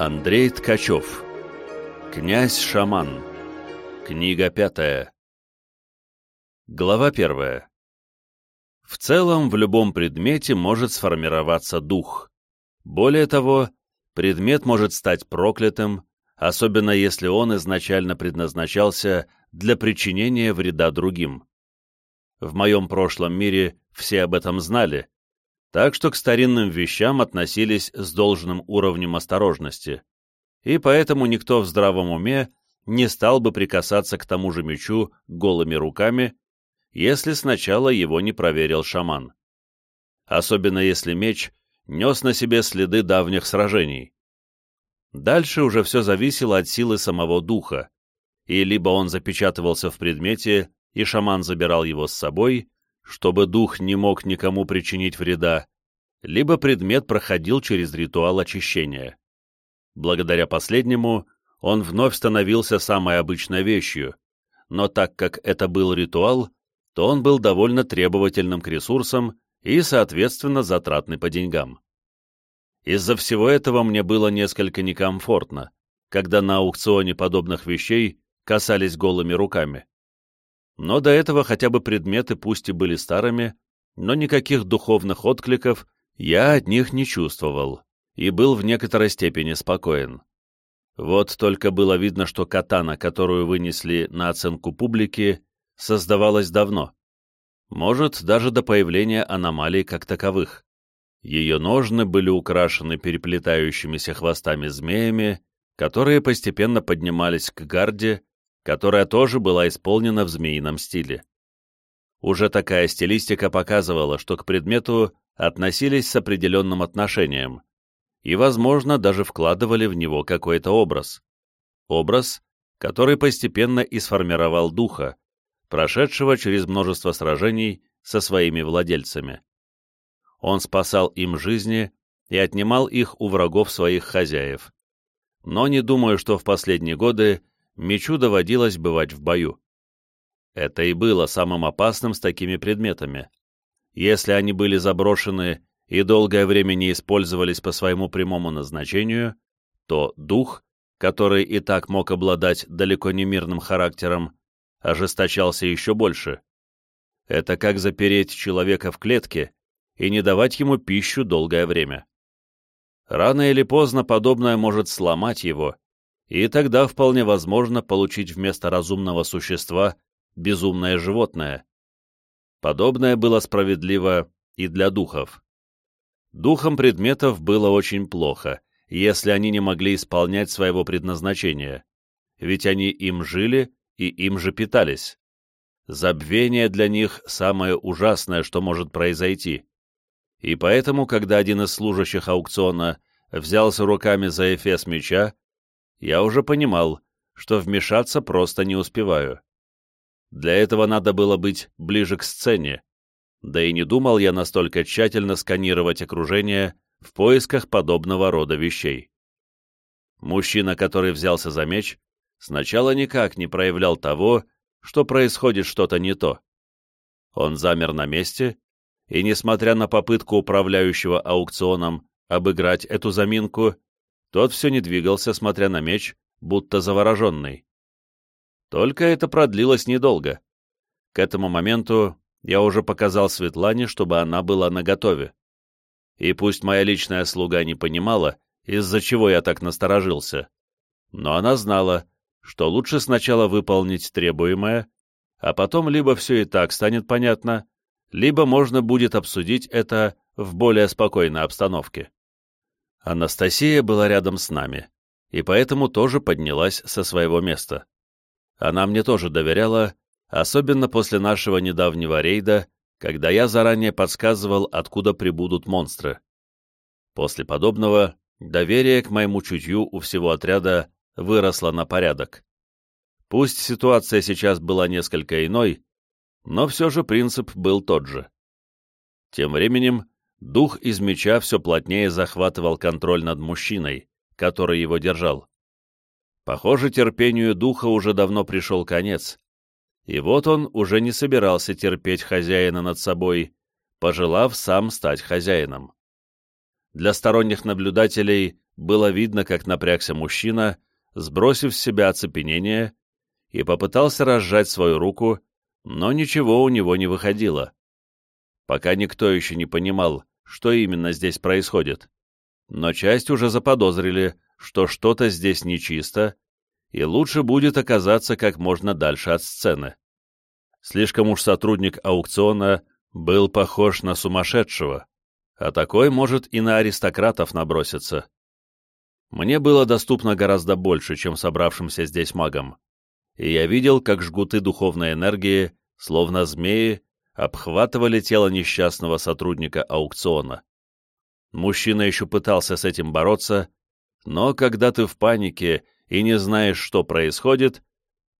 Андрей Ткачев Князь-шаман Книга пятая Глава первая В целом, в любом предмете может сформироваться дух. Более того, предмет может стать проклятым, особенно если он изначально предназначался для причинения вреда другим. В моем прошлом мире все об этом знали, так что к старинным вещам относились с должным уровнем осторожности, и поэтому никто в здравом уме не стал бы прикасаться к тому же мечу голыми руками, если сначала его не проверил шаман. Особенно если меч нес на себе следы давних сражений. Дальше уже все зависело от силы самого духа, и либо он запечатывался в предмете, и шаман забирал его с собой, чтобы дух не мог никому причинить вреда, либо предмет проходил через ритуал очищения. Благодаря последнему он вновь становился самой обычной вещью, но так как это был ритуал, то он был довольно требовательным к ресурсам и, соответственно, затратный по деньгам. Из-за всего этого мне было несколько некомфортно, когда на аукционе подобных вещей касались голыми руками. Но до этого хотя бы предметы пусть и были старыми, но никаких духовных откликов я от них не чувствовал и был в некоторой степени спокоен. Вот только было видно, что катана, которую вынесли на оценку публики, создавалась давно. Может, даже до появления аномалий как таковых. Ее ножны были украшены переплетающимися хвостами-змеями, которые постепенно поднимались к гарде, которая тоже была исполнена в змеином стиле. Уже такая стилистика показывала, что к предмету относились с определенным отношением и, возможно, даже вкладывали в него какой-то образ. Образ, который постепенно и сформировал духа, прошедшего через множество сражений со своими владельцами. Он спасал им жизни и отнимал их у врагов своих хозяев. Но не думаю, что в последние годы мечу доводилось бывать в бою. Это и было самым опасным с такими предметами. Если они были заброшены и долгое время не использовались по своему прямому назначению, то дух, который и так мог обладать далеко не мирным характером, ожесточался еще больше. Это как запереть человека в клетке и не давать ему пищу долгое время. Рано или поздно подобное может сломать его, и тогда вполне возможно получить вместо разумного существа безумное животное. Подобное было справедливо и для духов. Духам предметов было очень плохо, если они не могли исполнять своего предназначения, ведь они им жили и им же питались. Забвение для них самое ужасное, что может произойти. И поэтому, когда один из служащих аукциона взялся руками за эфес меча, я уже понимал, что вмешаться просто не успеваю. Для этого надо было быть ближе к сцене, да и не думал я настолько тщательно сканировать окружение в поисках подобного рода вещей. Мужчина, который взялся за меч, сначала никак не проявлял того, что происходит что-то не то. Он замер на месте, и, несмотря на попытку управляющего аукционом обыграть эту заминку, тот все не двигался, смотря на меч, будто завороженный. Только это продлилось недолго. К этому моменту я уже показал Светлане, чтобы она была наготове. И пусть моя личная слуга не понимала, из-за чего я так насторожился, но она знала, что лучше сначала выполнить требуемое, а потом либо все и так станет понятно, либо можно будет обсудить это в более спокойной обстановке. Анастасия была рядом с нами, и поэтому тоже поднялась со своего места. Она мне тоже доверяла, особенно после нашего недавнего рейда, когда я заранее подсказывал, откуда прибудут монстры. После подобного доверие к моему чутью у всего отряда выросло на порядок. Пусть ситуация сейчас была несколько иной, но все же принцип был тот же. Тем временем дух из меча все плотнее захватывал контроль над мужчиной, который его держал. Похоже, терпению духа уже давно пришел конец, и вот он уже не собирался терпеть хозяина над собой, пожелав сам стать хозяином. Для сторонних наблюдателей было видно, как напрягся мужчина, сбросив с себя оцепенение, и попытался разжать свою руку, но ничего у него не выходило. Пока никто еще не понимал, что именно здесь происходит. Но часть уже заподозрили, что что-то здесь нечисто, и лучше будет оказаться как можно дальше от сцены. Слишком уж сотрудник аукциона был похож на сумасшедшего, а такой может и на аристократов наброситься. Мне было доступно гораздо больше, чем собравшимся здесь магам, и я видел, как жгуты духовной энергии, словно змеи, обхватывали тело несчастного сотрудника аукциона. Мужчина еще пытался с этим бороться, но когда ты в панике и не знаешь, что происходит,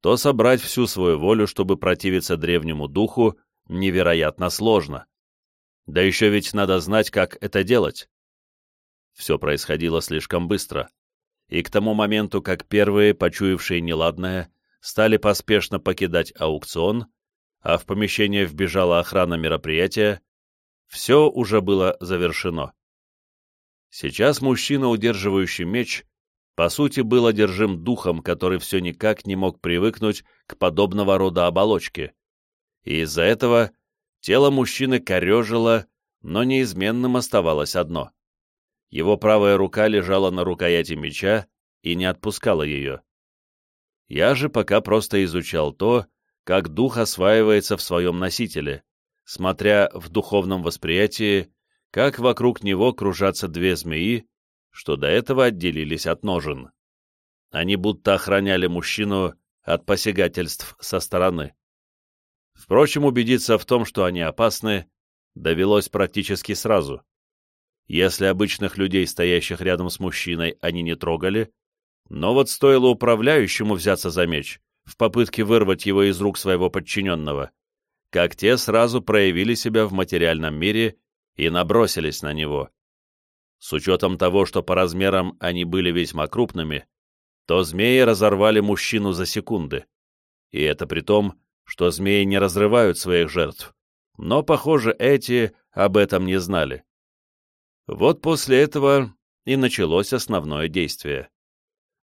то собрать всю свою волю, чтобы противиться древнему духу, невероятно сложно. Да еще ведь надо знать, как это делать. Все происходило слишком быстро, и к тому моменту, как первые, почуявшие неладное, стали поспешно покидать аукцион, а в помещение вбежала охрана мероприятия, все уже было завершено. Сейчас мужчина, удерживающий меч, по сути, был одержим духом, который все никак не мог привыкнуть к подобного рода оболочке, и из-за этого тело мужчины корежило, но неизменным оставалось одно. Его правая рука лежала на рукояти меча и не отпускала ее. Я же пока просто изучал то, как дух осваивается в своем носителе, смотря в духовном восприятии, как вокруг него кружатся две змеи, что до этого отделились от ножен. Они будто охраняли мужчину от посягательств со стороны. Впрочем, убедиться в том, что они опасны, довелось практически сразу. Если обычных людей, стоящих рядом с мужчиной, они не трогали, но вот стоило управляющему взяться за меч, в попытке вырвать его из рук своего подчиненного, как те сразу проявили себя в материальном мире и набросились на него. С учетом того, что по размерам они были весьма крупными, то змеи разорвали мужчину за секунды. И это при том, что змеи не разрывают своих жертв. Но, похоже, эти об этом не знали. Вот после этого и началось основное действие.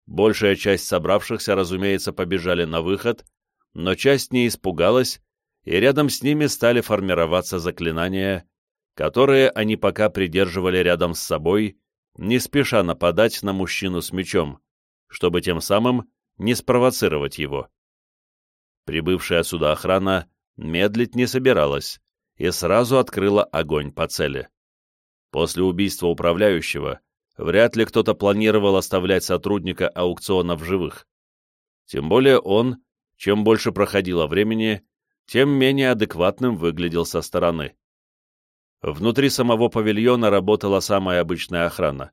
Большая часть собравшихся, разумеется, побежали на выход, но часть не испугалась, и рядом с ними стали формироваться заклинания, которые они пока придерживали рядом с собой, не спеша нападать на мужчину с мечом, чтобы тем самым не спровоцировать его. Прибывшая сюда охрана медлить не собиралась и сразу открыла огонь по цели. После убийства управляющего вряд ли кто-то планировал оставлять сотрудника аукциона в живых. Тем более он, чем больше проходило времени, тем менее адекватным выглядел со стороны. Внутри самого павильона работала самая обычная охрана,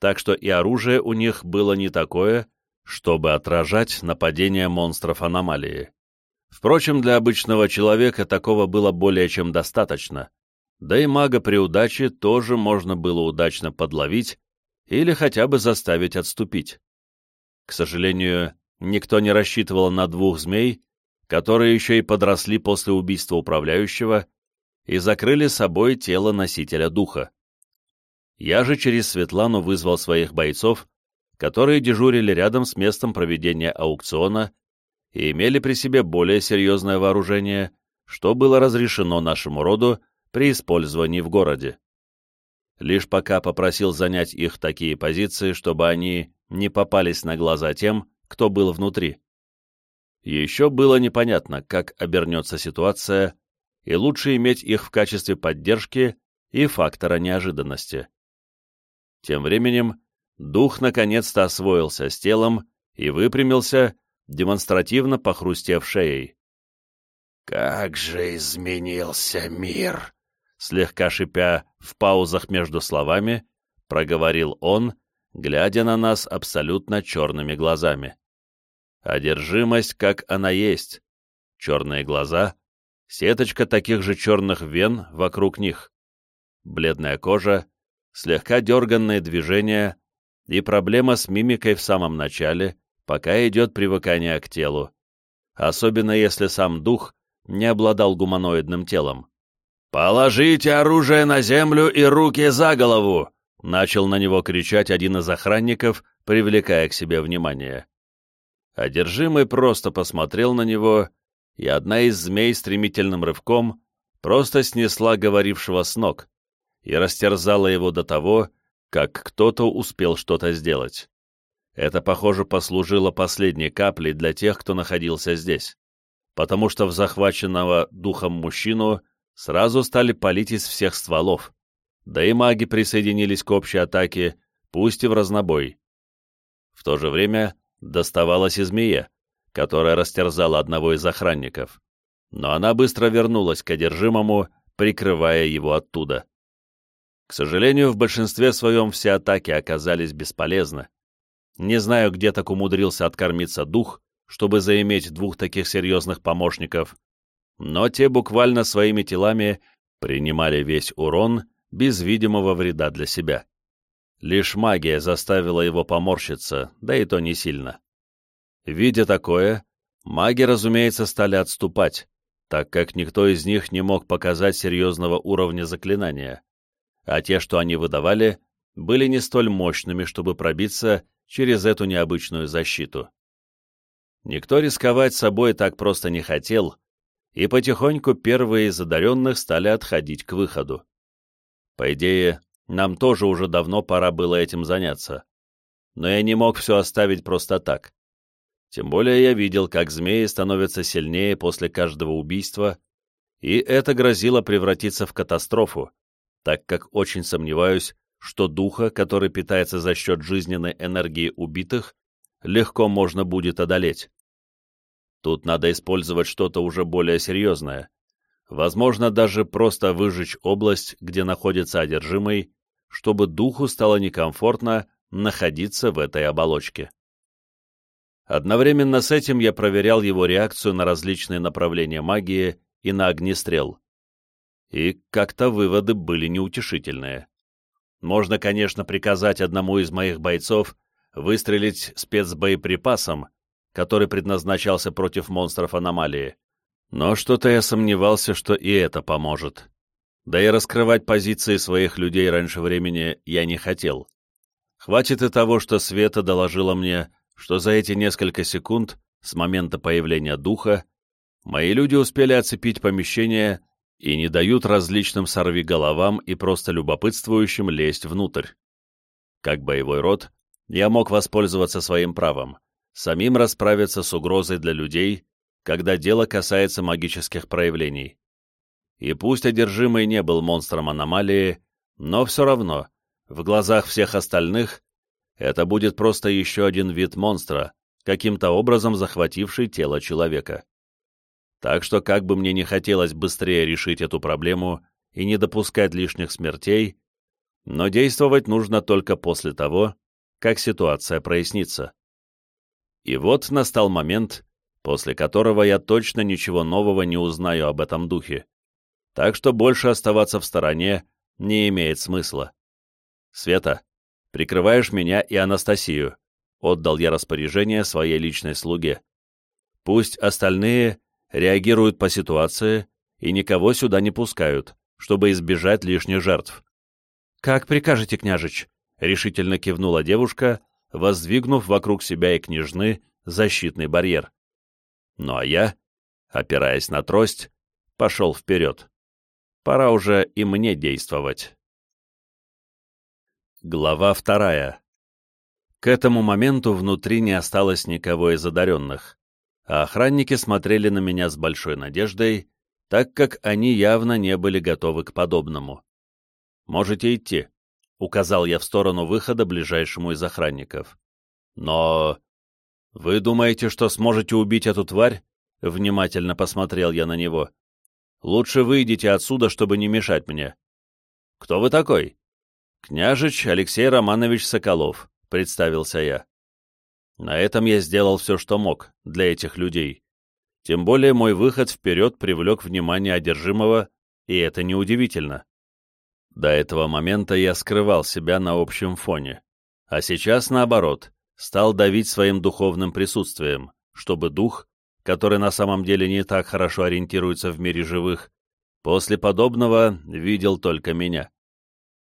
так что и оружие у них было не такое, чтобы отражать нападение монстров аномалии. Впрочем, для обычного человека такого было более чем достаточно, да и мага при удаче тоже можно было удачно подловить или хотя бы заставить отступить. К сожалению, никто не рассчитывал на двух змей, которые еще и подросли после убийства управляющего и закрыли собой тело носителя духа. Я же через Светлану вызвал своих бойцов, которые дежурили рядом с местом проведения аукциона и имели при себе более серьезное вооружение, что было разрешено нашему роду при использовании в городе лишь пока попросил занять их такие позиции, чтобы они не попались на глаза тем, кто был внутри. Еще было непонятно, как обернется ситуация, и лучше иметь их в качестве поддержки и фактора неожиданности. Тем временем дух наконец-то освоился с телом и выпрямился, демонстративно похрустев шеей. «Как же изменился мир!» Слегка шипя в паузах между словами, проговорил он, глядя на нас абсолютно черными глазами. Одержимость, как она есть. Черные глаза, сеточка таких же черных вен вокруг них, бледная кожа, слегка дерганные движения и проблема с мимикой в самом начале, пока идет привыкание к телу, особенно если сам дух не обладал гуманоидным телом. «Положите оружие на землю и руки за голову!» начал на него кричать один из охранников, привлекая к себе внимание. Одержимый просто посмотрел на него, и одна из змей стремительным рывком просто снесла говорившего с ног и растерзала его до того, как кто-то успел что-то сделать. Это, похоже, послужило последней каплей для тех, кто находился здесь, потому что в захваченного духом мужчину сразу стали палить из всех стволов, да и маги присоединились к общей атаке, пусть и в разнобой. В то же время доставалась и змея, которая растерзала одного из охранников, но она быстро вернулась к одержимому, прикрывая его оттуда. К сожалению, в большинстве своем все атаки оказались бесполезны. Не знаю, где так умудрился откормиться дух, чтобы заиметь двух таких серьезных помощников, но те буквально своими телами принимали весь урон без видимого вреда для себя. Лишь магия заставила его поморщиться, да и то не сильно. Видя такое, маги, разумеется, стали отступать, так как никто из них не мог показать серьезного уровня заклинания а те, что они выдавали, были не столь мощными, чтобы пробиться через эту необычную защиту. Никто рисковать собой так просто не хотел, и потихоньку первые из одаренных стали отходить к выходу. По идее, нам тоже уже давно пора было этим заняться. Но я не мог все оставить просто так. Тем более я видел, как змеи становятся сильнее после каждого убийства, и это грозило превратиться в катастрофу, так как очень сомневаюсь, что духа, который питается за счет жизненной энергии убитых, легко можно будет одолеть. Тут надо использовать что-то уже более серьезное. Возможно, даже просто выжечь область, где находится одержимый, чтобы духу стало некомфортно находиться в этой оболочке. Одновременно с этим я проверял его реакцию на различные направления магии и на огнестрел и как-то выводы были неутешительные. Можно, конечно, приказать одному из моих бойцов выстрелить спецбоеприпасом, который предназначался против монстров аномалии, но что-то я сомневался, что и это поможет. Да и раскрывать позиции своих людей раньше времени я не хотел. Хватит и того, что Света доложила мне, что за эти несколько секунд с момента появления духа мои люди успели оцепить помещение и не дают различным сорвиголовам и просто любопытствующим лезть внутрь. Как боевой род, я мог воспользоваться своим правом, самим расправиться с угрозой для людей, когда дело касается магических проявлений. И пусть одержимый не был монстром аномалии, но все равно, в глазах всех остальных, это будет просто еще один вид монстра, каким-то образом захвативший тело человека. Так что, как бы мне не хотелось быстрее решить эту проблему и не допускать лишних смертей, но действовать нужно только после того, как ситуация прояснится. И вот настал момент, после которого я точно ничего нового не узнаю об этом духе. Так что больше оставаться в стороне не имеет смысла. Света, прикрываешь меня и Анастасию, отдал я распоряжение своей личной слуге. Пусть остальные реагируют по ситуации и никого сюда не пускают, чтобы избежать лишних жертв. «Как прикажете, княжич?» — решительно кивнула девушка, воздвигнув вокруг себя и княжны защитный барьер. Ну а я, опираясь на трость, пошел вперед. Пора уже и мне действовать. Глава вторая. К этому моменту внутри не осталось никого из одаренных а охранники смотрели на меня с большой надеждой, так как они явно не были готовы к подобному. «Можете идти», — указал я в сторону выхода ближайшему из охранников. «Но... Вы думаете, что сможете убить эту тварь?» — внимательно посмотрел я на него. «Лучше выйдите отсюда, чтобы не мешать мне». «Кто вы такой?» «Княжич Алексей Романович Соколов», — представился я. На этом я сделал все, что мог, для этих людей. Тем более мой выход вперед привлек внимание одержимого, и это неудивительно. До этого момента я скрывал себя на общем фоне, а сейчас, наоборот, стал давить своим духовным присутствием, чтобы дух, который на самом деле не так хорошо ориентируется в мире живых, после подобного видел только меня.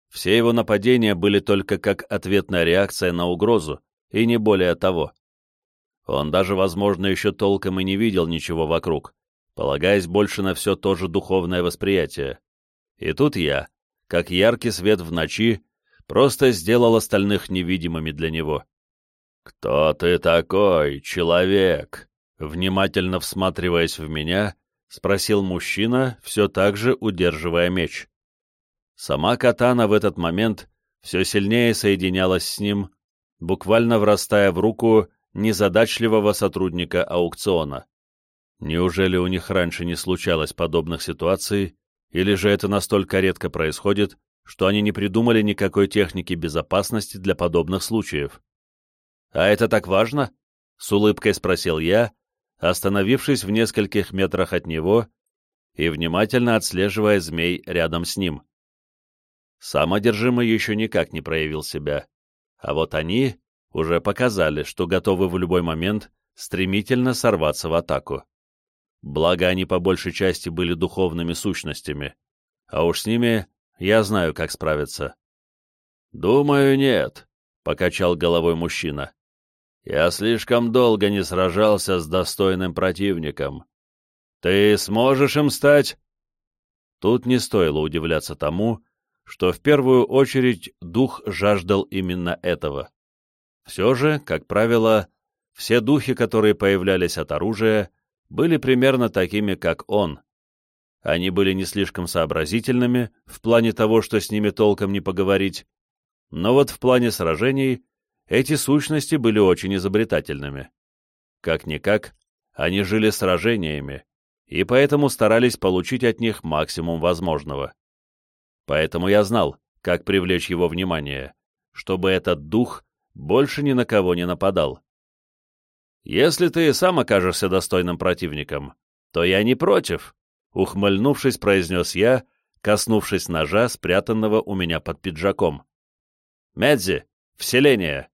Все его нападения были только как ответная реакция на угрозу, и не более того. Он даже, возможно, еще толком и не видел ничего вокруг, полагаясь больше на все то же духовное восприятие. И тут я, как яркий свет в ночи, просто сделал остальных невидимыми для него. «Кто ты такой, человек?» Внимательно всматриваясь в меня, спросил мужчина, все так же удерживая меч. Сама катана в этот момент все сильнее соединялась с ним, буквально врастая в руку незадачливого сотрудника аукциона. Неужели у них раньше не случалось подобных ситуаций, или же это настолько редко происходит, что они не придумали никакой техники безопасности для подобных случаев? «А это так важно?» — с улыбкой спросил я, остановившись в нескольких метрах от него и внимательно отслеживая змей рядом с ним. Сам одержимый еще никак не проявил себя, а вот они уже показали, что готовы в любой момент стремительно сорваться в атаку. Благо, они по большей части были духовными сущностями, а уж с ними я знаю, как справиться. «Думаю, нет», — покачал головой мужчина. Я слишком долго не сражался с достойным противником. Ты сможешь им стать?» Тут не стоило удивляться тому, что в первую очередь дух жаждал именно этого. Все же, как правило, все духи, которые появлялись от оружия, были примерно такими, как он. Они были не слишком сообразительными в плане того, что с ними толком не поговорить, но вот в плане сражений эти сущности были очень изобретательными. Как-никак, они жили сражениями, и поэтому старались получить от них максимум возможного. Поэтому я знал, как привлечь его внимание, чтобы этот дух больше ни на кого не нападал. «Если ты сам окажешься достойным противником, то я не против», — ухмыльнувшись, произнес я, коснувшись ножа, спрятанного у меня под пиджаком. «Медзи, вселение!»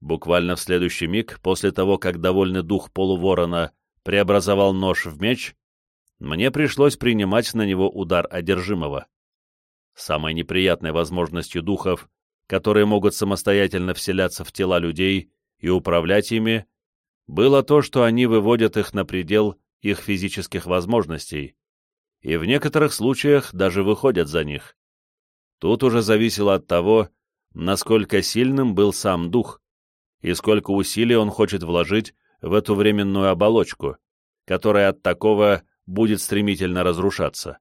Буквально в следующий миг, после того, как довольный дух полуворона преобразовал нож в меч, мне пришлось принимать на него удар одержимого. Самой неприятной возможностью духов, которые могут самостоятельно вселяться в тела людей и управлять ими, было то, что они выводят их на предел их физических возможностей, и в некоторых случаях даже выходят за них. Тут уже зависело от того, насколько сильным был сам дух, и сколько усилий он хочет вложить в эту временную оболочку, которая от такого будет стремительно разрушаться.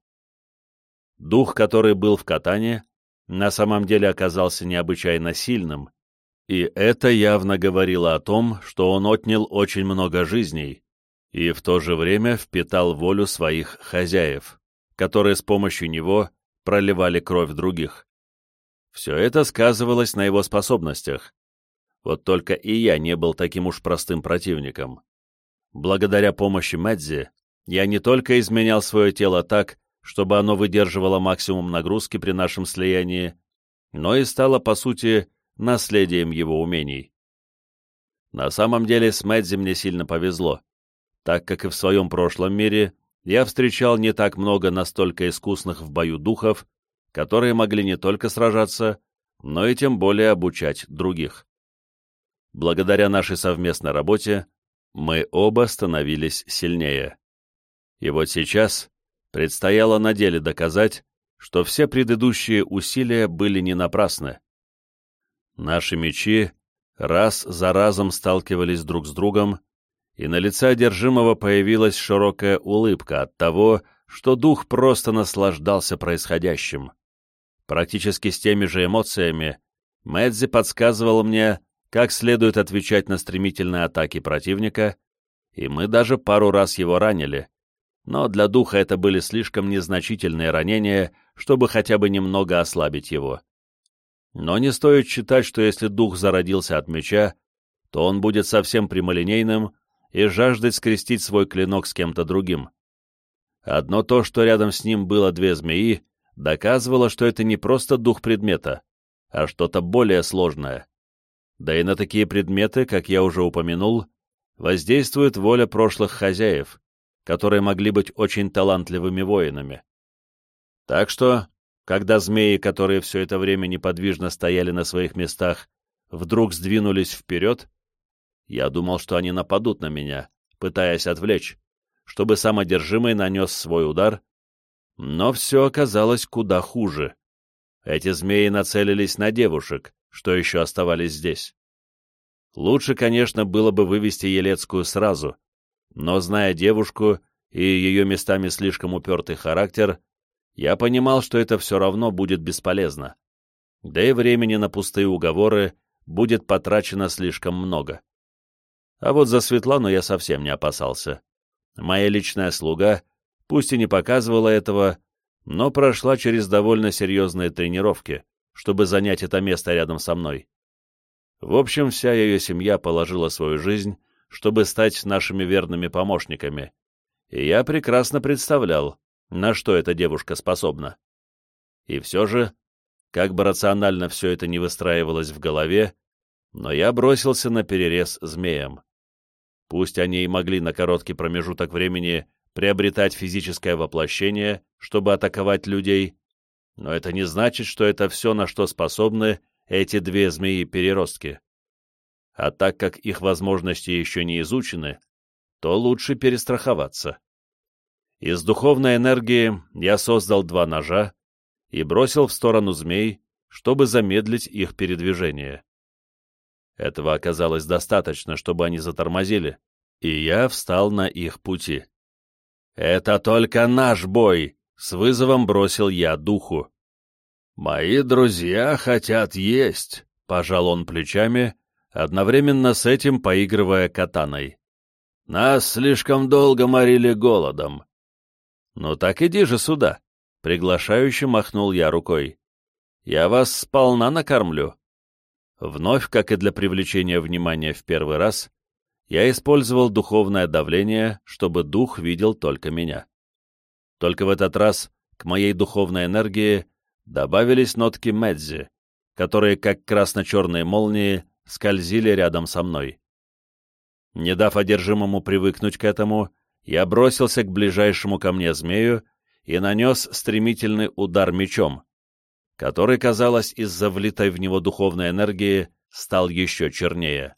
Дух, который был в катане, на самом деле оказался необычайно сильным, и это явно говорило о том, что он отнял очень много жизней и в то же время впитал волю своих хозяев, которые с помощью него проливали кровь других. Все это сказывалось на его способностях, вот только и я не был таким уж простым противником. Благодаря помощи Мэдзи я не только изменял свое тело так, чтобы оно выдерживало максимум нагрузки при нашем слиянии, но и стало, по сути, наследием его умений. На самом деле с Мэдзи мне сильно повезло, так как и в своем прошлом мире я встречал не так много настолько искусных в бою духов, которые могли не только сражаться, но и тем более обучать других. Благодаря нашей совместной работе мы оба становились сильнее. И вот сейчас предстояло на деле доказать, что все предыдущие усилия были не напрасны. Наши мечи раз за разом сталкивались друг с другом, и на лице одержимого появилась широкая улыбка от того, что дух просто наслаждался происходящим. Практически с теми же эмоциями Мэдзи подсказывал мне, как следует отвечать на стремительные атаки противника, и мы даже пару раз его ранили. Но для духа это были слишком незначительные ранения, чтобы хотя бы немного ослабить его. Но не стоит считать, что если дух зародился от меча, то он будет совсем прямолинейным и жаждать скрестить свой клинок с кем-то другим. Одно то, что рядом с ним было две змеи, доказывало, что это не просто дух предмета, а что-то более сложное. Да и на такие предметы, как я уже упомянул, воздействует воля прошлых хозяев, которые могли быть очень талантливыми воинами. Так что когда змеи, которые все это время неподвижно стояли на своих местах, вдруг сдвинулись вперед, я думал, что они нападут на меня, пытаясь отвлечь, чтобы сам одержимый нанес свой удар, но все оказалось куда хуже. Эти змеи нацелились на девушек, что еще оставались здесь. Лучше, конечно, было бы вывести Елецкую сразу, но, зная девушку и ее местами слишком упертый характер, я понимал, что это все равно будет бесполезно. Да и времени на пустые уговоры будет потрачено слишком много. А вот за Светлану я совсем не опасался. Моя личная слуга, пусть и не показывала этого, но прошла через довольно серьезные тренировки, чтобы занять это место рядом со мной. В общем, вся ее семья положила свою жизнь, чтобы стать нашими верными помощниками, и я прекрасно представлял, на что эта девушка способна. И все же, как бы рационально все это не выстраивалось в голове, но я бросился на перерез змеям. Пусть они и могли на короткий промежуток времени приобретать физическое воплощение, чтобы атаковать людей, но это не значит, что это все, на что способны эти две змеи-переростки. А так как их возможности еще не изучены, то лучше перестраховаться. Из духовной энергии я создал два ножа и бросил в сторону змей, чтобы замедлить их передвижение. Этого оказалось достаточно, чтобы они затормозили, и я встал на их пути. «Это только наш бой!» — с вызовом бросил я духу. «Мои друзья хотят есть», — пожал он плечами, одновременно с этим поигрывая катаной. «Нас слишком долго морили голодом. «Ну так иди же сюда!» — приглашающе махнул я рукой. «Я вас сполна накормлю». Вновь, как и для привлечения внимания в первый раз, я использовал духовное давление, чтобы дух видел только меня. Только в этот раз к моей духовной энергии добавились нотки Медзи, которые, как красно-черные молнии, скользили рядом со мной. Не дав одержимому привыкнуть к этому, я бросился к ближайшему ко мне змею и нанес стремительный удар мечом, который, казалось, из-за влитой в него духовной энергии стал еще чернее.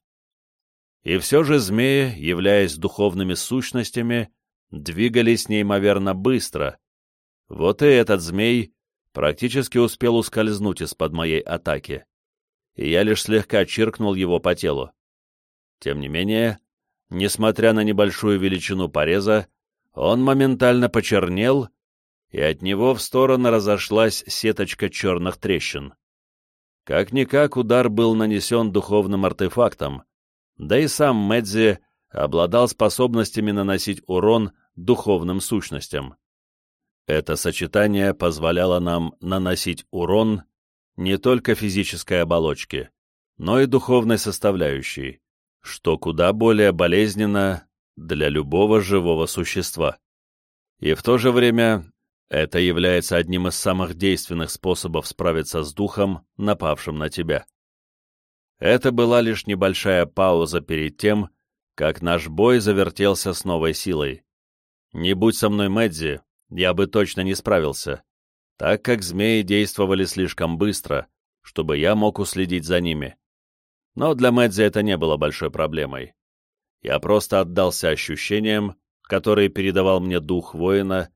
И все же змеи, являясь духовными сущностями, двигались неимоверно быстро. Вот и этот змей практически успел ускользнуть из-под моей атаки, и я лишь слегка чиркнул его по телу. Тем не менее, Несмотря на небольшую величину пореза, он моментально почернел, и от него в сторону разошлась сеточка черных трещин. Как-никак удар был нанесен духовным артефактом, да и сам Медзи обладал способностями наносить урон духовным сущностям. Это сочетание позволяло нам наносить урон не только физической оболочке, но и духовной составляющей что куда более болезненно для любого живого существа. И в то же время это является одним из самых действенных способов справиться с духом, напавшим на тебя. Это была лишь небольшая пауза перед тем, как наш бой завертелся с новой силой. Не будь со мной Мэдзи, я бы точно не справился, так как змеи действовали слишком быстро, чтобы я мог уследить за ними. Но для Мэдзи это не было большой проблемой. Я просто отдался ощущениям, которые передавал мне дух воина,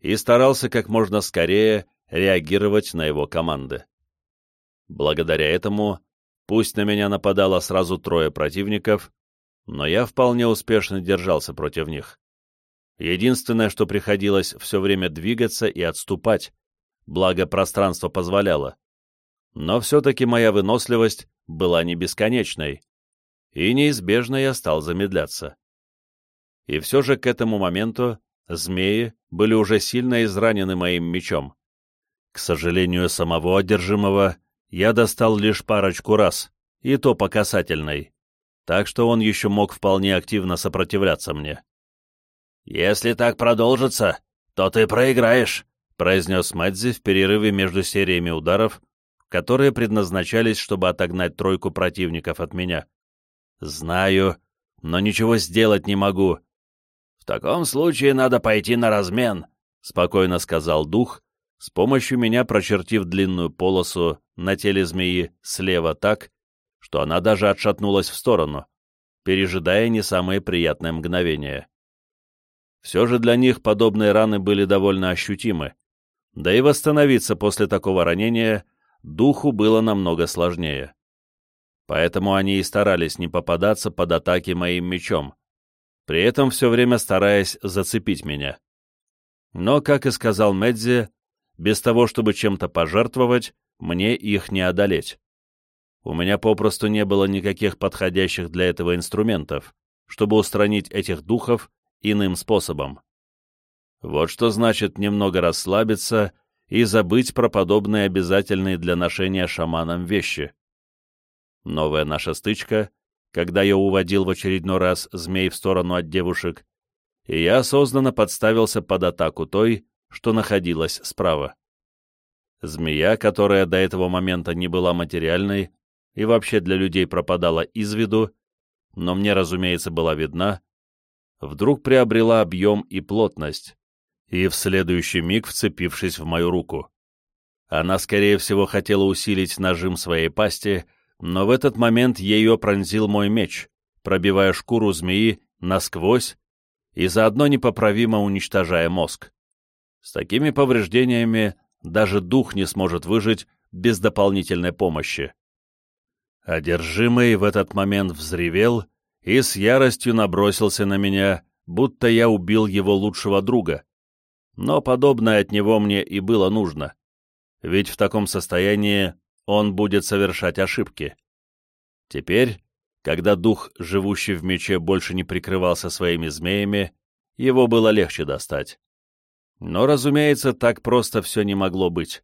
и старался как можно скорее реагировать на его команды. Благодаря этому, пусть на меня нападало сразу трое противников, но я вполне успешно держался против них. Единственное, что приходилось все время двигаться и отступать, благо пространство позволяло. Но все-таки моя выносливость была не бесконечной, и неизбежно я стал замедляться. И все же к этому моменту змеи были уже сильно изранены моим мечом. К сожалению, самого одержимого я достал лишь парочку раз, и то по касательной, так что он еще мог вполне активно сопротивляться мне. «Если так продолжится, то ты проиграешь», — произнес Мэдзи в перерыве между сериями ударов, которые предназначались, чтобы отогнать тройку противников от меня. Знаю, но ничего сделать не могу. В таком случае надо пойти на размен, — спокойно сказал дух, с помощью меня прочертив длинную полосу на теле змеи слева так, что она даже отшатнулась в сторону, пережидая не самые приятные мгновения. Все же для них подобные раны были довольно ощутимы, да и восстановиться после такого ранения духу было намного сложнее. Поэтому они и старались не попадаться под атаки моим мечом, при этом все время стараясь зацепить меня. Но, как и сказал Медзи, без того, чтобы чем-то пожертвовать, мне их не одолеть. У меня попросту не было никаких подходящих для этого инструментов, чтобы устранить этих духов иным способом. Вот что значит немного расслабиться и забыть про подобные обязательные для ношения шаманом вещи. Новая наша стычка, когда я уводил в очередной раз змей в сторону от девушек, и я осознанно подставился под атаку той, что находилась справа. Змея, которая до этого момента не была материальной и вообще для людей пропадала из виду, но мне, разумеется, была видна, вдруг приобрела объем и плотность, и в следующий миг вцепившись в мою руку. Она, скорее всего, хотела усилить нажим своей пасти, но в этот момент ее пронзил мой меч, пробивая шкуру змеи насквозь и заодно непоправимо уничтожая мозг. С такими повреждениями даже дух не сможет выжить без дополнительной помощи. Одержимый в этот момент взревел и с яростью набросился на меня, будто я убил его лучшего друга. Но подобное от него мне и было нужно, ведь в таком состоянии он будет совершать ошибки. Теперь, когда дух, живущий в мече, больше не прикрывался своими змеями, его было легче достать. Но, разумеется, так просто все не могло быть.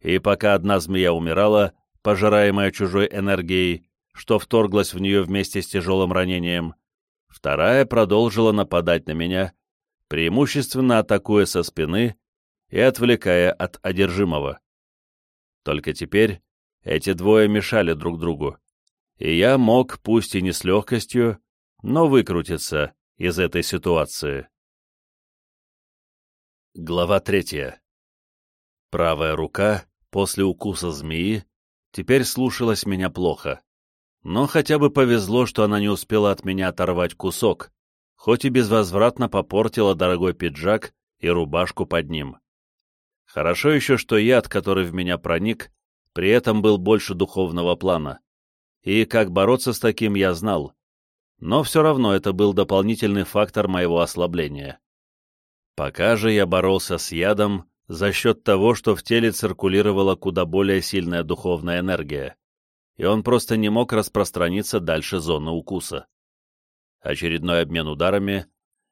И пока одна змея умирала, пожираемая чужой энергией, что вторглась в нее вместе с тяжелым ранением, вторая продолжила нападать на меня, преимущественно атакуя со спины и отвлекая от одержимого. Только теперь эти двое мешали друг другу, и я мог, пусть и не с легкостью, но выкрутиться из этой ситуации. Глава третья. Правая рука, после укуса змеи, теперь слушалась меня плохо. Но хотя бы повезло, что она не успела от меня оторвать кусок, хоть и безвозвратно попортила дорогой пиджак и рубашку под ним. Хорошо еще, что яд, который в меня проник, при этом был больше духовного плана. И как бороться с таким я знал. Но все равно это был дополнительный фактор моего ослабления. Пока же я боролся с ядом за счет того, что в теле циркулировала куда более сильная духовная энергия и он просто не мог распространиться дальше зоны укуса. Очередной обмен ударами,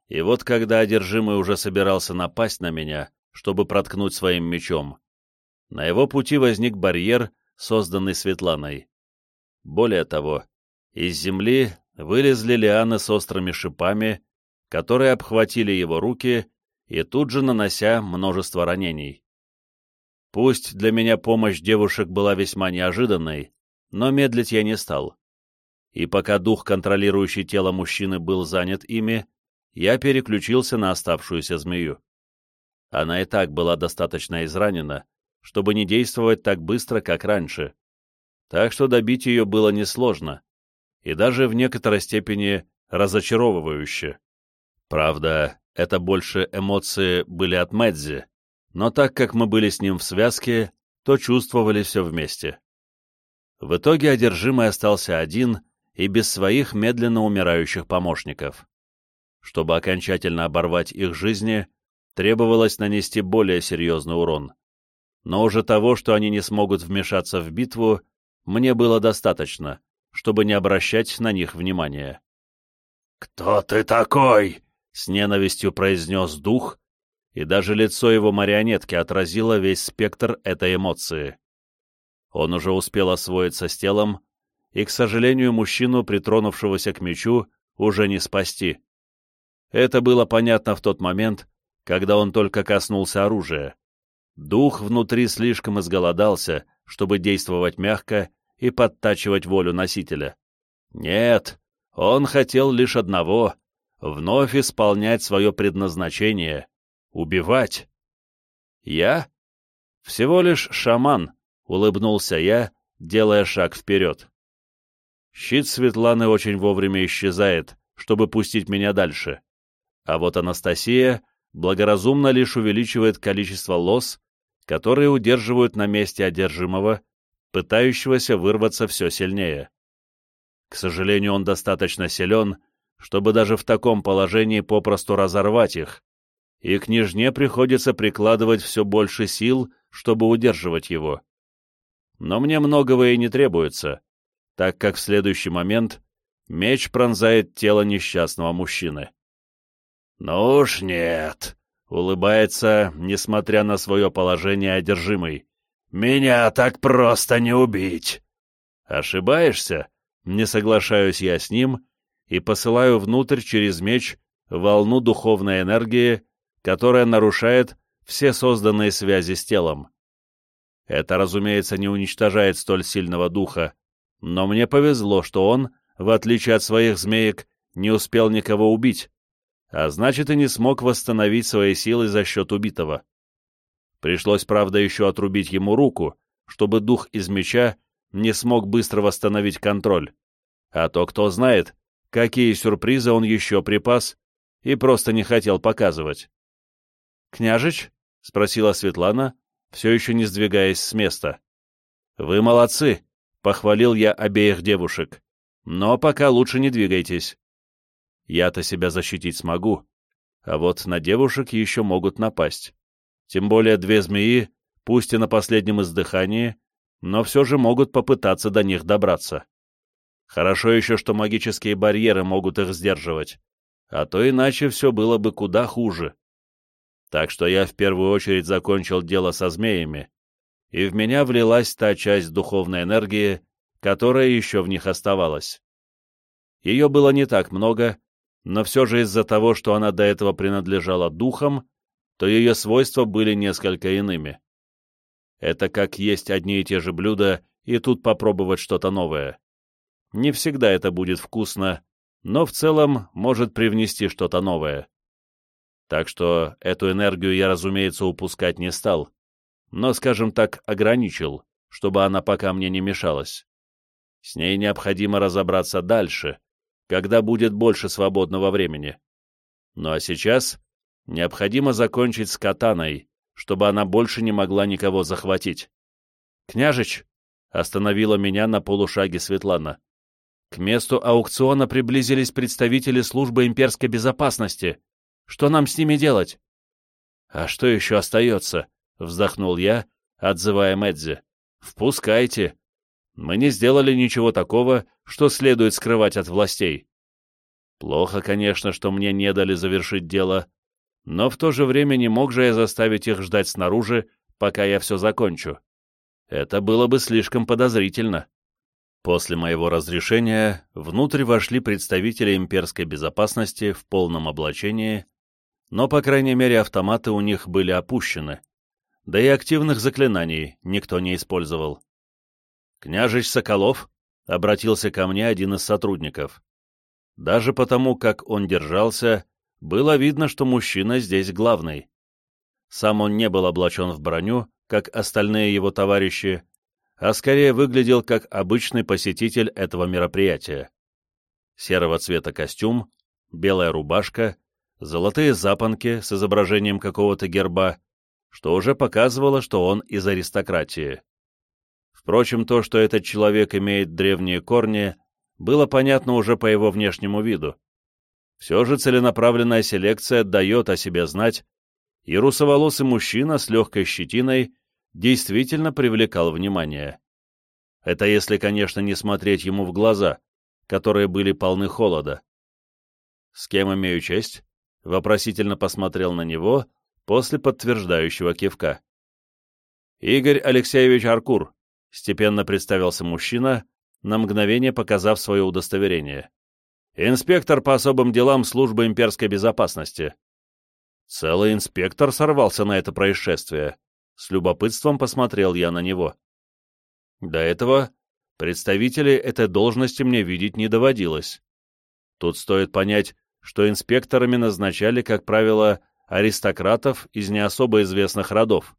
и вот когда одержимый уже собирался напасть на меня, чтобы проткнуть своим мечом, на его пути возник барьер, созданный Светланой. Более того, из земли вылезли лианы с острыми шипами, которые обхватили его руки и тут же нанося множество ранений. Пусть для меня помощь девушек была весьма неожиданной, но медлить я не стал. И пока дух, контролирующий тело мужчины, был занят ими, я переключился на оставшуюся змею. Она и так была достаточно изранена, чтобы не действовать так быстро, как раньше. Так что добить ее было несложно, и даже в некоторой степени разочаровывающе. Правда, это больше эмоции были от Мэдзи, но так как мы были с ним в связке, то чувствовали все вместе. В итоге одержимый остался один и без своих медленно умирающих помощников. Чтобы окончательно оборвать их жизни, требовалось нанести более серьезный урон. Но уже того, что они не смогут вмешаться в битву, мне было достаточно, чтобы не обращать на них внимания. «Кто ты такой?» — с ненавистью произнес дух, и даже лицо его марионетки отразило весь спектр этой эмоции. Он уже успел освоиться с телом, и, к сожалению, мужчину, притронувшегося к мечу, уже не спасти. Это было понятно в тот момент, когда он только коснулся оружия. Дух внутри слишком изголодался, чтобы действовать мягко и подтачивать волю носителя. Нет, он хотел лишь одного — вновь исполнять свое предназначение — убивать. Я? Всего лишь шаман, улыбнулся я, делая шаг вперед. Щит Светланы очень вовремя исчезает, чтобы пустить меня дальше. А вот Анастасия благоразумно лишь увеличивает количество лос, которые удерживают на месте одержимого, пытающегося вырваться все сильнее. К сожалению, он достаточно силен, чтобы даже в таком положении попросту разорвать их, и княжне приходится прикладывать все больше сил, чтобы удерживать его. Но мне многого и не требуется, так как в следующий момент меч пронзает тело несчастного мужчины. «Ну уж нет», — улыбается, несмотря на свое положение одержимый. «Меня так просто не убить!» «Ошибаешься?» — не соглашаюсь я с ним и посылаю внутрь через меч волну духовной энергии, которая нарушает все созданные связи с телом. Это, разумеется, не уничтожает столь сильного духа, но мне повезло, что он, в отличие от своих змеек, не успел никого убить, а значит и не смог восстановить свои силы за счет убитого. Пришлось, правда, еще отрубить ему руку, чтобы дух из меча не смог быстро восстановить контроль. А то кто знает, какие сюрпризы он еще припас и просто не хотел показывать. «Княжич?» — спросила Светлана, все еще не сдвигаясь с места. «Вы молодцы!» — похвалил я обеих девушек. «Но пока лучше не двигайтесь. Я-то себя защитить смогу, а вот на девушек еще могут напасть. Тем более две змеи, пусть и на последнем издыхании, но все же могут попытаться до них добраться. Хорошо еще, что магические барьеры могут их сдерживать, а то иначе все было бы куда хуже. Так что я в первую очередь закончил дело со змеями, и в меня влилась та часть духовной энергии, которая еще в них оставалась. Ее было не так много, но все же из-за того, что она до этого принадлежала духам, то ее свойства были несколько иными. Это как есть одни и те же блюда, и тут попробовать что-то новое. Не всегда это будет вкусно, но в целом может привнести что-то новое. Так что эту энергию я, разумеется, упускать не стал но, скажем так, ограничил, чтобы она пока мне не мешалась. С ней необходимо разобраться дальше, когда будет больше свободного времени. Ну а сейчас необходимо закончить с катаной, чтобы она больше не могла никого захватить. «Княжич!» — остановила меня на полушаге Светлана. К месту аукциона приблизились представители службы имперской безопасности. Что нам с ними делать? А что еще остается? Вздохнул я, отзывая Мэдзи. «Впускайте. Мы не сделали ничего такого, что следует скрывать от властей. Плохо, конечно, что мне не дали завершить дело, но в то же время не мог же я заставить их ждать снаружи, пока я все закончу. Это было бы слишком подозрительно». После моего разрешения внутрь вошли представители имперской безопасности в полном облачении, но, по крайней мере, автоматы у них были опущены да и активных заклинаний никто не использовал. «Княжич Соколов», — обратился ко мне один из сотрудников. Даже потому, как он держался, было видно, что мужчина здесь главный. Сам он не был облачен в броню, как остальные его товарищи, а скорее выглядел как обычный посетитель этого мероприятия. Серого цвета костюм, белая рубашка, золотые запонки с изображением какого-то герба, что уже показывало, что он из аристократии. Впрочем, то, что этот человек имеет древние корни, было понятно уже по его внешнему виду. Все же целенаправленная селекция дает о себе знать, и русоволосый мужчина с легкой щетиной действительно привлекал внимание. Это если, конечно, не смотреть ему в глаза, которые были полны холода. «С кем имею честь?» — вопросительно посмотрел на него, после подтверждающего кивка. «Игорь Алексеевич Аркур», — степенно представился мужчина, на мгновение показав свое удостоверение. «Инспектор по особым делам службы имперской безопасности». Целый инспектор сорвался на это происшествие. С любопытством посмотрел я на него. До этого представителей этой должности мне видеть не доводилось. Тут стоит понять, что инспекторами назначали, как правило, аристократов из не особо известных родов.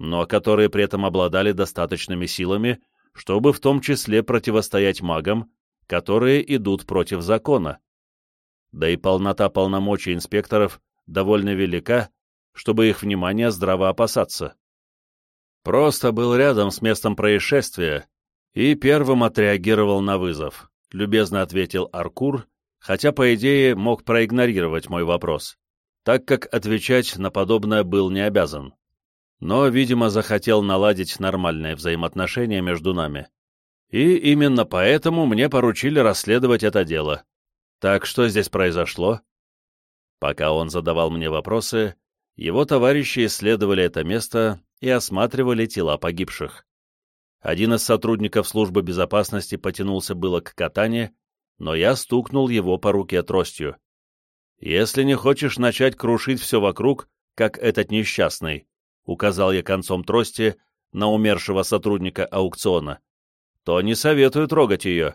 но которые при этом обладали достаточными силами, чтобы в том числе противостоять магам, которые идут против закона. Да и полнота полномочий инспекторов довольно велика, чтобы их внимание здраво опасаться. Просто был рядом с местом происшествия и первым отреагировал на вызов, любезно ответил Аркур, хотя, по идее, мог проигнорировать мой вопрос, так как отвечать на подобное был не обязан. Но, видимо, захотел наладить нормальные взаимоотношения между нами. И именно поэтому мне поручили расследовать это дело. Так что здесь произошло? Пока он задавал мне вопросы, его товарищи исследовали это место и осматривали тела погибших. Один из сотрудников службы безопасности потянулся было к катане, но я стукнул его по руке тростью. «Если не хочешь начать крушить все вокруг, как этот несчастный», указал я концом трости на умершего сотрудника аукциона, то не советую трогать ее.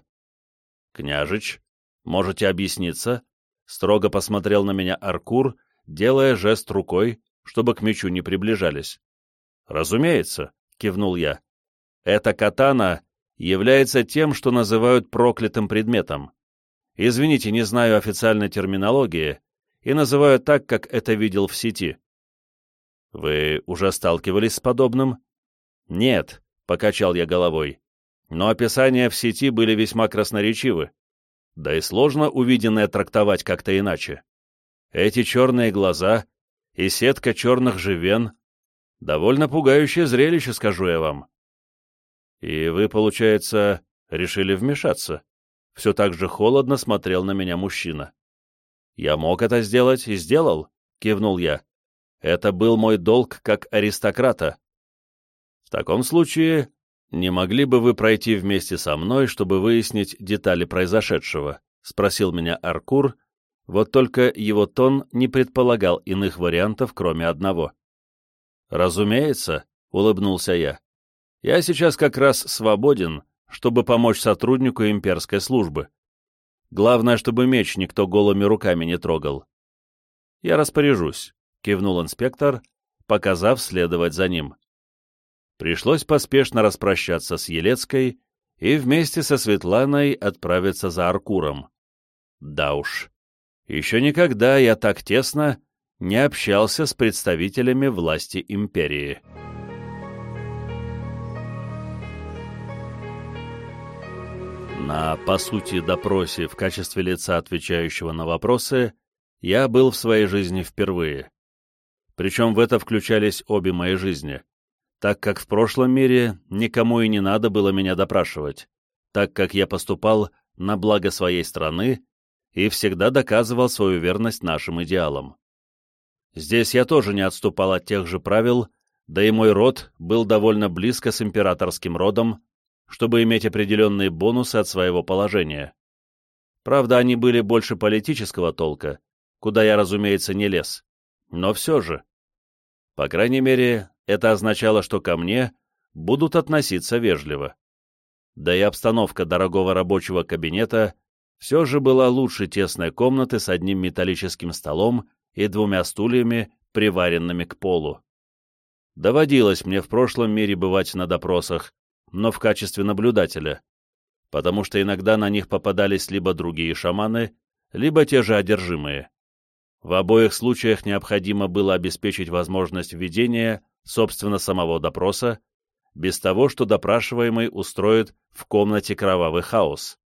«Княжич, можете объясниться?» Строго посмотрел на меня Аркур, делая жест рукой, чтобы к мечу не приближались. «Разумеется», — кивнул я. «Эта катана является тем, что называют проклятым предметом. Извините, не знаю официальной терминологии и называю так, как это видел в сети». «Вы уже сталкивались с подобным?» «Нет», — покачал я головой. «Но описания в сети были весьма красноречивы. Да и сложно увиденное трактовать как-то иначе. Эти черные глаза и сетка черных живен — довольно пугающее зрелище, скажу я вам. И вы, получается, решили вмешаться? Все так же холодно смотрел на меня мужчина. Я мог это сделать и сделал, кивнул я. Это был мой долг как аристократа. В таком случае «Не могли бы вы пройти вместе со мной, чтобы выяснить детали произошедшего?» — спросил меня Аркур, вот только его тон не предполагал иных вариантов, кроме одного. «Разумеется», — улыбнулся я. «Я сейчас как раз свободен, чтобы помочь сотруднику имперской службы. Главное, чтобы меч никто голыми руками не трогал». «Я распоряжусь», — кивнул инспектор, показав следовать за ним пришлось поспешно распрощаться с Елецкой и вместе со Светланой отправиться за Аркуром. Да уж, еще никогда я так тесно не общался с представителями власти империи. На, по сути, допросе в качестве лица, отвечающего на вопросы, я был в своей жизни впервые. Причем в это включались обе мои жизни так как в прошлом мире никому и не надо было меня допрашивать, так как я поступал на благо своей страны и всегда доказывал свою верность нашим идеалам. Здесь я тоже не отступал от тех же правил, да и мой род был довольно близко с императорским родом, чтобы иметь определенные бонусы от своего положения. Правда, они были больше политического толка, куда я, разумеется, не лез, но все же. По крайней мере, это означало, что ко мне будут относиться вежливо. Да и обстановка дорогого рабочего кабинета все же была лучше тесной комнаты с одним металлическим столом и двумя стульями, приваренными к полу. Доводилось мне в прошлом мире бывать на допросах, но в качестве наблюдателя, потому что иногда на них попадались либо другие шаманы, либо те же одержимые. В обоих случаях необходимо было обеспечить возможность ведения собственно, самого допроса, без того, что допрашиваемый устроит в комнате кровавый хаос.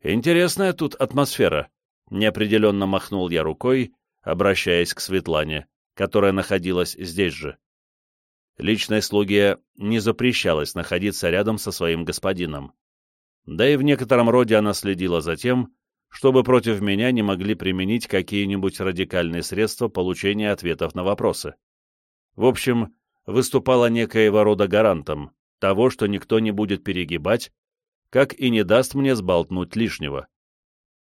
«Интересная тут атмосфера», — неопределенно махнул я рукой, обращаясь к Светлане, которая находилась здесь же. Личной слуге не запрещалось находиться рядом со своим господином. Да и в некотором роде она следила за тем, чтобы против меня не могли применить какие-нибудь радикальные средства получения ответов на вопросы. В общем, выступала некоего рода гарантом того, что никто не будет перегибать, как и не даст мне сболтнуть лишнего.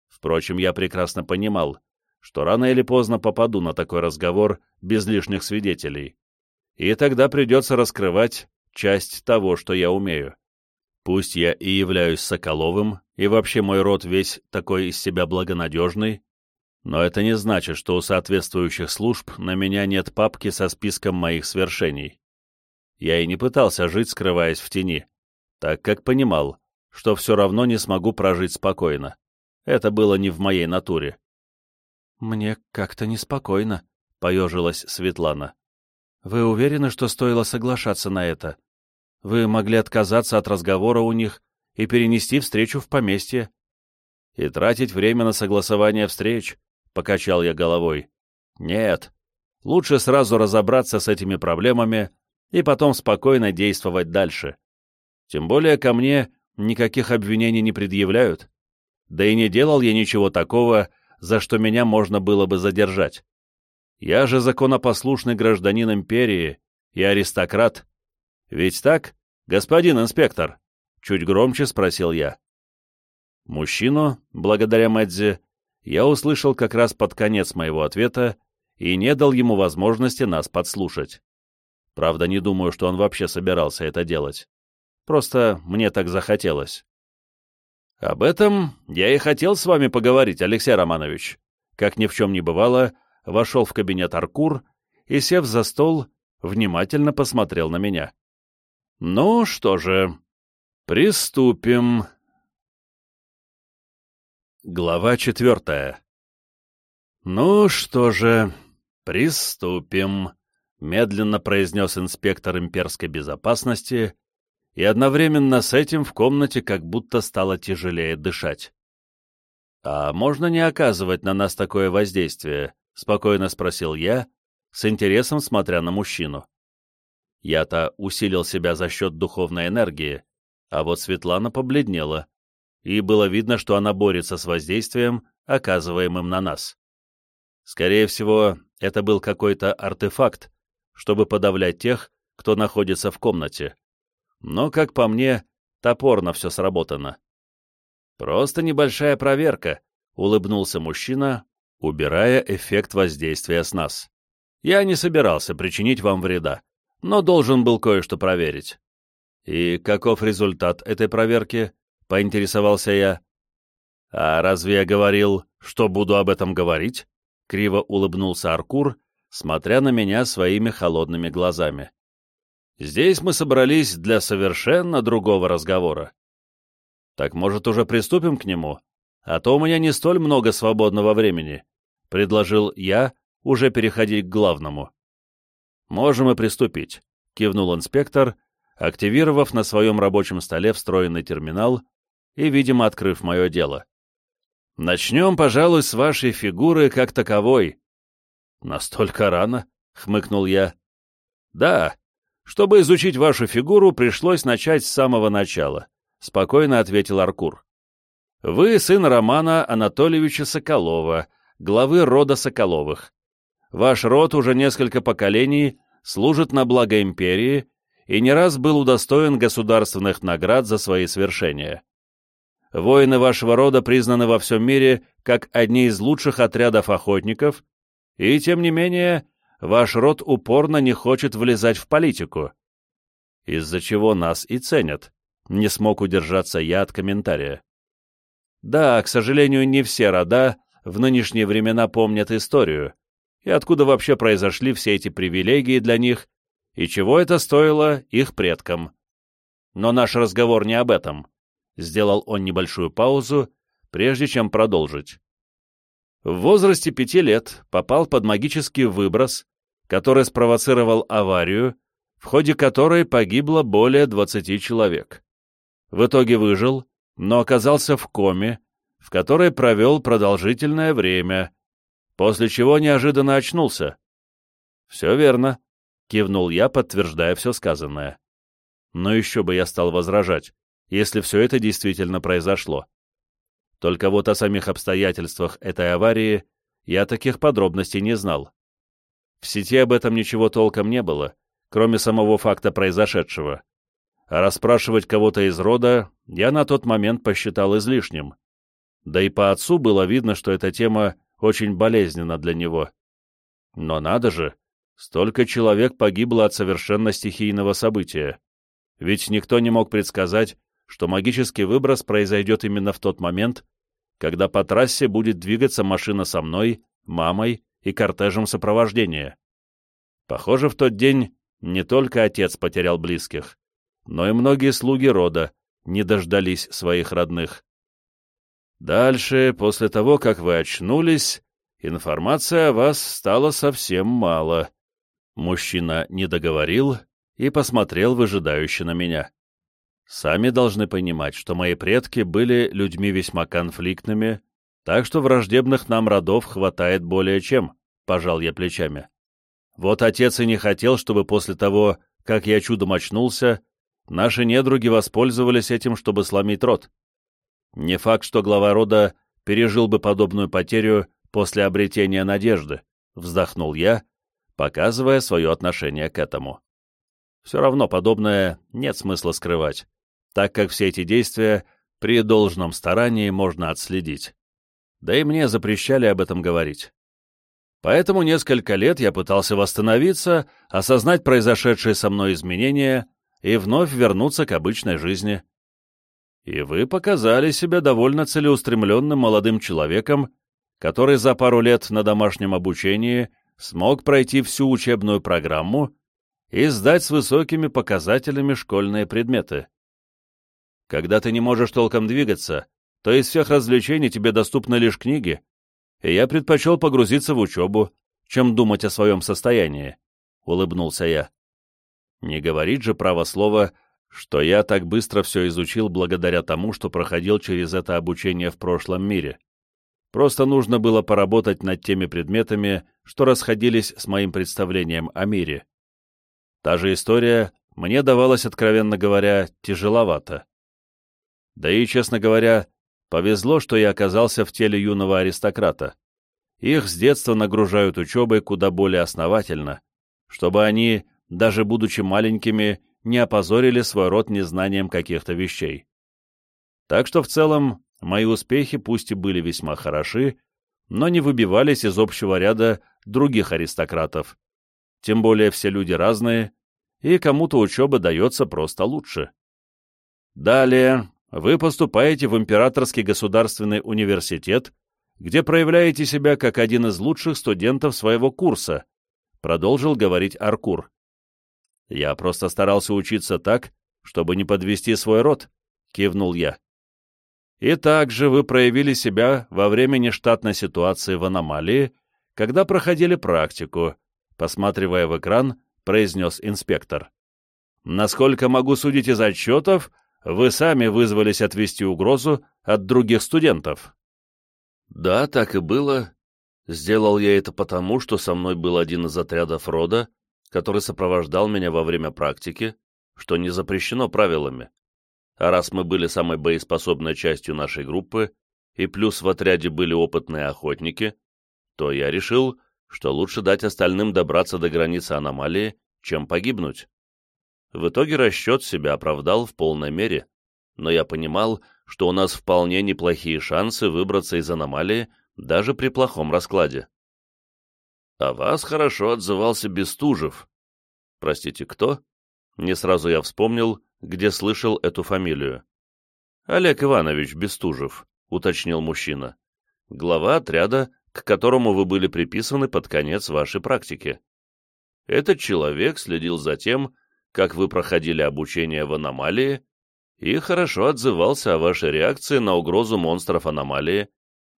Впрочем, я прекрасно понимал, что рано или поздно попаду на такой разговор без лишних свидетелей, и тогда придется раскрывать часть того, что я умею. Пусть я и являюсь Соколовым, и вообще мой род весь такой из себя благонадежный, но это не значит, что у соответствующих служб на меня нет папки со списком моих свершений. Я и не пытался жить, скрываясь в тени, так как понимал, что все равно не смогу прожить спокойно. Это было не в моей натуре. «Мне как-то неспокойно», — поежилась Светлана. «Вы уверены, что стоило соглашаться на это? Вы могли отказаться от разговора у них и перенести встречу в поместье?» «И тратить время на согласование встреч?» — покачал я головой. «Нет. Лучше сразу разобраться с этими проблемами и потом спокойно действовать дальше. Тем более ко мне никаких обвинений не предъявляют. Да и не делал я ничего такого, за что меня можно было бы задержать. Я же законопослушный гражданин империи и аристократ. Ведь так, господин инспектор? Чуть громче спросил я. Мужчину, благодаря Мэдзи, я услышал как раз под конец моего ответа и не дал ему возможности нас подслушать. Правда, не думаю, что он вообще собирался это делать. Просто мне так захотелось. Об этом я и хотел с вами поговорить, Алексей Романович. Как ни в чем не бывало, вошел в кабинет Аркур и, сев за стол, внимательно посмотрел на меня. Ну что же, приступим. Глава четвертая. Ну что же, приступим, медленно произнес инспектор имперской безопасности, и одновременно с этим в комнате как будто стало тяжелее дышать. «А можно не оказывать на нас такое воздействие?» — спокойно спросил я, с интересом смотря на мужчину. Я-то усилил себя за счет духовной энергии, а вот Светлана побледнела, и было видно, что она борется с воздействием, оказываемым на нас. Скорее всего, это был какой-то артефакт, чтобы подавлять тех, кто находится в комнате. Но, как по мне, топорно все сработано. «Просто небольшая проверка», — улыбнулся мужчина, убирая эффект воздействия с нас. «Я не собирался причинить вам вреда, но должен был кое-что проверить». «И каков результат этой проверки?» — поинтересовался я. «А разве я говорил, что буду об этом говорить?» — криво улыбнулся Аркур, смотря на меня своими холодными глазами. Здесь мы собрались для совершенно другого разговора. Так, может, уже приступим к нему? А то у меня не столь много свободного времени, — предложил я, уже переходить к главному. Можем и приступить, — кивнул инспектор, активировав на своем рабочем столе встроенный терминал и, видимо, открыв мое дело. Начнем, пожалуй, с вашей фигуры как таковой. Настолько рано, — хмыкнул я. Да, чтобы изучить вашу фигуру, пришлось начать с самого начала, спокойно ответил Аркур. Вы сын Романа Анатольевича Соколова, главы рода Соколовых. Ваш род уже несколько поколений служит на благо империи и не раз был удостоен государственных наград за свои свершения. Воины вашего рода признаны во всем мире как одни из лучших отрядов охотников, и, тем не менее, ваш род упорно не хочет влезать в политику. Из-за чего нас и ценят. Не смог удержаться я от комментария. Да, к сожалению, не все рода в нынешние времена помнят историю, и откуда вообще произошли все эти привилегии для них, и чего это стоило их предкам. Но наш разговор не об этом. Сделал он небольшую паузу, прежде чем продолжить. В возрасте пяти лет попал под магический выброс который спровоцировал аварию, в ходе которой погибло более 20 человек. В итоге выжил, но оказался в коме, в которой провел продолжительное время, после чего неожиданно очнулся. «Все верно», — кивнул я, подтверждая все сказанное. Но еще бы я стал возражать, если все это действительно произошло. Только вот о самих обстоятельствах этой аварии я таких подробностей не знал. В сети об этом ничего толком не было, кроме самого факта произошедшего. А расспрашивать кого-то из рода я на тот момент посчитал излишним. Да и по отцу было видно, что эта тема очень болезненна для него. Но надо же, столько человек погибло от совершенно стихийного события. Ведь никто не мог предсказать, что магический выброс произойдет именно в тот момент, когда по трассе будет двигаться машина со мной, мамой и кортежем сопровождения. Похоже, в тот день не только отец потерял близких, но и многие слуги рода не дождались своих родных. Дальше, после того, как вы очнулись, информация о вас стала совсем мало. Мужчина не договорил и посмотрел выжидающе на меня. Сами должны понимать, что мои предки были людьми весьма конфликтными, так что враждебных нам родов хватает более чем, пожал я плечами. Вот отец и не хотел, чтобы после того, как я чудом очнулся, наши недруги воспользовались этим, чтобы сломить род. Не факт, что глава рода пережил бы подобную потерю после обретения надежды, вздохнул я, показывая свое отношение к этому. Все равно подобное нет смысла скрывать, так как все эти действия при должном старании можно отследить. Да и мне запрещали об этом говорить. Поэтому несколько лет я пытался восстановиться, осознать произошедшие со мной изменения и вновь вернуться к обычной жизни. И вы показали себя довольно целеустремленным молодым человеком, который за пару лет на домашнем обучении смог пройти всю учебную программу и сдать с высокими показателями школьные предметы. Когда ты не можешь толком двигаться, то из всех развлечений тебе доступны лишь книги, и я предпочел погрузиться в учебу, чем думать о своем состоянии», — улыбнулся я. Не говорит же право слова, что я так быстро все изучил благодаря тому, что проходил через это обучение в прошлом мире. Просто нужно было поработать над теми предметами, что расходились с моим представлением о мире. Та же история мне давалась, откровенно говоря, тяжеловато. Да и, честно говоря, Повезло, что я оказался в теле юного аристократа. Их с детства нагружают учебой куда более основательно, чтобы они, даже будучи маленькими, не опозорили свой род незнанием каких-то вещей. Так что в целом мои успехи пусть и были весьма хороши, но не выбивались из общего ряда других аристократов. Тем более все люди разные, и кому-то учеба дается просто лучше. Далее вы поступаете в Императорский государственный университет, где проявляете себя как один из лучших студентов своего курса, продолжил говорить Аркур. Я просто старался учиться так, чтобы не подвести свой род, кивнул я. И также вы проявили себя во время нештатной ситуации в аномалии, когда проходили практику, посматривая в экран, произнес инспектор. Насколько могу судить из отчетов, вы сами вызвались отвести угрозу от других студентов. Да, так и было. Сделал я это потому, что со мной был один из отрядов рода, который сопровождал меня во время практики, что не запрещено правилами. А раз мы были самой боеспособной частью нашей группы, и плюс в отряде были опытные охотники, то я решил, что лучше дать остальным добраться до границы аномалии, чем погибнуть. В итоге расчет себя оправдал в полной мере, но я понимал, что у нас вполне неплохие шансы выбраться из аномалии даже при плохом раскладе. «О вас хорошо отзывался Бестужев». «Простите, кто?» Не сразу я вспомнил, где слышал эту фамилию. «Олег Иванович Бестужев», — уточнил мужчина. «Глава отряда, к которому вы были приписаны под конец вашей практики. Этот человек следил за тем, как вы проходили обучение в аномалии и хорошо отзывался о вашей реакции на угрозу монстров аномалии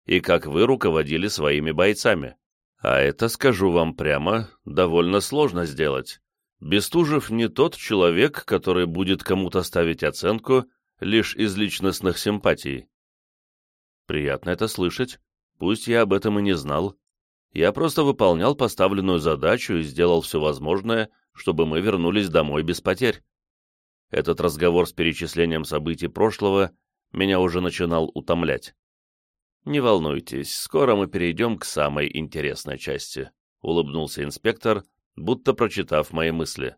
и как вы руководили своими бойцами. А это, скажу вам прямо, довольно сложно сделать. Бестужев не тот человек, который будет кому-то ставить оценку лишь из личностных симпатий. Приятно это слышать, пусть я об этом и не знал. Я просто выполнял поставленную задачу и сделал все возможное, чтобы мы вернулись домой без потерь. Этот разговор с перечислением событий прошлого меня уже начинал утомлять. «Не волнуйтесь, скоро мы перейдем к самой интересной части», — улыбнулся инспектор, будто прочитав мои мысли.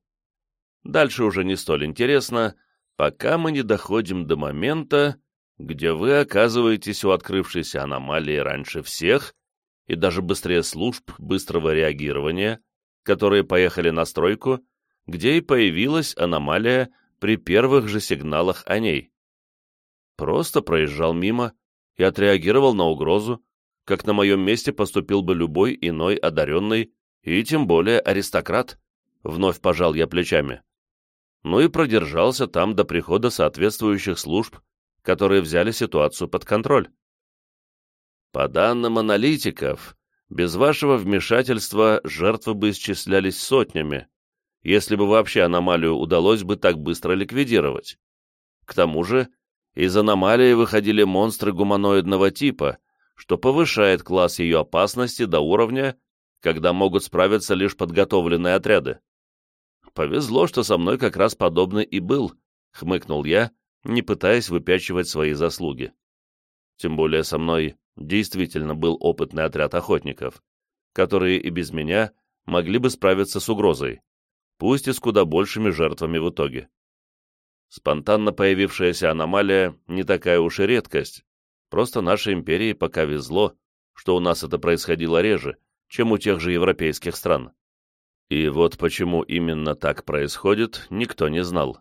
«Дальше уже не столь интересно, пока мы не доходим до момента, где вы оказываетесь у открывшейся аномалии раньше всех и даже быстрее служб быстрого реагирования, которые поехали на стройку, где и появилась аномалия при первых же сигналах о ней. Просто проезжал мимо и отреагировал на угрозу, как на моем месте поступил бы любой иной одаренный и тем более аристократ, вновь пожал я плечами. Ну и продержался там до прихода соответствующих служб, которые взяли ситуацию под контроль. По данным аналитиков, без вашего вмешательства жертвы бы исчислялись сотнями, если бы вообще аномалию удалось бы так быстро ликвидировать. К тому же, из аномалии выходили монстры гуманоидного типа, что повышает класс ее опасности до уровня, когда могут справиться лишь подготовленные отряды. Повезло, что со мной как раз подобный и был, хмыкнул я, не пытаясь выпячивать свои заслуги. Тем более со мной действительно был опытный отряд охотников, которые и без меня могли бы справиться с угрозой, пусть и с куда большими жертвами в итоге. Спонтанно появившаяся аномалия не такая уж и редкость, просто нашей империи пока везло, что у нас это происходило реже, чем у тех же европейских стран. И вот почему именно так происходит, никто не знал.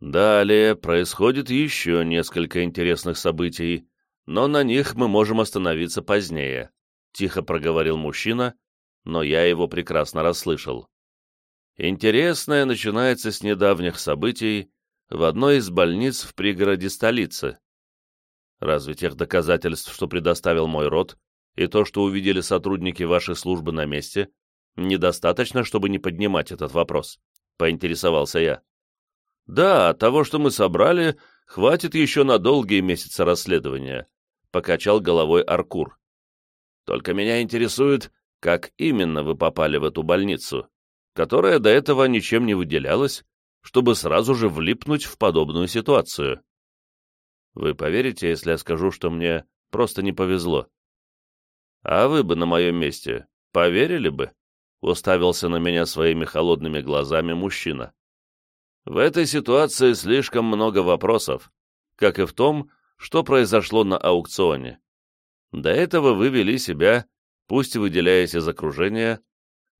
Далее происходит еще несколько интересных событий, но на них мы можем остановиться позднее, тихо проговорил мужчина, но я его прекрасно расслышал. Интересное начинается с недавних событий в одной из больниц в пригороде столицы. Разве тех доказательств, что предоставил мой род, и то, что увидели сотрудники вашей службы на месте, недостаточно, чтобы не поднимать этот вопрос?» — поинтересовался я. «Да, того, что мы собрали, хватит еще на долгие месяцы расследования», — покачал головой Аркур. «Только меня интересует, как именно вы попали в эту больницу, которая до этого ничем не выделялась, чтобы сразу же влипнуть в подобную ситуацию. Вы поверите, если я скажу, что мне просто не повезло? А вы бы на моем месте поверили бы?» уставился на меня своими холодными глазами мужчина. В этой ситуации слишком много вопросов, как и в том, что произошло на аукционе. До этого вы вели себя, пусть выделяясь из окружения,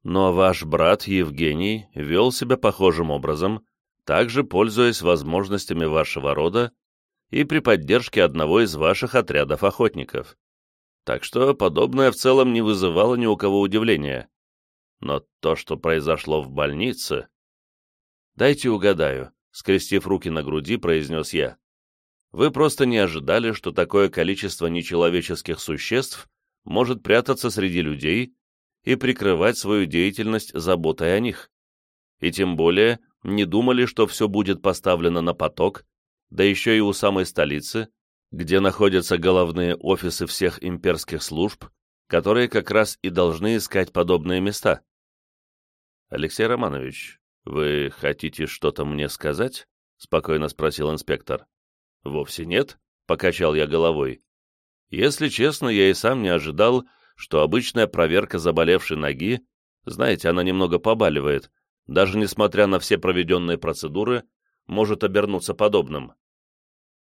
но ваш брат Евгений вел себя похожим образом, также пользуясь возможностями вашего рода и при поддержке одного из ваших отрядов охотников. Так что подобное в целом не вызывало ни у кого удивления. Но то, что произошло в больнице... «Дайте угадаю», — скрестив руки на груди, произнес я. «Вы просто не ожидали, что такое количество нечеловеческих существ может прятаться среди людей и прикрывать свою деятельность заботой о них. И тем более не думали, что все будет поставлено на поток, да еще и у самой столицы, где находятся головные офисы всех имперских служб, которые как раз и должны искать подобные места. «Алексей Романович, вы хотите что-то мне сказать?» — спокойно спросил инспектор. «Вовсе нет», — покачал я головой. «Если честно, я и сам не ожидал, что обычная проверка заболевшей ноги, знаете, она немного побаливает, даже несмотря на все проведенные процедуры, может обернуться подобным.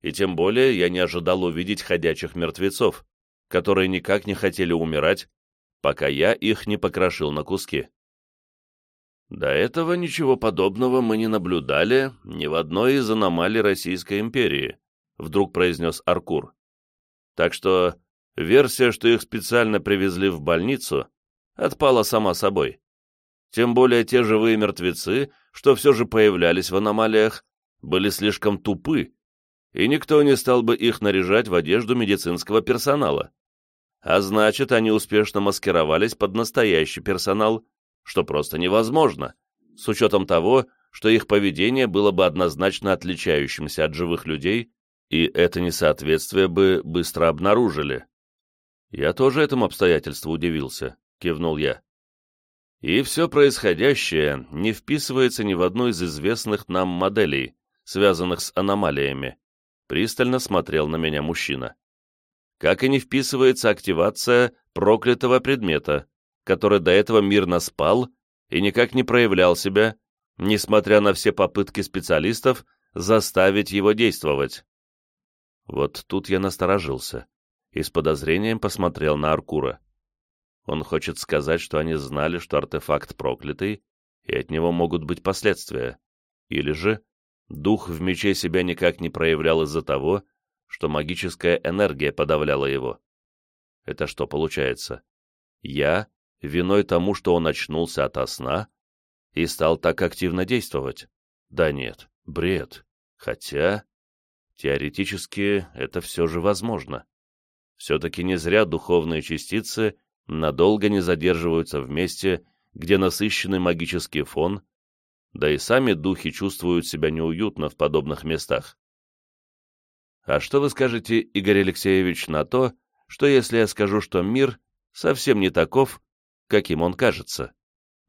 И тем более я не ожидал увидеть ходячих мертвецов, которые никак не хотели умирать, пока я их не покрошил на куски. До этого ничего подобного мы не наблюдали ни в одной из аномалий Российской империи, вдруг произнес Аркур. Так что версия, что их специально привезли в больницу, отпала сама собой. Тем более те живые мертвецы, что все же появлялись в аномалиях, были слишком тупы, и никто не стал бы их наряжать в одежду медицинского персонала. А значит, они успешно маскировались под настоящий персонал, что просто невозможно, с учетом того, что их поведение было бы однозначно отличающимся от живых людей, и это несоответствие бы быстро обнаружили. Я тоже этому обстоятельству удивился, кивнул я. И все происходящее не вписывается ни в одну из известных нам моделей, связанных с аномалиями, пристально смотрел на меня мужчина. Как и не вписывается активация проклятого предмета, который до этого мирно спал и никак не проявлял себя, несмотря на все попытки специалистов заставить его действовать. Вот тут я насторожился и с подозрением посмотрел на Аркура. Он хочет сказать, что они знали, что артефакт проклятый, и от него могут быть последствия. Или же дух в мече себя никак не проявлял из-за того, что магическая энергия подавляла его. Это что получается? Я виной тому, что он очнулся ото сна, и стал так активно действовать. Да нет, бред. Хотя, теоретически, это все же возможно. Все-таки не зря духовные частицы надолго не задерживаются в месте, где насыщенный магический фон, да и сами духи чувствуют себя неуютно в подобных местах. А что вы скажете, Игорь Алексеевич, на то, что если я скажу, что мир совсем не таков, каким он кажется?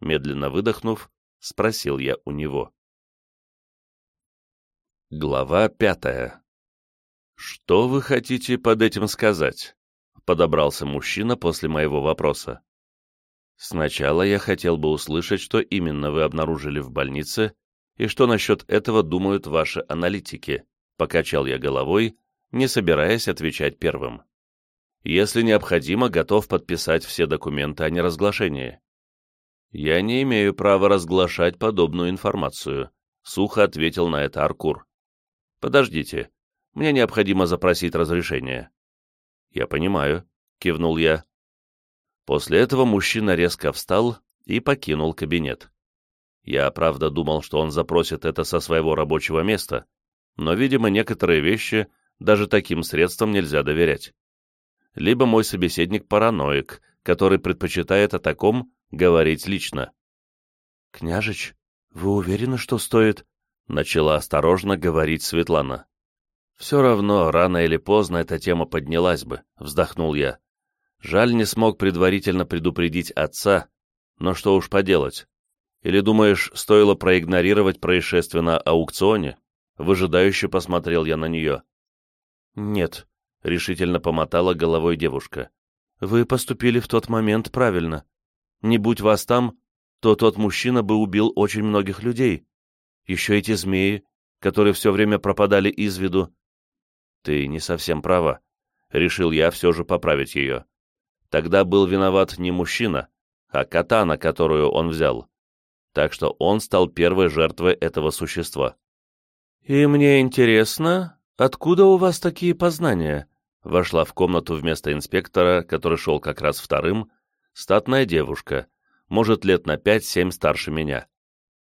Медленно выдохнув, спросил я у него. Глава пятая. «Что вы хотите под этим сказать?» — подобрался мужчина после моего вопроса. «Сначала я хотел бы услышать, что именно вы обнаружили в больнице и что насчет этого думают ваши аналитики», — покачал я головой, не собираясь отвечать первым. «Если необходимо, готов подписать все документы о неразглашении». «Я не имею права разглашать подобную информацию», — сухо ответил на это Аркур. «Подождите, мне необходимо запросить разрешение». «Я понимаю», — кивнул я. После этого мужчина резко встал и покинул кабинет. Я, правда, думал, что он запросит это со своего рабочего места, но, видимо, некоторые вещи даже таким средством нельзя доверять. Либо мой собеседник параноик, который предпочитает о таком говорить лично. «Княжич, вы уверены, что стоит?» — начала осторожно говорить Светлана. «Все равно, рано или поздно эта тема поднялась бы», — вздохнул я. «Жаль, не смог предварительно предупредить отца, но что уж поделать. Или, думаешь, стоило проигнорировать происшествие на аукционе?» Выжидающе посмотрел я на нее. «Нет», — решительно помотала головой девушка. «Вы поступили в тот момент правильно. Не будь вас там, то тот мужчина бы убил очень многих людей. Еще эти змеи, которые все время пропадали из виду. Ты не совсем права. Решил я все же поправить ее. Тогда был виноват не мужчина, а катана, которую он взял. Так что он стал первой жертвой этого существа. «И мне интересно, откуда у вас такие познания?» Вошла в комнату вместо инспектора, который шел как раз вторым, статная девушка, может, лет на пять-семь старше меня.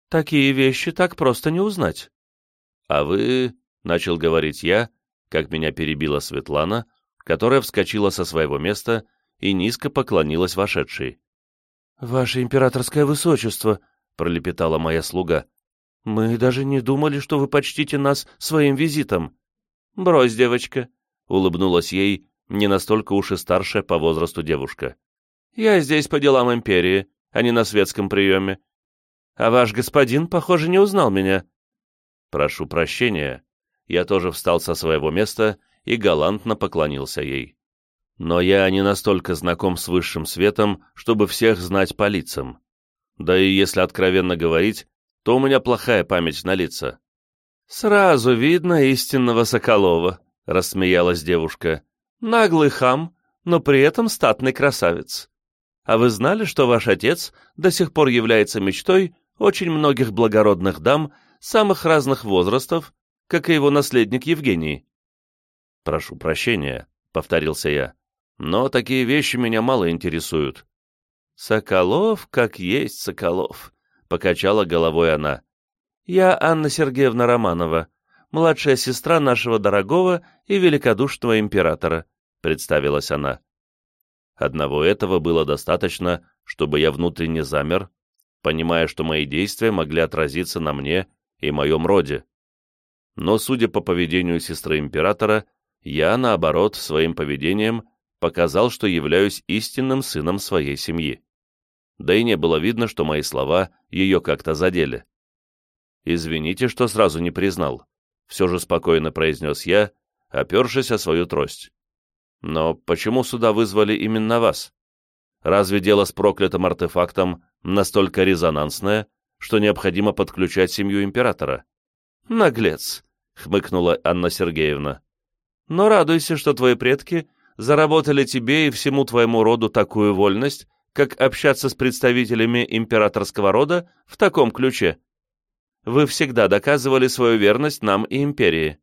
Такие вещи так просто не узнать. А вы, — начал говорить я, как меня перебила Светлана, которая вскочила со своего места и низко поклонилась вошедшей. «Ваше императорское высочество», — пролепетала моя слуга, — «мы даже не думали, что вы почтите нас своим визитом». «Брось, девочка», — улыбнулась ей не настолько уж и старшая по возрасту девушка. Я здесь по делам империи, а не на светском приеме. А ваш господин, похоже, не узнал меня. Прошу прощения. Я тоже встал со своего места и галантно поклонился ей. Но я не настолько знаком с высшим светом, чтобы всех знать по лицам. Да и если откровенно говорить, то у меня плохая память на лица. «Сразу видно истинного Соколова», — рассмеялась девушка. «Наглый хам, но при этом статный красавец. А вы знали, что ваш отец до сих пор является мечтой очень многих благородных дам самых разных возрастов, как и его наследник Евгений?» «Прошу прощения», — повторился я, — «но такие вещи меня мало интересуют». «Соколов, как есть Соколов», — покачала головой она. «Я Анна Сергеевна Романова, младшая сестра нашего дорогого и великодушного императора», — представилась она. Одного этого было достаточно, чтобы я внутренне замер, понимая, что мои действия могли отразиться на мне и моем роде. Но, судя по поведению сестры императора, я, наоборот, своим поведением показал, что являюсь истинным сыном своей семьи. Да и не было видно, что мои слова ее как-то задели. «Извините, что сразу не признал», — все же спокойно произнес я, опершись о свою трость. Но почему сюда вызвали именно вас? Разве дело с проклятым артефактом настолько резонансное, что необходимо подключать семью императора? Наглец, хмыкнула Анна Сергеевна. Но радуйся, что твои предки заработали тебе и всему твоему роду такую вольность, как общаться с представителями императорского рода в таком ключе. Вы всегда доказывали свою верность нам и империи.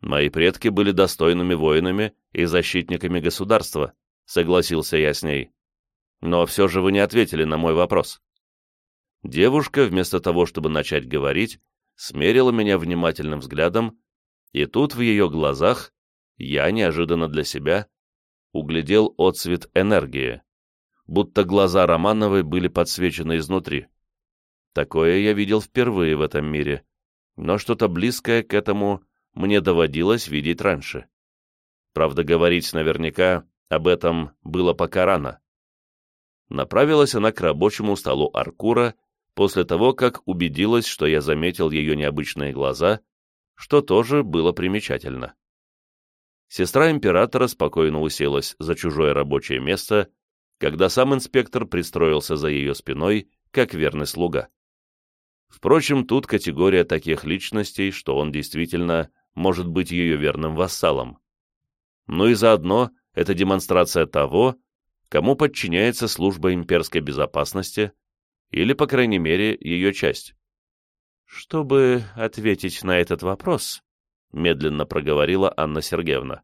Мои предки были достойными воинами и защитниками государства, согласился я с ней. Но все же вы не ответили на мой вопрос. Девушка, вместо того, чтобы начать говорить, смерила меня внимательным взглядом, и тут в ее глазах я, неожиданно для себя, углядел отцвет энергии, будто глаза Романовой были подсвечены изнутри. Такое я видел впервые в этом мире, но что-то близкое к этому мне доводилось видеть раньше. Правда, говорить наверняка об этом было пока рано. Направилась она к рабочему столу Аркура после того, как убедилась, что я заметил ее необычные глаза, что тоже было примечательно. Сестра императора спокойно уселась за чужое рабочее место, когда сам инспектор пристроился за ее спиной, как верный слуга. Впрочем, тут категория таких личностей, что он действительно может быть ее верным вассалом. Ну и заодно это демонстрация того, кому подчиняется служба имперской безопасности, или, по крайней мере, ее часть. «Чтобы ответить на этот вопрос», — медленно проговорила Анна Сергеевна,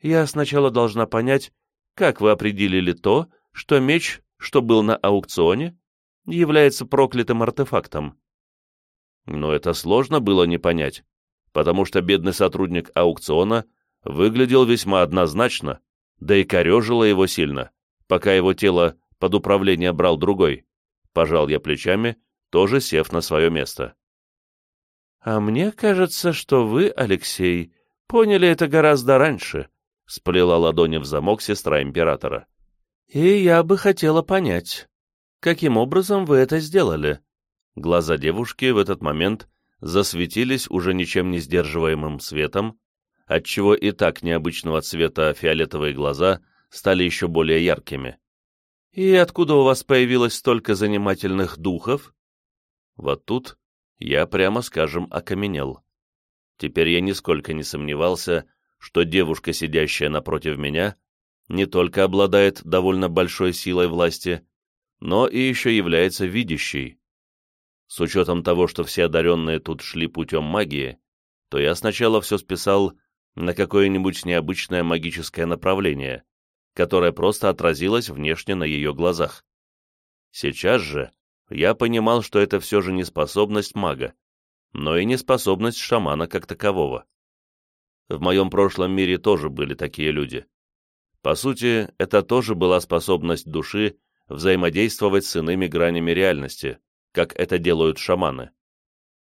«я сначала должна понять, как вы определили то, что меч, что был на аукционе, является проклятым артефактом?» Но это сложно было не понять, потому что бедный сотрудник аукциона выглядел весьма однозначно, да и корежило его сильно, пока его тело под управление брал другой. Пожал я плечами, тоже сев на свое место. «А мне кажется, что вы, Алексей, поняли это гораздо раньше», — сплела ладони в замок сестра императора. «И я бы хотела понять, каким образом вы это сделали?» Глаза девушки в этот момент засветились уже ничем не сдерживаемым светом, отчего и так необычного цвета фиолетовые глаза стали еще более яркими. «И откуда у вас появилось столько занимательных духов?» Вот тут я, прямо скажем, окаменел. Теперь я нисколько не сомневался, что девушка, сидящая напротив меня, не только обладает довольно большой силой власти, но и еще является видящей. С учетом того, что все одаренные тут шли путем магии, то я сначала все списал на какое-нибудь необычное магическое направление, которое просто отразилось внешне на ее глазах. Сейчас же я понимал, что это все же не способность мага, но и не способность шамана как такового. В моем прошлом мире тоже были такие люди. По сути, это тоже была способность души взаимодействовать с иными гранями реальности, как это делают шаманы.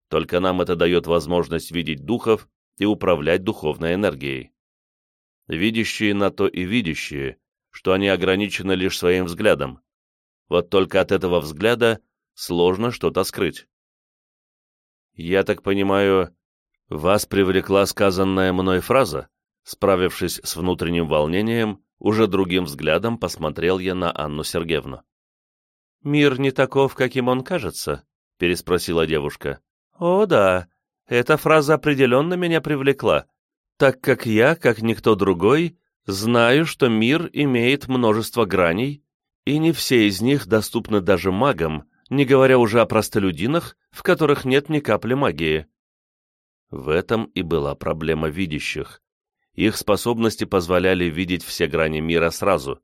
Только нам это дает возможность видеть духов и управлять духовной энергией. Видящие на то и видящие, что они ограничены лишь своим взглядом. Вот только от этого взгляда сложно что-то скрыть. «Я так понимаю, вас привлекла сказанная мной фраза?» Справившись с внутренним волнением, уже другим взглядом посмотрел я на Анну Сергеевну. «Мир не таков, каким он кажется?» — переспросила девушка. «О, да, эта фраза определенно меня привлекла, так как я, как никто другой, знаю, что мир имеет множество граней, и не все из них доступны даже магам, не говоря уже о простолюдинах, в которых нет ни капли магии. В этом и была проблема видящих. Их способности позволяли видеть все грани мира сразу,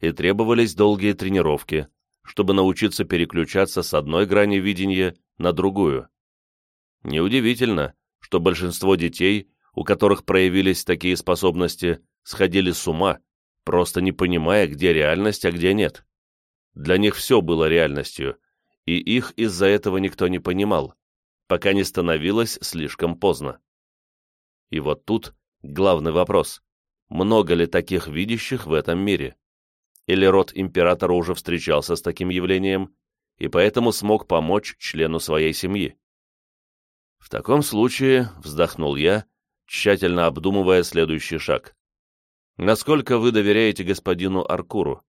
и требовались долгие тренировки, чтобы научиться переключаться с одной грани видения на другую. Неудивительно, что большинство детей, у которых проявились такие способности, сходили с ума, просто не понимая, где реальность, а где нет. Для них все было реальностью, и их из-за этого никто не понимал, пока не становилось слишком поздно. И вот тут главный вопрос. Много ли таких видящих в этом мире? Или род императора уже встречался с таким явлением, и поэтому смог помочь члену своей семьи? В таком случае, вздохнул я, тщательно обдумывая следующий шаг. Насколько вы доверяете господину Аркуру?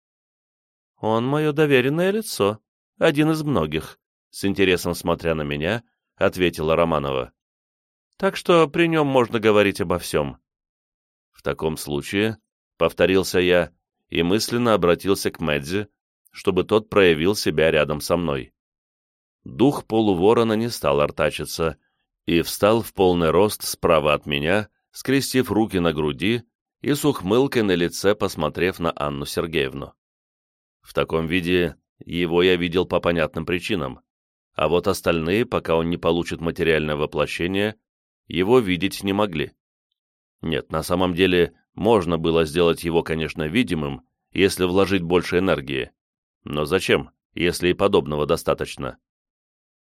Он мое доверенное лицо, один из многих, с интересом смотря на меня, ответила Романова. Так что при нем можно говорить обо всем. В таком случае, повторился я и мысленно обратился к Мэдзи, чтобы тот проявил себя рядом со мной. Дух полуворона не стал артачиться, и встал в полный рост справа от меня, скрестив руки на груди и с ухмылкой на лице посмотрев на Анну Сергеевну. В таком виде его я видел по понятным причинам, а вот остальные, пока он не получит материальное воплощение, его видеть не могли. Нет, на самом деле, можно было сделать его, конечно, видимым, если вложить больше энергии. Но зачем, если и подобного достаточно?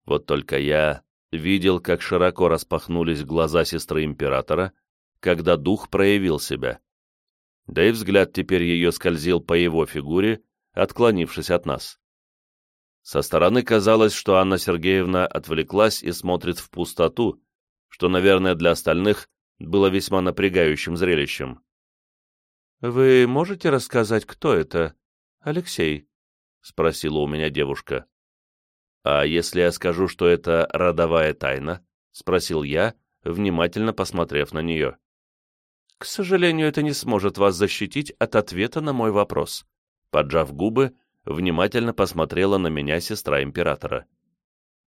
Вот только я видел, как широко распахнулись глаза сестры императора, когда дух проявил себя. Да и взгляд теперь ее скользил по его фигуре, отклонившись от нас. Со стороны казалось, что Анна Сергеевна отвлеклась и смотрит в пустоту, что, наверное, для остальных было весьма напрягающим зрелищем. «Вы можете рассказать, кто это, Алексей?» — спросила у меня девушка. «А если я скажу, что это родовая тайна?» — спросил я, внимательно посмотрев на нее. «К сожалению, это не сможет вас защитить от ответа на мой вопрос», — поджав губы, внимательно посмотрела на меня сестра императора.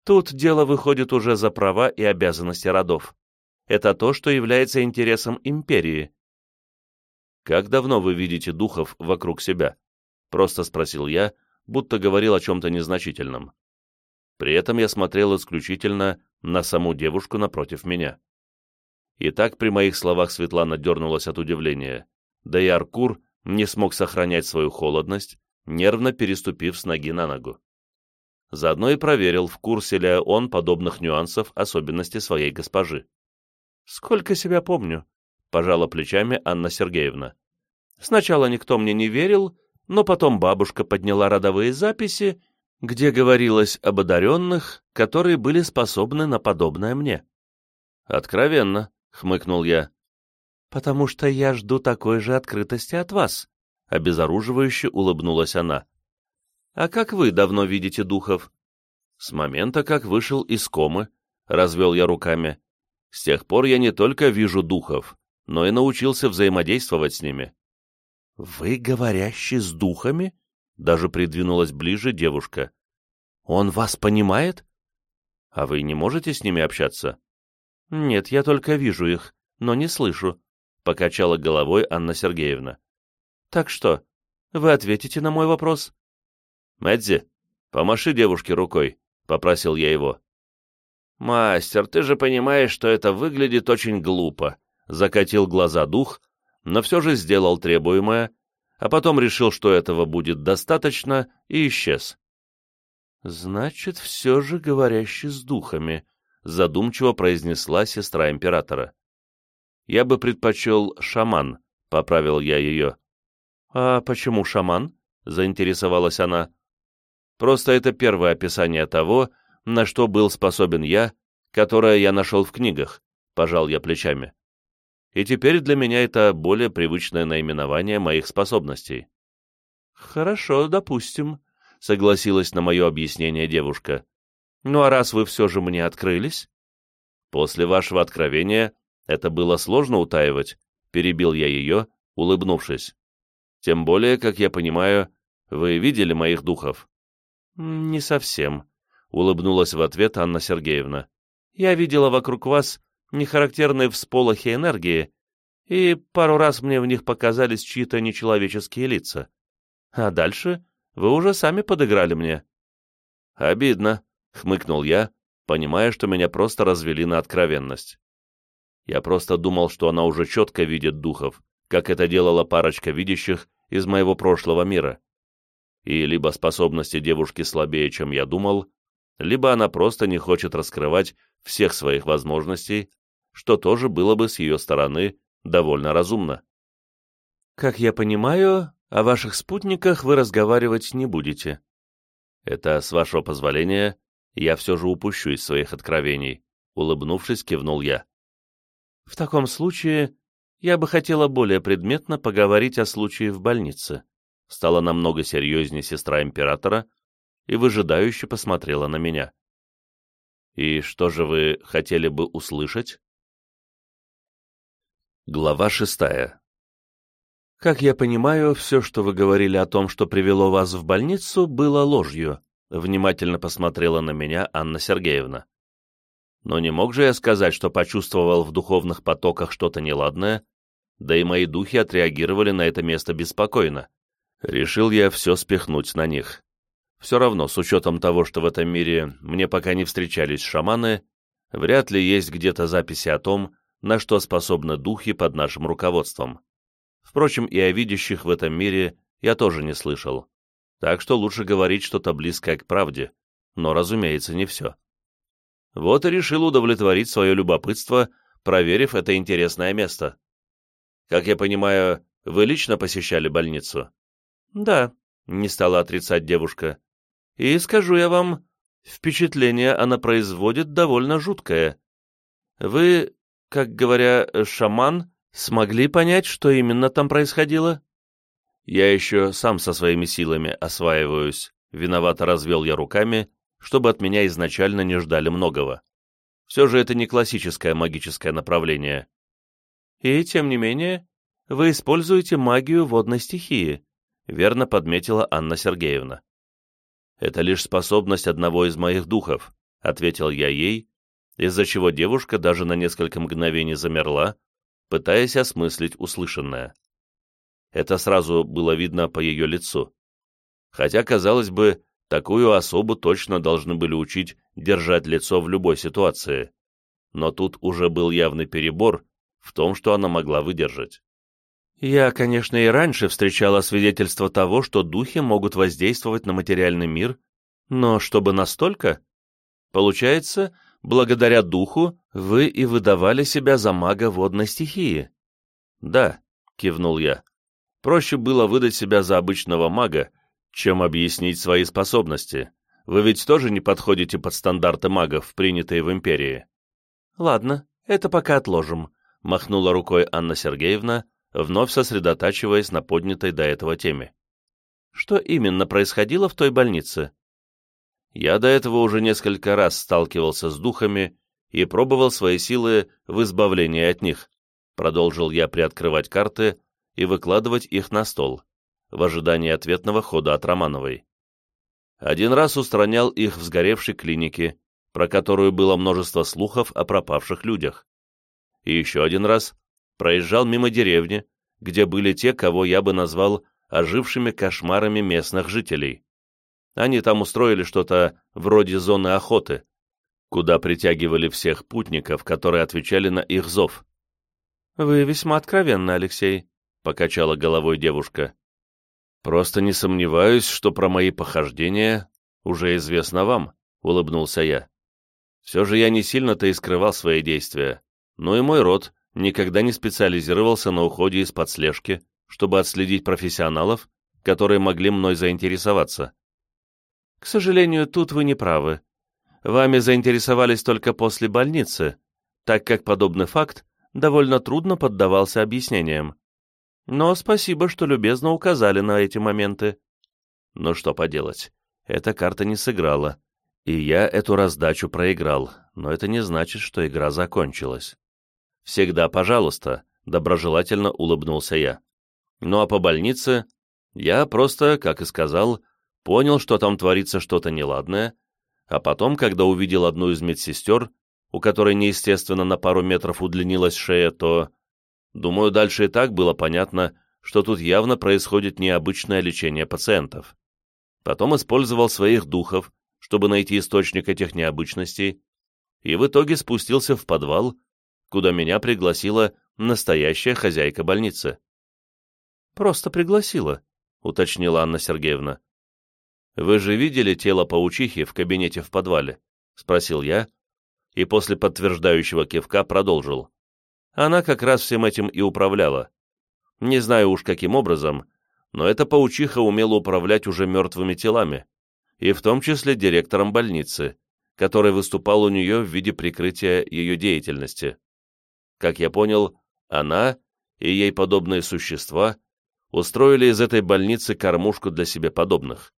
«Тут дело выходит уже за права и обязанности родов. Это то, что является интересом империи». «Как давно вы видите духов вокруг себя?» — просто спросил я, будто говорил о чем-то незначительном. При этом я смотрел исключительно на саму девушку напротив меня. И так при моих словах Светлана дернулась от удивления, да и Аркур не смог сохранять свою холодность, нервно переступив с ноги на ногу. Заодно и проверил, в курсе ли он подобных нюансов особенностей своей госпожи. «Сколько себя помню», — пожала плечами Анна Сергеевна. «Сначала никто мне не верил, но потом бабушка подняла родовые записи где говорилось об одаренных, которые были способны на подобное мне. «Откровенно», — хмыкнул я. «Потому что я жду такой же открытости от вас», — обезоруживающе улыбнулась она. «А как вы давно видите духов?» «С момента, как вышел из комы», — развел я руками. «С тех пор я не только вижу духов, но и научился взаимодействовать с ними». «Вы говорящий с духами?» Даже придвинулась ближе девушка. «Он вас понимает?» «А вы не можете с ними общаться?» «Нет, я только вижу их, но не слышу», — покачала головой Анна Сергеевна. «Так что, вы ответите на мой вопрос?» «Мэдзи, помаши девушке рукой», — попросил я его. «Мастер, ты же понимаешь, что это выглядит очень глупо», — закатил глаза дух, но все же сделал требуемое а потом решил, что этого будет достаточно, и исчез. «Значит, все же говорящий с духами», — задумчиво произнесла сестра императора. «Я бы предпочел шаман», — поправил я ее. «А почему шаман?» — заинтересовалась она. «Просто это первое описание того, на что был способен я, которое я нашел в книгах», — пожал я плечами и теперь для меня это более привычное наименование моих способностей. «Хорошо, допустим», — согласилась на мое объяснение девушка. «Ну а раз вы все же мне открылись?» «После вашего откровения это было сложно утаивать», — перебил я ее, улыбнувшись. «Тем более, как я понимаю, вы видели моих духов?» «Не совсем», — улыбнулась в ответ Анна Сергеевна. «Я видела вокруг вас нехарактерные всполохи энергии, и пару раз мне в них показались чьи-то нечеловеческие лица. А дальше вы уже сами подыграли мне. «Обидно», — хмыкнул я, понимая, что меня просто развели на откровенность. Я просто думал, что она уже четко видит духов, как это делала парочка видящих из моего прошлого мира. И либо способности девушки слабее, чем я думал, либо она просто не хочет раскрывать всех своих возможностей, что тоже было бы с ее стороны довольно разумно. «Как я понимаю, о ваших спутниках вы разговаривать не будете». «Это, с вашего позволения, я все же упущу из своих откровений», — улыбнувшись, кивнул я. «В таком случае я бы хотела более предметно поговорить о случае в больнице», стала намного серьезнее сестра императора и выжидающе посмотрела на меня. «И что же вы хотели бы услышать?» Глава шестая. «Как я понимаю, все, что вы говорили о том, что привело вас в больницу, было ложью», внимательно посмотрела на меня Анна Сергеевна. Но не мог же я сказать, что почувствовал в духовных потоках что-то неладное, да и мои духи отреагировали на это место беспокойно. Решил я все спихнуть на них. Все равно, с учетом того, что в этом мире мне пока не встречались шаманы, вряд ли есть где-то записи о том, на что способны духи под нашим руководством. Впрочем, и о видящих в этом мире я тоже не слышал. Так что лучше говорить что-то близкое к правде, но, разумеется, не все. Вот и решил удовлетворить свое любопытство, проверив это интересное место. Как я понимаю, вы лично посещали больницу? Да, не стала отрицать девушка. И скажу я вам, впечатление она производит довольно жуткое. Вы, как говоря, шаман, смогли понять, что именно там происходило? Я еще сам со своими силами осваиваюсь. Виновато развел я руками, чтобы от меня изначально не ждали многого. Все же это не классическое магическое направление. И, тем не менее, вы используете магию водной стихии, верно подметила Анна Сергеевна. Это лишь способность одного из моих духов, ответил я ей, из-за чего девушка даже на несколько мгновений замерла, пытаясь осмыслить услышанное. Это сразу было видно по ее лицу. Хотя, казалось бы, такую особу точно должны были учить держать лицо в любой ситуации. Но тут уже был явный перебор в том, что она могла выдержать. Я, конечно, и раньше встречала свидетельства того, что духи могут воздействовать на материальный мир, но чтобы настолько? Получается, благодаря духу вы и выдавали себя за мага водной стихии. Да, кивнул я. Проще было выдать себя за обычного мага, чем объяснить свои способности. Вы ведь тоже не подходите под стандарты магов, принятые в Империи. Ладно, это пока отложим, махнула рукой Анна Сергеевна, вновь сосредотачиваясь на поднятой до этого теме. Что именно происходило в той больнице? Я до этого уже несколько раз сталкивался с духами и пробовал свои силы в избавлении от них. Продолжил я приоткрывать карты и выкладывать их на стол, в ожидании ответного хода от Романовой. Один раз устранял их в сгоревшей клинике, про которую было множество слухов о пропавших людях. И еще один раз проезжал мимо деревни, где были те, кого я бы назвал ожившими кошмарами местных жителей. Они там устроили что-то вроде зоны охоты, куда притягивали всех путников, которые отвечали на их зов. «Вы весьма откровенны, Алексей», — покачала головой девушка. «Просто не сомневаюсь, что про мои похождения уже известно вам», — улыбнулся я. «Все же я не сильно-то и скрывал свои действия, но и мой род никогда не специализировался на уходе из-под слежки, чтобы отследить профессионалов, которые могли мной заинтересоваться. К сожалению, тут вы не правы. Вами заинтересовались только после больницы, так как подобный факт довольно трудно поддавался объяснениям. Но спасибо, что любезно указали на эти моменты. Ну что поделать, эта карта не сыграла, и я эту раздачу проиграл, но это не значит, что игра закончилась. «Всегда пожалуйста», — доброжелательно улыбнулся я. «Ну а по больнице я просто, как и сказал, понял, что там творится что-то неладное, а потом, когда увидел одну из медсестер, у которой неестественно на пару метров удлинилась шея, то... Думаю, дальше и так было понятно, что тут явно происходит необычное лечение пациентов. Потом использовал своих духов, чтобы найти источник этих необычностей, и в итоге спустился в подвал, куда меня пригласила настоящая хозяйка больницы. «Просто пригласила», — уточнила Анна Сергеевна. «Вы же видели тело паучихи в кабинете в подвале?» — спросил я, и после подтверждающего кивка продолжил. Она как раз всем этим и управляла. Не знаю уж каким образом, но эта паучиха умела управлять уже мертвыми телами, и в том числе директором больницы, который выступал у нее в виде прикрытия ее деятельности. Как я понял, она и ей подобные существа устроили из этой больницы кормушку для себе подобных.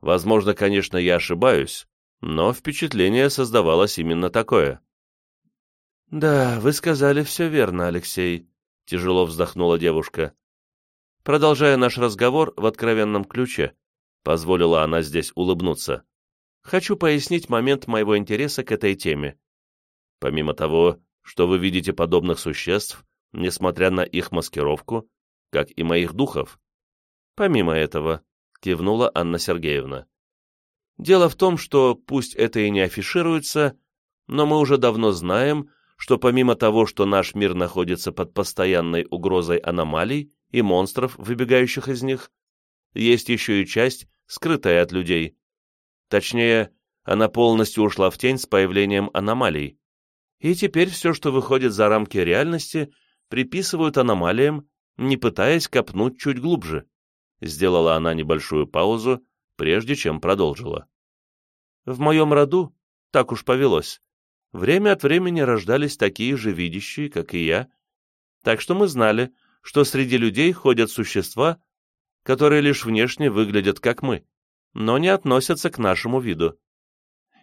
Возможно, конечно, я ошибаюсь, но впечатление создавалось именно такое. «Да, вы сказали все верно, Алексей», — тяжело вздохнула девушка. Продолжая наш разговор в откровенном ключе, позволила она здесь улыбнуться. Хочу пояснить момент моего интереса к этой теме. Помимо того, что вы видите подобных существ, несмотря на их маскировку, как и моих духов. Помимо этого, кивнула Анна Сергеевна, Дело в том, что, пусть это и не афишируется, но мы уже давно знаем, что помимо того, что наш мир находится под постоянной угрозой аномалий и монстров, выбегающих из них, есть еще и часть, скрытая от людей. Точнее, она полностью ушла в тень с появлением аномалий. И теперь все, что выходит за рамки реальности, приписывают аномалиям, не пытаясь копнуть чуть глубже. Сделала она небольшую паузу, прежде чем продолжила. В моем роду так уж повелось. Время от времени рождались такие же видящие, как и я, так что мы знали, что среди людей ходят существа, которые лишь внешне выглядят как мы, но не относятся к нашему виду.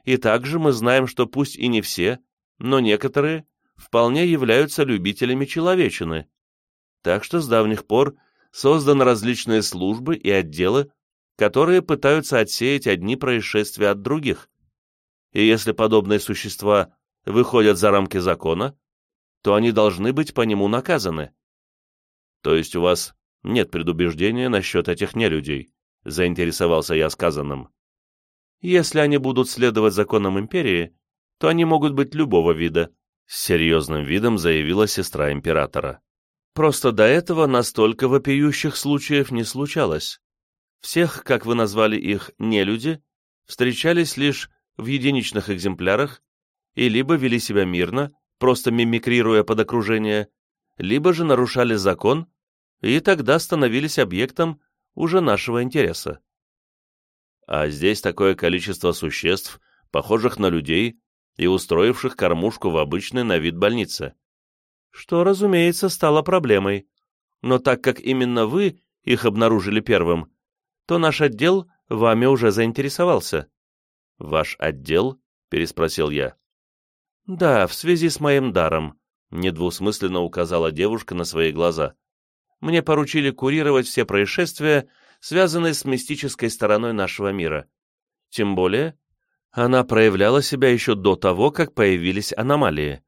И также мы знаем, что пусть и не все, но некоторые вполне являются любителями человечины. Так что с давних пор созданы различные службы и отделы, которые пытаются отсеять одни происшествия от других. И если подобные существа выходят за рамки закона, то они должны быть по нему наказаны. То есть у вас нет предубеждения насчет этих нелюдей, заинтересовался я сказанным. Если они будут следовать законам империи, то они могут быть любого вида, с серьезным видом заявила сестра императора. Просто до этого настолько вопиющих случаев не случалось. Всех, как вы назвали их, нелюди, встречались лишь в единичных экземплярах и либо вели себя мирно, просто мимикрируя под окружение, либо же нарушали закон и тогда становились объектом уже нашего интереса. А здесь такое количество существ, похожих на людей и устроивших кормушку в обычной на вид больнице. Что, разумеется, стало проблемой. Но так как именно вы их обнаружили первым, то наш отдел вами уже заинтересовался». «Ваш отдел?» — переспросил я. «Да, в связи с моим даром», — недвусмысленно указала девушка на свои глаза. «Мне поручили курировать все происшествия, связанные с мистической стороной нашего мира. Тем более, она проявляла себя еще до того, как появились аномалии.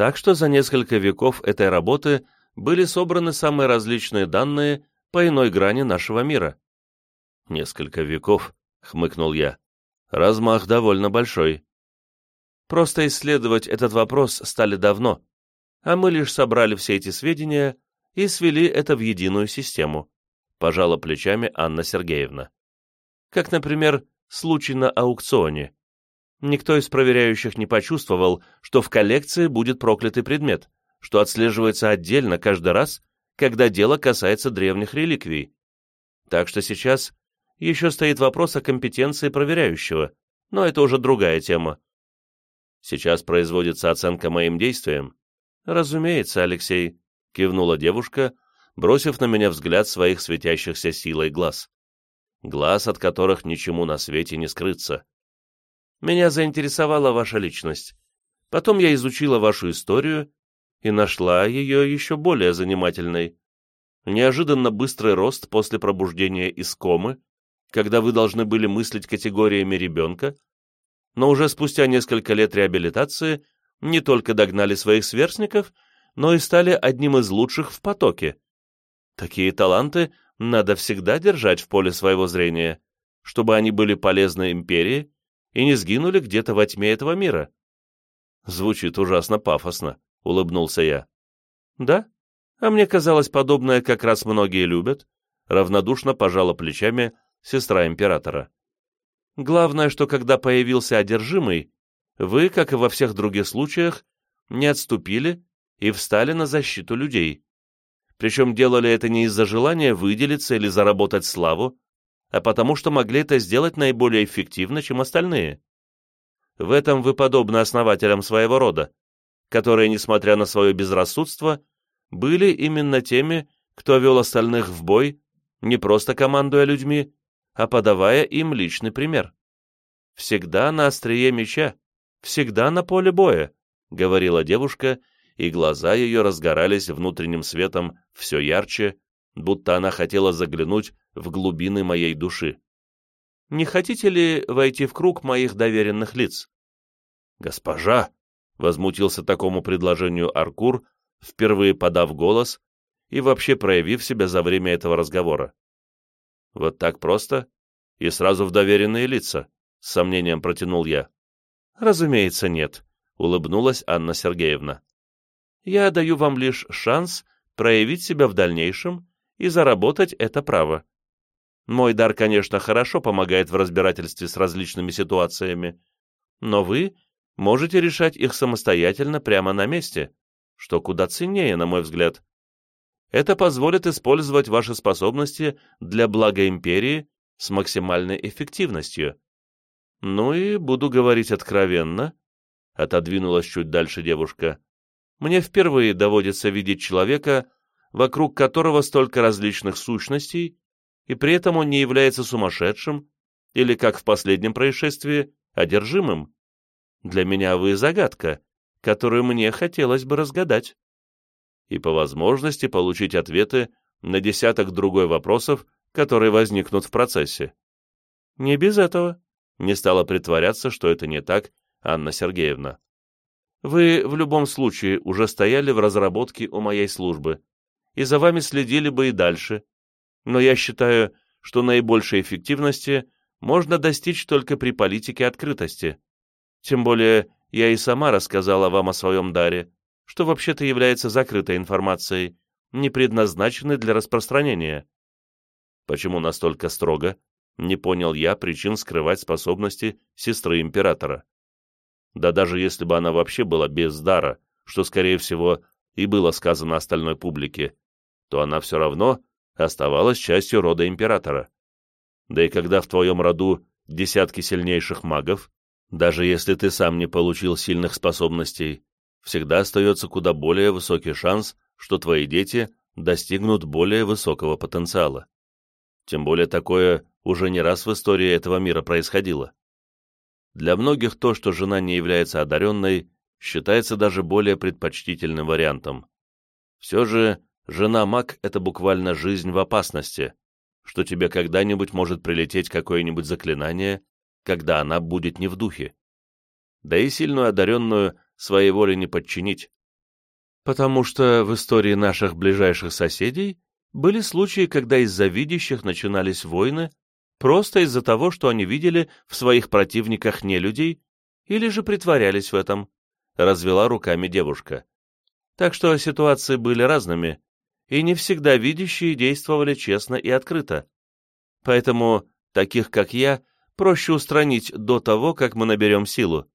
Так что за несколько веков этой работы были собраны самые различные данные по иной грани нашего мира. «Несколько веков», — хмыкнул я. «Размах довольно большой». «Просто исследовать этот вопрос стали давно, а мы лишь собрали все эти сведения и свели это в единую систему», — пожала плечами Анна Сергеевна. «Как, например, случай на аукционе. Никто из проверяющих не почувствовал, что в коллекции будет проклятый предмет, что отслеживается отдельно каждый раз, когда дело касается древних реликвий. Так что сейчас еще стоит вопрос о компетенции проверяющего, но это уже другая тема. Сейчас производится оценка моим действиям? Разумеется, Алексей, кивнула девушка, бросив на меня взгляд своих светящихся силой глаз. Глаз, от которых ничему на свете не скрыться. Меня заинтересовала ваша личность. Потом я изучила вашу историю и нашла ее еще более занимательной. Неожиданно быстрый рост после пробуждения из комы, когда вы должны были мыслить категориями ребенка, но уже спустя несколько лет реабилитации не только догнали своих сверстников, но и стали одним из лучших в потоке. Такие таланты надо всегда держать в поле своего зрения, чтобы они были полезны империи и не сгинули где-то во тьме этого мира. Звучит ужасно пафосно, улыбнулся я. Да? А мне казалось, подобное как раз многие любят, равнодушно пожала плечами сестра императора. Главное, что когда появился одержимый, вы, как и во всех других случаях, не отступили и встали на защиту людей. Причем делали это не из-за желания выделиться или заработать славу, а потому что могли это сделать наиболее эффективно, чем остальные. В этом вы подобны основателям своего рода, которые, несмотря на свое безрассудство, были именно теми, кто вел остальных в бой, не просто командуя людьми, а подавая им личный пример. «Всегда на острие меча, всегда на поле боя», — говорила девушка, и глаза ее разгорались внутренним светом все ярче, будто она хотела заглянуть в глубины моей души. «Не хотите ли войти в круг моих доверенных лиц?» «Госпожа!» — возмутился такому предложению Аркур, впервые подав голос и вообще проявив себя за время этого разговора. Вот так просто и сразу в доверенные лица. — с сомнением протянул я. «Разумеется, нет», — улыбнулась Анна Сергеевна. «Я даю вам лишь шанс проявить себя в дальнейшем и заработать это право. Мой дар, конечно, хорошо помогает в разбирательстве с различными ситуациями, но вы можете решать их самостоятельно прямо на месте, что куда ценнее, на мой взгляд. Это позволит использовать ваши способности для блага империи с максимальной эффективностью. Ну и буду говорить откровенно, — отодвинулась чуть дальше девушка, — мне впервые доводится видеть человека, вокруг которого столько различных сущностей, и при этом он не является сумасшедшим или, как в последнем происшествии, одержимым. Для меня вы загадка, которую мне хотелось бы разгадать. И по возможности получить ответы на десяток другой вопросов, которые возникнут в процессе. Не без этого. Не стала притворяться, что это не так, Анна Сергеевна. Вы в любом случае уже стояли в разработке у моей службы, и за вами следили бы и дальше. Но я считаю, что наибольшей эффективности можно достичь только при политике открытости. Тем более, я и сама рассказала вам о своем даре, что вообще-то является закрытой информацией, не предназначенной для распространения. Почему настолько строго? Не понял я причин скрывать способности сестры императора. Да даже если бы она вообще была без дара, что, скорее всего, и было сказано остальной публике, то она все равно оставалась частью рода императора. Да и когда в твоем роду десятки сильнейших магов, даже если ты сам не получил сильных способностей, всегда остается куда более высокий шанс, что твои дети достигнут более высокого потенциала. Тем более такое уже не раз в истории этого мира происходило. Для многих то, что жена не является одаренной, считается даже более предпочтительным вариантом. Все же Жена-маг — это буквально жизнь в опасности, что тебе когда-нибудь может прилететь какое-нибудь заклинание, когда она будет не в духе. Да и сильную одаренную своей воле не подчинить. Потому что в истории наших ближайших соседей были случаи, когда из-за видящих начинались войны, просто из-за того, что они видели в своих противниках не людей или же притворялись в этом, развела руками девушка. Так что ситуации были разными, и не всегда видящие действовали честно и открыто. Поэтому таких, как я, проще устранить до того, как мы наберем силу.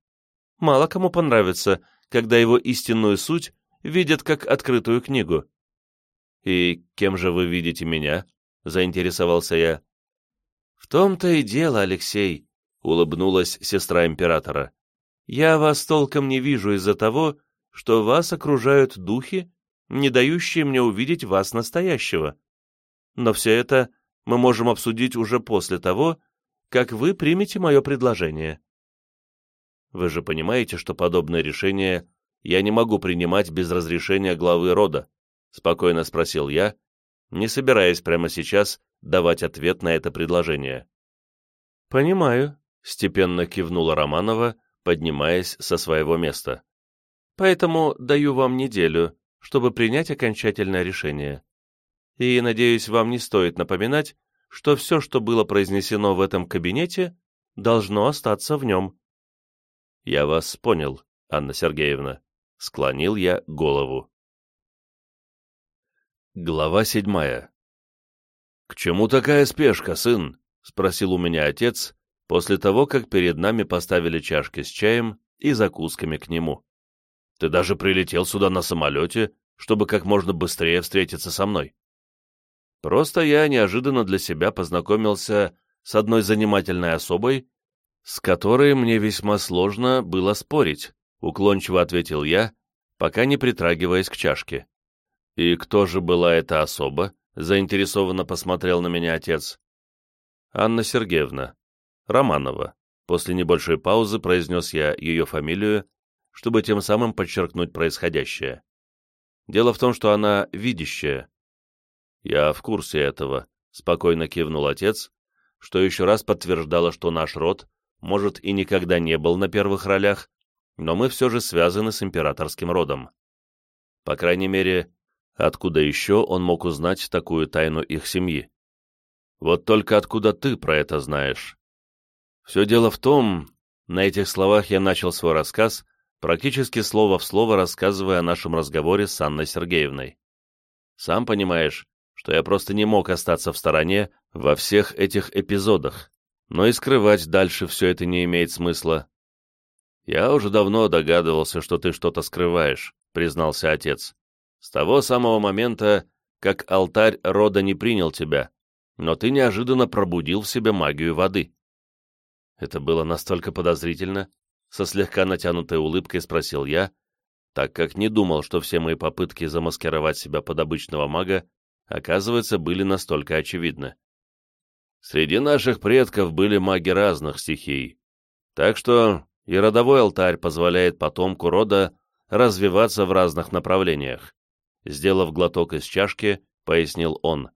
Мало кому понравится, когда его истинную суть видят как открытую книгу. «И кем же вы видите меня?» — заинтересовался я. «В том-то и дело, Алексей», — улыбнулась сестра императора. «Я вас толком не вижу из-за того, что вас окружают духи, не дающие мне увидеть вас настоящего. Но все это мы можем обсудить уже после того, как вы примете мое предложение. Вы же понимаете, что подобное решение я не могу принимать без разрешения главы рода, спокойно спросил я, не собираясь прямо сейчас давать ответ на это предложение. Понимаю, степенно кивнула Романова, поднимаясь со своего места. Поэтому даю вам неделю, чтобы принять окончательное решение. И, надеюсь, вам не стоит напоминать, что все, что было произнесено в этом кабинете, должно остаться в нем. Я вас понял, Анна Сергеевна. Склонил я голову. Глава седьмая. «К чему такая спешка, сын?» — спросил у меня отец, после того, как перед нами поставили чашки с чаем и закусками к нему. Ты даже прилетел сюда на самолете, чтобы как можно быстрее встретиться со мной. Просто я неожиданно для себя познакомился с одной занимательной особой, с которой мне весьма сложно было спорить, уклончиво ответил я, пока не притрагиваясь к чашке. И кто же была эта особа? Заинтересованно посмотрел на меня отец. Анна Сергеевна. Романова. После небольшой паузы произнес я ее фамилию, чтобы тем самым подчеркнуть происходящее. Дело в том, что она видящая. Я в курсе этого, спокойно кивнул отец, что еще раз подтверждало, что наш род, может, и никогда не был на первых ролях, но мы все же связаны с императорским родом. По крайней мере, откуда еще он мог узнать такую тайну их семьи? Вот только откуда ты про это знаешь? Все дело в том, на этих словах я начал свой рассказ, практически слово в слово рассказывая о нашем разговоре с Анной Сергеевной. Сам понимаешь, что я просто не мог остаться в стороне во всех этих эпизодах, но и скрывать дальше все это не имеет смысла. «Я уже давно догадывался, что ты что-то скрываешь», — признался отец. «С того самого момента, как алтарь рода не принял тебя, но ты неожиданно пробудил в себе магию воды». Это было настолько подозрительно, со слегка натянутой улыбкой спросил я, так как не думал, что все мои попытки замаскировать себя под обычного мага, оказывается, были настолько очевидны. Среди наших предков были маги разных стихий, так что и родовой алтарь позволяет потомку рода развиваться в разных направлениях. Сделав глоток из чашки, пояснил он.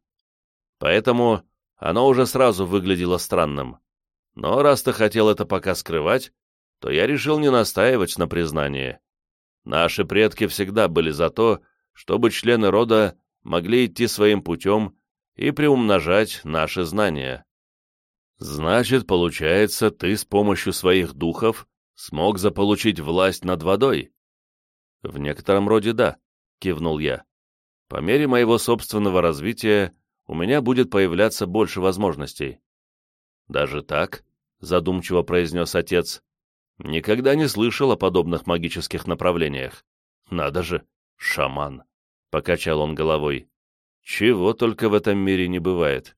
Поэтому оно уже сразу выглядело странным. Но раз ты хотел это пока скрывать, то я решил не настаивать на признании. Наши предки всегда были за то, чтобы члены рода могли идти своим путем и приумножать наши знания. Значит, получается, ты с помощью своих духов смог заполучить власть над водой? В некотором роде да, кивнул я. По мере моего собственного развития у меня будет появляться больше возможностей. Даже так, задумчиво произнес отец, никогда не слышал о подобных магических направлениях. Надо же, шаман, покачал он головой. Чего только в этом мире не бывает.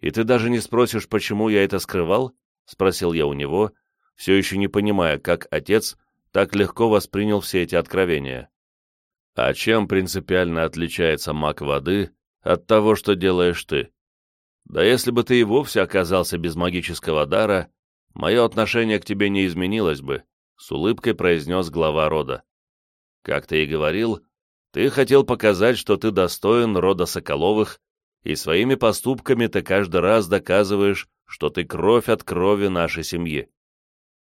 И ты даже не спросишь, почему я это скрывал? Спросил я у него, все еще не понимая, как отец так легко воспринял все эти откровения. А чем принципиально отличается маг воды от того, что делаешь ты? Да если бы ты и вовсе оказался без магического дара, мое отношение к тебе не изменилось бы, с улыбкой произнес глава рода. Как ты и говорил, ты хотел показать, что ты достоин рода Соколовых, и своими поступками ты каждый раз доказываешь, что ты кровь от крови нашей семьи.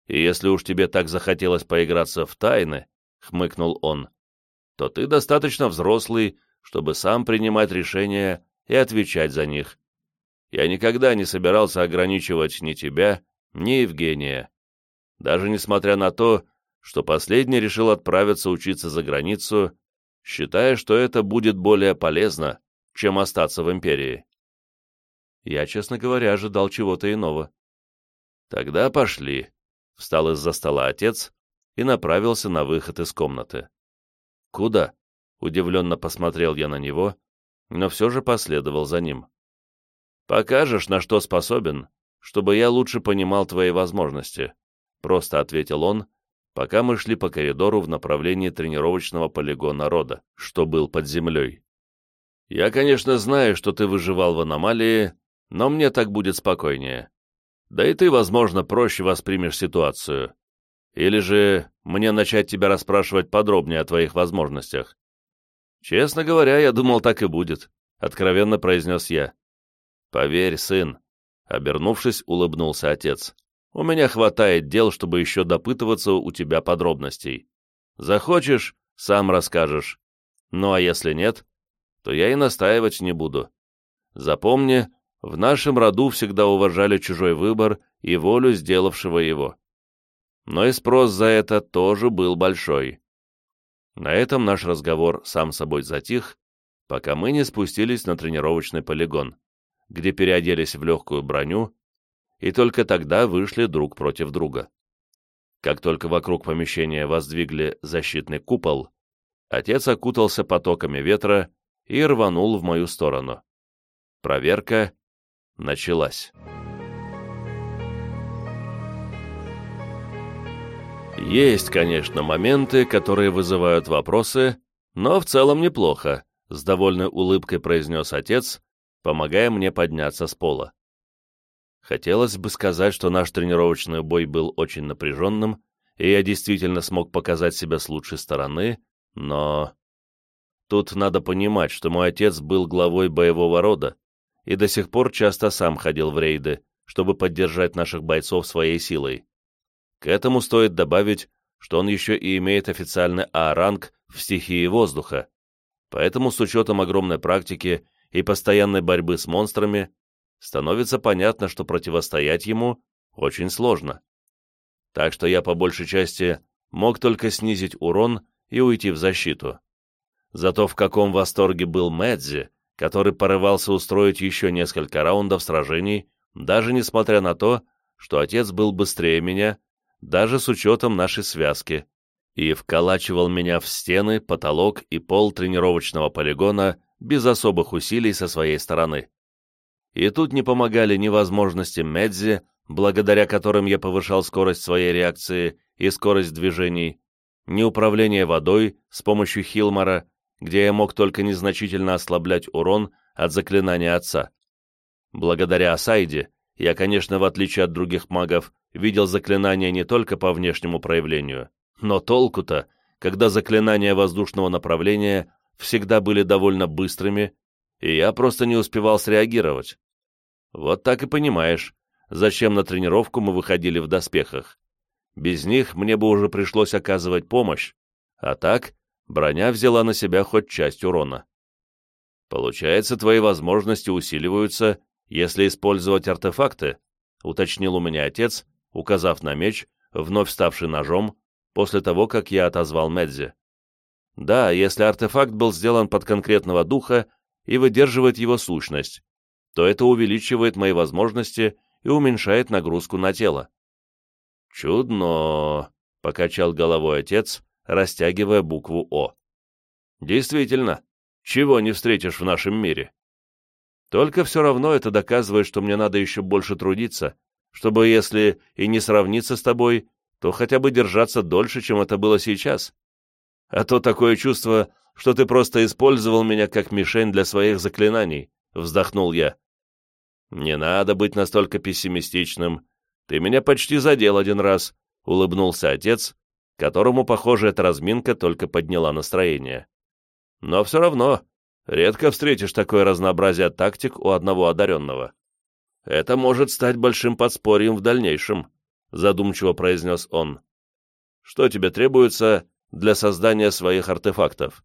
И если уж тебе так захотелось поиграться в тайны, — хмыкнул он, — то ты достаточно взрослый, чтобы сам принимать решения и отвечать за них. Я никогда не собирался ограничивать ни тебя, ни Евгения. Даже несмотря на то, что последний решил отправиться учиться за границу, считая, что это будет более полезно, чем остаться в империи. Я, честно говоря, ожидал чего-то иного. Тогда пошли, Встал из-за стола отец и направился на выход из комнаты. «Куда?» — удивленно посмотрел я на него, но все же последовал за ним. «Покажешь, на что способен, чтобы я лучше понимал твои возможности», — просто ответил он, пока мы шли по коридору в направлении тренировочного полигона рода, что был под землей. «Я, конечно, знаю, что ты выживал в аномалии, но мне так будет спокойнее. Да и ты, возможно, проще воспримешь ситуацию. Или же мне начать тебя расспрашивать подробнее о твоих возможностях? Честно говоря, я думал, так и будет, — откровенно произнес я. Поверь, сын, — обернувшись, улыбнулся отец. У меня хватает дел, чтобы еще допытываться у тебя подробностей. Захочешь — сам расскажешь. Ну а если нет, то я и настаивать не буду. Запомни, в нашем роду всегда уважали чужой выбор и волю сделавшего его. Но и спрос за это тоже был большой. На этом наш разговор сам собой затих, пока мы не спустились на тренировочный полигон, где переоделись в легкую броню и только тогда вышли друг против друга. Как только вокруг помещения воздвигли защитный купол, отец окутался потоками ветра и рванул в мою сторону. Проверка началась. Есть, конечно, моменты, которые вызывают вопросы, но в целом неплохо, с довольной улыбкой произнес отец, помогая мне подняться с пола. Хотелось бы сказать, что наш тренировочный бой был очень напряженным, и я действительно смог показать себя с лучшей стороны, но... Тут надо понимать, что мой отец был главой боевого рода, и до сих пор часто сам ходил в рейды, чтобы поддержать наших бойцов своей силой. К этому стоит добавить, что он еще и имеет официальный А-ранг в стихии воздуха, поэтому с учетом огромной практики и постоянной борьбы с монстрами, становится понятно, что противостоять ему очень сложно. Так что я по большей части мог только снизить урон и уйти в защиту. Зато в каком восторге был Мэдзи, который порывался устроить еще несколько раундов сражений, даже несмотря на то, что отец был быстрее меня, даже с учетом нашей связки, и вколачивал меня в стены, потолок и пол тренировочного полигона без особых усилий со своей стороны. И тут не помогали ни возможности Медзи, благодаря которым я повышал скорость своей реакции и скорость движений, ни управление водой с помощью Хилмара, где я мог только незначительно ослаблять урон от заклинания отца. Благодаря Асайде я, конечно, в отличие от других магов, видел заклинания не только по внешнему проявлению, но толку-то, когда заклинания воздушного направления всегда были довольно быстрыми, и я просто не успевал среагировать. Вот так и понимаешь, зачем на тренировку мы выходили в доспехах. Без них мне бы уже пришлось оказывать помощь, а так броня взяла на себя хоть часть урона. Получается, твои возможности усиливаются, если использовать артефакты, уточнил у меня отец, указав на меч, вновь ставший ножом, после того, как я отозвал Медзи. Да, если артефакт был сделан под конкретного духа и выдерживает его сущность, то это увеличивает мои возможности и уменьшает нагрузку на тело. «Чудно», — покачал головой отец, растягивая букву «О». «Действительно, чего не встретишь в нашем мире?» Только все равно это доказывает, что мне надо еще больше трудиться, чтобы, если и не сравниться с тобой, то хотя бы держаться дольше, чем это было сейчас. А то такое чувство, что ты просто использовал меня как мишень для своих заклинаний», — вздохнул я. «Не надо быть настолько пессимистичным. Ты меня почти задел один раз», — улыбнулся отец, которому, похоже, эта разминка только подняла настроение. «Но все равно, редко встретишь такое разнообразие тактик у одного одаренного. Это может стать большим подспорьем в дальнейшем», — задумчиво произнес он. «Что тебе требуется для создания своих артефактов?»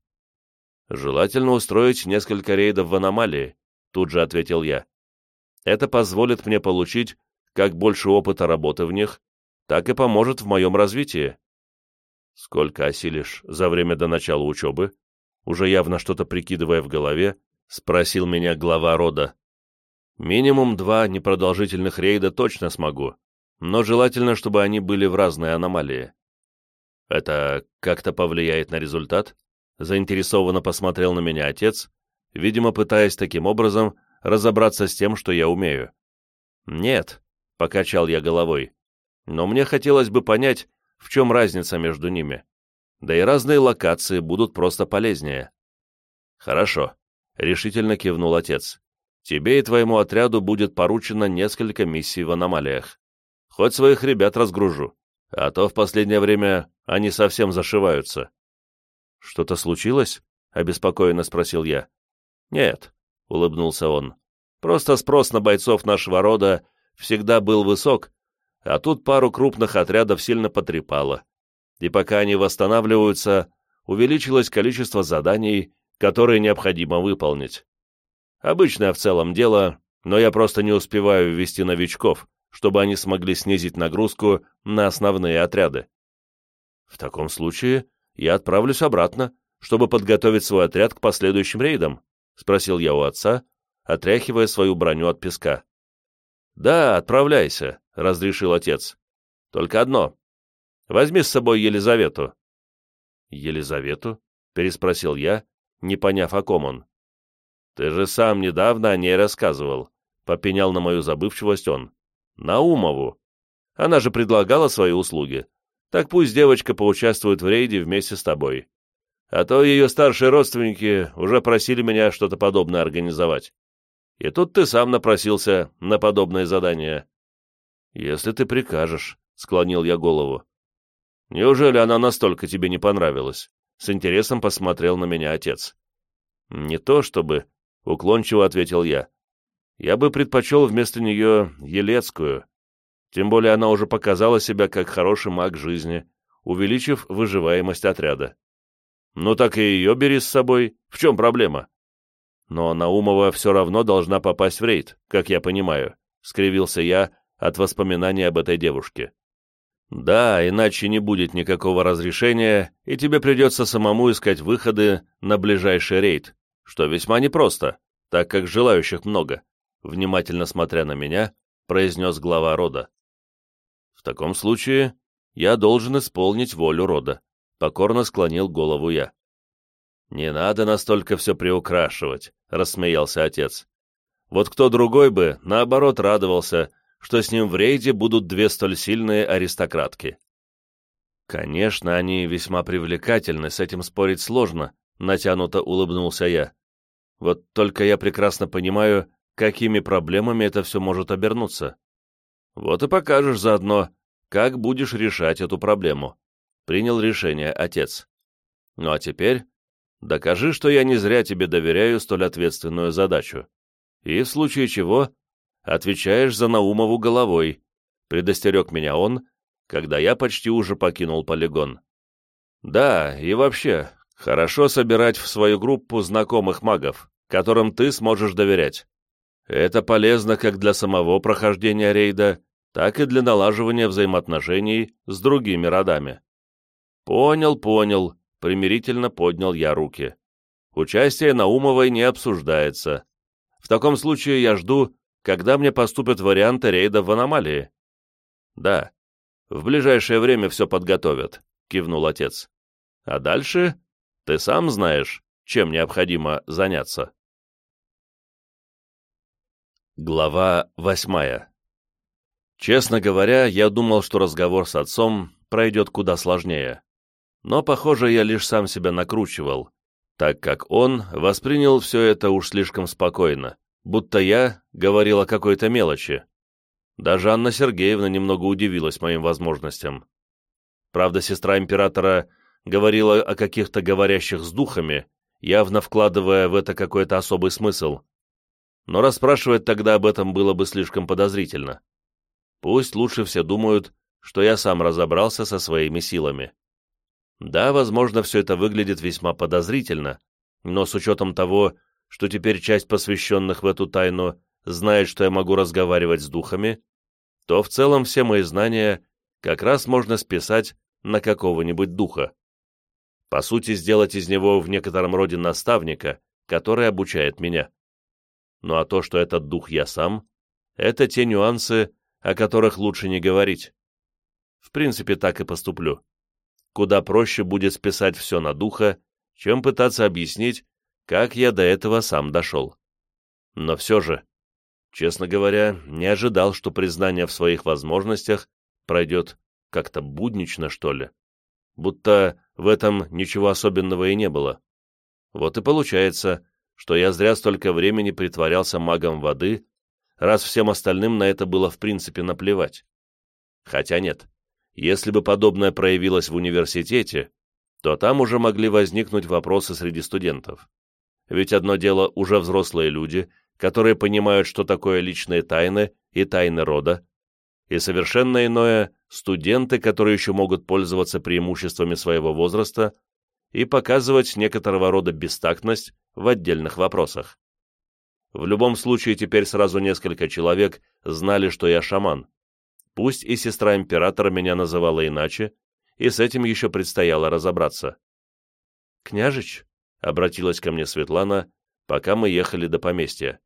«Желательно устроить несколько рейдов в аномалии», — тут же ответил я. «Это позволит мне получить как больше опыта работы в них, так и поможет в моем развитии». «Сколько осилишь за время до начала учебы?» Уже явно что-то прикидывая в голове, спросил меня глава рода. «Минимум два непродолжительных рейда точно смогу, но желательно, чтобы они были в разные аномалии. Это как-то повлияет на результат? Заинтересованно посмотрел на меня отец, видимо, пытаясь таким образом разобраться с тем, что я умею. Нет, покачал я головой, но мне хотелось бы понять, в чем разница между ними. Да и разные локации будут просто полезнее. Хорошо, решительно кивнул отец. Тебе и твоему отряду будет поручено несколько миссий в аномалиях. Хоть своих ребят разгружу, а то в последнее время они совсем зашиваются. «Что-то случилось?» — обеспокоенно спросил я. «Нет», — улыбнулся он. «Просто спрос на бойцов нашего рода всегда был высок, а тут пару крупных отрядов сильно потрепало. И пока они восстанавливаются, увеличилось количество заданий, которые необходимо выполнить. Обычное в целом дело, но я просто не успеваю ввести новичков, чтобы они смогли снизить нагрузку на основные отряды. В таком случае я отправлюсь обратно, чтобы подготовить свой отряд к последующим рейдам, спросил я у отца, отряхивая свою броню от песка. Да, отправляйся, разрешил отец. Только одно. Возьми с собой Елизавету. Елизавету? переспросил я, не поняв, о ком он. Ты же сам недавно о ней рассказывал, попенял на мою забывчивость он. Наумову. Она же предлагала свои услуги. Так пусть девочка поучаствует в рейде вместе с тобой. А то ее старшие родственники уже просили меня что-то подобное организовать. И тут ты сам напросился на подобное задание. Если ты прикажешь, — склонил я голову. Неужели она настолько тебе не понравилась? С интересом посмотрел на меня отец. Не то чтобы, — уклончиво ответил я. Я бы предпочел вместо нее Елецкую. Тем более она уже показала себя как хороший маг жизни, увеличив выживаемость отряда. Ну так и ее бери с собой. В чем проблема? Но Наумова все равно должна попасть в рейд, как я понимаю, — скривился я, от воспоминаний об этой девушке. Да, иначе не будет никакого разрешения, и тебе придется самому искать выходы на ближайший рейд, что весьма непросто, так как желающих много, внимательно смотря на меня, произнес глава рода. В таком случае я должен исполнить волю рода, покорно склонил голову я. Не надо настолько все приукрашивать, рассмеялся отец. Вот кто другой бы, наоборот, радовался, что с ним в рейде будут две столь сильные аристократки. Конечно, они весьма привлекательны, с этим спорить сложно, натянуто улыбнулся я. Вот только я прекрасно понимаю, какими проблемами это все может обернуться. Вот и покажешь заодно, как будешь решать эту проблему. Принял решение отец. Ну а теперь докажи, что я не зря тебе доверяю столь ответственную задачу. И в случае чего отвечаешь за Наумову головой», — предостерег меня он, когда я почти уже покинул полигон. «Да, и вообще, хорошо собирать в свою группу знакомых магов, которым ты сможешь доверять. Это полезно как для самого прохождения рейда, так и для налаживания взаимоотношений с другими родами». «Понял, понял», — примирительно поднял я руки. «Участие Наумовой не обсуждается. В таком случае я жду, когда мне поступят варианты рейда в аномалии. Да, в ближайшее время все подготовят, кивнул отец. А дальше ты сам знаешь, чем необходимо заняться. Глава восьмая Честно говоря, я думал, что разговор с отцом пройдет куда сложнее. Но, похоже, я лишь сам себя накручивал, так как он воспринял все это уж слишком спокойно будто я говорил о какой-то мелочи. Даже Анна Сергеевна немного удивилась моим возможностям. Правда, сестра императора говорила о каких-то говорящих с духами, явно вкладывая в это какой-то особый смысл. Но расспрашивать тогда об этом было бы слишком подозрительно. Пусть лучше все думают, что я сам разобрался со своими силами. Да, возможно, все это выглядит весьма подозрительно, но с учетом того, что теперь часть посвященных в эту тайну знает, что я могу разговаривать с духами, то в целом все мои знания как раз можно списать на какого-нибудь духа. По сути, сделать из него в некотором роде наставника, который обучает меня. Ну а то, что этот дух я сам, это те нюансы, о которых лучше не говорить. В принципе, так и поступлю. Куда проще будет списать все на духа, чем пытаться объяснить, как я до этого сам дошел. Но все же, честно говоря, не ожидал, что признание в своих возможностях пройдет как-то буднично, что ли. Будто в этом ничего особенного и не было. Вот и получается, что я зря столько времени притворялся магом воды, раз всем остальным на это было в принципе наплевать. Хотя нет, если бы подобное проявилось в университете, то там уже могли возникнуть вопросы среди студентов. Ведь одно дело уже взрослые люди, которые понимают, что такое личные тайны и тайны рода, и совершенно иное – студенты, которые еще могут пользоваться преимуществами своего возраста и показывать некоторого рода бестактность в отдельных вопросах. В любом случае теперь сразу несколько человек знали, что я шаман. Пусть и сестра императора меня называла иначе, и с этим еще предстояло разобраться. «Княжич?» обратилась ко мне Светлана, пока мы ехали до поместья.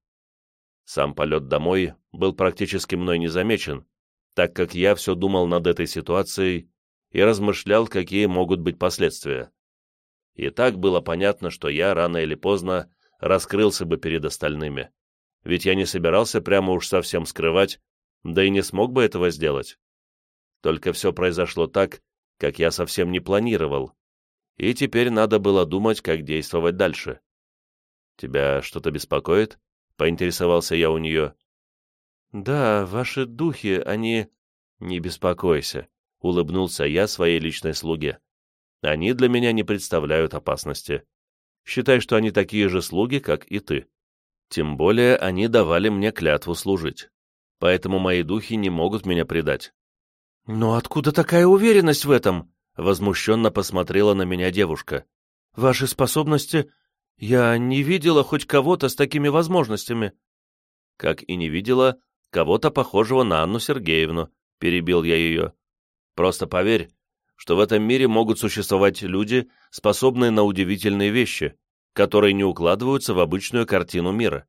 Сам полет домой был практически мной не замечен, так как я все думал над этой ситуацией и размышлял, какие могут быть последствия. И так было понятно, что я рано или поздно раскрылся бы перед остальными, ведь я не собирался прямо уж совсем скрывать, да и не смог бы этого сделать. Только все произошло так, как я совсем не планировал, и теперь надо было думать, как действовать дальше. «Тебя что-то беспокоит?» — поинтересовался я у нее. «Да, ваши духи, они...» «Не беспокойся», — улыбнулся я своей личной слуге. «Они для меня не представляют опасности. Считай, что они такие же слуги, как и ты. Тем более они давали мне клятву служить. Поэтому мои духи не могут меня предать». «Но откуда такая уверенность в этом?» Возмущенно посмотрела на меня девушка. «Ваши способности... Я не видела хоть кого-то с такими возможностями». Как и не видела кого-то похожего на Анну Сергеевну, перебил я ее. Просто поверь, что в этом мире могут существовать люди, способные на удивительные вещи, которые не укладываются в обычную картину мира.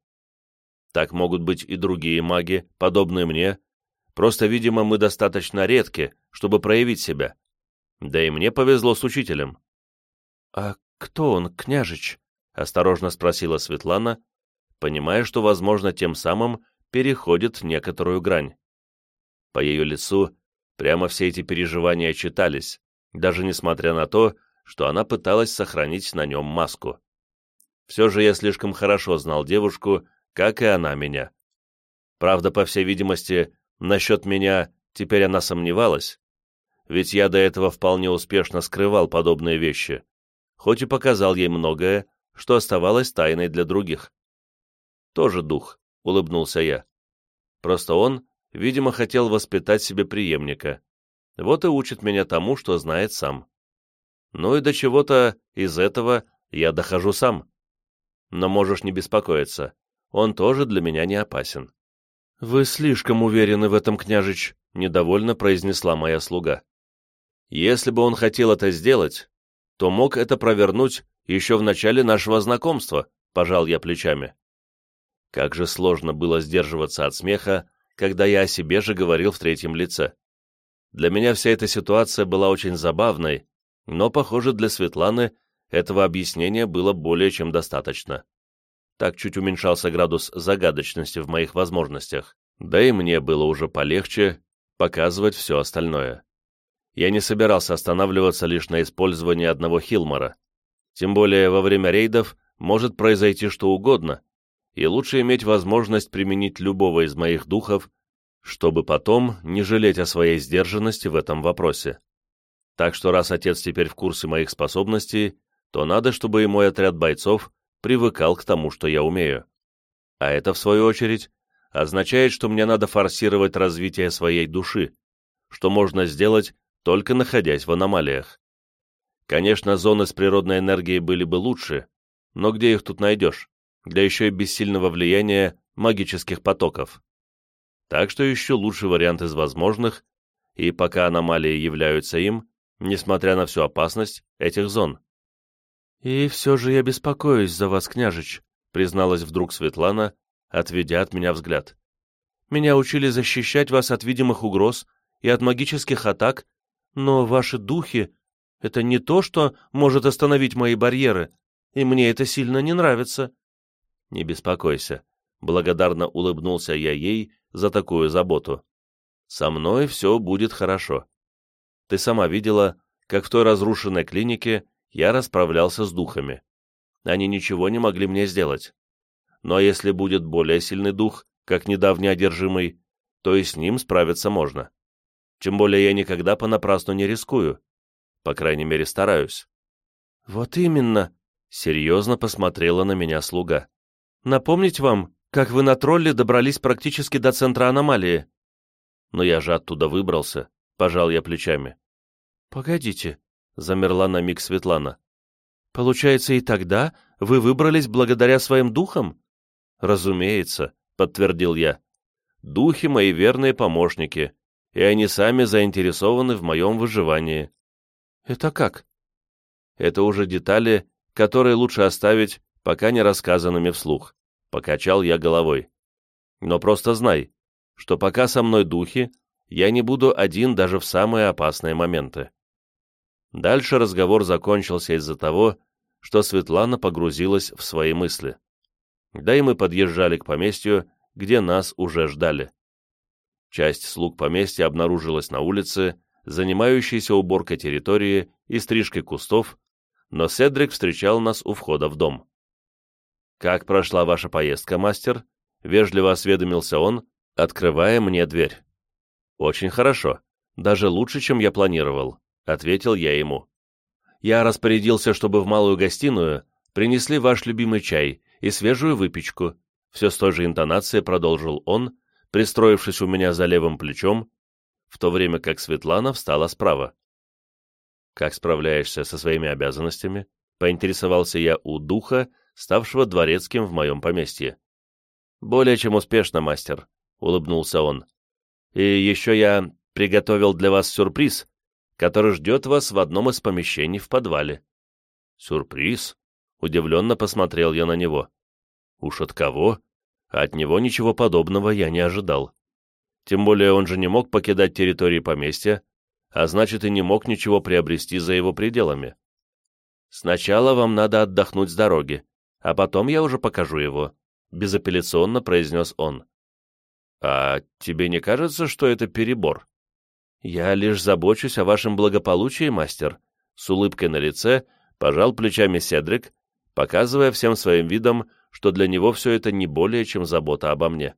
Так могут быть и другие маги, подобные мне, просто, видимо, мы достаточно редки, чтобы проявить себя. Да и мне повезло с учителем. «А кто он, княжич?» — осторожно спросила Светлана, понимая, что, возможно, тем самым переходит некоторую грань. По ее лицу прямо все эти переживания читались, даже несмотря на то, что она пыталась сохранить на нем маску. Все же я слишком хорошо знал девушку, как и она меня. Правда, по всей видимости, насчет меня теперь она сомневалась, ведь я до этого вполне успешно скрывал подобные вещи, хоть и показал ей многое, что оставалось тайной для других. Тоже дух, улыбнулся я. Просто он, видимо, хотел воспитать себе преемника. Вот и учит меня тому, что знает сам. Ну и до чего-то из этого я дохожу сам. Но можешь не беспокоиться, он тоже для меня не опасен. «Вы слишком уверены в этом, княжич», — недовольно произнесла моя слуга. «Если бы он хотел это сделать, то мог это провернуть еще в начале нашего знакомства», — пожал я плечами. Как же сложно было сдерживаться от смеха, когда я о себе же говорил в третьем лице. Для меня вся эта ситуация была очень забавной, но, похоже, для Светланы этого объяснения было более чем достаточно. Так чуть уменьшался градус загадочности в моих возможностях, да и мне было уже полегче показывать все остальное. Я не собирался останавливаться лишь на использовании одного Хилмора. Тем более во время рейдов может произойти что угодно, и лучше иметь возможность применить любого из моих духов, чтобы потом не жалеть о своей сдержанности в этом вопросе. Так что раз отец теперь в курсе моих способностей, то надо, чтобы и мой отряд бойцов привыкал к тому, что я умею. А это, в свою очередь, означает, что мне надо форсировать развитие своей души, что можно сделать, только находясь в аномалиях. Конечно, зоны с природной энергией были бы лучше, но где их тут найдешь? Да еще и без сильного влияния магических потоков. Так что ищу лучший вариант из возможных, и пока аномалии являются им, несмотря на всю опасность этих зон. «И все же я беспокоюсь за вас, княжич», — призналась вдруг Светлана, отведя от меня взгляд. «Меня учили защищать вас от видимых угроз и от магических атак, но ваши духи — это не то, что может остановить мои барьеры, и мне это сильно не нравится. «Не беспокойся», — благодарно улыбнулся я ей за такую заботу. «Со мной все будет хорошо. Ты сама видела, как в той разрушенной клинике я расправлялся с духами. Они ничего не могли мне сделать. Но если будет более сильный дух, как недавний одержимый, то и с ним справиться можно. Тем более я никогда понапрасну не рискую. По крайней мере, стараюсь». «Вот именно», — серьезно посмотрела на меня слуга. Напомнить вам, как вы на тролле добрались практически до центра аномалии?» «Но я же оттуда выбрался», — пожал я плечами. «Погодите», — замерла на миг Светлана. «Получается, и тогда вы выбрались благодаря своим духам?» «Разумеется», — подтвердил я. «Духи — мои верные помощники, и они сами заинтересованы в моем выживании». «Это как?» «Это уже детали, которые лучше оставить пока не рассказанными вслух. Покачал я головой. Но просто знай, что пока со мной духи, я не буду один даже в самые опасные моменты. Дальше разговор закончился из-за того, что Светлана погрузилась в свои мысли. Да и мы подъезжали к поместью, где нас уже ждали. Часть слуг поместья обнаружилась на улице, занимающейся уборкой территории и стрижкой кустов, но Седрик встречал нас у входа в дом. «Как прошла ваша поездка, мастер?» — вежливо осведомился он, открывая мне дверь. «Очень хорошо. Даже лучше, чем я планировал», — ответил я ему. «Я распорядился, чтобы в малую гостиную принесли ваш любимый чай и свежую выпечку», — все с той же интонацией продолжил он, пристроившись у меня за левым плечом, в то время как Светлана встала справа. «Как справляешься со своими обязанностями?» — поинтересовался я у духа, ставшего дворецким в моем поместье. «Более чем успешно, мастер», — улыбнулся он. «И еще я приготовил для вас сюрприз, который ждет вас в одном из помещений в подвале». «Сюрприз?» — удивленно посмотрел я на него. «Уж от кого?» От него ничего подобного я не ожидал. Тем более он же не мог покидать территории поместья, а значит и не мог ничего приобрести за его пределами. «Сначала вам надо отдохнуть с дороги, а потом я уже покажу его», — безапелляционно произнес он. «А тебе не кажется, что это перебор?» «Я лишь забочусь о вашем благополучии, мастер», — с улыбкой на лице пожал плечами Седрик, показывая всем своим видом, что для него все это не более чем забота обо мне.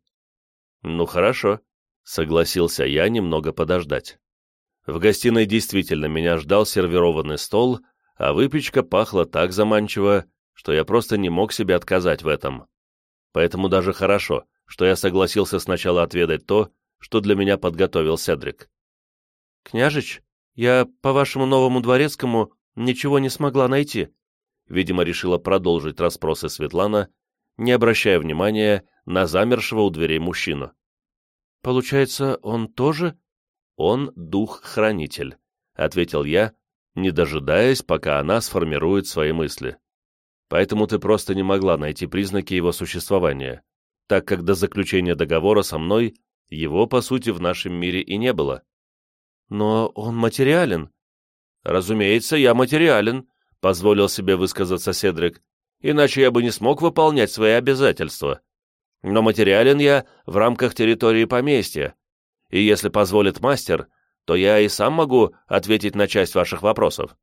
«Ну хорошо», — согласился я немного подождать. В гостиной действительно меня ждал сервированный стол, а выпечка пахла так заманчиво, что я просто не мог себе отказать в этом. Поэтому даже хорошо, что я согласился сначала отведать то, что для меня подготовил Седрик. «Княжич, я по вашему новому дворецкому ничего не смогла найти», видимо, решила продолжить расспросы Светлана, не обращая внимания на замершего у дверей мужчину. «Получается, он тоже?» «Он дух-хранитель», — ответил я, не дожидаясь, пока она сформирует свои мысли. «Поэтому ты просто не могла найти признаки его существования, так как до заключения договора со мной его, по сути, в нашем мире и не было». «Но он материален». «Разумеется, я материален», — позволил себе высказаться Седрик, «иначе я бы не смог выполнять свои обязательства. Но материален я в рамках территории поместья, и если позволит мастер, то я и сам могу ответить на часть ваших вопросов».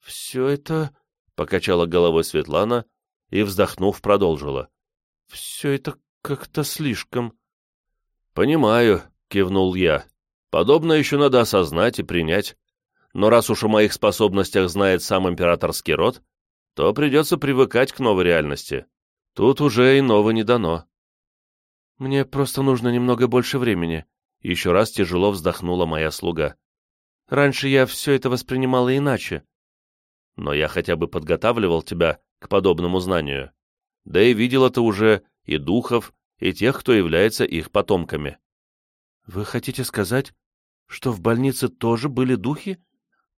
«Все это...» — покачала головой Светлана и, вздохнув, продолжила. «Все это как-то слишком...» «Понимаю», — кивнул я. «Подобное еще надо осознать и принять. Но раз уж о моих способностях знает сам императорский род, то придется привыкать к новой реальности. Тут уже иного не дано». «Мне просто нужно немного больше времени», еще раз тяжело вздохнула моя слуга. Раньше я все это воспринимала иначе. Но я хотя бы подготавливал тебя к подобному знанию. Да и видел это уже и духов, и тех, кто является их потомками. Вы хотите сказать, что в больнице тоже были духи?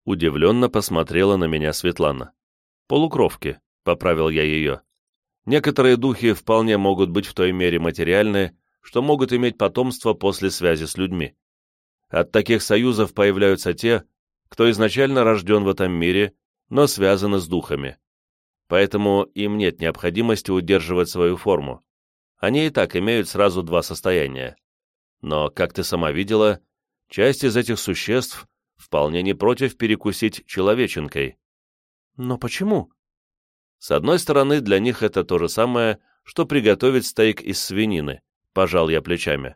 Удивленно посмотрела на меня Светлана. Полукровки, поправил я ее. Некоторые духи вполне могут быть в той мере материальны, что могут иметь потомство после связи с людьми. От таких союзов появляются те, кто изначально рожден в этом мире, но связаны с духами. Поэтому им нет необходимости удерживать свою форму. Они и так имеют сразу два состояния. Но, как ты сама видела, часть из этих существ вполне не против перекусить человеченкой. Но почему? С одной стороны, для них это то же самое, что приготовить стейк из свинины. — пожал я плечами.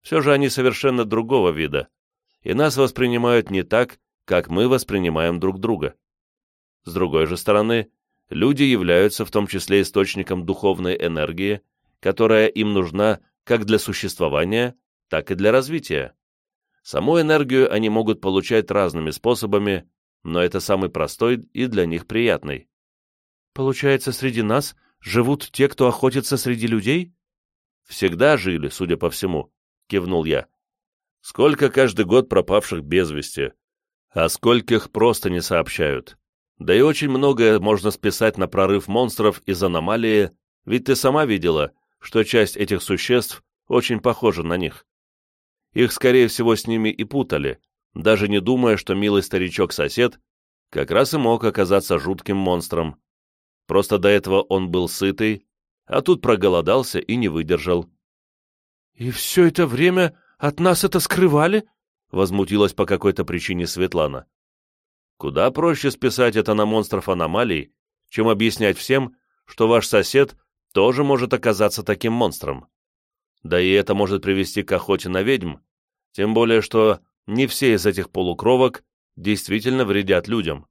«Все же они совершенно другого вида, и нас воспринимают не так, как мы воспринимаем друг друга. С другой же стороны, люди являются в том числе источником духовной энергии, которая им нужна как для существования, так и для развития. Саму энергию они могут получать разными способами, но это самый простой и для них приятный. Получается, среди нас живут те, кто охотится среди людей? Всегда жили, судя по всему, кивнул я. Сколько каждый год пропавших без вести, а скольких просто не сообщают. Да и очень многое можно списать на прорыв монстров из аномалии, ведь ты сама видела, что часть этих существ очень похожа на них. Их, скорее всего, с ними и путали, даже не думая, что милый старичок-сосед как раз и мог оказаться жутким монстром. Просто до этого он был сытый, а тут проголодался и не выдержал. «И все это время от нас это скрывали?» — возмутилась по какой-то причине Светлана. «Куда проще списать это на монстров аномалий, чем объяснять всем, что ваш сосед тоже может оказаться таким монстром. Да и это может привести к охоте на ведьм, тем более что не все из этих полукровок действительно вредят людям.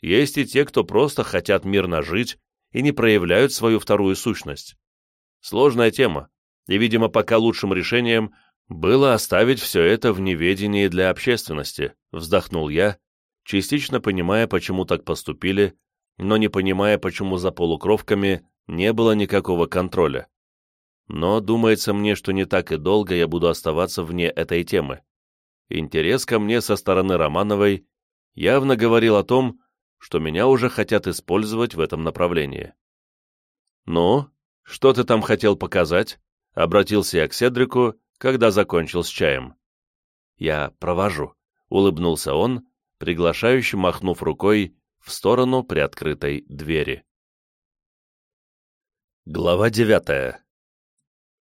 Есть и те, кто просто хотят мирно жить и не проявляют свою вторую сущность. Сложная тема, и, видимо, пока лучшим решением было оставить все это в неведении для общественности, вздохнул я, частично понимая, почему так поступили, но не понимая, почему за полукровками не было никакого контроля. Но думается мне, что не так и долго я буду оставаться вне этой темы. Интерес ко мне со стороны Романовой явно говорил о том, что меня уже хотят использовать в этом направлении. «Ну, что ты там хотел показать?» — обратился я к Седрику, когда закончил с чаем. «Я провожу», — улыбнулся он, приглашающе махнув рукой в сторону приоткрытой двери. Глава девятая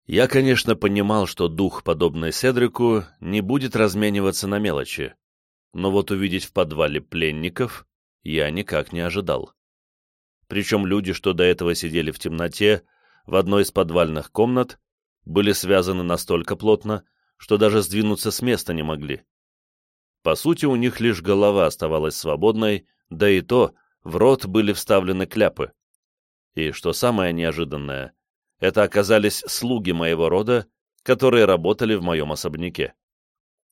Я, конечно, понимал, что дух, подобный Седрику, не будет размениваться на мелочи, но вот увидеть в подвале пленников я никак не ожидал. Причем люди, что до этого сидели в темноте, в одной из подвальных комнат, были связаны настолько плотно, что даже сдвинуться с места не могли. По сути, у них лишь голова оставалась свободной, да и то в рот были вставлены кляпы. И что самое неожиданное, это оказались слуги моего рода, которые работали в моем особняке.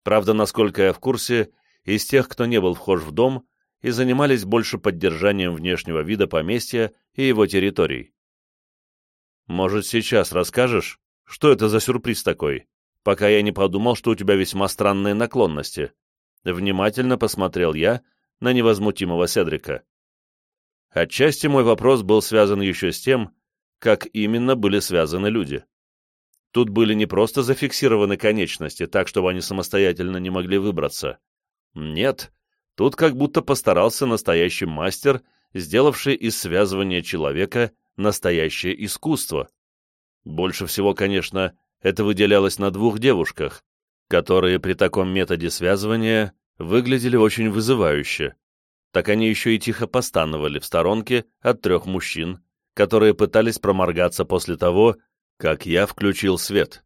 Правда, насколько я в курсе, из тех, кто не был вхож в дом, и занимались больше поддержанием внешнего вида поместья и его территорий. Может, сейчас расскажешь, что это за сюрприз такой, пока я не подумал, что у тебя весьма странные наклонности? Внимательно посмотрел я на невозмутимого Седрика. Отчасти мой вопрос был связан еще с тем, как именно были связаны люди. Тут были не просто зафиксированы конечности, так, чтобы они самостоятельно не могли выбраться. Нет, Тут как будто постарался настоящий мастер, сделавший из связывания человека настоящее искусство. Больше всего, конечно, это выделялось на двух девушках, которые при таком методе связывания выглядели очень вызывающе. Так они еще и тихо постановали в сторонке от трех мужчин, которые пытались проморгаться после того, как я включил свет.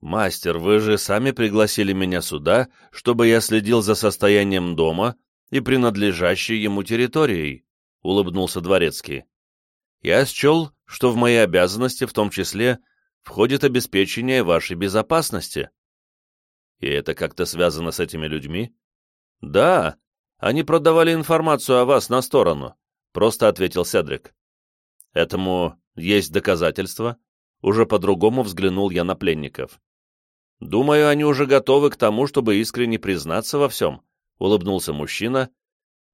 «Мастер, вы же сами пригласили меня сюда, чтобы я следил за состоянием дома и принадлежащей ему территорией», — улыбнулся Дворецкий. «Я счел, что в мои обязанности в том числе входит обеспечение вашей безопасности». «И это как-то связано с этими людьми?» «Да, они продавали информацию о вас на сторону», — просто ответил Седрик. «Этому есть доказательства?» Уже по-другому взглянул я на пленников. «Думаю, они уже готовы к тому, чтобы искренне признаться во всем», — улыбнулся мужчина,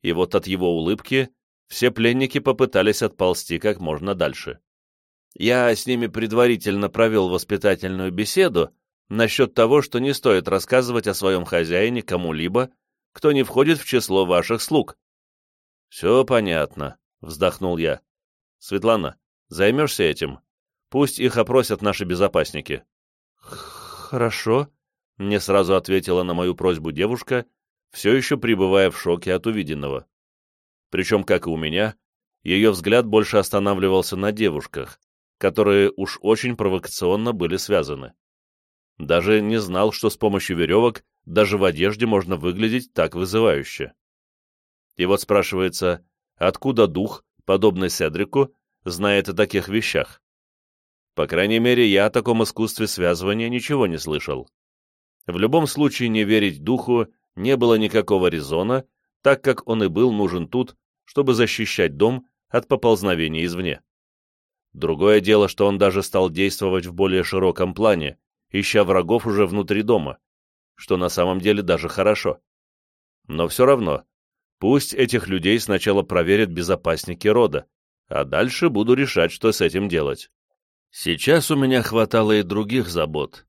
и вот от его улыбки все пленники попытались отползти как можно дальше. Я с ними предварительно провел воспитательную беседу насчет того, что не стоит рассказывать о своем хозяине кому-либо, кто не входит в число ваших слуг. «Все понятно», — вздохнул я. «Светлана, займешься этим? Пусть их опросят наши безопасники» хорошо», — мне сразу ответила на мою просьбу девушка, все еще пребывая в шоке от увиденного. Причем, как и у меня, ее взгляд больше останавливался на девушках, которые уж очень провокационно были связаны. Даже не знал, что с помощью веревок даже в одежде можно выглядеть так вызывающе. И вот спрашивается, откуда дух, подобный Седрику, знает о таких вещах? По крайней мере, я о таком искусстве связывания ничего не слышал. В любом случае не верить духу не было никакого резона, так как он и был нужен тут, чтобы защищать дом от поползновения извне. Другое дело, что он даже стал действовать в более широком плане, ища врагов уже внутри дома, что на самом деле даже хорошо. Но все равно, пусть этих людей сначала проверят безопасники рода, а дальше буду решать, что с этим делать. Сейчас у меня хватало и других забот.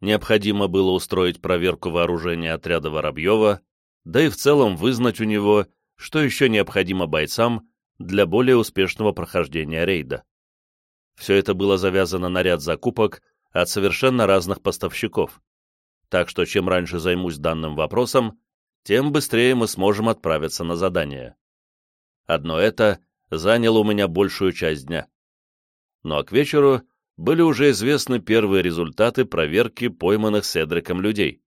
Необходимо было устроить проверку вооружения отряда Воробьева, да и в целом вызнать у него, что еще необходимо бойцам для более успешного прохождения рейда. Все это было завязано на ряд закупок от совершенно разных поставщиков, так что чем раньше займусь данным вопросом, тем быстрее мы сможем отправиться на задание. Одно это заняло у меня большую часть дня ну а к вечеру были уже известны первые результаты проверки пойманных Седриком людей.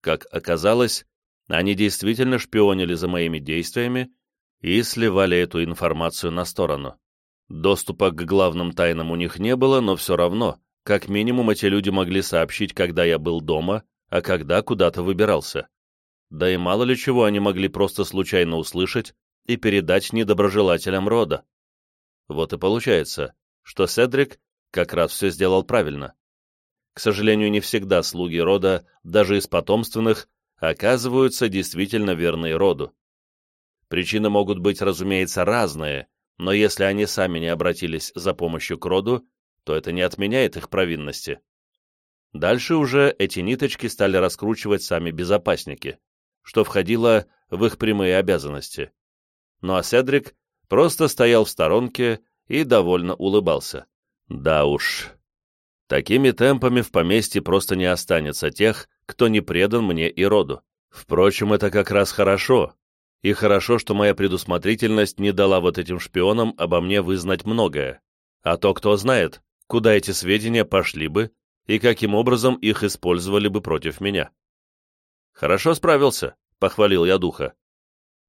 Как оказалось, они действительно шпионили за моими действиями и сливали эту информацию на сторону. Доступа к главным тайнам у них не было, но все равно, как минимум эти люди могли сообщить, когда я был дома, а когда куда-то выбирался. Да и мало ли чего они могли просто случайно услышать и передать недоброжелателям рода. Вот и получается, что Седрик как раз все сделал правильно. К сожалению, не всегда слуги рода, даже из потомственных, оказываются действительно верные роду. Причины могут быть, разумеется, разные, но если они сами не обратились за помощью к роду, то это не отменяет их провинности. Дальше уже эти ниточки стали раскручивать сами безопасники, что входило в их прямые обязанности. Ну а Седрик просто стоял в сторонке и довольно улыбался. Да уж, такими темпами в поместье просто не останется тех, кто не предан мне и роду. Впрочем, это как раз хорошо. И хорошо, что моя предусмотрительность не дала вот этим шпионам обо мне вызнать многое. А то кто знает, куда эти сведения пошли бы и каким образом их использовали бы против меня. «Хорошо справился», — похвалил я духа.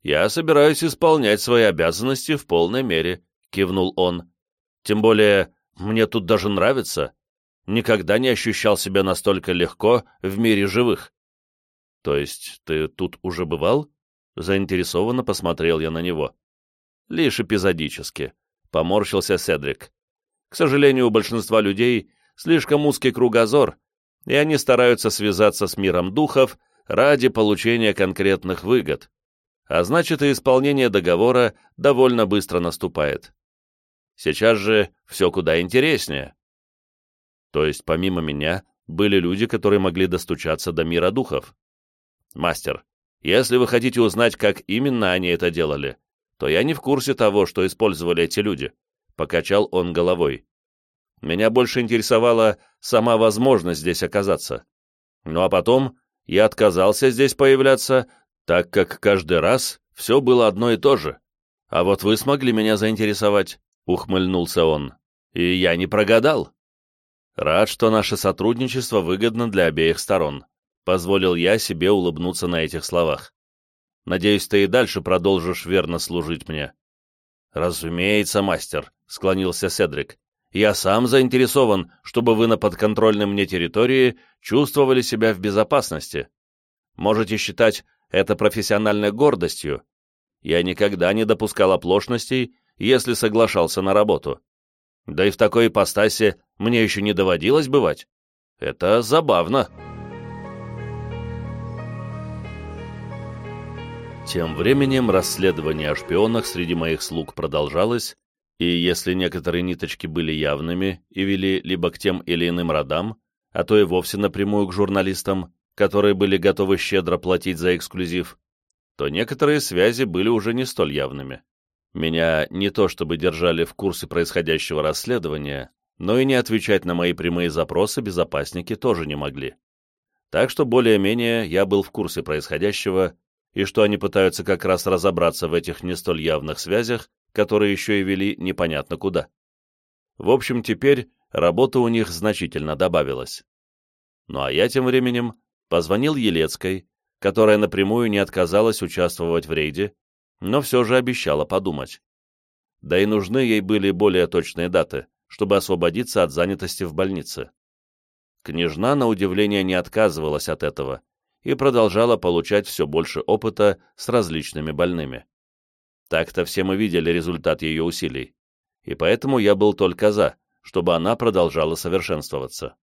«Я собираюсь исполнять свои обязанности в полной мере», — кивнул он. «Тем более, мне тут даже нравится. Никогда не ощущал себя настолько легко в мире живых». «То есть ты тут уже бывал?» Заинтересованно посмотрел я на него. «Лишь эпизодически», — поморщился Седрик. «К сожалению, у большинства людей слишком узкий кругозор, и они стараются связаться с миром духов ради получения конкретных выгод, а значит и исполнение договора довольно быстро наступает. Сейчас же все куда интереснее. То есть помимо меня были люди, которые могли достучаться до мира духов. Мастер, если вы хотите узнать, как именно они это делали, то я не в курсе того, что использовали эти люди, — покачал он головой. Меня больше интересовала сама возможность здесь оказаться. Ну а потом я отказался здесь появляться, так как каждый раз все было одно и то же. А вот вы смогли меня заинтересовать, — ухмыльнулся он. И я не прогадал. Рад, что наше сотрудничество выгодно для обеих сторон. Позволил я себе улыбнуться на этих словах. Надеюсь, ты и дальше продолжишь верно служить мне. Разумеется, мастер, — склонился Седрик. Я сам заинтересован, чтобы вы на подконтрольной мне территории чувствовали себя в безопасности. Можете считать это профессиональной гордостью. Я никогда не допускал оплошностей, если соглашался на работу. Да и в такой ипостаси мне еще не доводилось бывать. Это забавно. Тем временем расследование о шпионах среди моих слуг продолжалось, и если некоторые ниточки были явными и вели либо к тем или иным родам, а то и вовсе напрямую к журналистам, которые были готовы щедро платить за эксклюзив, то некоторые связи были уже не столь явными. Меня не то чтобы держали в курсе происходящего расследования, но и не отвечать на мои прямые запросы безопасники тоже не могли. Так что более-менее я был в курсе происходящего, и что они пытаются как раз разобраться в этих не столь явных связях, которые еще и вели непонятно куда. В общем, теперь работа у них значительно добавилась. Ну а я тем временем позвонил Елецкой, которая напрямую не отказалась участвовать в рейде, но все же обещала подумать. Да и нужны ей были более точные даты, чтобы освободиться от занятости в больнице. Княжна, на удивление, не отказывалась от этого и продолжала получать все больше опыта с различными больными. Так-то все мы видели результат ее усилий, и поэтому я был только за, чтобы она продолжала совершенствоваться.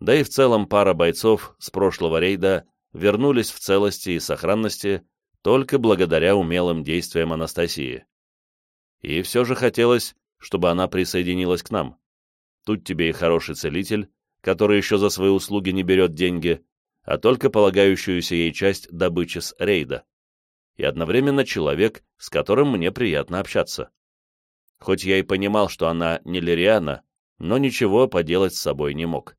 Да и в целом пара бойцов с прошлого рейда вернулись в целости и сохранности только благодаря умелым действиям Анастасии. И все же хотелось, чтобы она присоединилась к нам. Тут тебе и хороший целитель, который еще за свои услуги не берет деньги, а только полагающуюся ей часть добычи с рейда и одновременно человек, с которым мне приятно общаться. Хоть я и понимал, что она не Лириана, но ничего поделать с собой не мог.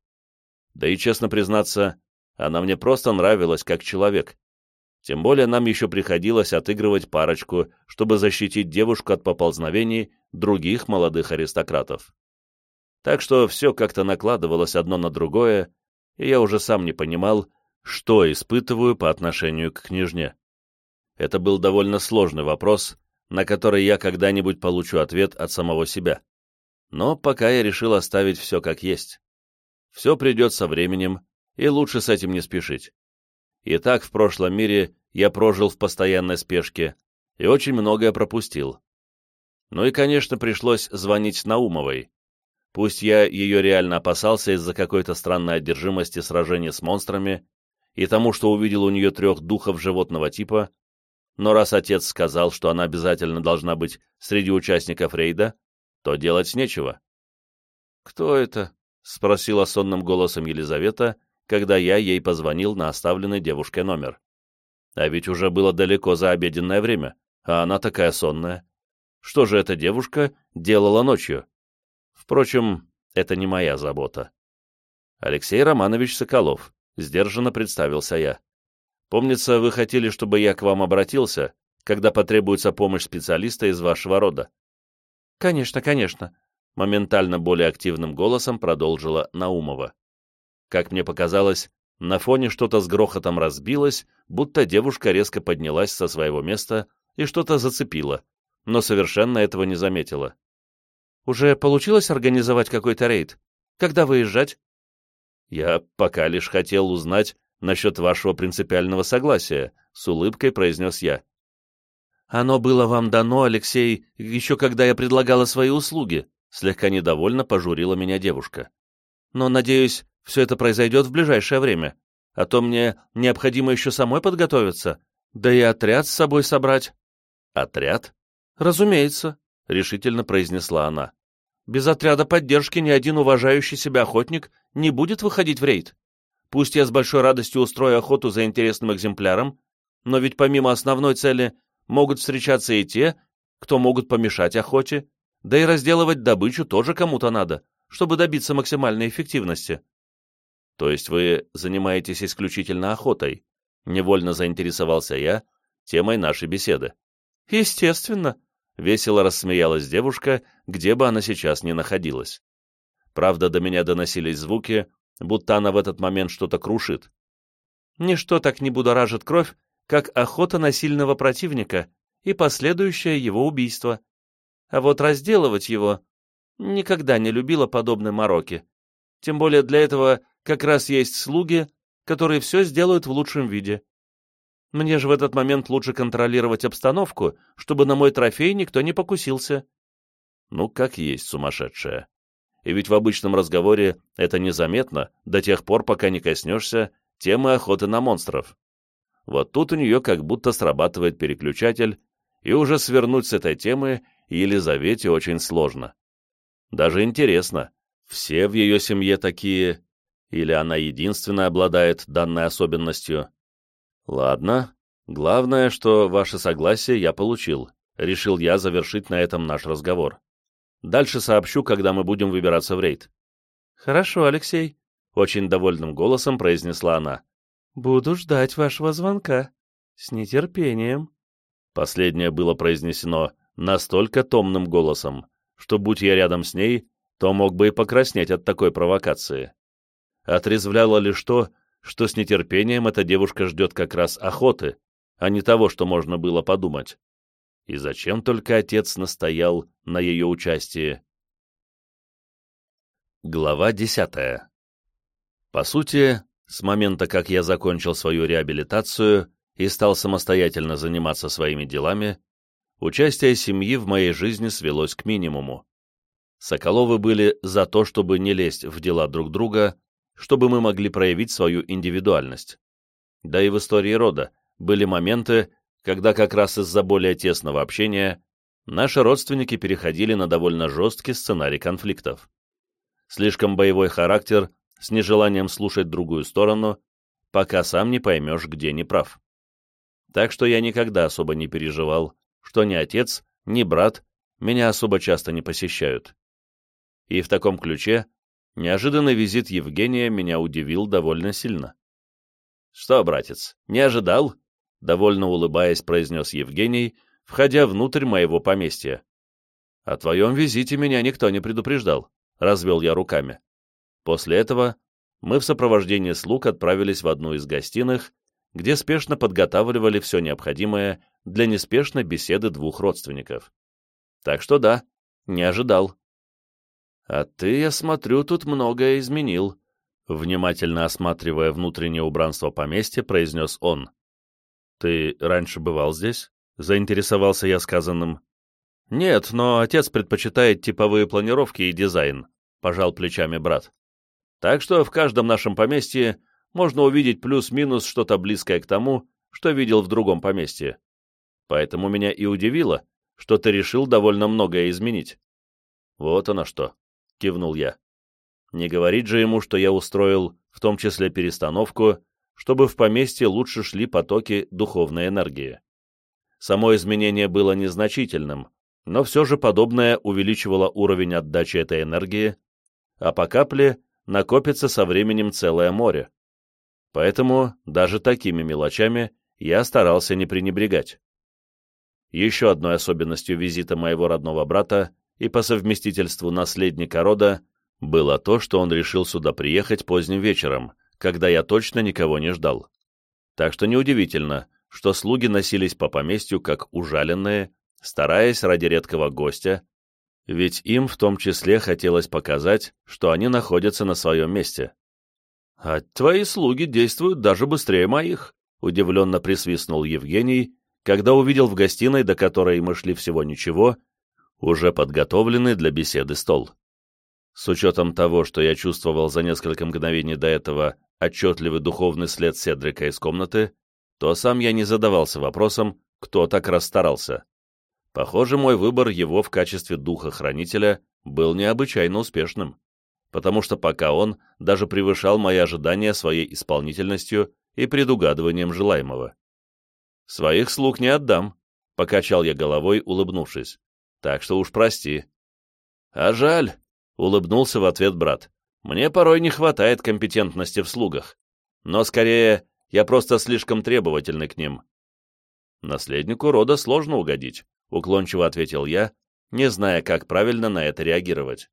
Да и, честно признаться, она мне просто нравилась как человек. Тем более нам еще приходилось отыгрывать парочку, чтобы защитить девушку от поползновений других молодых аристократов. Так что все как-то накладывалось одно на другое, и я уже сам не понимал, что испытываю по отношению к княжне. Это был довольно сложный вопрос, на который я когда-нибудь получу ответ от самого себя. Но пока я решил оставить все как есть. Все придет со временем, и лучше с этим не спешить. И так в прошлом мире я прожил в постоянной спешке и очень многое пропустил. Ну и, конечно, пришлось звонить Наумовой. Пусть я ее реально опасался из-за какой-то странной одержимости сражения с монстрами и тому, что увидел у нее трех духов животного типа, но раз отец сказал, что она обязательно должна быть среди участников рейда, то делать нечего. «Кто это?» — спросила сонным голосом Елизавета, когда я ей позвонил на оставленный девушкой номер. А ведь уже было далеко за обеденное время, а она такая сонная. Что же эта девушка делала ночью? Впрочем, это не моя забота. Алексей Романович Соколов, сдержанно представился я. Помнится, вы хотели, чтобы я к вам обратился, когда потребуется помощь специалиста из вашего рода. Конечно, конечно, моментально более активным голосом продолжила Наумова. Как мне показалось, на фоне что-то с грохотом разбилось, будто девушка резко поднялась со своего места и что-то зацепила, но совершенно этого не заметила. «Уже получилось организовать какой-то рейд? Когда выезжать?» «Я пока лишь хотел узнать насчет вашего принципиального согласия», — с улыбкой произнес я. «Оно было вам дано, Алексей, еще когда я предлагала свои услуги», — слегка недовольно пожурила меня девушка. «Но, надеюсь, все это произойдет в ближайшее время, а то мне необходимо еще самой подготовиться, да и отряд с собой собрать». «Отряд?» «Разумеется», — решительно произнесла она. «Без отряда поддержки ни один уважающий себя охотник не будет выходить в рейд. Пусть я с большой радостью устрою охоту за интересным экземпляром, но ведь помимо основной цели могут встречаться и те, кто могут помешать охоте, да и разделывать добычу тоже кому-то надо, чтобы добиться максимальной эффективности. То есть вы занимаетесь исключительно охотой? Невольно заинтересовался я темой нашей беседы. Естественно, весело рассмеялась девушка, где бы она сейчас ни находилась. Правда, до меня доносились звуки, будто она в этот момент что-то крушит. Ничто так не будоражит кровь, как охота на сильного противника и последующее его убийство. А вот разделывать его никогда не любила подобной мороки. Тем более для этого как раз есть слуги, которые все сделают в лучшем виде. Мне же в этот момент лучше контролировать обстановку, чтобы на мой трофей никто не покусился. Ну, как есть сумасшедшая и ведь в обычном разговоре это незаметно до тех пор, пока не коснешься темы охоты на монстров. Вот тут у нее как будто срабатывает переключатель, и уже свернуть с этой темы Елизавете очень сложно. Даже интересно, все в ее семье такие, или она единственная обладает данной особенностью? Ладно, главное, что ваше согласие я получил, решил я завершить на этом наш разговор. Дальше сообщу, когда мы будем выбираться в рейд». «Хорошо, Алексей», — очень довольным голосом произнесла она. «Буду ждать вашего звонка. С нетерпением». Последнее было произнесено настолько томным голосом, что, будь я рядом с ней, то мог бы и покраснеть от такой провокации. Отрезвляло лишь то, что с нетерпением эта девушка ждет как раз охоты, а не того, что можно было подумать. И зачем только отец настоял на ее участии? Глава десятая. По сути, с момента, как я закончил свою реабилитацию и стал самостоятельно заниматься своими делами, участие семьи в моей жизни свелось к минимуму. Соколовы были за то, чтобы не лезть в дела друг друга, чтобы мы могли проявить свою индивидуальность. Да и в истории рода были моменты, когда как раз из-за более тесного общения наши родственники переходили на довольно жесткий сценарий конфликтов. Слишком боевой характер с нежеланием слушать другую сторону, пока сам не поймешь, где не прав. Так что я никогда особо не переживал, что ни отец, ни брат меня особо часто не посещают. И в таком ключе неожиданный визит Евгения меня удивил довольно сильно. «Что, братец, не ожидал?» — довольно улыбаясь, произнес Евгений, входя внутрь моего поместья. «О твоем визите меня никто не предупреждал», — развел я руками. После этого мы в сопровождении слуг отправились в одну из гостиных, где спешно подготавливали все необходимое для неспешной беседы двух родственников. Так что да, не ожидал. «А ты, я смотрю, тут многое изменил», — внимательно осматривая внутреннее убранство поместья, произнес он. «Ты раньше бывал здесь?» — заинтересовался я сказанным. «Нет, но отец предпочитает типовые планировки и дизайн. — пожал плечами брат. «Так что в каждом нашем поместье можно увидеть плюс-минус что-то близкое к тому, что видел в другом поместье. Поэтому меня и удивило, что ты решил довольно многое изменить». «Вот оно что», — кивнул я. «Не говорить же ему, что я устроил, в том числе перестановку, чтобы в поместье лучше шли потоки духовной энергии. Само изменение было незначительным, но все же подобное увеличивало уровень отдачи этой энергии, а по капле накопится со временем целое море. Поэтому даже такими мелочами я старался не пренебрегать. Еще одной особенностью визита моего родного брата и по совместительству наследника рода было то, что он решил сюда приехать поздним вечером, когда я точно никого не ждал. Так что неудивительно, что слуги носились по поместью как ужаленные, стараясь ради редкого гостя, ведь им в том числе хотелось показать, что они находятся на своем месте. «А твои слуги действуют даже быстрее моих», — удивленно присвистнул Евгений, когда увидел в гостиной, до которой мы шли всего ничего, уже подготовленный для беседы стол. С учетом того, что я чувствовал за несколько мгновений до этого отчетливый духовный след Седрика из комнаты, то сам я не задавался вопросом, кто так расстарался. Похоже, мой выбор его в качестве духа-хранителя был необычайно успешным, потому что пока он даже превышал мои ожидания своей исполнительностью и предугадыванием желаемого. «Своих слуг не отдам», — покачал я головой, улыбнувшись. «Так что уж прости». «А жаль», — улыбнулся в ответ брат. Мне порой не хватает компетентности в слугах, но скорее я просто слишком требовательный к ним. Наследнику рода сложно угодить, уклончиво ответил я, не зная, как правильно на это реагировать.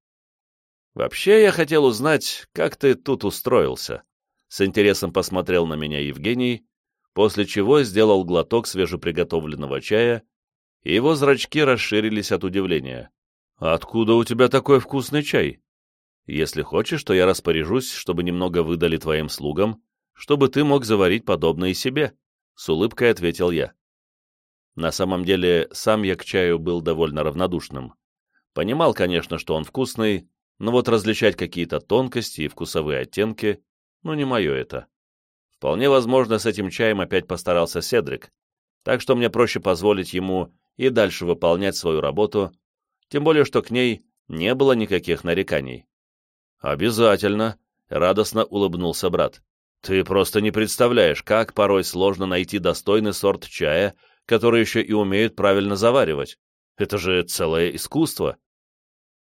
Вообще, я хотел узнать, как ты тут устроился. С интересом посмотрел на меня Евгений, после чего сделал глоток свежеприготовленного чая, и его зрачки расширились от удивления. «Откуда у тебя такой вкусный чай?» Если хочешь, то я распоряжусь, чтобы немного выдали твоим слугам, чтобы ты мог заварить подобное себе», — с улыбкой ответил я. На самом деле, сам я к чаю был довольно равнодушным. Понимал, конечно, что он вкусный, но вот различать какие-то тонкости и вкусовые оттенки, ну не мое это. Вполне возможно, с этим чаем опять постарался Седрик, так что мне проще позволить ему и дальше выполнять свою работу, тем более, что к ней не было никаких нареканий. «Обязательно», — радостно улыбнулся брат. «Ты просто не представляешь, как порой сложно найти достойный сорт чая, который еще и умеют правильно заваривать. Это же целое искусство».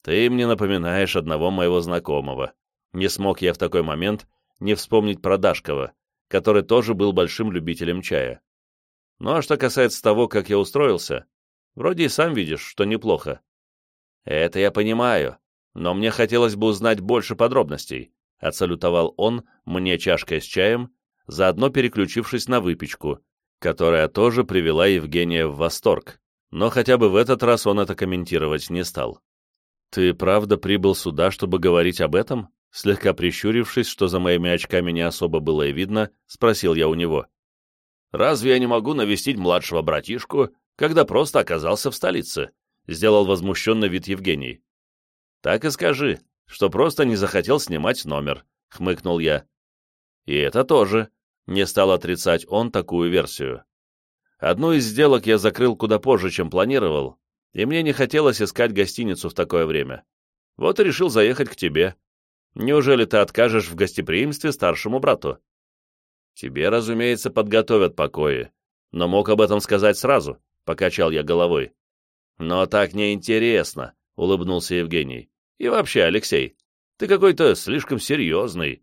«Ты мне напоминаешь одного моего знакомого. Не смог я в такой момент не вспомнить про Дашкова, который тоже был большим любителем чая. Ну а что касается того, как я устроился, вроде и сам видишь, что неплохо. Это я понимаю, но мне хотелось бы узнать больше подробностей», — отсалютовал он мне чашкой с чаем, заодно переключившись на выпечку, которая тоже привела Евгения в восторг, но хотя бы в этот раз он это комментировать не стал. «Ты правда прибыл сюда, чтобы говорить об этом?» Слегка прищурившись, что за моими очками не особо было и видно, спросил я у него. «Разве я не могу навестить младшего братишку, когда просто оказался в столице?» Сделал возмущенный вид Евгений. «Так и скажи, что просто не захотел снимать номер», — хмыкнул я. «И это тоже», — не стал отрицать он такую версию. «Одну из сделок я закрыл куда позже, чем планировал, и мне не хотелось искать гостиницу в такое время. Вот и решил заехать к тебе. Неужели ты откажешь в гостеприимстве старшему брату?» «Тебе, разумеется, подготовят покои, но мог об этом сказать сразу», — покачал я головой. «Но так неинтересно», — улыбнулся Евгений. «И вообще, Алексей, ты какой-то слишком серьезный.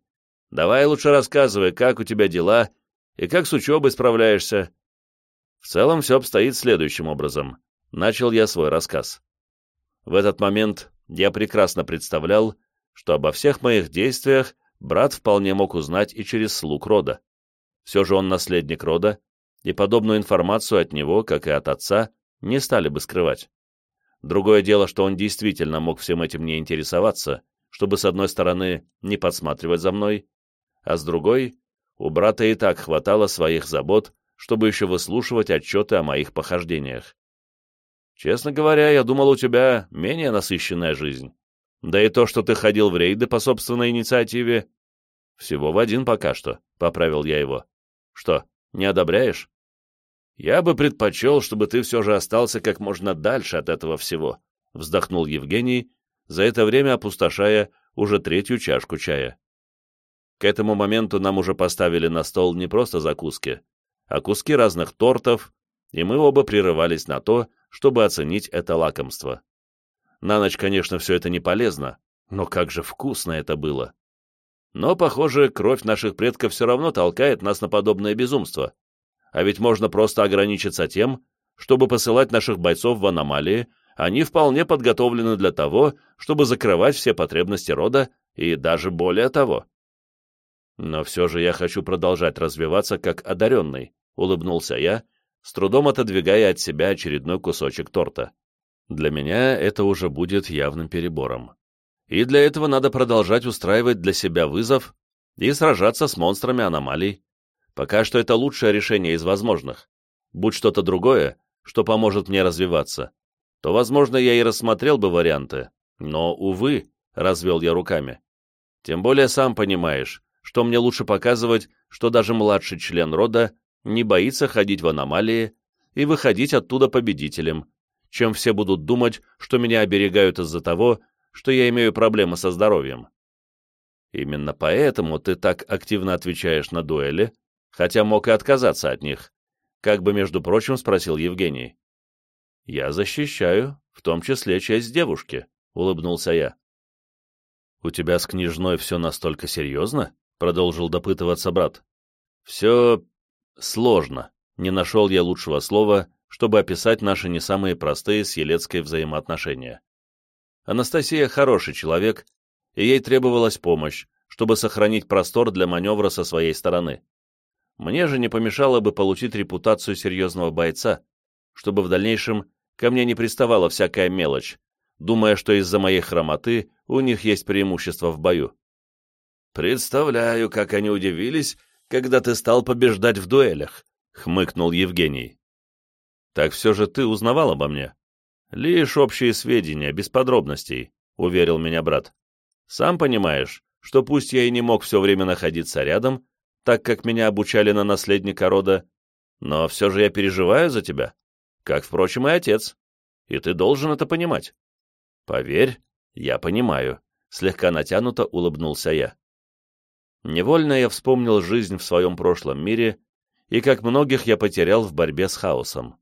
Давай лучше рассказывай, как у тебя дела и как с учебой справляешься». В целом все обстоит следующим образом. Начал я свой рассказ. В этот момент я прекрасно представлял, что обо всех моих действиях брат вполне мог узнать и через слуг рода. Все же он наследник рода, и подобную информацию от него, как и от отца, не стали бы скрывать. Другое дело, что он действительно мог всем этим не интересоваться, чтобы, с одной стороны, не подсматривать за мной, а с другой, у брата и так хватало своих забот, чтобы еще выслушивать отчеты о моих похождениях. Честно говоря, я думал, у тебя менее насыщенная жизнь. Да и то, что ты ходил в рейды по собственной инициативе. Всего в один пока что, — поправил я его. Что, не одобряешь? Я бы предпочел, чтобы ты все же остался как можно дальше от этого всего, — вздохнул Евгений, за это время опустошая уже третью чашку чая. К этому моменту нам уже поставили на стол не просто закуски, а куски разных тортов, и мы оба прерывались на то, чтобы оценить это лакомство. На ночь, конечно, все это не полезно, но как же вкусно это было. Но, похоже, кровь наших предков все равно толкает нас на подобное безумство. А ведь можно просто ограничиться тем, чтобы посылать наших бойцов в аномалии, они вполне подготовлены для того, чтобы закрывать все потребности рода и даже более того. Но все же я хочу продолжать развиваться как одаренный, улыбнулся я, с трудом отодвигая от себя очередной кусочек торта. Для меня это уже будет явным перебором. И для этого надо продолжать устраивать для себя вызов и сражаться с монстрами аномалий. Пока что это лучшее решение из возможных. Будь что-то другое, что поможет мне развиваться, то, возможно, я и рассмотрел бы варианты. Но, увы, развел я руками. Тем более сам понимаешь, что мне лучше показывать, что даже младший член рода не боится ходить в аномалии и выходить оттуда победителем, чем все будут думать, что меня оберегают из-за того, что я имею проблемы со здоровьем. Именно поэтому ты так активно отвечаешь на дуэли, хотя мог и отказаться от них, как бы, между прочим, спросил Евгений. Я защищаю, в том числе часть девушки, улыбнулся я. У тебя с княжной все настолько серьезно? Продолжил допытываться брат. Все сложно, не нашел я лучшего слова, чтобы описать наши не самые простые с Елецкой взаимоотношения. Анастасия хороший человек, и ей требовалась помощь, чтобы сохранить простор для маневра со своей стороны. Мне же не помешало бы получить репутацию серьезного бойца, чтобы в дальнейшем ко мне не приставала всякая мелочь, думая, что из-за моей хромоты у них есть преимущество в бою. «Представляю, как они удивились, когда ты стал побеждать в дуэлях», — хмыкнул Евгений. Так все же ты узнавал обо мне? Лишь общие сведения, без подробностей, уверил меня брат. Сам понимаешь, что пусть я и не мог все время находиться рядом, так как меня обучали на наследника рода, но все же я переживаю за тебя, как, впрочем, и отец, и ты должен это понимать. Поверь, я понимаю, слегка натянуто улыбнулся я. Невольно я вспомнил жизнь в своем прошлом мире и как многих я потерял в борьбе с хаосом.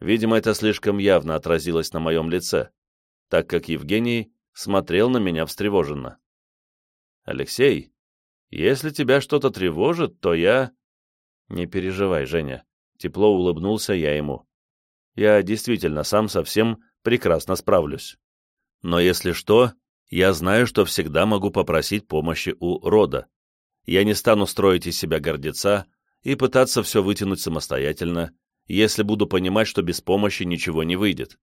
Видимо, это слишком явно отразилось на моем лице, так как Евгений смотрел на меня встревоженно. «Алексей, если тебя что-то тревожит, то я...» «Не переживай, Женя», — тепло улыбнулся я ему. «Я действительно сам совсем прекрасно справлюсь. Но если что, я знаю, что всегда могу попросить помощи у рода. Я не стану строить из себя гордеца и пытаться все вытянуть самостоятельно, если буду понимать, что без помощи ничего не выйдет.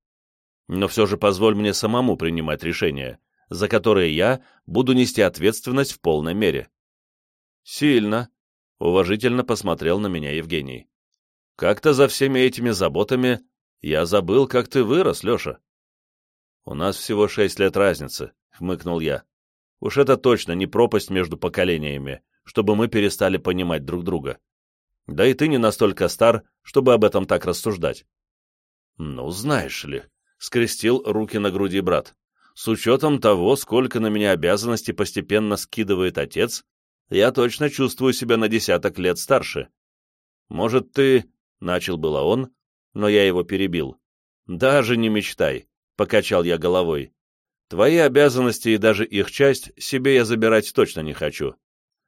Но все же позволь мне самому принимать решения, за которые я буду нести ответственность в полной мере. Сильно, — уважительно посмотрел на меня Евгений. Как-то за всеми этими заботами я забыл, как ты вырос, Леша. У нас всего шесть лет разницы, — хмыкнул я. Уж это точно не пропасть между поколениями, чтобы мы перестали понимать друг друга. Да и ты не настолько стар, чтобы об этом так рассуждать. Ну, знаешь ли, скрестил руки на груди брат. С учетом того, сколько на меня обязанностей постепенно скидывает отец, я точно чувствую себя на десяток лет старше. Может, ты... — начал было он, но я его перебил. «Даже не мечтай», — покачал я головой. «Твои обязанности и даже их часть себе я забирать точно не хочу.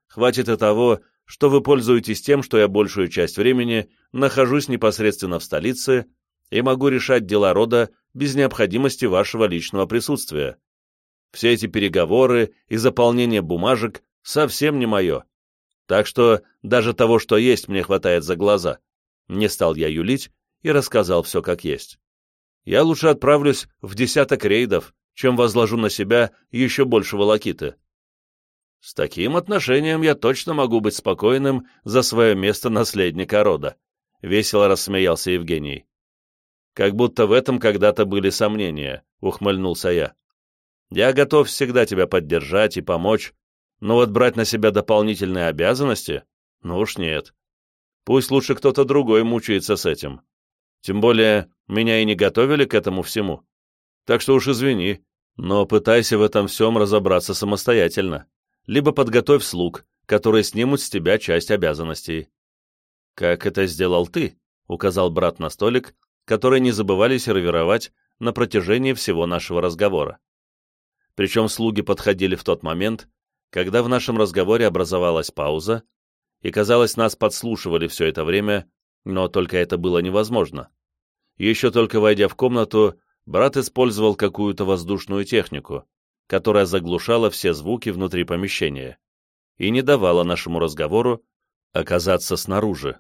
Хватит и того, что вы пользуетесь тем, что я большую часть времени нахожусь непосредственно в столице и могу решать дела рода без необходимости вашего личного присутствия. Все эти переговоры и заполнение бумажек совсем не мое. Так что даже того, что есть, мне хватает за глаза. Не стал я юлить и рассказал все как есть. Я лучше отправлюсь в десяток рейдов, чем возложу на себя еще больше волокиты. С таким отношением я точно могу быть спокойным за свое место наследника рода, — весело рассмеялся Евгений. Как будто в этом когда-то были сомнения, — ухмыльнулся я. Я готов всегда тебя поддержать и помочь, но вот брать на себя дополнительные обязанности? Ну уж нет. Пусть лучше кто-то другой мучается с этим. Тем более, меня и не готовили к этому всему. Так что уж извини, но пытайся в этом всем разобраться самостоятельно. Либо подготовь слуг, которые снимут с тебя часть обязанностей. «Как это сделал ты?» — указал брат на столик, который не забывали сервировать на протяжении всего нашего разговора. Причем слуги подходили в тот момент, когда в нашем разговоре образовалась пауза, и, казалось, нас подслушивали все это время, но только это было невозможно. Еще только войдя в комнату, брат использовал какую-то воздушную технику, которая заглушала все звуки внутри помещения и не давала нашему разговору оказаться снаружи.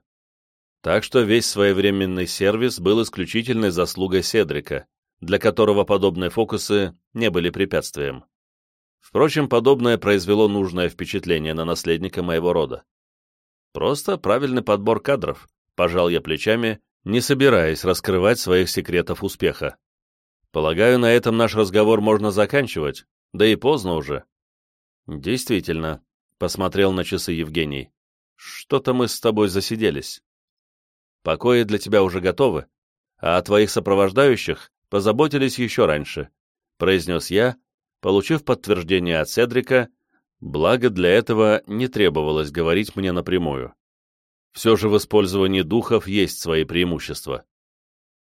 Так что весь своевременный сервис был исключительной заслугой Седрика, для которого подобные фокусы не были препятствием. Впрочем, подобное произвело нужное впечатление на наследника моего рода. Просто правильный подбор кадров, пожал я плечами, не собираясь раскрывать своих секретов успеха. Полагаю, на этом наш разговор можно заканчивать, да и поздно уже. Действительно, посмотрел на часы Евгений. Что-то мы с тобой засиделись. Покои для тебя уже готовы, а о твоих сопровождающих позаботились еще раньше, произнес я, получив подтверждение от Седрика, благо для этого не требовалось говорить мне напрямую. Все же в использовании духов есть свои преимущества.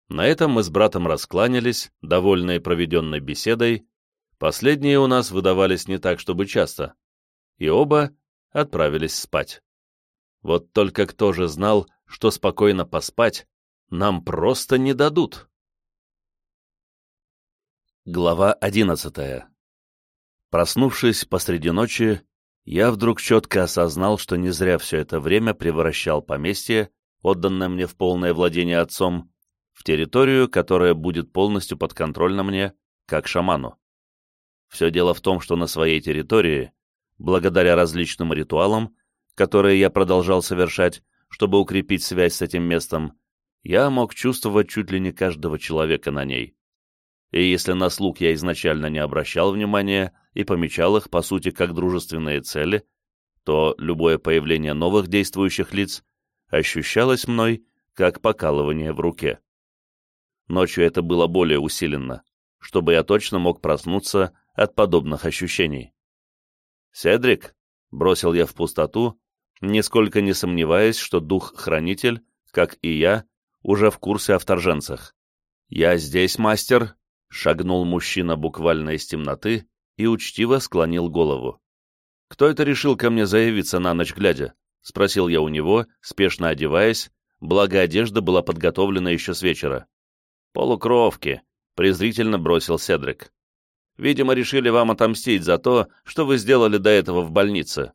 На этом мы с братом раскланялись, довольные проведенной беседой, последние у нас выдавались не так, чтобы часто, и оба отправились спать. Вот только кто же знал, что спокойно поспать нам просто не дадут? Глава одиннадцатая Проснувшись посреди ночи, я вдруг четко осознал, что не зря все это время превращал поместье, отданное мне в полное владение отцом, в территорию, которая будет полностью подконтрольна мне, как шаману. Все дело в том, что на своей территории, благодаря различным ритуалам, которые я продолжал совершать, чтобы укрепить связь с этим местом, я мог чувствовать чуть ли не каждого человека на ней. И если на слуг я изначально не обращал внимания, и помечал их, по сути, как дружественные цели, то любое появление новых действующих лиц ощущалось мной как покалывание в руке. Ночью это было более усиленно, чтобы я точно мог проснуться от подобных ощущений. «Седрик», — бросил я в пустоту, нисколько не сомневаясь, что дух-хранитель, как и я, уже в курсе о вторженцах. «Я здесь, мастер», — шагнул мужчина буквально из темноты, и учтиво склонил голову. «Кто это решил ко мне заявиться на ночь глядя?» — спросил я у него, спешно одеваясь, благо одежда была подготовлена еще с вечера. «Полукровки», — презрительно бросил Седрик. «Видимо, решили вам отомстить за то, что вы сделали до этого в больнице».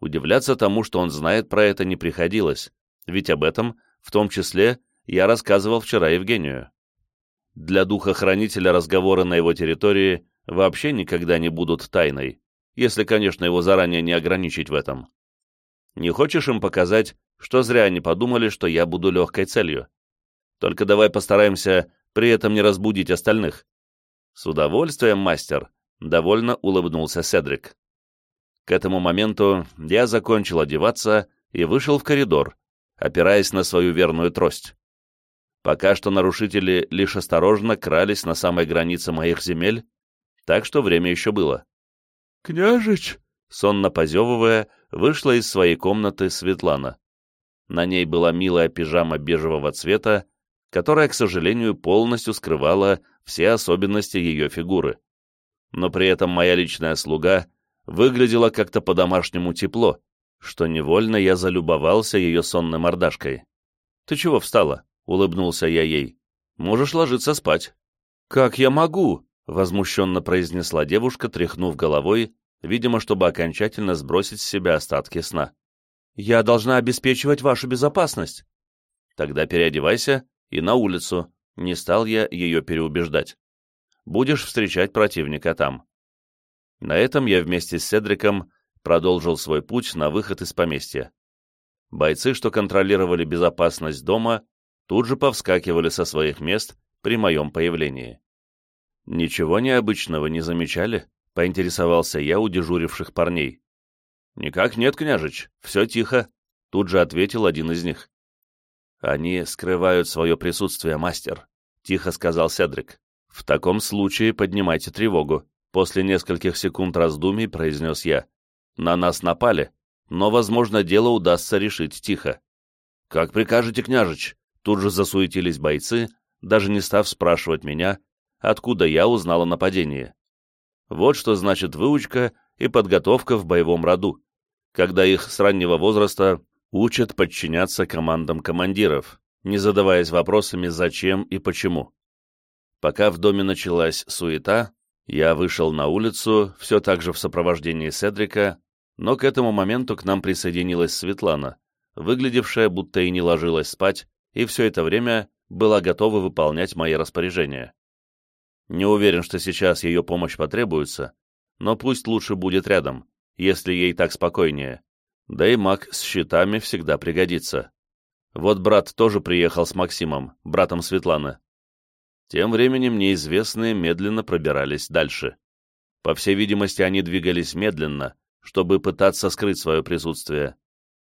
Удивляться тому, что он знает про это, не приходилось, ведь об этом, в том числе, я рассказывал вчера Евгению. Для духа-хранителя разговоры на его территории вообще никогда не будут тайной, если, конечно, его заранее не ограничить в этом. Не хочешь им показать, что зря они подумали, что я буду легкой целью? Только давай постараемся при этом не разбудить остальных. С удовольствием, мастер, — довольно улыбнулся Седрик. К этому моменту я закончил одеваться и вышел в коридор, опираясь на свою верную трость. Пока что нарушители лишь осторожно крались на самой границе моих земель, так что время еще было. «Княжич!» — сонно позевывая, вышла из своей комнаты Светлана. На ней была милая пижама бежевого цвета, которая, к сожалению, полностью скрывала все особенности ее фигуры. Но при этом моя личная слуга выглядела как-то по-домашнему тепло, что невольно я залюбовался ее сонной мордашкой. «Ты чего встала?» — улыбнулся я ей. «Можешь ложиться спать». «Как я могу?» Возмущенно произнесла девушка, тряхнув головой, видимо, чтобы окончательно сбросить с себя остатки сна. «Я должна обеспечивать вашу безопасность». «Тогда переодевайся и на улицу», — не стал я ее переубеждать. «Будешь встречать противника там». На этом я вместе с Седриком продолжил свой путь на выход из поместья. Бойцы, что контролировали безопасность дома, тут же повскакивали со своих мест при моем появлении. Ничего необычного не замечали? Поинтересовался я у дежуривших парней. Никак нет, княжич, все тихо, тут же ответил один из них. Они скрывают свое присутствие, мастер, тихо сказал Седрик. В таком случае поднимайте тревогу. После нескольких секунд раздумий произнес я. На нас напали, но, возможно, дело удастся решить тихо. «Как прикажете, княжич?» Тут же засуетились бойцы, даже не став спрашивать меня, откуда я узнал о нападении. Вот что значит выучка и подготовка в боевом роду, когда их с раннего возраста учат подчиняться командам командиров, не задаваясь вопросами «зачем» и «почему». Пока в доме началась суета, я вышел на улицу, все так же в сопровождении Седрика, но к этому моменту к нам присоединилась Светлана, выглядевшая, будто и не ложилась спать, и все это время была готова выполнять мои распоряжения. Не уверен, что сейчас ее помощь потребуется, но пусть лучше будет рядом, если ей так спокойнее. Да и маг с щитами всегда пригодится. Вот брат тоже приехал с Максимом, братом Светланы. Тем временем неизвестные медленно пробирались дальше. По всей видимости, они двигались медленно, чтобы пытаться скрыть свое присутствие.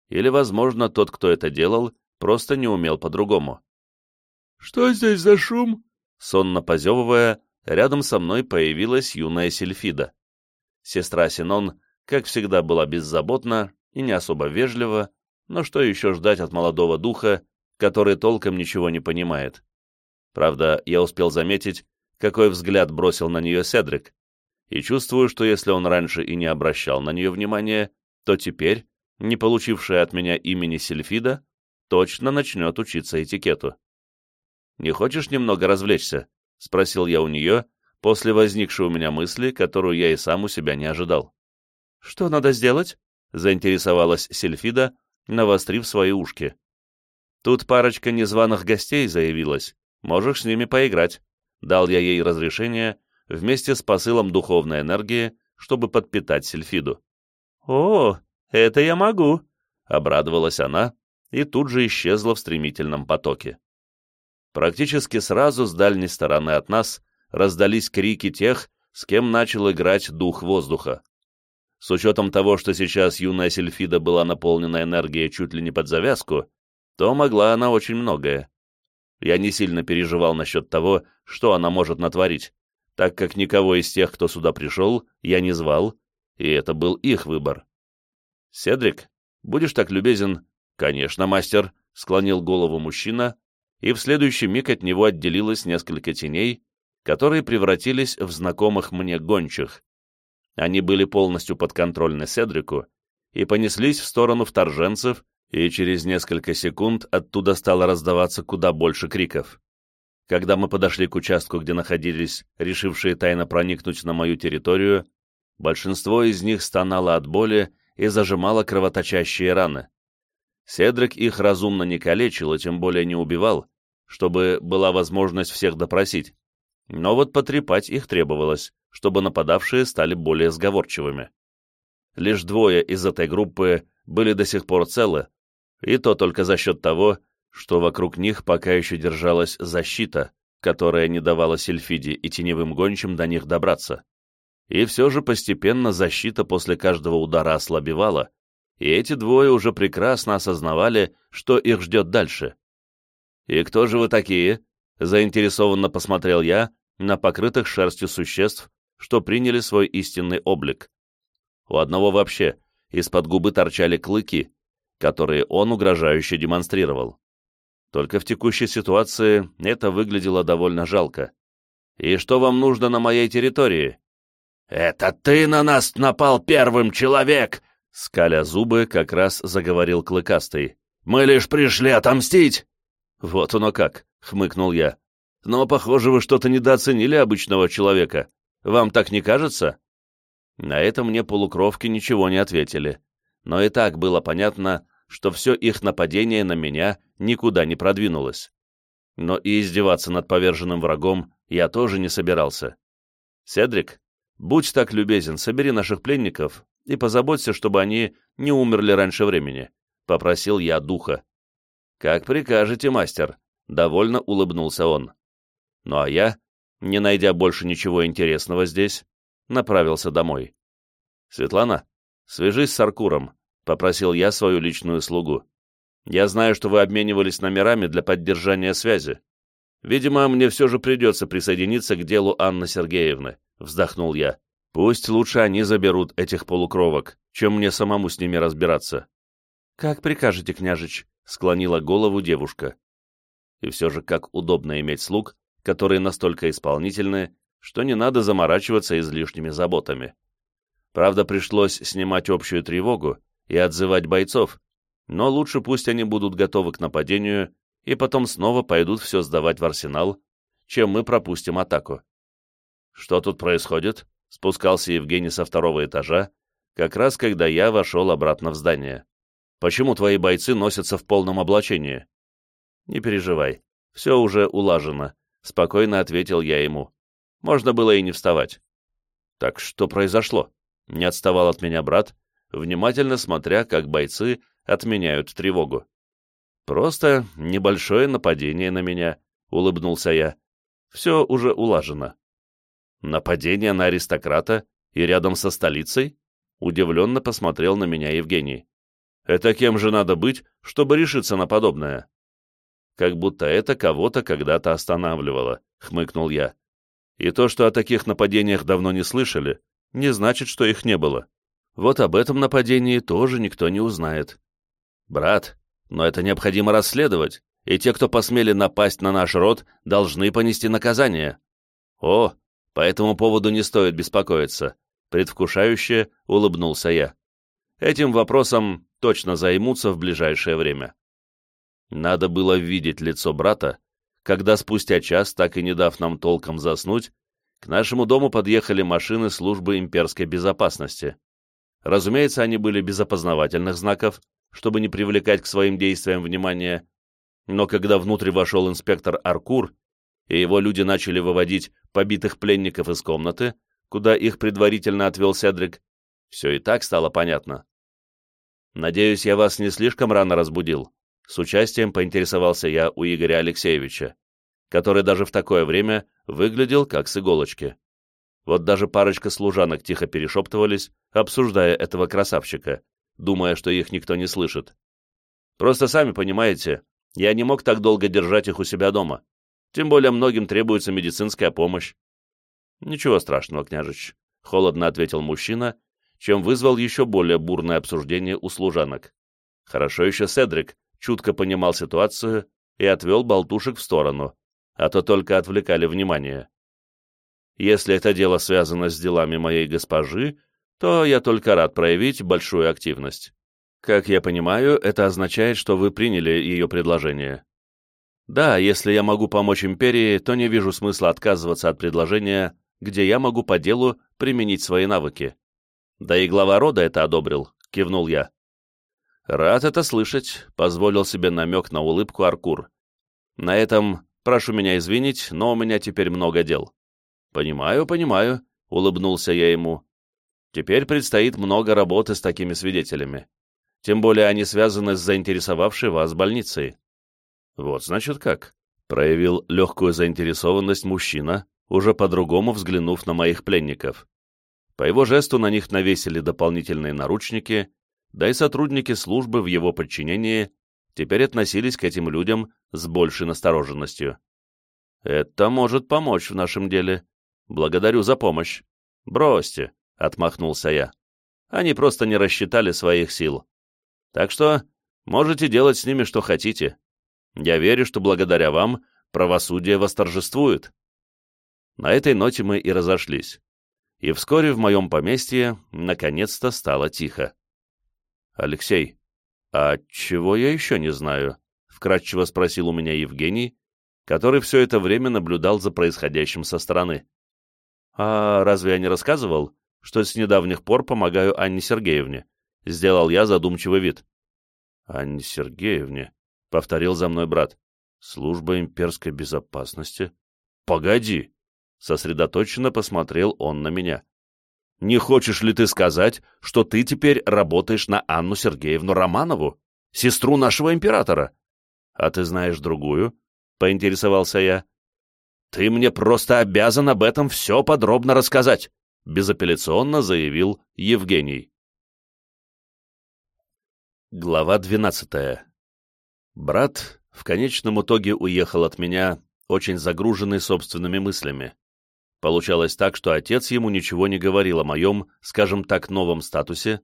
Или, возможно, тот, кто это делал, просто не умел по-другому. «Что здесь за шум?» Сонно позевывая, рядом со мной появилась юная Сильфида. Сестра Синон, как всегда, была беззаботна и не особо вежлива, но что еще ждать от молодого духа, который толком ничего не понимает. Правда, я успел заметить, какой взгляд бросил на нее Седрик, и чувствую, что если он раньше и не обращал на нее внимания, то теперь, не получившая от меня имени Сильфида, точно начнет учиться этикету. «Не хочешь немного развлечься?» — спросил я у нее, после возникшей у меня мысли, которую я и сам у себя не ожидал. «Что надо сделать?» — заинтересовалась Сильфида, навострив свои ушки. «Тут парочка незваных гостей заявилась. Можешь с ними поиграть». Дал я ей разрешение вместе с посылом духовной энергии, чтобы подпитать Сильфиду. «О, это я могу!» — обрадовалась она и тут же исчезла в стремительном потоке. Практически сразу с дальней стороны от нас раздались крики тех, с кем начал играть дух воздуха. С учетом того, что сейчас юная Сильфида была наполнена энергией чуть ли не под завязку, то могла она очень многое. Я не сильно переживал насчет того, что она может натворить, так как никого из тех, кто сюда пришел, я не звал, и это был их выбор. «Седрик, будешь так любезен?» «Конечно, мастер», — склонил голову мужчина, и в следующий миг от него отделилось несколько теней, которые превратились в знакомых мне гончих. Они были полностью подконтрольны Седрику и понеслись в сторону вторженцев, и через несколько секунд оттуда стало раздаваться куда больше криков. Когда мы подошли к участку, где находились решившие тайно проникнуть на мою территорию, большинство из них стонало от боли и зажимало кровоточащие раны. Седрик их разумно не калечил и тем более не убивал, чтобы была возможность всех допросить, но вот потрепать их требовалось, чтобы нападавшие стали более сговорчивыми. Лишь двое из этой группы были до сих пор целы, и то только за счет того, что вокруг них пока еще держалась защита, которая не давала Сильфиде и теневым гончим до них добраться. И все же постепенно защита после каждого удара ослабевала, и эти двое уже прекрасно осознавали, что их ждет дальше. «И кто же вы такие?» — заинтересованно посмотрел я на покрытых шерстью существ, что приняли свой истинный облик. У одного вообще из-под губы торчали клыки, которые он угрожающе демонстрировал. Только в текущей ситуации это выглядело довольно жалко. «И что вам нужно на моей территории?» «Это ты на нас напал первым, человек!» Скаля зубы, как раз заговорил Клыкастый. «Мы лишь пришли отомстить!» «Вот оно как!» — хмыкнул я. «Но, похоже, вы что-то недооценили обычного человека. Вам так не кажется?» На это мне полукровки ничего не ответили. Но и так было понятно, что все их нападение на меня никуда не продвинулось. Но и издеваться над поверженным врагом я тоже не собирался. «Седрик, будь так любезен, собери наших пленников и позаботься, чтобы они не умерли раньше времени», — попросил я духа. «Как прикажете, мастер», — довольно улыбнулся он. Ну а я, не найдя больше ничего интересного здесь, направился домой. «Светлана, свяжись с Аркуром», — попросил я свою личную слугу. «Я знаю, что вы обменивались номерами для поддержания связи. Видимо, мне все же придется присоединиться к делу Анны Сергеевны», — вздохнул я. «Пусть лучше они заберут этих полукровок, чем мне самому с ними разбираться». «Как прикажете, княжич», — склонила голову девушка. И все же как удобно иметь слуг, которые настолько исполнительны, что не надо заморачиваться излишними заботами. Правда, пришлось снимать общую тревогу и отзывать бойцов, но лучше пусть они будут готовы к нападению и потом снова пойдут все сдавать в арсенал, чем мы пропустим атаку. «Что тут происходит?» — спускался Евгений со второго этажа, как раз когда я вошел обратно в здание. «Почему твои бойцы носятся в полном облачении?» «Не переживай, все уже улажено», — спокойно ответил я ему. Можно было и не вставать. «Так что произошло?» — не отставал от меня брат, внимательно смотря, как бойцы отменяют тревогу. «Просто небольшое нападение на меня», — улыбнулся я. «Все уже улажено». «Нападение на аристократа и рядом со столицей?» — удивленно посмотрел на меня Евгений. «Это кем же надо быть, чтобы решиться на подобное?» «Как будто это кого-то когда-то останавливало», — хмыкнул я. «И то, что о таких нападениях давно не слышали, не значит, что их не было. Вот об этом нападении тоже никто не узнает». «Брат, но это необходимо расследовать, и те, кто посмели напасть на наш род, должны понести наказание. О, по этому поводу не стоит беспокоиться, предвкушающе улыбнулся я. Этим вопросом точно займутся в ближайшее время. Надо было видеть лицо брата, когда спустя час, так и не дав нам толком заснуть, к нашему дому подъехали машины службы имперской безопасности. Разумеется, они были без опознавательных знаков, чтобы не привлекать к своим действиям внимания, но когда внутрь вошел инспектор Аркур, и его люди начали выводить побитых пленников из комнаты, куда их предварительно отвел Седрик, все и так стало понятно. «Надеюсь, я вас не слишком рано разбудил?» С участием поинтересовался я у Игоря Алексеевича, который даже в такое время выглядел как с иголочки. Вот даже парочка служанок тихо перешептывались, обсуждая этого красавчика, думая, что их никто не слышит. Просто сами понимаете, я не мог так долго держать их у себя дома. Тем более многим требуется медицинская помощь. Ничего страшного, княжич, — холодно ответил мужчина, чем вызвал еще более бурное обсуждение у служанок. Хорошо еще Седрик чутко понимал ситуацию и отвел болтушек в сторону, а то только отвлекали внимание. Если это дело связано с делами моей госпожи, то я только рад проявить большую активность. Как я понимаю, это означает, что вы приняли ее предложение. Да, если я могу помочь империи, то не вижу смысла отказываться от предложения, где я могу по делу применить свои навыки. Да и глава рода это одобрил, кивнул я. Рад это слышать, позволил себе намек на улыбку Аркур. На этом прошу меня извинить, но у меня теперь много дел. Понимаю, понимаю, улыбнулся я ему. Теперь предстоит много работы с такими свидетелями. Тем более они связаны с заинтересовавшей вас больницей. Вот значит как. Проявил легкую заинтересованность мужчина, уже по-другому взглянув на моих пленников. По его жесту на них навесили дополнительные наручники, да и сотрудники службы в его подчинении теперь относились к этим людям с большей настороженностью. «Это может помочь в нашем деле. Благодарю за помощь. Бросьте, — отмахнулся я. «Они просто не рассчитали своих сил. Так что можете делать с ними что хотите. Я верю, что благодаря вам правосудие восторжествует». На этой ноте мы и разошлись. И вскоре в моем поместье наконец-то стало тихо. «Алексей, а чего я еще не знаю?» — вкратчиво спросил у меня Евгений, который все это время наблюдал за происходящим со стороны. «А разве я не рассказывал?» что с недавних пор помогаю Анне Сергеевне. Сделал я задумчивый вид. Анне Сергеевне, — повторил за мной брат. Служба имперской безопасности. Погоди! Сосредоточенно посмотрел он на меня. Не хочешь ли ты сказать, что ты теперь работаешь на Анну Сергеевну Романову, сестру нашего императора? А ты знаешь другую? — поинтересовался я. Ты мне просто обязан об этом все подробно рассказать, безапелляционно заявил Евгений. Глава двенадцатая. Брат в конечном итоге уехал от меня, очень загруженный собственными мыслями. Получалось так, что отец ему ничего не говорил о моем, скажем так, новом статусе,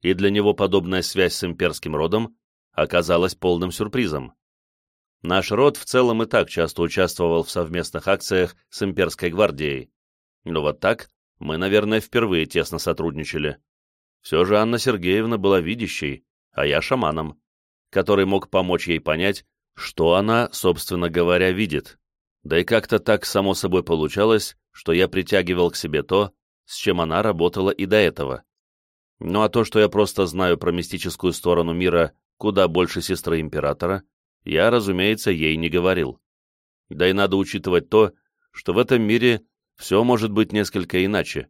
и для него подобная связь с имперским родом оказалась полным сюрпризом. Наш род в целом и так часто участвовал в совместных акциях с имперской гвардией. Но вот так мы, наверное, впервые тесно сотрудничали. Все же Анна Сергеевна была видящей, а я шаманом, который мог помочь ей понять, что она, собственно говоря, видит. Да и как-то так само собой получалось, что я притягивал к себе то, с чем она работала и до этого. Ну а то, что я просто знаю про мистическую сторону мира куда больше сестры императора, я, разумеется, ей не говорил. Да и надо учитывать то, что в этом мире все может быть несколько иначе,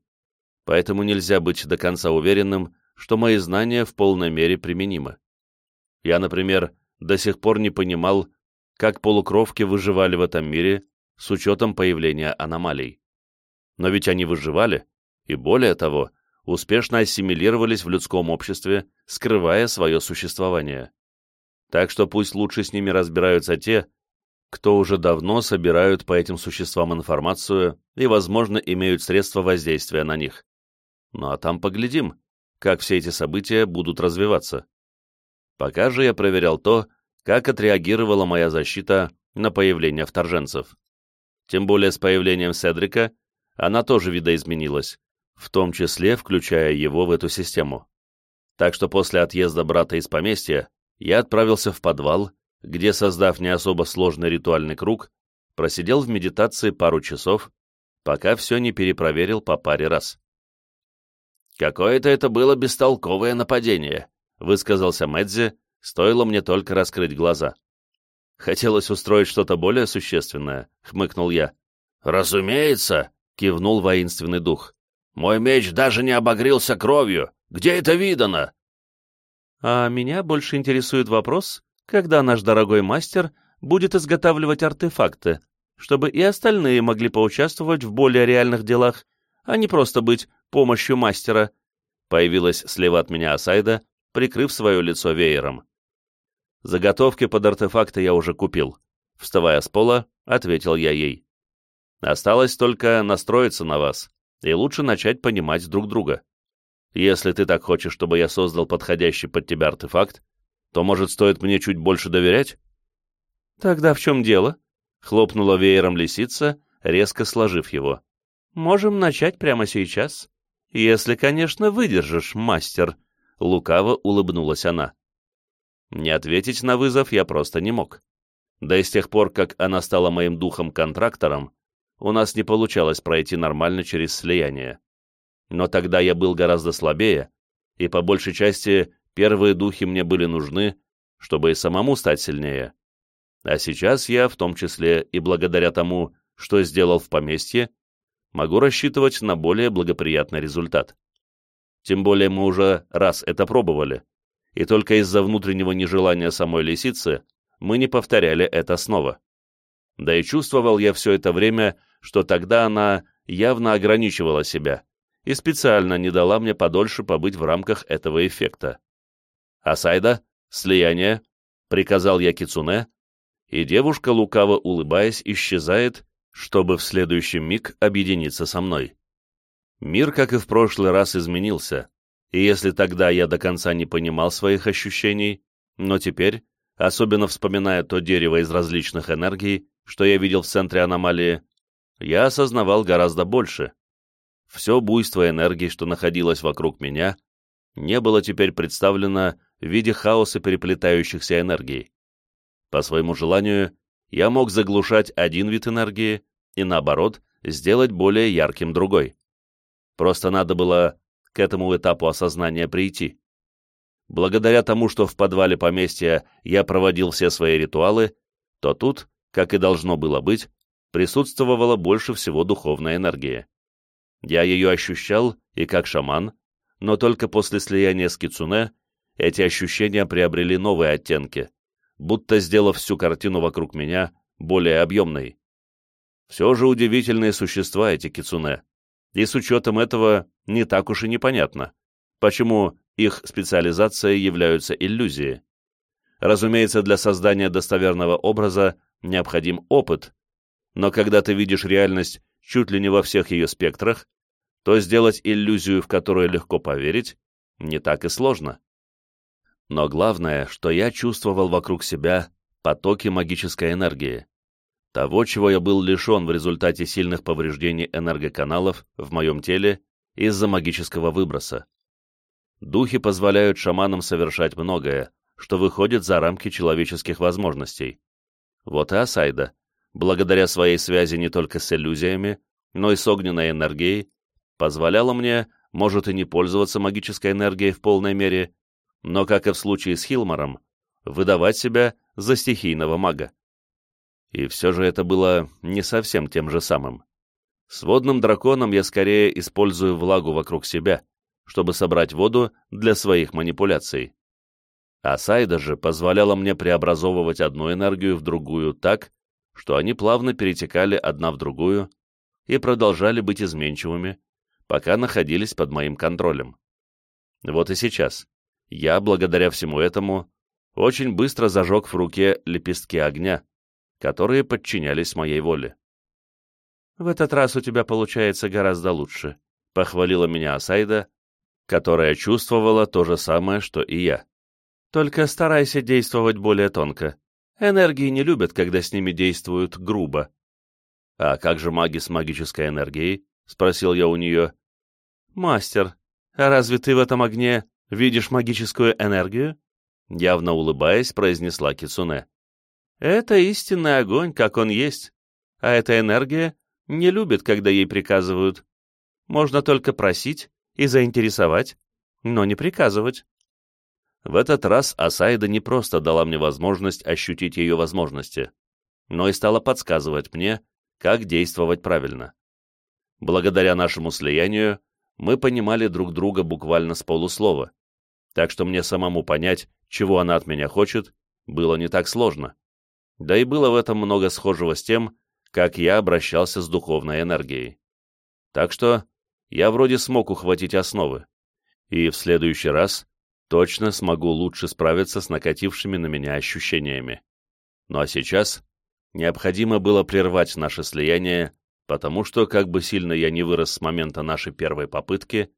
поэтому нельзя быть до конца уверенным, что мои знания в полной мере применимы. Я, например, до сих пор не понимал, как полукровки выживали в этом мире с учетом появления аномалий. Но ведь они выживали, и более того, успешно ассимилировались в людском обществе, скрывая свое существование. Так что пусть лучше с ними разбираются те, кто уже давно собирают по этим существам информацию и, возможно, имеют средства воздействия на них. Ну а там поглядим, как все эти события будут развиваться. Пока же я проверял то, как отреагировала моя защита на появление вторженцев. Тем более с появлением Седрика она тоже видоизменилась, в том числе включая его в эту систему. Так что после отъезда брата из поместья я отправился в подвал, где, создав не особо сложный ритуальный круг, просидел в медитации пару часов, пока все не перепроверил по паре раз. «Какое-то это было бестолковое нападение», — высказался Мэдзи, стоило мне только раскрыть глаза. «Хотелось устроить что-то более существенное», — хмыкнул я. «Разумеется», — кивнул воинственный дух. «Мой меч даже не обогрелся кровью. Где это видано?» «А меня больше интересует вопрос, когда наш дорогой мастер будет изготавливать артефакты, чтобы и остальные могли поучаствовать в более реальных делах, а не просто быть помощью мастера», появилась слева от меня Асайда, прикрыв свое лицо веером. «Заготовки под артефакты я уже купил», — вставая с пола, ответил я ей. «Осталось только настроиться на вас, и лучше начать понимать друг друга. Если ты так хочешь, чтобы я создал подходящий под тебя артефакт, то, может, стоит мне чуть больше доверять?» «Тогда в чем дело?» — хлопнула веером лисица, резко сложив его. «Можем начать прямо сейчас. Если, конечно, выдержишь, мастер», — лукаво улыбнулась она. Не ответить на вызов я просто не мог. Да и с тех пор, как она стала моим духом-контрактором, у нас не получалось пройти нормально через слияние. Но тогда я был гораздо слабее, и по большей части первые духи мне были нужны, чтобы и самому стать сильнее. А сейчас я, в том числе и благодаря тому, что сделал в поместье, могу рассчитывать на более благоприятный результат. Тем более мы уже раз это пробовали, и только из-за внутреннего нежелания самой лисицы мы не повторяли это снова. Да и чувствовал я все это время, что тогда она явно ограничивала себя и специально не дала мне подольше побыть в рамках этого эффекта. «Асайда, слияние», — приказал я Кицуне, и девушка, лукаво улыбаясь, исчезает, чтобы в следующий миг объединиться со мной. Мир, как и в прошлый раз, изменился, и если тогда я до конца не понимал своих ощущений, но теперь, особенно вспоминая то дерево из различных энергий, что я видел в центре аномалии, я осознавал гораздо больше. Все буйство энергии, что находилось вокруг меня, не было теперь представлено в виде хаоса переплетающихся энергий. По своему желанию, я мог заглушать один вид энергии и, наоборот, сделать более ярким другой. Просто надо было к этому этапу осознания прийти. Благодаря тому, что в подвале поместья я проводил все свои ритуалы, то тут, как и должно было быть, присутствовала больше всего духовная энергия. Я ее ощущал и как шаман, но только после слияния с Кицуне эти ощущения приобрели новые оттенки, будто сделав всю картину вокруг меня более объемной. Все же удивительные существа эти кицуне, и с учетом этого не так уж и непонятно, почему их специализацией являются иллюзии. Разумеется, для создания достоверного образа необходим опыт, но когда ты видишь реальность чуть ли не во всех ее спектрах, то сделать иллюзию, в которую легко поверить, не так и сложно. Но главное, что я чувствовал вокруг себя потоки магической энергии. Того, чего я был лишен в результате сильных повреждений энергоканалов в моем теле из-за магического выброса. Духи позволяют шаманам совершать многое, что выходит за рамки человеческих возможностей. Вот и Асайда, благодаря своей связи не только с иллюзиями, но и с огненной энергией, позволяла мне, может и не пользоваться магической энергией в полной мере, но, как и в случае с Хилмором, выдавать себя за стихийного мага. И все же это было не совсем тем же самым. С водным драконом я скорее использую влагу вокруг себя, чтобы собрать воду для своих манипуляций. А Сайда же позволяла мне преобразовывать одну энергию в другую так, что они плавно перетекали одна в другую и продолжали быть изменчивыми, пока находились под моим контролем. Вот и сейчас я, благодаря всему этому, очень быстро зажег в руке лепестки огня, которые подчинялись моей воле. «В этот раз у тебя получается гораздо лучше», — похвалила меня Асайда, которая чувствовала то же самое, что и я. «Только старайся действовать более тонко. Энергии не любят, когда с ними действуют грубо». «А как же маги с магической энергией?» — спросил я у нее. «Мастер, а разве ты в этом огне видишь магическую энергию?» Явно улыбаясь, произнесла Кицуне. «Это истинный огонь, как он есть, а эта энергия не любит, когда ей приказывают. Можно только просить и заинтересовать, но не приказывать». В этот раз Асайда не просто дала мне возможность ощутить ее возможности, но и стала подсказывать мне, как действовать правильно. Благодаря нашему слиянию мы понимали друг друга буквально с полуслова, так что мне самому понять, чего она от меня хочет, было не так сложно. Да и было в этом много схожего с тем, как я обращался с духовной энергией. Так что я вроде смог ухватить основы, и в следующий раз точно смогу лучше справиться с накатившими на меня ощущениями. Ну а сейчас необходимо было прервать наше слияние потому что, как бы сильно я не вырос с момента нашей первой попытки,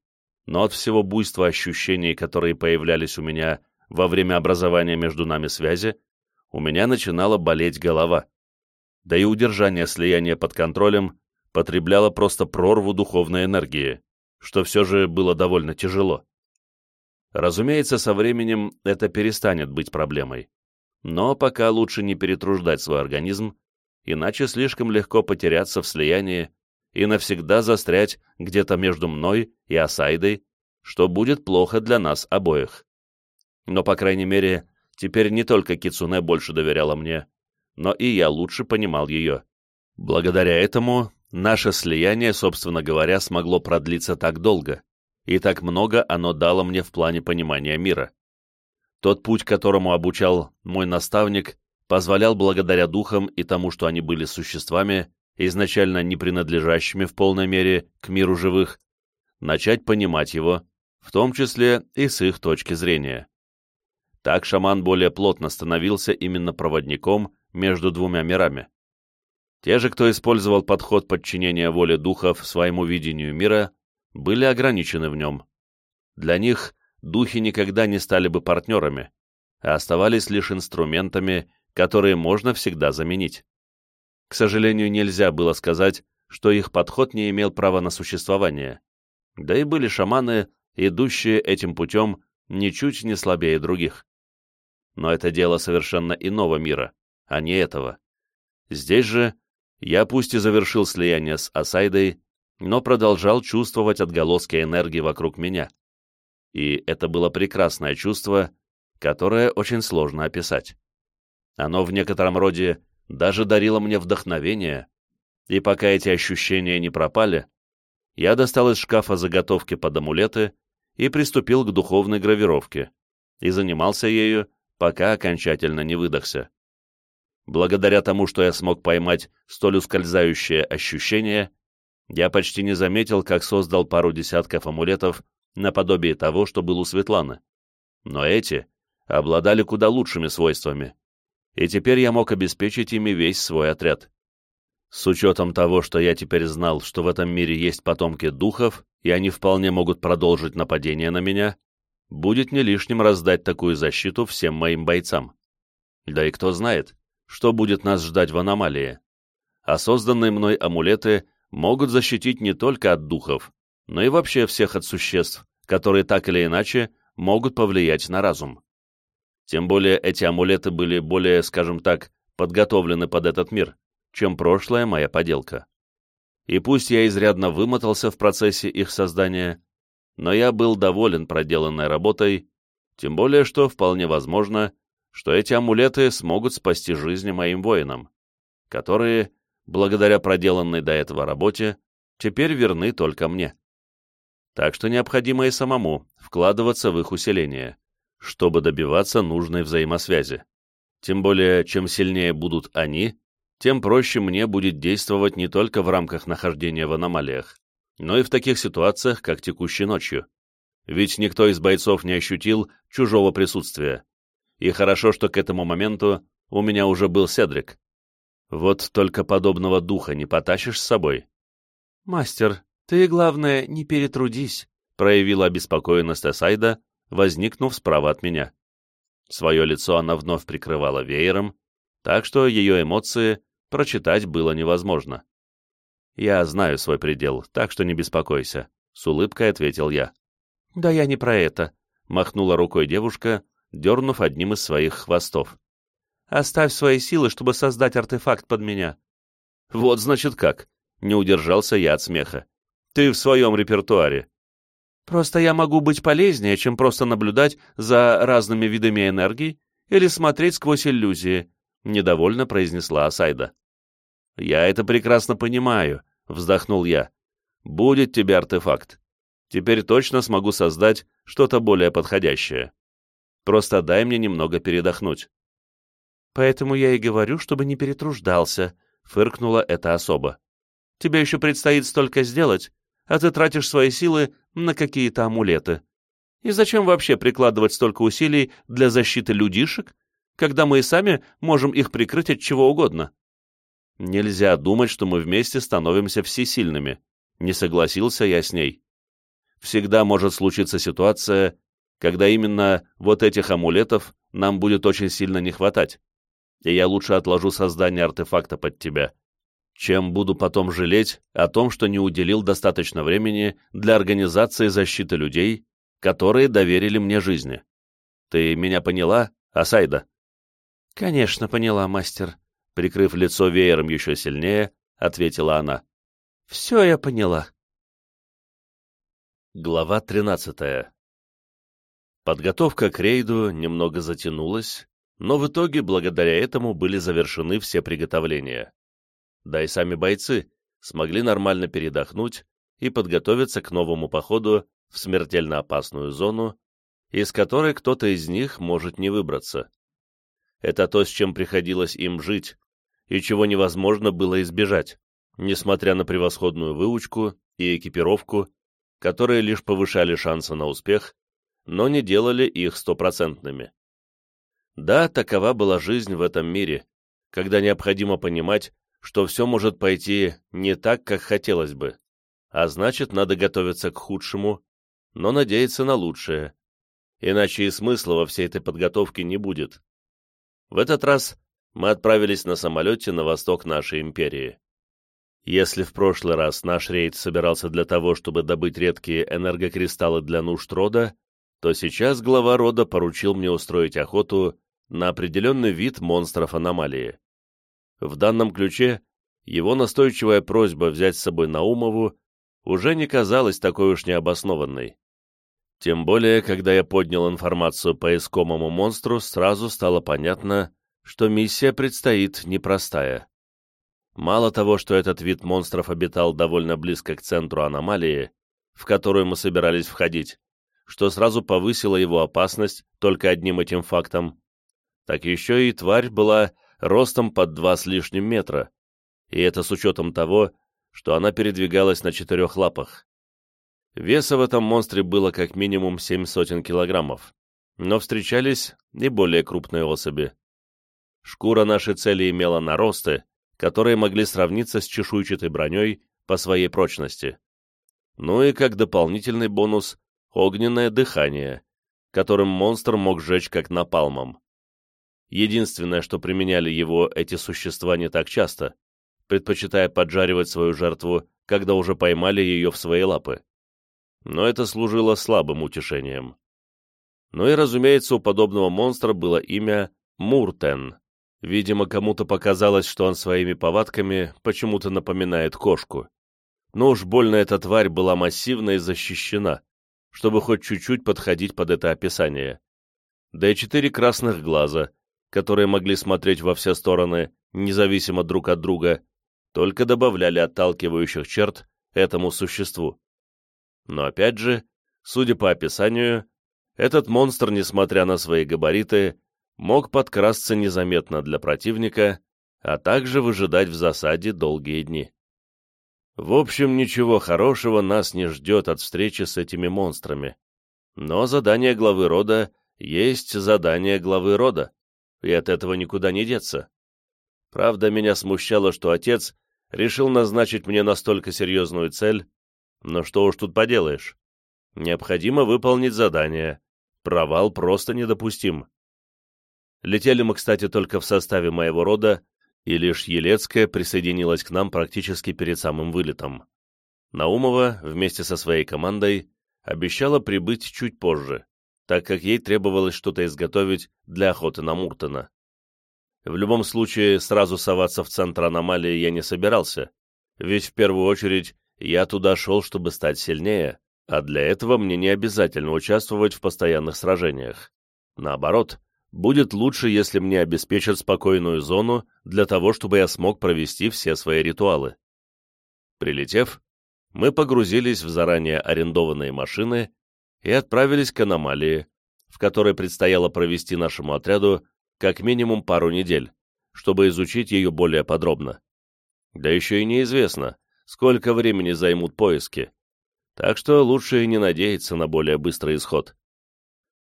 но от всего буйства ощущений, которые появлялись у меня во время образования между нами связи, у меня начинала болеть голова. Да и удержание слияния под контролем потребляло просто прорву духовной энергии, что все же было довольно тяжело. Разумеется, со временем это перестанет быть проблемой, но пока лучше не перетруждать свой организм иначе слишком легко потеряться в слиянии и навсегда застрять где-то между мной и Асайдой, что будет плохо для нас обоих. Но, по крайней мере, теперь не только Кицуне больше доверяла мне, но и я лучше понимал ее. Благодаря этому наше слияние, собственно говоря, смогло продлиться так долго, и так много оно дало мне в плане понимания мира. Тот путь, которому обучал мой наставник, позволял благодаря духам и тому, что они были существами, изначально не принадлежащими в полной мере к миру живых, начать понимать его, в том числе и с их точки зрения. Так шаман более плотно становился именно проводником между двумя мирами. Те же, кто использовал подход подчинения воле духов своему видению мира, были ограничены в нем. Для них духи никогда не стали бы партнерами, а оставались лишь инструментами которые можно всегда заменить. К сожалению, нельзя было сказать, что их подход не имел права на существование. Да и были шаманы, идущие этим путем ничуть не слабее других. Но это дело совершенно иного мира, а не этого. Здесь же я пусть и завершил слияние с Асайдой, но продолжал чувствовать отголоски энергии вокруг меня. И это было прекрасное чувство, которое очень сложно описать. Оно в некотором роде даже дарило мне вдохновение, и пока эти ощущения не пропали, я достал из шкафа заготовки под амулеты и приступил к духовной гравировке, и занимался ею, пока окончательно не выдохся. Благодаря тому, что я смог поймать столь ускользающее ощущение, я почти не заметил, как создал пару десятков амулетов наподобие того, что был у Светланы. Но эти обладали куда лучшими свойствами, и теперь я мог обеспечить ими весь свой отряд. С учетом того, что я теперь знал, что в этом мире есть потомки духов, и они вполне могут продолжить нападение на меня, будет не лишним раздать такую защиту всем моим бойцам. Да и кто знает, что будет нас ждать в аномалии. А созданные мной амулеты могут защитить не только от духов, но и вообще всех от существ, которые так или иначе могут повлиять на разум. Тем более эти амулеты были более, скажем так, подготовлены под этот мир, чем прошлая моя поделка. И пусть я изрядно вымотался в процессе их создания, но я был доволен проделанной работой, тем более что вполне возможно, что эти амулеты смогут спасти жизни моим воинам, которые, благодаря проделанной до этого работе, теперь верны только мне. Так что необходимо и самому вкладываться в их усиление, чтобы добиваться нужной взаимосвязи. Тем более, чем сильнее будут они, тем проще мне будет действовать не только в рамках нахождения в аномалиях, но и в таких ситуациях, как текущей ночью. Ведь никто из бойцов не ощутил чужого присутствия. И хорошо, что к этому моменту у меня уже был Седрик. Вот только подобного духа не потащишь с собой. «Мастер, ты, главное, не перетрудись», — проявила обеспокоенность Эсайда, возникнув справа от меня. Свое лицо она вновь прикрывала веером, так что ее эмоции прочитать было невозможно. «Я знаю свой предел, так что не беспокойся», — с улыбкой ответил я. «Да я не про это», — махнула рукой девушка, дернув одним из своих хвостов. «Оставь свои силы, чтобы создать артефакт под меня». «Вот, значит, как?» — не удержался я от смеха. «Ты в своем репертуаре». «Просто я могу быть полезнее, чем просто наблюдать за разными видами энергии или смотреть сквозь иллюзии», — недовольно произнесла Асайда. «Я это прекрасно понимаю», — вздохнул я. «Будет тебе артефакт. Теперь точно смогу создать что-то более подходящее. Просто дай мне немного передохнуть». «Поэтому я и говорю, чтобы не перетруждался», — фыркнула эта особа. «Тебе еще предстоит столько сделать, а ты тратишь свои силы на какие-то амулеты. И зачем вообще прикладывать столько усилий для защиты людишек, когда мы и сами можем их прикрыть от чего угодно?» Нельзя думать, что мы вместе становимся всесильными. Не согласился я с ней. Всегда может случиться ситуация, когда именно вот этих амулетов нам будет очень сильно не хватать, и я лучше отложу создание артефакта под тебя, чем буду потом жалеть о том, что не уделил достаточно времени для организации защиты людей, которые доверили мне жизни. Ты меня поняла, Асайда? Конечно, поняла, мастер, Прикрыв лицо веером еще сильнее, ответила она. «Все я поняла». Глава тринадцатая. Подготовка к рейду немного затянулась, но в итоге благодаря этому были завершены все приготовления. Да и сами бойцы смогли нормально передохнуть и подготовиться к новому походу в смертельно опасную зону, из которой кто-то из них может не выбраться. Это то, с чем приходилось им жить, и чего невозможно было избежать, несмотря на превосходную выучку и экипировку, которые лишь повышали шансы на успех, но не делали их стопроцентными. Да, такова была жизнь в этом мире, когда необходимо понимать, что все может пойти не так, как хотелось бы, а значит, надо готовиться к худшему, но надеяться на лучшее, иначе и смысла во всей этой подготовке не будет. В этот раз мы отправились на самолете на восток нашей империи. Если в прошлый раз наш рейд собирался для того, чтобы добыть редкие энергокристаллы для нужд рода, то сейчас глава рода поручил мне устроить охоту на определенный вид монстров аномалии. В данном ключе его настойчивая просьба взять с собой Наумову уже не казалась такой уж необоснованной. Тем более, когда я поднял информацию по искомому монстру, сразу стало понятно, что миссия предстоит непростая. Мало того, что этот вид монстров обитал довольно близко к центру аномалии, в которую мы собирались входить, что сразу повысило его опасность только одним этим фактом, так еще и тварь была ростом под два с лишним метра, и это с учетом того, что она передвигалась на четырех лапах. Веса в этом монстре было как минимум семь сотен килограммов, но встречались и более крупные особи. Шкура нашей цели имела наросты, которые могли сравниться с чешуйчатой броней по своей прочности. Ну и как дополнительный бонус — огненное дыхание, которым монстр мог сжечь как напалмом. Единственное, что применяли его эти существа не так часто, предпочитая поджаривать свою жертву, когда уже поймали ее в свои лапы. Но это служило слабым утешением. Ну и, разумеется, у подобного монстра было имя Муртен. Видимо, кому-то показалось, что он своими повадками почему-то напоминает кошку. Но уж больно эта тварь была массивна и защищена, чтобы хоть чуть-чуть подходить под это описание. Да и четыре красных глаза, которые могли смотреть во все стороны, независимо друг от друга, только добавляли отталкивающих черт этому существу. Но опять же, судя по описанию, этот монстр, несмотря на свои габариты, мог подкрасться незаметно для противника, а также выжидать в засаде долгие дни. В общем, ничего хорошего нас не ждет от встречи с этими монстрами. Но задание главы рода есть задание главы рода, и от этого никуда не деться. Правда, меня смущало, что отец решил назначить мне настолько серьезную цель, но что уж тут поделаешь. Необходимо выполнить задание. Провал просто недопустим. Летели мы, кстати, только в составе моего рода, и лишь Елецкая присоединилась к нам практически перед самым вылетом. Наумова вместе со своей командой обещала прибыть чуть позже, так как ей требовалось что-то изготовить для охоты на Муртона. В любом случае, сразу соваться в центр аномалии я не собирался, ведь в первую очередь я туда шел, чтобы стать сильнее, а для этого мне не обязательно участвовать в постоянных сражениях. Наоборот, будет лучше, если мне обеспечат спокойную зону для того, чтобы я смог провести все свои ритуалы. Прилетев, мы погрузились в заранее арендованные машины и отправились к аномалии, в которой предстояло провести нашему отряду как минимум пару недель, чтобы изучить ее более подробно. Да еще и неизвестно, сколько времени займут поиски, так что лучше и не надеяться на более быстрый исход.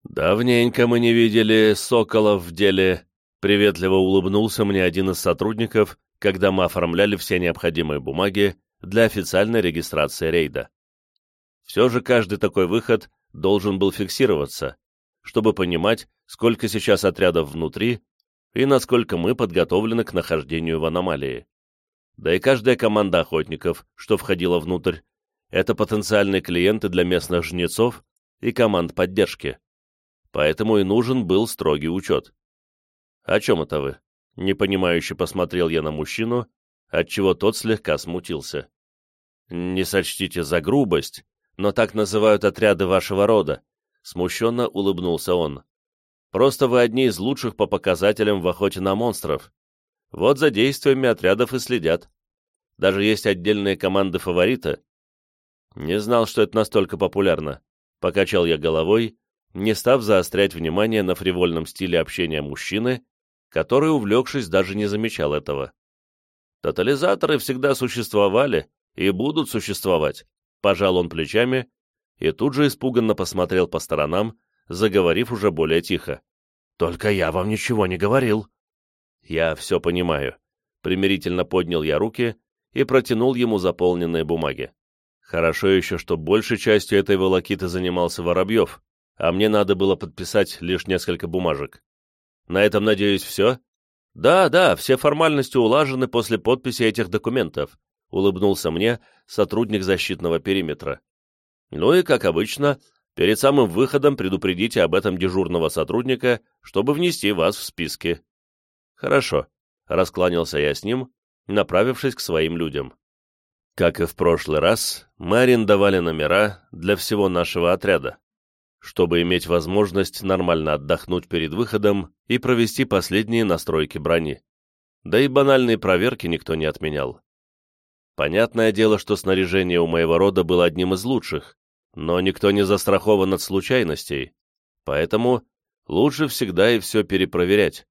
«Давненько мы не видели соколов в деле», — приветливо улыбнулся мне один из сотрудников, когда мы оформляли все необходимые бумаги для официальной регистрации рейда. Все же каждый такой выход должен был фиксироваться, чтобы понимать, сколько сейчас отрядов внутри и насколько мы подготовлены к нахождению в аномалии. Да и каждая команда охотников, что входила внутрь, это потенциальные клиенты для местных жнецов и команд поддержки. Поэтому и нужен был строгий учет. «О чем это вы?» Непонимающе посмотрел я на мужчину, отчего тот слегка смутился. «Не сочтите за грубость, но так называют отряды вашего рода», Смущенно улыбнулся он. «Просто вы одни из лучших по показателям в охоте на монстров. Вот за действиями отрядов и следят. Даже есть отдельные команды фаворита». «Не знал, что это настолько популярно», — покачал я головой, не став заострять внимание на фривольном стиле общения мужчины, который, увлекшись, даже не замечал этого. «Тотализаторы всегда существовали и будут существовать», — пожал он плечами и тут же испуганно посмотрел по сторонам, заговорив уже более тихо. «Только я вам ничего не говорил». «Я все понимаю». Примирительно поднял я руки и протянул ему заполненные бумаги. Хорошо еще, что большей частью этой волокиты занимался Воробьев, а мне надо было подписать лишь несколько бумажек. На этом, надеюсь, все? Да, да, все формальности улажены после подписи этих документов, улыбнулся мне сотрудник защитного периметра. Ну и, как обычно, перед самым выходом предупредите об этом дежурного сотрудника, чтобы внести вас в списки. Хорошо, раскланялся я с ним, направившись к своим людям. Как и в прошлый раз, мы арендовали номера для всего нашего отряда, чтобы иметь возможность нормально отдохнуть перед выходом и провести последние настройки брони. Да и банальные проверки никто не отменял. Понятное дело, что снаряжение у моего рода было одним из лучших, но никто не застрахован от случайностей, поэтому лучше всегда и все перепроверять,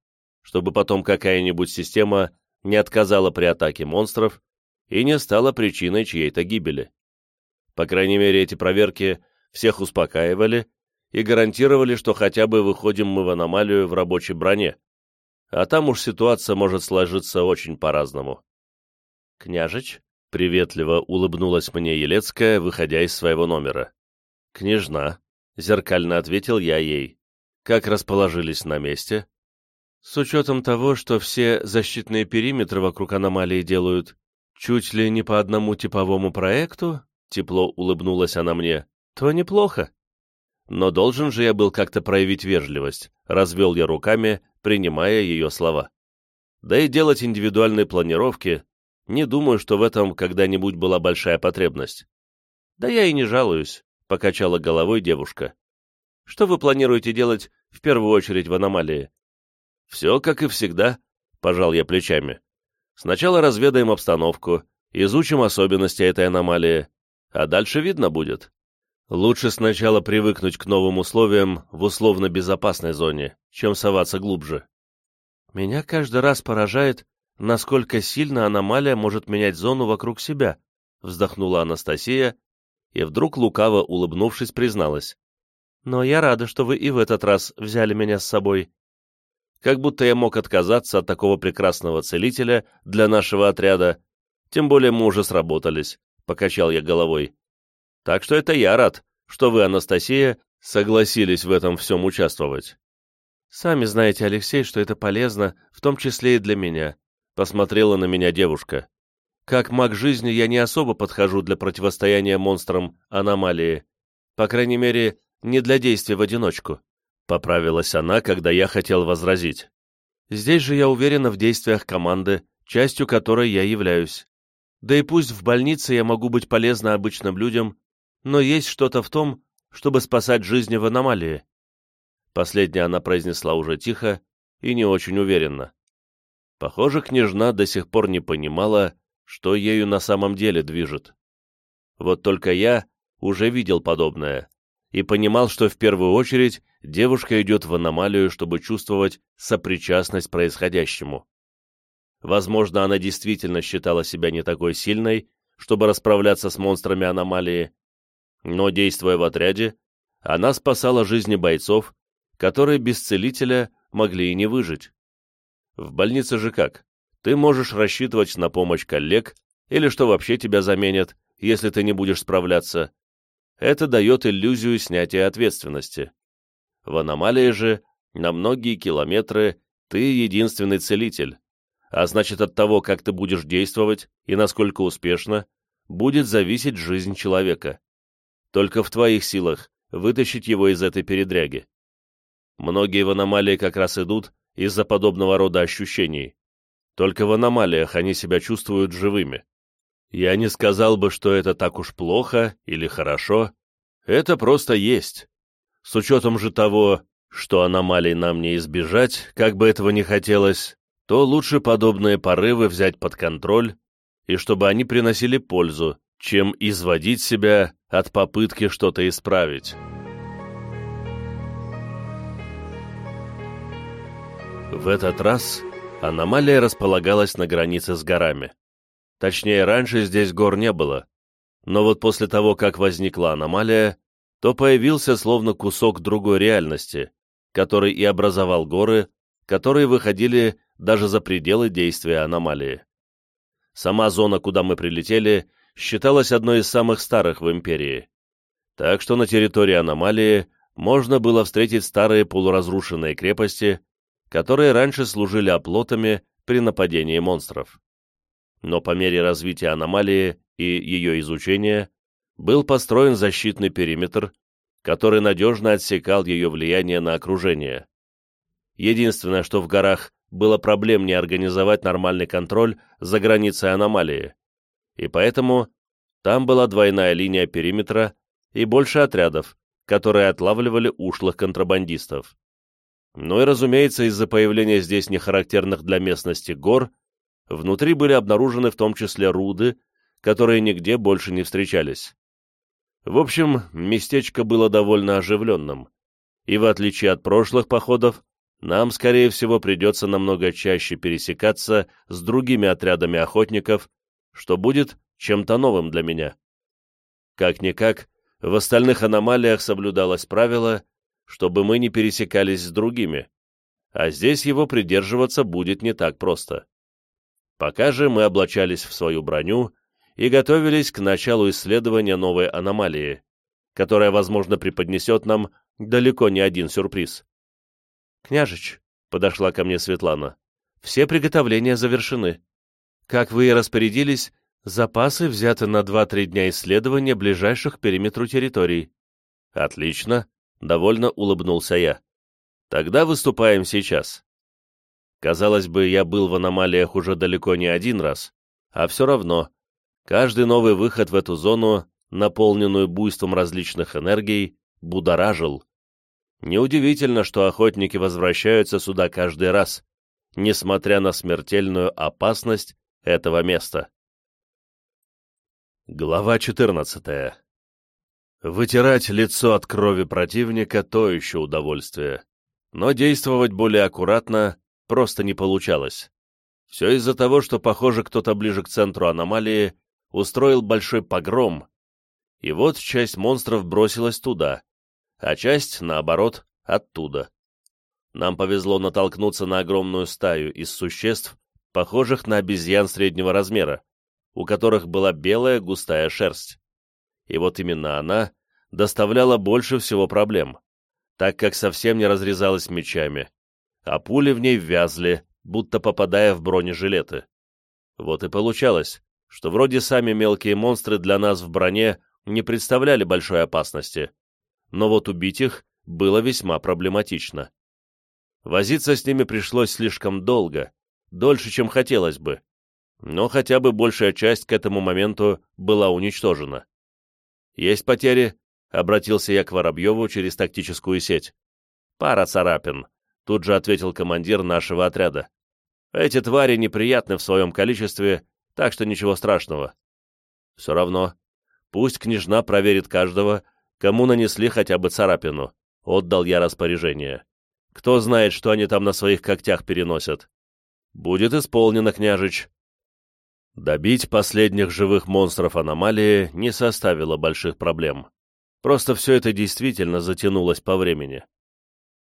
чтобы потом какая-нибудь система не отказала при атаке монстров и не стала причиной чьей-то гибели. По крайней мере, эти проверки всех успокаивали и гарантировали, что хотя бы выходим мы в аномалию в рабочей броне, а там уж ситуация может сложиться очень по-разному. «Княжич?» — приветливо улыбнулась мне Елецкая, выходя из своего номера. «Княжна», — зеркально ответил я ей. «Как расположились на месте?» «С учетом того, что все защитные периметры вокруг аномалии делают чуть ли не по одному типовому проекту», — тепло улыбнулась она мне, — «то неплохо». Но должен же я был как-то проявить вежливость, развел я руками, принимая ее слова. Да и делать индивидуальные планировки, не думаю, что в этом когда-нибудь была большая потребность. Да я и не жалуюсь, покачала головой девушка. Что вы планируете делать в первую очередь в аномалии? Все как и всегда, пожал я плечами. Сначала разведаем обстановку, изучим особенности этой аномалии, а дальше видно будет. Лучше сначала привыкнуть к новым условиям в условно безопасной зоне, чем соваться глубже. Меня каждый раз поражает, насколько сильно аномалия может менять зону вокруг себя, вздохнула Анастасия и вдруг лукаво улыбнувшись призналась. Но я рада, что вы и в этот раз взяли меня с собой. Как будто я мог отказаться от такого прекрасного целителя для нашего отряда, тем более мы уже сработались, покачал я головой. Так что это я рад, что вы, Анастасия, согласились в этом всем участвовать. Сами знаете, Алексей, что это полезно, в том числе и для меня, посмотрела на меня девушка. Как маг жизни я не особо подхожу для противостояния монстрам аномалии. По крайней мере, не для действия в одиночку. Поправилась она, когда я хотел возразить. Здесь же я уверена в действиях команды, частью которой я являюсь. Да и пусть в больнице я могу быть полезна обычным людям, но есть что-то в том, чтобы спасать жизни в аномалии. Последнее она произнесла уже тихо и не очень уверенно. Похоже, княжна до сих пор не понимала, что ею на самом деле движет. Вот только я уже видел подобное и понимал, что в первую очередь девушка идет в аномалию, чтобы чувствовать сопричастность происходящему. Возможно, она действительно считала себя не такой сильной, чтобы расправляться с монстрами аномалии, но, действуя в отряде, она спасала жизни бойцов, которые без целителя могли и не выжить. В больнице же как? Ты можешь рассчитывать на помощь коллег или что вообще тебя заменят, если ты не будешь справляться. Это дает иллюзию снятия ответственности. В аномалии же на многие километры ты единственный целитель, а значит от того, как ты будешь действовать и насколько успешно, будет зависеть жизнь человека. Только в твоих силах вытащить его из этой передряги. Многие в аномалии как раз идут из-за подобного рода ощущений. Только в аномалиях они себя чувствуют живыми. Я не сказал бы, что это так уж плохо или хорошо. Это просто есть. С учетом же того, что аномалий нам не избежать, как бы этого ни хотелось, то лучше подобные порывы взять под контроль, и чтобы они приносили пользу, чем изводить себя от попытки что-то исправить. В этот раз аномалия располагалась на границе с горами. Точнее, раньше здесь гор не было, но вот после того, как возникла аномалия, то появился словно кусок другой реальности, который и образовал горы, которые выходили даже за пределы действия аномалии. Сама зона, куда мы прилетели, считалась одной из самых старых в империи. Так что на территории аномалии можно было встретить старые полуразрушенные крепости, которые раньше служили оплотами при нападении монстров. Но по мере развития аномалии и ее изучения был построен защитный периметр, который надежно отсекал ее влияние на окружение. Единственное, что в горах было проблемнее организовать нормальный контроль за границей аномалии и поэтому там была двойная линия периметра и больше отрядов, которые отлавливали ушлых контрабандистов. Ну и, разумеется, из-за появления здесь нехарактерных для местности гор, внутри были обнаружены в том числе руды, которые нигде больше не встречались. В общем, местечко было довольно оживленным, и в отличие от прошлых походов, нам, скорее всего, придется намного чаще пересекаться с другими отрядами охотников, что будет чем-то новым для меня. Как-никак, в остальных аномалиях соблюдалось правило, чтобы мы не пересекались с другими, а здесь его придерживаться будет не так просто. Пока же мы облачались в свою броню и готовились к началу исследования новой аномалии, которая, возможно, преподнесет нам далеко не один сюрприз. «Княжич», — подошла ко мне Светлана, — «все приготовления завершены. Как вы и распорядились, запасы взяты на 2-3 дня исследования ближайших к периметру территорий». «Отлично», — довольно улыбнулся я. «Тогда выступаем сейчас». Казалось бы, я был в аномалиях уже далеко не один раз, а все равно, каждый новый выход в эту зону, наполненную буйством различных энергий, будоражил. Неудивительно, что охотники возвращаются сюда каждый раз, несмотря на смертельную опасность этого места. Глава 14. Вытирать лицо от крови противника – то еще удовольствие. Но действовать более аккуратно просто не получалось. Все из-за того, что, похоже, кто-то ближе к центру аномалии устроил большой погром, и вот часть монстров бросилась туда, а часть, наоборот, оттуда. Нам повезло натолкнуться на огромную стаю из существ, похожих на обезьян среднего размера, у которых была белая густая шерсть. И вот именно она доставляла больше всего проблем, так как совсем не разрезалась мечами, а пули в ней вязли, будто попадая в бронежилеты. Вот и получалось, что вроде сами мелкие монстры для нас в броне не представляли большой опасности, но вот убить их было весьма проблематично. Возиться с ними пришлось слишком долго, дольше, чем хотелось бы, но хотя бы большая часть к этому моменту была уничтожена. «Есть потери?» — обратился я к Воробьеву через тактическую сеть. «Пара царапин», — тут же ответил командир нашего отряда. «Эти твари неприятны в своем количестве, так что ничего страшного». «Все равно. Пусть княжна проверит каждого, кому нанесли хотя бы царапину», — отдал я распоряжение. «Кто знает, что они там на своих когтях переносят?» «Будет исполнено, княжич». Добить последних живых монстров аномалии не составило больших проблем. Просто все это действительно затянулось по времени.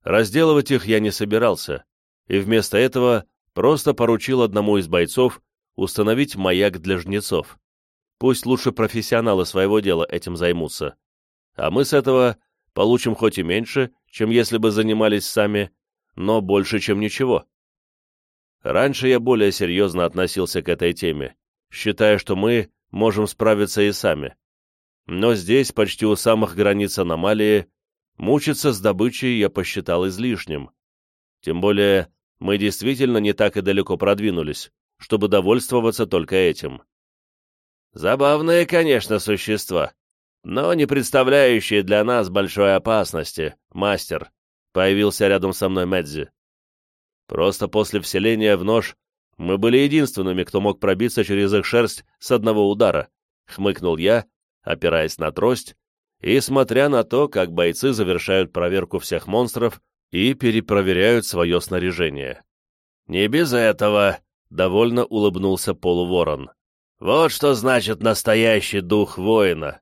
Разделывать их я не собирался, и вместо этого просто поручил одному из бойцов установить маяк для жнецов. Пусть лучше профессионалы своего дела этим займутся. А мы с этого получим хоть и меньше, чем если бы занимались сами, но больше, чем ничего. Раньше я более серьезно относился к этой теме, считая, что мы можем справиться и сами. Но здесь, почти у самых границ аномалии, мучиться с добычей я посчитал излишним. Тем более, мы действительно не так и далеко продвинулись, чтобы довольствоваться только этим. Забавные, конечно, существа, но не представляющие для нас большой опасности, мастер, появился рядом со мной Медзи. Просто после вселения в нож мы были единственными, кто мог пробиться через их шерсть с одного удара, хмыкнул я, опираясь на трость, и смотря на то, как бойцы завершают проверку всех монстров и перепроверяют свое снаряжение. «Не без этого», — довольно улыбнулся полуворон. «Вот что значит настоящий дух воина».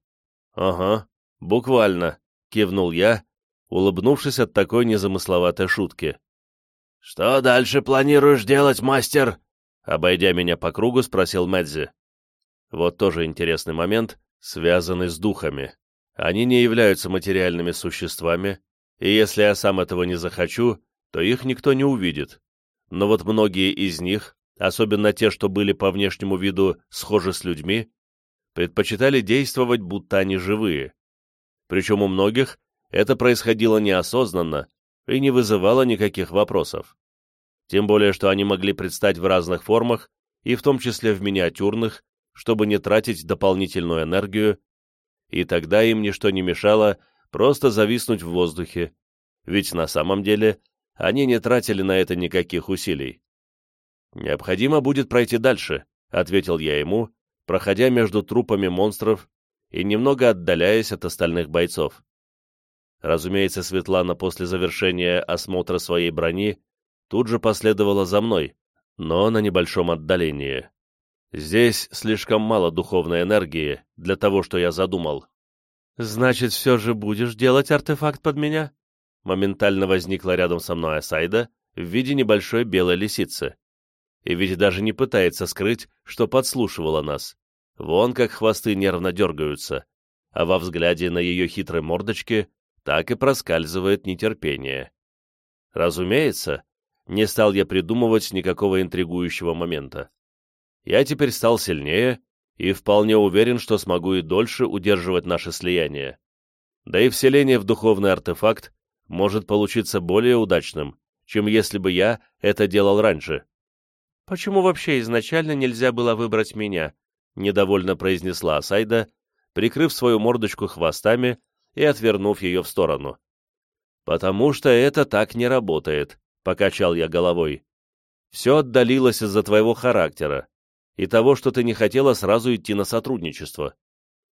«Ага, буквально», — кивнул я, улыбнувшись от такой незамысловатой шутки. «Что дальше планируешь делать, мастер?» Обойдя меня по кругу, спросил Медзи. Вот тоже интересный момент, связаны с духами. Они не являются материальными существами, и если я сам этого не захочу, то их никто не увидит. Но вот многие из них, особенно те, что были по внешнему виду схожи с людьми, предпочитали действовать, будто они живые. Причем у многих это происходило неосознанно и не вызывало никаких вопросов. Тем более, что они могли предстать в разных формах, и в том числе в миниатюрных, чтобы не тратить дополнительную энергию, и тогда им ничто не мешало просто зависнуть в воздухе, ведь на самом деле они не тратили на это никаких усилий. «Необходимо будет пройти дальше», — ответил я ему, проходя между трупами монстров и немного отдаляясь от остальных бойцов. Разумеется, Светлана после завершения осмотра своей брони тут же последовала за мной, но на небольшом отдалении. Здесь слишком мало духовной энергии для того, что я задумал. «Значит, все же будешь делать артефакт под меня?» Моментально возникла рядом со мной Асайда в виде небольшой белой лисицы. И ведь даже не пытается скрыть, что подслушивала нас. Вон как хвосты нервно дергаются, а во взгляде на ее хитрой мордочке так и проскальзывает нетерпение. Разумеется, не стал я придумывать никакого интригующего момента. Я теперь стал сильнее и вполне уверен, что смогу и дольше удерживать наше слияние. Да и вселение в духовный артефакт может получиться более удачным, чем если бы я это делал раньше. «Почему вообще изначально нельзя было выбрать меня?» — недовольно произнесла Асайда, прикрыв свою мордочку хвостами и отвернув ее в сторону. «Потому что это так не работает», — покачал я головой. «Все отдалилось из-за твоего характера и того, что ты не хотела сразу идти на сотрудничество.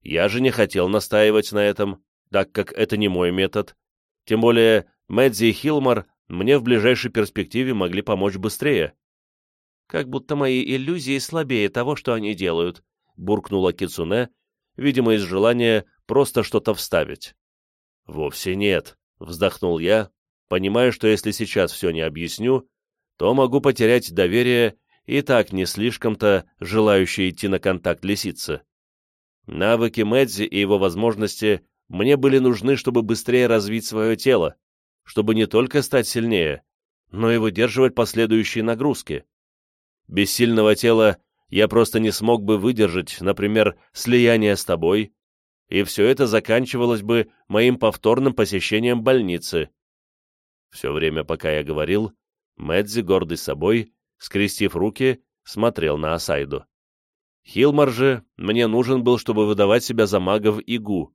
Я же не хотел настаивать на этом, так как это не мой метод. Тем более Мэдзи и Хилмар мне в ближайшей перспективе могли помочь быстрее». «Как будто мои иллюзии слабее того, что они делают», — буркнула Кицуне, видимо, из желания просто что-то вставить. «Вовсе нет», — вздохнул я, понимая, что если сейчас все не объясню, то могу потерять доверие и так не слишком-то желающие идти на контакт лисицы. Навыки Мэдзи и его возможности мне были нужны, чтобы быстрее развить свое тело, чтобы не только стать сильнее, но и выдерживать последующие нагрузки. Без сильного тела я просто не смог бы выдержать, например, слияние с тобой, и все это заканчивалось бы моим повторным посещением больницы. Все время, пока я говорил, Мэдзи, гордый собой, скрестив руки, смотрел на Асайду. Хилмар же мне нужен был, чтобы выдавать себя за магов Игу.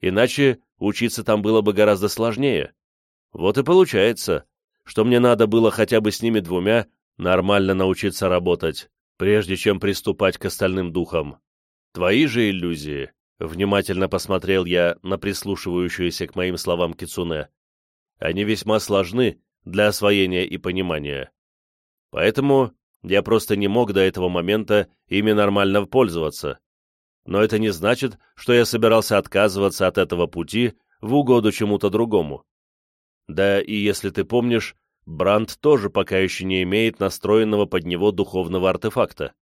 Иначе учиться там было бы гораздо сложнее. Вот и получается, что мне надо было хотя бы с ними двумя нормально научиться работать прежде чем приступать к остальным духам. Твои же иллюзии, внимательно посмотрел я на прислушивающуюся к моим словам Кицуне, они весьма сложны для освоения и понимания. Поэтому я просто не мог до этого момента ими нормально пользоваться. Но это не значит, что я собирался отказываться от этого пути в угоду чему-то другому. Да и если ты помнишь, Бранд тоже пока еще не имеет настроенного под него духовного артефакта.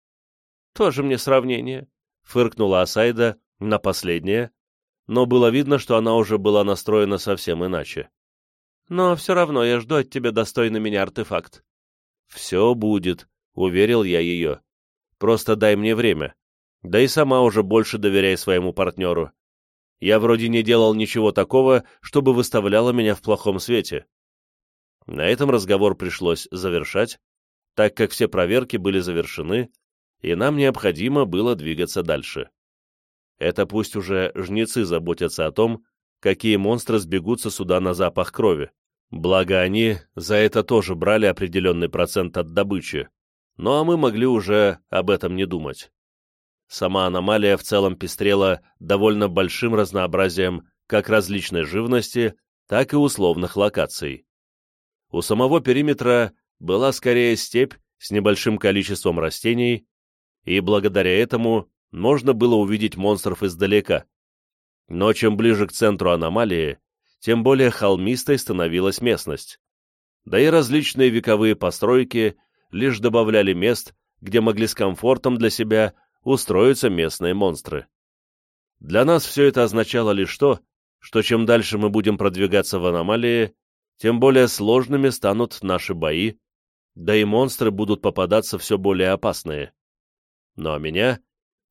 «Тоже мне сравнение», — фыркнула Асайда на последнее, но было видно, что она уже была настроена совсем иначе. «Но все равно я жду от тебя достойный меня артефакт». «Все будет», — уверил я ее. «Просто дай мне время. Да и сама уже больше доверяй своему партнеру. Я вроде не делал ничего такого, чтобы выставляло меня в плохом свете». На этом разговор пришлось завершать, так как все проверки были завершены, и нам необходимо было двигаться дальше. Это пусть уже жнецы заботятся о том, какие монстры сбегутся сюда на запах крови. Благо они за это тоже брали определенный процент от добычи, ну а мы могли уже об этом не думать. Сама аномалия в целом пестрела довольно большим разнообразием как различной живности, так и условных локаций. У самого периметра была скорее степь с небольшим количеством растений, и благодаря этому можно было увидеть монстров издалека. Но чем ближе к центру аномалии, тем более холмистой становилась местность. Да и различные вековые постройки лишь добавляли мест, где могли с комфортом для себя устроиться местные монстры. Для нас все это означало лишь то, что чем дальше мы будем продвигаться в аномалии, тем более сложными станут наши бои, да и монстры будут попадаться все более опасные. Но меня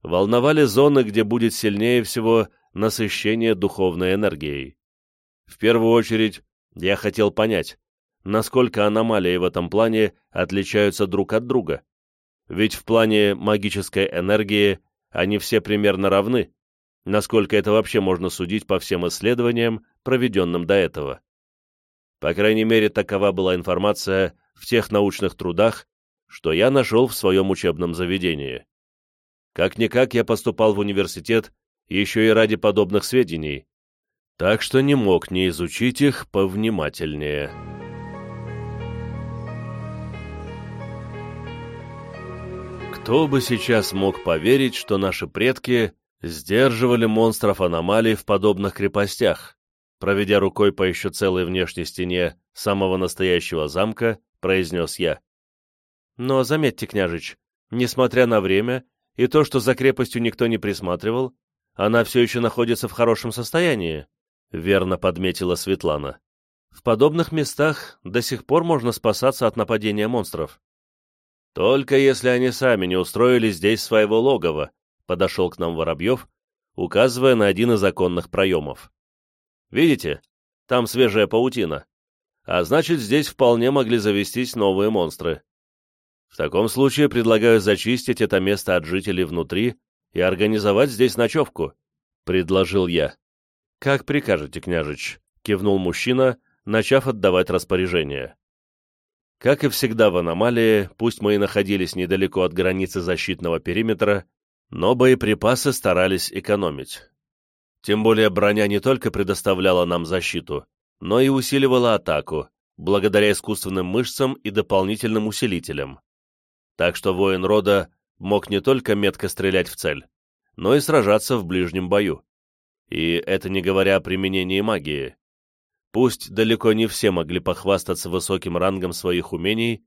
волновали зоны, где будет сильнее всего насыщение духовной энергией. В первую очередь, я хотел понять, насколько аномалии в этом плане отличаются друг от друга. Ведь в плане магической энергии они все примерно равны, насколько это вообще можно судить по всем исследованиям, проведенным до этого. По крайней мере, такова была информация в тех научных трудах, что я нашел в своем учебном заведении. Как-никак я поступал в университет еще и ради подобных сведений, так что не мог не изучить их повнимательнее. Кто бы сейчас мог поверить, что наши предки сдерживали монстров аномалий в подобных крепостях, проведя рукой по еще целой внешней стене самого настоящего замка, произнес я. Но заметьте, княжич, несмотря на время и то, что за крепостью никто не присматривал, она все еще находится в хорошем состоянии верно подметила Светлана. В подобных местах до сих пор можно спасаться от нападения монстров. Только если они сами не устроили здесь своего логова, подошел к нам Воробьев, указывая на один из законных проемов. Видите, там свежая паутина. А значит, здесь вполне могли завестись новые монстры. В таком случае предлагаю зачистить это место от жителей внутри и организовать здесь ночевку», — предложил я. «Как прикажете, княжич», — кивнул мужчина, начав отдавать распоряжение. Как и всегда в аномалии, пусть мы и находились недалеко от границы защитного периметра, но боеприпасы старались экономить. Тем более броня не только предоставляла нам защиту, но и усиливала атаку, благодаря искусственным мышцам и дополнительным усилителям. Так что воин рода мог не только метко стрелять в цель, но и сражаться в ближнем бою. И это не говоря о применении магии. Пусть далеко не все могли похвастаться высоким рангом своих умений,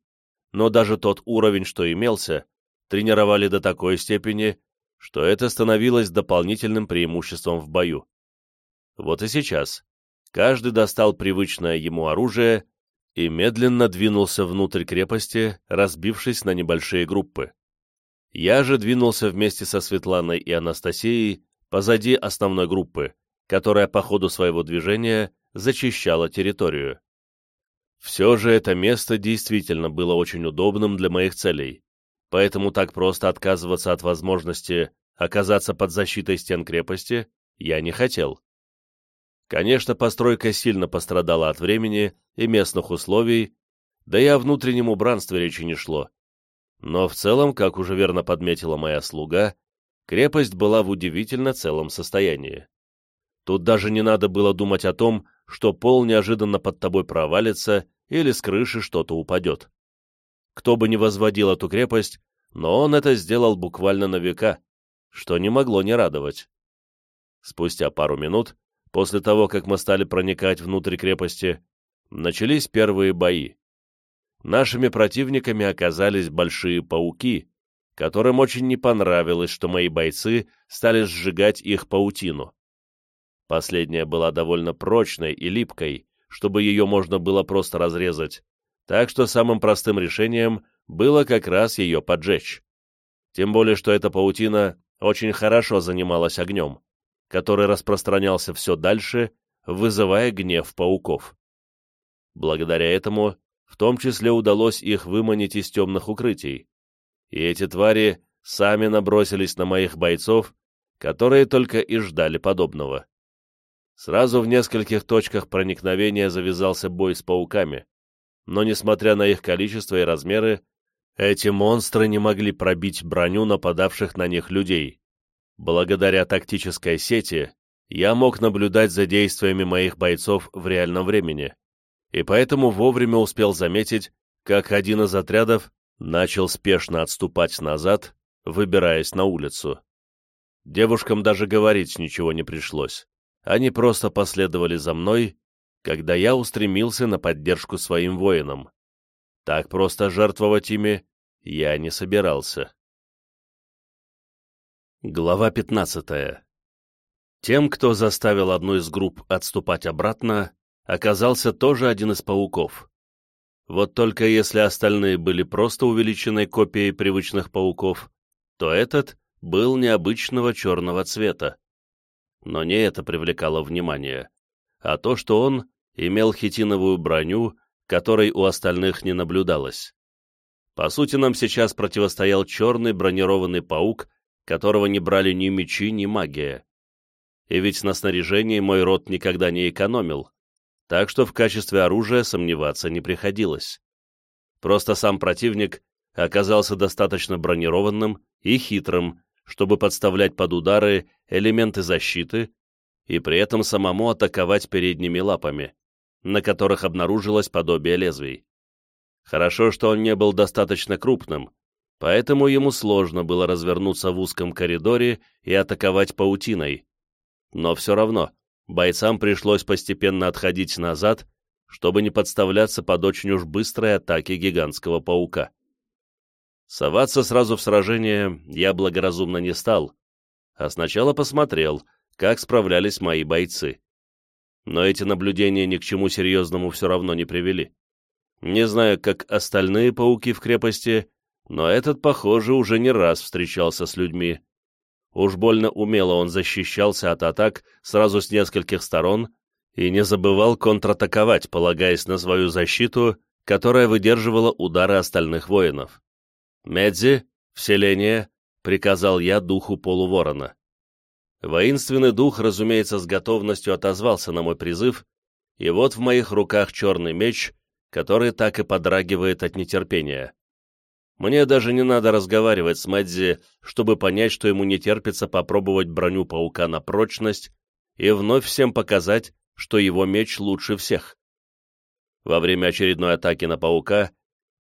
но даже тот уровень, что имелся, тренировали до такой степени, что это становилось дополнительным преимуществом в бою. Вот и сейчас. Каждый достал привычное ему оружие и медленно двинулся внутрь крепости, разбившись на небольшие группы. Я же двинулся вместе со Светланой и Анастасией позади основной группы, которая по ходу своего движения зачищала территорию. Все же это место действительно было очень удобным для моих целей, поэтому так просто отказываться от возможности оказаться под защитой стен крепости я не хотел. Конечно, постройка сильно пострадала от времени и местных условий, да и о внутреннем убранстве речи не шло. Но в целом, как уже верно подметила моя слуга, крепость была в удивительно целом состоянии. Тут даже не надо было думать о том, что пол неожиданно под тобой провалится или с крыши что-то упадет. Кто бы ни возводил эту крепость, но он это сделал буквально на века, что не могло не радовать. Спустя пару минут, после того, как мы стали проникать внутрь крепости, начались первые бои. Нашими противниками оказались большие пауки, которым очень не понравилось, что мои бойцы стали сжигать их паутину. Последняя была довольно прочной и липкой, чтобы ее можно было просто разрезать, так что самым простым решением было как раз ее поджечь. Тем более, что эта паутина очень хорошо занималась огнем, который распространялся все дальше, вызывая гнев пауков. Благодаря этому, в том числе удалось их выманить из темных укрытий, и эти твари сами набросились на моих бойцов, которые только и ждали подобного. Сразу в нескольких точках проникновения завязался бой с пауками, но, несмотря на их количество и размеры, эти монстры не могли пробить броню нападавших на них людей. Благодаря тактической сети я мог наблюдать за действиями моих бойцов в реальном времени, и поэтому вовремя успел заметить, как один из отрядов начал спешно отступать назад, выбираясь на улицу. Девушкам даже говорить ничего не пришлось они просто последовали за мной, когда я устремился на поддержку своим воинам. Так просто жертвовать ими я не собирался. Глава 15. Тем, кто заставил одну из групп отступать обратно, оказался тоже один из пауков. Вот только если остальные были просто увеличенной копией привычных пауков, то этот был необычного черного цвета. Но не это привлекало внимание, а то, что он имел хитиновую броню, которой у остальных не наблюдалось. По сути, нам сейчас противостоял черный бронированный паук, которого не брали ни мечи, ни магия. И ведь на снаряжении мой род никогда не экономил, так что в качестве оружия сомневаться не приходилось. Просто сам противник оказался достаточно бронированным и хитрым, чтобы подставлять под удары элементы защиты и при этом самому атаковать передними лапами, на которых обнаружилось подобие лезвий. Хорошо, что он не был достаточно крупным, поэтому ему сложно было развернуться в узком коридоре и атаковать паутиной. Но все равно бойцам пришлось постепенно отходить назад, чтобы не подставляться под очень уж быстрой атаке гигантского паука. Соваться сразу в сражение я благоразумно не стал, а сначала посмотрел, как справлялись мои бойцы. Но эти наблюдения ни к чему серьезному все равно не привели. Не знаю, как остальные пауки в крепости, но этот, похоже, уже не раз встречался с людьми. Уж больно умело он защищался от атак сразу с нескольких сторон и не забывал контратаковать, полагаясь на свою защиту, которая выдерживала удары остальных воинов. «Медзи, вселение!» — приказал я духу полуворона. Воинственный дух, разумеется, с готовностью отозвался на мой призыв, и вот в моих руках черный меч, который так и подрагивает от нетерпения. Мне даже не надо разговаривать с Мэдзи, чтобы понять, что ему не терпится попробовать броню паука на прочность и вновь всем показать, что его меч лучше всех. Во время очередной атаки на паука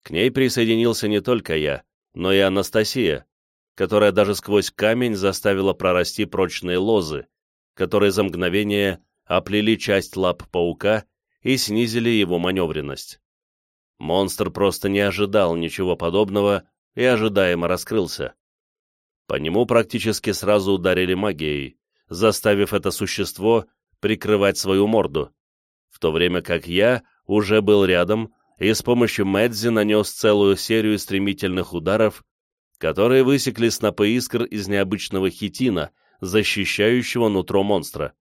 к ней присоединился не только я, но и Анастасия, которая даже сквозь камень заставила прорасти прочные лозы, которые за мгновение оплели часть лап паука и снизили его маневренность. Монстр просто не ожидал ничего подобного и ожидаемо раскрылся. По нему практически сразу ударили магией, заставив это существо прикрывать свою морду, в то время как я уже был рядом и с помощью Мэдзи нанес целую серию стремительных ударов, которые высекли снопы искр из необычного хитина, защищающего нутро монстра.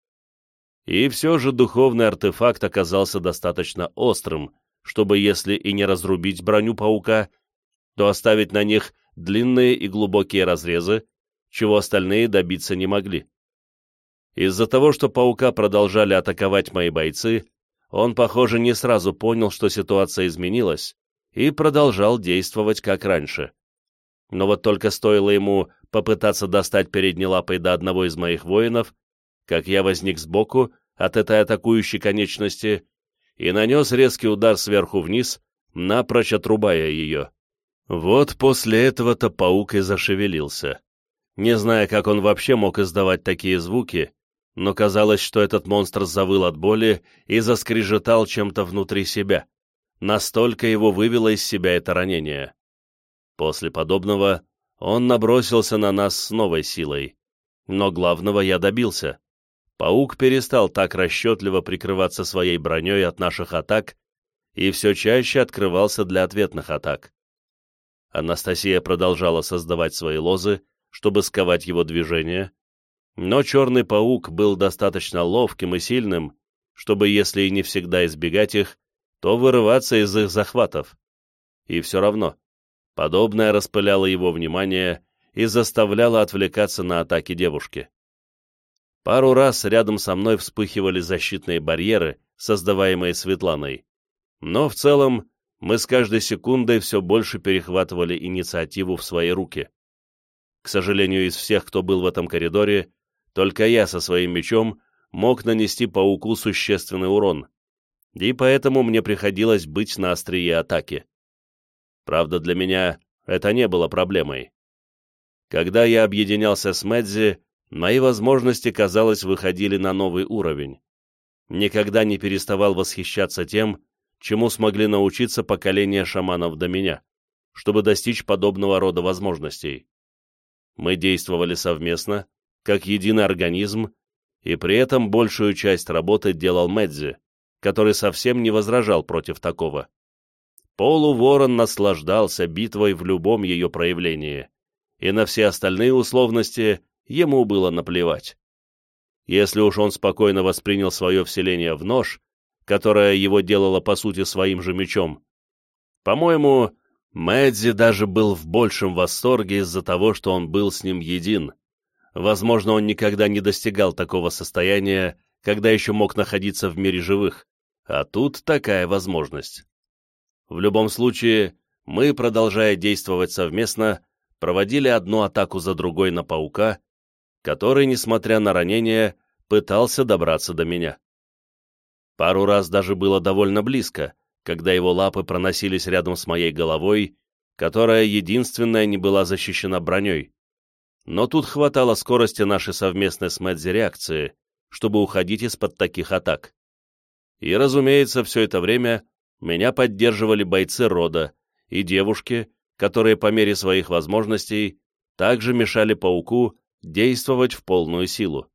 И все же духовный артефакт оказался достаточно острым, чтобы, если и не разрубить броню паука, то оставить на них длинные и глубокие разрезы, чего остальные добиться не могли. Из-за того, что паука продолжали атаковать мои бойцы, он, похоже, не сразу понял, что ситуация изменилась, и продолжал действовать как раньше. Но вот только стоило ему попытаться достать передней лапой до одного из моих воинов, как я возник сбоку от этой атакующей конечности и нанес резкий удар сверху вниз, напрочь отрубая ее. Вот после этого-то паук и зашевелился. Не зная, как он вообще мог издавать такие звуки, но казалось, что этот монстр завыл от боли и заскрежетал чем-то внутри себя. Настолько его вывело из себя это ранение. После подобного он набросился на нас с новой силой. Но главного я добился. Паук перестал так расчетливо прикрываться своей броней от наших атак и все чаще открывался для ответных атак. Анастасия продолжала создавать свои лозы, чтобы сковать его движение, но черный паук был достаточно ловким и сильным, чтобы, если и не всегда избегать их, то вырываться из их захватов. И все равно, подобное распыляло его внимание и заставляло отвлекаться на атаки девушки. Пару раз рядом со мной вспыхивали защитные барьеры, создаваемые Светланой. Но в целом мы с каждой секундой все больше перехватывали инициативу в свои руки. К сожалению, из всех, кто был в этом коридоре, только я со своим мечом мог нанести пауку существенный урон, и поэтому мне приходилось быть на острие атаки. Правда, для меня это не было проблемой. Когда я объединялся с Мэдзи, мои возможности, казалось, выходили на новый уровень. Никогда не переставал восхищаться тем, чему смогли научиться поколения шаманов до меня, чтобы достичь подобного рода возможностей. Мы действовали совместно, как единый организм, и при этом большую часть работы делал Медзи, который совсем не возражал против такого. Полуворон наслаждался битвой в любом ее проявлении, и на все остальные условности ему было наплевать. Если уж он спокойно воспринял свое вселение в нож, которое его делало по сути своим же мечом, по-моему, Мэдзи даже был в большем восторге из-за того, что он был с ним един. Возможно, он никогда не достигал такого состояния, когда еще мог находиться в мире живых, а тут такая возможность. В любом случае, мы, продолжая действовать совместно, проводили одну атаку за другой на паука, который, несмотря на ранение, пытался добраться до меня. Пару раз даже было довольно близко, когда его лапы проносились рядом с моей головой, которая единственная не была защищена броней. Но тут хватало скорости нашей совместной с Мэдзи реакции, чтобы уходить из-под таких атак. И, разумеется, все это время меня поддерживали бойцы рода и девушки, которые по мере своих возможностей также мешали пауку действовать в полную силу.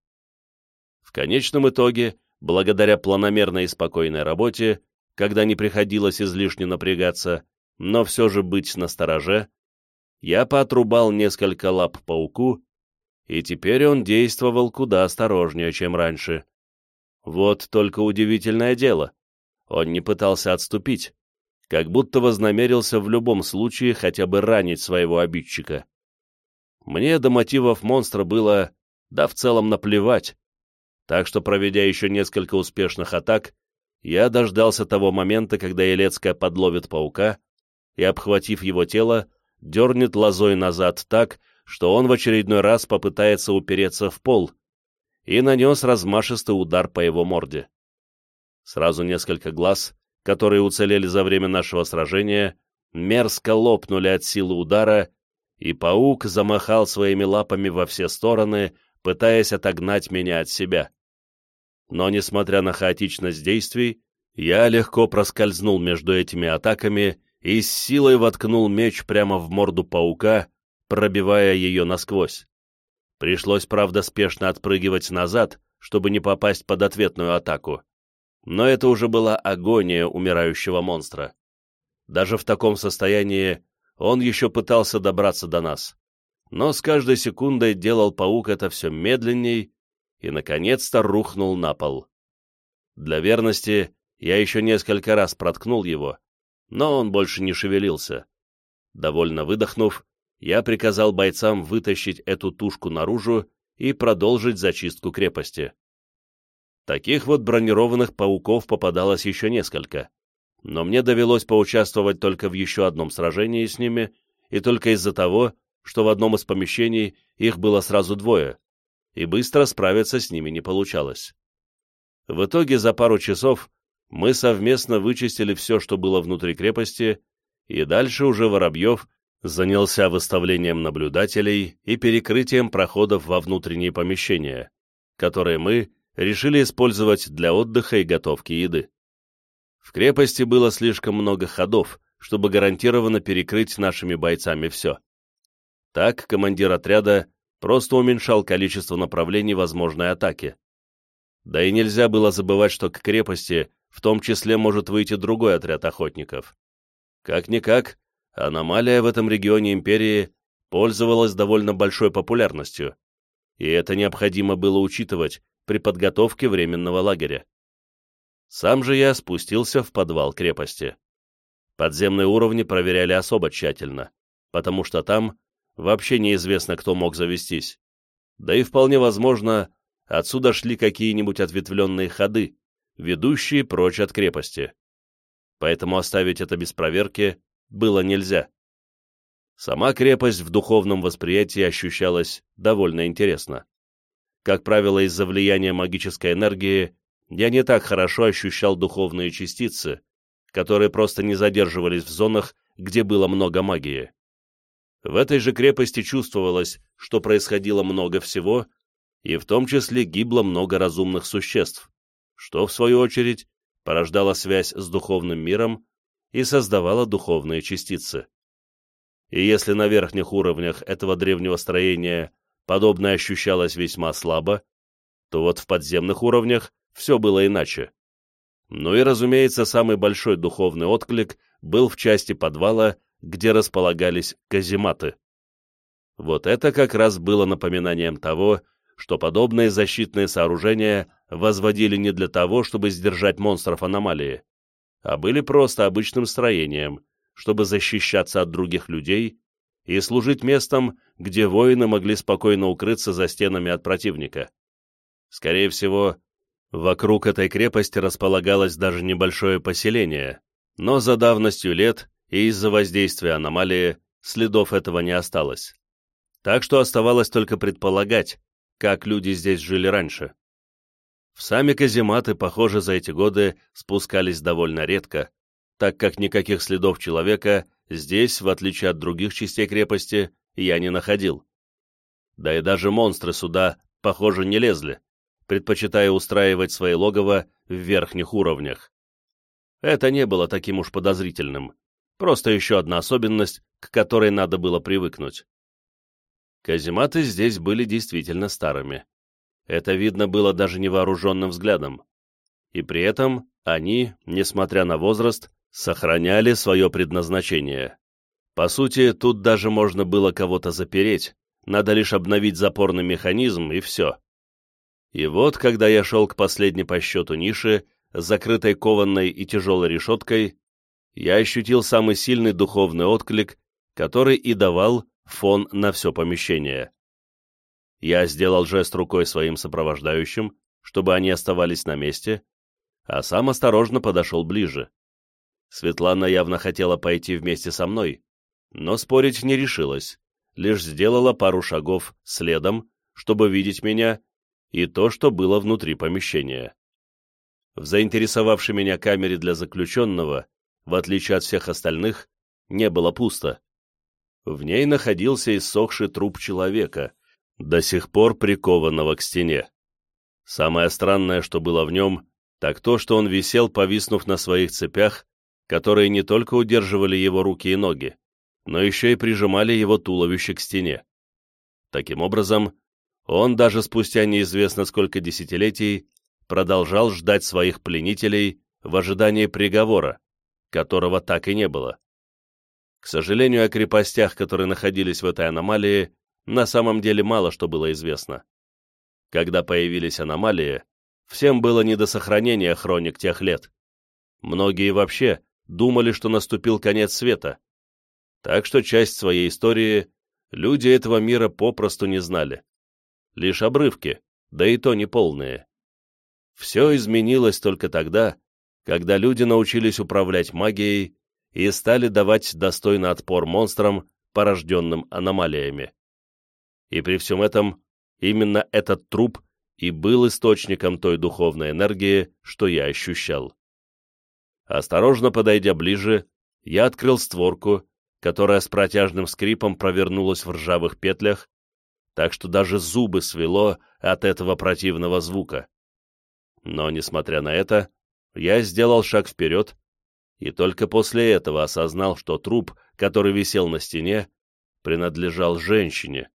В конечном итоге, благодаря планомерной и спокойной работе, когда не приходилось излишне напрягаться, но все же быть настороже, я поотрубал несколько лап пауку, и теперь он действовал куда осторожнее, чем раньше. Вот только удивительное дело. Он не пытался отступить, как будто вознамерился в любом случае хотя бы ранить своего обидчика. Мне до мотивов монстра было, да в целом наплевать, так что, проведя еще несколько успешных атак, я дождался того момента, когда Елецкая подловит паука и, обхватив его тело, дернет лозой назад так, что он в очередной раз попытается упереться в пол, и нанес размашистый удар по его морде. Сразу несколько глаз, которые уцелели за время нашего сражения, мерзко лопнули от силы удара, и паук замахал своими лапами во все стороны, пытаясь отогнать меня от себя. Но, несмотря на хаотичность действий, я легко проскользнул между этими атаками и с силой воткнул меч прямо в морду паука, пробивая ее насквозь. Пришлось, правда, спешно отпрыгивать назад, чтобы не попасть под ответную атаку. Но это уже была агония умирающего монстра. Даже в таком состоянии он еще пытался добраться до нас. Но с каждой секундой делал паук это все медленней и, наконец-то, рухнул на пол. Для верности я еще несколько раз проткнул его, но он больше не шевелился. Довольно выдохнув, я приказал бойцам вытащить эту тушку наружу и продолжить зачистку крепости. Таких вот бронированных пауков попадалось еще несколько, но мне довелось поучаствовать только в еще одном сражении с ними, и только из-за того, что в одном из помещений их было сразу двое, и быстро справиться с ними не получалось. В итоге за пару часов мы совместно вычистили все, что было внутри крепости, и дальше уже Воробьев занялся выставлением наблюдателей и перекрытием проходов во внутренние помещения, которые мы решили использовать для отдыха и готовки еды. В крепости было слишком много ходов, чтобы гарантированно перекрыть нашими бойцами все. Так командир отряда просто уменьшал количество направлений возможной атаки. Да и нельзя было забывать, что к крепости в том числе может выйти другой отряд охотников. Как-никак, аномалия в этом регионе империи пользовалась довольно большой популярностью, и это необходимо было учитывать при подготовке временного лагеря. Сам же я спустился в подвал крепости. Подземные уровни проверяли особо тщательно, потому что там вообще неизвестно, кто мог завестись. Да и вполне возможно, отсюда шли какие-нибудь ответвленные ходы, ведущие прочь от крепости. Поэтому оставить это без проверки было нельзя. Сама крепость в духовном восприятии ощущалась довольно интересно. Как правило, из-за влияния магической энергии я не так хорошо ощущал духовные частицы, которые просто не задерживались в зонах, где было много магии. В этой же крепости чувствовалось, что происходило много всего, и в том числе гибло много разумных существ, что, в свою очередь, порождало связь с духовным миром и создавало духовные частицы. И если на верхних уровнях этого древнего строения подобное ощущалось весьма слабо, то вот в подземных уровнях все было иначе. Ну и, разумеется, самый большой духовный отклик был в части подвала, где располагались казематы. Вот это как раз было напоминанием того, что подобные защитные сооружения возводили не для того, чтобы сдержать монстров аномалии, а были просто обычным строением, чтобы защищаться от других людей и служить местом, где воины могли спокойно укрыться за стенами от противника. Скорее всего, Вокруг этой крепости располагалось даже небольшое поселение, но за давностью лет и из-за воздействия аномалии следов этого не осталось. Так что оставалось только предполагать, как люди здесь жили раньше. В сами казематы, похоже, за эти годы спускались довольно редко, так как никаких следов человека здесь, в отличие от других частей крепости, я не находил. Да и даже монстры сюда, похоже, не лезли, предпочитая устраивать свои логово в верхних уровнях. Это не было таким уж подозрительным, просто еще одна особенность, к которой надо было привыкнуть. Казематы здесь были действительно старыми. Это видно было даже невооруженным взглядом. И при этом они, несмотря на возраст, сохраняли свое предназначение. По сути, тут даже можно было кого-то запереть, надо лишь обновить запорный механизм, и все. И вот, когда я шел к последней по счету нише, закрытой кованой и тяжелой решеткой, я ощутил самый сильный духовный отклик, который и давал фон на все помещение. Я сделал жест рукой своим сопровождающим, чтобы они оставались на месте, а сам осторожно подошел ближе. Светлана явно хотела пойти вместе со мной, но спорить не решилась, лишь сделала пару шагов следом, чтобы видеть меня и то, что было внутри помещения. В заинтересовавшей меня камере для заключенного, в отличие от всех остальных, не было пусто. В ней находился иссохший труп человека, до сих пор прикованного к стене. Самое странное, что было в нем, так то, что он висел, повиснув на своих цепях, которые не только удерживали его руки и ноги, но еще и прижимали его туловище к стене. Таким образом, он даже спустя неизвестно сколько десятилетий продолжал ждать своих пленителей в ожидании приговора, которого так и не было. К сожалению, о крепостях, которые находились в этой аномалии, на самом деле мало что было известно. Когда появились аномалии, всем было не до сохранения хроник тех лет. Многие вообще думали, что наступил конец света. Так что часть своей истории люди этого мира попросту не знали. Лишь обрывки, да и то неполные. Все изменилось только тогда, когда люди научились управлять магией и стали давать достойный отпор монстрам, порожденным аномалиями. И при всем этом именно этот труп и был источником той духовной энергии, что я ощущал. Осторожно подойдя ближе, я открыл створку, которая с протяжным скрипом провернулась в ржавых петлях, так что даже зубы свело от этого противного звука. Но, несмотря на это, я сделал шаг вперед и только после этого осознал, что труп, который висел на стене, принадлежал женщине.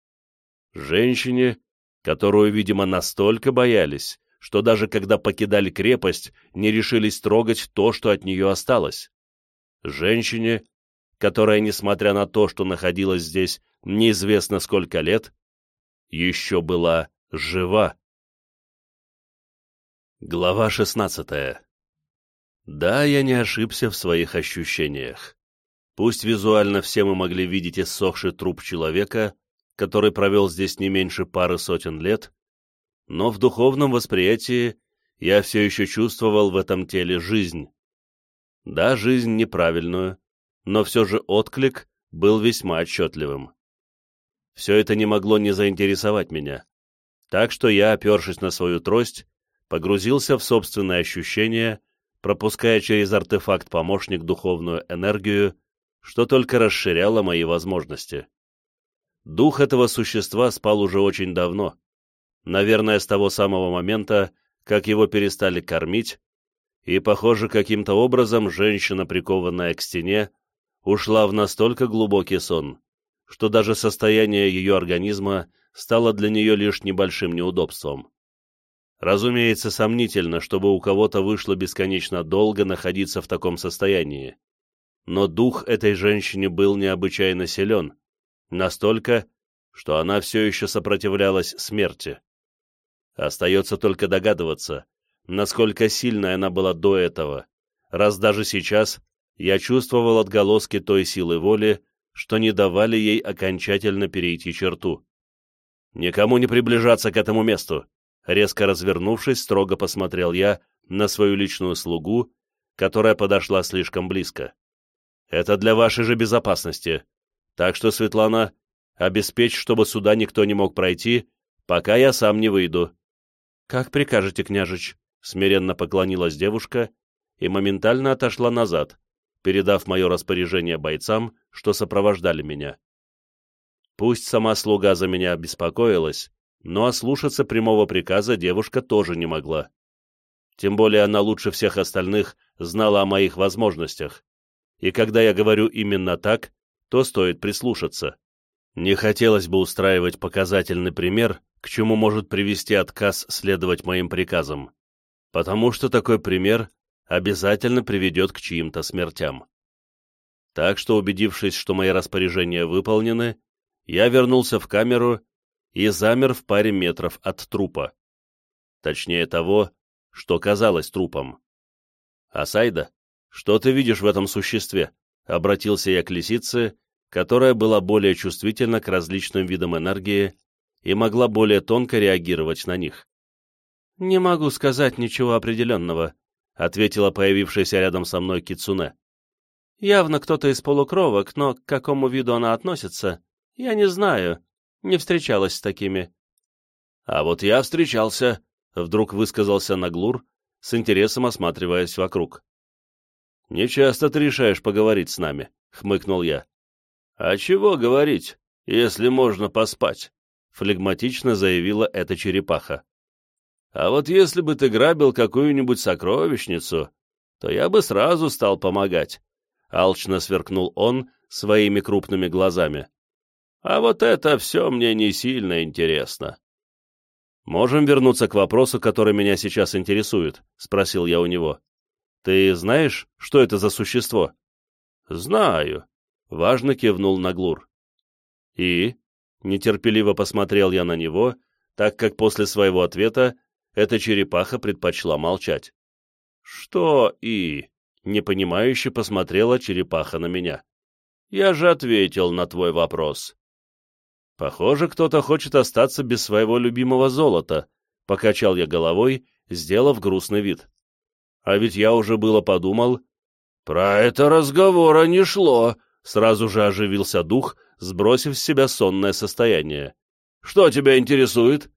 Женщине, которую, видимо, настолько боялись, что даже когда покидали крепость, не решились трогать то, что от нее осталось. Женщине, которая, несмотря на то, что находилась здесь неизвестно сколько лет, еще была жива. Глава шестнадцатая да, я не ошибся в своих ощущениях. Пусть визуально все мы могли видеть иссохший труп человека, который провел здесь не меньше пары сотен лет, но в духовном восприятии я все еще чувствовал в этом теле жизнь. Да, жизнь неправильную, но все же отклик был весьма отчетливым. Все это не могло не заинтересовать меня, так что я, опершись на свою трость, погрузился в собственные ощущения пропуская через артефакт-помощник духовную энергию, что только расширяло мои возможности. Дух этого существа спал уже очень давно, наверное, с того самого момента, как его перестали кормить, и, похоже, каким-то образом женщина, прикованная к стене, ушла в настолько глубокий сон, что даже состояние ее организма стало для нее лишь небольшим неудобством. Разумеется, сомнительно, чтобы у кого-то вышло бесконечно долго находиться в таком состоянии. Но дух этой женщины был необычайно силен, настолько, что она все еще сопротивлялась смерти. Остается только догадываться, насколько сильной она была до этого, раз даже сейчас я чувствовал отголоски той силы воли, что не давали ей окончательно перейти черту. «Никому не приближаться к этому месту!» Резко развернувшись, строго посмотрел я на свою личную слугу, которая подошла слишком близко. «Это для вашей же безопасности. Так что, Светлана, обеспечь, чтобы сюда никто не мог пройти, пока я сам не выйду». «Как прикажете, княжич?» — смиренно поклонилась девушка и моментально отошла назад, передав мое распоряжение бойцам, что сопровождали меня. Пусть сама слуга за меня беспокоилась, но ослушаться прямого приказа девушка тоже не могла. Тем более она лучше всех остальных знала о моих возможностях. И когда я говорю именно так, то стоит прислушаться. Не хотелось бы устраивать показательный пример, к чему может привести отказ следовать моим приказам, потому что такой пример обязательно приведет к чьим-то смертям. Так что, убедившись, что мои распоряжения выполнены, я вернулся в камеру и замер в паре метров от трупа. Точнее того, что казалось трупом. «Асайда, что ты видишь в этом существе?» — обратился я к лисице, которая была более чувствительна к различным видам энергии и могла более тонко реагировать на них. «Не могу сказать ничего определенного», — ответила появившаяся рядом со мной Кицуне. «Явно кто-то из полукровок, но к какому виду она относится, я не знаю, не встречалась с такими». «А вот я встречался», — вдруг высказался Наглур, с интересом осматриваясь вокруг. «Не часто ты решаешь поговорить с нами», — хмыкнул я. «А чего говорить, если можно поспать?» — флегматично заявила эта черепаха. «А вот если бы ты грабил какую-нибудь сокровищницу, то я бы сразу стал помогать», — алчно сверкнул он своими крупными глазами. «А вот это все мне не сильно интересно». «Можем вернуться к вопросу, который меня сейчас интересует?» — спросил я у него. «Ты знаешь, что это за существо?» «Знаю», — важно кивнул Наглур. «И?» — нетерпеливо посмотрел я на него, так как после своего ответа эта черепаха предпочла молчать. «Что «и?» — непонимающе посмотрела черепаха на меня. «Я же ответил на твой вопрос». «Похоже, кто-то хочет остаться без своего любимого золота», — покачал я головой, сделав грустный вид. «А ведь я уже было подумал...» «Про это разговора не шло», — сразу же оживился дух, сбросив с себя сонное состояние. «Что тебя интересует?»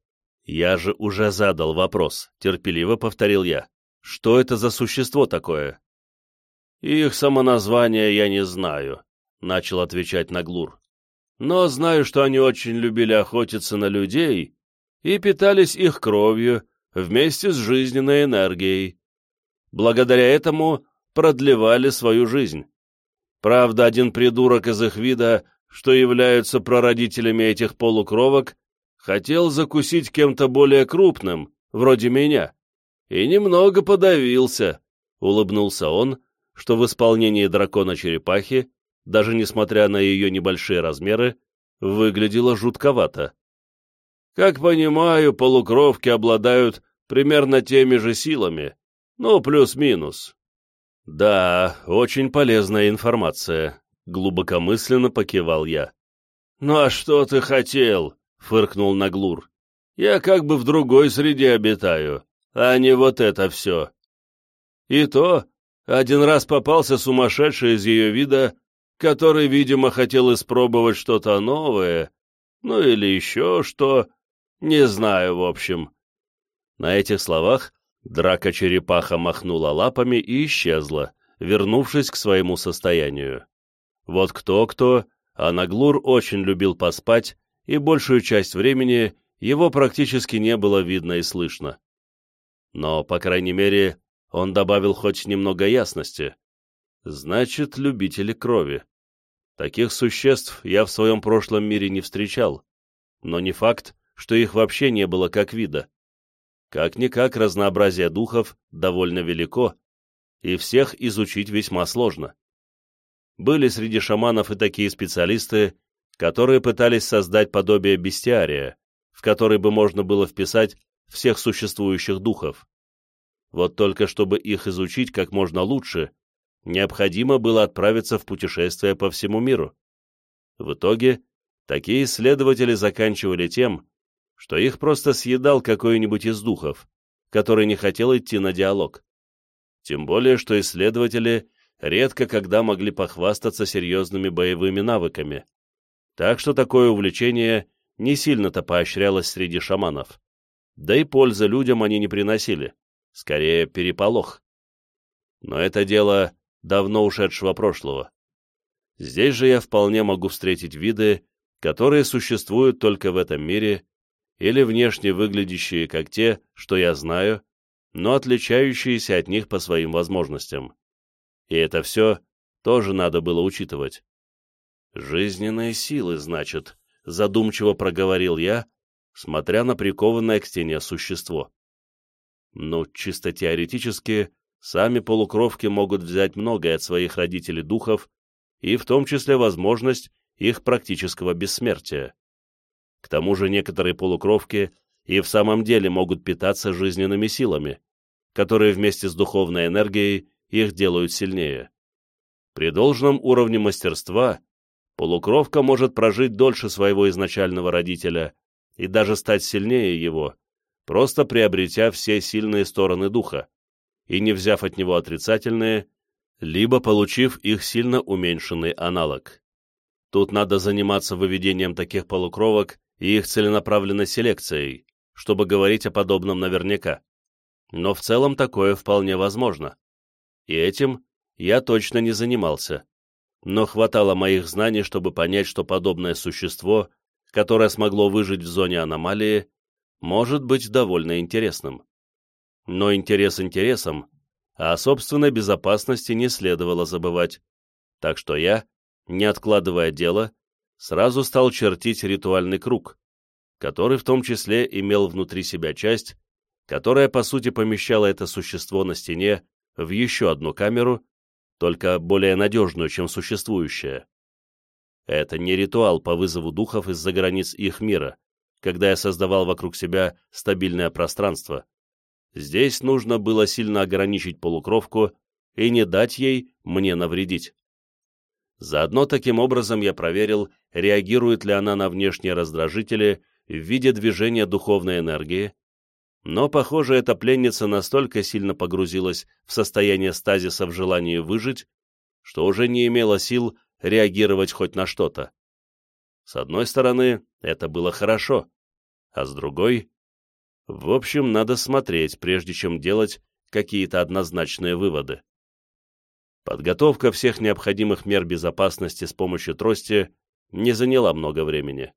«Я же уже задал вопрос», — терпеливо повторил я. «Что это за существо такое?» «Их самоназвание я не знаю», — начал отвечать Наглур но знаю, что они очень любили охотиться на людей и питались их кровью вместе с жизненной энергией. Благодаря этому продлевали свою жизнь. Правда, один придурок из их вида, что являются прародителями этих полукровок, хотел закусить кем-то более крупным, вроде меня, и немного подавился, — улыбнулся он, что в исполнении дракона-черепахи даже несмотря на ее небольшие размеры, выглядела жутковато. Как понимаю, полукровки обладают примерно теми же силами, ну, плюс-минус. Да, очень полезная информация, глубокомысленно покивал я. Ну а что ты хотел? Фыркнул Наглур. Я как бы в другой среде обитаю, а не вот это все. И то, один раз попался сумасшедший из ее вида, который, видимо, хотел испробовать что-то новое, ну или еще что, не знаю, в общем. На этих словах драка-черепаха махнула лапами и исчезла, вернувшись к своему состоянию. Вот кто-кто, а Наглур очень любил поспать, и большую часть времени его практически не было видно и слышно. Но, по крайней мере, он добавил хоть немного ясности. Значит, любители крови. Таких существ я в своем прошлом мире не встречал, но не факт, что их вообще не было как вида. Как-никак разнообразие духов довольно велико, и всех изучить весьма сложно. Были среди шаманов и такие специалисты, которые пытались создать подобие бестиария, в который бы можно было вписать всех существующих духов. Вот только чтобы их изучить как можно лучше, необходимо было отправиться в путешествие по всему миру. В итоге, такие исследователи заканчивали тем, что их просто съедал какой-нибудь из духов, который не хотел идти на диалог. Тем более, что исследователи редко когда могли похвастаться серьезными боевыми навыками. Так что такое увлечение не сильно-то поощрялось среди шаманов. Да и пользы людям они не приносили, скорее переполох. Но это дело давно ушедшего прошлого. Здесь же я вполне могу встретить виды, которые существуют только в этом мире, или внешне выглядящие как те, что я знаю, но отличающиеся от них по своим возможностям. И это все тоже надо было учитывать. «Жизненные силы, значит», — задумчиво проговорил я, смотря на прикованное к стене существо. Ну, чисто теоретически, сами полукровки могут взять многое от своих родителей духов, и в том числе возможность их практического бессмертия. К тому же некоторые полукровки и в самом деле могут питаться жизненными силами, которые вместе с духовной энергией их делают сильнее. При должном уровне мастерства полукровка может прожить дольше своего изначального родителя и даже стать сильнее его, просто приобретя все сильные стороны духа, и не взяв от него отрицательные, либо получив их сильно уменьшенный аналог. Тут надо заниматься выведением таких полукровок и их целенаправленной селекцией, чтобы говорить о подобном наверняка. Но в целом такое вполне возможно. И этим я точно не занимался. Но хватало моих знаний, чтобы понять, что подобное существо, которое смогло выжить в зоне аномалии, может быть довольно интересным. Но интерес интересом, а о собственной безопасности не следовало забывать. Так что я, не откладывая дело, сразу стал чертить ритуальный круг, который в том числе имел внутри себя часть, которая по сути помещала это существо на стене в еще одну камеру, только более надежную, чем существующая. Это не ритуал по вызову духов из-за границ их мира, когда я создавал вокруг себя стабильное пространство. Здесь нужно было сильно ограничить полукровку и не дать ей мне навредить. Заодно таким образом я проверил, реагирует ли она на внешние раздражители в виде движения духовной энергии, но, похоже, эта пленница настолько сильно погрузилась в состояние стазиса в желании выжить, что уже не имела сил реагировать хоть на что-то. С одной стороны, это было хорошо, а с другой... В общем, надо смотреть, прежде чем делать какие-то однозначные выводы. Подготовка всех необходимых мер безопасности с помощью трости не заняла много времени.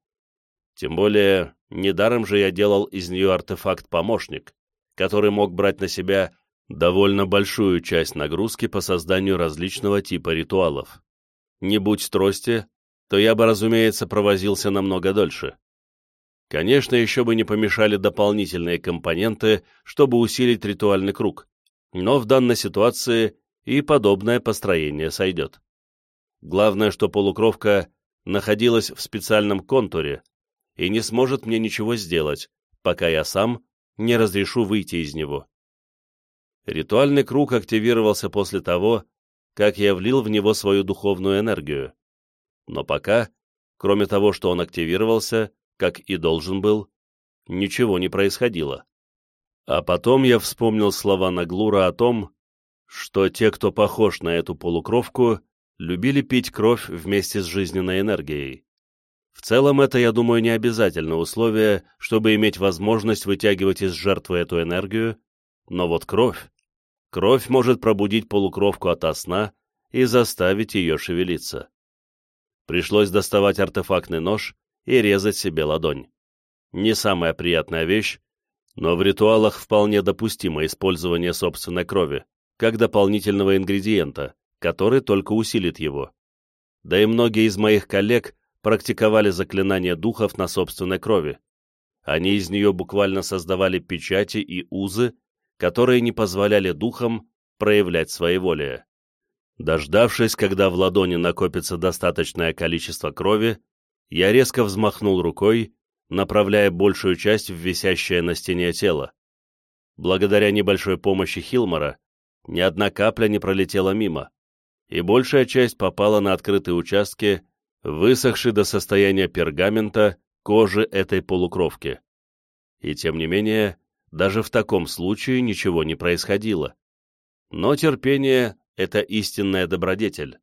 Тем более, недаром же я делал из нее артефакт-помощник, который мог брать на себя довольно большую часть нагрузки по созданию различного типа ритуалов. Не будь трости, то я бы, разумеется, провозился намного дольше. Конечно, еще бы не помешали дополнительные компоненты, чтобы усилить ритуальный круг, но в данной ситуации и подобное построение сойдет. Главное, что полукровка находилась в специальном контуре и не сможет мне ничего сделать, пока я сам не разрешу выйти из него. Ритуальный круг активировался после того, как я влил в него свою духовную энергию. Но пока, кроме того, что он активировался, как и должен был, ничего не происходило. А потом я вспомнил слова Наглура о том, что те, кто похож на эту полукровку, любили пить кровь вместе с жизненной энергией. В целом это, я думаю, не обязательно условие, чтобы иметь возможность вытягивать из жертвы эту энергию, но вот кровь. Кровь может пробудить полукровку ото сна и заставить ее шевелиться. Пришлось доставать артефактный нож и резать себе ладонь. Не самая приятная вещь, но в ритуалах вполне допустимо использование собственной крови как дополнительного ингредиента, который только усилит его. Да и многие из моих коллег практиковали заклинания духов на собственной крови. Они из нее буквально создавали печати и узы, которые не позволяли духам проявлять своеволие. Дождавшись, когда в ладони накопится достаточное количество крови, я резко взмахнул рукой, направляя большую часть в висящее на стене тело. Благодаря небольшой помощи Хилмора, ни одна капля не пролетела мимо, и большая часть попала на открытые участки, высохшие до состояния пергамента кожи этой полукровки. И тем не менее, даже в таком случае ничего не происходило. Но терпение — это истинная добродетель.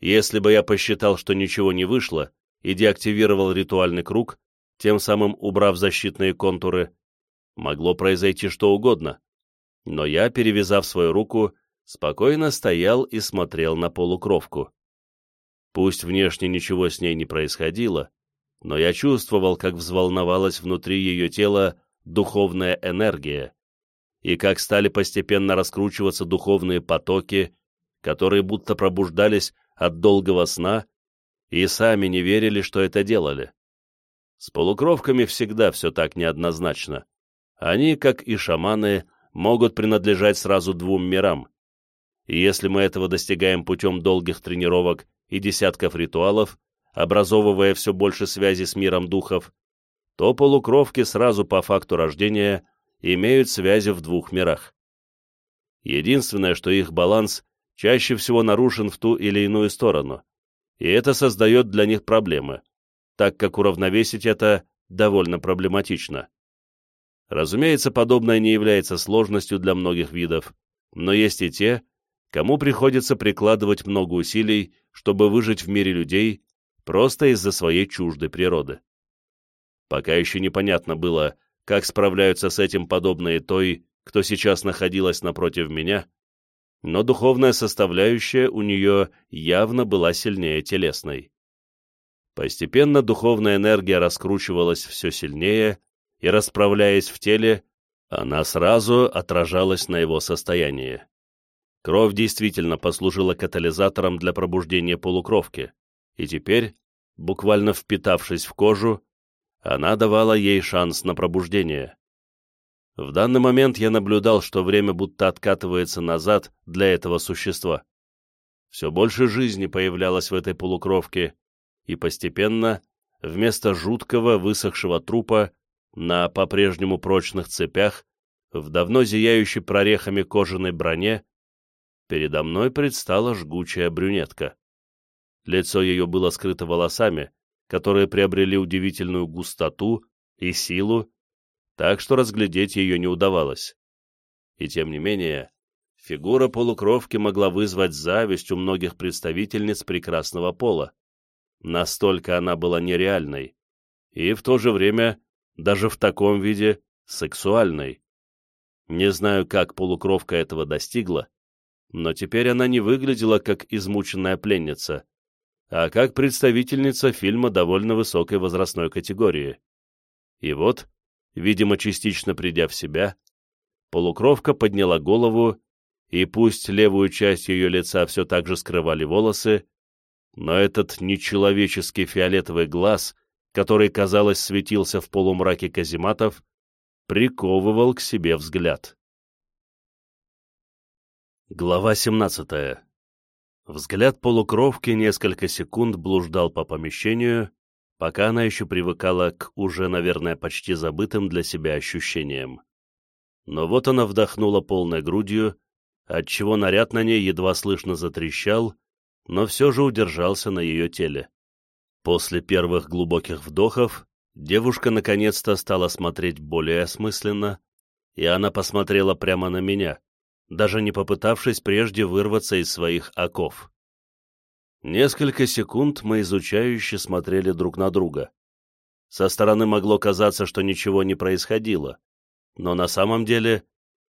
Если бы я посчитал, что ничего не вышло, и деактивировал ритуальный круг, тем самым убрав защитные контуры, могло произойти что угодно но я, перевязав свою руку, спокойно стоял и смотрел на полукровку. Пусть внешне ничего с ней не происходило, но я чувствовал, как взволновалась внутри ее тела духовная энергия, и как стали постепенно раскручиваться духовные потоки, которые будто пробуждались от долгого сна и сами не верили, что это делали. С полукровками всегда все так неоднозначно. Они, как и шаманы, могут принадлежать сразу двум мирам. И если мы этого достигаем путем долгих тренировок и десятков ритуалов, образовывая все больше связи с миром духов, то полукровки сразу по факту рождения имеют связи в двух мирах. Единственное, что их баланс чаще всего нарушен в ту или иную сторону, и это создает для них проблемы, так как уравновесить это довольно проблематично. Разумеется, подобное не является сложностью для многих видов, но есть и те, кому приходится прикладывать много усилий, чтобы выжить в мире людей просто из-за своей чуждой природы. Пока еще непонятно было, как справляются с этим подобные той, кто сейчас находилась напротив меня, но духовная составляющая у нее явно была сильнее телесной. Постепенно духовная энергия раскручивалась все сильнее, и, расправляясь в теле, она сразу отражалась на его состоянии. Кровь действительно послужила катализатором для пробуждения полукровки, и теперь, буквально впитавшись в кожу, она давала ей шанс на пробуждение. В данный момент я наблюдал, что время будто откатывается назад для этого существа. Все больше жизни появлялось в этой полукровке, и постепенно, вместо жуткого высохшего трупа, на по-прежнему прочных цепях, в давно зияющей прорехами кожаной броне, передо мной предстала жгучая брюнетка. Лицо ее было скрыто волосами, которые приобрели удивительную густоту и силу, так что разглядеть ее не удавалось. И тем не менее, фигура полукровки могла вызвать зависть у многих представительниц прекрасного пола. Настолько она была нереальной, и в то же время, даже в таком виде, сексуальной. Не знаю, как полукровка этого достигла, но теперь она не выглядела как измученная пленница, а как представительница фильма довольно высокой возрастной категории. И вот, видимо, частично придя в себя, полукровка подняла голову, и пусть левую часть ее лица все так же скрывали волосы, но этот нечеловеческий фиолетовый глаз, который, казалось, светился в полумраке казематов, приковывал к себе взгляд. Глава 17. Взгляд полукровки несколько секунд блуждал по помещению, пока она еще привыкала к уже, наверное, почти забытым для себя ощущениям. Но вот она вдохнула полной грудью, отчего наряд на ней едва слышно затрещал, но все же удержался на ее теле. После первых глубоких вдохов девушка наконец-то стала смотреть более осмысленно, и она посмотрела прямо на меня, даже не попытавшись прежде вырваться из своих оков. Несколько секунд мы изучающе смотрели друг на друга. Со стороны могло казаться, что ничего не происходило, но на самом деле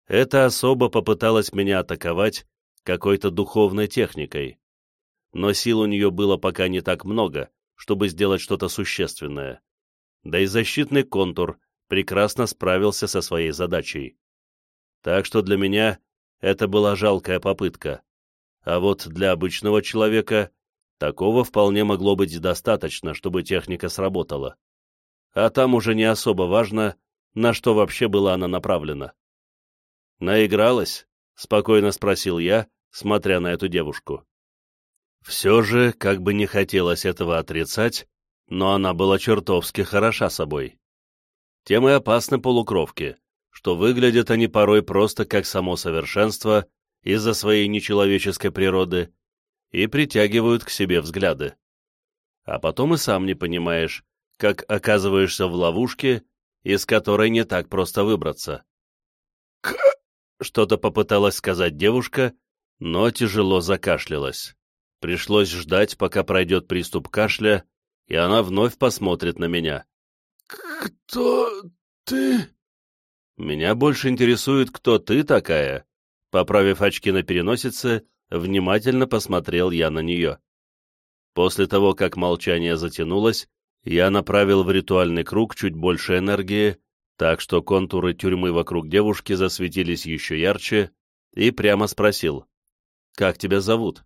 эта особа попыталась меня атаковать какой-то духовной техникой. Но сил у нее было пока не так много, чтобы сделать что-то существенное. Да и защитный контур прекрасно справился со своей задачей. Так что для меня это была жалкая попытка. А вот для обычного человека такого вполне могло быть достаточно, чтобы техника сработала. А там уже не особо важно, на что вообще была она направлена. «Наигралась?» — спокойно спросил я, смотря на эту девушку. Все же, как бы не хотелось этого отрицать, но она была чертовски хороша собой. Тем и опасны полукровки, что выглядят они порой просто как само совершенство из-за своей нечеловеческой природы и притягивают к себе взгляды. А потом и сам не понимаешь, как оказываешься в ловушке, из которой не так просто выбраться. «К...» — что-то попыталась сказать девушка, но тяжело закашлялась. Пришлось ждать, пока пройдет приступ кашля, и она вновь посмотрит на меня. «Кто ты?» Меня больше интересует, кто ты такая, Поправив очки на переносице, внимательно посмотрел я на нее. После того, как молчание затянулось, я направил в ритуальный круг чуть больше энергии, так что контуры тюрьмы вокруг девушки засветились еще ярче, и прямо спросил, «Как тебя зовут?»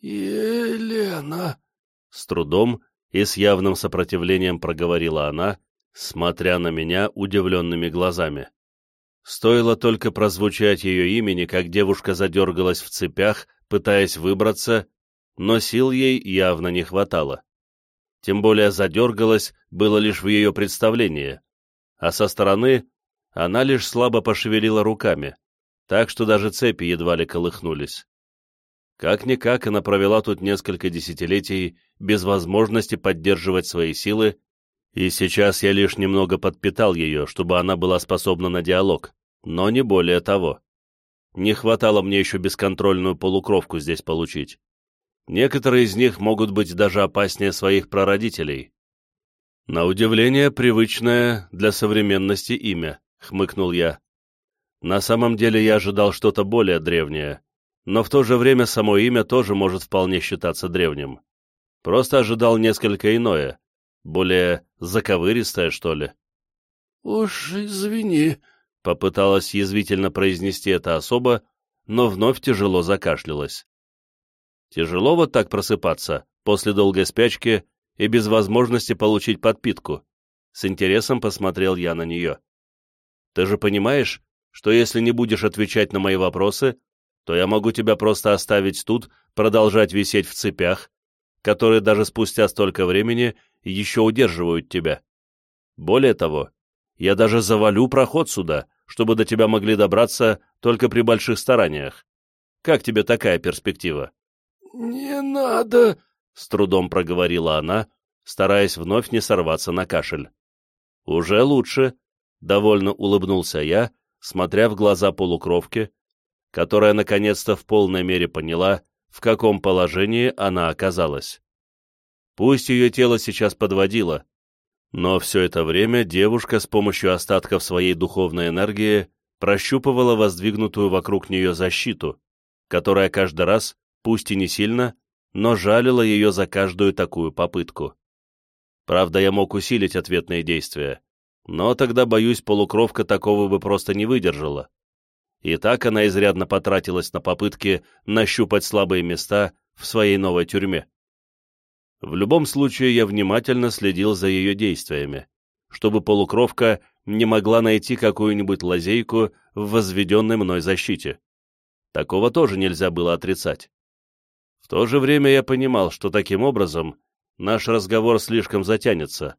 «Елена», — с трудом и с явным сопротивлением проговорила она, смотря на меня удивленными глазами. Стоило только прозвучать ее имени, как девушка задергалась в цепях, пытаясь выбраться, но сил ей явно не хватало. Тем более задергалась было лишь в ее представлении, а со стороны она лишь слабо пошевелила руками, так что даже цепи едва ли колыхнулись. Как-никак она провела тут несколько десятилетий без возможности поддерживать свои силы и сейчас я лишь немного подпитал ее, чтобы она была способна на диалог, но не более того. Не хватало мне еще бесконтрольную полукровку здесь получить. Некоторые из них могут быть даже опаснее своих прародителей. На удивление, привычное для современности имя, хмыкнул я. На самом деле я ожидал что-то более древнее, но в то же время само имя тоже может вполне считаться древним. Просто ожидал несколько иное, более заковыристая, что ли? «Уж извини», — попыталась язвительно произнести это особо, но вновь тяжело закашлялась. Тяжело вот так просыпаться, после долгой спячки и без возможности получить подпитку. С интересом посмотрел я на нее. Ты же понимаешь, что если не будешь отвечать на мои вопросы, то я могу тебя просто оставить тут, продолжать висеть в цепях, которые даже спустя столько времени еще удерживают тебя. Более того, я даже завалю проход сюда, чтобы до тебя могли добраться только при больших стараниях. Как тебе такая перспектива?» «Не надо!» — с трудом проговорила она, стараясь вновь не сорваться на кашель. «Уже лучше», — довольно улыбнулся я, смотря в глаза полукровки, которая наконец-то в полной мере поняла, в каком положении она оказалась. Пусть ее тело сейчас подводило, но все это время девушка с помощью остатков своей духовной энергии прощупывала воздвигнутую вокруг нее защиту, которая каждый раз, пусть и не сильно, но жалила ее за каждую такую попытку. Правда, я мог усилить ответные действия, но тогда, боюсь, полукровка такого бы просто не выдержала. И так она изрядно потратилась на попытки нащупать слабые места в своей новой тюрьме. В любом случае я внимательно следил за ее действиями, чтобы полукровка не могла найти какую-нибудь лазейку в возведенной мной защите. Такого тоже нельзя было отрицать. В то же время я понимал, что таким образом наш разговор слишком затянется.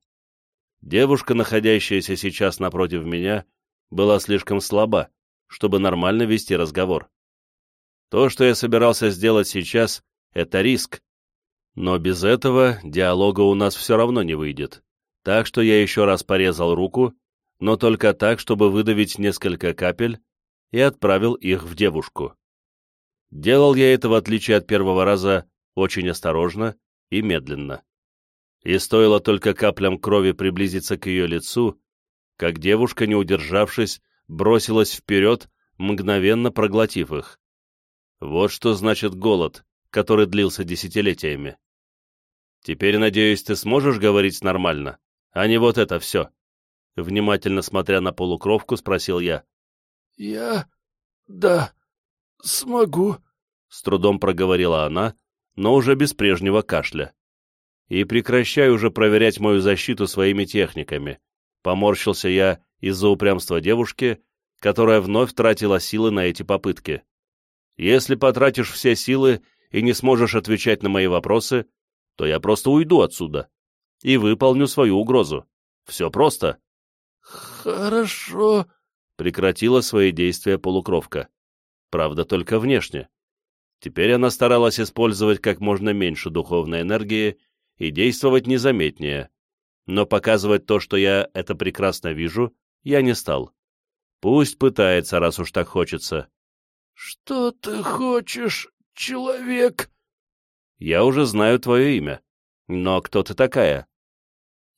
Девушка, находящаяся сейчас напротив меня, была слишком слаба, чтобы нормально вести разговор. То, что я собирался сделать сейчас, это риск, но без этого диалога у нас все равно не выйдет. Так что я еще раз порезал руку, но только так, чтобы выдавить несколько капель, и отправил их в девушку. Делал я это, в отличие от первого раза, очень осторожно и медленно. И стоило только каплям крови приблизиться к ее лицу, как девушка, не удержавшись, бросилась вперед, мгновенно проглотив их. Вот что значит голод, который длился десятилетиями. Теперь, надеюсь, ты сможешь говорить нормально, а не вот это все?» Внимательно смотря на полукровку, спросил я. «Я... да... смогу», — с трудом проговорила она, но уже без прежнего кашля. «И прекращай уже проверять мою защиту своими техниками», — поморщился я из-за упрямства девушки, которая вновь тратила силы на эти попытки. «Если потратишь все силы и не сможешь отвечать на мои вопросы, то я просто уйду отсюда и выполню свою угрозу. Все просто. «Хорошо», — прекратила свои действия полукровка. Правда, только внешне. Теперь она старалась использовать как можно меньше духовной энергии и действовать незаметнее. Но показывать то, что я это прекрасно вижу, я не стал. Пусть пытается, раз уж так хочется. «Что ты хочешь, человек?» Я уже знаю твое имя. Но кто ты такая?»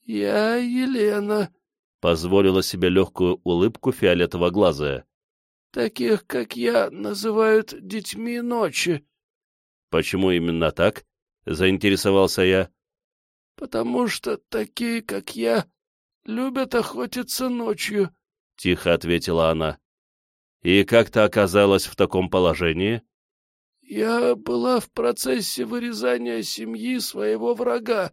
«Я Елена», — позволила себе легкую улыбку фиолетово-глазая. Таких, как я, называют детьми ночи. Почему именно так? Заинтересовался я. Потому что такие, как я, любят охотиться ночью, тихо ответила она. И как ты оказалась в таком положении? Я была в процессе вырезания семьи своего врага,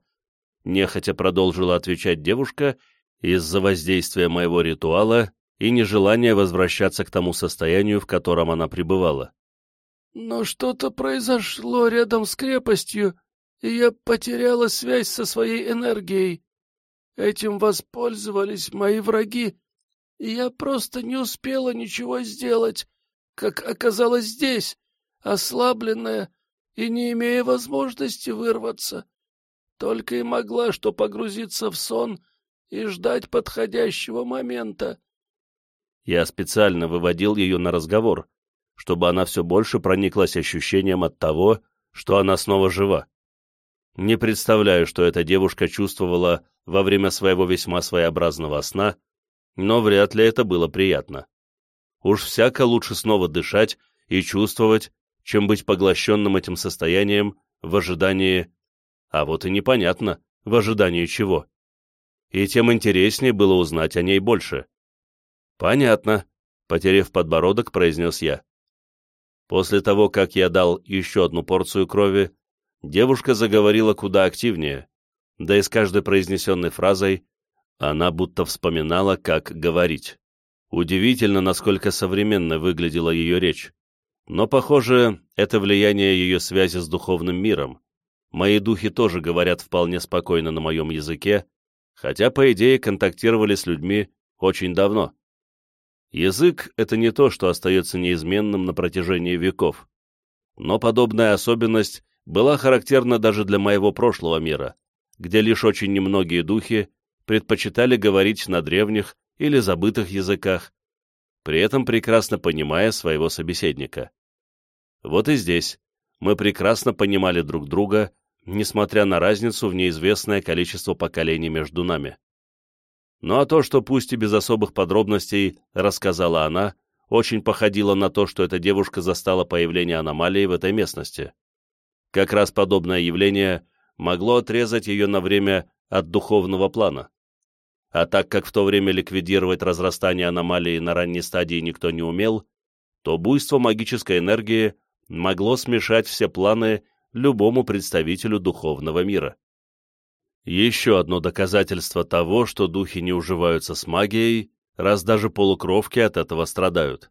нехотя продолжила отвечать девушка из-за воздействия моего ритуала и нежелания возвращаться к тому состоянию, в котором она пребывала. «Но что-то произошло рядом с крепостью, и я потеряла связь со своей энергией. Этим воспользовались мои враги, и я просто не успела ничего сделать, как оказалась здесь, ослабленная и не имея возможности вырваться. Только и могла что погрузиться в сон и ждать подходящего момента. Я специально выводил ее на разговор, чтобы она все больше прониклась ощущением от того, что она снова жива. Не представляю, что эта девушка чувствовала во время своего весьма своеобразного сна, но вряд ли это было приятно. Уж всяко лучше снова дышать и чувствовать, чем быть поглощенным этим состоянием в ожидании... А вот и непонятно, в ожидании чего. И тем интереснее было узнать о ней больше. «Понятно», — потеряв подбородок, произнес я. После того, как я дал еще одну порцию крови, девушка заговорила куда активнее, да и с каждой произнесенной фразой она будто вспоминала, как говорить. Удивительно, насколько современно выглядела ее речь. Но, похоже, это влияние ее связи с духовным миром. Мои духи тоже говорят вполне спокойно на моем языке, хотя, по идее, контактировали с людьми очень давно. Язык — это не то, что остается неизменным на протяжении веков. Но подобная особенность была характерна даже для моего прошлого мира, где лишь очень немногие духи предпочитали говорить на древних или забытых языках, при этом прекрасно понимая своего собеседника. Вот и здесь мы прекрасно понимали друг друга, несмотря на разницу в неизвестное количество поколений между нами. Ну а то, что пусть и без особых подробностей рассказала она, очень походило на то, что эта девушка застала появление аномалии в этой местности. Как раз подобное явление могло отрезать ее на время от духовного плана. А так как в то время ликвидировать разрастание аномалии на ранней стадии никто не умел, то буйство магической энергии могло смешать все планы любому представителю духовного мира. Еще одно доказательство того, что духи не уживаются с магией, раз даже полукровки от этого страдают.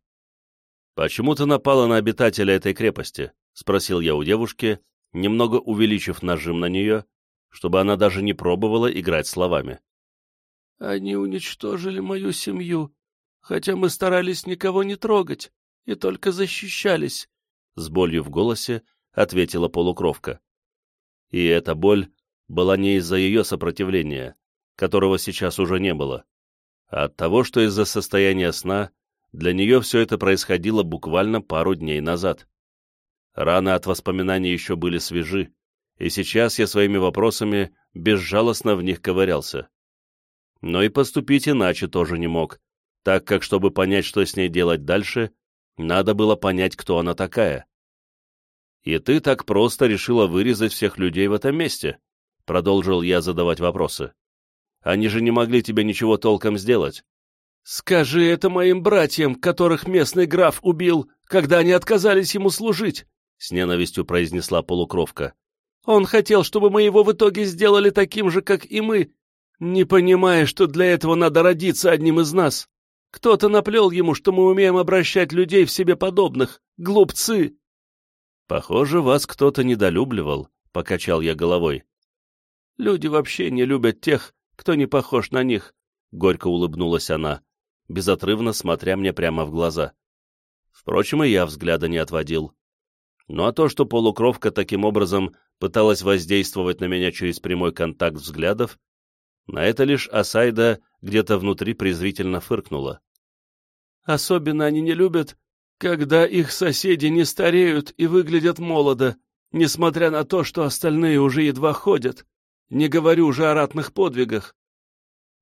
«Почему ты напала на обитателя этой крепости?» — спросил я у девушки, немного увеличив нажим на нее, чтобы она даже не пробовала играть словами. «Они уничтожили мою семью, хотя мы старались никого не трогать и только защищались», — с болью в голосе ответила полукровка. И эта боль была не из-за ее сопротивления, которого сейчас уже не было, а от того, что из-за состояния сна для нее все это происходило буквально пару дней назад. Раны от воспоминаний еще были свежи, и сейчас я своими вопросами безжалостно в них ковырялся. Но и поступить иначе тоже не мог, так как, чтобы понять, что с ней делать дальше, надо было понять, кто она такая. «И ты так просто решила вырезать всех людей в этом месте?» — продолжил я задавать вопросы. «Они же не могли тебе ничего толком сделать». «Скажи это моим братьям, которых местный граф убил, когда они отказались ему служить», — с ненавистью произнесла полукровка. «Он хотел, чтобы мы его в итоге сделали таким же, как и мы, не понимая, что для этого надо родиться одним из нас. Кто-то наплел ему, что мы умеем обращать людей в себе подобных. Глупцы!» «Похоже, вас кто-то недолюбливал», — покачал я головой. Люди вообще не любят тех, кто не похож на них», — горько улыбнулась она, безотрывно смотря мне прямо в глаза. Впрочем, и я взгляда не отводил. Ну а то, что полукровка таким образом пыталась воздействовать на меня через прямой контакт взглядов, на это лишь Асайда где-то внутри презрительно фыркнула. «Особенно они не любят, когда их соседи не стареют и выглядят молодо, несмотря на то, что остальные уже едва ходят. Не говорю уже о ратных подвигах.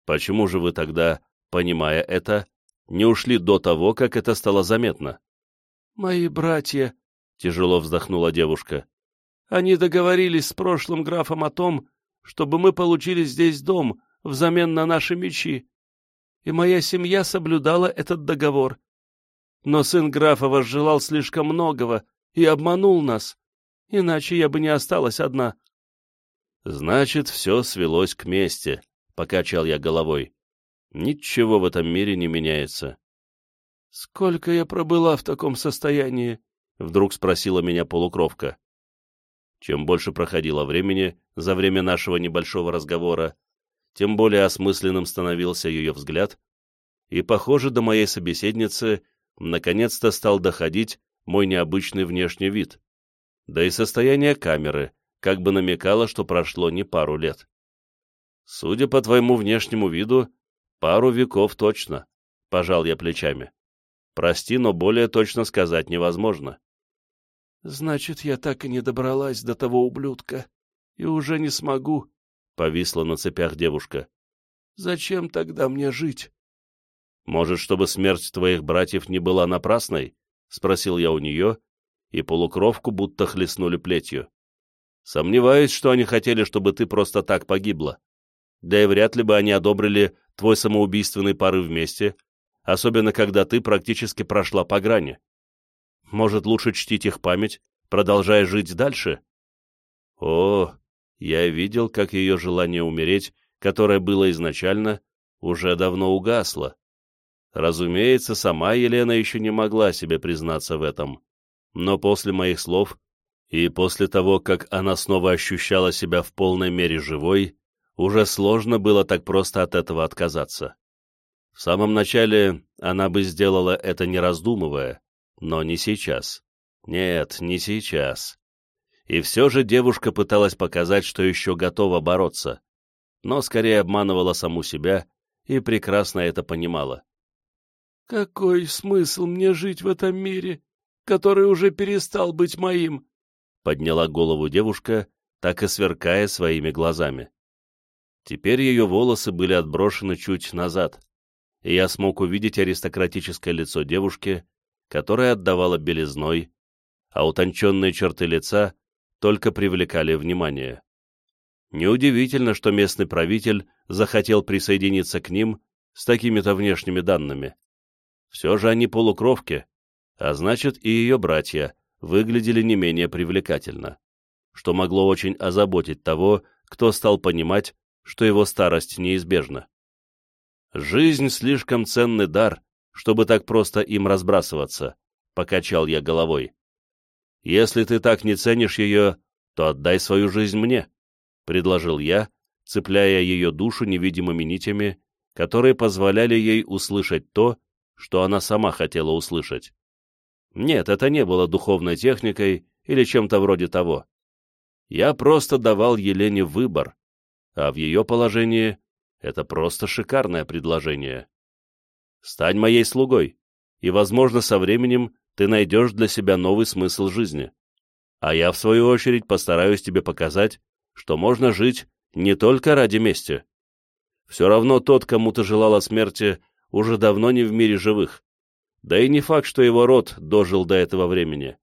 Почему же вы тогда, понимая это, не ушли до того, как это стало заметно. «Мои братья», — тяжело вздохнула девушка, — «они договорились с прошлым графом о том, чтобы мы получили здесь дом взамен на наши мечи, и моя семья соблюдала этот договор. Но сын графа возжелал слишком многого и обманул нас, иначе я бы не осталась одна». «Значит, все свелось к мести», — покачал я головой. «Ничего в этом мире не меняется». «Сколько я пробыла в таком состоянии?» — вдруг спросила меня полукровка. Чем больше проходило времени за время нашего небольшого разговора, тем более осмысленным становился ее взгляд, и, похоже, до моей собеседницы наконец-то стал доходить мой необычный внешний вид, да и состояние камеры как бы намекало, что прошло не пару лет. Судя по твоему внешнему виду, пару веков точно, пожал я плечами. Прости, но более точно сказать невозможно. Значит, я так и не добралась до того ублюдка, и уже не смогу, — повисла на цепях девушка. Зачем тогда мне жить? Может, чтобы смерть твоих братьев не была напрасной? — спросил я у нее, и полукровку будто хлестнули плетью. Сомневаюсь, что они хотели, чтобы ты просто так погибла. Да и вряд ли бы они одобрили твой самоубийственный порыв вместе, особенно когда ты практически прошла по грани. Может, лучше чтить их память, продолжая жить дальше? О, я видел, как ее желание умереть, которое было изначально, уже давно угасло. Разумеется, сама Елена еще не могла себе признаться в этом. Но после моих слов и после того, как она снова ощущала себя в полной мере живой, уже сложно было так просто от этого отказаться. В самом начале она бы сделала это не раздумывая, но не сейчас. Нет, не сейчас. И все же девушка пыталась показать, что еще готова бороться, но скорее обманывала саму себя и прекрасно это понимала. «Какой смысл мне жить в этом мире, который уже перестал быть моим?» Подняла голову девушка, так и сверкая своими глазами. Теперь ее волосы были отброшены чуть назад, и я смог увидеть аристократическое лицо девушки, которое отдавало белизной, а утонченные черты лица только привлекали внимание. Неудивительно, что местный правитель захотел присоединиться к ним с такими-то внешними данными. Все же они полукровки, а значит и ее братья выглядели не менее привлекательно, что могло очень озаботить того, кто стал понимать, что его старость неизбежна. Жизнь слишком ценный дар, чтобы так просто им разбрасываться, — покачал я головой. Если ты так не ценишь ее, то отдай свою жизнь мне, — предложил я, цепляя ее душу невидимыми нитями, которые позволяли ей услышать то, что она сама хотела услышать. Нет, это не было духовной техникой или чем-то вроде того. Я просто давал Елене выбор, а в ее положении это просто шикарное предложение. Стань моей слугой, и, возможно, со временем ты найдешь для себя новый смысл жизни. А я, в свою очередь, постараюсь тебе показать, что можно жить не только ради мести. Все равно тот, кому ты желала смерти, уже давно не в мире живых. Да и не факт, что его род дожил до этого времени.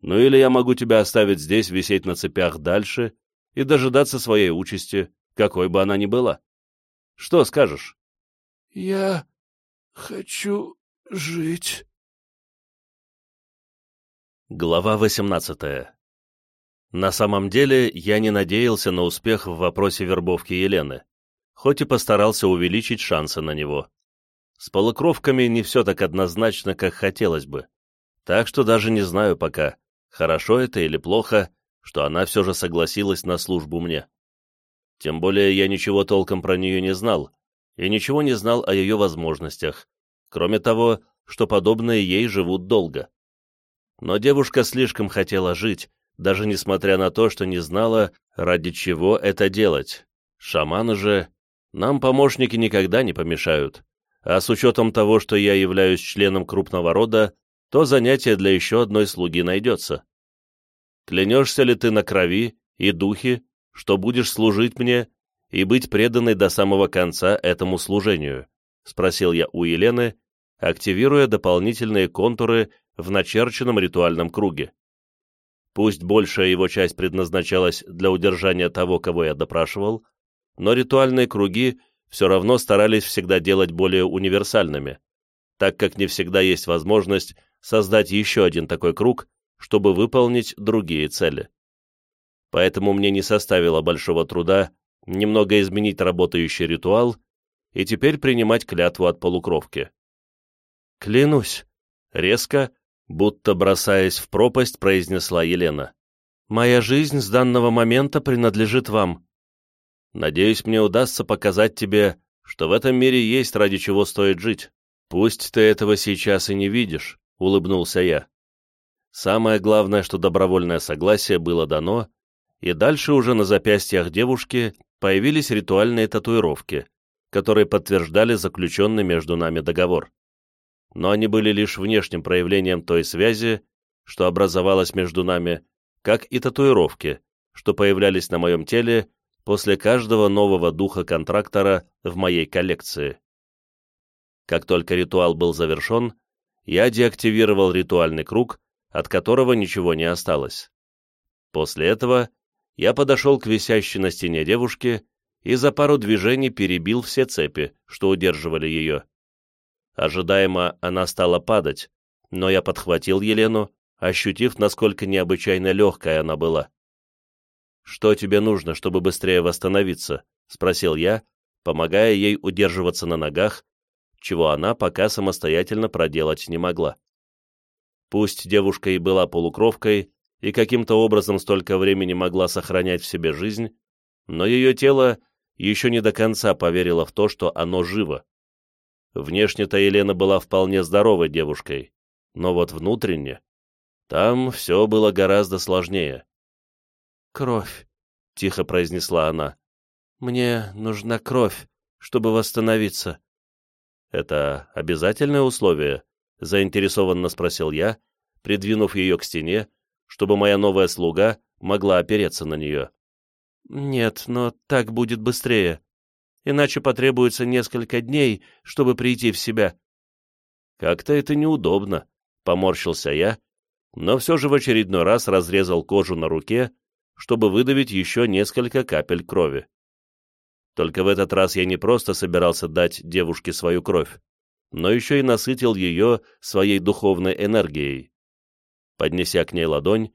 Ну или я могу тебя оставить здесь висеть на цепях дальше и дожидаться своей участи, какой бы она ни была. Что скажешь? — Я хочу жить. Глава 18 На самом деле, я не надеялся на успех в вопросе вербовки Елены, хоть и постарался увеличить шансы на него. С полукровками не все так однозначно, как хотелось бы, так что даже не знаю пока, хорошо это или плохо, что она все же согласилась на службу мне. Тем более я ничего толком про нее не знал, и ничего не знал о ее возможностях, кроме того, что подобные ей живут долго. Но девушка слишком хотела жить, даже несмотря на то, что не знала, ради чего это делать. Шаманы же... Нам помощники никогда не помешают. А с учетом того, что я являюсь членом крупного рода, то занятие для еще одной слуги найдется. Клянешься ли ты на крови и духе, что будешь служить мне и быть преданной до самого конца этому служению?» — спросил я у Елены, активируя дополнительные контуры в начерченном ритуальном круге. Пусть большая его часть предназначалась для удержания того, кого я допрашивал, но ритуальные круги все равно старались всегда делать более универсальными, так как не всегда есть возможность создать еще один такой круг, чтобы выполнить другие цели. Поэтому мне не составило большого труда немного изменить работающий ритуал и теперь принимать клятву от полукровки. «Клянусь!» — резко, будто бросаясь в пропасть, произнесла Елена. «Моя жизнь с данного момента принадлежит вам. Надеюсь, мне удастся показать тебе, что в этом мире есть ради чего стоит жить. Пусть ты этого сейчас и не видишь», — улыбнулся я. Самое главное, что добровольное согласие было дано, и дальше уже на запястьях девушки появились ритуальные татуировки, которые подтверждали заключенный между нами договор. Но они были лишь внешним проявлением той связи, что образовалась между нами, как и татуировки, что появлялись на моем теле после каждого нового духа контрактора в моей коллекции. Как только ритуал был завершен, я деактивировал ритуальный круг, от которого ничего не осталось. После этого я подошел к висящей на стене девушке и за пару движений перебил все цепи, что удерживали ее. Ожидаемо она стала падать, но я подхватил Елену, ощутив, насколько необычайно легкая она была. «Что тебе нужно, чтобы быстрее восстановиться?» — спросил я, помогая ей удерживаться на ногах, чего она пока самостоятельно проделать не могла. Пусть девушка и была полукровкой, и каким-то образом столько времени могла сохранять в себе жизнь, но ее тело еще не до конца поверило в то, что оно живо. Внешне-то Елена была вполне здоровой девушкой, но вот внутренне там все было гораздо сложнее. «Кровь», — тихо произнесла она. «Мне нужна кровь, чтобы восстановиться». «Это обязательное условие?» — заинтересованно спросил я, придвинув ее к стене, чтобы моя новая слуга могла опереться на нее. «Нет, но так будет быстрее. Иначе потребуется несколько дней, чтобы прийти в себя». «Как-то это неудобно», — поморщился я, но все же в очередной раз разрезал кожу на руке, чтобы выдавить еще несколько капель крови. Только в этот раз я не просто собирался дать девушке свою кровь но еще и насытил ее своей духовной энергией. Поднеся к ней ладонь,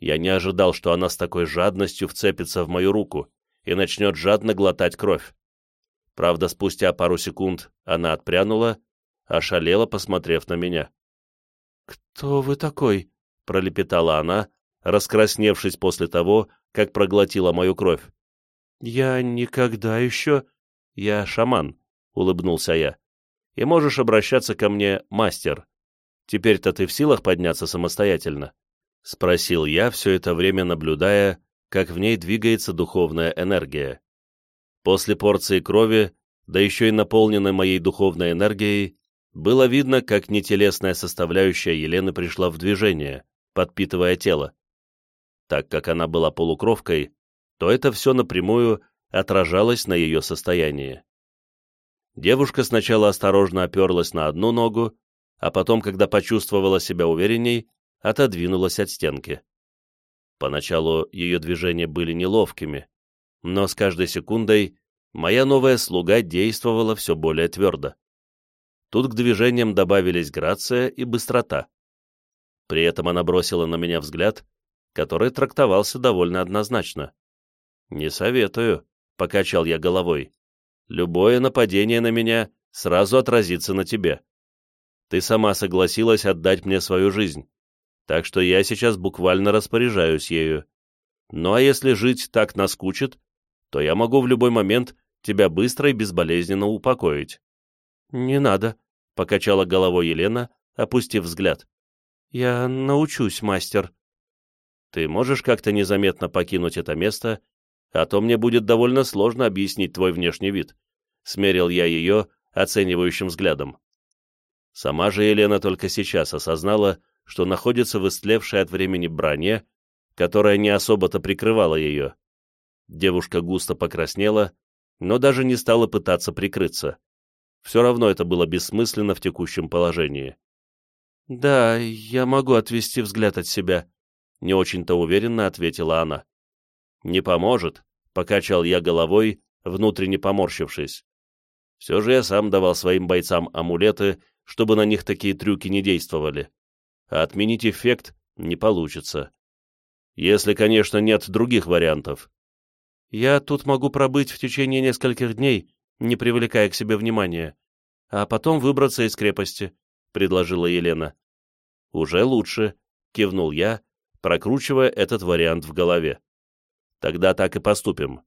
я не ожидал, что она с такой жадностью вцепится в мою руку и начнет жадно глотать кровь. Правда, спустя пару секунд она отпрянула, ошалела, посмотрев на меня. «Кто вы такой?» — пролепетала она, раскрасневшись после того, как проглотила мою кровь. «Я никогда еще...» «Я шаман», — улыбнулся я и можешь обращаться ко мне, мастер. Теперь-то ты в силах подняться самостоятельно?» — спросил я, все это время наблюдая, как в ней двигается духовная энергия. После порции крови, да еще и наполненной моей духовной энергией, было видно, как нетелесная составляющая Елены пришла в движение, подпитывая тело. Так как она была полукровкой, то это все напрямую отражалось на ее состоянии. Девушка сначала осторожно оперлась на одну ногу, а потом, когда почувствовала себя уверенней, отодвинулась от стенки. Поначалу ее движения были неловкими, но с каждой секундой моя новая слуга действовала все более твердо. Тут к движениям добавились грация и быстрота. При этом она бросила на меня взгляд, который трактовался довольно однозначно. «Не советую», — покачал я головой любое нападение на меня сразу отразится на тебе. Ты сама согласилась отдать мне свою жизнь, так что я сейчас буквально распоряжаюсь ею. Ну а если жить так наскучит, то я могу в любой момент тебя быстро и безболезненно упокоить». «Не надо», — покачала головой Елена, опустив взгляд. «Я научусь, мастер». «Ты можешь как-то незаметно покинуть это место а то мне будет довольно сложно объяснить твой внешний вид», — смерил я ее оценивающим взглядом. Сама же Елена только сейчас осознала, что находится в истлевшей от времени броне, которая не особо-то прикрывала ее. Девушка густо покраснела, но даже не стала пытаться прикрыться. Все равно это было бессмысленно в текущем положении. «Да, я могу отвести взгляд от себя», — не очень-то уверенно ответила она. «Не поможет», — покачал я головой, внутренне поморщившись. Все же я сам давал своим бойцам амулеты, чтобы на них такие трюки не действовали. А отменить эффект не получится. Если, конечно, нет других вариантов. Я тут могу пробыть в течение нескольких дней, не привлекая к себе внимания, а потом выбраться из крепости», — предложила Елена. «Уже лучше», — кивнул я, прокручивая этот вариант в голове. «Тогда так и поступим.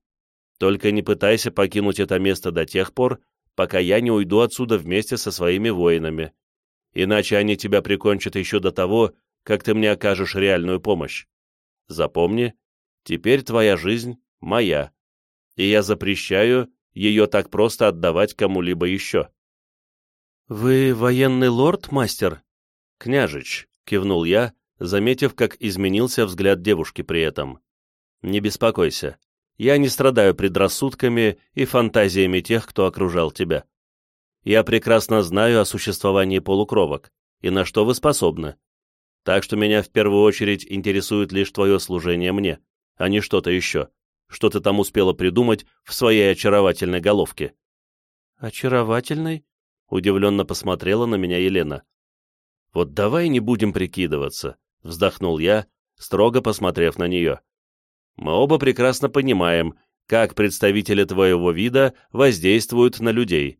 Только не пытайся покинуть это место до тех пор, пока я не уйду отсюда вместе со своими воинами. Иначе они тебя прикончат еще до того, как ты мне окажешь реальную помощь. Запомни, теперь твоя жизнь моя, и я запрещаю ее так просто отдавать кому-либо еще». «Вы военный лорд, мастер?» «Княжич», — кивнул я, заметив, как изменился взгляд девушки при этом. «Не беспокойся, я не страдаю предрассудками и фантазиями тех, кто окружал тебя. Я прекрасно знаю о существовании полукровок и на что вы способны. Так что меня в первую очередь интересует лишь твое служение мне, а не что-то еще, что ты там успела придумать в своей очаровательной головке». «Очаровательной?» — удивленно посмотрела на меня Елена. «Вот давай не будем прикидываться», — вздохнул я, строго посмотрев на нее. «Мы оба прекрасно понимаем, как представители твоего вида воздействуют на людей».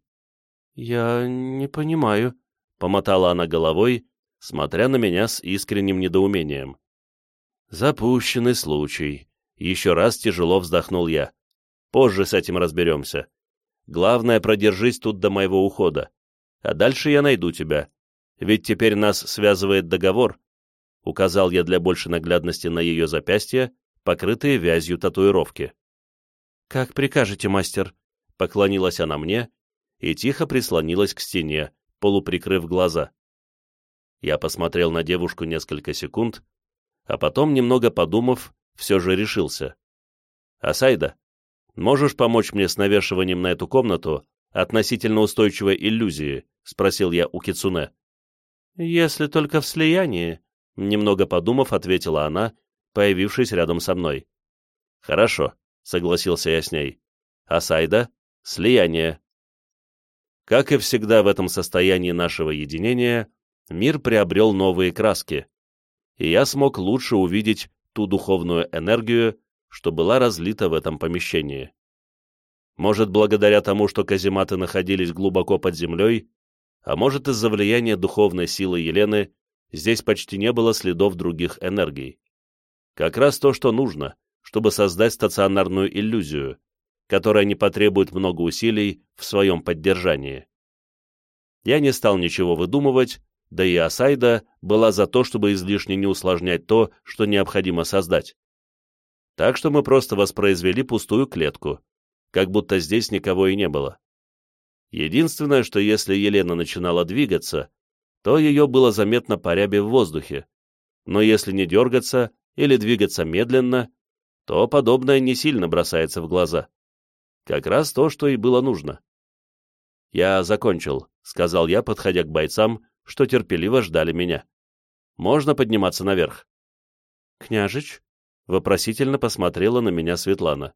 «Я не понимаю», — помотала она головой, смотря на меня с искренним недоумением. «Запущенный случай», — еще раз тяжело вздохнул я. «Позже с этим разберемся. Главное, продержись тут до моего ухода, а дальше я найду тебя, ведь теперь нас связывает договор, указал я для большей наглядности на ее запястье, покрытые вязью татуировки. «Как прикажете, мастер?» — поклонилась она мне и тихо прислонилась к стене, полуприкрыв глаза. Я посмотрел на девушку несколько секунд, а потом, немного подумав, все же решился. «Асайда, можешь помочь мне с навешиванием на эту комнату относительно устойчивой иллюзии?» — спросил я у Кицуне. «Если только в слиянии», — немного подумав, ответила она, появившись рядом со мной. «Хорошо», — согласился я с ней. «Асайда, слияние». Как и всегда в этом состоянии нашего единения, мир приобрел новые краски, и я смог лучше увидеть ту духовную энергию, что была разлита в этом помещении. Может, благодаря тому, что казематы находились глубоко под землей, а может из-за влияния духовной силы Елены здесь почти не было следов других энергий. Как раз то, что нужно, чтобы создать стационарную иллюзию, которая не потребует много усилий в своем поддержании. Я не стал ничего выдумывать, да и Асайда была за то, чтобы излишне не усложнять то, что необходимо создать. Так что мы просто воспроизвели пустую клетку, как будто здесь никого и не было. Единственное, что если Елена начинала двигаться, то ее было заметно по рябе в воздухе, но если не дергаться или двигаться медленно, то подобное не сильно бросается в глаза. Как раз то, что и было нужно. «Я закончил», — сказал я, подходя к бойцам, что терпеливо ждали меня. «Можно подниматься наверх?» «Княжич?» — вопросительно посмотрела на меня Светлана.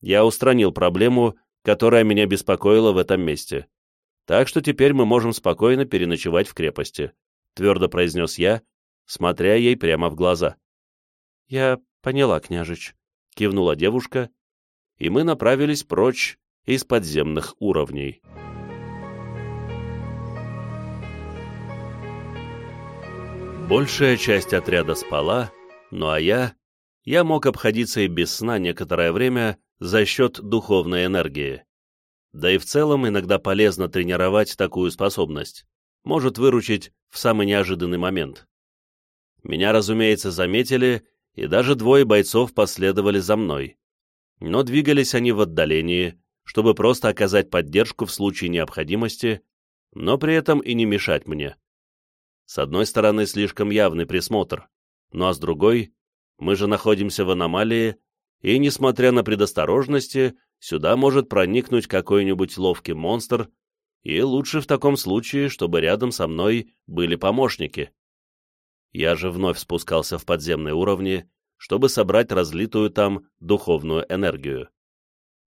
Я устранил проблему которая меня беспокоила в этом месте. Так что теперь мы можем спокойно переночевать в крепости», — твердо произнес я, смотря ей прямо в глаза. «Я поняла, княжич», — кивнула девушка, и мы направились прочь из подземных уровней. Большая часть отряда спала, ну а я... Я мог обходиться и без сна некоторое время, за счет духовной энергии. Да и в целом иногда полезно тренировать такую способность. Может выручить в самый неожиданный момент. Меня, разумеется, заметили, и даже двое бойцов последовали за мной. Но двигались они в отдалении, чтобы просто оказать поддержку в случае необходимости, но при этом и не мешать мне. С одной стороны, слишком явный присмотр, ну а с другой, мы же находимся в аномалии, и, несмотря на предосторожности, сюда может проникнуть какой-нибудь ловкий монстр и лучше в таком случае, чтобы рядом со мной были помощники. Я же вновь спускался в подземные уровни, чтобы собрать разлитую там духовную энергию.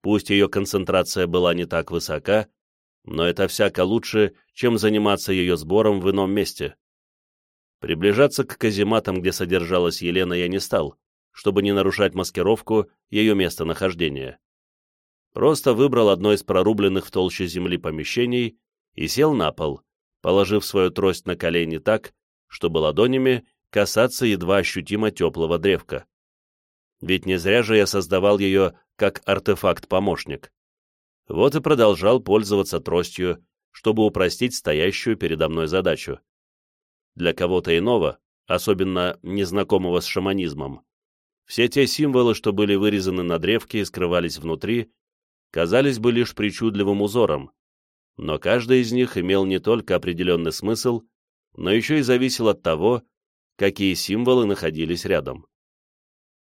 Пусть ее концентрация была не так высока, но это всяко лучше, чем заниматься ее сбором в ином месте. Приближаться к казематам, где содержалась Елена, я не стал, чтобы не нарушать маскировку ее местонахождения. Просто выбрал одно из прорубленных в толще земли помещений и сел на пол, положив свою трость на колени так, чтобы ладонями касаться едва ощутимо теплого древка. Ведь не зря же я создавал ее как артефакт-помощник. Вот и продолжал пользоваться тростью, чтобы упростить стоящую передо мной задачу. Для кого-то иного, особенно незнакомого с шаманизмом, все те символы, что были вырезаны на древке и скрывались внутри, казались бы лишь причудливым узором, но каждый из них имел не только определенный смысл, но еще и зависел от того, какие символы находились рядом.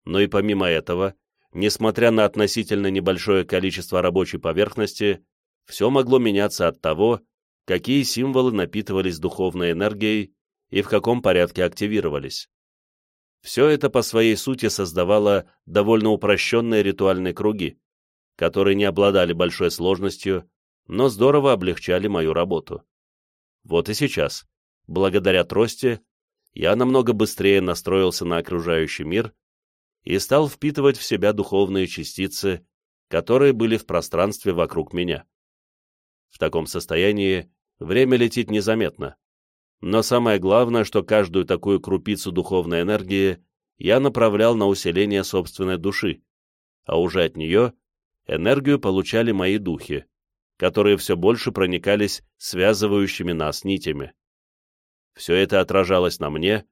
Но и помимо этого, несмотря на относительно небольшое количество рабочей поверхности, все могло меняться от того, какие символы напитывались духовной энергией и в каком порядке активировались. Все это по своей сути создавало довольно упрощенные ритуальные круги, которые не обладали большой сложностью, но здорово облегчали мою работу. Вот и сейчас, благодаря трости, я намного быстрее настроился на окружающий мир и стал впитывать в себя духовные частицы, которые были в пространстве вокруг меня. В таком состоянии время летит незаметно. Но самое главное, что каждую такую крупицу духовной энергии я направлял на усиление собственной души, а уже от нее энергию получали мои духи, которые все больше проникались связывающими нас нитями. Все это отражалось на мне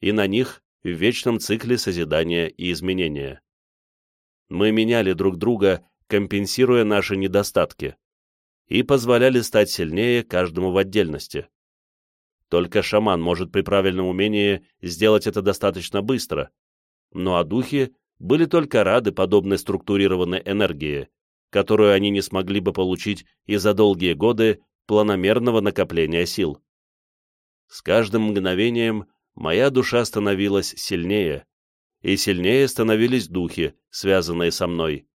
и на них в вечном цикле созидания и изменения. Мы меняли друг друга, компенсируя наши недостатки, и позволяли стать сильнее каждому в отдельности. Только шаман может при правильном умении сделать это достаточно быстро, ну а духи были только рады подобной структурированной энергии, которую они не смогли бы получить и за долгие годы планомерного накопления сил. С каждым мгновением моя душа становилась сильнее, и сильнее становились духи, связанные со мной.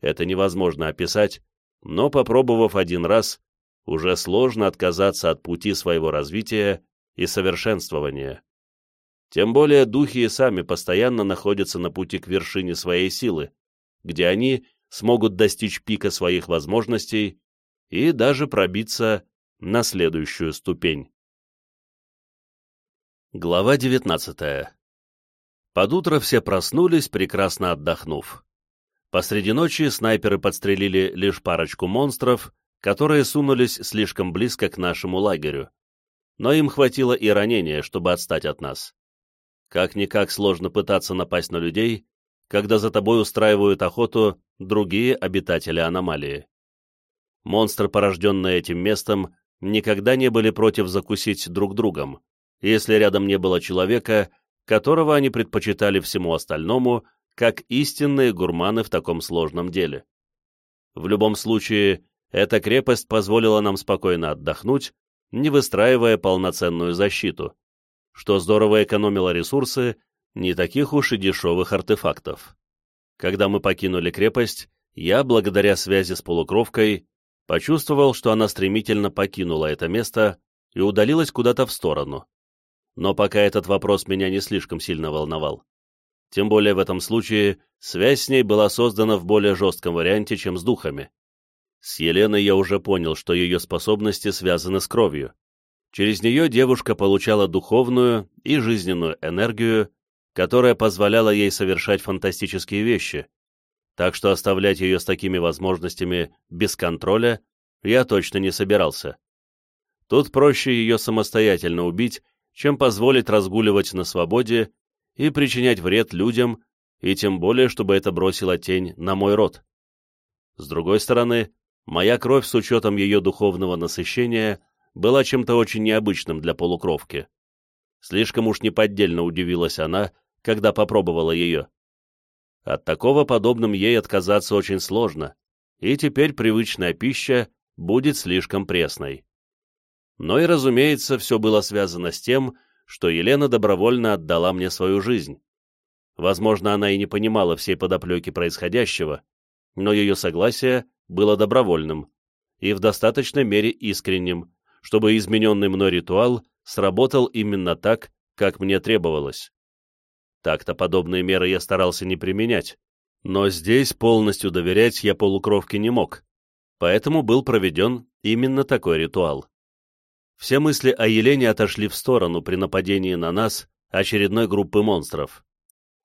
Это невозможно описать, но, попробовав один раз, уже сложно отказаться от пути своего развития и совершенствования. Тем более духи и сами постоянно находятся на пути к вершине своей силы, где они смогут достичь пика своих возможностей и даже пробиться на следующую ступень. Глава 19. Под утро все проснулись, прекрасно отдохнув. Посреди ночи снайперы подстрелили лишь парочку монстров, которые сунулись слишком близко к нашему лагерю. Но им хватило и ранения, чтобы отстать от нас. Как-никак сложно пытаться напасть на людей, когда за тобой устраивают охоту другие обитатели аномалии. Монстры, порожденные этим местом, никогда не были против закусить друг другом, если рядом не было человека, которого они предпочитали всему остальному, как истинные гурманы в таком сложном деле. В любом случае, эта крепость позволила нам спокойно отдохнуть, не выстраивая полноценную защиту, что здорово экономило ресурсы не таких уж и дешевых артефактов. Когда мы покинули крепость, я, благодаря связи с полукровкой, почувствовал, что она стремительно покинула это место и удалилась куда-то в сторону но пока этот вопрос меня не слишком сильно волновал. Тем более в этом случае связь с ней была создана в более жестком варианте, чем с духами. С Еленой я уже понял, что ее способности связаны с кровью. Через нее девушка получала духовную и жизненную энергию, которая позволяла ей совершать фантастические вещи, так что оставлять ее с такими возможностями без контроля я точно не собирался. Тут проще ее самостоятельно убить чем позволить разгуливать на свободе и причинять вред людям, и тем более, чтобы это бросило тень на мой род. С другой стороны, моя кровь с учетом ее духовного насыщения была чем-то очень необычным для полукровки. Слишком уж неподдельно удивилась она, когда попробовала ее. От такого подобным ей отказаться очень сложно, и теперь привычная пища будет слишком пресной. Но и, разумеется, все было связано с тем, что Елена добровольно отдала мне свою жизнь. Возможно, она и не понимала всей подоплеки происходящего, но ее согласие было добровольным и в достаточной мере искренним, чтобы измененный мной ритуал сработал именно так, как мне требовалось. Так-то подобные меры я старался не применять, но здесь полностью доверять я полукровке не мог, поэтому был проведен именно такой ритуал. Все мысли о Елене отошли в сторону при нападении на нас очередной группы монстров.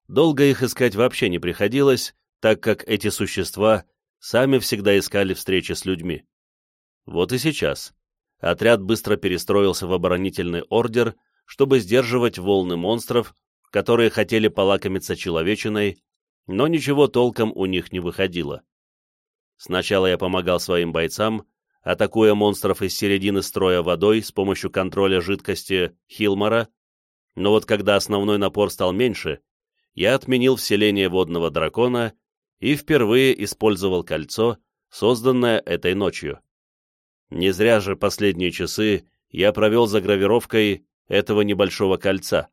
Долго их искать вообще не приходилось, так как эти существа сами всегда искали встречи с людьми. Вот и сейчас. Отряд быстро перестроился в оборонительный ордер, чтобы сдерживать волны монстров, которые хотели полакомиться человечиной, но ничего толком у них не выходило. Сначала я помогал своим бойцам, атакуя монстров из середины строя водой с помощью контроля жидкости Хилмара, но вот когда основной напор стал меньше, я отменил вселение водного дракона и впервые использовал кольцо, созданное этой ночью. Не зря же последние часы я провел за гравировкой этого небольшого кольца,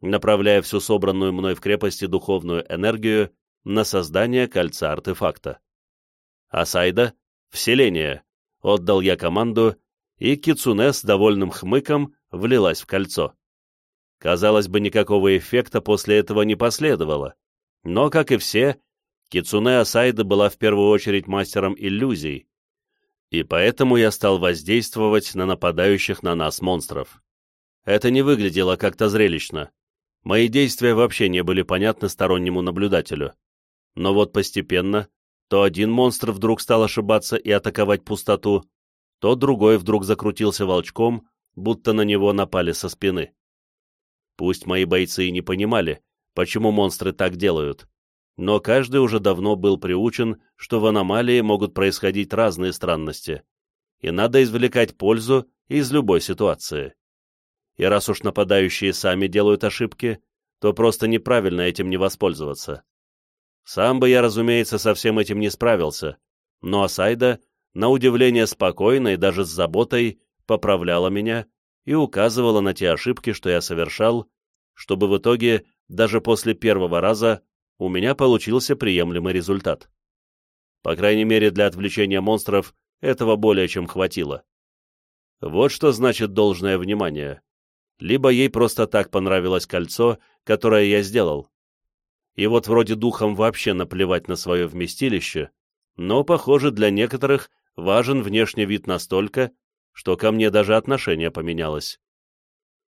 направляя всю собранную мной в крепости духовную энергию на создание кольца-артефакта. Асайда — вселение, отдал я команду, и Кицуне с довольным хмыком влилась в кольцо. Казалось бы, никакого эффекта после этого не последовало, но, как и все, Кицуне Асайда была в первую очередь мастером иллюзий, и поэтому я стал воздействовать на нападающих на нас монстров. Это не выглядело как-то зрелищно. Мои действия вообще не были понятны стороннему наблюдателю. Но вот постепенно то один монстр вдруг стал ошибаться и атаковать пустоту, то другой вдруг закрутился волчком, будто на него напали со спины. Пусть мои бойцы и не понимали, почему монстры так делают, но каждый уже давно был приучен, что в аномалии могут происходить разные странности, и надо извлекать пользу из любой ситуации. И раз уж нападающие сами делают ошибки, то просто неправильно этим не воспользоваться. Сам бы я, разумеется, со всем этим не справился, но Асайда, на удивление спокойно и даже с заботой, поправляла меня и указывала на те ошибки, что я совершал, чтобы в итоге, даже после первого раза, у меня получился приемлемый результат. По крайней мере, для отвлечения монстров этого более чем хватило. Вот что значит должное внимание. Либо ей просто так понравилось кольцо, которое я сделал. И вот вроде духом вообще наплевать на свое вместилище, но, похоже, для некоторых важен внешний вид настолько, что ко мне даже отношение поменялось.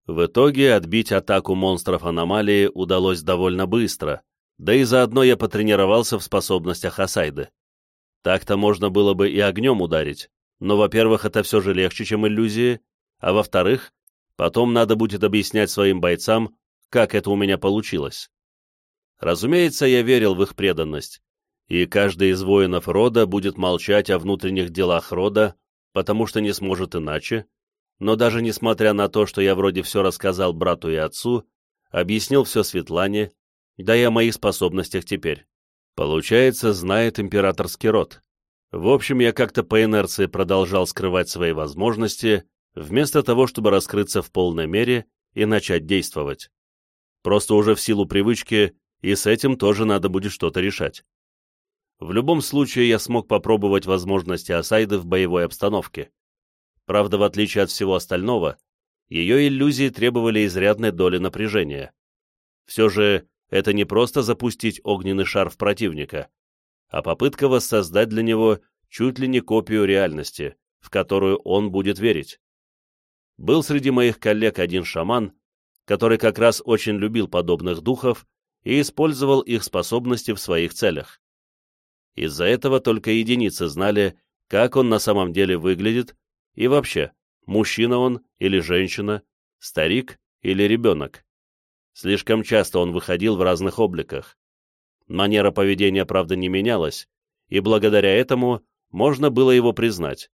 В итоге отбить атаку монстров аномалии удалось довольно быстро, да и заодно я потренировался в способностях Асайды. Так-то можно было бы и огнем ударить, но, во-первых, это все же легче, чем иллюзии, а во-вторых, потом надо будет объяснять своим бойцам, как это у меня получилось. Разумеется, я верил в их преданность, и каждый из воинов рода будет молчать о внутренних делах рода, потому что не сможет иначе, но даже несмотря на то, что я вроде все рассказал брату и отцу, объяснил все Светлане, да и о моих способностях теперь. Получается, знает императорский род. В общем, я как-то по инерции продолжал скрывать свои возможности, вместо того, чтобы раскрыться в полной мере и начать действовать. Просто уже в силу привычки, и с этим тоже надо будет что-то решать. В любом случае, я смог попробовать возможности Асайды в боевой обстановке. Правда, в отличие от всего остального, ее иллюзии требовали изрядной доли напряжения. Все же это не просто запустить огненный шар в противника, а попытка воссоздать для него чуть ли не копию реальности, в которую он будет верить. Был среди моих коллег один шаман, который как раз очень любил подобных духов и использовал их способности в своих целях. Из-за этого только единицы знали, как он на самом деле выглядит и вообще, мужчина он или женщина, старик или ребенок. Слишком часто он выходил в разных обликах. Манера поведения, правда, не менялась, и благодаря этому можно было его признать.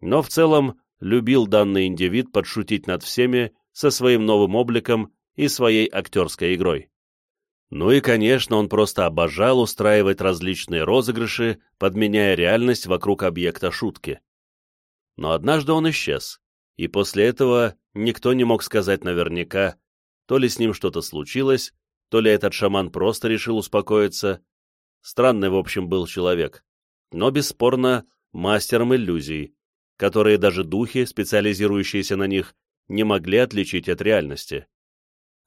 Но в целом любил данный индивид подшутить над всеми со своим новым обликом и своей актерской игрой. Ну и, конечно, он просто обожал устраивать различные розыгрыши, подменяя реальность вокруг объекта шутки. Но однажды он исчез, и после этого никто не мог сказать наверняка, то ли с ним что-то случилось, то ли этот шаман просто решил успокоиться. Странный, в общем, был человек, но, бесспорно, мастером иллюзий, которые даже духи, специализирующиеся на них, не могли отличить от реальности.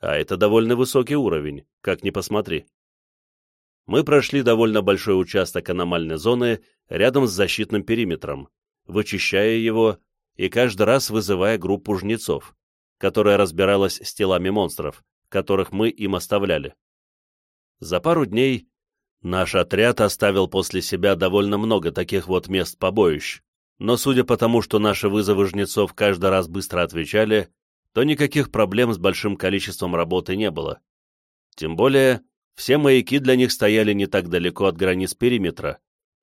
А это довольно высокий уровень, как ни посмотри. Мы прошли довольно большой участок аномальной зоны рядом с защитным периметром, вычищая его и каждый раз вызывая группу жнецов, которая разбиралась с телами монстров, которых мы им оставляли. За пару дней наш отряд оставил после себя довольно много таких вот мест побоищ, но судя по тому, что наши вызовы жнецов каждый раз быстро отвечали, то никаких проблем с большим количеством работы не было. Тем более, все маяки для них стояли не так далеко от границ периметра,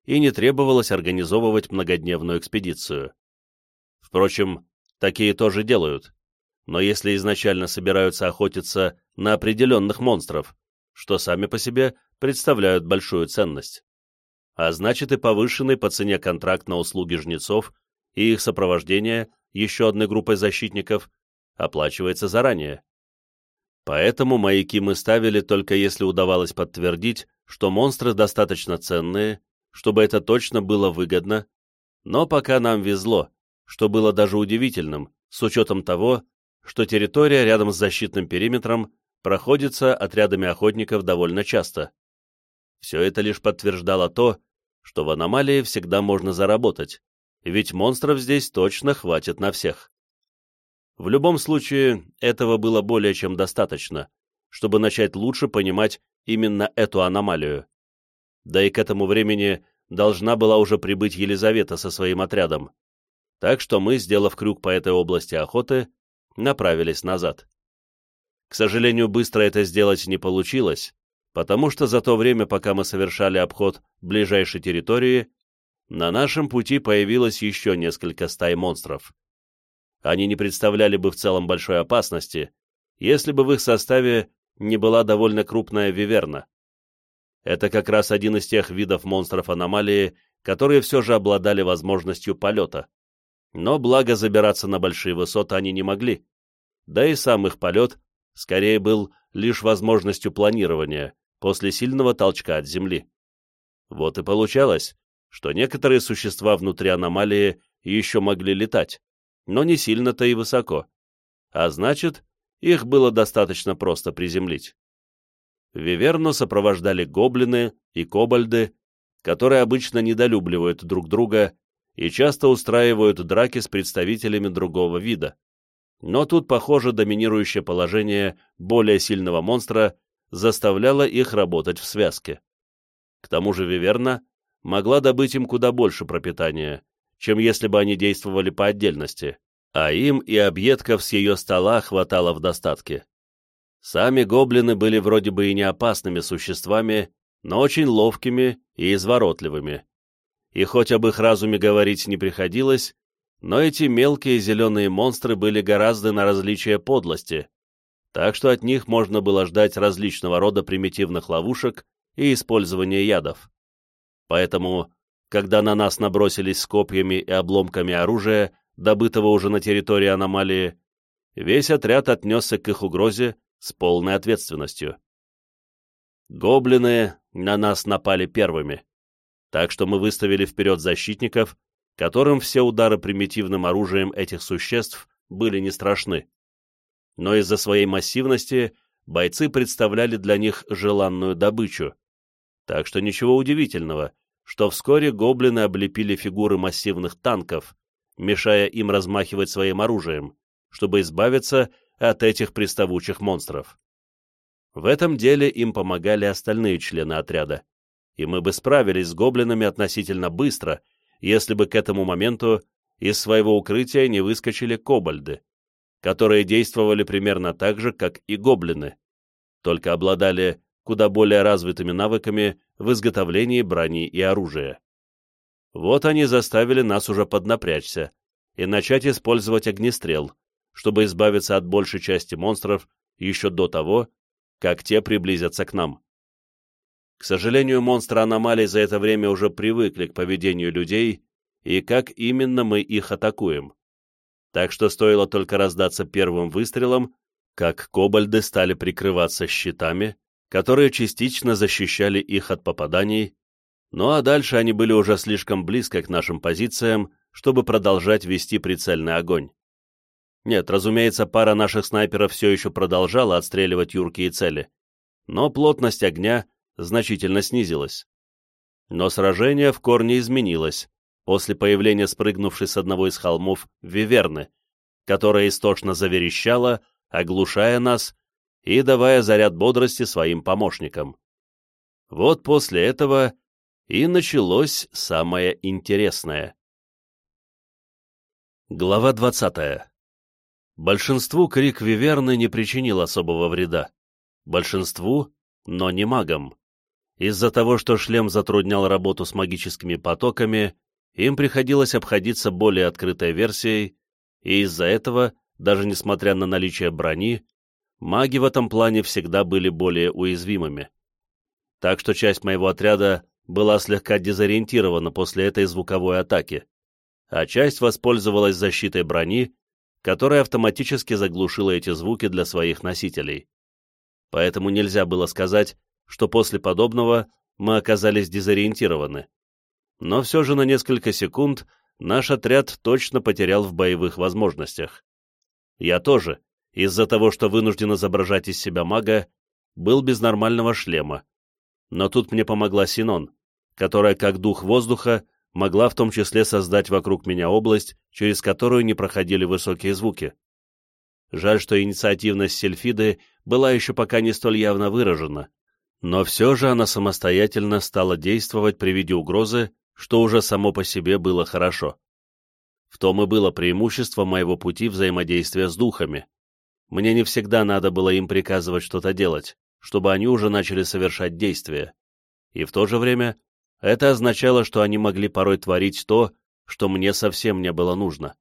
и не требовалось организовывать многодневную экспедицию. Впрочем, такие тоже делают, но если изначально собираются охотиться на определенных монстров, что сами по себе представляют большую ценность. А значит и повышенный по цене контракт на услуги жнецов и их сопровождение еще одной группой защитников оплачивается заранее. Поэтому маяки мы ставили только если удавалось подтвердить, что монстры достаточно ценные, чтобы это точно было выгодно, но пока нам везло, что было даже удивительным, с учетом того, что территория рядом с защитным периметром проходится отрядами охотников довольно часто. Все это лишь подтверждало то, что в аномалии всегда можно заработать, ведь монстров здесь точно хватит на всех. В любом случае, этого было более чем достаточно, чтобы начать лучше понимать именно эту аномалию. Да и к этому времени должна была уже прибыть Елизавета со своим отрядом. Так что мы, сделав крюк по этой области охоты, направились назад. К сожалению, быстро это сделать не получилось, потому что за то время, пока мы совершали обход ближайшей территории, на нашем пути появилось еще несколько стай монстров они не представляли бы в целом большой опасности, если бы в их составе не была довольно крупная виверна. Это как раз один из тех видов монстров аномалии, которые все же обладали возможностью полета. Но благо забираться на большие высоты они не могли. Да и сам их полет скорее был лишь возможностью планирования после сильного толчка от Земли. Вот и получалось, что некоторые существа внутри аномалии еще могли летать, но не сильно-то и высоко. А значит, их было достаточно просто приземлить. Виверну сопровождали гоблины и кобальды, которые обычно недолюбливают друг друга и часто устраивают драки с представителями другого вида. Но тут, похоже, доминирующее положение более сильного монстра заставляло их работать в связке. К тому же Виверна могла добыть им куда больше пропитания, чем если бы они действовали по отдельности, а им и объедков с ее стола хватало в достатке. Сами гоблины были вроде бы и не опасными существами, но очень ловкими и изворотливыми. И хоть об их разуме говорить не приходилось, но эти мелкие зеленые монстры были гораздо на различие подлости, так что от них можно было ждать различного рода примитивных ловушек и использования ядов. Поэтому когда на нас набросились с копьями и обломками оружия, добытого уже на территории аномалии, весь отряд отнесся к их угрозе с полной ответственностью. Гоблины на нас напали первыми, так что мы выставили вперед защитников, которым все удары примитивным оружием этих существ были не страшны. Но из-за своей массивности бойцы представляли для них желанную добычу, так что ничего удивительного, что вскоре гоблины облепили фигуры массивных танков, мешая им размахивать своим оружием, чтобы избавиться от этих приставучих монстров. В этом деле им помогали остальные члены отряда, и мы бы справились с гоблинами относительно быстро, если бы к этому моменту из своего укрытия не выскочили кобальды, которые действовали примерно так же, как и гоблины, только обладали куда более развитыми навыками в изготовлении брони и оружия. Вот они заставили нас уже поднапрячься и начать использовать огнестрел, чтобы избавиться от большей части монстров еще до того, как те приблизятся к нам. К сожалению, монстры аномалий за это время уже привыкли к поведению людей и как именно мы их атакуем. Так что стоило только раздаться первым выстрелом, как кобальды стали прикрываться щитами, которые частично защищали их от попаданий, ну а дальше они были уже слишком близко к нашим позициям, чтобы продолжать вести прицельный огонь. Нет, разумеется, пара наших снайперов все еще продолжала отстреливать юркие цели, но плотность огня значительно снизилась. Но сражение в корне изменилось после появления спрыгнувшей с одного из холмов Виверны, которая истошно заверещала, оглушая нас и давая заряд бодрости своим помощникам. Вот после этого и началось самое интересное. Глава 20. Большинству крик Виверны не причинил особого вреда. Большинству, но не магам. Из-за того, что шлем затруднял работу с магическими потоками, им приходилось обходиться более открытой версией, и из-за этого, даже несмотря на наличие брони, маги в этом плане всегда были более уязвимыми. Так что часть моего отряда была слегка дезориентирована после этой звуковой атаки, а часть воспользовалась защитой брони, которая автоматически заглушила эти звуки для своих носителей. Поэтому нельзя было сказать, что после подобного мы оказались дезориентированы. Но все же на несколько секунд наш отряд точно потерял в боевых возможностях. Я тоже, из-за того, что вынужден изображать из себя мага, был без нормального шлема. Но тут мне помогла Синон, которая, как дух воздуха, могла в том числе создать вокруг меня область, через которую не проходили высокие звуки. Жаль, что инициативность Сельфиды была еще пока не столь явно выражена, но все же она самостоятельно стала действовать при виде угрозы, что уже само по себе было хорошо. В том и было преимущество моего пути взаимодействия с духами. Мне не всегда надо было им приказывать что-то делать, чтобы они уже начали совершать действия. И в то же время это означало, что они могли порой творить то, что мне совсем не было нужно.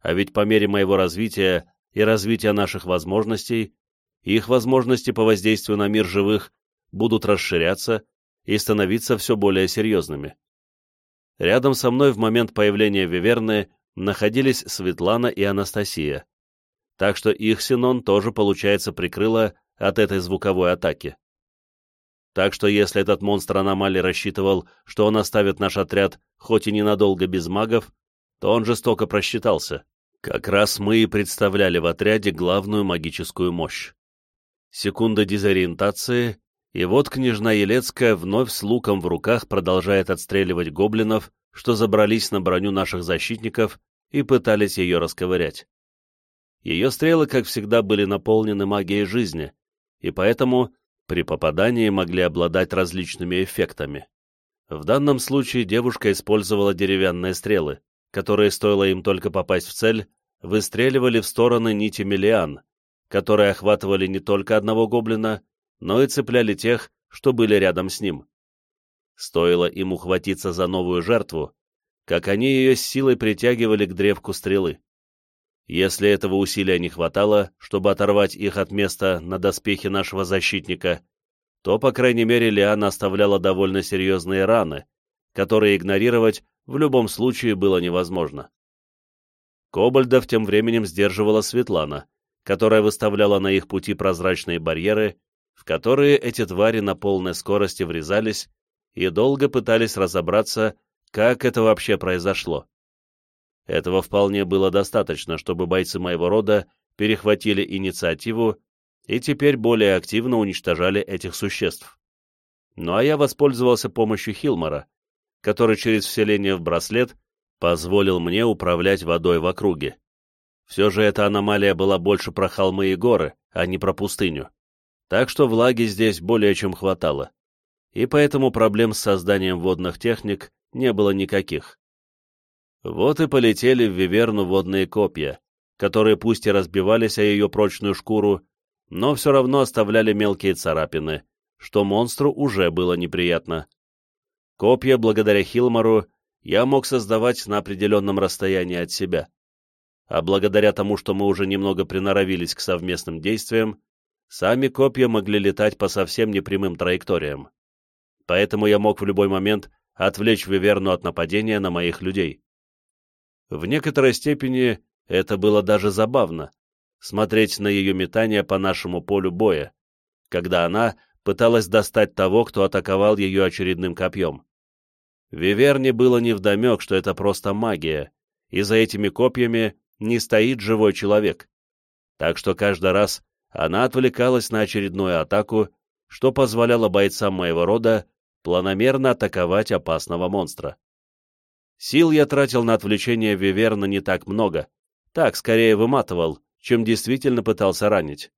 А ведь по мере моего развития и развития наших возможностей, их возможности по воздействию на мир живых будут расширяться и становиться все более серьезными. Рядом со мной в момент появления Виверны находились Светлана и Анастасия, так что их Синон тоже, получается, прикрыла от этой звуковой атаки. Так что если этот монстр аномалии рассчитывал, что он оставит наш отряд хоть и ненадолго без магов, то он жестоко просчитался. Как раз мы и представляли в отряде главную магическую мощь. Секунда дезориентации, и вот княжна Елецкая вновь с луком в руках продолжает отстреливать гоблинов, что забрались на броню наших защитников и пытались ее расковырять. Ее стрелы, как всегда, были наполнены магией жизни, и поэтому при попадании могли обладать различными эффектами. В данном случае девушка использовала деревянные стрелы, которые, стоило им только попасть в цель, выстреливали в стороны нити миллиан, которые охватывали не только одного гоблина, но и цепляли тех, что были рядом с ним. Стоило им ухватиться за новую жертву, как они ее с силой притягивали к древку стрелы. Если этого усилия не хватало, чтобы оторвать их от места на доспехе нашего защитника, то, по крайней мере, Лиана оставляла довольно серьезные раны, которые игнорировать в любом случае было невозможно. Кобальдов тем временем сдерживала Светлана, которая выставляла на их пути прозрачные барьеры, в которые эти твари на полной скорости врезались и долго пытались разобраться, как это вообще произошло. Этого вполне было достаточно, чтобы бойцы моего рода перехватили инициативу и теперь более активно уничтожали этих существ. Ну а я воспользовался помощью Хилмора, который через вселение в браслет позволил мне управлять водой в округе. Все же эта аномалия была больше про холмы и горы, а не про пустыню. Так что влаги здесь более чем хватало. И поэтому проблем с созданием водных техник не было никаких. Вот и полетели в Виверну водные копья, которые пусть и разбивались о ее прочную шкуру, но все равно оставляли мелкие царапины, что монстру уже было неприятно. Копья, благодаря Хилмару, я мог создавать на определенном расстоянии от себя. А благодаря тому, что мы уже немного приноровились к совместным действиям, сами копья могли летать по совсем непрямым траекториям. Поэтому я мог в любой момент отвлечь Виверну от нападения на моих людей. В некоторой степени это было даже забавно, смотреть на ее метание по нашему полю боя, когда она пыталась достать того, кто атаковал ее очередным копьем. Виверне было невдомек, что это просто магия, и за этими копьями не стоит живой человек. Так что каждый раз она отвлекалась на очередную атаку, что позволяло бойцам моего рода планомерно атаковать опасного монстра. Сил я тратил на отвлечение Виверна не так много, так скорее выматывал, чем действительно пытался ранить.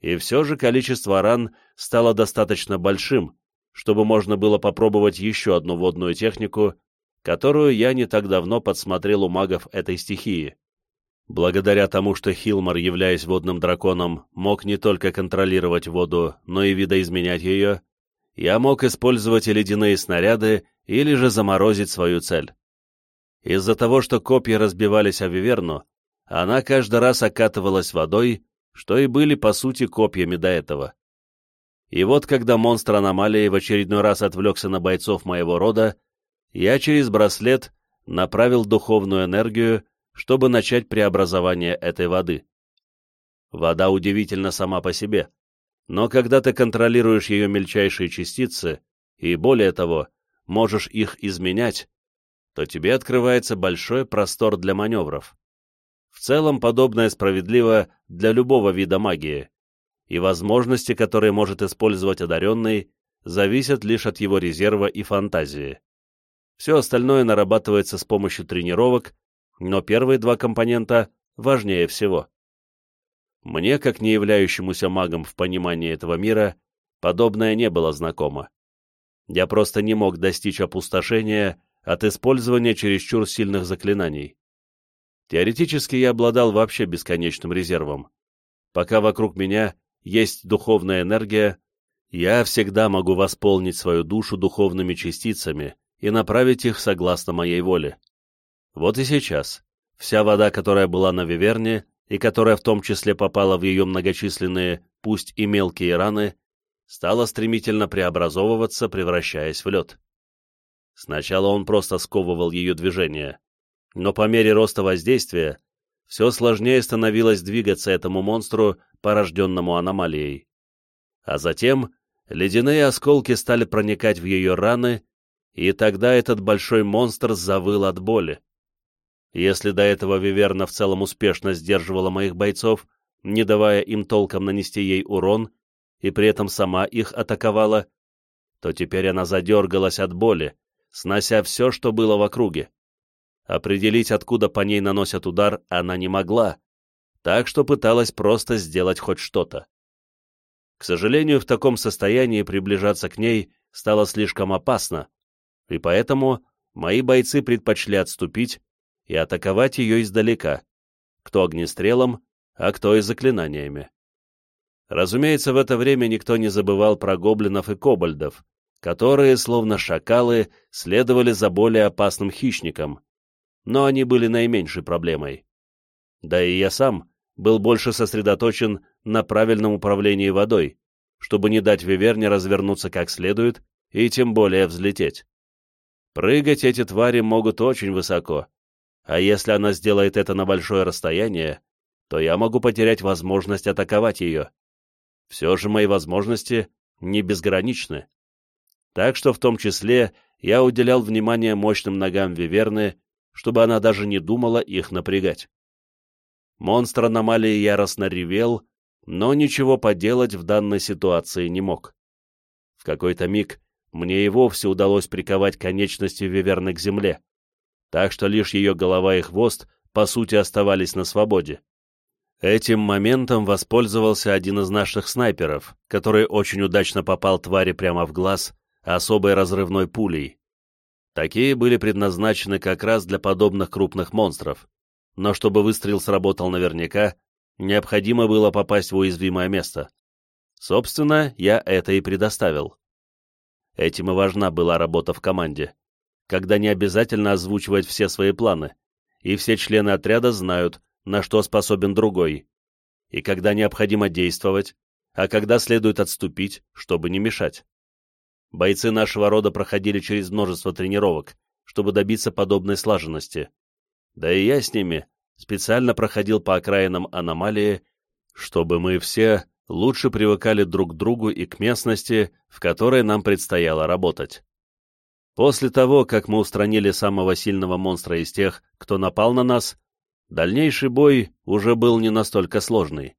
И все же количество ран стало достаточно большим, чтобы можно было попробовать еще одну водную технику, которую я не так давно подсмотрел у магов этой стихии. Благодаря тому, что Хилмар, являясь водным драконом, мог не только контролировать воду, но и видоизменять ее, я мог использовать ледяные снаряды, или же заморозить свою цель. Из-за того, что копья разбивались о Виверну, она каждый раз окатывалась водой, что и были, по сути, копьями до этого. И вот, когда монстр аномалии в очередной раз отвлекся на бойцов моего рода, я через браслет направил духовную энергию, чтобы начать преобразование этой воды. Вода удивительна сама по себе, но когда ты контролируешь ее мельчайшие частицы, и более того, можешь их изменять, то тебе открывается большой простор для маневров. В целом, подобное справедливо для любого вида магии, и возможности, которые может использовать одаренный, зависят лишь от его резерва и фантазии. Все остальное нарабатывается с помощью тренировок, но первые два компонента важнее всего. Мне, как не являющемуся магом в понимании этого мира, подобное не было знакомо. Я просто не мог достичь опустошения от использования чересчур сильных заклинаний. Теоретически я обладал вообще бесконечным резервом. Пока вокруг меня есть духовная энергия, я всегда могу восполнить свою душу духовными частицами и направить их согласно моей воле. Вот и сейчас. Вся вода, которая была на Виверне, и которая в том числе попала в ее многочисленные, пусть и мелкие раны, стала стремительно преобразовываться, превращаясь в лед. Сначала он просто сковывал ее движение, но по мере роста воздействия все сложнее становилось двигаться этому монстру, порожденному аномалией. А затем ледяные осколки стали проникать в ее раны, и тогда этот большой монстр завыл от боли. Если до этого Виверна в целом успешно сдерживала моих бойцов, не давая им толком нанести ей урон, и при этом сама их атаковала, то теперь она задергалась от боли, снося все, что было в округе. Определить, откуда по ней наносят удар, она не могла, так что пыталась просто сделать хоть что-то. К сожалению, в таком состоянии приближаться к ней стало слишком опасно, и поэтому мои бойцы предпочли отступить и атаковать ее издалека, кто огнестрелом, а кто и заклинаниями. Разумеется, в это время никто не забывал про гоблинов и кобальдов, которые, словно шакалы, следовали за более опасным хищником, но они были наименьшей проблемой. Да и я сам был больше сосредоточен на правильном управлении водой, чтобы не дать Виверне развернуться как следует и тем более взлететь. Прыгать эти твари могут очень высоко, а если она сделает это на большое расстояние, то я могу потерять возможность атаковать ее. Все же мои возможности не безграничны. Так что в том числе я уделял внимание мощным ногам Виверны чтобы она даже не думала их напрягать. Монстр аномалии яростно ревел, но ничего поделать в данной ситуации не мог. В какой-то миг мне и вовсе удалось приковать конечности Виверны к земле, так что лишь ее голова и хвост, по сути, оставались на свободе. Этим моментом воспользовался один из наших снайперов, который очень удачно попал твари прямо в глаз особой разрывной пулей. Такие были предназначены как раз для подобных крупных монстров, но чтобы выстрел сработал наверняка, необходимо было попасть в уязвимое место. Собственно, я это и предоставил. Этим и важна была работа в команде, когда не обязательно озвучивать все свои планы, и все члены отряда знают, на что способен другой, и когда необходимо действовать, а когда следует отступить, чтобы не мешать. Бойцы нашего рода проходили через множество тренировок, чтобы добиться подобной слаженности. Да и я с ними специально проходил по окраинам аномалии, чтобы мы все лучше привыкали друг к другу и к местности, в которой нам предстояло работать. После того, как мы устранили самого сильного монстра из тех, кто напал на нас, дальнейший бой уже был не настолько сложный.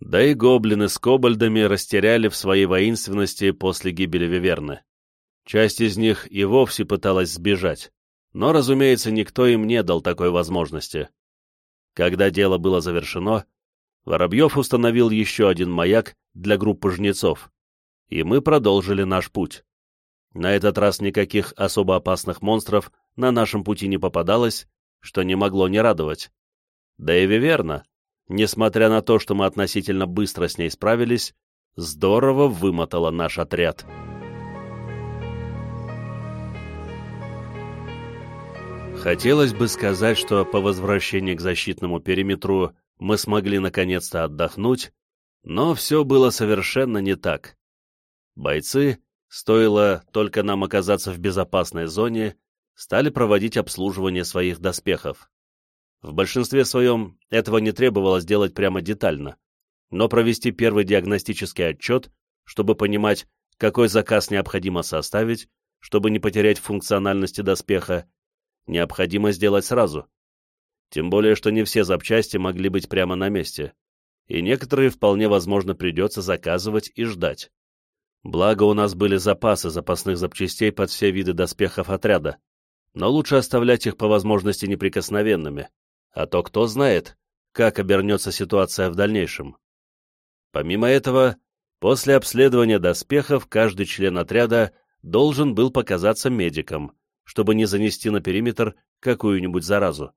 Да и гоблины с кобальдами растеряли в своей воинственности после гибели Виверны. Часть из них и вовсе пыталась сбежать, но, разумеется, никто им не дал такой возможности. Когда дело было завершено, Воробьев установил еще один маяк для группы жнецов, и мы продолжили наш путь. На этот раз никаких особо опасных монстров на нашем пути не попадалось, что не могло не радовать. Да и Виверна, несмотря на то, что мы относительно быстро с ней справились, здорово вымотала наш отряд. Хотелось бы сказать, что по возвращении к защитному периметру мы смогли наконец-то отдохнуть, но все было совершенно не так. Бойцы, стоило только нам оказаться в безопасной зоне, стали проводить обслуживание своих доспехов. В большинстве своем этого не требовалось делать прямо детально, но провести первый диагностический отчет, чтобы понимать, какой заказ необходимо составить, чтобы не потерять функциональности доспеха, необходимо сделать сразу. Тем более, что не все запчасти могли быть прямо на месте, и некоторые вполне возможно придется заказывать и ждать. Благо у нас были запасы запасных запчастей под все виды доспехов отряда, но лучше оставлять их по возможности неприкосновенными, а то кто знает, как обернется ситуация в дальнейшем. Помимо этого, после обследования доспехов каждый член отряда должен был показаться медиком, чтобы не занести на периметр какую-нибудь заразу.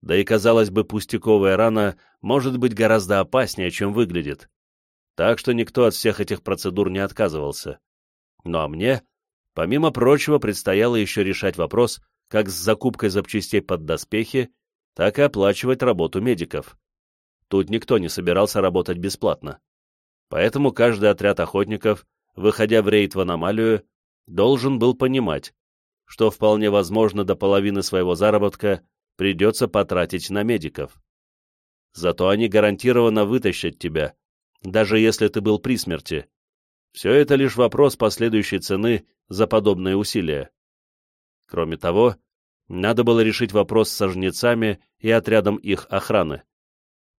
Да и, казалось бы, пустяковая рана может быть гораздо опаснее, чем выглядит. Так что никто от всех этих процедур не отказывался. Ну а мне, помимо прочего, предстояло еще решать вопрос как с закупкой запчастей под доспехи, так и оплачивать работу медиков. Тут никто не собирался работать бесплатно. Поэтому каждый отряд охотников, выходя в рейд в аномалию, должен был понимать, что вполне возможно до половины своего заработка придется потратить на медиков. Зато они гарантированно вытащат тебя, даже если ты был при смерти. Все это лишь вопрос последующей цены за подобные усилия. Кроме того, надо было решить вопрос со жнецами и отрядом их охраны.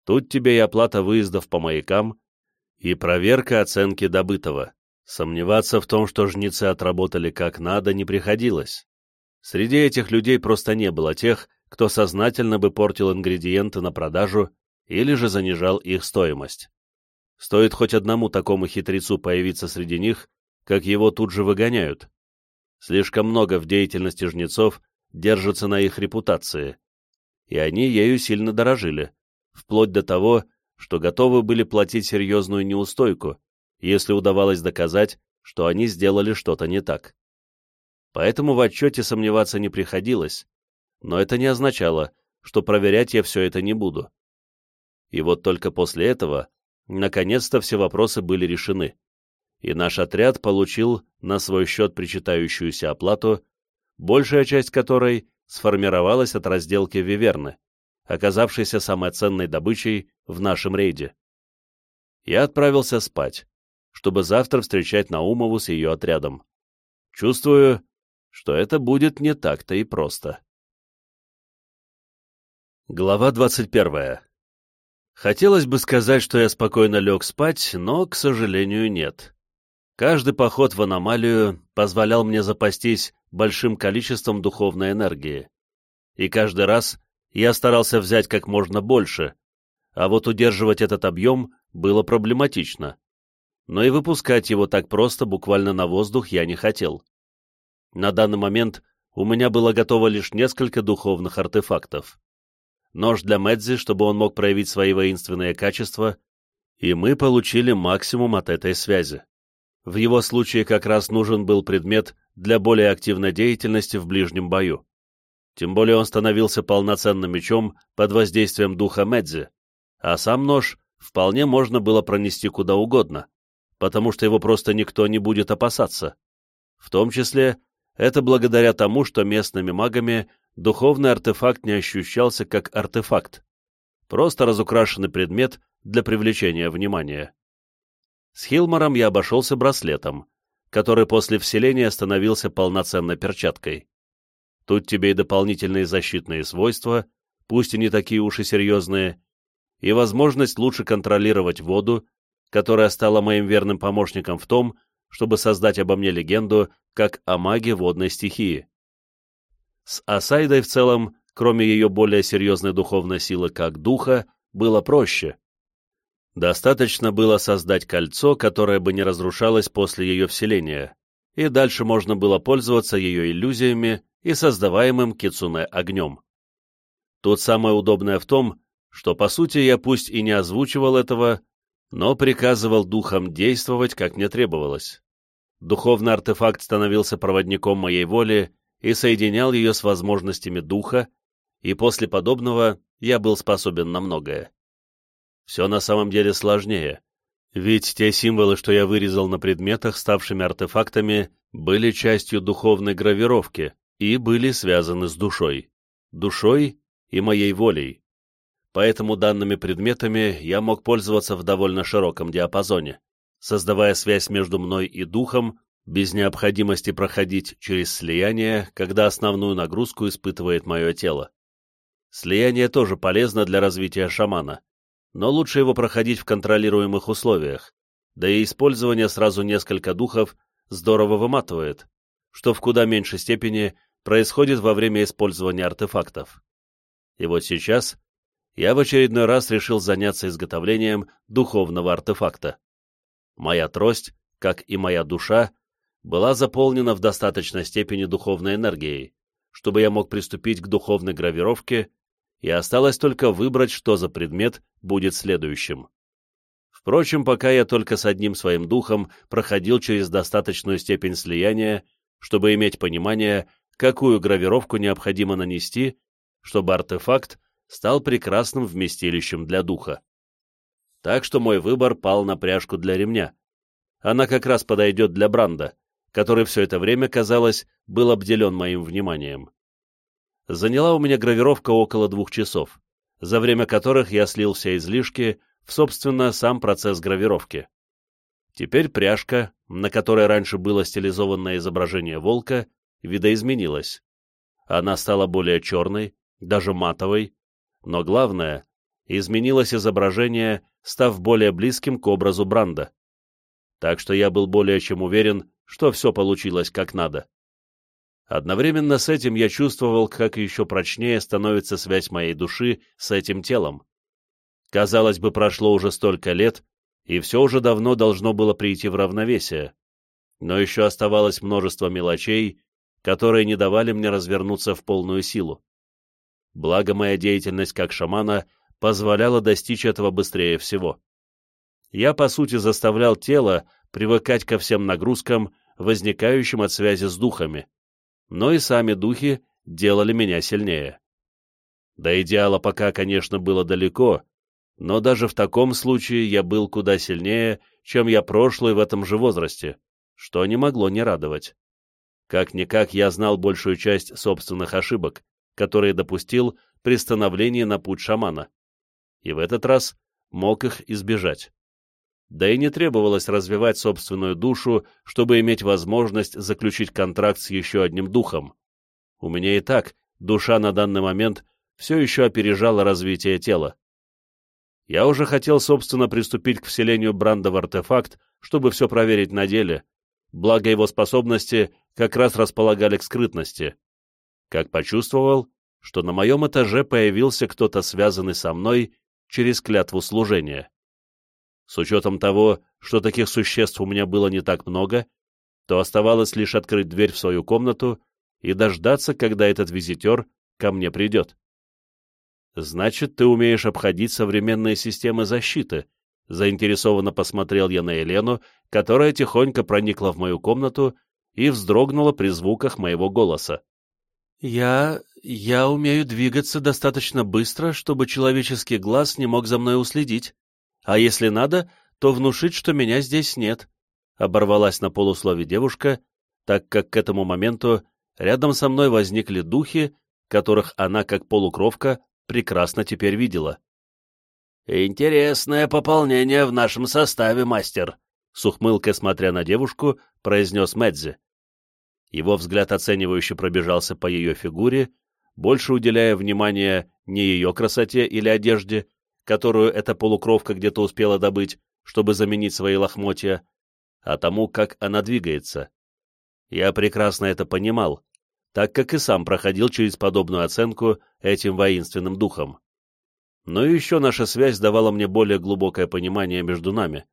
Тут тебе и оплата выездов по маякам, и проверка оценки добытого. Сомневаться в том, что жнецы отработали как надо, не приходилось. Среди этих людей просто не было тех, кто сознательно бы портил ингредиенты на продажу или же занижал их стоимость. Стоит хоть одному такому хитрецу появиться среди них, как его тут же выгоняют. Слишком много в деятельности жнецов держится на их репутации, и они ею сильно дорожили, вплоть до того, что готовы были платить серьезную неустойку, если удавалось доказать, что они сделали что-то не так. Поэтому в отчете сомневаться не приходилось, но это не означало, что проверять я все это не буду. И вот только после этого, наконец-то все вопросы были решены, и наш отряд получил на свой счет причитающуюся оплату, большая часть которой сформировалась от разделки Виверны, оказавшейся самой ценной добычей в нашем рейде. Я отправился спать, чтобы завтра встречать Наумову с ее отрядом. Чувствую, что это будет не так-то и просто. Глава 21. Хотелось бы сказать, что я спокойно лег спать, но, к сожалению, нет. Каждый поход в аномалию позволял мне запастись большим количеством духовной энергии. И каждый раз я старался взять как можно больше, а вот удерживать этот объем было проблематично. Но и выпускать его так просто, буквально на воздух, я не хотел. На данный момент у меня было готово лишь несколько духовных артефактов нож для Медзи, чтобы он мог проявить свои воинственные качества, и мы получили максимум от этой связи. В его случае как раз нужен был предмет для более активной деятельности в ближнем бою. Тем более он становился полноценным мечом под воздействием духа Медзи, а сам нож вполне можно было пронести куда угодно, потому что его просто никто не будет опасаться. В том числе, это благодаря тому, что местными магами духовный артефакт не ощущался как артефакт, просто разукрашенный предмет для привлечения внимания. С Хилмором я обошелся браслетом, который после вселения становился полноценной перчаткой. Тут тебе и дополнительные защитные свойства, пусть и не такие уж и серьезные, и возможность лучше контролировать воду, которая стала моим верным помощником в том, чтобы создать обо мне легенду как о маге водной стихии. С Асайдой в целом, кроме ее более серьезной духовной силы как духа, было проще. Достаточно было создать кольцо, которое бы не разрушалось после ее вселения, и дальше можно было пользоваться ее иллюзиями и создаваемым кицуне огнем. Тут самое удобное в том, что, по сути, я пусть и не озвучивал этого, но приказывал духам действовать, как мне требовалось. Духовный артефакт становился проводником моей воли и соединял ее с возможностями духа, и после подобного я был способен на многое. Все на самом деле сложнее, ведь те символы, что я вырезал на предметах, ставшими артефактами, были частью духовной гравировки и были связаны с душой. Душой и моей волей. Поэтому данными предметами я мог пользоваться в довольно широком диапазоне, создавая связь между мной и духом, без необходимости проходить через слияние, когда основную нагрузку испытывает мое тело. Слияние тоже полезно для развития шамана, но лучше его проходить в контролируемых условиях, да и использование сразу несколько духов здорово выматывает, что в куда меньшей степени происходит во время использования артефактов. И вот сейчас я в очередной раз решил заняться изготовлением духовного артефакта. Моя трость, как и моя душа, была заполнена в достаточной степени духовной энергией, чтобы я мог приступить к духовной гравировке, и осталось только выбрать, что за предмет будет следующим. Впрочем, пока я только с одним своим духом проходил через достаточную степень слияния, чтобы иметь понимание, какую гравировку необходимо нанести, чтобы артефакт стал прекрасным вместилищем для духа. Так что мой выбор пал на пряжку для ремня. Она как раз подойдет для Бранда, который все это время, казалось, был обделен моим вниманием. Заняла у меня гравировка около двух часов, за время которых я слил все излишки в, собственно, сам процесс гравировки. Теперь пряжка, на которой раньше было стилизованное изображение волка, видоизменилась. Она стала более черной, даже матовой, но главное, изменилось изображение, став более близким к образу Бранда. Так что я был более чем уверен, что все получилось как надо. Одновременно с этим я чувствовал, как еще прочнее становится связь моей души с этим телом. Казалось бы, прошло уже столько лет, и все уже давно должно было прийти в равновесие. Но еще оставалось множество мелочей, которые не давали мне развернуться в полную силу. Благо моя деятельность как шамана позволяла достичь этого быстрее всего. Я, по сути, заставлял тело привыкать ко всем нагрузкам, возникающим от связи с духами, но и сами духи делали меня сильнее. До идеала пока, конечно, было далеко, но даже в таком случае я был куда сильнее, чем я прошлый в этом же возрасте, что не могло не радовать. Как-никак я знал большую часть собственных ошибок, которые допустил при становлении на путь шамана, и в этот раз мог их избежать. Да и не требовалось развивать собственную душу, чтобы иметь возможность заключить контракт с еще одним духом. У меня и так душа на данный момент все еще опережала развитие тела. Я уже хотел, собственно, приступить к вселению Бранда в артефакт, чтобы все проверить на деле, благо его способности как раз располагали к скрытности как почувствовал, что на моем этаже появился кто-то связанный со мной через клятву служения. С учетом того, что таких существ у меня было не так много, то оставалось лишь открыть дверь в свою комнату и дождаться, когда этот визитер ко мне придет. «Значит, ты умеешь обходить современные системы защиты», заинтересованно посмотрел я на Елену, которая тихонько проникла в мою комнату и вздрогнула при звуках моего голоса. «Я... я умею двигаться достаточно быстро, чтобы человеческий глаз не мог за мной уследить. А если надо, то внушить, что меня здесь нет», — оборвалась на полуслове девушка, так как к этому моменту рядом со мной возникли духи, которых она, как полукровка, прекрасно теперь видела. «Интересное пополнение в нашем составе, мастер», — с ухмылкой смотря на девушку, произнес Мэдзи. Его взгляд оценивающе пробежался по ее фигуре, больше уделяя внимание не ее красоте или одежде, которую эта полукровка где-то успела добыть, чтобы заменить свои лохмотья, а тому, как она двигается. Я прекрасно это понимал, так как и сам проходил через подобную оценку этим воинственным духом. Но еще наша связь давала мне более глубокое понимание между нами,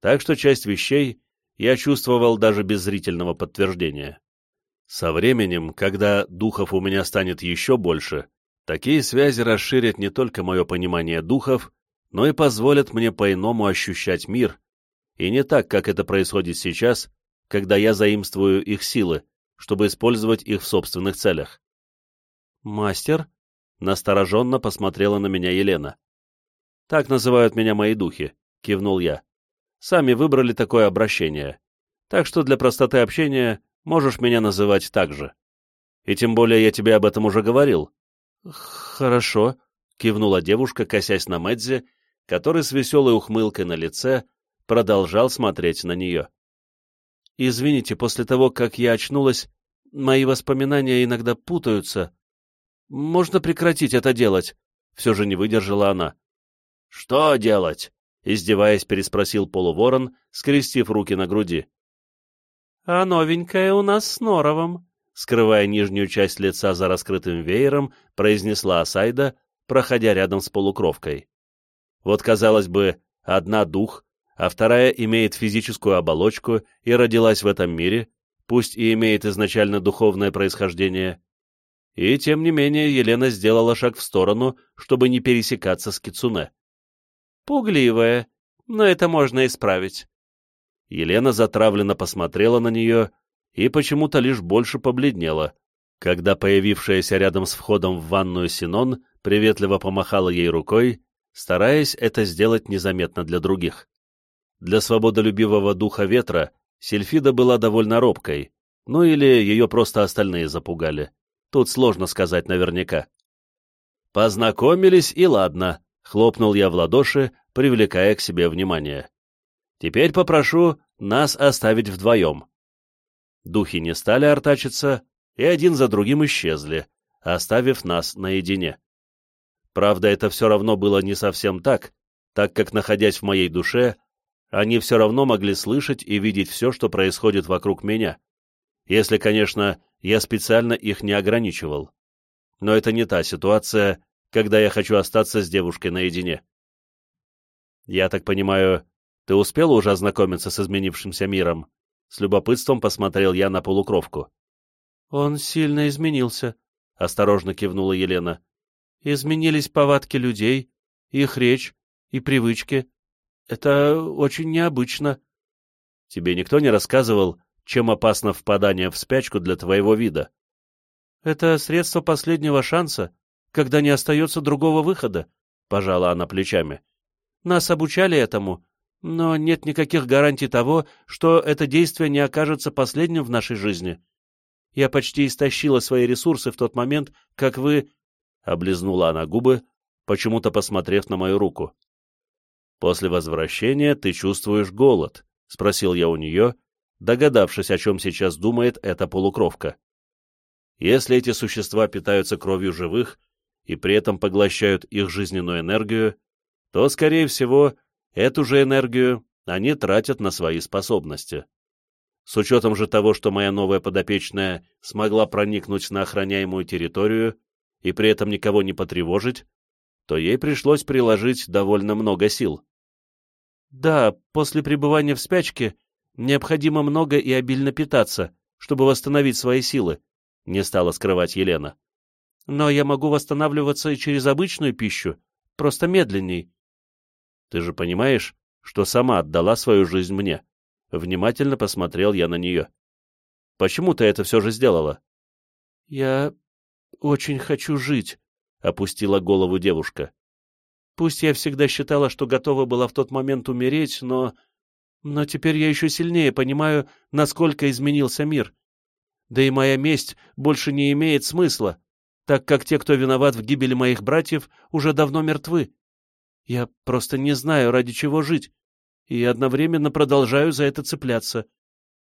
так что часть вещей я чувствовал даже без зрительного подтверждения. Со временем, когда духов у меня станет еще больше, такие связи расширят не только мое понимание духов, но и позволят мне по-иному ощущать мир, и не так, как это происходит сейчас, когда я заимствую их силы, чтобы использовать их в собственных целях. «Мастер?» — настороженно посмотрела на меня Елена. «Так называют меня мои духи», — кивнул я. «Сами выбрали такое обращение, так что для простоты общения Можешь меня называть так же. И тем более я тебе об этом уже говорил». «Хорошо», — кивнула девушка, косясь на Мэдзи, который с веселой ухмылкой на лице продолжал смотреть на нее. «Извините, после того, как я очнулась, мои воспоминания иногда путаются. Можно прекратить это делать?» Все же не выдержала она. «Что делать?» — издеваясь, переспросил полуворон, скрестив руки на груди. «А новенькая у нас с Норовом», — скрывая нижнюю часть лица за раскрытым веером, произнесла Асайда, проходя рядом с полукровкой. Вот, казалось бы, одна дух, а вторая имеет физическую оболочку и родилась в этом мире, пусть и имеет изначально духовное происхождение. И, тем не менее, Елена сделала шаг в сторону, чтобы не пересекаться с Кицуне. «Пугливая, но это можно исправить. Елена затравленно посмотрела на нее и почему-то лишь больше побледнела, когда появившаяся рядом с входом в ванную Синон приветливо помахала ей рукой, стараясь это сделать незаметно для других. Для свободолюбивого духа ветра Сильфида была довольно робкой, ну или ее просто остальные запугали. Тут сложно сказать наверняка. «Познакомились, и ладно», — хлопнул я в ладоши, привлекая к себе внимание. Теперь попрошу нас оставить вдвоем. Духи не стали артачиться, и один за другим исчезли, оставив нас наедине. Правда, это все равно было не совсем так, так как, находясь в моей душе, они все равно могли слышать и видеть все, что происходит вокруг меня, если, конечно, я специально их не ограничивал. Но это не та ситуация, когда я хочу остаться с девушкой наедине. Я так понимаю, ты успела уже ознакомиться с изменившимся миром?» С любопытством посмотрел я на полукровку. «Он сильно изменился», — осторожно кивнула Елена. «Изменились повадки людей, их речь и привычки. Это очень необычно». «Тебе никто не рассказывал, чем опасно впадание в спячку для твоего вида?» «Это средство последнего шанса, когда не остается другого выхода», — пожала она плечами. «Нас обучали этому, но нет никаких гарантий того, что это действие не окажется последним в нашей жизни. Я почти истощила свои ресурсы в тот момент, как вы...» Облизнула она губы, почему-то посмотрев на мою руку. «После возвращения ты чувствуешь голод?» — спросил я у нее, догадавшись, о чем сейчас думает эта полукровка. «Если эти существа питаются кровью живых и при этом поглощают их жизненную энергию, то, скорее всего, Эту же энергию они тратят на свои способности. С учетом же того, что моя новая подопечная смогла проникнуть на охраняемую территорию и при этом никого не потревожить, то ей пришлось приложить довольно много сил. Да, после пребывания в спячке необходимо много и обильно питаться, чтобы восстановить свои силы, не стала скрывать Елена. Но я могу восстанавливаться и через обычную пищу, просто медленней, ты же понимаешь, что сама отдала свою жизнь мне. Внимательно посмотрел я на нее. Почему ты это все же сделала? Я очень хочу жить, — опустила голову девушка. Пусть я всегда считала, что готова была в тот момент умереть, но... Но теперь я еще сильнее понимаю, насколько изменился мир. Да и моя месть больше не имеет смысла, так как те, кто виноват в гибели моих братьев, уже давно мертвы. Я просто не знаю, ради чего жить, и одновременно продолжаю за это цепляться.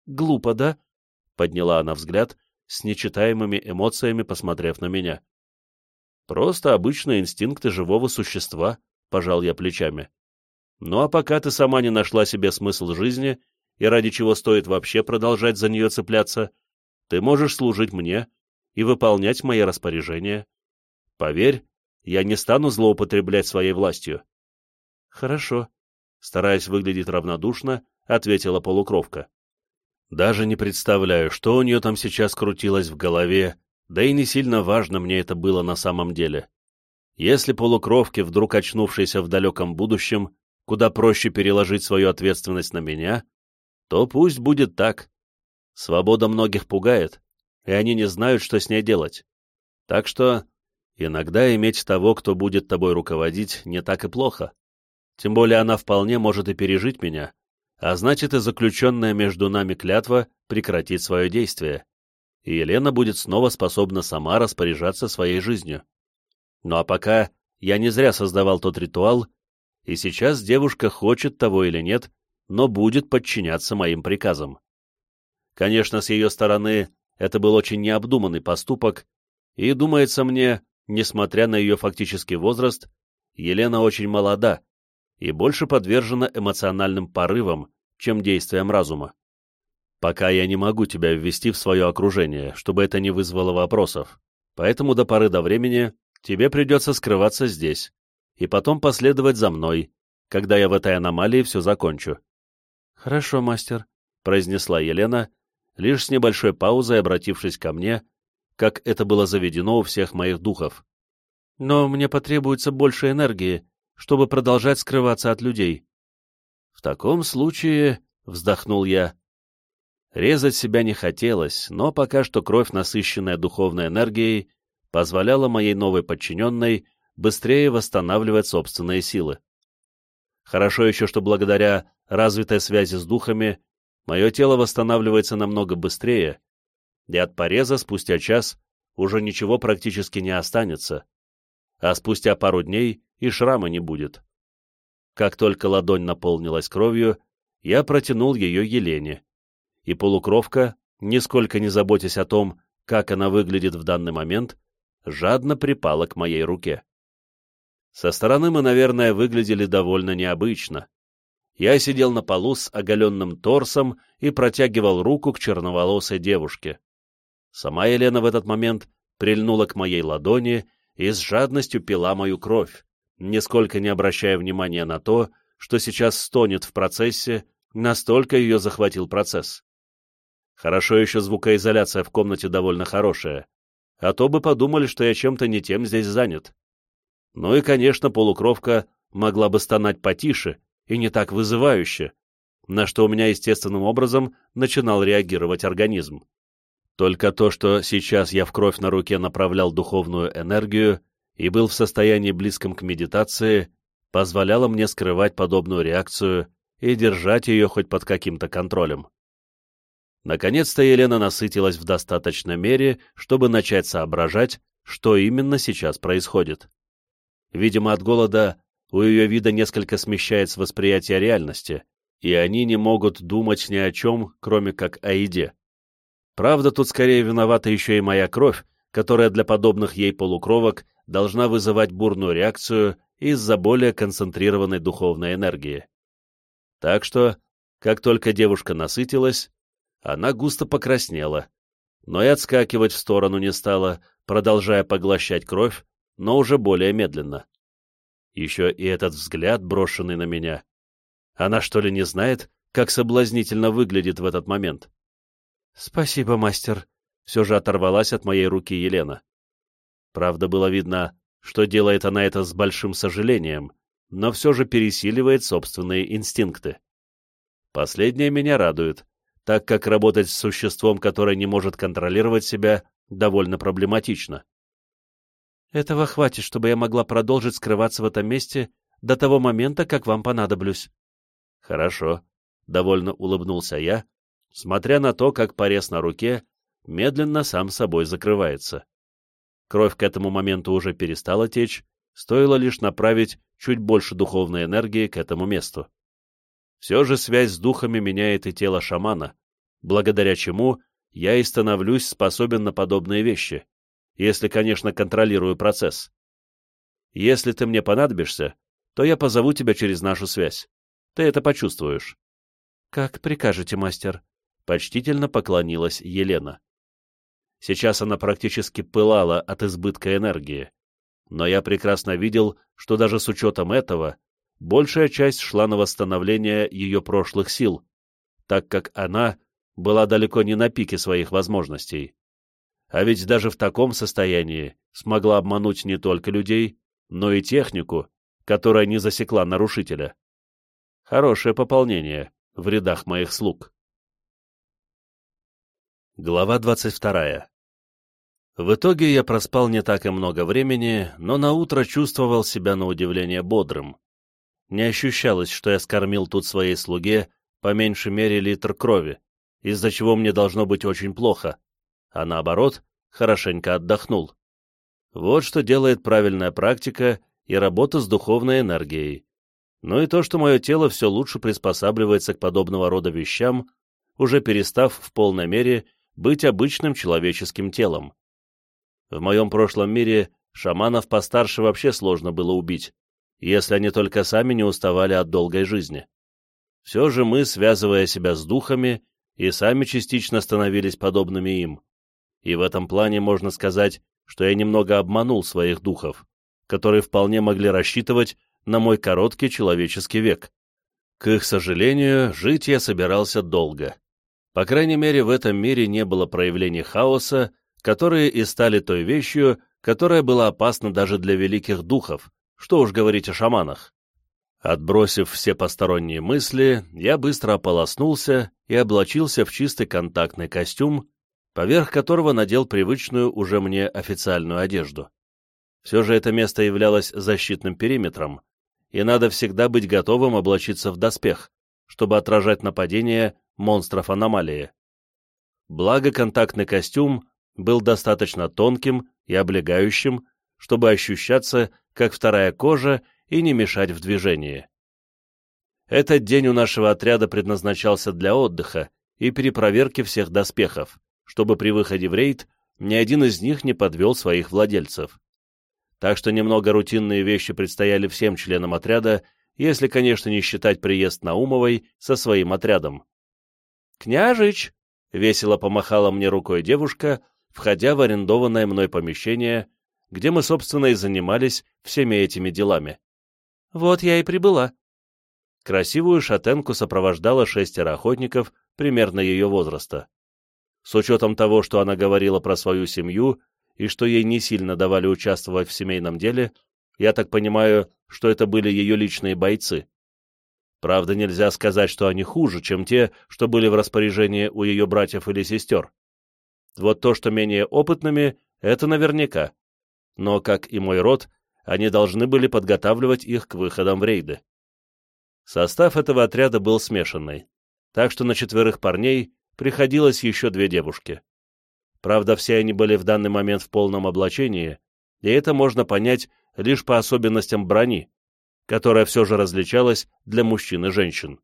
Глупо, да? — подняла она взгляд, с нечитаемыми эмоциями посмотрев на меня. «Просто обычные инстинкты живого существа», — пожал я плечами. «Ну а пока ты сама не нашла себе смысл жизни и ради чего стоит вообще продолжать за нее цепляться, ты можешь служить мне и выполнять мои распоряжения. Поверь, я не стану злоупотреблять своей властью». «Хорошо», — стараясь выглядеть равнодушно, ответила полукровка. Даже не представляю, что у нее там сейчас крутилось в голове, да и не сильно важно мне это было на самом деле. Если полукровки, вдруг очнувшиеся в далеком будущем, куда проще переложить свою ответственность на меня, то пусть будет так. Свобода многих пугает, и они не знают, что с ней делать. Так что иногда иметь того, кто будет тобой руководить, не так и плохо. Тем более она вполне может и пережить меня, а значит и заключенная между нами клятва прекратит свое действие, и Елена будет снова способна сама распоряжаться своей жизнью. Ну а пока я не зря создавал тот ритуал, и сейчас девушка хочет того или нет, но будет подчиняться моим приказам. Конечно, с ее стороны это был очень необдуманный поступок, и, думается мне, несмотря на ее фактический возраст, Елена очень молода, и больше подвержена эмоциональным порывам, чем действиям разума. Пока я не могу тебя ввести в свое окружение, чтобы это не вызвало вопросов, поэтому до поры до времени тебе придется скрываться здесь, и потом последовать за мной, когда я в этой аномалии все закончу. — Хорошо, мастер, — произнесла Елена, лишь с небольшой паузой обратившись ко мне, как это было заведено у всех моих духов. — Но мне потребуется больше энергии, чтобы продолжать скрываться от людей. В таком случае, — вздохнул я, — резать себя не хотелось, но пока что кровь, насыщенная духовной энергией, позволяла моей новой подчиненной быстрее восстанавливать собственные силы. Хорошо еще, что благодаря развитой связи с духами мое тело восстанавливается намного быстрее, и от пореза спустя час уже ничего практически не останется, а спустя пару дней и шрама не будет. Как только ладонь наполнилась кровью, я протянул ее Елене, и полукровка, нисколько не заботясь о том, как она выглядит в данный момент, жадно припала к моей руке. Со стороны мы, наверное, выглядели довольно необычно. Я сидел на полу с оголенным торсом и протягивал руку к черноволосой девушке. Сама Елена в этот момент прильнула к моей ладони и с жадностью пила мою кровь, нисколько не обращая внимания на то, что сейчас стонет в процессе, настолько ее захватил процесс. Хорошо еще звукоизоляция в комнате довольно хорошая, а то бы подумали, что я чем-то не тем здесь занят. Ну и, конечно, полукровка могла бы стонать потише и не так вызывающе, на что у меня естественным образом начинал реагировать организм. Только то, что сейчас я в кровь на руке направлял духовную энергию и был в состоянии близком к медитации, позволяло мне скрывать подобную реакцию и держать ее хоть под каким-то контролем. Наконец-то Елена насытилась в достаточной мере, чтобы начать соображать, что именно сейчас происходит. Видимо, от голода у ее вида несколько смещается восприятие реальности, и они не могут думать ни о чем, кроме как о еде. Правда, тут скорее виновата еще и моя кровь, которая для подобных ей полукровок должна вызывать бурную реакцию из-за более концентрированной духовной энергии. Так что, как только девушка насытилась, она густо покраснела, но и отскакивать в сторону не стала, продолжая поглощать кровь, но уже более медленно. Еще и этот взгляд, брошенный на меня. Она что ли не знает, как соблазнительно выглядит в этот момент? «Спасибо, мастер», — все же оторвалась от моей руки Елена. Правда, было видно, что делает она это с большим сожалением, но все же пересиливает собственные инстинкты. Последнее меня радует, так как работать с существом, которое не может контролировать себя, довольно проблематично. Этого хватит, чтобы я могла продолжить скрываться в этом месте до того момента, как вам понадоблюсь. Хорошо, — довольно улыбнулся я, смотря на то, как порез на руке медленно сам собой закрывается. Кровь к этому моменту уже перестала течь, стоило лишь направить чуть больше духовной энергии к этому месту. Все же связь с духами меняет и тело шамана, благодаря чему я и становлюсь способен на подобные вещи, если, конечно, контролирую процесс. Если ты мне понадобишься, то я позову тебя через нашу связь. Ты это почувствуешь. — Как прикажете, мастер? — почтительно поклонилась Елена. Сейчас она практически пылала от избытка энергии. Но я прекрасно видел, что даже с учетом этого, большая часть шла на восстановление ее прошлых сил, так как она была далеко не на пике своих возможностей. А ведь даже в таком состоянии смогла обмануть не только людей, но и технику, которая не засекла нарушителя. Хорошее пополнение в рядах моих слуг. Глава 22. В итоге я проспал не так и много времени, но на утро чувствовал себя на удивление бодрым. Не ощущалось, что я скормил тут своей слуге по меньшей мере литр крови, из-за чего мне должно быть очень плохо, а наоборот, хорошенько отдохнул. Вот что делает правильная практика и работа с духовной энергией. Ну и то, что мое тело все лучше приспосабливается к подобного рода вещам, уже перестав в полной мере быть обычным человеческим телом. В моем прошлом мире шаманов постарше вообще сложно было убить, если они только сами не уставали от долгой жизни. Все же мы, связывая себя с духами, и сами частично становились подобными им. И в этом плане можно сказать, что я немного обманул своих духов, которые вполне могли рассчитывать на мой короткий человеческий век. К их сожалению, жить я собирался долго. По крайней мере, в этом мире не было проявлений хаоса, которые и стали той вещью, которая была опасна даже для великих духов, что уж говорить о шаманах. Отбросив все посторонние мысли, я быстро ополоснулся и облачился в чистый контактный костюм, поверх которого надел привычную уже мне официальную одежду. Все же это место являлось защитным периметром, и надо всегда быть готовым облачиться в доспех, чтобы отражать нападения монстров аномалии. Благо контактный костюм был достаточно тонким и облегающим, чтобы ощущаться как вторая кожа и не мешать в движении. Этот день у нашего отряда предназначался для отдыха и перепроверки всех доспехов, чтобы при выходе в рейд ни один из них не подвел своих владельцев. Так что немного рутинные вещи предстояли всем членам отряда, если, конечно, не считать приезд Наумовой со своим отрядом. «Княжич!» — весело помахала мне рукой девушка, входя в арендованное мной помещение, где мы, собственно, и занимались всеми этими делами. «Вот я и прибыла». Красивую шатенку сопровождала шестеро охотников примерно ее возраста. С учетом того, что она говорила про свою семью и что ей не сильно давали участвовать в семейном деле, я так понимаю, что это были ее личные бойцы. Правда, нельзя сказать, что они хуже, чем те, что были в распоряжении у ее братьев или сестер. Вот то, что менее опытными, это наверняка. Но, как и мой род, они должны были подготавливать их к выходам в рейды. Состав этого отряда был смешанный, так что на четверых парней приходилось еще две девушки. Правда, все они были в данный момент в полном облачении, и это можно понять лишь по особенностям брони, которая все же различалась для мужчин и женщин.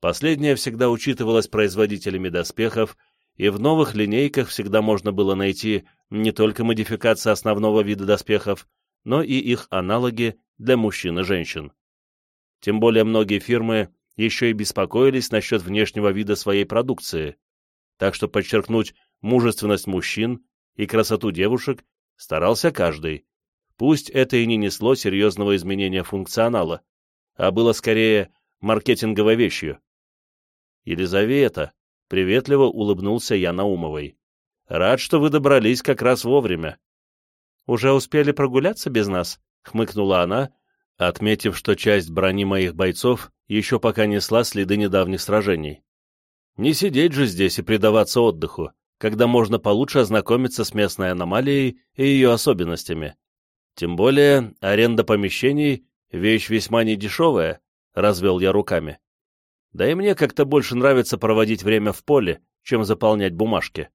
Последняя всегда учитывалась производителями доспехов и в новых линейках всегда можно было найти не только модификации основного вида доспехов, но и их аналоги для мужчин и женщин. Тем более многие фирмы еще и беспокоились насчет внешнего вида своей продукции, так что подчеркнуть мужественность мужчин и красоту девушек старался каждый, пусть это и не несло серьезного изменения функционала, а было скорее маркетинговой вещью. Елизавета, Приветливо улыбнулся я Наумовой. «Рад, что вы добрались как раз вовремя». «Уже успели прогуляться без нас?» — хмыкнула она, отметив, что часть брони моих бойцов еще пока несла следы недавних сражений. «Не сидеть же здесь и предаваться отдыху, когда можно получше ознакомиться с местной аномалией и ее особенностями. Тем более аренда помещений — вещь весьма недешевая», — развел я руками. Да и мне как-то больше нравится проводить время в поле, чем заполнять бумажки.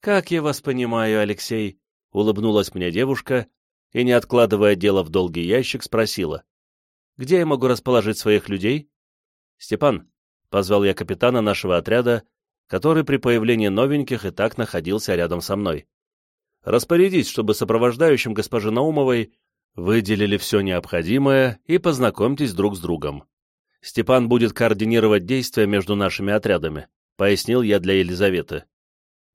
«Как я вас понимаю, Алексей?» — улыбнулась мне девушка и, не откладывая дело в долгий ящик, спросила. «Где я могу расположить своих людей?» «Степан», — позвал я капитана нашего отряда, который при появлении новеньких и так находился рядом со мной. «Распорядись, чтобы сопровождающим госпожи Наумовой выделили все необходимое и познакомьтесь друг с другом. Степан будет координировать действия между нашими отрядами», — пояснил я для Елизаветы.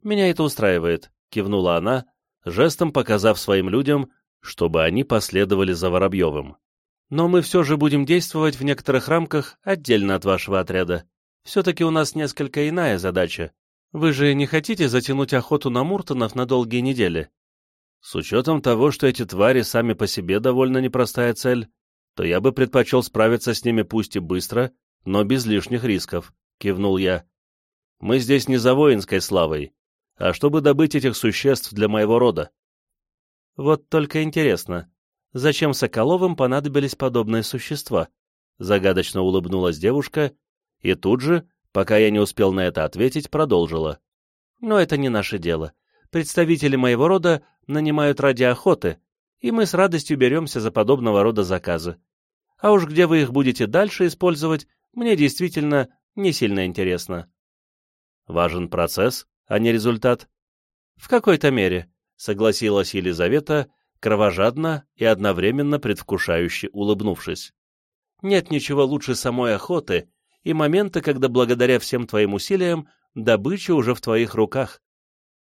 «Меня это устраивает», — кивнула она, жестом показав своим людям, чтобы они последовали за Воробьевым. «Но мы все же будем действовать в некоторых рамках отдельно от вашего отряда. Все-таки у нас несколько иная задача. Вы же не хотите затянуть охоту на муртонов на долгие недели?» «С учетом того, что эти твари сами по себе довольно непростая цель, то я бы предпочел справиться с ними пусть и быстро, но без лишних рисков», — кивнул я. «Мы здесь не за воинской славой, а чтобы добыть этих существ для моего рода. Вот только интересно, зачем Соколовым понадобились подобные существа? Загадочно улыбнулась девушка и тут же, пока я не успел на это ответить, продолжила. Но это не наше дело. Представители моего рода нанимают ради охоты, и мы с радостью беремся за подобного рода заказы. А уж где вы их будете дальше использовать, мне действительно не сильно интересно. Важен процесс, а не результат. В какой-то мере, согласилась Елизавета, кровожадно и одновременно предвкушающе улыбнувшись. Нет ничего лучше самой охоты и момента, когда благодаря всем твоим усилиям добыча уже в твоих руках.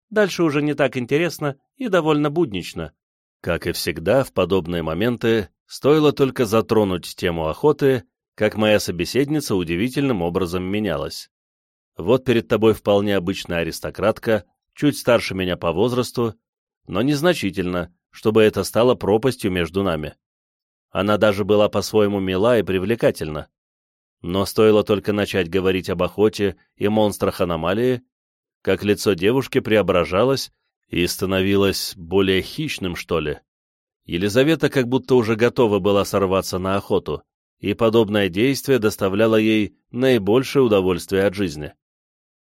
Дальше уже не так интересно и довольно буднично. Как и всегда, в подобные моменты стоило только затронуть тему охоты, как моя собеседница удивительным образом менялась. Вот перед тобой вполне обычная аристократка, чуть старше меня по возрасту, но незначительно, чтобы это стало пропастью между нами. Она даже была по-своему мила и привлекательна. Но стоило только начать говорить об охоте и монстрах аномалии, как лицо девушки преображалось и становилось более хищным, что ли. Елизавета как будто уже готова была сорваться на охоту, и подобное действие доставляло ей наибольшее удовольствие от жизни.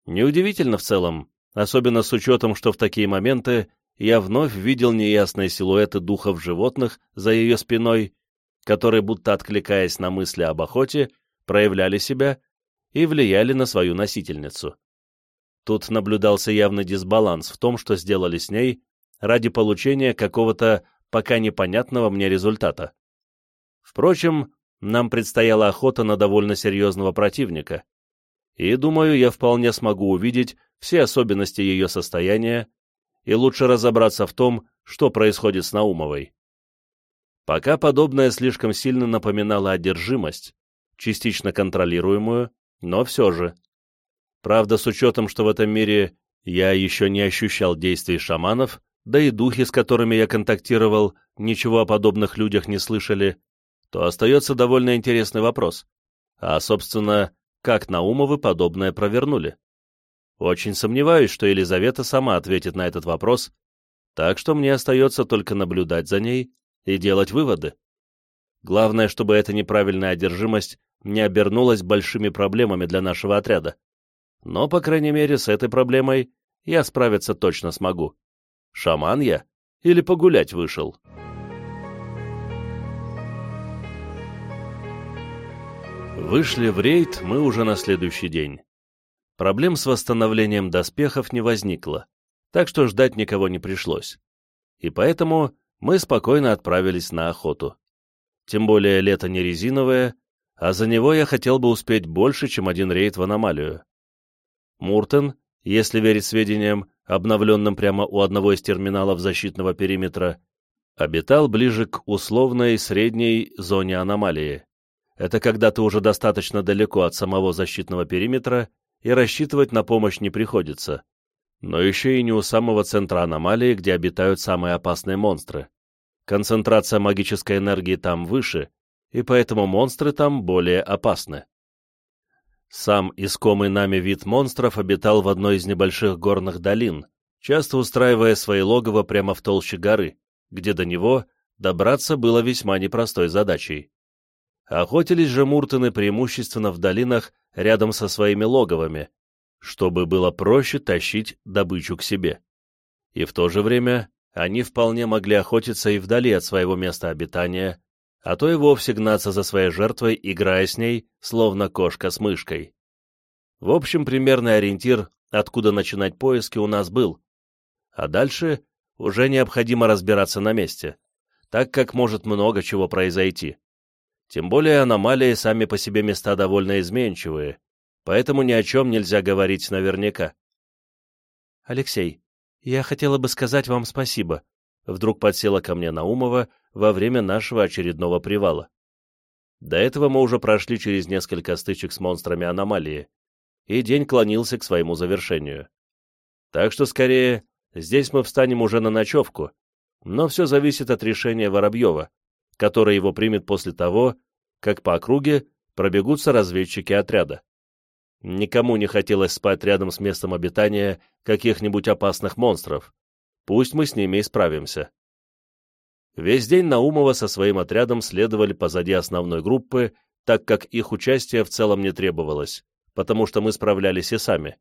Неудивительно в целом, особенно с учетом, что в такие моменты я вновь видел неясные силуэты духов животных за ее спиной, которые, будто откликаясь на мысли об охоте, проявляли себя и влияли на свою носительницу. Тут наблюдался явный дисбаланс в том, что сделали с ней ради получения какого-то пока непонятного мне результата. Впрочем, нам предстояла охота на довольно серьезного противника, и, думаю, я вполне смогу увидеть все особенности ее состояния и лучше разобраться в том, что происходит с Наумовой. Пока подобное слишком сильно напоминало одержимость, частично контролируемую, но все же. Правда, с учетом, что в этом мире я еще не ощущал действий шаманов, да и духи, с которыми я контактировал, ничего о подобных людях не слышали, то остается довольно интересный вопрос. А, собственно, как Наумовы подобное провернули. Очень сомневаюсь, что Елизавета сама ответит на этот вопрос, так что мне остается только наблюдать за ней и делать выводы. Главное, чтобы эта неправильная одержимость не обернулась большими проблемами для нашего отряда. Но, по крайней мере, с этой проблемой я справиться точно смогу. Шаман я или погулять вышел?» Вышли в рейд мы уже на следующий день. Проблем с восстановлением доспехов не возникло, так что ждать никого не пришлось. И поэтому мы спокойно отправились на охоту. Тем более лето не резиновое, а за него я хотел бы успеть больше, чем один рейд в аномалию. Муртен, если верить сведениям, обновленным прямо у одного из терминалов защитного периметра, обитал ближе к условной средней зоне аномалии. Это когда ты уже достаточно далеко от самого защитного периметра, и рассчитывать на помощь не приходится. Но еще и не у самого центра аномалии, где обитают самые опасные монстры. Концентрация магической энергии там выше, и поэтому монстры там более опасны. Сам искомый нами вид монстров обитал в одной из небольших горных долин, часто устраивая свои логово прямо в толще горы, где до него добраться было весьма непростой задачей. Охотились же муртаны преимущественно в долинах рядом со своими логовами, чтобы было проще тащить добычу к себе. И в то же время они вполне могли охотиться и вдали от своего места обитания, а то и вовсе гнаться за своей жертвой, играя с ней, словно кошка с мышкой. В общем, примерный ориентир, откуда начинать поиски, у нас был. А дальше уже необходимо разбираться на месте, так как может много чего произойти. Тем более аномалии сами по себе места довольно изменчивые, поэтому ни о чем нельзя говорить наверняка. «Алексей, я хотела бы сказать вам спасибо», вдруг подсела ко мне Наумова во время нашего очередного привала. До этого мы уже прошли через несколько стычек с монстрами аномалии, и день клонился к своему завершению. Так что, скорее, здесь мы встанем уже на ночевку, но все зависит от решения Воробьева, который его примет после того, как по округе пробегутся разведчики отряда. Никому не хотелось спать рядом с местом обитания каких-нибудь опасных монстров. Пусть мы с ними и справимся. Весь день Наумова со своим отрядом следовали позади основной группы, так как их участие в целом не требовалось, потому что мы справлялись и сами.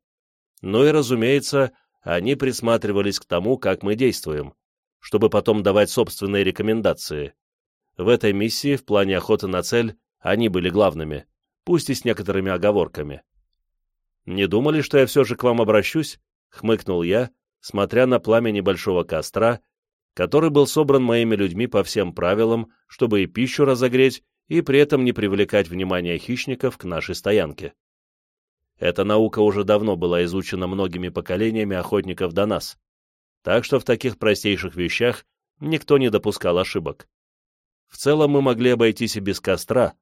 Ну и, разумеется, они присматривались к тому, как мы действуем, чтобы потом давать собственные рекомендации. В этой миссии в плане охоты на цель они были главными, пусть и с некоторыми оговорками. «Не думали, что я все же к вам обращусь?» — хмыкнул я, смотря на пламя небольшого костра, который был собран моими людьми по всем правилам, чтобы и пищу разогреть, и при этом не привлекать внимание хищников к нашей стоянке. Эта наука уже давно была изучена многими поколениями охотников до нас, так что в таких простейших вещах никто не допускал ошибок. В целом мы могли обойтись и без костра,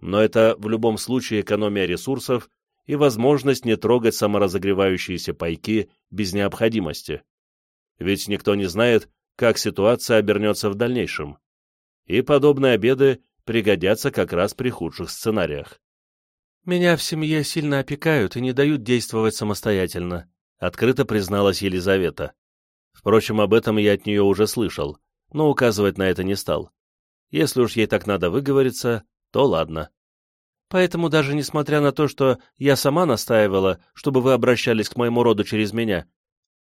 но это в любом случае экономия ресурсов и возможность не трогать саморазогревающиеся пайки без необходимости. Ведь никто не знает, как ситуация обернется в дальнейшем. И подобные обеды пригодятся как раз при худших сценариях. «Меня в семье сильно опекают и не дают действовать самостоятельно», открыто призналась Елизавета. Впрочем, об этом я от нее уже слышал, но указывать на это не стал. Если уж ей так надо выговориться, то ладно. Поэтому даже несмотря на то, что я сама настаивала, чтобы вы обращались к моему роду через меня,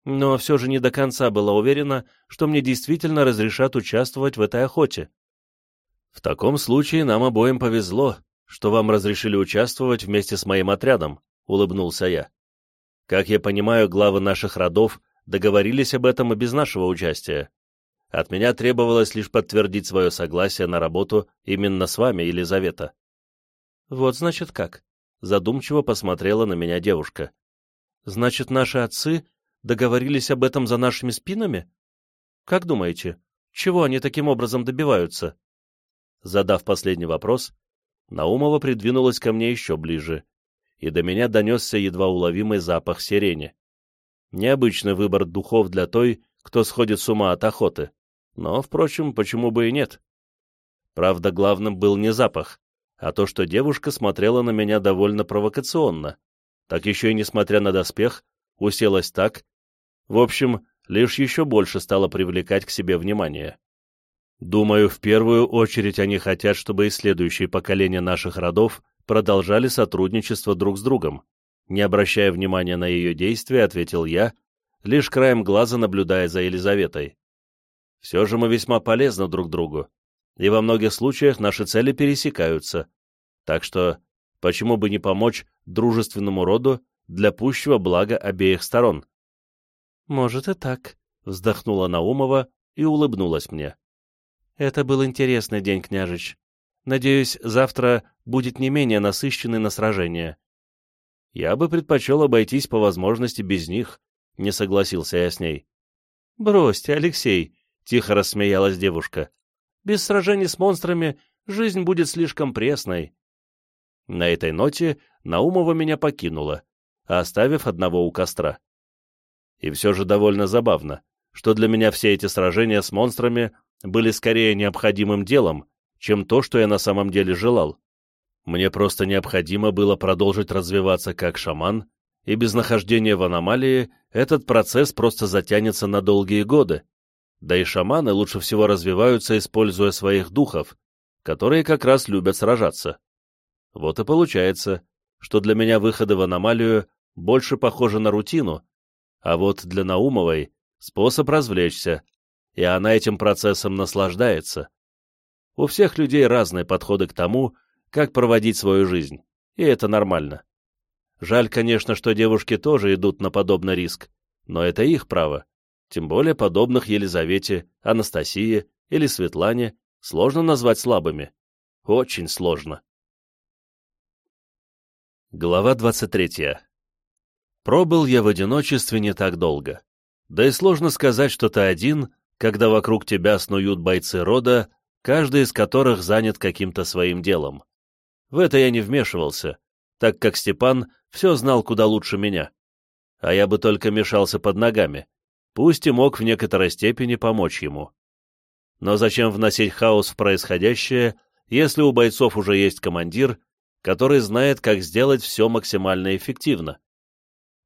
но все же не до конца была уверена, что мне действительно разрешат участвовать в этой охоте. В таком случае нам обоим повезло, что вам разрешили участвовать вместе с моим отрядом, улыбнулся я. Как я понимаю, главы наших родов договорились об этом и без нашего участия. От меня требовалось лишь подтвердить свое согласие на работу именно с вами, Елизавета. «Вот, значит, как?» — задумчиво посмотрела на меня девушка. «Значит, наши отцы договорились об этом за нашими спинами? Как думаете, чего они таким образом добиваются?» Задав последний вопрос, Наумова придвинулась ко мне еще ближе, и до меня донесся едва уловимый запах сирени. Необычный выбор духов для той, кто сходит с ума от охоты, но, впрочем, почему бы и нет? Правда, главным был не запах, а то, что девушка смотрела на меня довольно провокационно, так еще и несмотря на доспех, уселась так, в общем, лишь еще больше стала привлекать к себе внимание. Думаю, в первую очередь они хотят, чтобы и следующие поколения наших родов продолжали сотрудничество друг с другом. Не обращая внимания на ее действия, ответил я, лишь краем глаза наблюдая за Елизаветой. Все же мы весьма полезны друг другу, и во многих случаях наши цели пересекаются. Так что почему бы не помочь дружественному роду для пущего блага обеих сторон? «Может и так», — вздохнула Наумова и улыбнулась мне. «Это был интересный день, княжич. Надеюсь, завтра будет не менее насыщенный на сражение». «Я бы предпочел обойтись по возможности без них», — не согласился я с ней. «Бросьте, Алексей», — тихо рассмеялась девушка. Без сражений с монстрами жизнь будет слишком пресной. На этой ноте Наумова меня покинула, оставив одного у костра. И все же довольно забавно, что для меня все эти сражения с монстрами были скорее необходимым делом, чем то, что я на самом деле желал. Мне просто необходимо было продолжить развиваться как шаман, и без нахождения в аномалии этот процесс просто затянется на долгие годы. Да и шаманы лучше всего развиваются, используя своих духов, которые как раз любят сражаться. Вот и получается, что для меня выходы в аномалию больше похожи на рутину, а вот для Наумовой способ развлечься, и она этим процессом наслаждается. У всех людей разные подходы к тому, как проводить свою жизнь, и это нормально. Жаль, конечно, что девушки тоже идут на подобный риск, но это их право. Тем более подобных Елизавете, Анастасии или Светлане сложно назвать слабыми. Очень сложно. Глава 23. Пробыл я в одиночестве не так долго. Да и сложно сказать, что ты один, когда вокруг тебя снуют бойцы рода, каждый из которых занят каким-то своим делом. В это я не вмешивался, так как Степан все знал куда лучше меня. А я бы только мешался под ногами, пусть и мог в некоторой степени помочь ему. Но зачем вносить хаос в происходящее, если у бойцов уже есть командир, который знает, как сделать все максимально эффективно.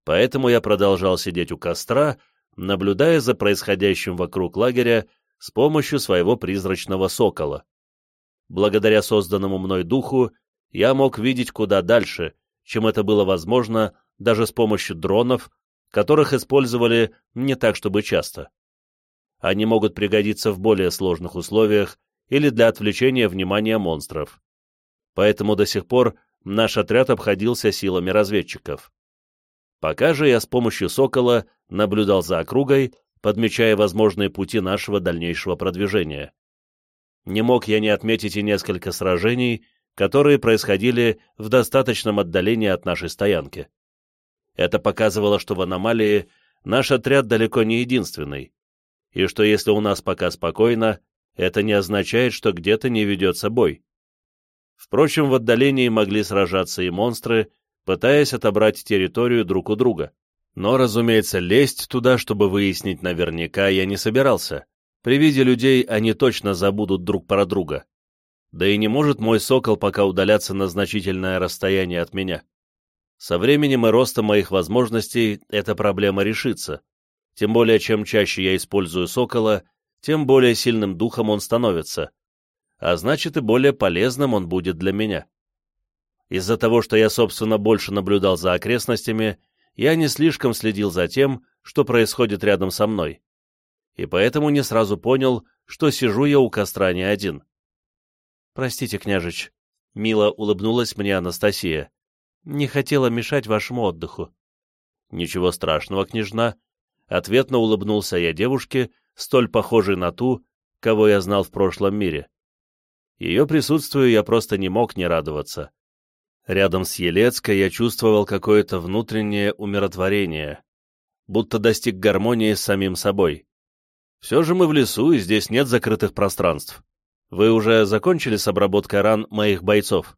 Поэтому я продолжал сидеть у костра, наблюдая за происходящим вокруг лагеря с помощью своего призрачного сокола. Благодаря созданному мной духу я мог видеть куда дальше, чем это было возможно даже с помощью дронов, которых использовали не так чтобы часто. Они могут пригодиться в более сложных условиях или для отвлечения внимания монстров поэтому до сих пор наш отряд обходился силами разведчиков. Пока же я с помощью «Сокола» наблюдал за округой, подмечая возможные пути нашего дальнейшего продвижения. Не мог я не отметить и несколько сражений, которые происходили в достаточном отдалении от нашей стоянки. Это показывало, что в аномалии наш отряд далеко не единственный, и что если у нас пока спокойно, это не означает, что где-то не ведется бой. Впрочем, в отдалении могли сражаться и монстры, пытаясь отобрать территорию друг у друга. Но, разумеется, лезть туда, чтобы выяснить наверняка, я не собирался. При виде людей они точно забудут друг про друга. Да и не может мой сокол пока удаляться на значительное расстояние от меня. Со временем и ростом моих возможностей эта проблема решится. Тем более, чем чаще я использую сокола, тем более сильным духом он становится, а значит и более полезным он будет для меня. Из-за того, что я, собственно, больше наблюдал за окрестностями, я не слишком следил за тем, что происходит рядом со мной, и поэтому не сразу понял, что сижу я у костра не один. «Простите, княжич», — мило улыбнулась мне Анастасия, — «не хотела мешать вашему отдыху». «Ничего страшного, княжна», — ответно улыбнулся я девушке, столь похожей на ту, кого я знал в прошлом мире. Ее присутствию я просто не мог не радоваться. Рядом с Елецкой я чувствовал какое-то внутреннее умиротворение, будто достиг гармонии с самим собой. Все же мы в лесу, и здесь нет закрытых пространств. Вы уже закончили с обработкой ран моих бойцов?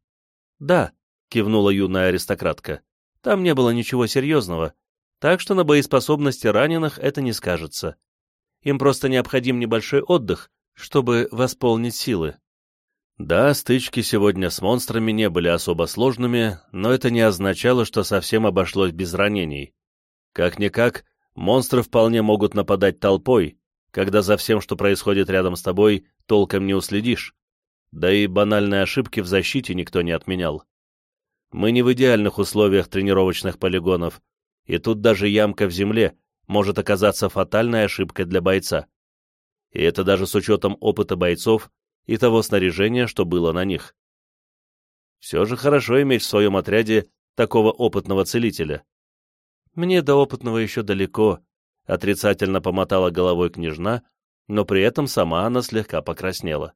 Да, кивнула юная аристократка. Там не было ничего серьезного, так что на боеспособности раненых это не скажется. Им просто необходим небольшой отдых, чтобы восполнить силы. Да, стычки сегодня с монстрами не были особо сложными, но это не означало, что совсем обошлось без ранений. Как-никак, монстры вполне могут нападать толпой, когда за всем, что происходит рядом с тобой, толком не уследишь. Да и банальные ошибки в защите никто не отменял. Мы не в идеальных условиях тренировочных полигонов, и тут даже ямка в земле может оказаться фатальной ошибкой для бойца. И это даже с учетом опыта бойцов, и того снаряжения, что было на них. Все же хорошо иметь в своем отряде такого опытного целителя. Мне до опытного еще далеко, отрицательно помотала головой княжна, но при этом сама она слегка покраснела.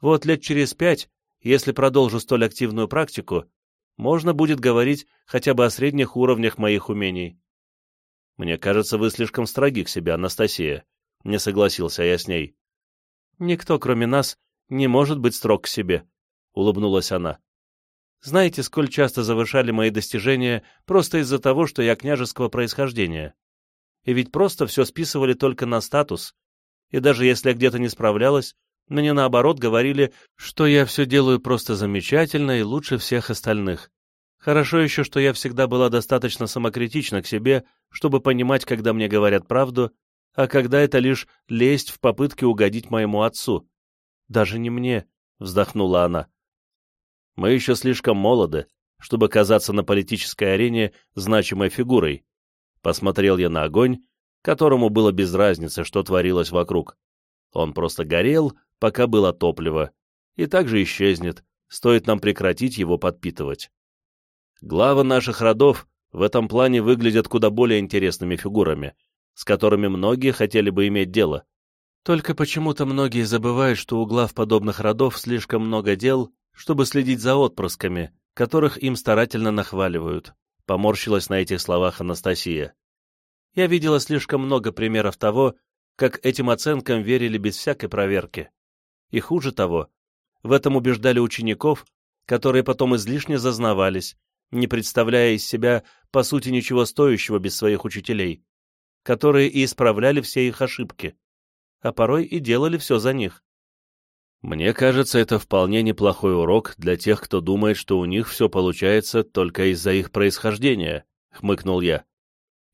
Вот лет через пять, если продолжу столь активную практику, можно будет говорить хотя бы о средних уровнях моих умений. Мне кажется, вы слишком строги к себе, Анастасия, не согласился я с ней. «Никто, кроме нас, не может быть строг к себе», — улыбнулась она. «Знаете, сколь часто завершали мои достижения просто из-за того, что я княжеского происхождения? И ведь просто все списывали только на статус. И даже если я где-то не справлялась, мне наоборот говорили, что я все делаю просто замечательно и лучше всех остальных. Хорошо еще, что я всегда была достаточно самокритична к себе, чтобы понимать, когда мне говорят правду, а когда это лишь лесть в попытке угодить моему отцу. Даже не мне, — вздохнула она. Мы еще слишком молоды, чтобы казаться на политической арене значимой фигурой. Посмотрел я на огонь, которому было без разницы, что творилось вокруг. Он просто горел, пока было топливо, и также исчезнет, стоит нам прекратить его подпитывать. Главы наших родов в этом плане выглядят куда более интересными фигурами, с которыми многие хотели бы иметь дело. Только почему-то многие забывают, что у глав подобных родов слишком много дел, чтобы следить за отпрысками, которых им старательно нахваливают, поморщилась на этих словах Анастасия. Я видела слишком много примеров того, как этим оценкам верили без всякой проверки. И хуже того, в этом убеждали учеников, которые потом излишне зазнавались, не представляя из себя, по сути, ничего стоящего без своих учителей, которые и исправляли все их ошибки, а порой и делали все за них. Мне кажется, это вполне неплохой урок для тех, кто думает, что у них все получается только из-за их происхождения, — хмыкнул я.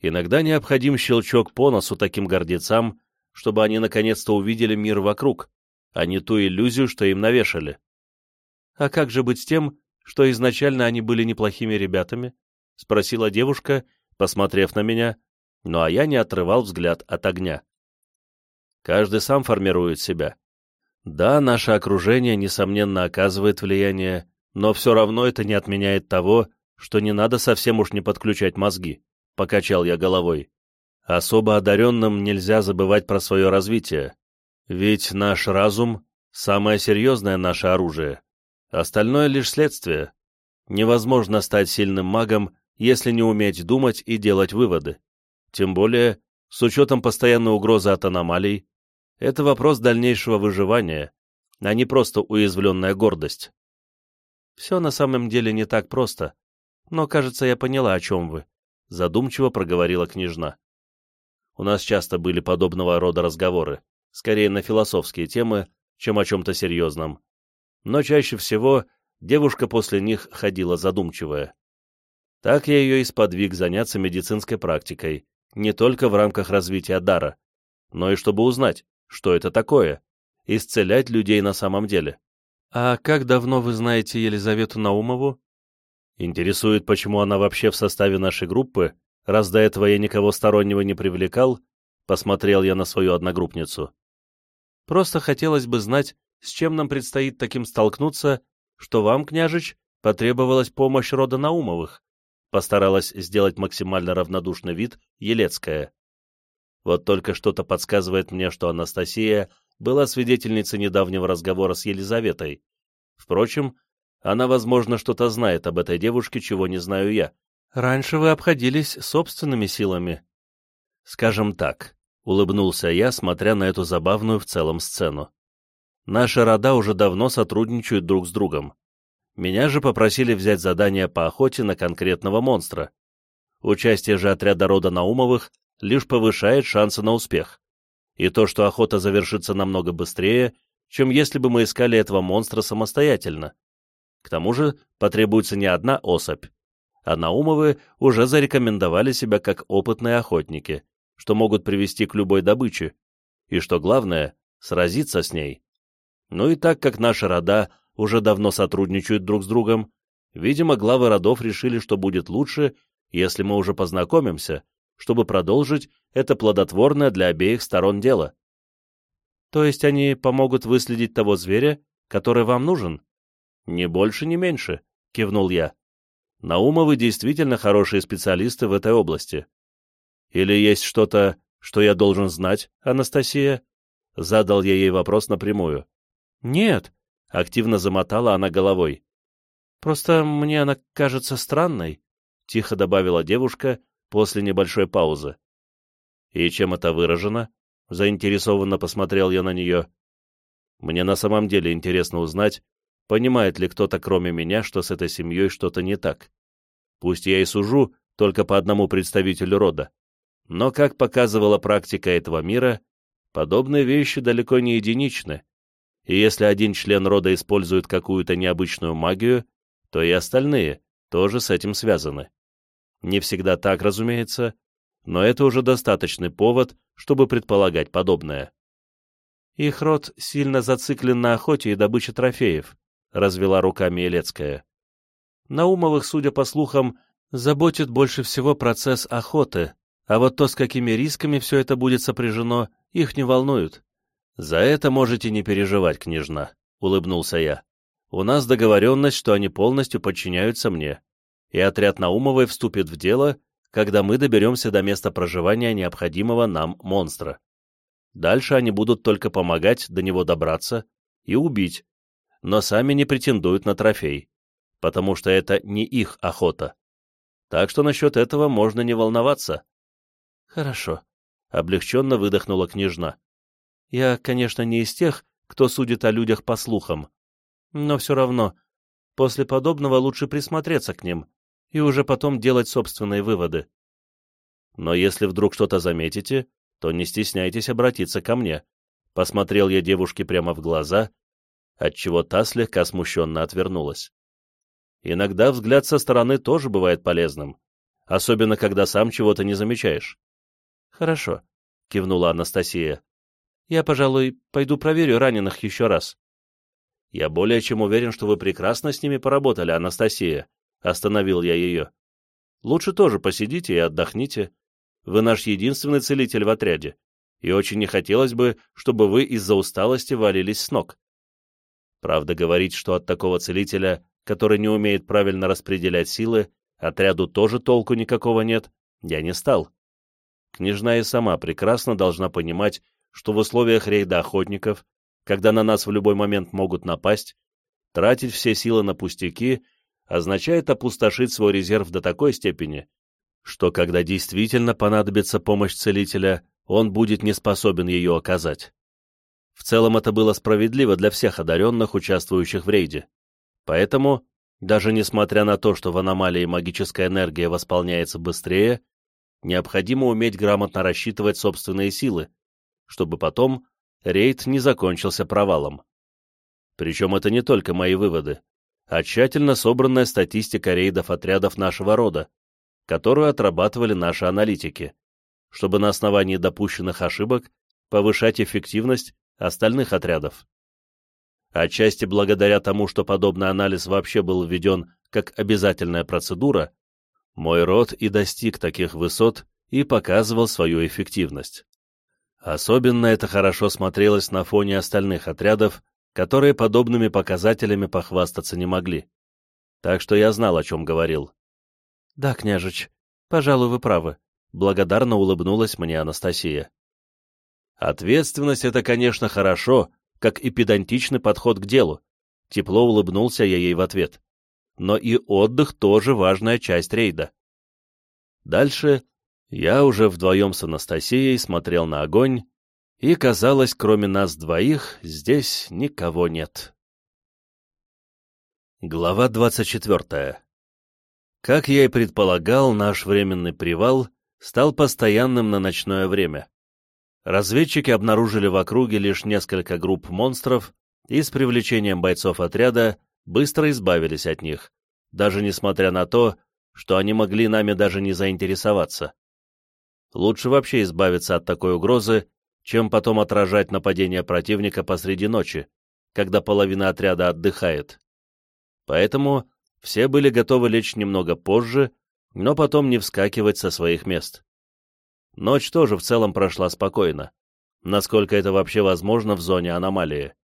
Иногда необходим щелчок по носу таким гордецам, чтобы они наконец-то увидели мир вокруг, а не ту иллюзию, что им навешали. А как же быть с тем, что изначально они были неплохими ребятами? — спросила девушка, посмотрев на меня, ну а я не отрывал взгляд от огня. Каждый сам формирует себя. Да, наше окружение, несомненно, оказывает влияние, но все равно это не отменяет того, что не надо совсем уж не подключать мозги, — покачал я головой. Особо одаренным нельзя забывать про свое развитие, ведь наш разум — самое серьезное наше оружие. Остальное лишь следствие. Невозможно стать сильным магом, если не уметь думать и делать выводы. Тем более, с учетом постоянной угрозы от аномалий, это вопрос дальнейшего выживания, а не просто уязвленная гордость. Все на самом деле не так просто, но, кажется, я поняла, о чем вы, — задумчиво проговорила княжна. У нас часто были подобного рода разговоры, скорее на философские темы, чем о чем-то серьезном. Но чаще всего девушка после них ходила задумчивая. Так я ее и сподвиг заняться медицинской практикой, не только в рамках развития дара, но и чтобы узнать, что это такое, исцелять людей на самом деле. «А как давно вы знаете Елизавету Наумову?» Интересует, почему она вообще в составе нашей группы, раз до этого я никого стороннего не привлекал, посмотрел я на свою одногруппницу. Просто хотелось бы знать, с чем нам предстоит таким столкнуться, что вам, княжич, потребовалась помощь рода Наумовых, постаралась сделать максимально равнодушный вид Елецкая. Вот только что-то подсказывает мне, что Анастасия была свидетельницей недавнего разговора с Елизаветой. Впрочем, она, возможно, что-то знает об этой девушке, чего не знаю я. Раньше вы обходились собственными силами. Скажем так, улыбнулся я, смотря на эту забавную в целом сцену. Наши рода уже давно сотрудничают друг с другом. Меня же попросили взять задание по охоте на конкретного монстра. Участие же отряда рода Наумовых лишь повышает шансы на успех. И то, что охота завершится намного быстрее, чем если бы мы искали этого монстра самостоятельно. К тому же потребуется не одна особь, а Наумовы уже зарекомендовали себя как опытные охотники, что могут привести к любой добыче, и, что главное, сразиться с ней. Ну и так как наши рода уже давно сотрудничают друг с другом, видимо, главы родов решили, что будет лучше, если мы уже познакомимся, чтобы продолжить это плодотворное для обеих сторон дело. То есть они помогут выследить того зверя, который вам нужен? Ни больше, ни меньше, кивнул я. Наумовы действительно хорошие специалисты в этой области. Или есть что-то, что я должен знать, Анастасия? Задал я ей вопрос напрямую. Нет, активно замотала она головой. Просто мне она кажется странной, тихо добавила девушка, после небольшой паузы. «И чем это выражено?» — заинтересованно посмотрел я на нее. «Мне на самом деле интересно узнать, понимает ли кто-то кроме меня, что с этой семьей что-то не так. Пусть я и сужу только по одному представителю рода, но, как показывала практика этого мира, подобные вещи далеко не единичны, и если один член рода использует какую-то необычную магию, то и остальные тоже с этим связаны. Не всегда так, разумеется, но это уже достаточный повод, чтобы предполагать подобное. Их род сильно зациклен на охоте и добыче трофеев, развела руками Елецкая. Наумовых, судя по слухам, заботит больше всего процесс охоты, А вот то, с какими рисками все это будет сопряжено, их не волнует. «За это можете не переживать, княжна», — улыбнулся я. «У нас договоренность, что они полностью подчиняются мне, и отряд Наумовой вступит в дело, когда мы доберемся до места проживания необходимого нам монстра. Дальше они будут только помогать до него добраться и убить, но сами не претендуют на трофей, потому что это не их охота. Так что насчет этого можно не волноваться». «Хорошо», — облегченно выдохнула княжна. Я, конечно, не из тех, кто судит о людях по слухам. Но все равно, после подобного лучше присмотреться к ним и уже потом делать собственные выводы. Но если вдруг что-то заметите, то не стесняйтесь обратиться ко мне. Посмотрел я девушке прямо в глаза, отчего та слегка смущенно отвернулась. Иногда взгляд со стороны тоже бывает полезным, особенно когда сам чего-то не замечаешь. «Хорошо», — кивнула Анастасия. Я, пожалуй, пойду проверю раненых еще раз. Я более чем уверен, что вы прекрасно с ними поработали, Анастасия. Остановил я ее. Лучше тоже посидите и отдохните. Вы наш единственный целитель в отряде, и очень не хотелось бы, чтобы вы из-за усталости валились с ног. Правда, говорить, что от такого целителя, который не умеет правильно распределять силы, отряду тоже толку никакого нет, я не стал. Княжна и сама прекрасно должна понимать, что в условиях рейда охотников, когда на нас в любой момент могут напасть, тратить все силы на пустяки означает опустошить свой резерв до такой степени, что когда действительно понадобится помощь целителя, он будет не способен ее оказать. В целом это было справедливо для всех одаренных, участвующих в рейде. Поэтому, даже несмотря на то, что в аномалии магическая энергия восполняется быстрее, необходимо уметь грамотно рассчитывать собственные силы, чтобы потом рейд не закончился провалом. Причем это не только мои выводы, а тщательно собранная статистика рейдов отрядов нашего рода, которую отрабатывали наши аналитики, чтобы на основании допущенных ошибок повышать эффективность остальных отрядов. Отчасти благодаря тому, что подобный анализ вообще был введен как обязательная процедура, мой род и достиг таких высот и показывал свою эффективность. Особенно это хорошо смотрелось на фоне остальных отрядов, которые подобными показателями похвастаться не могли. Так что я знал, о чем говорил. «Да, княжич, пожалуй, вы правы», — благодарно улыбнулась мне Анастасия. «Ответственность — это, конечно, хорошо, как и педантичный подход к делу», — тепло улыбнулся я ей в ответ. «Но и отдых тоже важная часть рейда». Дальше я уже вдвоем с Анастасией смотрел на огонь, и, казалось, кроме нас двоих, здесь никого нет. Глава 24. Как я и предполагал, наш временный привал стал постоянным на ночное время. Разведчики обнаружили в округе лишь несколько групп монстров и с привлечением бойцов отряда быстро избавились от них, даже несмотря на то, что они могли нами даже не заинтересоваться. Лучше вообще избавиться от такой угрозы, чем потом отражать нападение противника посреди ночи, когда половина отряда отдыхает. Поэтому все были готовы лечь немного позже, но потом не вскакивать со своих мест. Ночь тоже в целом прошла спокойно, насколько это вообще возможно в зоне аномалии.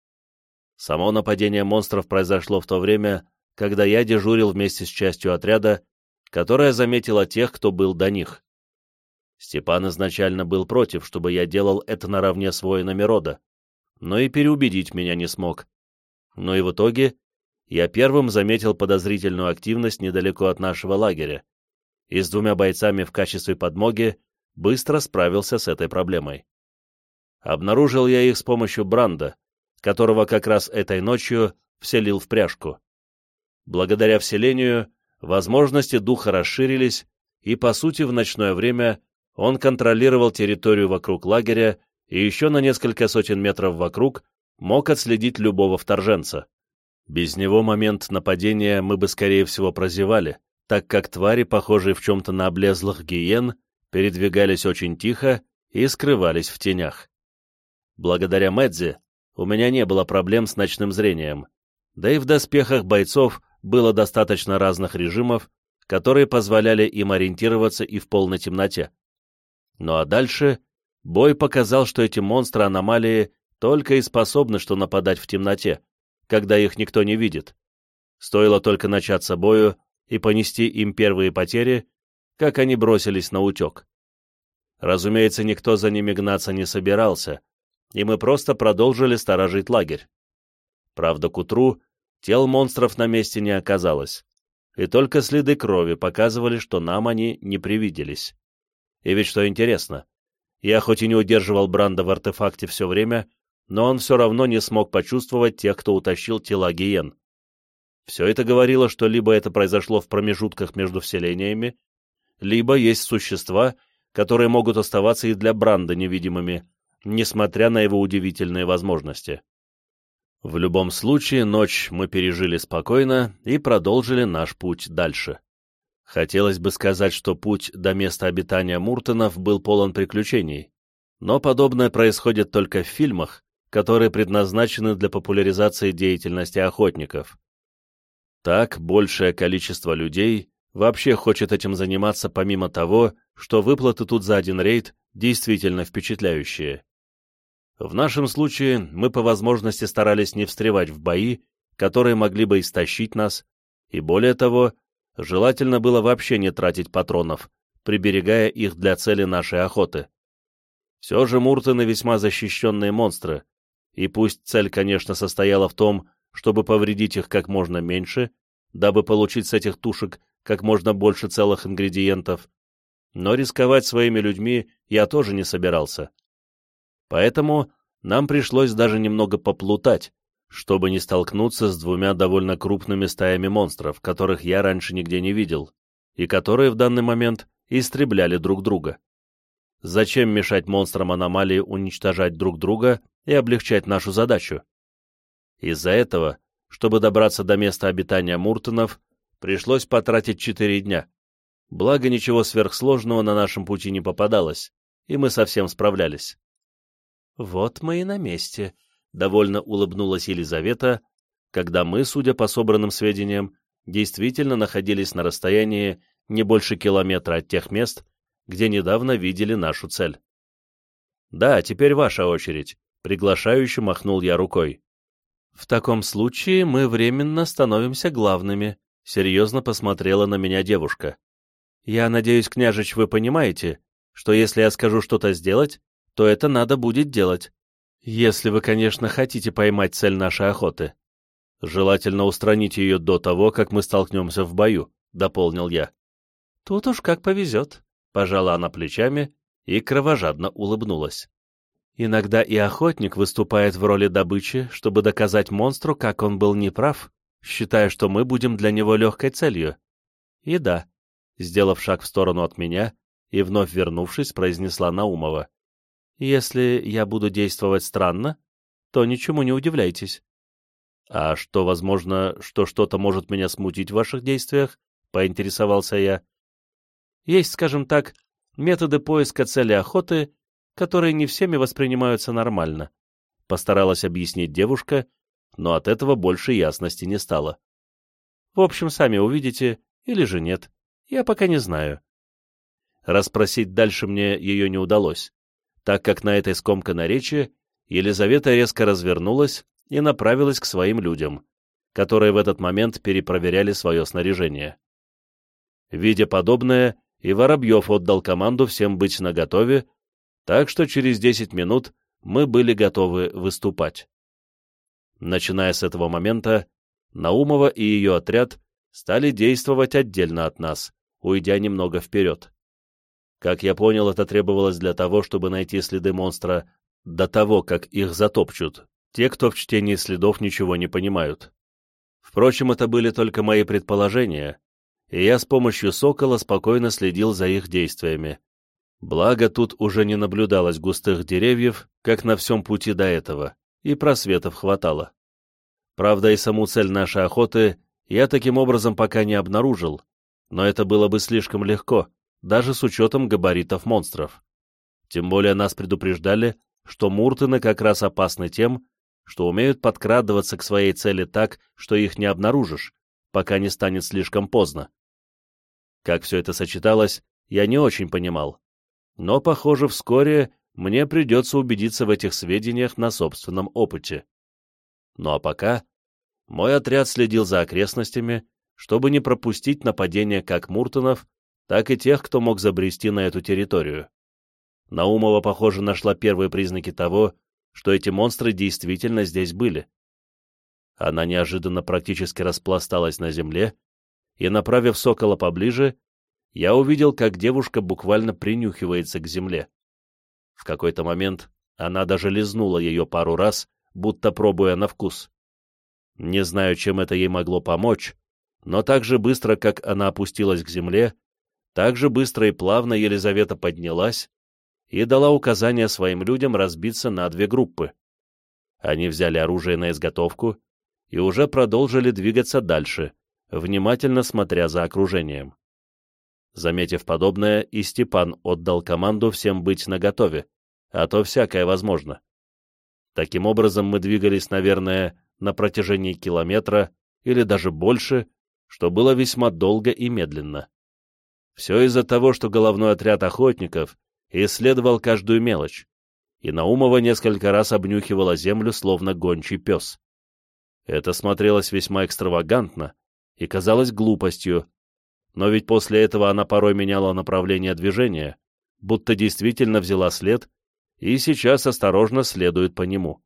Само нападение монстров произошло в то время, когда я дежурил вместе с частью отряда, которая заметила тех, кто был до них. Степан изначально был против, чтобы я делал это наравне с воинами рода, но и переубедить меня не смог. Но и в итоге я первым заметил подозрительную активность недалеко от нашего лагеря, и с двумя бойцами в качестве подмоги быстро справился с этой проблемой. Обнаружил я их с помощью Бранда, которого как раз этой ночью вселил в пряжку. Благодаря вселению возможности духа расширились, и, по сути, в ночное время он контролировал территорию вокруг лагеря и еще на несколько сотен метров вокруг мог отследить любого вторженца. Без него момент нападения мы бы, скорее всего, прозевали, так как твари, похожие в чем-то на облезлых гиен, передвигались очень тихо и скрывались в тенях. Благодаря Мэдзи у меня не было проблем с ночным зрением, да и в доспехах бойцов было достаточно разных режимов, которые позволяли им ориентироваться и в полной темноте. Ну а дальше бой показал, что эти монстры-аномалии только и способны что нападать в темноте, когда их никто не видит. Стоило только начаться бою и понести им первые потери, как они бросились на утек. Разумеется, никто за ними гнаться не собирался, и мы просто продолжили сторожить лагерь. Правда, к утру тел монстров на месте не оказалось, и только следы крови показывали, что нам они не привиделись. И ведь что интересно, я хоть и не удерживал Бранда в артефакте все время, но он все равно не смог почувствовать тех, кто утащил тела гиен. Все это говорило, что либо это произошло в промежутках между вселениями, либо есть существа, которые могут оставаться и для Бранда невидимыми, несмотря на его удивительные возможности. В любом случае, ночь мы пережили спокойно и продолжили наш путь дальше. Хотелось бы сказать, что путь до места обитания Муртонов был полон приключений, но подобное происходит только в фильмах, которые предназначены для популяризации деятельности охотников. Так, большее количество людей вообще хочет этим заниматься помимо того, что выплаты тут за один рейд действительно впечатляющие. В нашем случае мы по возможности старались не встревать в бои, которые могли бы истощить нас, и более того, желательно было вообще не тратить патронов, приберегая их для цели нашей охоты. Все же муртаны весьма защищенные монстры, и пусть цель, конечно, состояла в том, чтобы повредить их как можно меньше, дабы получить с этих тушек как можно больше целых ингредиентов, но рисковать своими людьми я тоже не собирался. Поэтому нам пришлось даже немного поплутать, чтобы не столкнуться с двумя довольно крупными стаями монстров, которых я раньше нигде не видел, и которые в данный момент истребляли друг друга. Зачем мешать монстрам аномалии уничтожать друг друга и облегчать нашу задачу? Из-за этого, чтобы добраться до места обитания Муртонов, пришлось потратить четыре дня. Благо, ничего сверхсложного на нашем пути не попадалось, и мы совсем справлялись. «Вот мы и на месте», — довольно улыбнулась Елизавета, когда мы, судя по собранным сведениям, действительно находились на расстоянии не больше километра от тех мест, где недавно видели нашу цель. «Да, теперь ваша очередь», — приглашающе махнул я рукой. «В таком случае мы временно становимся главными», — серьезно посмотрела на меня девушка. «Я надеюсь, княжич, вы понимаете, что если я скажу что-то сделать, то это надо будет делать. Если вы, конечно, хотите поймать цель нашей охоты. Желательно устранить ее до того, как мы столкнемся в бою, — дополнил я. Тут уж как повезет, — пожала она плечами и кровожадно улыбнулась. Иногда и охотник выступает в роли добычи, чтобы доказать монстру, как он был неправ, считая, что мы будем для него легкой целью. И да, сделав шаг в сторону от меня и вновь вернувшись, произнесла Наумова. Если я буду действовать странно, то ничему не удивляйтесь. А что, возможно, что что-то может меня смутить в ваших действиях? Поинтересовался я. Есть, скажем так, методы поиска цели охоты, которые не всеми воспринимаются нормально. Постаралась объяснить девушка, но от этого больше ясности не стало. В общем, сами увидите, или же нет. Я пока не знаю. Расспросить дальше мне ее не удалось так как на этой скомканной речи Елизавета резко развернулась и направилась к своим людям, которые в этот момент перепроверяли свое снаряжение. Видя подобное, и Воробьев отдал команду всем быть наготове, так что через 10 минут мы были готовы выступать. Начиная с этого момента, Наумова и ее отряд стали действовать отдельно от нас, уйдя немного вперед. Как я понял, это требовалось для того, чтобы найти следы монстра до того, как их затопчут, те, кто в чтении следов ничего не понимают. Впрочем, это были только мои предположения, и я с помощью сокола спокойно следил за их действиями. Благо, тут уже не наблюдалось густых деревьев, как на всем пути до этого, и просветов хватало. Правда, и саму цель нашей охоты я таким образом пока не обнаружил, но это было бы слишком легко, даже с учетом габаритов монстров. Тем более нас предупреждали, что муртыны как раз опасны тем, что умеют подкрадываться к своей цели так, что их не обнаружишь, пока не станет слишком поздно. Как все это сочеталось, я не очень понимал. Но, похоже, вскоре мне придется убедиться в этих сведениях на собственном опыте. Ну а пока мой отряд следил за окрестностями, чтобы не пропустить нападение как Муртонов, так и тех, кто мог забрести на эту территорию. Наумова, похоже, нашла первые признаки того, что эти монстры действительно здесь были. Она неожиданно практически распласталась на земле, и, направив сокола поближе, я увидел, как девушка буквально принюхивается к земле. В какой-то момент она даже лизнула ее пару раз, будто пробуя на вкус. Не знаю, чем это ей могло помочь, но так же быстро, как она опустилась к земле, так же быстро и плавно Елизавета поднялась и дала указание своим людям разбиться на две группы. Они взяли оружие на изготовку и уже продолжили двигаться дальше, внимательно смотря за окружением. Заметив подобное, и Степан отдал команду всем быть наготове, а то всякое возможно. Таким образом, мы двигались, наверное, на протяжении километра или даже больше, что было весьма долго и медленно. Все из-за того, что головной отряд охотников исследовал каждую мелочь, и Наумова несколько раз обнюхивала землю, словно гончий пес. Это смотрелось весьма экстравагантно и казалось глупостью, но ведь после этого она порой меняла направление движения, будто действительно взяла след и сейчас осторожно следует по нему.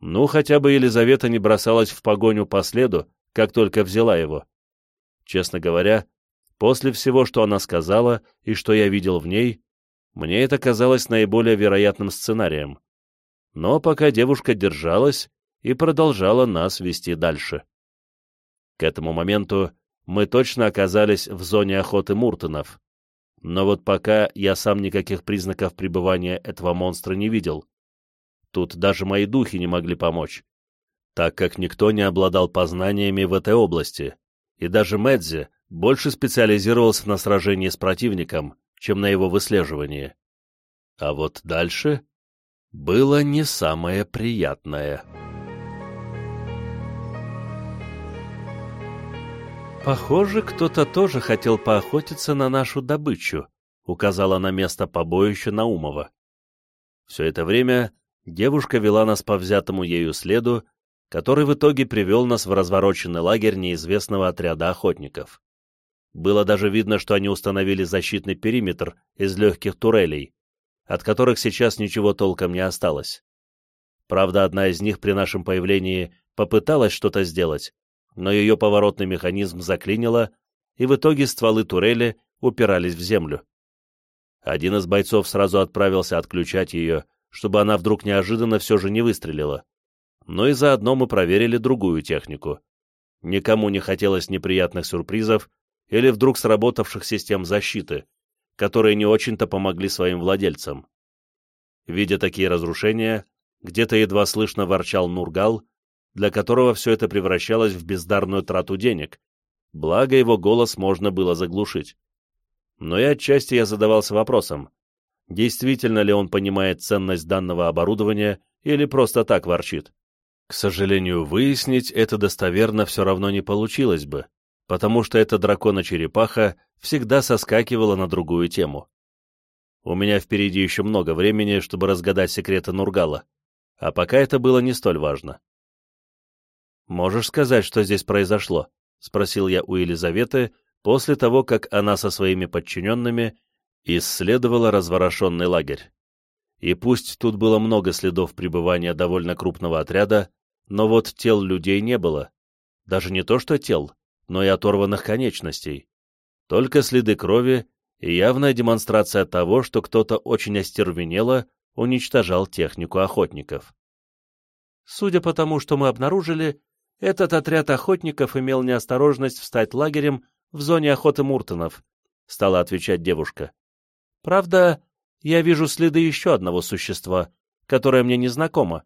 Ну, хотя бы Елизавета не бросалась в погоню по следу, как только взяла его. Честно говоря, после всего, что она сказала и что я видел в ней, мне это казалось наиболее вероятным сценарием. Но пока девушка держалась и продолжала нас вести дальше. К этому моменту мы точно оказались в зоне охоты Муртонов. Но вот пока я сам никаких признаков пребывания этого монстра не видел. Тут даже мои духи не могли помочь, так как никто не обладал познаниями в этой области, и даже Медзи больше специализировался на сражении с противником, чем на его выслеживании. А вот дальше было не самое приятное. «Похоже, кто-то тоже хотел поохотиться на нашу добычу», указала на место побоища Наумова. Все это время девушка вела нас по взятому ею следу, который в итоге привел нас в развороченный лагерь неизвестного отряда охотников. Было даже видно, что они установили защитный периметр из легких турелей, от которых сейчас ничего толком не осталось. Правда, одна из них при нашем появлении попыталась что-то сделать, но ее поворотный механизм заклинило, и в итоге стволы турели упирались в землю. Один из бойцов сразу отправился отключать ее, чтобы она вдруг неожиданно все же не выстрелила. Но и заодно мы проверили другую технику. Никому не хотелось неприятных сюрпризов или вдруг сработавших систем защиты, которые не очень-то помогли своим владельцам. Видя такие разрушения, где-то едва слышно ворчал Нургал, для которого все это превращалось в бездарную трату денег, благо его голос можно было заглушить. Но и отчасти я задавался вопросом, действительно ли он понимает ценность данного оборудования или просто так ворчит. К сожалению, выяснить это достоверно все равно не получилось бы, потому что эта дракона-черепаха всегда соскакивала на другую тему. У меня впереди еще много времени, чтобы разгадать секреты Нургала, а пока это было не столь важно. «Можешь сказать, что здесь произошло?» — спросил я у Елизаветы после того, как она со своими подчиненными исследовала разворошенный лагерь. И пусть тут было много следов пребывания довольно крупного отряда, но вот тел людей не было. Даже не то что тел, но и оторванных конечностей. Только следы крови и явная демонстрация того, что кто-то очень остервенело уничтожал технику охотников. Судя по тому, что мы обнаружили, этот отряд охотников имел неосторожность встать лагерем в зоне охоты Муртонов, стала отвечать девушка. Правда, я вижу следы еще одного существа, которое мне не знакомо,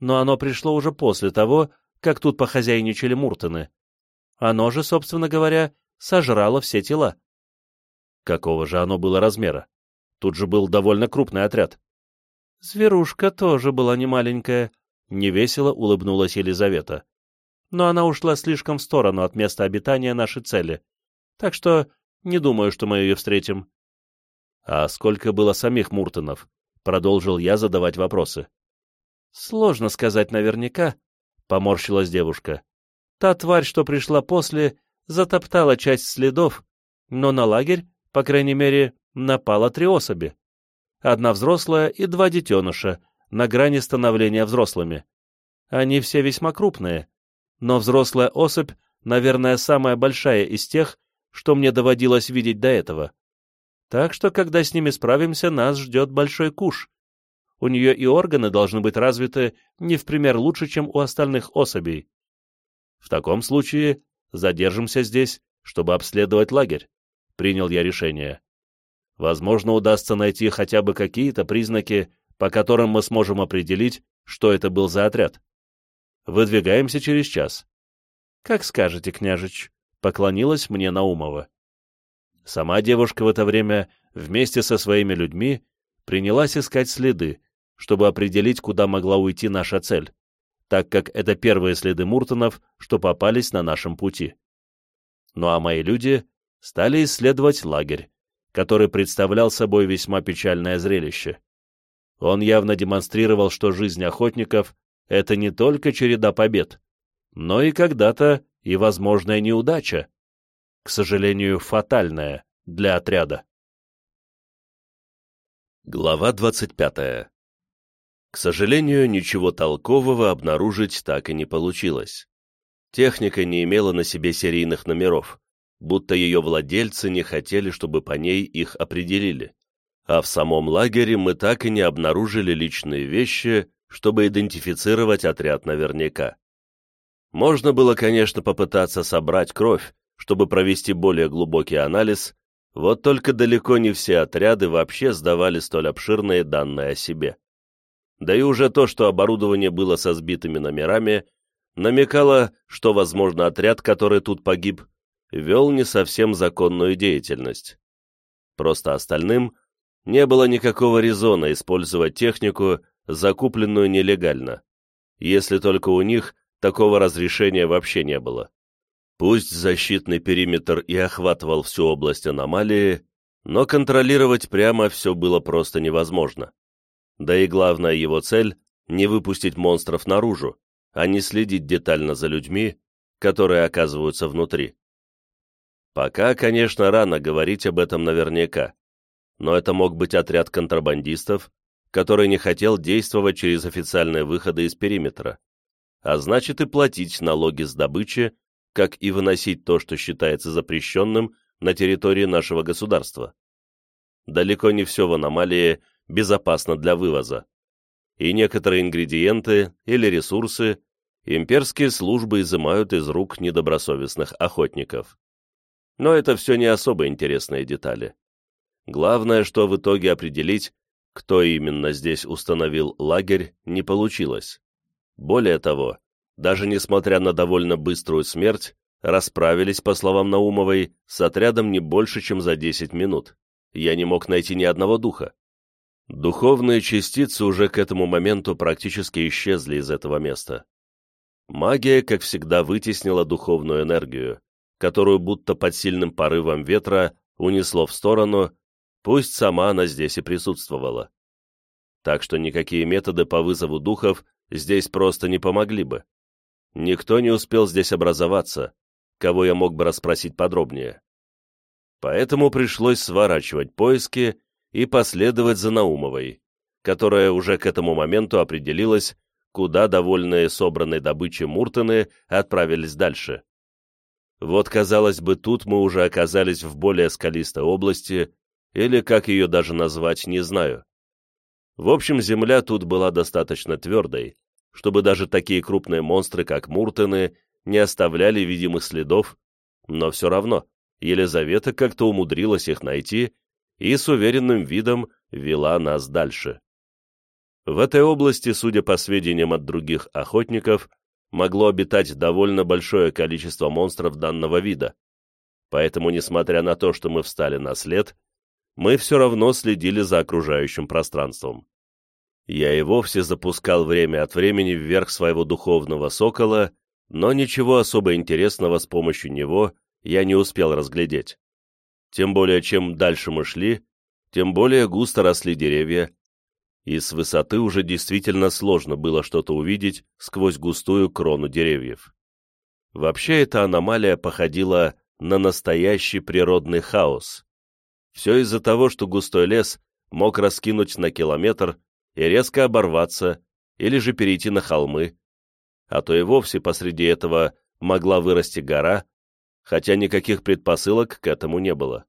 но оно пришло уже после того, как тут похозяйничали Муртоны. Оно же, собственно говоря, сожрало все тела. Какого же оно было размера? Тут же был довольно крупный отряд. Зверушка тоже была немаленькая, невесело улыбнулась Елизавета но она ушла слишком в сторону от места обитания нашей цели, так что не думаю, что мы ее встретим. А сколько было самих Муртонов? Продолжил я задавать вопросы. Сложно сказать наверняка, поморщилась девушка. Та тварь, что пришла после, затоптала часть следов, но на лагерь, по крайней мере, напало три особи. Одна взрослая и два детеныша, на грани становления взрослыми. Они все весьма крупные, но взрослая особь, наверное, самая большая из тех, что мне доводилось видеть до этого. Так что, когда с ними справимся, нас ждет большой куш. У нее и органы должны быть развиты не в пример лучше, чем у остальных особей. В таком случае задержимся здесь, чтобы обследовать лагерь. Принял я решение. Возможно, удастся найти хотя бы какие-то признаки, по которым мы сможем определить, что это был за отряд. Выдвигаемся через час. — Как скажете, княжич, — поклонилась мне Наумова. Сама девушка в это время вместе со своими людьми принялась искать следы, чтобы определить, куда могла уйти наша цель, так как это первые следы Муртонов, что попались на нашем пути. Ну а мои люди стали исследовать лагерь, который представлял собой весьма печальное зрелище. Он явно демонстрировал, что жизнь охотников это не только череда побед, но и когда-то и возможная неудача, к сожалению, фатальная для отряда. Глава 25. К сожалению, ничего толкового обнаружить так и не получилось. Техника не имела на себе серийных номеров, будто ее владельцы не хотели, чтобы по ней их определили. А в самом лагере мы так и не обнаружили личные вещи, чтобы идентифицировать отряд наверняка. Можно было, конечно, попытаться собрать кровь, чтобы провести более глубокий анализ, вот только далеко не все отряды вообще сдавали столь обширные данные о себе. Да и уже то, что оборудование было со сбитыми номерами, намекало, что, возможно, отряд, который тут погиб, вел не совсем законную деятельность. Просто остальным не было никакого резона использовать технику, закупленную нелегально, если только у них такого разрешения вообще не было. Пусть защитный периметр и охватывал всю область аномалии, но контролировать прямо все было просто невозможно. Да и главная его цель — не выпустить монстров наружу, а не следить детально за людьми, которые оказываются внутри. Пока, конечно, рано говорить об этом наверняка, но это мог быть отряд контрабандистов, который не хотел действовать через официальные выходы из периметра, а значит и платить налоги с добычи, как и выносить то, что считается запрещенным на территории нашего государства. Далеко не все в аномалии безопасно для вывоза, и некоторые ингредиенты или ресурсы имперские службы изымают из рук недобросовестных охотников. Но это все не особо интересные детали. Главное, что в итоге определить, кто именно здесь установил лагерь, не получилось. Более того, даже несмотря на довольно быструю смерть, расправились, по словам Наумовой, с отрядом не больше, чем за 10 минут. Я не мог найти ни одного духа. Духовные частицы уже к этому моменту практически исчезли из этого места. Магия, как всегда, вытеснила духовную энергию, которую будто под сильным порывом ветра унесло в сторону, пусть сама она здесь и присутствовала. Так что никакие методы по вызову духов здесь просто не помогли бы. Никто не успел здесь образоваться, кого я мог бы расспросить подробнее. Поэтому пришлось сворачивать поиски и последовать за Наумовой, которая уже к этому моменту определилась, куда довольные собранной добычей Муртоны отправились дальше. Вот, казалось бы, тут мы уже оказались в более скалистой области, или как ее даже назвать, не знаю. В общем, земля тут была достаточно твердой, чтобы даже такие крупные монстры, как Муртены, не оставляли видимых следов, но все равно Елизавета как-то умудрилась их найти и с уверенным видом вела нас дальше. В этой области, судя по сведениям от других охотников, могло обитать довольно большое количество монстров данного вида. Поэтому, несмотря на то, что мы встали на след, мы все равно следили за окружающим пространством. Я и вовсе запускал время от времени вверх своего духовного сокола, но ничего особо интересного с помощью него я не успел разглядеть. Тем более, чем дальше мы шли, тем более густо росли деревья, и с высоты уже действительно сложно было что-то увидеть сквозь густую крону деревьев. Вообще эта аномалия походила на настоящий природный хаос. Все из-за того, что густой лес мог раскинуть на километр и резко оборваться, или же перейти на холмы, а то и вовсе посреди этого могла вырасти гора, хотя никаких предпосылок к этому не было.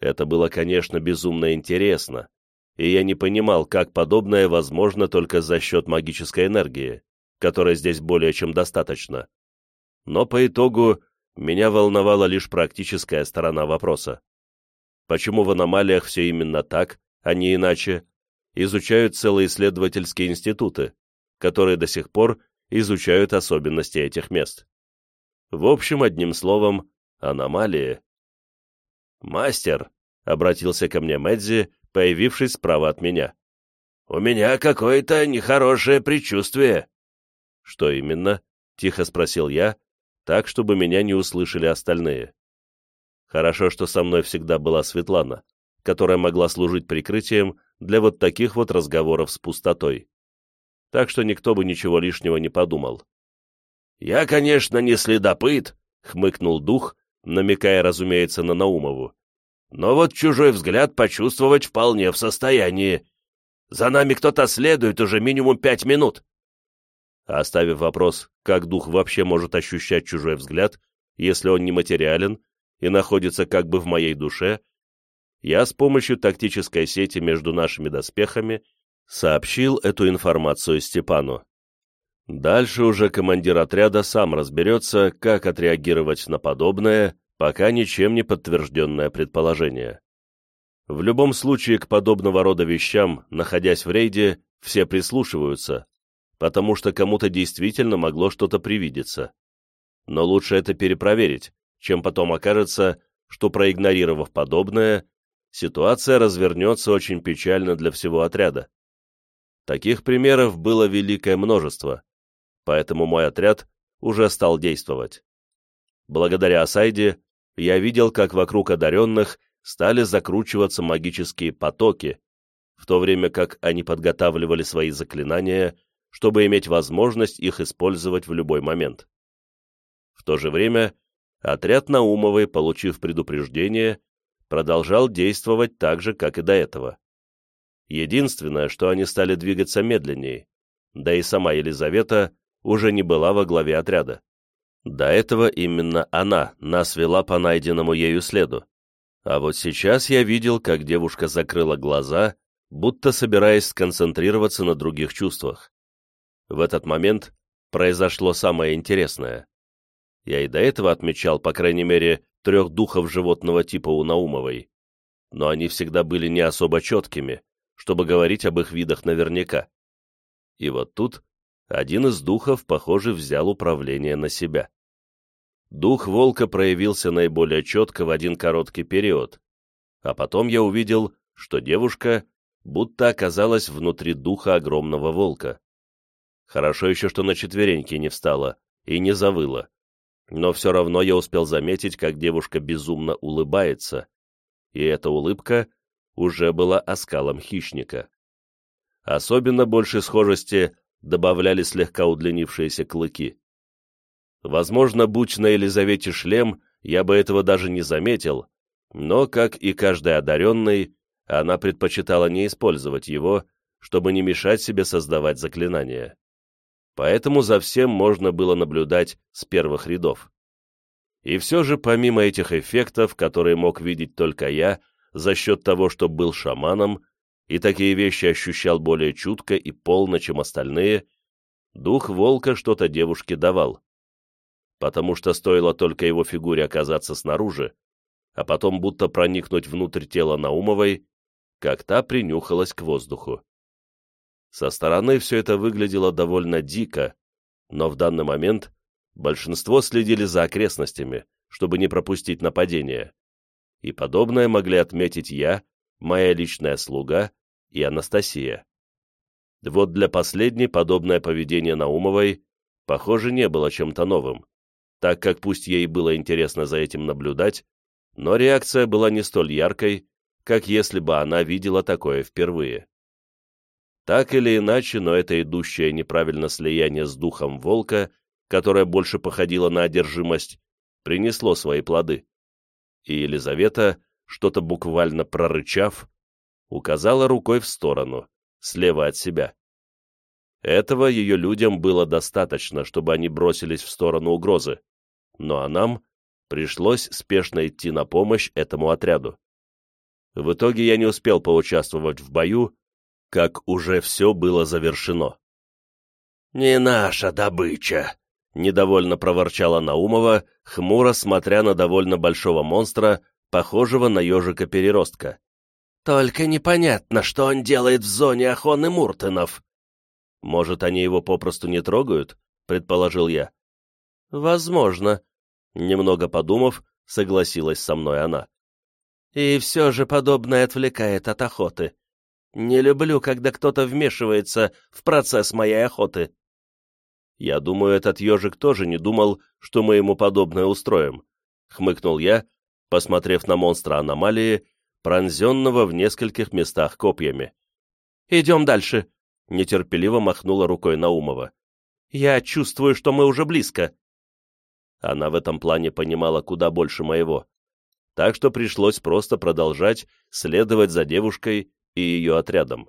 Это было, конечно, безумно интересно, и я не понимал, как подобное возможно только за счет магической энергии, которой здесь более чем достаточно. Но по итогу меня волновала лишь практическая сторона вопроса. Почему в аномалиях все именно так, а не иначе, изучают целые исследовательские институты, которые до сих пор изучают особенности этих мест. В общем, одним словом, аномалии. «Мастер», — обратился ко мне Мэдзи, появившись справа от меня. «У меня какое-то нехорошее предчувствие». «Что именно?» — тихо спросил я, так, чтобы меня не услышали остальные. Хорошо, что со мной всегда была Светлана, которая могла служить прикрытием для вот таких вот разговоров с пустотой. Так что никто бы ничего лишнего не подумал. «Я, конечно, не следопыт», — хмыкнул дух, намекая, разумеется, на Наумову. «Но вот чужой взгляд почувствовать вполне в состоянии. За нами кто-то следует уже минимум пять минут». Оставив вопрос, как дух вообще может ощущать чужой взгляд, если он нематериален и находится как бы в моей душе, я с помощью тактической сети между нашими доспехами сообщил эту информацию Степану. Дальше уже командир отряда сам разберется, как отреагировать на подобное, пока ничем не подтвержденное предположение. В любом случае, к подобного рода вещам, находясь в рейде, все прислушиваются, потому что кому-то действительно могло что-то привидеться. Но лучше это перепроверить, чем потом окажется, что проигнорировав подобное, ситуация развернется очень печально для всего отряда. Таких примеров было великое множество, поэтому мой отряд уже стал действовать. Благодаря Асайде я видел, как вокруг одаренных стали закручиваться магические потоки, в то время как они подготавливали свои заклинания, чтобы иметь возможность их использовать в любой момент. В то же время отряд Наумовой, получив предупреждение, продолжал действовать так же, как и до этого. Единственное, что они стали двигаться медленнее, да и сама Елизавета уже не была во главе отряда. До этого именно она нас вела по найденному ею следу. А вот сейчас я видел, как девушка закрыла глаза, будто собираясь сконцентрироваться на других чувствах. В этот момент произошло самое интересное. Я и до этого отмечал, по крайней мере, трех духов животного типа у Наумовой, но они всегда были не особо четкими, чтобы говорить об их видах наверняка. И вот тут один из духов, похоже, взял управление на себя. Дух волка проявился наиболее четко в один короткий период, а потом я увидел, что девушка будто оказалась внутри духа огромного волка. Хорошо еще, что на четвереньки не встала и не завыла но все равно я успел заметить, как девушка безумно улыбается, и эта улыбка уже была оскалом хищника. Особенно больше схожести добавляли слегка удлинившиеся клыки. Возможно, будь на Елизавете шлем, я бы этого даже не заметил, но, как и каждый одаренный, она предпочитала не использовать его, чтобы не мешать себе создавать заклинания поэтому за всем можно было наблюдать с первых рядов. И все же, помимо этих эффектов, которые мог видеть только я, за счет того, что был шаманом, и такие вещи ощущал более чутко и полно, чем остальные, дух волка что-то девушке давал. Потому что стоило только его фигуре оказаться снаружи, а потом будто проникнуть внутрь тела Наумовой, как та принюхалась к воздуху. Со стороны все это выглядело довольно дико, но в данный момент большинство следили за окрестностями, чтобы не пропустить нападение. И подобное могли отметить я, моя личная слуга и Анастасия. Вот для последней подобное поведение Наумовой, похоже, не было чем-то новым, так как пусть ей было интересно за этим наблюдать, но реакция была не столь яркой, как если бы она видела такое впервые. Так или иначе, но это идущее неправильно слияние с духом волка, которое больше походило на одержимость, принесло свои плоды. И Елизавета, что-то буквально прорычав, указала рукой в сторону, слева от себя. Этого ее людям было достаточно, чтобы они бросились в сторону угрозы, ну а нам пришлось спешно идти на помощь этому отряду. В итоге я не успел поучаствовать в бою, как уже все было завершено. «Не наша добыча!» — недовольно проворчала Наумова, хмуро смотря на довольно большого монстра, похожего на ежика-переростка. «Только непонятно, что он делает в зоне охоны Муртенов». «Может, они его попросту не трогают?» — предположил я. «Возможно», — немного подумав, согласилась со мной она. «И все же подобное отвлекает от охоты. Не люблю, когда кто-то вмешивается в процесс моей охоты». «Я думаю, этот ежик тоже не думал, что мы ему подобное устроим», — хмыкнул я, посмотрев на монстра аномалии, пронзенного в нескольких местах копьями. «Идем дальше», — нетерпеливо махнула рукой Наумова. «Я чувствую, что мы уже близко». Она в этом плане понимала куда больше моего, так что пришлось просто продолжать следовать за девушкой и ее отрядом.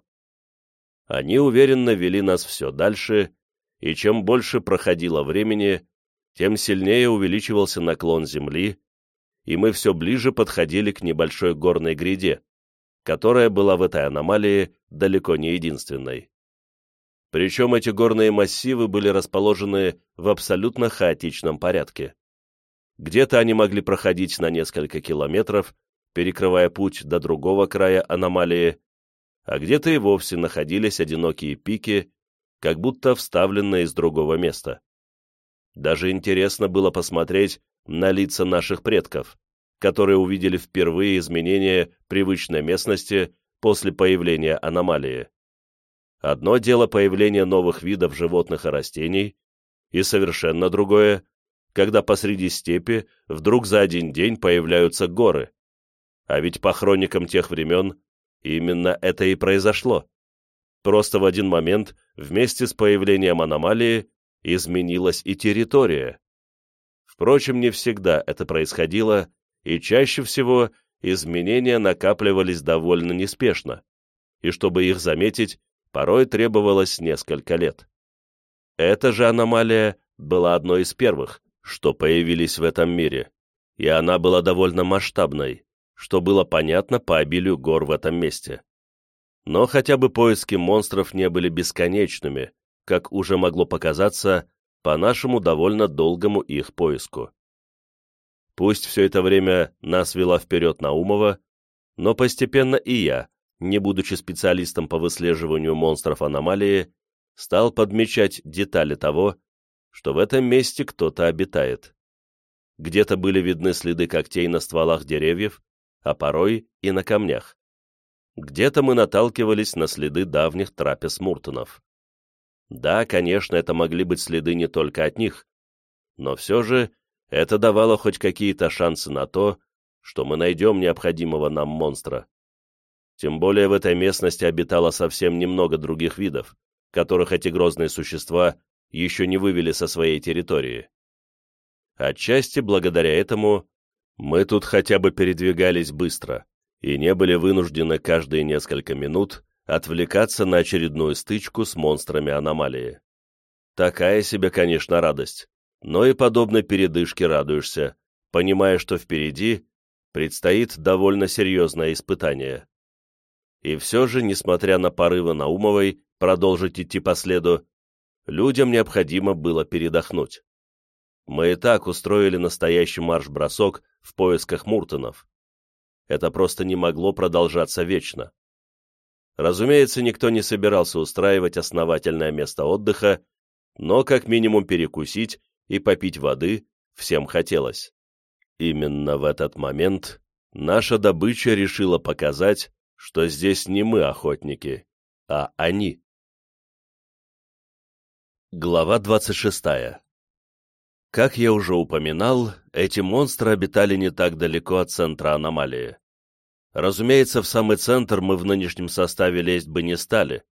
Они уверенно вели нас все дальше, и чем больше проходило времени, тем сильнее увеличивался наклон земли, и мы все ближе подходили к небольшой горной гряде, которая была в этой аномалии далеко не единственной. Причем эти горные массивы были расположены в абсолютно хаотичном порядке. Где-то они могли проходить на несколько километров, перекрывая путь до другого края аномалии, а где-то и вовсе находились одинокие пики, как будто вставленные из другого места. Даже интересно было посмотреть на лица наших предков, которые увидели впервые изменения привычной местности после появления аномалии. Одно дело появление новых видов животных и растений, и совершенно другое, когда посреди степи вдруг за один день появляются горы. А ведь по хроникам тех времен именно это и произошло. Просто в один момент, вместе с появлением аномалии, изменилась и территория. Впрочем, не всегда это происходило, и чаще всего изменения накапливались довольно неспешно, и чтобы их заметить, порой требовалось несколько лет. Эта же аномалия была одной из первых, что появились в этом мире, и она была довольно масштабной, что было понятно по обилию гор в этом месте. Но хотя бы поиски монстров не были бесконечными, как уже могло показаться по нашему довольно долгому их поиску. Пусть все это время нас вела вперед Наумова, но постепенно и я, не будучи специалистом по выслеживанию монстров аномалии, стал подмечать детали того, что в этом месте кто-то обитает. Где-то были видны следы когтей на стволах деревьев, а порой и на камнях. Где-то мы наталкивались на следы давних трапез Муртонов. Да, конечно, это могли быть следы не только от них, но все же это давало хоть какие-то шансы на то, что мы найдем необходимого нам монстра. Тем более в этой местности обитало совсем немного других видов, которых эти грозные существа еще не вывели со своей территории. Отчасти благодаря этому мы тут хотя бы передвигались быстро и не были вынуждены каждые несколько минут отвлекаться на очередную стычку с монстрами аномалии. Такая себе, конечно, радость, но и подобной передышке радуешься, понимая, что впереди предстоит довольно серьезное испытание. И все же, несмотря на порывы Наумовой продолжить идти по следу, людям необходимо было передохнуть. Мы и так устроили настоящий марш-бросок в поисках Муртонов. Это просто не могло продолжаться вечно. Разумеется, никто не собирался устраивать основательное место отдыха, но как минимум перекусить и попить воды всем хотелось. Именно в этот момент наша добыча решила показать, что здесь не мы охотники, а они. Глава 26. Как я уже упоминал, эти монстры обитали не так далеко от центра аномалии. Разумеется, в самый центр мы в нынешнем составе лезть бы не стали,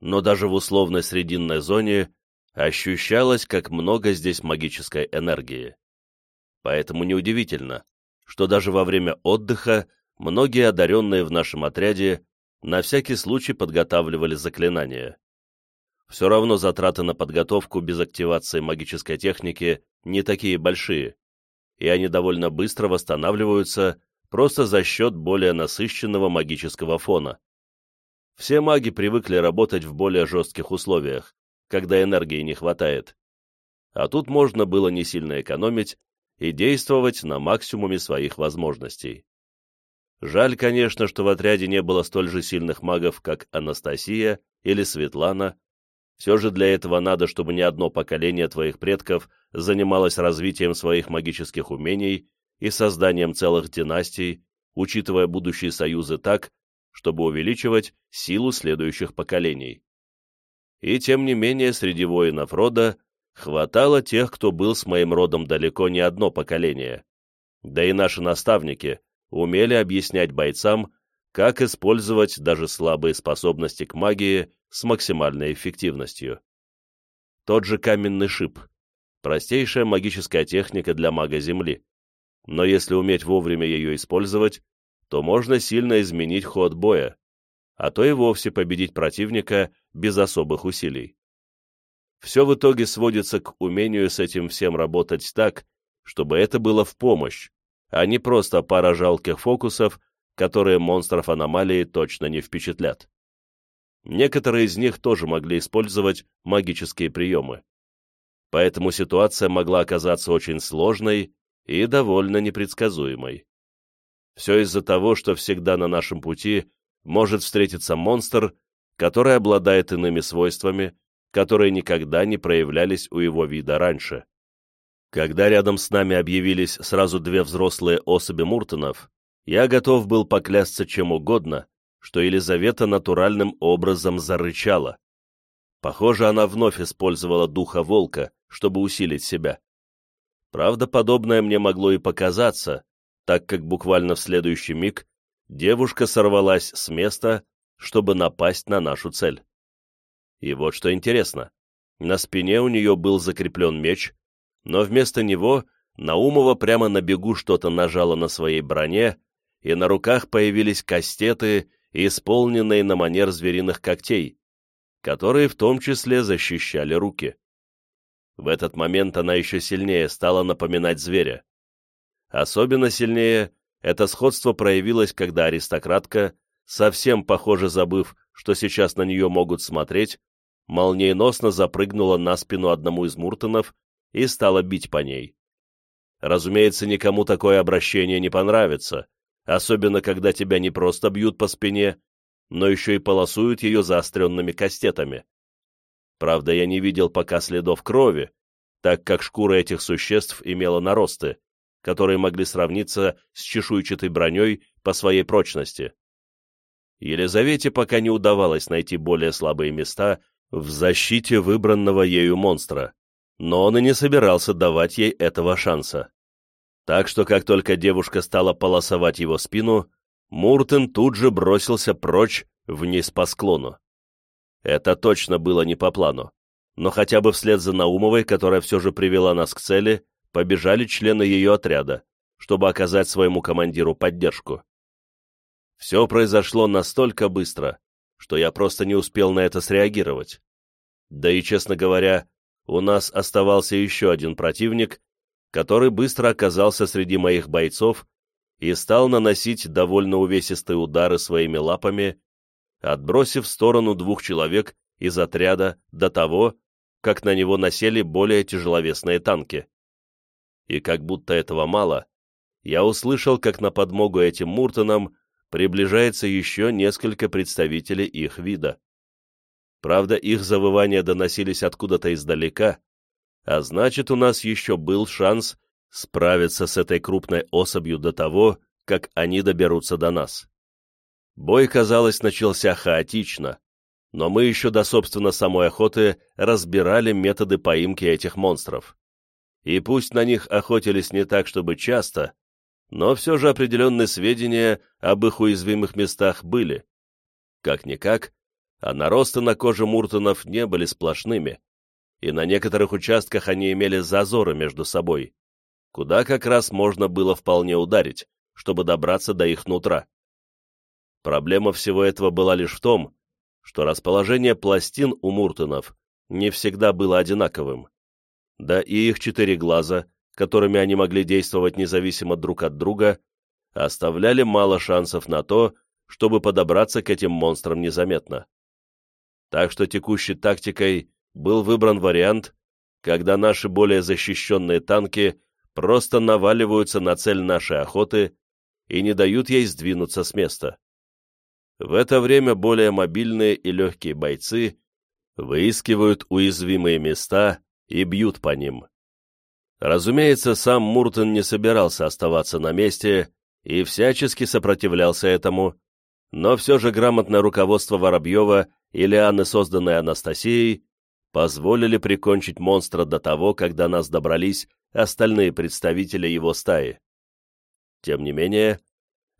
но даже в условной срединной зоне ощущалось, как много здесь магической энергии. Поэтому неудивительно, что даже во время отдыха многие одаренные в нашем отряде на всякий случай подготавливали заклинания. Все равно затраты на подготовку без активации магической техники не такие большие, и они довольно быстро восстанавливаются просто за счет более насыщенного магического фона. Все маги привыкли работать в более жестких условиях, когда энергии не хватает. А тут можно было не сильно экономить и действовать на максимуме своих возможностей. Жаль, конечно, что в отряде не было столь же сильных магов, как Анастасия или Светлана. Все же для этого надо, чтобы не одно поколение твоих предков занималось развитием своих магических умений и созданием целых династий, учитывая будущие союзы так, чтобы увеличивать силу следующих поколений. И тем не менее среди воинов рода хватало тех, кто был с моим родом далеко не одно поколение. Да и наши наставники умели объяснять бойцам, как использовать даже слабые способности к магии с максимальной эффективностью. Тот же каменный шип – простейшая магическая техника для мага Земли, но если уметь вовремя ее использовать, то можно сильно изменить ход боя, а то и вовсе победить противника без особых усилий. Все в итоге сводится к умению с этим всем работать так, чтобы это было в помощь, а не просто пара жалких фокусов, которые монстров аномалии точно не впечатлят. Некоторые из них тоже могли использовать магические приемы. Поэтому ситуация могла оказаться очень сложной и довольно непредсказуемой. Все из-за того, что всегда на нашем пути может встретиться монстр, который обладает иными свойствами, которые никогда не проявлялись у его вида раньше. Когда рядом с нами объявились сразу две взрослые особи Муртонов, я готов был поклясться чем угодно, что Елизавета натуральным образом зарычала. Похоже, она вновь использовала духа волка, чтобы усилить себя. Правда, подобное мне могло и показаться, так как буквально в следующий миг девушка сорвалась с места, чтобы напасть на нашу цель. И вот что интересно, на спине у нее был закреплен меч, но вместо него Наумова прямо на бегу что-то нажала на своей броне, и на руках появились кастеты, исполненные на манер звериных когтей, которые в том числе защищали руки. В этот момент она еще сильнее стала напоминать зверя. Особенно сильнее это сходство проявилось, когда аристократка, совсем похоже забыв, что сейчас на нее могут смотреть, молниеносно запрыгнула на спину одному из Муртонов и стала бить по ней. Разумеется, никому такое обращение не понравится, особенно когда тебя не просто бьют по спине, но еще и полосуют ее заостренными кастетами. Правда, я не видел пока следов крови, так как шкура этих существ имела наросты, которые могли сравниться с чешуйчатой броней по своей прочности. Елизавете пока не удавалось найти более слабые места в защите выбранного ею монстра, но он и не собирался давать ей этого шанса. Так что, как только девушка стала полосовать его спину, Муртен тут же бросился прочь вниз по склону. Это точно было не по плану, но хотя бы вслед за Наумовой, которая все же привела нас к цели, побежали члены ее отряда, чтобы оказать своему командиру поддержку. Все произошло настолько быстро, что я просто не успел на это среагировать. Да и, честно говоря, у нас оставался еще один противник, который быстро оказался среди моих бойцов и стал наносить довольно увесистые удары своими лапами, отбросив в сторону двух человек из отряда до того, как на него насели более тяжеловесные танки. И как будто этого мало, я услышал, как на подмогу этим Муртонам приближается еще несколько представителей их вида. Правда, их завывания доносились откуда-то издалека, а значит, у нас еще был шанс справиться с этой крупной особью до того, как они доберутся до нас. Бой, казалось, начался хаотично, но мы еще до, собственно, самой охоты разбирали методы поимки этих монстров. И пусть на них охотились не так, чтобы часто, но все же определенные сведения об их уязвимых местах были. Как-никак, а наросты на коже Муртонов не были сплошными, и на некоторых участках они имели зазоры между собой, куда как раз можно было вполне ударить, чтобы добраться до их нутра. Проблема всего этого была лишь в том, что расположение пластин у Муртонов не всегда было одинаковым. Да и их четыре глаза, которыми они могли действовать независимо друг от друга, оставляли мало шансов на то, чтобы подобраться к этим монстрам незаметно. Так что текущей тактикой был выбран вариант, когда наши более защищенные танки просто наваливаются на цель нашей охоты и не дают ей сдвинуться с места. В это время более мобильные и легкие бойцы выискивают уязвимые места и бьют по ним. Разумеется, сам Муртон не собирался оставаться на месте и всячески сопротивлялся этому, но все же грамотное руководство Воробьева и Лианы, созданные Анастасией, позволили прикончить монстра до того, когда нас добрались остальные представители его стаи. Тем не менее,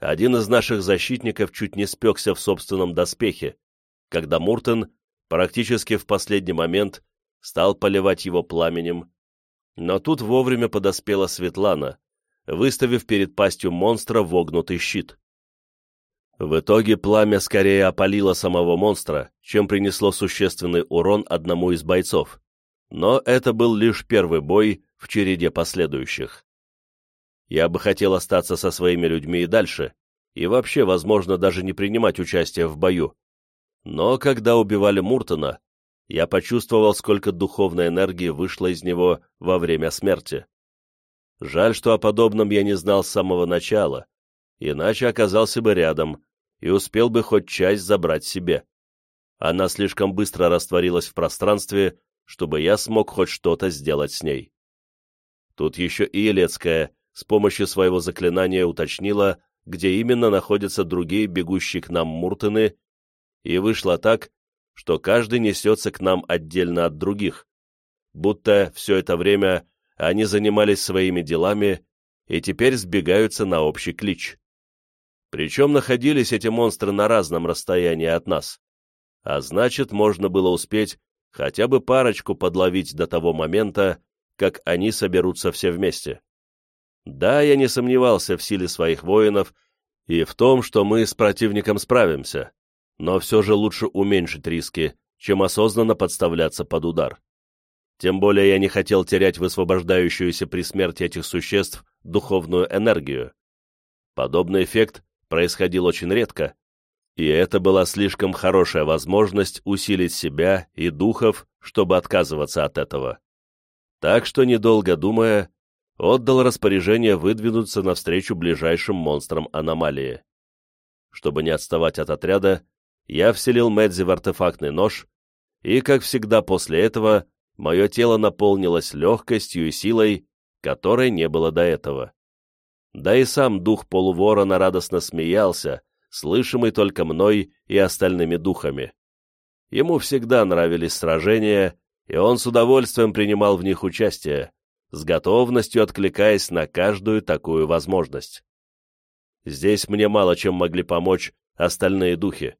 один из наших защитников чуть не спекся в собственном доспехе, когда Муртон практически в последний момент стал поливать его пламенем, но тут вовремя подоспела Светлана, выставив перед пастью монстра вогнутый щит. В итоге пламя скорее опалило самого монстра, чем принесло существенный урон одному из бойцов. Но это был лишь первый бой в череде последующих. Я бы хотел остаться со своими людьми и дальше, и вообще, возможно, даже не принимать участие в бою. Но когда убивали Муртона, я почувствовал, сколько духовной энергии вышло из него во время смерти. Жаль, что о подобном я не знал с самого начала, иначе оказался бы рядом, и успел бы хоть часть забрать себе. Она слишком быстро растворилась в пространстве, чтобы я смог хоть что-то сделать с ней. Тут еще и Елецкая с помощью своего заклинания уточнила, где именно находятся другие бегущие к нам Муртыны, и вышло так, что каждый несется к нам отдельно от других, будто все это время они занимались своими делами и теперь сбегаются на общий клич. Причем находились эти монстры на разном расстоянии от нас. А значит, можно было успеть хотя бы парочку подловить до того момента, как они соберутся все вместе. Да, я не сомневался в силе своих воинов и в том, что мы с противником справимся, но все же лучше уменьшить риски, чем осознанно подставляться под удар. Тем более я не хотел терять высвобождающуюся при смерти этих существ духовную энергию. Подобный эффект происходил очень редко, и это была слишком хорошая возможность усилить себя и духов, чтобы отказываться от этого. Так что, недолго думая, отдал распоряжение выдвинуться навстречу ближайшим монстрам аномалии. Чтобы не отставать от отряда, я вселил Мэдзи в артефактный нож, и, как всегда после этого, мое тело наполнилось легкостью и силой, которой не было до этого. Да и сам дух полуворона радостно смеялся, слышимый только мной и остальными духами. Ему всегда нравились сражения, и он с удовольствием принимал в них участие, с готовностью откликаясь на каждую такую возможность. Здесь мне мало чем могли помочь остальные духи.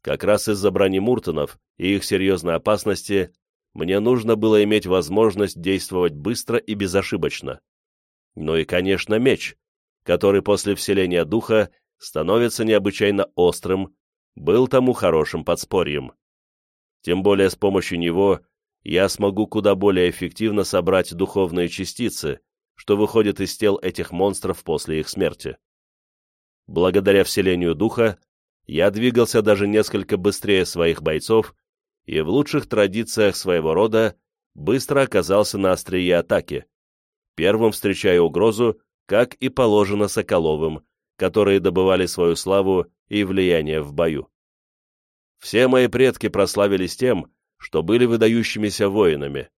Как раз из-за брони Муртонов и их серьезной опасности мне нужно было иметь возможность действовать быстро и безошибочно. Ну и, конечно, меч, который после вселения духа становится необычайно острым, был тому хорошим подспорьем. Тем более с помощью него я смогу куда более эффективно собрать духовные частицы, что выходит из тел этих монстров после их смерти. Благодаря вселению духа я двигался даже несколько быстрее своих бойцов и в лучших традициях своего рода быстро оказался на острие атаки, первым встречая угрозу, как и положено Соколовым, которые добывали свою славу и влияние в бою. Все мои предки прославились тем, что были выдающимися воинами,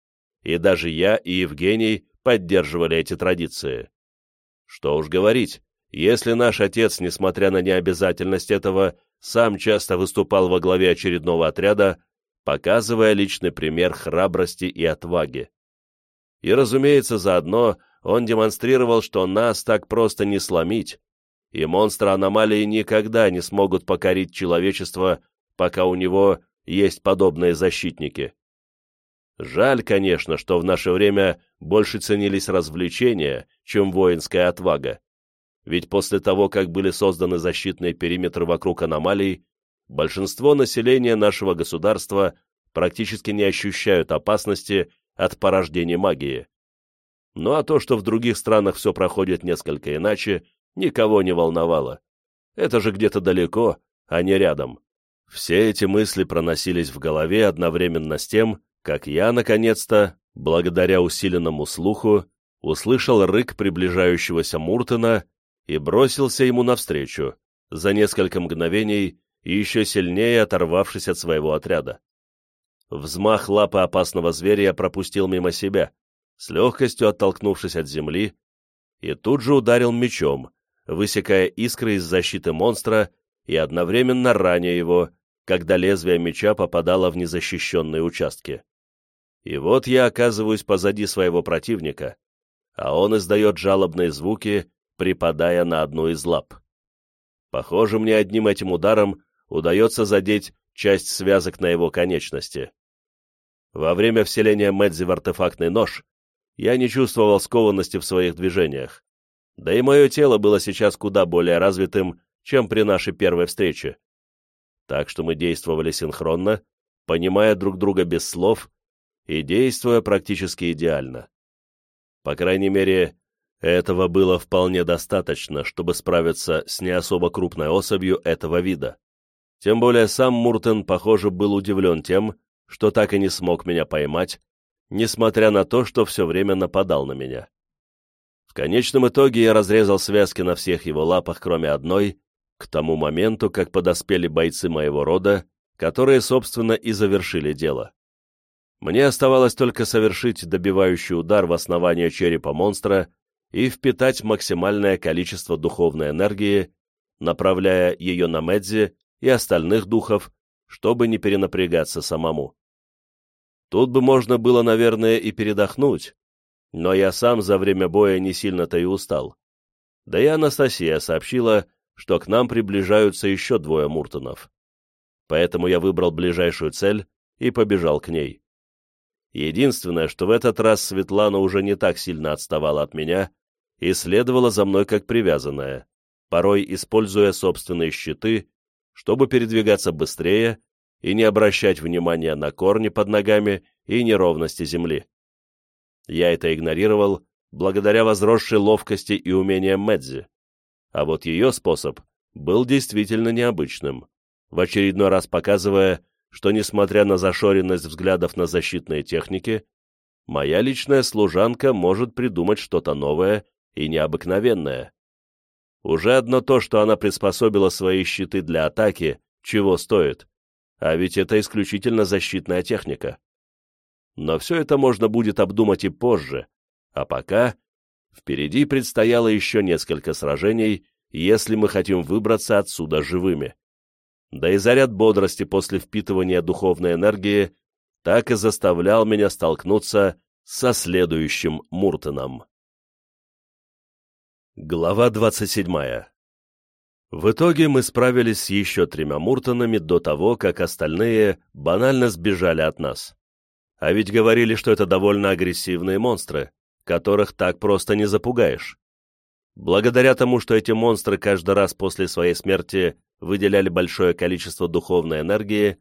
и даже я и Евгений поддерживали эти традиции. Что уж говорить, если наш отец, несмотря на необязательность этого, сам часто выступал во главе очередного отряда, показывая личный пример храбрости и отваги и, разумеется, заодно он демонстрировал, что нас так просто не сломить, и монстры аномалии никогда не смогут покорить человечество, пока у него есть подобные защитники. Жаль, конечно, что в наше время больше ценились развлечения, чем воинская отвага. Ведь после того, как были созданы защитные периметры вокруг аномалий, большинство населения нашего государства практически не ощущают опасности от порождения магии. Ну а то, что в других странах все проходит несколько иначе, никого не волновало. Это же где-то далеко, а не рядом. Все эти мысли проносились в голове одновременно с тем, как я, наконец-то, благодаря усиленному слуху, услышал рык приближающегося Муртона и бросился ему навстречу, за несколько мгновений и еще сильнее оторвавшись от своего отряда. Взмах лапы опасного зверя я пропустил мимо себя, с легкостью оттолкнувшись от земли, и тут же ударил мечом, высекая искры из защиты монстра и одновременно раня его, когда лезвие меча попадало в незащищенные участки. И вот я оказываюсь позади своего противника, а он издает жалобные звуки, припадая на одну из лап. Похоже, мне одним этим ударом удается задеть часть связок на его конечности. Во время вселения Мэдзи в артефактный нож я не чувствовал скованности в своих движениях, да и мое тело было сейчас куда более развитым, чем при нашей первой встрече. Так что мы действовали синхронно, понимая друг друга без слов и действуя практически идеально. По крайней мере, этого было вполне достаточно, чтобы справиться с не особо крупной особью этого вида. Тем более сам Муртен, похоже, был удивлен тем, что так и не смог меня поймать, несмотря на то, что все время нападал на меня. В конечном итоге я разрезал связки на всех его лапах, кроме одной, к тому моменту, как подоспели бойцы моего рода, которые, собственно, и завершили дело. Мне оставалось только совершить добивающий удар в основание черепа монстра и впитать максимальное количество духовной энергии, направляя ее на Медзи и остальных духов, чтобы не перенапрягаться самому. Тут бы можно было, наверное, и передохнуть, но я сам за время боя не сильно-то и устал. Да и Анастасия сообщила, что к нам приближаются еще двое Муртонов. Поэтому я выбрал ближайшую цель и побежал к ней. Единственное, что в этот раз Светлана уже не так сильно отставала от меня и следовала за мной как привязанная, порой используя собственные щиты, чтобы передвигаться быстрее и не обращать внимания на корни под ногами и неровности земли. Я это игнорировал благодаря возросшей ловкости и умениям Медзи, а вот ее способ был действительно необычным, в очередной раз показывая, что, несмотря на зашоренность взглядов на защитные техники, моя личная служанка может придумать что-то новое и необыкновенное. Уже одно то, что она приспособила свои щиты для атаки, чего стоит, а ведь это исключительно защитная техника. Но все это можно будет обдумать и позже, а пока впереди предстояло еще несколько сражений, если мы хотим выбраться отсюда живыми да и заряд бодрости после впитывания духовной энергии так и заставлял меня столкнуться со следующим Муртоном. Глава 27. В итоге мы справились с еще тремя Муртонами до того, как остальные банально сбежали от нас. А ведь говорили, что это довольно агрессивные монстры, которых так просто не запугаешь. Благодаря тому, что эти монстры каждый раз после своей смерти выделяли большое количество духовной энергии,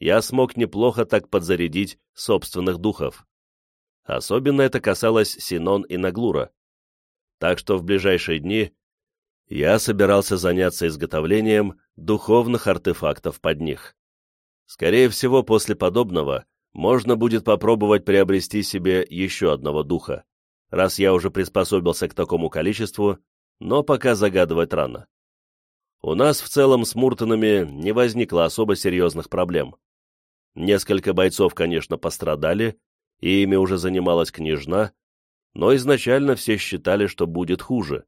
я смог неплохо так подзарядить собственных духов. Особенно это касалось Синон и Наглура. Так что в ближайшие дни я собирался заняться изготовлением духовных артефактов под них. Скорее всего, после подобного можно будет попробовать приобрести себе еще одного духа, раз я уже приспособился к такому количеству, но пока загадывать рано у нас в целом с Муртонами не возникло особо серьезных проблем. Несколько бойцов, конечно, пострадали, и ими уже занималась княжна, но изначально все считали, что будет хуже.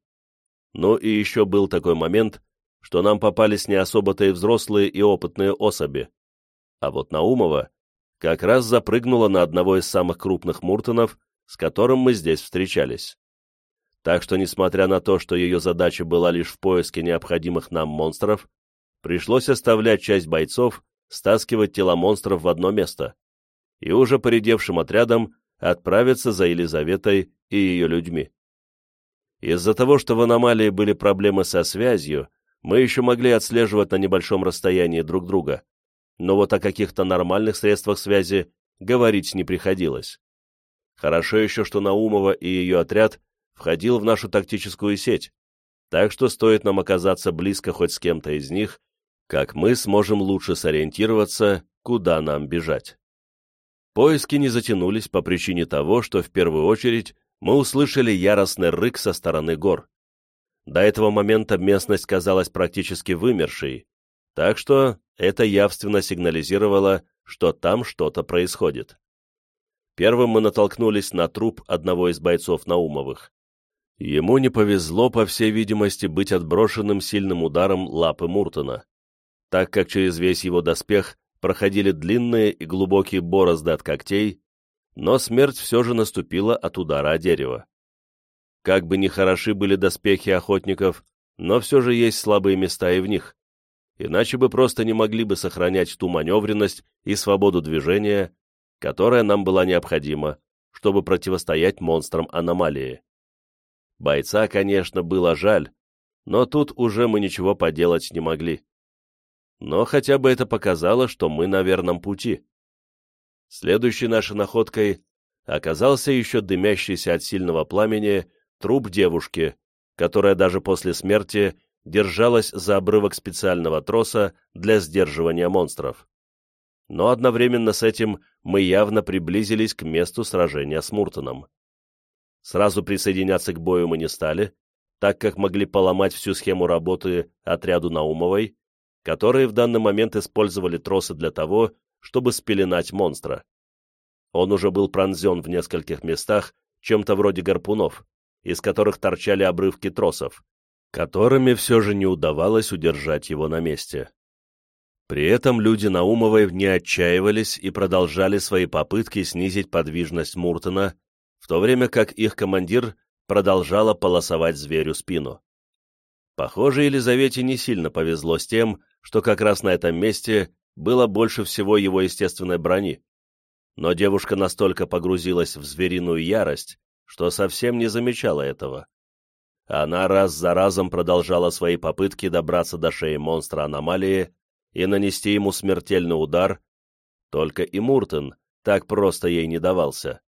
Ну и еще был такой момент, что нам попались не особо-то и взрослые и опытные особи. А вот Наумова как раз запрыгнула на одного из самых крупных Муртонов, с которым мы здесь встречались. Так что, несмотря на то, что ее задача была лишь в поиске необходимых нам монстров, пришлось оставлять часть бойцов, стаскивать тела монстров в одно место и уже поредевшим отрядом отправиться за Елизаветой и ее людьми. Из-за того, что в аномалии были проблемы со связью, мы еще могли отслеживать на небольшом расстоянии друг друга, но вот о каких-то нормальных средствах связи говорить не приходилось. Хорошо еще, что Наумова и ее отряд входил в нашу тактическую сеть, так что стоит нам оказаться близко хоть с кем-то из них, как мы сможем лучше сориентироваться, куда нам бежать. Поиски не затянулись по причине того, что в первую очередь мы услышали яростный рык со стороны гор. До этого момента местность казалась практически вымершей, так что это явственно сигнализировало, что там что-то происходит. Первым мы натолкнулись на труп одного из бойцов Наумовых. Ему не повезло, по всей видимости, быть отброшенным сильным ударом лапы Муртона, так как через весь его доспех проходили длинные и глубокие борозды от когтей, но смерть все же наступила от удара о дерево. Как бы ни хороши были доспехи охотников, но все же есть слабые места и в них, иначе бы просто не могли бы сохранять ту маневренность и свободу движения, которая нам была необходима, чтобы противостоять монстрам аномалии. Бойца, конечно, было жаль, но тут уже мы ничего поделать не могли. Но хотя бы это показало, что мы на верном пути. Следующей нашей находкой оказался еще дымящийся от сильного пламени труп девушки, которая даже после смерти держалась за обрывок специального троса для сдерживания монстров. Но одновременно с этим мы явно приблизились к месту сражения с Муртоном. Сразу присоединяться к бою мы не стали, так как могли поломать всю схему работы отряду Наумовой, которые в данный момент использовали тросы для того, чтобы спеленать монстра. Он уже был пронзен в нескольких местах чем-то вроде гарпунов, из которых торчали обрывки тросов, которыми все же не удавалось удержать его на месте. При этом люди Наумовой не отчаивались и продолжали свои попытки снизить подвижность Муртона, в то время как их командир продолжала полосовать зверю спину. Похоже, Елизавете не сильно повезло с тем, что как раз на этом месте было больше всего его естественной брони. Но девушка настолько погрузилась в звериную ярость, что совсем не замечала этого. Она раз за разом продолжала свои попытки добраться до шеи монстра аномалии и нанести ему смертельный удар, только и Муртен так просто ей не давался.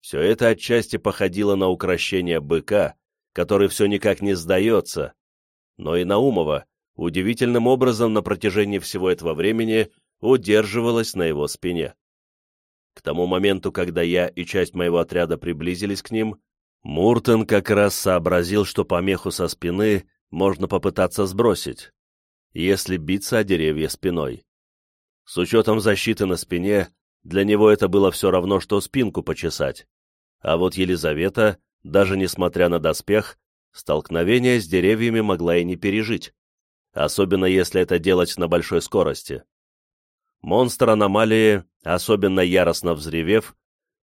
Все это отчасти походило на укращение быка, который все никак не сдается, но и Наумова удивительным образом на протяжении всего этого времени удерживалась на его спине. К тому моменту, когда я и часть моего отряда приблизились к ним, Муртон как раз сообразил, что помеху со спины можно попытаться сбросить, если биться о деревья спиной. С учетом защиты на спине, для него это было все равно, что спинку почесать. А вот Елизавета, даже несмотря на доспех, столкновение с деревьями могла и не пережить особенно если это делать на большой скорости. Монстр аномалии, особенно яростно взревев,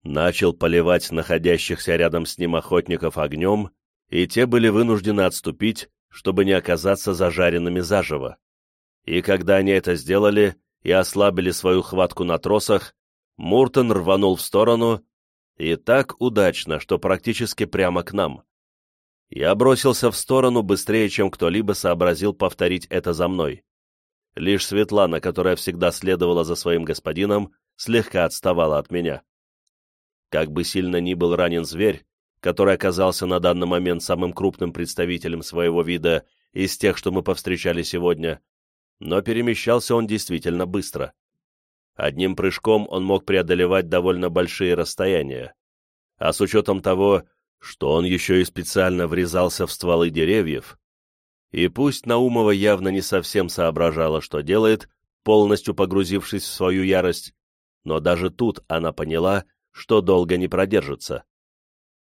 начал поливать находящихся рядом с ним охотников огнем, и те были вынуждены отступить, чтобы не оказаться зажаренными заживо. И когда они это сделали и ослабили свою хватку на тросах, Муртон рванул в сторону, и так удачно, что практически прямо к нам. Я бросился в сторону быстрее, чем кто-либо сообразил повторить это за мной. Лишь Светлана, которая всегда следовала за своим господином, слегка отставала от меня. Как бы сильно ни был ранен зверь, который оказался на данный момент самым крупным представителем своего вида из тех, что мы повстречали сегодня, но перемещался он действительно быстро. Одним прыжком он мог преодолевать довольно большие расстояния. А с учетом того, что он еще и специально врезался в стволы деревьев, и пусть Наумова явно не совсем соображала, что делает, полностью погрузившись в свою ярость, но даже тут она поняла, что долго не продержится.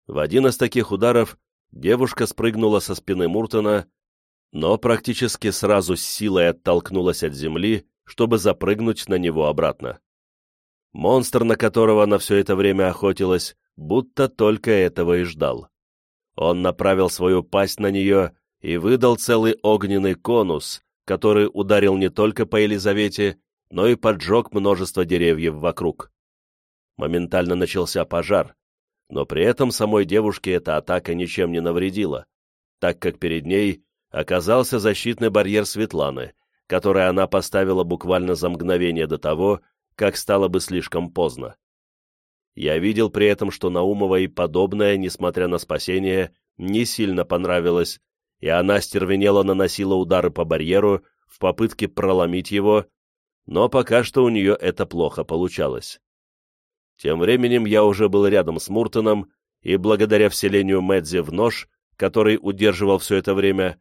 В один из таких ударов девушка спрыгнула со спины Муртона, но практически сразу с силой оттолкнулась от земли, чтобы запрыгнуть на него обратно. Монстр, на которого она все это время охотилась, будто только этого и ждал. Он направил свою пасть на нее и выдал целый огненный конус, который ударил не только по Елизавете, но и поджег множество деревьев вокруг. Моментально начался пожар, но при этом самой девушке эта атака ничем не навредила, так как перед ней оказался защитный барьер Светланы, который она поставила буквально за мгновение до того, как стало бы слишком поздно. Я видел при этом, что Наумовой подобное, несмотря на спасение, не сильно понравилось, и она стервенело наносила удары по барьеру в попытке проломить его, но пока что у нее это плохо получалось. Тем временем я уже был рядом с Муртоном, и благодаря вселению Мэдзи в нож, который удерживал все это время,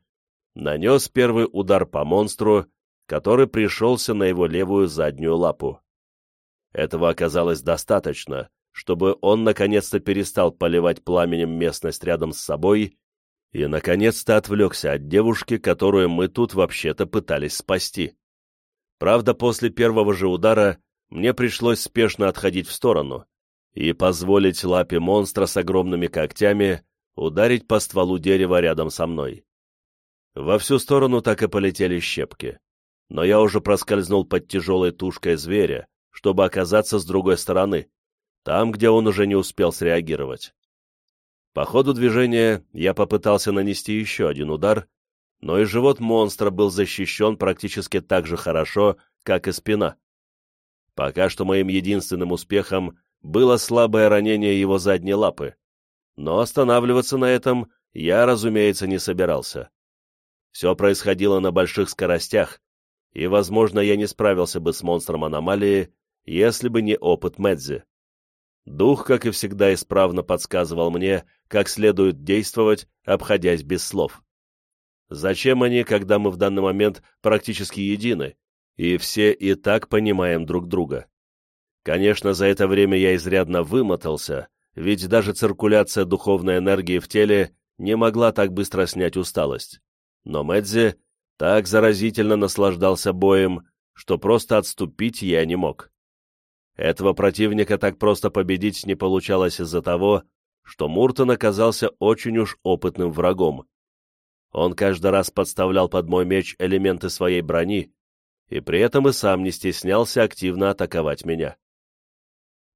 нанес первый удар по монстру, который пришелся на его левую заднюю лапу. Этого оказалось достаточно, чтобы он наконец-то перестал поливать пламенем местность рядом с собой и наконец-то отвлекся от девушки, которую мы тут вообще-то пытались спасти. Правда, после первого же удара мне пришлось спешно отходить в сторону и позволить лапе монстра с огромными когтями ударить по стволу дерева рядом со мной. Во всю сторону так и полетели щепки, но я уже проскользнул под тяжелой тушкой зверя, чтобы оказаться с другой стороны, там, где он уже не успел среагировать. По ходу движения я попытался нанести еще один удар, но и живот монстра был защищен практически так же хорошо, как и спина. Пока что моим единственным успехом было слабое ранение его задней лапы, но останавливаться на этом я, разумеется, не собирался. Все происходило на больших скоростях, и, возможно, я не справился бы с монстром аномалии, если бы не опыт Медзи. Дух, как и всегда, исправно подсказывал мне, как следует действовать, обходясь без слов. Зачем они, когда мы в данный момент практически едины, и все и так понимаем друг друга? Конечно, за это время я изрядно вымотался, ведь даже циркуляция духовной энергии в теле не могла так быстро снять усталость. Но Мэдзи так заразительно наслаждался боем, что просто отступить я не мог. Этого противника так просто победить не получалось из-за того, что Муртон оказался очень уж опытным врагом. Он каждый раз подставлял под мой меч элементы своей брони, и при этом и сам не стеснялся активно атаковать меня.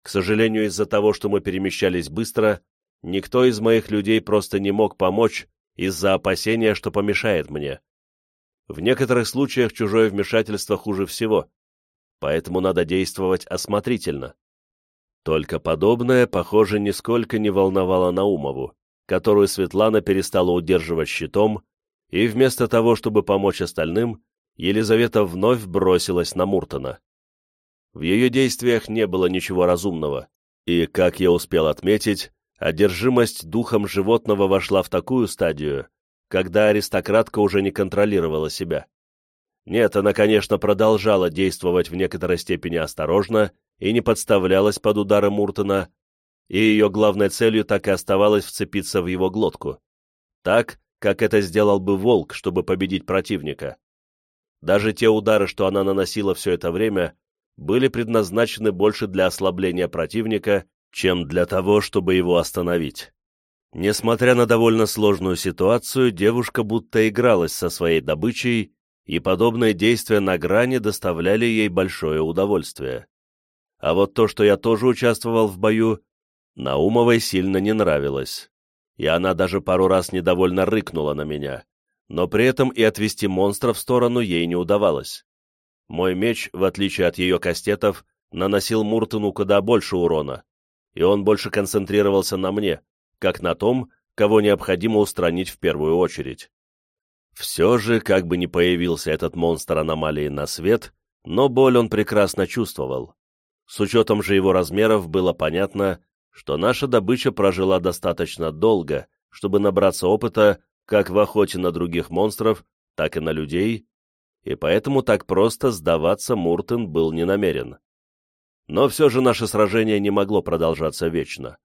К сожалению, из-за того, что мы перемещались быстро, никто из моих людей просто не мог помочь из-за опасения, что помешает мне. В некоторых случаях чужое вмешательство хуже всего, поэтому надо действовать осмотрительно. Только подобное, похоже, нисколько не волновало Наумову, которую Светлана перестала удерживать щитом, и вместо того, чтобы помочь остальным, Елизавета вновь бросилась на Муртона. В ее действиях не было ничего разумного, и, как я успел отметить, одержимость духом животного вошла в такую стадию, когда аристократка уже не контролировала себя. Нет, она, конечно, продолжала действовать в некоторой степени осторожно и не подставлялась под удары Муртона, и ее главной целью так и оставалось вцепиться в его глотку. Так, как это сделал бы волк, чтобы победить противника. Даже те удары, что она наносила все это время, были предназначены больше для ослабления противника, чем для того, чтобы его остановить. Несмотря на довольно сложную ситуацию, девушка будто игралась со своей добычей и подобные действия на грани доставляли ей большое удовольствие. А вот то, что я тоже участвовал в бою, Наумовой сильно не нравилось, и она даже пару раз недовольно рыкнула на меня, но при этом и отвести монстра в сторону ей не удавалось. Мой меч, в отличие от ее кастетов, наносил Муртону куда больше урона, и он больше концентрировался на мне, как на том, кого необходимо устранить в первую очередь. Все же, как бы ни появился этот монстр аномалии на свет, но боль он прекрасно чувствовал. С учетом же его размеров было понятно, что наша добыча прожила достаточно долго, чтобы набраться опыта как в охоте на других монстров, так и на людей, и поэтому так просто сдаваться Муртен был не намерен. Но все же наше сражение не могло продолжаться вечно.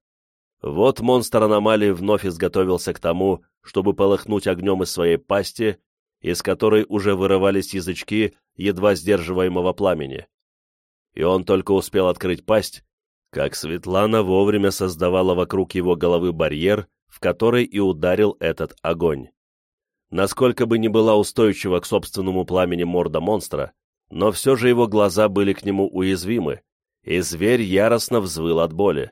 Вот монстр аномалии вновь изготовился к тому, чтобы полыхнуть огнем из своей пасти, из которой уже вырывались язычки едва сдерживаемого пламени. И он только успел открыть пасть, как Светлана вовремя создавала вокруг его головы барьер, в который и ударил этот огонь. Насколько бы ни была устойчива к собственному пламени морда монстра, но все же его глаза были к нему уязвимы, и зверь яростно взвыл от боли.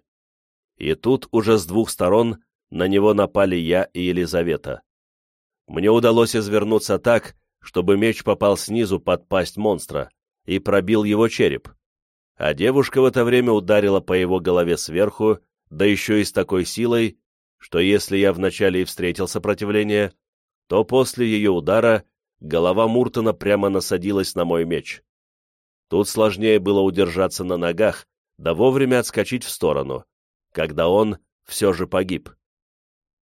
И тут уже с двух сторон на него напали я и Елизавета. Мне удалось извернуться так, чтобы меч попал снизу под пасть монстра и пробил его череп, а девушка в это время ударила по его голове сверху, да еще и с такой силой, что если я вначале и встретил сопротивление, то после ее удара голова Муртона прямо насадилась на мой меч. Тут сложнее было удержаться на ногах, да вовремя отскочить в сторону, когда он все же погиб.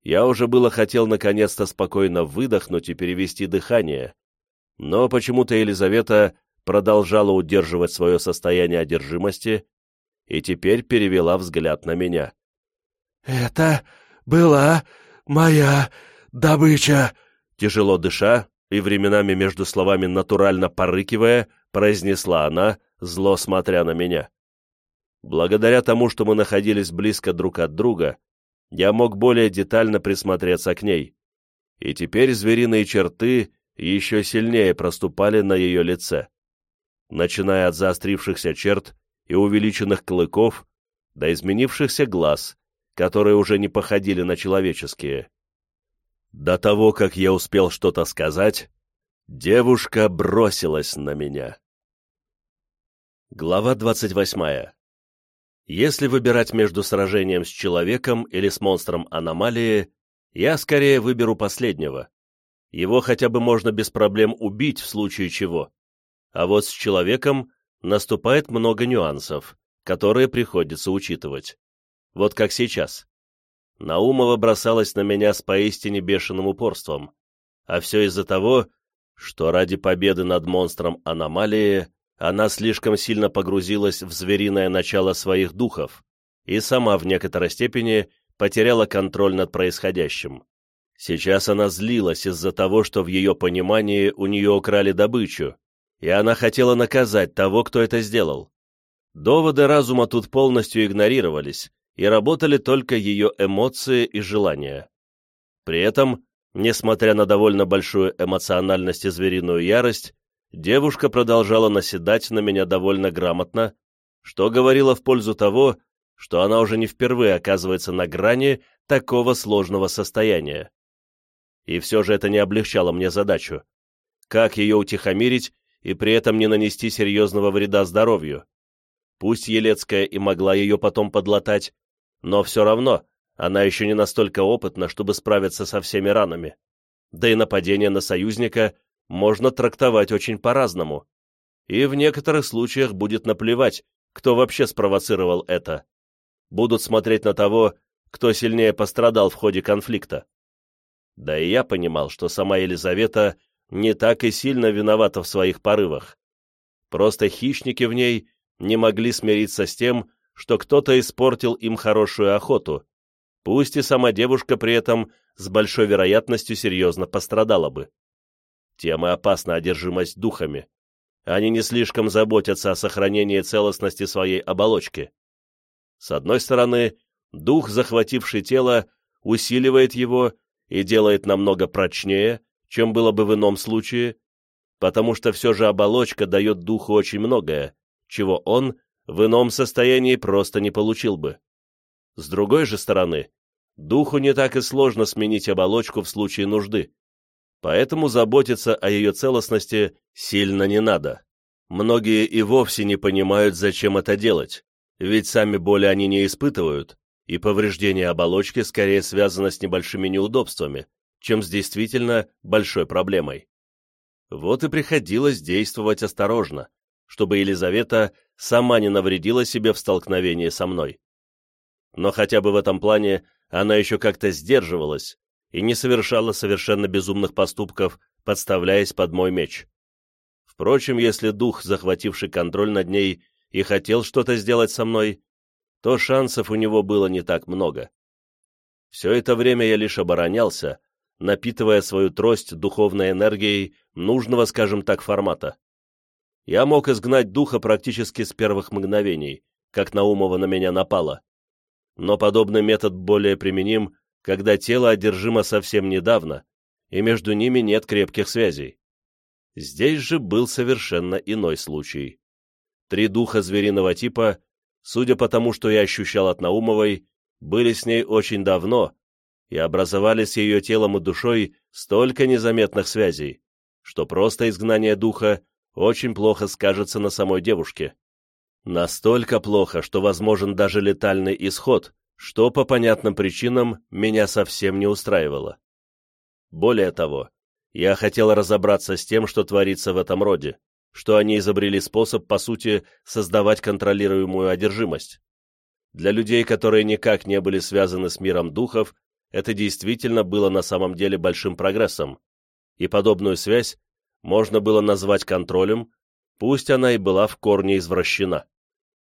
Я уже было хотел наконец-то спокойно выдохнуть и перевести дыхание, но почему-то Елизавета продолжала удерживать свое состояние одержимости и теперь перевела взгляд на меня. «Это была моя добыча!» Тяжело дыша и временами между словами натурально порыкивая, произнесла она, зло смотря на меня. Благодаря тому, что мы находились близко друг от друга, я мог более детально присмотреться к ней, и теперь звериные черты еще сильнее проступали на ее лице, начиная от заострившихся черт и увеличенных клыков до изменившихся глаз, которые уже не походили на человеческие. До того, как я успел что-то сказать, девушка бросилась на меня. Глава 28. Если выбирать между сражением с человеком или с монстром аномалии, я скорее выберу последнего. Его хотя бы можно без проблем убить в случае чего. А вот с человеком наступает много нюансов, которые приходится учитывать. Вот как сейчас. Наумова бросалась на меня с поистине бешеным упорством. А все из-за того, что ради победы над монстром аномалии она слишком сильно погрузилась в звериное начало своих духов и сама в некоторой степени потеряла контроль над происходящим. Сейчас она злилась из-за того, что в ее понимании у нее украли добычу, и она хотела наказать того, кто это сделал. Доводы разума тут полностью игнорировались, и работали только ее эмоции и желания. При этом, несмотря на довольно большую эмоциональность и звериную ярость, девушка продолжала наседать на меня довольно грамотно, что говорило в пользу того, что она уже не впервые оказывается на грани такого сложного состояния. И все же это не облегчало мне задачу. Как ее утихомирить и при этом не нанести серьезного вреда здоровью? Пусть Елецкая и могла ее потом подлатать, но все равно она еще не настолько опытна, чтобы справиться со всеми ранами. Да и нападение на союзника можно трактовать очень по-разному. И в некоторых случаях будет наплевать, кто вообще спровоцировал это. Будут смотреть на того, кто сильнее пострадал в ходе конфликта. Да и я понимал, что сама Елизавета не так и сильно виновата в своих порывах. Просто хищники в ней не могли смириться с тем, что кто-то испортил им хорошую охоту, пусть и сама девушка при этом с большой вероятностью серьезно пострадала бы. Тем и опасна одержимость духами. Они не слишком заботятся о сохранении целостности своей оболочки. С одной стороны, дух, захвативший тело, усиливает его и делает намного прочнее, чем было бы в ином случае, потому что все же оболочка дает духу очень многое, чего он в ином состоянии просто не получил бы. С другой же стороны, духу не так и сложно сменить оболочку в случае нужды, поэтому заботиться о ее целостности сильно не надо. Многие и вовсе не понимают, зачем это делать, ведь сами боли они не испытывают, и повреждение оболочки скорее связано с небольшими неудобствами, чем с действительно большой проблемой. Вот и приходилось действовать осторожно, чтобы Елизавета сама не навредила себе в столкновении со мной. Но хотя бы в этом плане она еще как-то сдерживалась и не совершала совершенно безумных поступков, подставляясь под мой меч. Впрочем, если дух, захвативший контроль над ней, и хотел что-то сделать со мной, то шансов у него было не так много. Все это время я лишь оборонялся, напитывая свою трость духовной энергией нужного, скажем так, формата. Я мог изгнать духа практически с первых мгновений, как Наумова на меня напала. Но подобный метод более применим когда тело одержимо совсем недавно, и между ними нет крепких связей. Здесь же был совершенно иной случай. Три духа звериного типа, судя по тому, что я ощущал от Наумовой, были с ней очень давно и образовали с ее телом и душой столько незаметных связей, что просто изгнание духа очень плохо скажется на самой девушке. Настолько плохо, что возможен даже летальный исход, что по понятным причинам меня совсем не устраивало. Более того, я хотел разобраться с тем, что творится в этом роде, что они изобрели способ, по сути, создавать контролируемую одержимость. Для людей, которые никак не были связаны с миром духов, это действительно было на самом деле большим прогрессом, и подобную связь можно было назвать контролем, пусть она и была в корне извращена.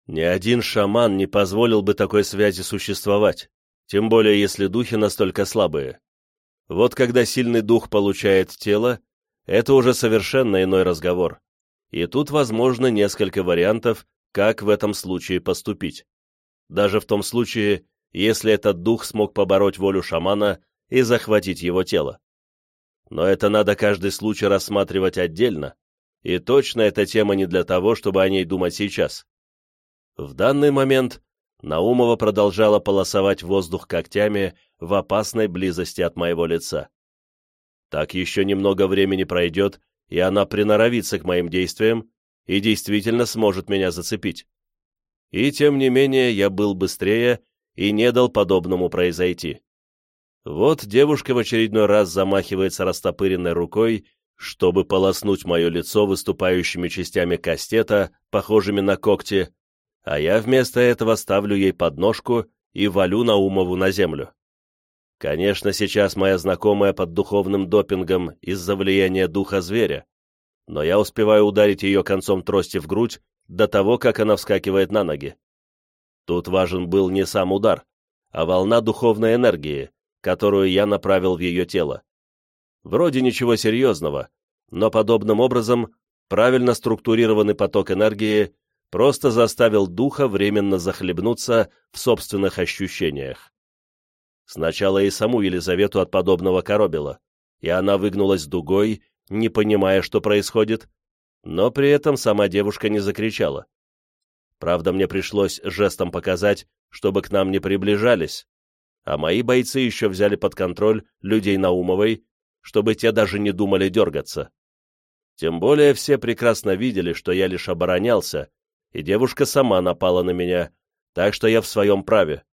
Ни один шаман не позволил бы такой связи существовать, тем более если духи настолько слабые. Вот когда сильный дух получает тело, это уже совершенно иной разговор. И тут возможно несколько вариантов, как в этом случае поступить. Даже в том случае, если этот дух смог побороть волю шамана и захватить его тело. Но это надо каждый случай рассматривать отдельно, и точно эта тема не для того, чтобы о ней думать сейчас. В данный момент Наумова продолжала полосовать воздух когтями в опасной близости от моего лица. Так еще немного времени пройдет, и она приноровится к моим действиям и действительно сможет меня зацепить. И тем не менее я был быстрее и не дал подобному произойти. Вот девушка в очередной раз замахивается растопыренной рукой, чтобы полоснуть мое лицо выступающими частями кастета, похожими на когти, а я вместо этого ставлю ей подножку и валю Наумову на землю. Конечно, сейчас моя знакомая под духовным допингом из-за влияния духа зверя, но я успеваю ударить ее концом трости в грудь до того, как она вскакивает на ноги. Тут важен был не сам удар, а волна духовной энергии, которую я направил в ее тело. Вроде ничего серьезного, но подобным образом правильно структурированный поток энергии просто заставил духа временно захлебнуться в собственных ощущениях. Сначала и саму Елизавету от подобного коробило, и она выгнулась дугой, не понимая, что происходит, но при этом сама девушка не закричала. Правда, мне пришлось жестом показать, чтобы к нам не приближались, а мои бойцы еще взяли под контроль людей Наумовой, чтобы те даже не думали дергаться. Тем более все прекрасно видели, что я лишь оборонялся, и девушка сама напала на меня, так что я в своем праве.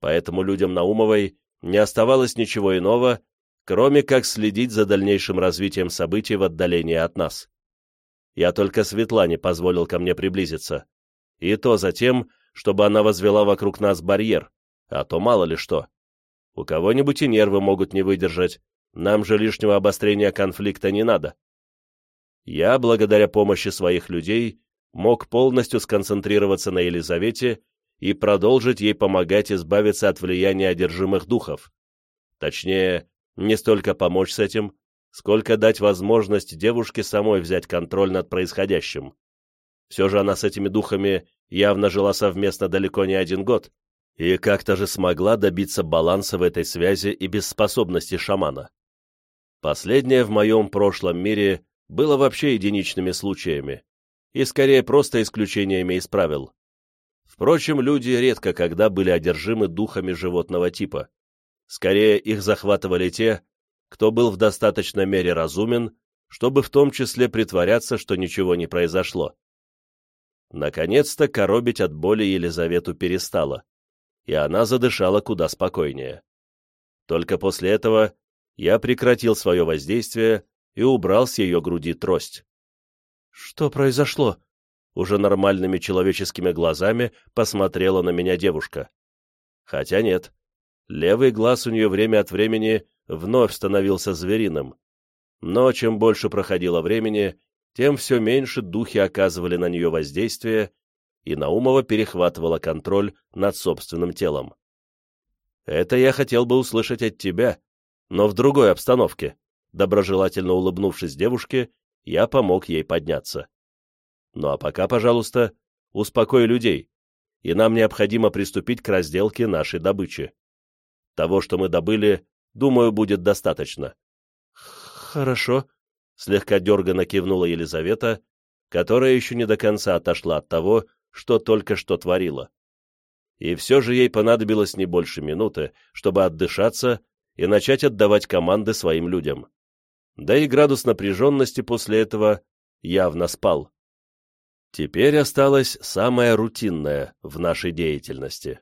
Поэтому людям Наумовой не оставалось ничего иного, кроме как следить за дальнейшим развитием событий в отдалении от нас. Я только Светлане позволил ко мне приблизиться. И то затем, чтобы она возвела вокруг нас барьер, а то мало ли что. У кого-нибудь и нервы могут не выдержать, нам же лишнего обострения конфликта не надо. Я, благодаря помощи своих людей, мог полностью сконцентрироваться на Елизавете и продолжить ей помогать избавиться от влияния одержимых духов. Точнее, не столько помочь с этим, сколько дать возможность девушке самой взять контроль над происходящим. Все же она с этими духами явно жила совместно далеко не один год, и как-то же смогла добиться баланса в этой связи и без способности шамана. Последнее в моем прошлом мире было вообще единичными случаями, и скорее просто исключениями из правил. Впрочем, люди редко когда были одержимы духами животного типа. Скорее их захватывали те, кто был в достаточной мере разумен, чтобы в том числе притворяться, что ничего не произошло. Наконец-то коробить от боли Елизавету перестала, и она задышала куда спокойнее. Только после этого я прекратил свое воздействие и убрал с ее груди трость. «Что произошло?» Уже нормальными человеческими глазами посмотрела на меня девушка. Хотя нет. Левый глаз у нее время от времени вновь становился звериным. Но чем больше проходило времени, тем все меньше духи оказывали на нее воздействие, и Наумова перехватывала контроль над собственным телом. «Это я хотел бы услышать от тебя, но в другой обстановке», доброжелательно улыбнувшись девушке, я помог ей подняться. Ну а пока, пожалуйста, успокой людей, и нам необходимо приступить к разделке нашей добычи. Того, что мы добыли, думаю, будет достаточно. Хорошо, слегка дерганно кивнула Елизавета, которая еще не до конца отошла от того, что только что творила. И все же ей понадобилось не больше минуты, чтобы отдышаться и начать отдавать команды своим людям. Да и градус напряженности после этого явно спал. Теперь осталось самое рутинное в нашей деятельности.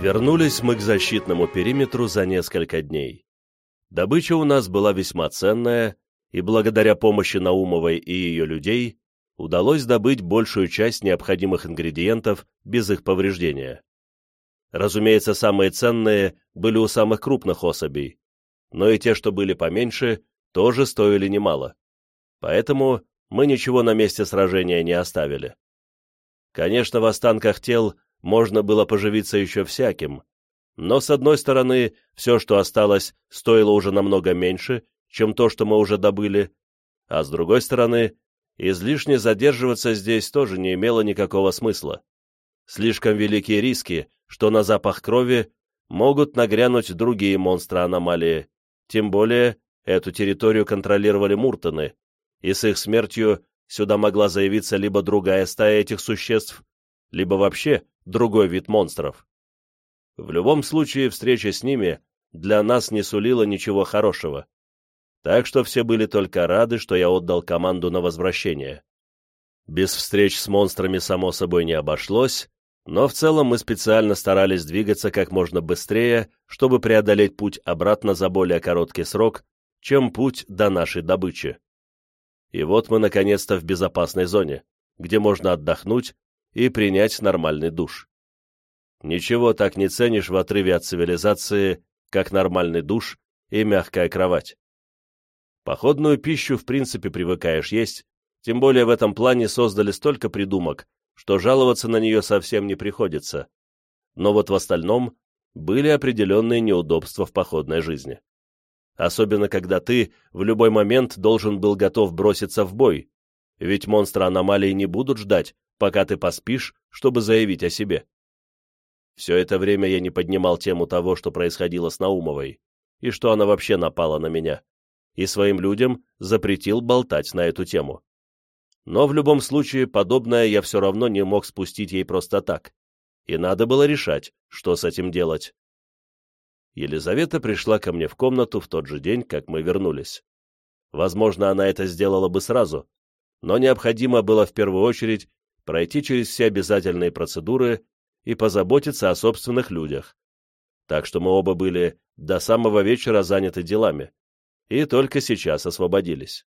Вернулись мы к защитному периметру за несколько дней. Добыча у нас была весьма ценная, и благодаря помощи Наумовой и ее людей удалось добыть большую часть необходимых ингредиентов без их повреждения. Разумеется, самые ценные были у самых крупных особей, но и те, что были поменьше, тоже стоили немало. Поэтому мы ничего на месте сражения не оставили. Конечно, в останках тел можно было поживиться еще всяким, но, с одной стороны, все, что осталось, стоило уже намного меньше, чем то, что мы уже добыли, а с другой стороны, излишне задерживаться здесь тоже не имело никакого смысла. Слишком великие риски, что на запах крови могут нагрянуть другие монстры аномалии, тем более эту территорию контролировали Муртоны, и с их смертью сюда могла заявиться либо другая стая этих существ, либо вообще другой вид монстров. В любом случае, встреча с ними для нас не сулила ничего хорошего. Так что все были только рады, что я отдал команду на возвращение. Без встреч с монстрами, само собой, не обошлось, но в целом мы специально старались двигаться как можно быстрее, чтобы преодолеть путь обратно за более короткий срок, чем путь до нашей добычи. И вот мы наконец-то в безопасной зоне, где можно отдохнуть и принять нормальный душ. Ничего так не ценишь в отрыве от цивилизации, как нормальный душ и мягкая кровать. Походную пищу в принципе привыкаешь есть, тем более в этом плане создали столько придумок, что жаловаться на нее совсем не приходится. Но вот в остальном были определенные неудобства в походной жизни. Особенно когда ты в любой момент должен был готов броситься в бой, ведь монстры аномалии не будут ждать, пока ты поспишь, чтобы заявить о себе. Все это время я не поднимал тему того, что происходило с Наумовой, и что она вообще напала на меня, и своим людям запретил болтать на эту тему. Но в любом случае, подобное я все равно не мог спустить ей просто так, и надо было решать, что с этим делать. Елизавета пришла ко мне в комнату в тот же день, как мы вернулись. Возможно, она это сделала бы сразу, но необходимо было в первую очередь пройти через все обязательные процедуры и позаботиться о собственных людях. Так что мы оба были до самого вечера заняты делами, и только сейчас освободились.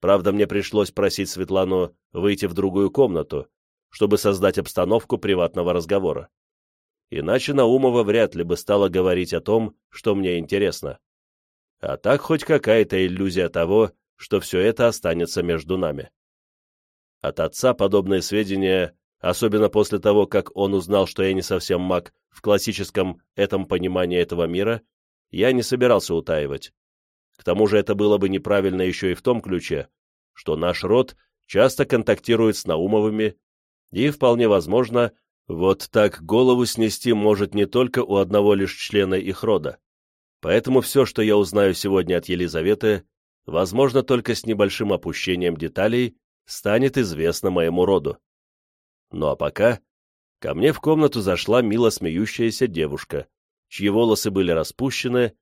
Правда, мне пришлось просить Светлану выйти в другую комнату, чтобы создать обстановку приватного разговора. Иначе Наумова вряд ли бы стала говорить о том, что мне интересно. А так хоть какая-то иллюзия того, что все это останется между нами. От отца подобные сведения, особенно после того, как он узнал, что я не совсем маг в классическом этом понимании этого мира, я не собирался утаивать. К тому же это было бы неправильно еще и в том ключе, что наш род часто контактирует с Наумовыми, и, вполне возможно, вот так голову снести может не только у одного лишь члена их рода. Поэтому все, что я узнаю сегодня от Елизаветы, возможно только с небольшим опущением деталей станет известно моему роду. Ну а пока ко мне в комнату зашла мило смеющаяся девушка, чьи волосы были распущены,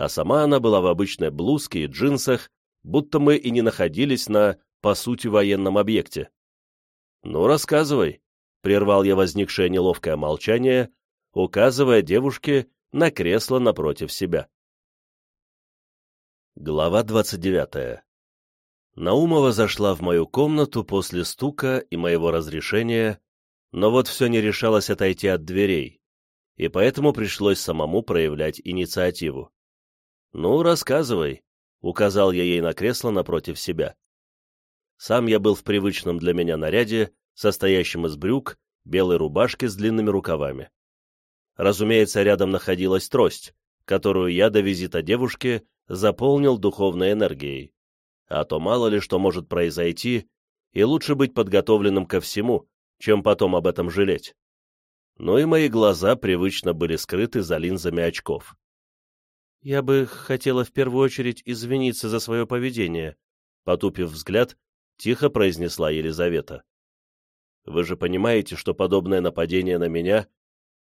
а сама она была в обычной блузке и джинсах, будто мы и не находились на, по сути, военном объекте. «Ну, рассказывай», — прервал я возникшее неловкое молчание, указывая девушке на кресло напротив себя. Глава двадцать девятая Наумова зашла в мою комнату после стука и моего разрешения, но вот все не решалось отойти от дверей, и поэтому пришлось самому проявлять инициативу. «Ну, рассказывай», — указал я ей на кресло напротив себя. Сам я был в привычном для меня наряде, состоящем из брюк, белой рубашки с длинными рукавами. Разумеется, рядом находилась трость, которую я до визита девушки заполнил духовной энергией а то мало ли что может произойти, и лучше быть подготовленным ко всему, чем потом об этом жалеть. Но и мои глаза привычно были скрыты за линзами очков. «Я бы хотела в первую очередь извиниться за свое поведение», потупив взгляд, тихо произнесла Елизавета. «Вы же понимаете, что подобное нападение на меня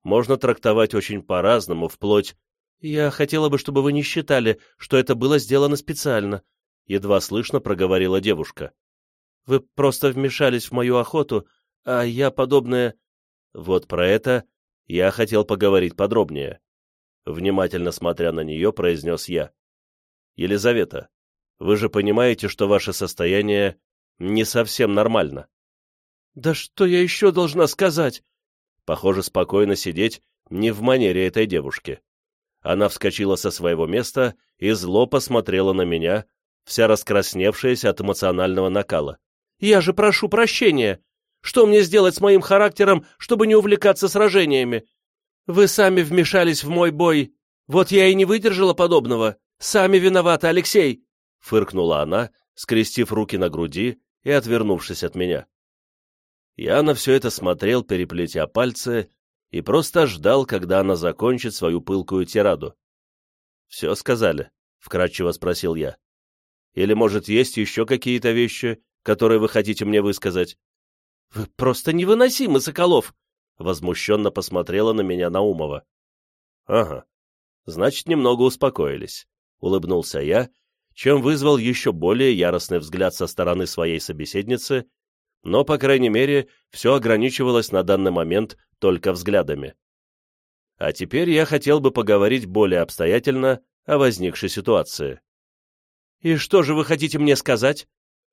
можно трактовать очень по-разному, вплоть... Я хотела бы, чтобы вы не считали, что это было сделано специально», едва слышно проговорила девушка. «Вы просто вмешались в мою охоту, а я подобное...» Вот про это я хотел поговорить подробнее. Внимательно смотря на нее, произнес я. «Елизавета, вы же понимаете, что ваше состояние не совсем нормально». «Да что я еще должна сказать?» Похоже, спокойно сидеть не в манере этой девушки. Она вскочила со своего места и зло посмотрела на меня, вся раскрасневшаяся от эмоционального накала. «Я же прошу прощения! Что мне сделать с моим характером, чтобы не увлекаться сражениями? Вы сами вмешались в мой бой. Вот я и не выдержала подобного. Сами виноваты, Алексей!» Фыркнула она, скрестив руки на груди и отвернувшись от меня. Я на все это смотрел, переплетя пальцы, и просто ждал, когда она закончит свою пылкую тираду. «Все сказали?» — вкратчиво спросил я. «Или, может, есть еще какие-то вещи, которые вы хотите мне высказать?» «Вы просто невыносимы, Соколов!» Возмущенно посмотрела на меня Наумова. «Ага, значит, немного успокоились», — улыбнулся я, чем вызвал еще более яростный взгляд со стороны своей собеседницы, но, по крайней мере, все ограничивалось на данный момент только взглядами. А теперь я хотел бы поговорить более обстоятельно о возникшей ситуации. «И что же вы хотите мне сказать?»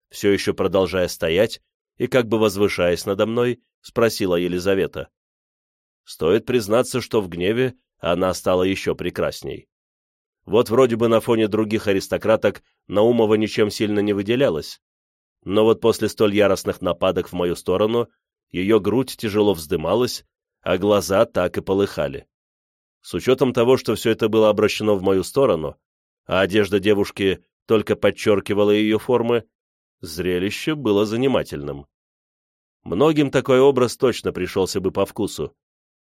Все еще продолжая стоять, и, как бы возвышаясь надо мной, спросила Елизавета. Стоит признаться, что в гневе она стала еще прекрасней. Вот вроде бы на фоне других аристократок Наумова ничем сильно не выделялась, но вот после столь яростных нападок в мою сторону ее грудь тяжело вздымалась, а глаза так и полыхали. С учетом того, что все это было обращено в мою сторону, а одежда девушки только подчеркивала ее формы, Зрелище было занимательным. Многим такой образ точно пришелся бы по вкусу,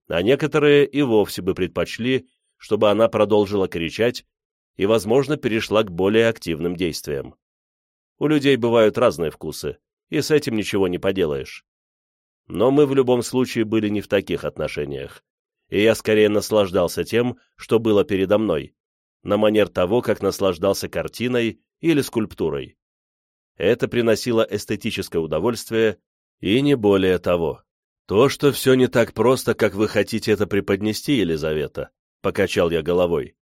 а некоторые и вовсе бы предпочли, чтобы она продолжила кричать и, возможно, перешла к более активным действиям. У людей бывают разные вкусы, и с этим ничего не поделаешь. Но мы в любом случае были не в таких отношениях, и я скорее наслаждался тем, что было передо мной, на манер того, как наслаждался картиной или скульптурой. Это приносило эстетическое удовольствие, и не более того. То, что все не так просто, как вы хотите это преподнести, Елизавета, — покачал я головой.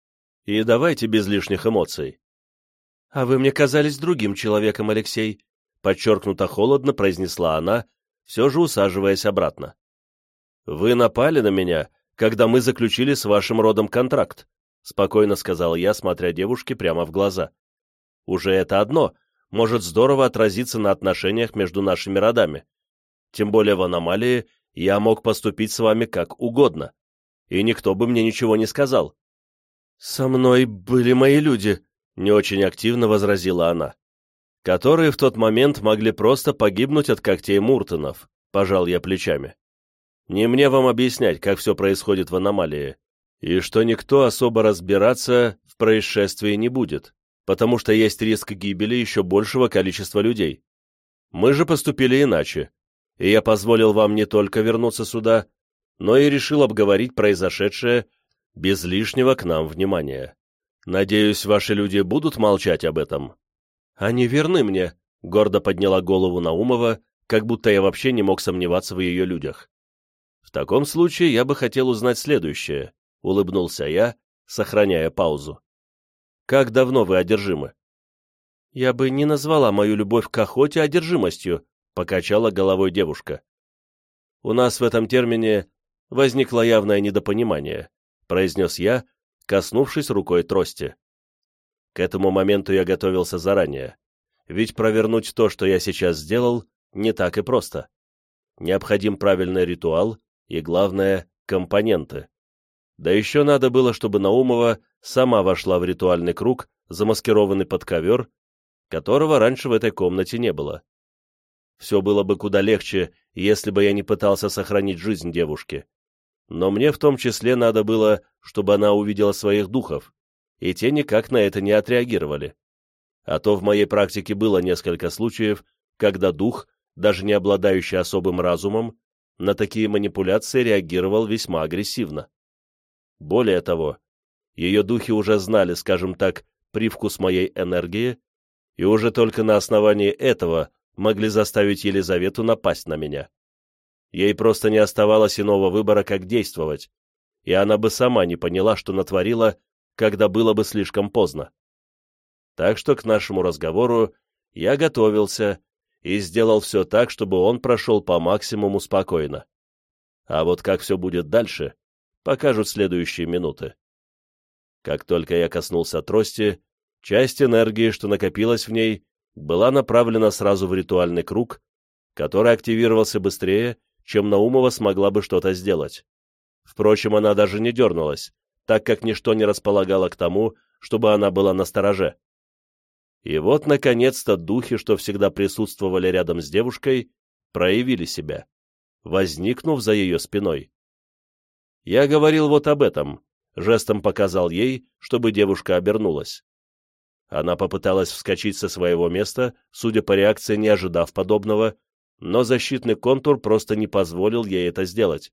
И давайте без лишних эмоций. — А вы мне казались другим человеком, Алексей, — подчеркнуто холодно произнесла она, все же усаживаясь обратно. — Вы напали на меня, когда мы заключили с вашим родом контракт, — спокойно сказал я, смотря девушке прямо в глаза. — Уже это одно — может здорово отразиться на отношениях между нашими родами. Тем более в аномалии я мог поступить с вами как угодно, и никто бы мне ничего не сказал. «Со мной были мои люди», — не очень активно возразила она, «которые в тот момент могли просто погибнуть от когтей Муртонов», — пожал я плечами. «Не мне вам объяснять, как все происходит в аномалии, и что никто особо разбираться в происшествии не будет потому что есть риск гибели еще большего количества людей. Мы же поступили иначе, и я позволил вам не только вернуться сюда, но и решил обговорить произошедшее без лишнего к нам внимания. Надеюсь, ваши люди будут молчать об этом. Они верны мне, — гордо подняла голову Наумова, как будто я вообще не мог сомневаться в ее людях. В таком случае я бы хотел узнать следующее, — улыбнулся я, сохраняя паузу. Как давно вы одержимы?» «Я бы не назвала мою любовь к охоте одержимостью», — покачала головой девушка. «У нас в этом термине возникло явное недопонимание», — произнес я, коснувшись рукой трости. К этому моменту я готовился заранее, ведь провернуть то, что я сейчас сделал, не так и просто. Необходим правильный ритуал и, главное, компоненты. Да еще надо было, чтобы Наумова сама вошла в ритуальный круг, замаскированный под ковер, которого раньше в этой комнате не было. все было бы куда легче, если бы я не пытался сохранить жизнь девушки. Но мне в том числе надо было, чтобы она увидела своих духов, и те никак на это не отреагировали. А то в моей практике было несколько случаев, когда дух, даже не обладающий особым разумом, на такие манипуляции реагировал весьма агрессивно. Более того, ее духи уже знали, скажем так, привкус моей энергии, и уже только на основании этого могли заставить Елизавету напасть на меня. Ей просто не оставалось иного выбора, как действовать, и она бы сама не поняла, что натворила, когда было бы слишком поздно. Так что к нашему разговору я готовился и сделал все так, чтобы он прошел по максимуму спокойно. А вот как все будет дальше, покажут следующие минуты. Как только я коснулся трости, часть энергии, что накопилась в ней, была направлена сразу в ритуальный круг, который активировался быстрее, чем Наумова смогла бы что-то сделать. Впрочем, она даже не дернулась, так как ничто не располагало к тому, чтобы она была на стороже. И вот, наконец-то, духи, что всегда присутствовали рядом с девушкой, проявили себя, возникнув за ее спиной. Я говорил вот об этом, жестом показал ей, чтобы девушка обернулась. Она попыталась вскочить со своего места, судя по реакции, не ожидав подобного, но защитный контур просто не позволил ей это сделать.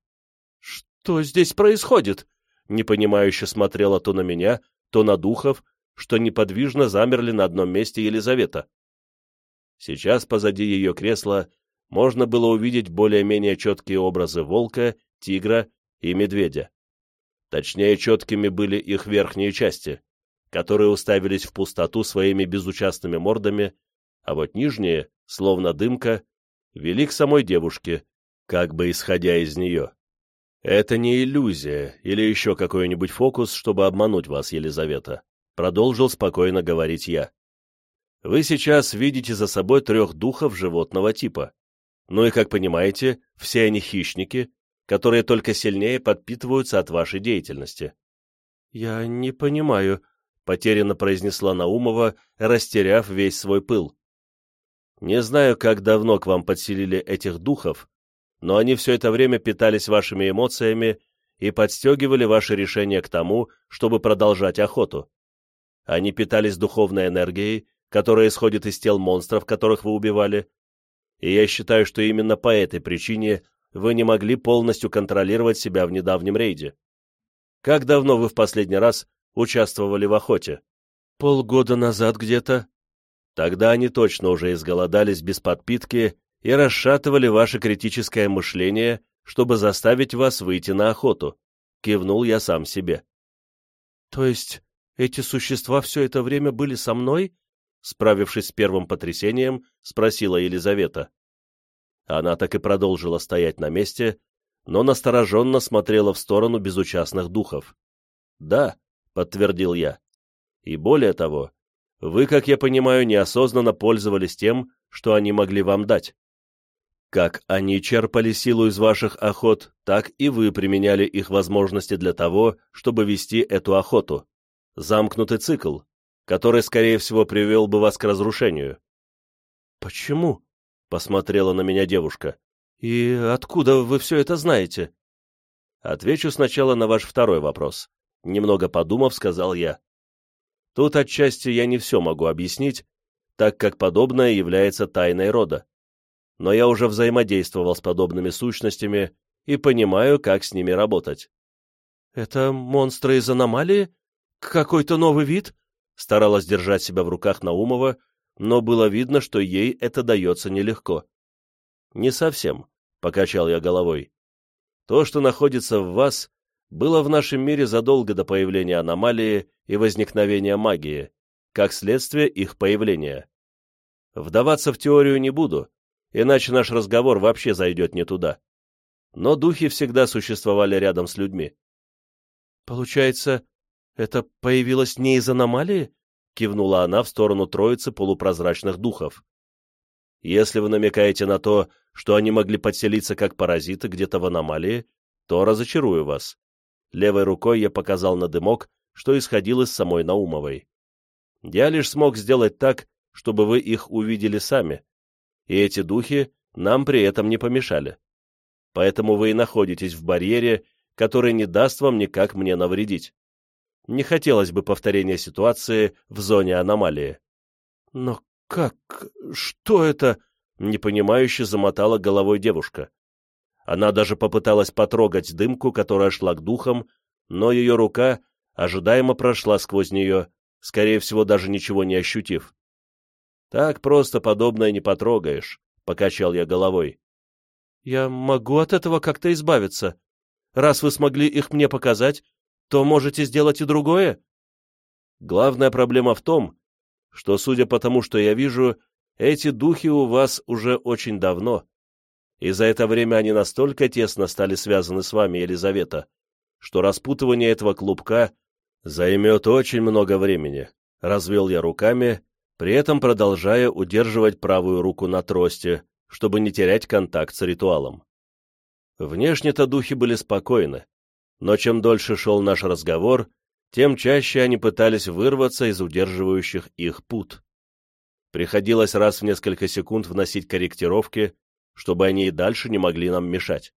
«Что здесь происходит?» Непонимающе смотрела то на меня, то на духов, что неподвижно замерли на одном месте Елизавета. Сейчас позади ее кресла можно было увидеть более-менее четкие образы волка, тигра и медведя. Точнее, четкими были их верхние части, которые уставились в пустоту своими безучастными мордами, а вот нижние, словно дымка, вели к самой девушке, как бы исходя из нее. Это не иллюзия или еще какой-нибудь фокус, чтобы обмануть вас, Елизавета, продолжил спокойно говорить я. Вы сейчас видите за собой трех духов животного типа. Ну и, как понимаете, все они хищники, которые только сильнее подпитываются от вашей деятельности. «Я не понимаю», — потерянно произнесла Наумова, растеряв весь свой пыл. «Не знаю, как давно к вам подселили этих духов, но они все это время питались вашими эмоциями и подстегивали ваше решение к тому, чтобы продолжать охоту. Они питались духовной энергией, которая исходит из тел монстров, которых вы убивали, и я считаю, что именно по этой причине вы не могли полностью контролировать себя в недавнем рейде. Как давно вы в последний раз участвовали в охоте? Полгода назад где-то. Тогда они точно уже изголодались без подпитки и расшатывали ваше критическое мышление, чтобы заставить вас выйти на охоту. Кивнул я сам себе. То есть эти существа все это время были со мной? Справившись с первым потрясением, спросила Елизавета. Она так и продолжила стоять на месте, но настороженно смотрела в сторону безучастных духов. «Да», — подтвердил я. «И более того, вы, как я понимаю, неосознанно пользовались тем, что они могли вам дать. Как они черпали силу из ваших охот, так и вы применяли их возможности для того, чтобы вести эту охоту. Замкнутый цикл, который, скорее всего, привел бы вас к разрушению». «Почему?» Посмотрела на меня девушка. «И откуда вы все это знаете?» Отвечу сначала на ваш второй вопрос. Немного подумав, сказал я. Тут отчасти я не все могу объяснить, так как подобное является тайной рода. Но я уже взаимодействовал с подобными сущностями и понимаю, как с ними работать. «Это монстры из аномалии? Какой-то новый вид?» Старалась держать себя в руках Наумова, но было видно, что ей это дается нелегко. «Не совсем», — покачал я головой. «То, что находится в вас, было в нашем мире задолго до появления аномалии и возникновения магии, как следствие их появления. Вдаваться в теорию не буду, иначе наш разговор вообще зайдет не туда. Но духи всегда существовали рядом с людьми. Получается, это появилось не из аномалии? Кивнула она в сторону троицы полупрозрачных духов. Если вы намекаете на то, что они могли подселиться как паразиты где-то в аномалии, то разочарую вас. Левой рукой я показал на дымок, что исходил из самой Наумовой. Я лишь смог сделать так, чтобы вы их увидели сами. и эти духи нам при этом не помешали. Поэтому вы и находитесь в барьере, который не даст вам никак мне навредить. Не хотелось бы повторения ситуации в зоне аномалии. Но как? Что это? Непонимающе замотала головой девушка. Она даже попыталась потрогать дымку, которая шла к духам, но ее рука ожидаемо прошла сквозь нее, скорее всего, даже ничего не ощутив. «Так просто подобное не потрогаешь», — покачал я головой. «Я могу от этого как-то избавиться. Раз вы смогли их мне показать, то можете сделать и другое?» «Главная проблема в том, что, судя по тому, что я вижу, эти духи у вас уже очень давно, и за это время они настолько тесно стали связаны с вами, Елизавета, что распутывание этого клубка займет очень много времени. Развел я руками, при этом продолжая удерживать правую руку на трости, чтобы не терять контакт с ритуалом. Внешне-то духи были спокойны, но чем дольше шел наш разговор, тем чаще они пытались вырваться из удерживающих их пут. Приходилось раз в несколько секунд вносить корректировки, чтобы они и дальше не могли нам мешать.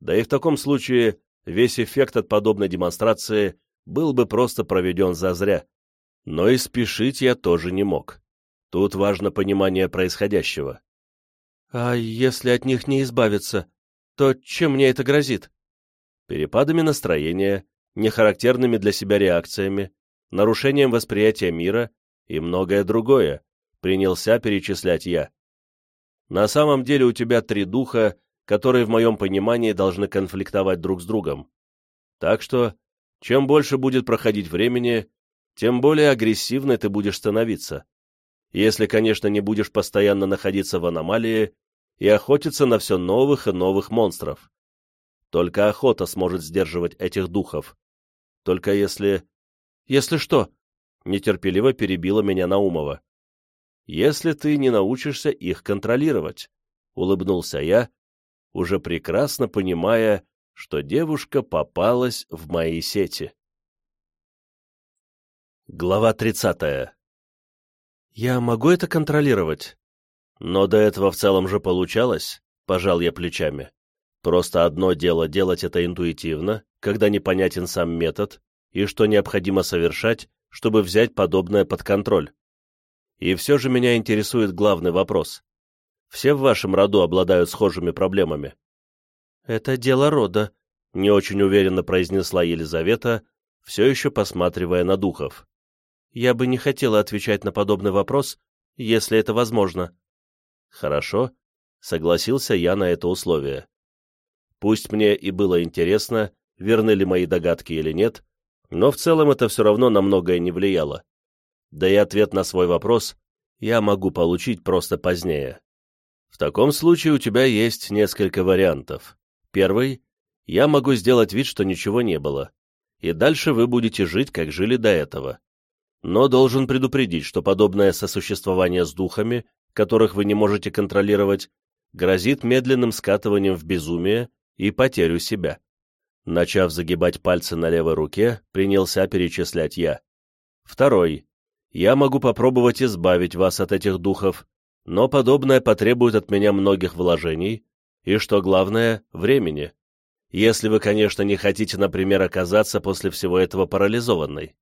Да и в таком случае весь эффект от подобной демонстрации был бы просто проведен зазря. Но и спешить я тоже не мог. Тут важно понимание происходящего. «А если от них не избавиться, то чем мне это грозит?» Перепадами настроения, нехарактерными для себя реакциями, нарушением восприятия мира и многое другое, принялся перечислять я. На самом деле у тебя три духа, которые в моем понимании должны конфликтовать друг с другом. Так что, чем больше будет проходить времени, тем более агрессивной ты будешь становиться. Если, конечно, не будешь постоянно находиться в аномалии и охотиться на все новых и новых монстров. Только охота сможет сдерживать этих духов. Только если... Если что? Нетерпеливо перебила меня Наумова если ты не научишься их контролировать», — улыбнулся я, уже прекрасно понимая, что девушка попалась в мои сети. Глава тридцатая. «Я могу это контролировать?» «Но до этого в целом же получалось», — пожал я плечами. «Просто одно дело делать это интуитивно, когда непонятен сам метод, и что необходимо совершать, чтобы взять подобное под контроль. И все же меня интересует главный вопрос. Все в вашем роду обладают схожими проблемами? Это дело рода, не очень уверенно произнесла Елизавета, все еще посматривая на духов. Я бы не хотела отвечать на подобный вопрос, если это возможно. Хорошо, согласился я на это условие. Пусть мне и было интересно, верны ли мои догадки или нет, но в целом это все равно на многое не влияло да и ответ на свой вопрос я могу получить просто позднее. В таком случае у тебя есть несколько вариантов. Первый — я могу сделать вид, что ничего не было, и дальше вы будете жить, как жили до этого. Но должен предупредить, что подобное сосуществование с духами, которых вы не можете контролировать, грозит медленным скатыванием в безумие и потерю себя. Начав загибать пальцы на левой руке, принялся перечислять я. Второй я могу попробовать избавить вас от этих духов, но подобное потребует от меня многих вложений и, что главное, времени. Если вы, конечно, не хотите, например, оказаться после всего этого парализованной.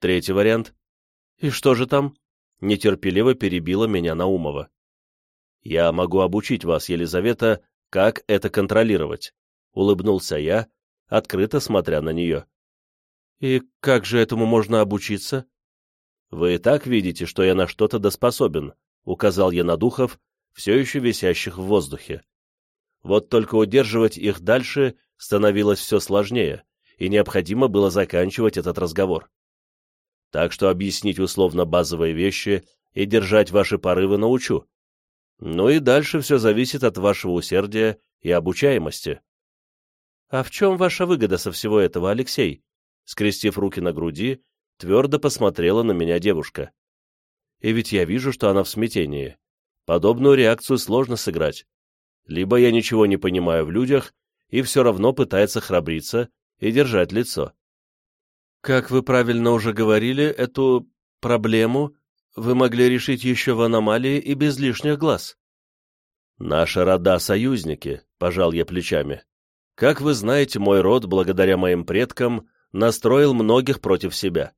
Третий вариант. И что же там? Нетерпеливо перебила меня Наумова. Я могу обучить вас, Елизавета, как это контролировать. Улыбнулся я, открыто смотря на нее. И как же этому можно обучиться? «Вы и так видите, что я на что-то доспособен», — указал я на духов, все еще висящих в воздухе. Вот только удерживать их дальше становилось все сложнее, и необходимо было заканчивать этот разговор. Так что объяснить условно базовые вещи и держать ваши порывы научу. Ну и дальше все зависит от вашего усердия и обучаемости. «А в чем ваша выгода со всего этого, Алексей?» Скрестив руки на груди, Твердо посмотрела на меня девушка. И ведь я вижу, что она в смятении. Подобную реакцию сложно сыграть. Либо я ничего не понимаю в людях, и все равно пытается храбриться и держать лицо. Как вы правильно уже говорили, эту проблему вы могли решить еще в аномалии и без лишних глаз. «Наши рода — союзники», — пожал я плечами. «Как вы знаете, мой род, благодаря моим предкам, настроил многих против себя,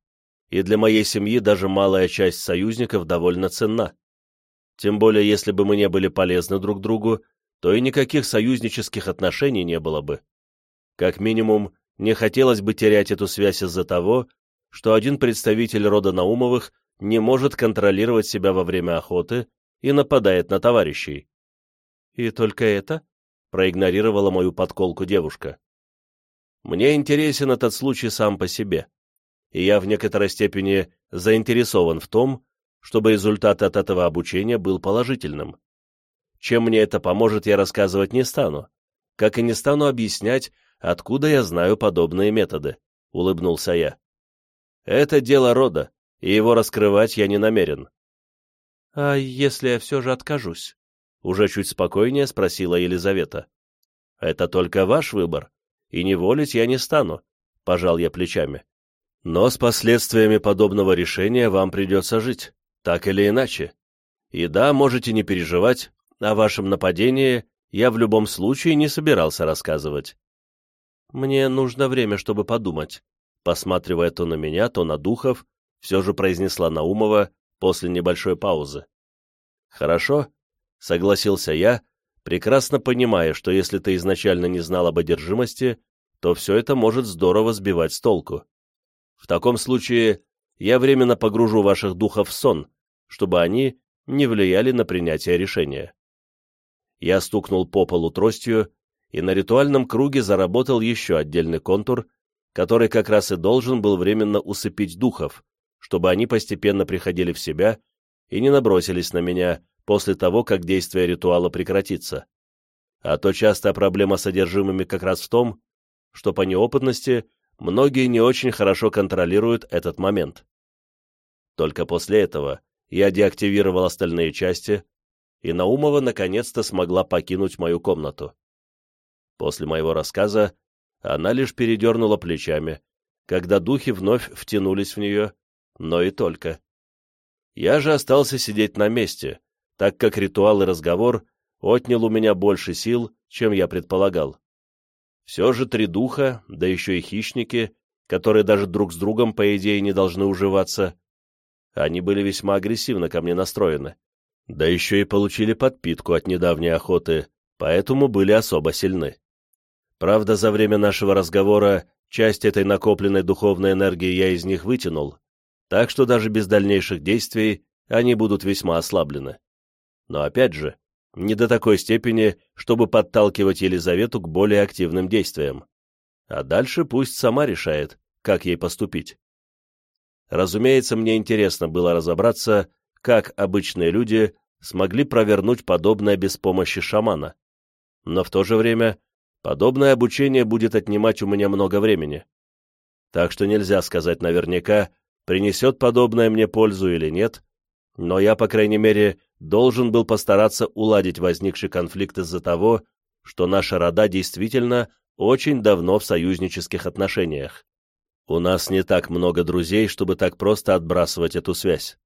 и для моей семьи даже малая часть союзников довольно ценна. Тем более, если бы мы не были полезны друг другу, то и никаких союзнических отношений не было бы. Как минимум, не хотелось бы терять эту связь из-за того, что один представитель рода Наумовых не может контролировать себя во время охоты и нападает на товарищей. «И только это?» — проигнорировала мою подколку девушка. «Мне интересен этот случай сам по себе, и я в некоторой степени заинтересован в том, чтобы результат от этого обучения был положительным. Чем мне это поможет, я рассказывать не стану, как и не стану объяснять, откуда я знаю подобные методы», — улыбнулся я. «Это дело рода, и его раскрывать я не намерен». «А если я все же откажусь?» Уже чуть спокойнее спросила Елизавета. «Это только ваш выбор, и не волить я не стану», — пожал я плечами. «Но с последствиями подобного решения вам придется жить, так или иначе. И да, можете не переживать, о вашем нападении я в любом случае не собирался рассказывать». «Мне нужно время, чтобы подумать», посматривая то на меня, то на духов, все же произнесла Наумова после небольшой паузы. «Хорошо, согласился я, прекрасно понимая, что если ты изначально не знал об одержимости, то все это может здорово сбивать с толку. В таком случае я временно погружу ваших духов в сон, чтобы они не влияли на принятие решения. Я стукнул по полу тростью, и на ритуальном круге заработал еще отдельный контур, который как раз и должен был временно усыпить духов, чтобы они постепенно приходили в себя и не набросились на меня, после того, как действие ритуала прекратится. А то частая проблема с содержимыми как раз в том, что по неопытности многие не очень хорошо контролируют этот момент. Только после этого я деактивировал остальные части, и Наумова наконец-то смогла покинуть мою комнату. После моего рассказа она лишь передернула плечами, когда духи вновь втянулись в нее, но и только. Я же остался сидеть на месте, так как ритуал и разговор отнял у меня больше сил, чем я предполагал. Все же три духа, да еще и хищники, которые даже друг с другом, по идее, не должны уживаться, они были весьма агрессивно ко мне настроены, да еще и получили подпитку от недавней охоты, поэтому были особо сильны. Правда, за время нашего разговора часть этой накопленной духовной энергии я из них вытянул, так что даже без дальнейших действий они будут весьма ослаблены но опять же, не до такой степени, чтобы подталкивать Елизавету к более активным действиям. А дальше пусть сама решает, как ей поступить. Разумеется, мне интересно было разобраться, как обычные люди смогли провернуть подобное без помощи шамана. Но в то же время подобное обучение будет отнимать у меня много времени. Так что нельзя сказать наверняка, принесет подобное мне пользу или нет, но я, по крайней мере, должен был постараться уладить возникший конфликт из-за того, что наши рода действительно очень давно в союзнических отношениях. У нас не так много друзей, чтобы так просто отбрасывать эту связь.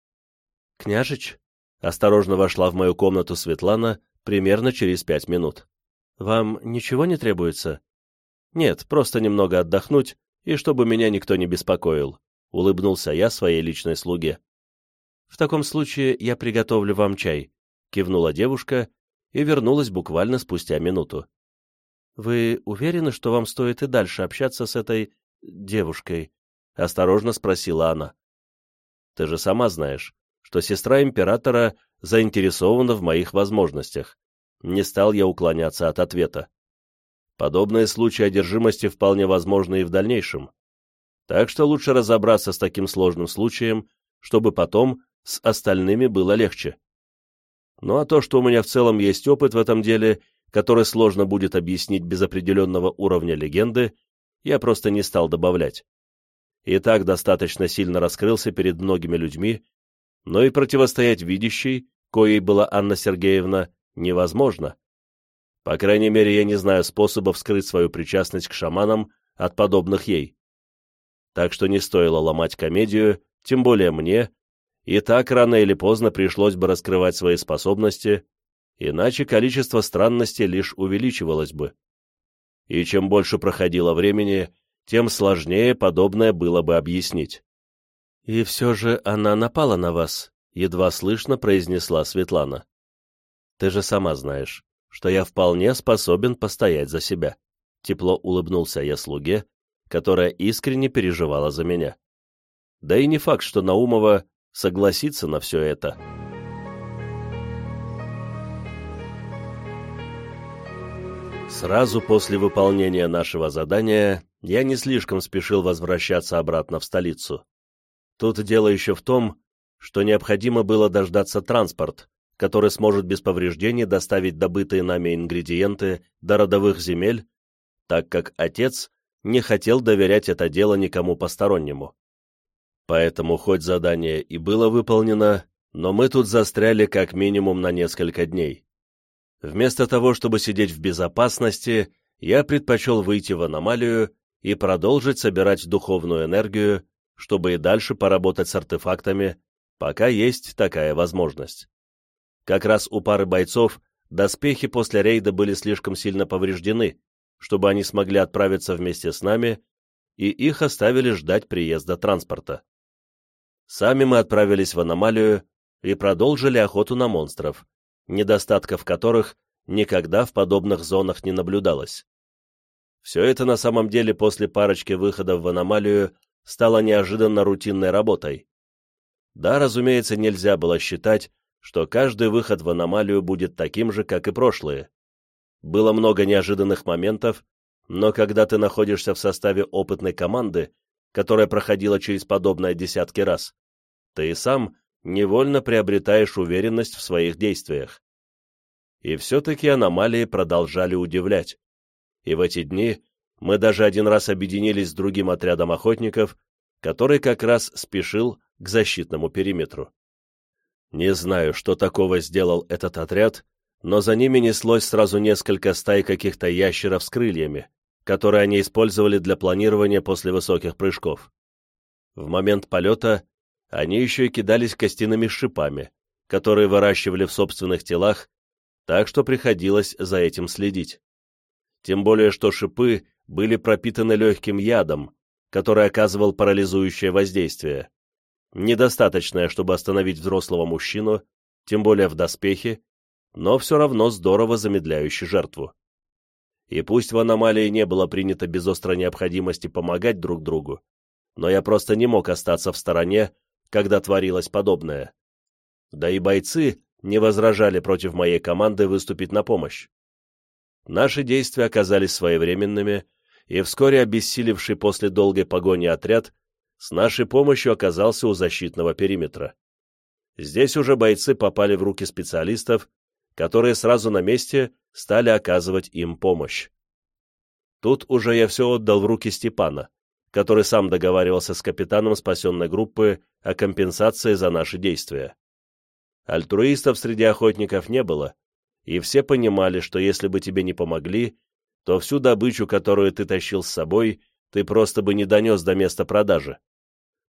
«Княжич?» — осторожно вошла в мою комнату Светлана примерно через пять минут. «Вам ничего не требуется?» «Нет, просто немного отдохнуть, и чтобы меня никто не беспокоил», — улыбнулся я своей личной слуге. «В таком случае я приготовлю вам чай», — кивнула девушка и вернулась буквально спустя минуту. «Вы уверены, что вам стоит и дальше общаться с этой... девушкой?» — осторожно спросила она. «Ты же сама знаешь, что сестра императора заинтересована в моих возможностях. Не стал я уклоняться от ответа. Подобные случаи одержимости вполне возможны и в дальнейшем. Так что лучше разобраться с таким сложным случаем, чтобы потом с остальными было легче. Ну а то, что у меня в целом есть опыт в этом деле, который сложно будет объяснить без определенного уровня легенды, я просто не стал добавлять. И так достаточно сильно раскрылся перед многими людьми, но и противостоять видящей, коей была Анна Сергеевна, невозможно. По крайней мере, я не знаю способов скрыть свою причастность к шаманам от подобных ей. Так что не стоило ломать комедию, тем более мне, и так рано или поздно пришлось бы раскрывать свои способности, иначе количество странностей лишь увеличивалось бы. И чем больше проходило времени, тем сложнее подобное было бы объяснить. «И все же она напала на вас», — едва слышно произнесла Светлана. «Ты же сама знаешь, что я вполне способен постоять за себя», — тепло улыбнулся я слуге, которая искренне переживала за меня. Да и не факт, что Наумова согласится на все это. Сразу после выполнения нашего задания я не слишком спешил возвращаться обратно в столицу. Тут дело еще в том, что необходимо было дождаться транспорт, который сможет без повреждений доставить добытые нами ингредиенты до родовых земель, так как отец не хотел доверять это дело никому постороннему. Поэтому хоть задание и было выполнено, но мы тут застряли как минимум на несколько дней. Вместо того, чтобы сидеть в безопасности, я предпочел выйти в аномалию и продолжить собирать духовную энергию, чтобы и дальше поработать с артефактами, пока есть такая возможность. Как раз у пары бойцов доспехи после рейда были слишком сильно повреждены, чтобы они смогли отправиться вместе с нами, и их оставили ждать приезда транспорта. Сами мы отправились в аномалию и продолжили охоту на монстров, недостатков которых никогда в подобных зонах не наблюдалось. Все это на самом деле после парочки выходов в аномалию стало неожиданно рутинной работой. Да, разумеется, нельзя было считать, что каждый выход в аномалию будет таким же, как и прошлые. Было много неожиданных моментов, но когда ты находишься в составе опытной команды, которая проходила через подобное десятки раз, ты и сам невольно приобретаешь уверенность в своих действиях. И все-таки аномалии продолжали удивлять. И в эти дни мы даже один раз объединились с другим отрядом охотников, который как раз спешил к защитному периметру. Не знаю, что такого сделал этот отряд, но за ними неслось сразу несколько стай каких-то ящеров с крыльями, которые они использовали для планирования после высоких прыжков. В момент полета они еще и кидались костяными шипами, которые выращивали в собственных телах, так что приходилось за этим следить. Тем более, что шипы были пропитаны легким ядом, который оказывал парализующее воздействие. Недостаточное, чтобы остановить взрослого мужчину, тем более в доспехе, но все равно здорово замедляющий жертву. И пусть в аномалии не было принято без острой необходимости помогать друг другу, но я просто не мог остаться в стороне, когда творилось подобное. Да и бойцы не возражали против моей команды выступить на помощь. Наши действия оказались своевременными, и вскоре обессилевший после долгой погони отряд с нашей помощью оказался у защитного периметра. Здесь уже бойцы попали в руки специалистов, которые сразу на месте стали оказывать им помощь. Тут уже я все отдал в руки Степана, который сам договаривался с капитаном спасенной группы о компенсации за наши действия. Альтруистов среди охотников не было, и все понимали, что если бы тебе не помогли, то всю добычу, которую ты тащил с собой, ты просто бы не донес до места продажи.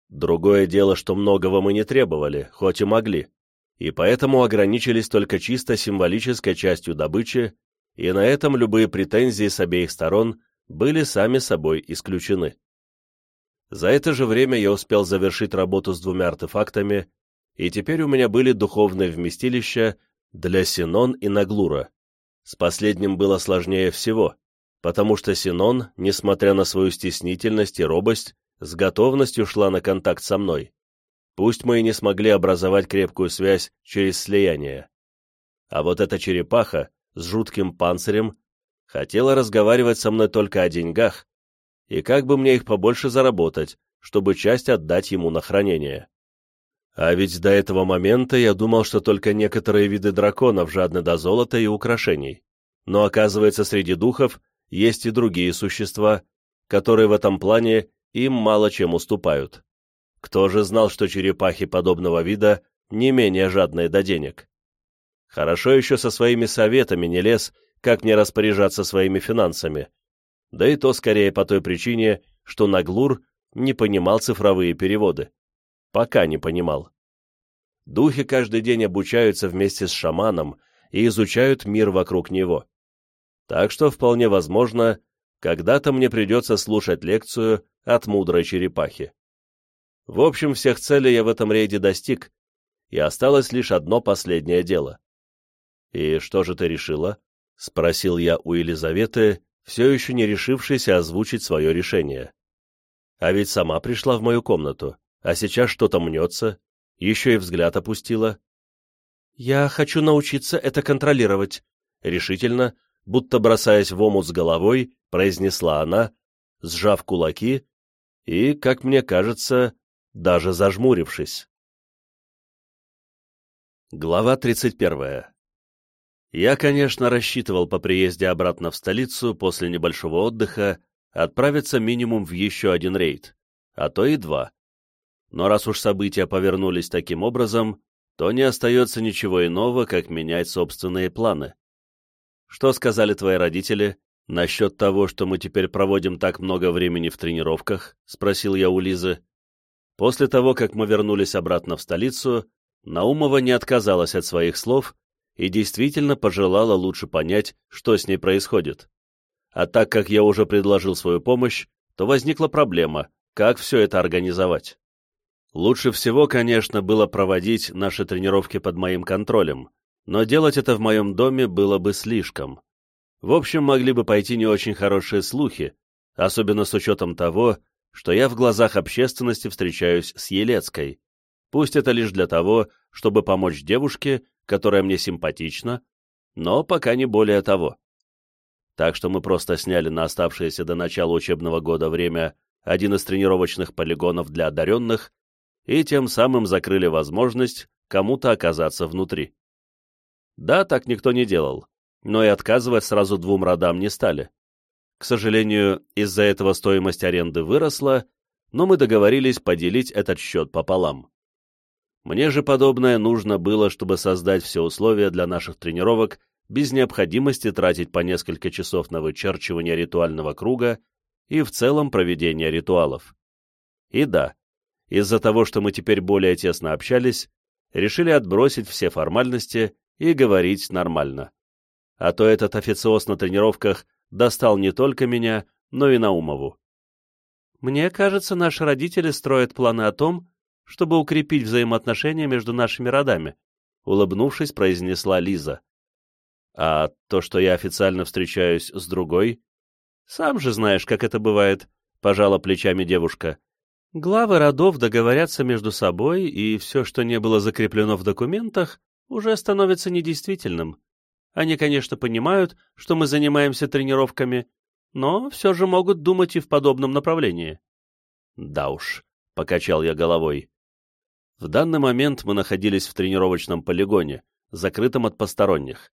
Другое дело, что многого мы не требовали, хоть и могли, и поэтому ограничились только чисто символической частью добычи, и на этом любые претензии с обеих сторон были сами собой исключены. За это же время я успел завершить работу с двумя артефактами, и теперь у меня были духовные вместилища для Синон и Наглура. С последним было сложнее всего, потому что Синон, несмотря на свою стеснительность и робость, с готовностью шла на контакт со мной. Пусть мы и не смогли образовать крепкую связь через слияние. А вот эта черепаха с жутким панцирем хотела разговаривать со мной только о деньгах, и как бы мне их побольше заработать, чтобы часть отдать ему на хранение. А ведь до этого момента я думал, что только некоторые виды драконов жадны до золота и украшений. Но оказывается, среди духов есть и другие существа, которые в этом плане им мало чем уступают. Кто же знал, что черепахи подобного вида не менее жадные до денег? Хорошо еще со своими советами не лез, как не распоряжаться своими финансами. Да и то скорее по той причине, что Наглур не понимал цифровые переводы. Пока не понимал. Духи каждый день обучаются вместе с шаманом, и изучают мир вокруг него. Так что, вполне возможно, когда-то мне придется слушать лекцию от мудрой черепахи. В общем, всех целей я в этом рейде достиг, и осталось лишь одно последнее дело. «И что же ты решила?» — спросил я у Елизаветы, все еще не решившейся озвучить свое решение. А ведь сама пришла в мою комнату, а сейчас что-то мнется, еще и взгляд опустила. «Я хочу научиться это контролировать», — решительно, будто бросаясь в омут с головой, произнесла она, сжав кулаки и, как мне кажется, даже зажмурившись. Глава 31. Я, конечно, рассчитывал по приезде обратно в столицу после небольшого отдыха отправиться минимум в еще один рейд, а то и два. Но раз уж события повернулись таким образом, то не остается ничего иного, как менять собственные планы. Что сказали твои родители насчет того, что мы теперь проводим так много времени в тренировках? Спросил я у Лизы. После того, как мы вернулись обратно в столицу, Наумова не отказалась от своих слов и действительно пожелала лучше понять, что с ней происходит. А так как я уже предложил свою помощь, то возникла проблема, как все это организовать. Лучше всего, конечно, было проводить наши тренировки под моим контролем, но делать это в моем доме было бы слишком. В общем, могли бы пойти не очень хорошие слухи, особенно с учетом того, что я в глазах общественности встречаюсь с Елецкой. Пусть это лишь для того, чтобы помочь девушке, которая мне симпатична, но пока не более того. Так что мы просто сняли на оставшееся до начала учебного года время один из тренировочных полигонов для одаренных и тем самым закрыли возможность кому-то оказаться внутри. Да, так никто не делал, но и отказывать сразу двум родам не стали. К сожалению, из-за этого стоимость аренды выросла, но мы договорились поделить этот счет пополам. Мне же подобное нужно было, чтобы создать все условия для наших тренировок без необходимости тратить по несколько часов на вычерчивание ритуального круга и в целом проведение ритуалов. И да, из-за того, что мы теперь более тесно общались, решили отбросить все формальности и говорить нормально. А то этот официоз на тренировках достал не только меня, но и Наумову. Мне кажется, наши родители строят планы о том, чтобы укрепить взаимоотношения между нашими родами, улыбнувшись, произнесла Лиза. А то, что я официально встречаюсь с другой? Сам же знаешь, как это бывает, пожала плечами девушка. Главы родов договорятся между собой, и все, что не было закреплено в документах, уже становится недействительным. Они, конечно, понимают, что мы занимаемся тренировками, но все же могут думать и в подобном направлении. Да уж, — покачал я головой. В данный момент мы находились в тренировочном полигоне, закрытом от посторонних.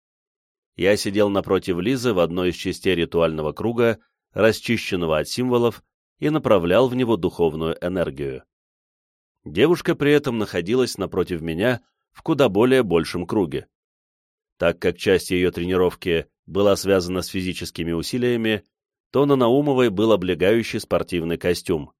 Я сидел напротив Лизы в одной из частей ритуального круга, расчищенного от символов, и направлял в него духовную энергию. Девушка при этом находилась напротив меня в куда более большем круге. Так как часть ее тренировки была связана с физическими усилиями, то на Наумовой был облегающий спортивный костюм.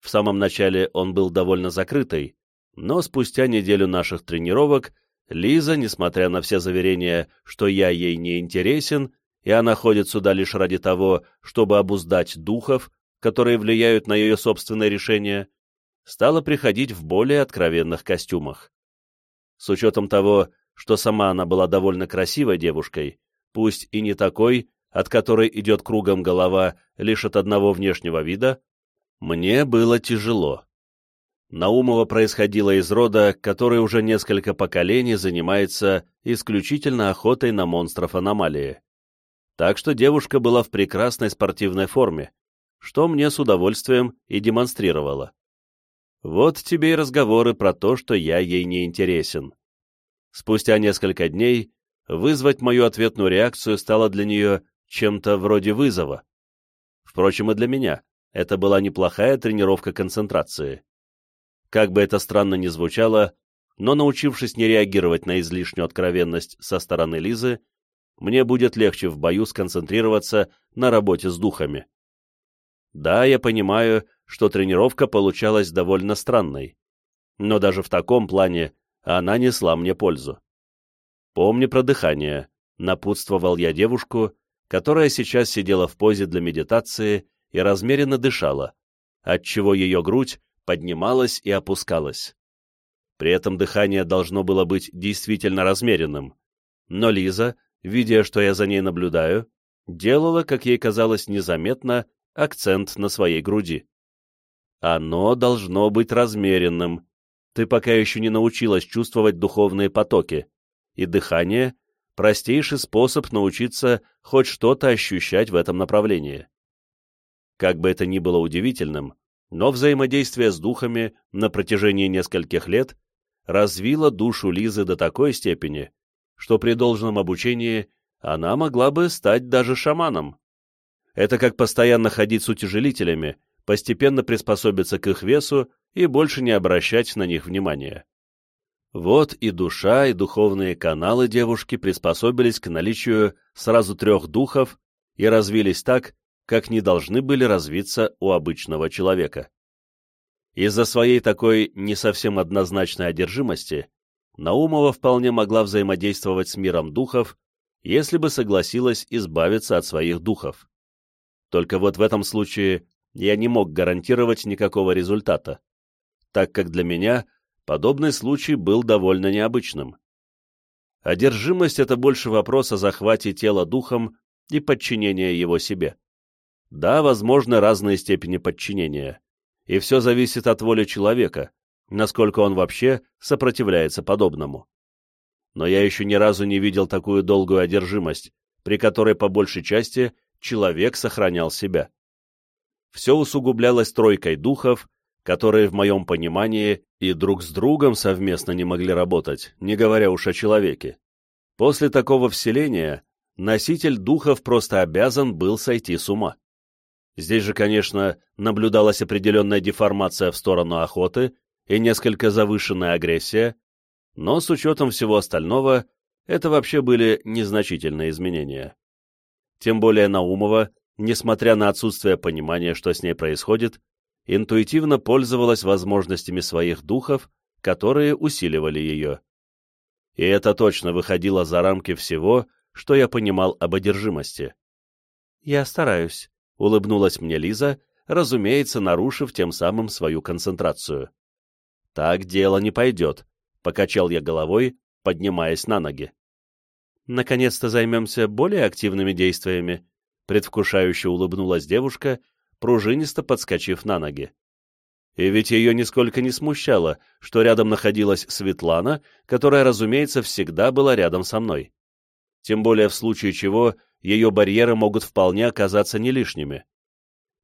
В самом начале он был довольно закрытый, но спустя неделю наших тренировок Лиза, несмотря на все заверения, что я ей не интересен, и она ходит сюда лишь ради того, чтобы обуздать духов, которые влияют на ее собственное решение, стала приходить в более откровенных костюмах. С учетом того, что сама она была довольно красивой девушкой, пусть и не такой, от которой идет кругом голова лишь от одного внешнего вида, мне было тяжело. Наумова происходила из рода, который уже несколько поколений занимается исключительно охотой на монстров аномалии. Так что девушка была в прекрасной спортивной форме, что мне с удовольствием и демонстрировала. Вот тебе и разговоры про то, что я ей не интересен. Спустя несколько дней вызвать мою ответную реакцию стало для нее чем-то вроде вызова. Впрочем, и для меня это была неплохая тренировка концентрации. Как бы это странно ни звучало, но научившись не реагировать на излишнюю откровенность со стороны Лизы, мне будет легче в бою сконцентрироваться на работе с духами. Да, я понимаю, что тренировка получалась довольно странной, но даже в таком плане она несла мне пользу. Помни про дыхание, напутствовал я девушку, которая сейчас сидела в позе для медитации и размеренно дышала, отчего ее грудь поднималась и опускалась. При этом дыхание должно было быть действительно размеренным, но Лиза, видя, что я за ней наблюдаю, делала, как ей казалось незаметно, акцент на своей груди. Оно должно быть размеренным. Ты пока еще не научилась чувствовать духовные потоки, и дыхание — простейший способ научиться хоть что-то ощущать в этом направлении. Как бы это ни было удивительным, но взаимодействие с духами на протяжении нескольких лет развило душу Лизы до такой степени, что при должном обучении она могла бы стать даже шаманом. Это как постоянно ходить с утяжелителями, постепенно приспособиться к их весу и больше не обращать на них внимания. Вот и душа, и духовные каналы девушки приспособились к наличию сразу трех духов и развились так, как не должны были развиться у обычного человека. Из-за своей такой не совсем однозначной одержимости Наумова вполне могла взаимодействовать с миром духов, если бы согласилась избавиться от своих духов. Только вот в этом случае я не мог гарантировать никакого результата, так как для меня подобный случай был довольно необычным. Одержимость — это больше вопрос о захвате тела духом и подчинении его себе. Да, возможны разные степени подчинения, и все зависит от воли человека, насколько он вообще сопротивляется подобному. Но я еще ни разу не видел такую долгую одержимость, при которой по большей части человек сохранял себя все усугублялось тройкой духов, которые, в моем понимании, и друг с другом совместно не могли работать, не говоря уж о человеке. После такого вселения носитель духов просто обязан был сойти с ума. Здесь же, конечно, наблюдалась определенная деформация в сторону охоты и несколько завышенная агрессия, но с учетом всего остального это вообще были незначительные изменения. Тем более Наумова несмотря на отсутствие понимания, что с ней происходит, интуитивно пользовалась возможностями своих духов, которые усиливали ее. И это точно выходило за рамки всего, что я понимал об одержимости. «Я стараюсь», — улыбнулась мне Лиза, разумеется, нарушив тем самым свою концентрацию. «Так дело не пойдет», — покачал я головой, поднимаясь на ноги. «Наконец-то займемся более активными действиями», предвкушающе улыбнулась девушка, пружинисто подскочив на ноги. И ведь ее нисколько не смущало, что рядом находилась Светлана, которая, разумеется, всегда была рядом со мной. Тем более в случае чего ее барьеры могут вполне оказаться не лишними.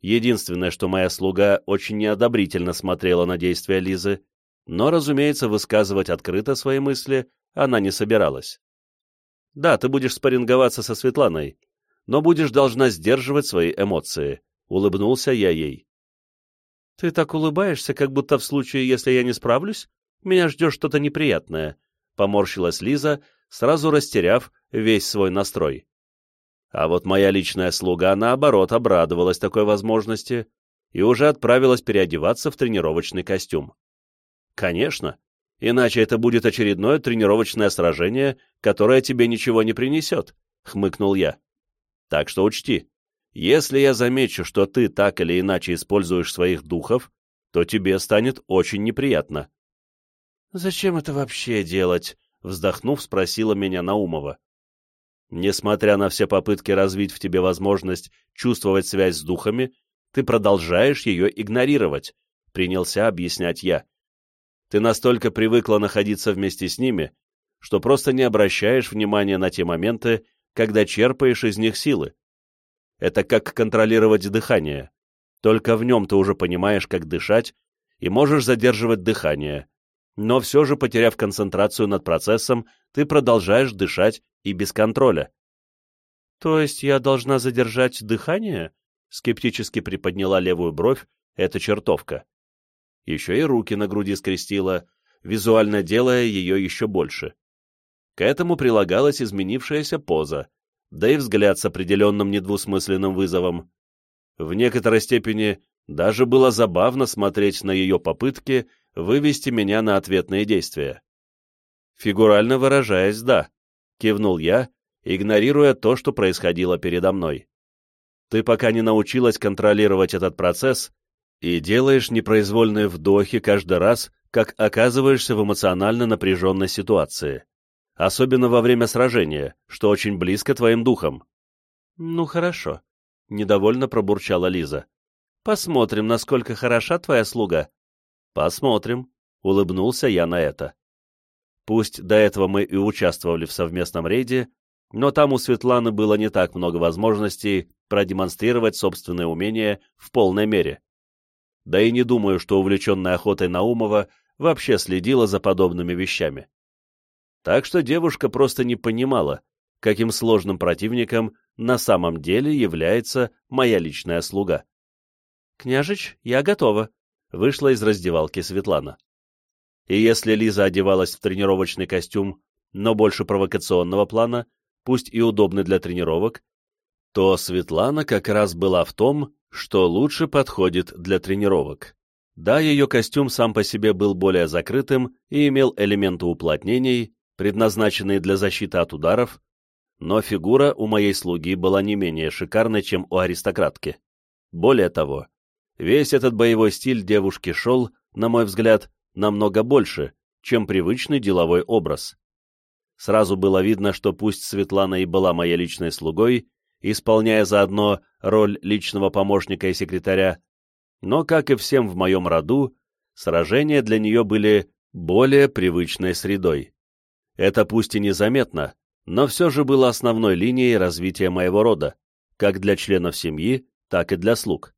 Единственное, что моя слуга очень неодобрительно смотрела на действия Лизы, но, разумеется, высказывать открыто свои мысли она не собиралась. «Да, ты будешь спарринговаться со Светланой, но будешь должна сдерживать свои эмоции», — улыбнулся я ей. «Ты так улыбаешься, как будто в случае, если я не справлюсь, меня ждет что-то неприятное», — поморщилась Лиза, сразу растеряв весь свой настрой. А вот моя личная слуга, наоборот, обрадовалась такой возможности и уже отправилась переодеваться в тренировочный костюм. «Конечно, иначе это будет очередное тренировочное сражение, которое тебе ничего не принесет», — хмыкнул я. Так что учти, если я замечу, что ты так или иначе используешь своих духов, то тебе станет очень неприятно. «Зачем это вообще делать?» — вздохнув, спросила меня Наумова. «Несмотря на все попытки развить в тебе возможность чувствовать связь с духами, ты продолжаешь ее игнорировать», — принялся объяснять я. «Ты настолько привыкла находиться вместе с ними, что просто не обращаешь внимания на те моменты, когда черпаешь из них силы. Это как контролировать дыхание. Только в нем ты уже понимаешь, как дышать, и можешь задерживать дыхание. Но все же, потеряв концентрацию над процессом, ты продолжаешь дышать и без контроля. «То есть я должна задержать дыхание?» — скептически приподняла левую бровь эта чертовка. Еще и руки на груди скрестила, визуально делая ее еще больше. К этому прилагалась изменившаяся поза, да и взгляд с определенным недвусмысленным вызовом. В некоторой степени даже было забавно смотреть на ее попытки вывести меня на ответные действия. Фигурально выражаясь, да, — кивнул я, игнорируя то, что происходило передо мной. «Ты пока не научилась контролировать этот процесс и делаешь непроизвольные вдохи каждый раз, как оказываешься в эмоционально напряженной ситуации, особенно во время сражения, что очень близко твоим духам». «Ну хорошо», — недовольно пробурчала Лиза. «Посмотрим, насколько хороша твоя слуга». «Посмотрим», — улыбнулся я на это. Пусть до этого мы и участвовали в совместном рейде, но там у Светланы было не так много возможностей продемонстрировать собственные умения в полной мере. Да и не думаю, что увлеченная охотой Наумова вообще следила за подобными вещами. Так что девушка просто не понимала, каким сложным противником на самом деле является моя личная слуга. «Княжич, я готова», — вышла из раздевалки Светлана. И если Лиза одевалась в тренировочный костюм, но больше провокационного плана, пусть и удобный для тренировок, то Светлана как раз была в том, что лучше подходит для тренировок. Да, ее костюм сам по себе был более закрытым и имел элементы уплотнений, предназначенные для защиты от ударов, но фигура у моей слуги была не менее шикарной, чем у аристократки. Более того, весь этот боевой стиль девушки шел, на мой взгляд, намного больше, чем привычный деловой образ. Сразу было видно, что пусть Светлана и была моей личной слугой, исполняя заодно роль личного помощника и секретаря, но, как и всем в моем роду, сражения для нее были более привычной средой. Это пусть и незаметно, но все же было основной линией развития моего рода, как для членов семьи, так и для слуг.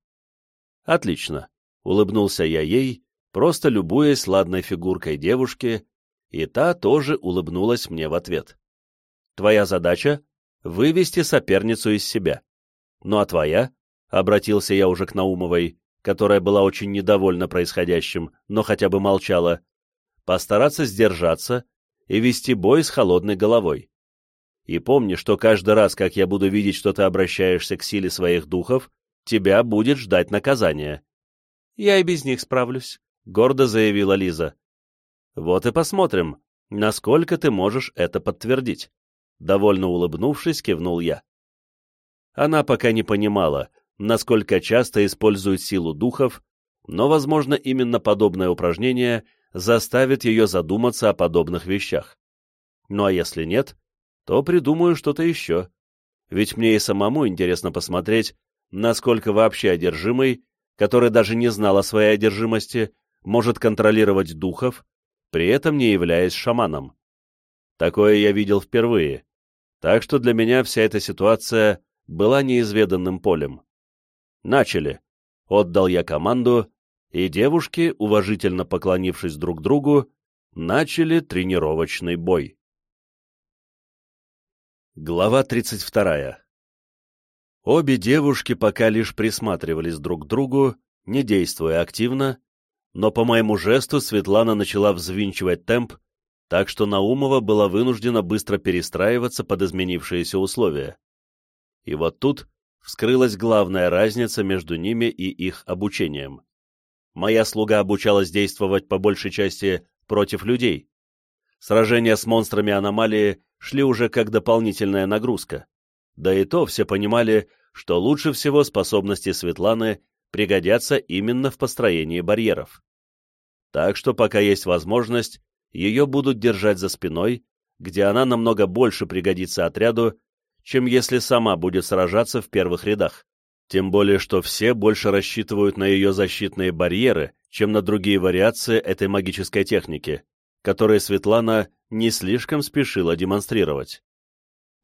Отлично, улыбнулся я ей просто любуясь ладной фигуркой девушки, и та тоже улыбнулась мне в ответ. «Твоя задача — вывести соперницу из себя. Ну а твоя?» — обратился я уже к Наумовой, которая была очень недовольна происходящим, но хотя бы молчала, постараться сдержаться и вести бой с холодной головой. И помни, что каждый раз, как я буду видеть, что ты обращаешься к силе своих духов, тебя будет ждать наказание. Я и без них справлюсь, гордо заявила Лиза. Вот и посмотрим, насколько ты можешь это подтвердить. Довольно улыбнувшись, кивнул я. Она пока не понимала, насколько часто использует силу духов, но, возможно, именно подобное упражнение заставит ее задуматься о подобных вещах. Ну а если нет, то придумаю что-то еще. Ведь мне и самому интересно посмотреть, насколько вообще одержимый, который даже не знал о своей одержимости, может контролировать духов, при этом не являясь шаманом. Такое я видел впервые, так что для меня вся эта ситуация была неизведанным полем. Начали. Отдал я команду, и девушки, уважительно поклонившись друг другу, начали тренировочный бой. Глава 32. Обе девушки пока лишь присматривались друг к другу, не действуя активно, но по моему жесту Светлана начала взвинчивать темп, так что Наумова была вынуждена быстро перестраиваться под изменившиеся условия. И вот тут вскрылась главная разница между ними и их обучением. Моя слуга обучалась действовать по большей части против людей. Сражения с монстрами аномалии шли уже как дополнительная нагрузка. Да и то все понимали, что лучше всего способности Светланы пригодятся именно в построении барьеров. Так что пока есть возможность, ее будут держать за спиной, где она намного больше пригодится отряду, чем если сама будет сражаться в первых рядах. Тем более, что все больше рассчитывают на ее защитные барьеры, чем на другие вариации этой магической техники, которые Светлана не слишком спешила демонстрировать.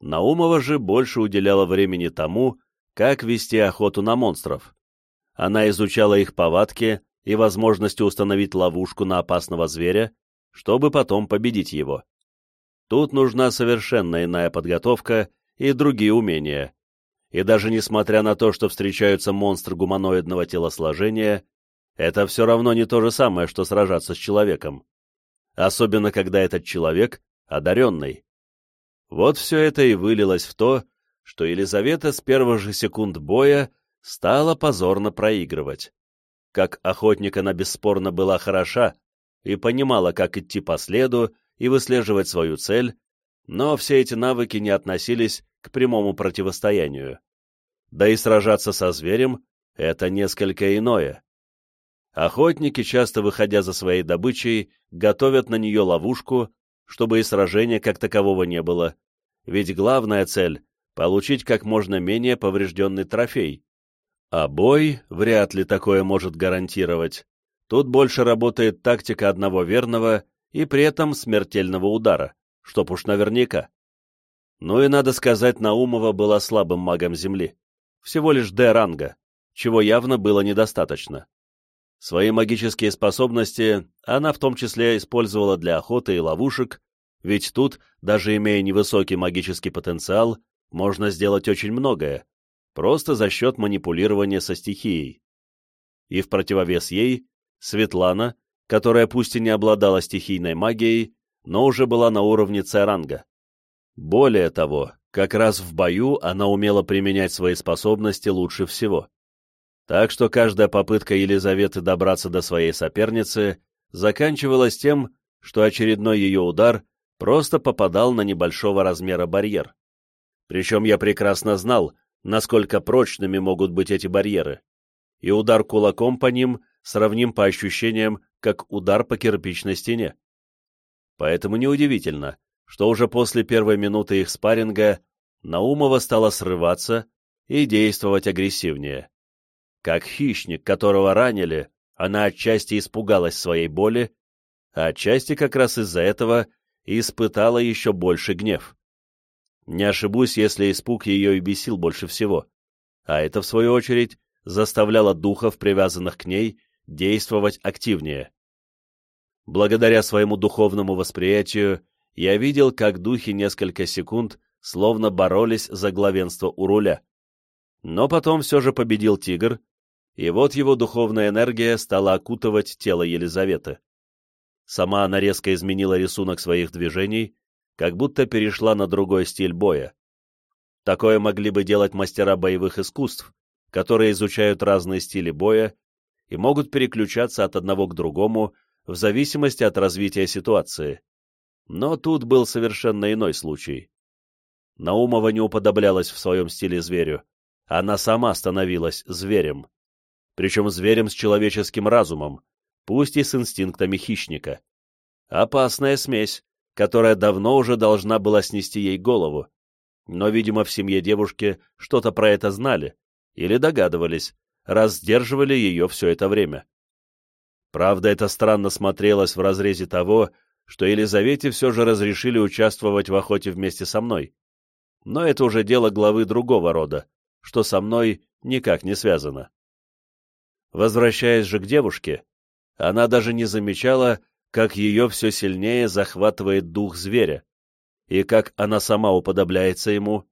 Наумова же больше уделяла времени тому, как вести охоту на монстров. Она изучала их повадки и возможности установить ловушку на опасного зверя, чтобы потом победить его. Тут нужна совершенно иная подготовка и другие умения. И даже несмотря на то, что встречаются монстры гуманоидного телосложения, это все равно не то же самое, что сражаться с человеком. Особенно, когда этот человек одаренный. Вот все это и вылилось в то, что Елизавета с первых же секунд боя стала позорно проигрывать. Как охотник она бесспорно была хороша и понимала, как идти по следу и выслеживать свою цель, но все эти навыки не относились к прямому противостоянию. Да и сражаться со зверем — это несколько иное. Охотники, часто выходя за своей добычей, готовят на нее ловушку, чтобы и сражения как такового не было, ведь главная цель — получить как можно менее поврежденный трофей. А бой вряд ли такое может гарантировать. Тут больше работает тактика одного верного и при этом смертельного удара, чтоб уж наверняка. Ну и, надо сказать, Наумова была слабым магом Земли. Всего лишь Д-ранга, чего явно было недостаточно. Свои магические способности она в том числе использовала для охоты и ловушек, ведь тут, даже имея невысокий магический потенциал, можно сделать очень многое, просто за счет манипулирования со стихией. И в противовес ей, Светлана, которая пусть и не обладала стихийной магией, но уже была на уровне Церанга. Более того, как раз в бою она умела применять свои способности лучше всего. Так что каждая попытка Елизаветы добраться до своей соперницы заканчивалась тем, что очередной ее удар просто попадал на небольшого размера барьер. Причем я прекрасно знал, насколько прочными могут быть эти барьеры, и удар кулаком по ним сравним по ощущениям, как удар по кирпичной стене. Поэтому неудивительно, что уже после первой минуты их спарринга Наумова стала срываться и действовать агрессивнее. Как хищник, которого ранили, она отчасти испугалась своей боли, а отчасти как раз из-за этого испытала еще больше гнев. Не ошибусь, если испуг ее и бесил больше всего, а это, в свою очередь, заставляло духов, привязанных к ней, действовать активнее. Благодаря своему духовному восприятию я видел, как духи несколько секунд словно боролись за главенство у руля. Но потом все же победил тигр, и вот его духовная энергия стала окутывать тело Елизаветы. Сама она резко изменила рисунок своих движений, как будто перешла на другой стиль боя. Такое могли бы делать мастера боевых искусств, которые изучают разные стили боя и могут переключаться от одного к другому в зависимости от развития ситуации. Но тут был совершенно иной случай. Наумова не уподоблялась в своем стиле зверю, она сама становилась зверем. Причем зверем с человеческим разумом, пусть и с инстинктами хищника. Опасная смесь, которая давно уже должна была снести ей голову. Но, видимо, в семье девушки что-то про это знали или догадывались, раз сдерживали ее все это время. Правда, это странно смотрелось в разрезе того, что Елизавете все же разрешили участвовать в охоте вместе со мной. Но это уже дело главы другого рода, что со мной никак не связано. Возвращаясь же к девушке, она даже не замечала, как ее все сильнее захватывает дух зверя, и как она сама уподобляется ему.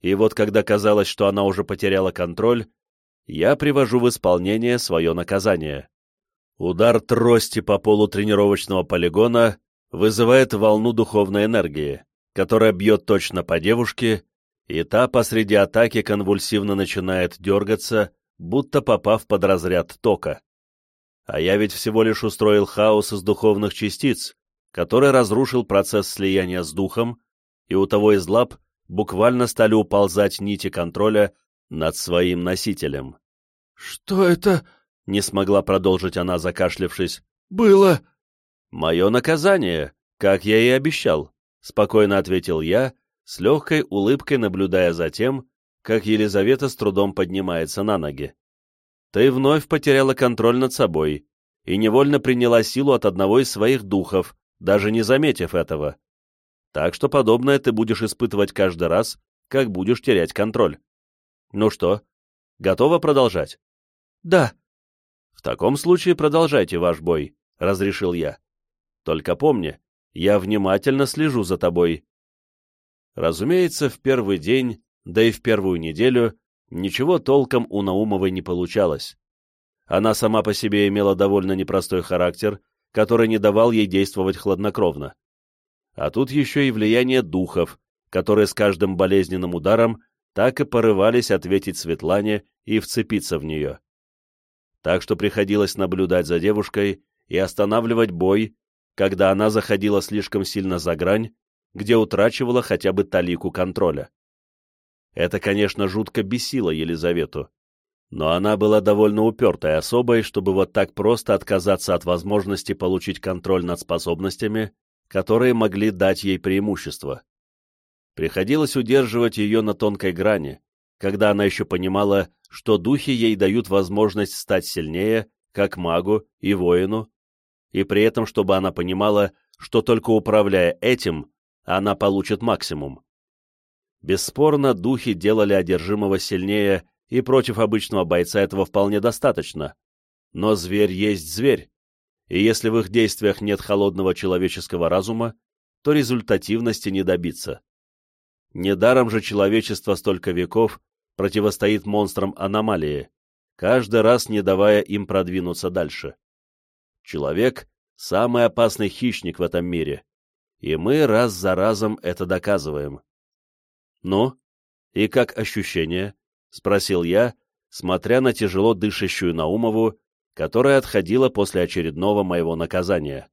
И вот когда казалось, что она уже потеряла контроль, я привожу в исполнение свое наказание. Удар трости по полу тренировочного полигона вызывает волну духовной энергии, которая бьет точно по девушке, и та посреди атаки конвульсивно начинает дергаться, будто попав под разряд тока. А я ведь всего лишь устроил хаос из духовных частиц, который разрушил процесс слияния с духом, и у того из лап буквально стали уползать нити контроля над своим носителем. «Что это?» — не смогла продолжить она, закашлявшись. «Было...» «Мое наказание, как я и обещал», — спокойно ответил я, с легкой улыбкой наблюдая за тем, как Елизавета с трудом поднимается на ноги. «Ты вновь потеряла контроль над собой и невольно приняла силу от одного из своих духов, даже не заметив этого. Так что подобное ты будешь испытывать каждый раз, как будешь терять контроль. Ну что, готова продолжать? Да. Таком случае продолжайте ваш бой, разрешил я. Только помни, я внимательно слежу за тобой. Разумеется, в первый день, да и в первую неделю, ничего толком у Наумовой не получалось. Она сама по себе имела довольно непростой характер, который не давал ей действовать хладнокровно. А тут еще и влияние духов, которые с каждым болезненным ударом так и порывались ответить Светлане и вцепиться в нее. Так что приходилось наблюдать за девушкой и останавливать бой, когда она заходила слишком сильно за грань где утрачивала хотя бы талику контроля. Это, конечно, жутко бесило Елизавету, но она была довольно упертой особой, чтобы вот так просто отказаться от возможности получить контроль над способностями, которые могли дать ей преимущество. Приходилось удерживать ее на тонкой грани, когда она еще понимала, что духи ей дают возможность стать сильнее, как магу и воину, и при этом, чтобы она понимала, что только управляя этим, она получит максимум. Бесспорно, духи делали одержимого сильнее, и против обычного бойца этого вполне достаточно. Но зверь есть зверь, и если в их действиях нет холодного человеческого разума, то результативности не добиться. Недаром же человечество столько веков противостоит монстрам аномалии, каждый раз не давая им продвинуться дальше. Человек — самый опасный хищник в этом мире, и мы раз за разом это доказываем. «Ну, и как ощущение?» — спросил я, смотря на тяжело дышащую Наумову, которая отходила после очередного моего наказания.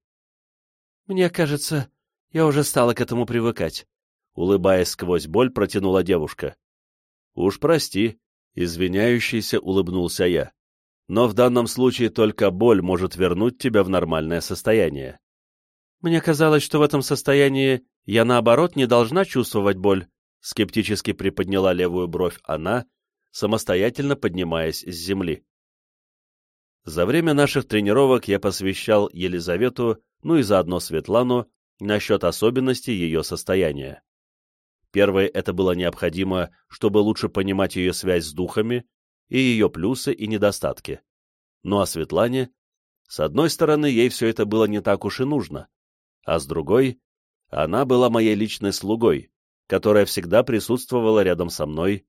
«Мне кажется, я уже стала к этому привыкать», — улыбаясь сквозь боль, протянула девушка. «Уж прости», — извиняющийся улыбнулся я. «Но в данном случае только боль может вернуть тебя в нормальное состояние». «Мне казалось, что в этом состоянии я, наоборот, не должна чувствовать боль», скептически приподняла левую бровь она, самостоятельно поднимаясь с земли. За время наших тренировок я посвящал Елизавету, ну и заодно Светлану, насчет особенностей ее состояния. Первое это было необходимо, чтобы лучше понимать ее связь с духами и ее плюсы и недостатки. Ну а Светлане, с одной стороны, ей все это было не так уж и нужно, а с другой, она была моей личной слугой, которая всегда присутствовала рядом со мной,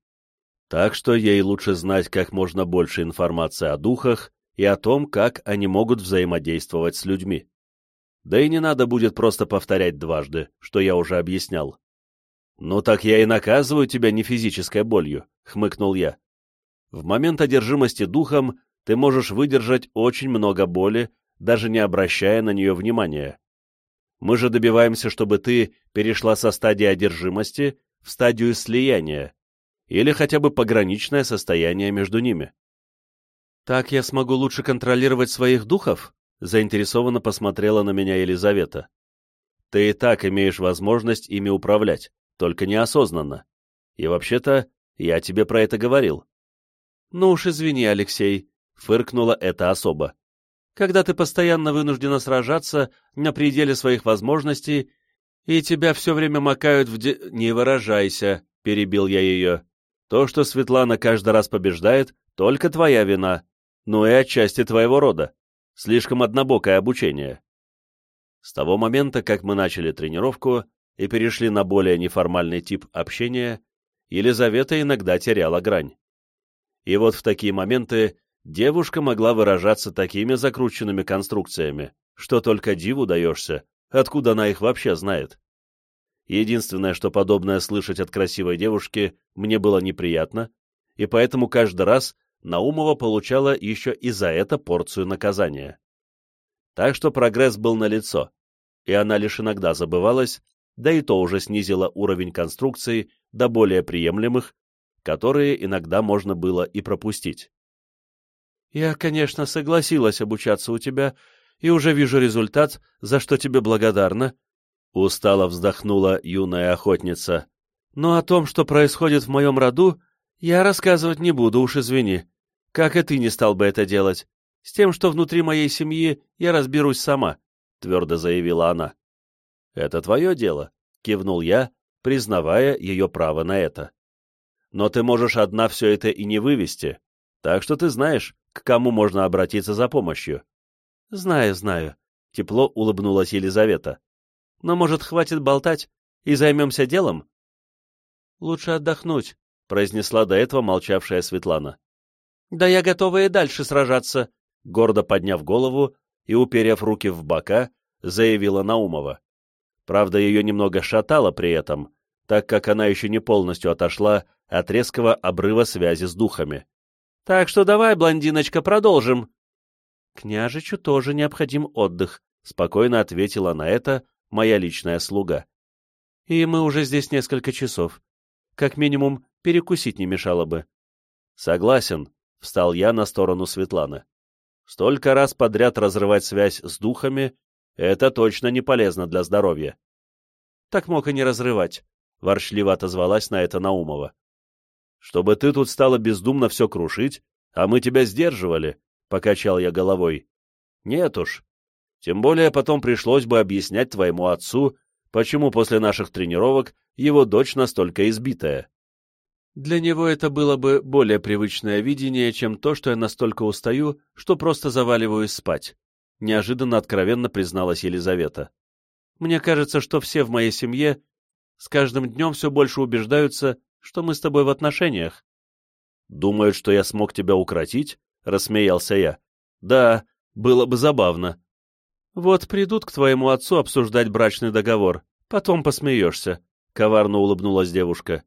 так что ей лучше знать как можно больше информации о духах и о том, как они могут взаимодействовать с людьми. Да и не надо будет просто повторять дважды, что я уже объяснял. «Ну так я и наказываю тебя не физической болью», — хмыкнул я. «В момент одержимости духом ты можешь выдержать очень много боли, даже не обращая на нее внимания. Мы же добиваемся, чтобы ты перешла со стадии одержимости в стадию слияния, или хотя бы пограничное состояние между ними. «Так я смогу лучше контролировать своих духов?» — заинтересованно посмотрела на меня Елизавета. «Ты и так имеешь возможность ими управлять, только неосознанно. И вообще-то, я тебе про это говорил». «Ну уж извини, Алексей», — фыркнула эта особа когда ты постоянно вынуждена сражаться на пределе своих возможностей, и тебя все время макают в де... «Не выражайся», — перебил я ее. «То, что Светлана каждый раз побеждает, только твоя вина, но и отчасти твоего рода. Слишком однобокое обучение». С того момента, как мы начали тренировку и перешли на более неформальный тип общения, Елизавета иногда теряла грань. И вот в такие моменты девушка могла выражаться такими закрученными конструкциями, что только диву даешься, откуда она их вообще знает. Единственное, что подобное слышать от красивой девушки, мне было неприятно, и поэтому каждый раз Наумова получала еще и за это порцию наказания. Так что прогресс был налицо, и она лишь иногда забывалась, да и то уже снизила уровень конструкции до более приемлемых, которые иногда можно было и пропустить. Я, конечно, согласилась обучаться у тебя, и уже вижу результат, за что тебе благодарна. Устало вздохнула юная охотница. Но о том, что происходит в моем роду, я рассказывать не буду, уж извини. Как и ты не стал бы это делать. С тем, что внутри моей семьи, я разберусь сама, — твердо заявила она. — Это твое дело, — кивнул я, признавая ее право на это. Но ты можешь одна все это и не вывести, так что ты знаешь, к кому можно обратиться за помощью. — Знаю, знаю, — тепло улыбнулась Елизавета. — Но, может, хватит болтать и займемся делом? — Лучше отдохнуть, — произнесла до этого молчавшая Светлана. — Да я готова и дальше сражаться, — гордо подняв голову и уперев руки в бока, заявила Наумова. Правда, ее немного шатало при этом, так как она еще не полностью отошла от резкого обрыва связи с духами. Так что давай, блондиночка, продолжим. Княжичу тоже необходим отдых, спокойно ответила на это моя личная слуга. И мы уже здесь несколько часов. Как минимум, перекусить не мешало бы. Согласен, встал я на сторону Светланы. Столько раз подряд разрывать связь с духами — это точно не полезно для здоровья. Так мог и не разрывать, — ворчливо отозвалась на это Наумова. Чтобы ты тут стала бездумно все крушить, а мы тебя сдерживали, — покачал я головой. Нет уж. Тем более потом пришлось бы объяснять твоему отцу, почему после наших тренировок его дочь настолько избитая. Для него это было бы более привычное видение, чем то, что я настолько устаю, что просто заваливаюсь спать, неожиданно откровенно призналась Елизавета. Мне кажется, что все в моей семье с каждым днем все больше убеждаются, что мы с тобой в отношениях. Думают, что я смог тебя укротить? Рассмеялся я. Да, было бы забавно. Вот придут к твоему отцу обсуждать брачный договор, потом посмеешься, — коварно улыбнулась девушка.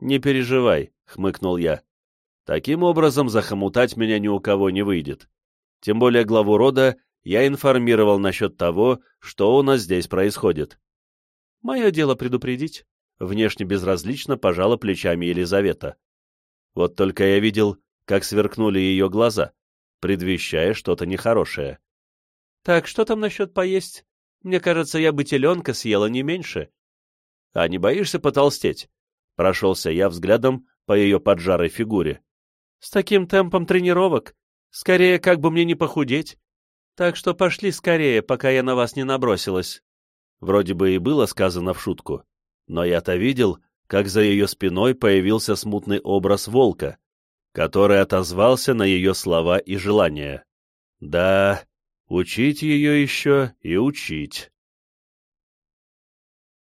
«Не переживай», — хмыкнул я. «Таким образом захомутать меня ни у кого не выйдет. Тем более главу рода я информировал насчет того, что у нас здесь происходит». «Мое дело предупредить», — внешне безразлично пожала плечами Елизавета. Вот только я видел, как сверкнули ее глаза, предвещая что-то нехорошее. «Так что там насчет поесть? Мне кажется, я бы теленка съела не меньше». «А не боишься потолстеть?» Прошелся я взглядом по ее поджарой фигуре. «С таким темпом тренировок? Скорее, как бы мне не похудеть. Так что пошли скорее, пока я на вас не набросилась». Вроде бы и было сказано в шутку, но я-то видел, как за ее спиной появился смутный образ волка, который отозвался на ее слова и желания. Да, учить ее еще и учить.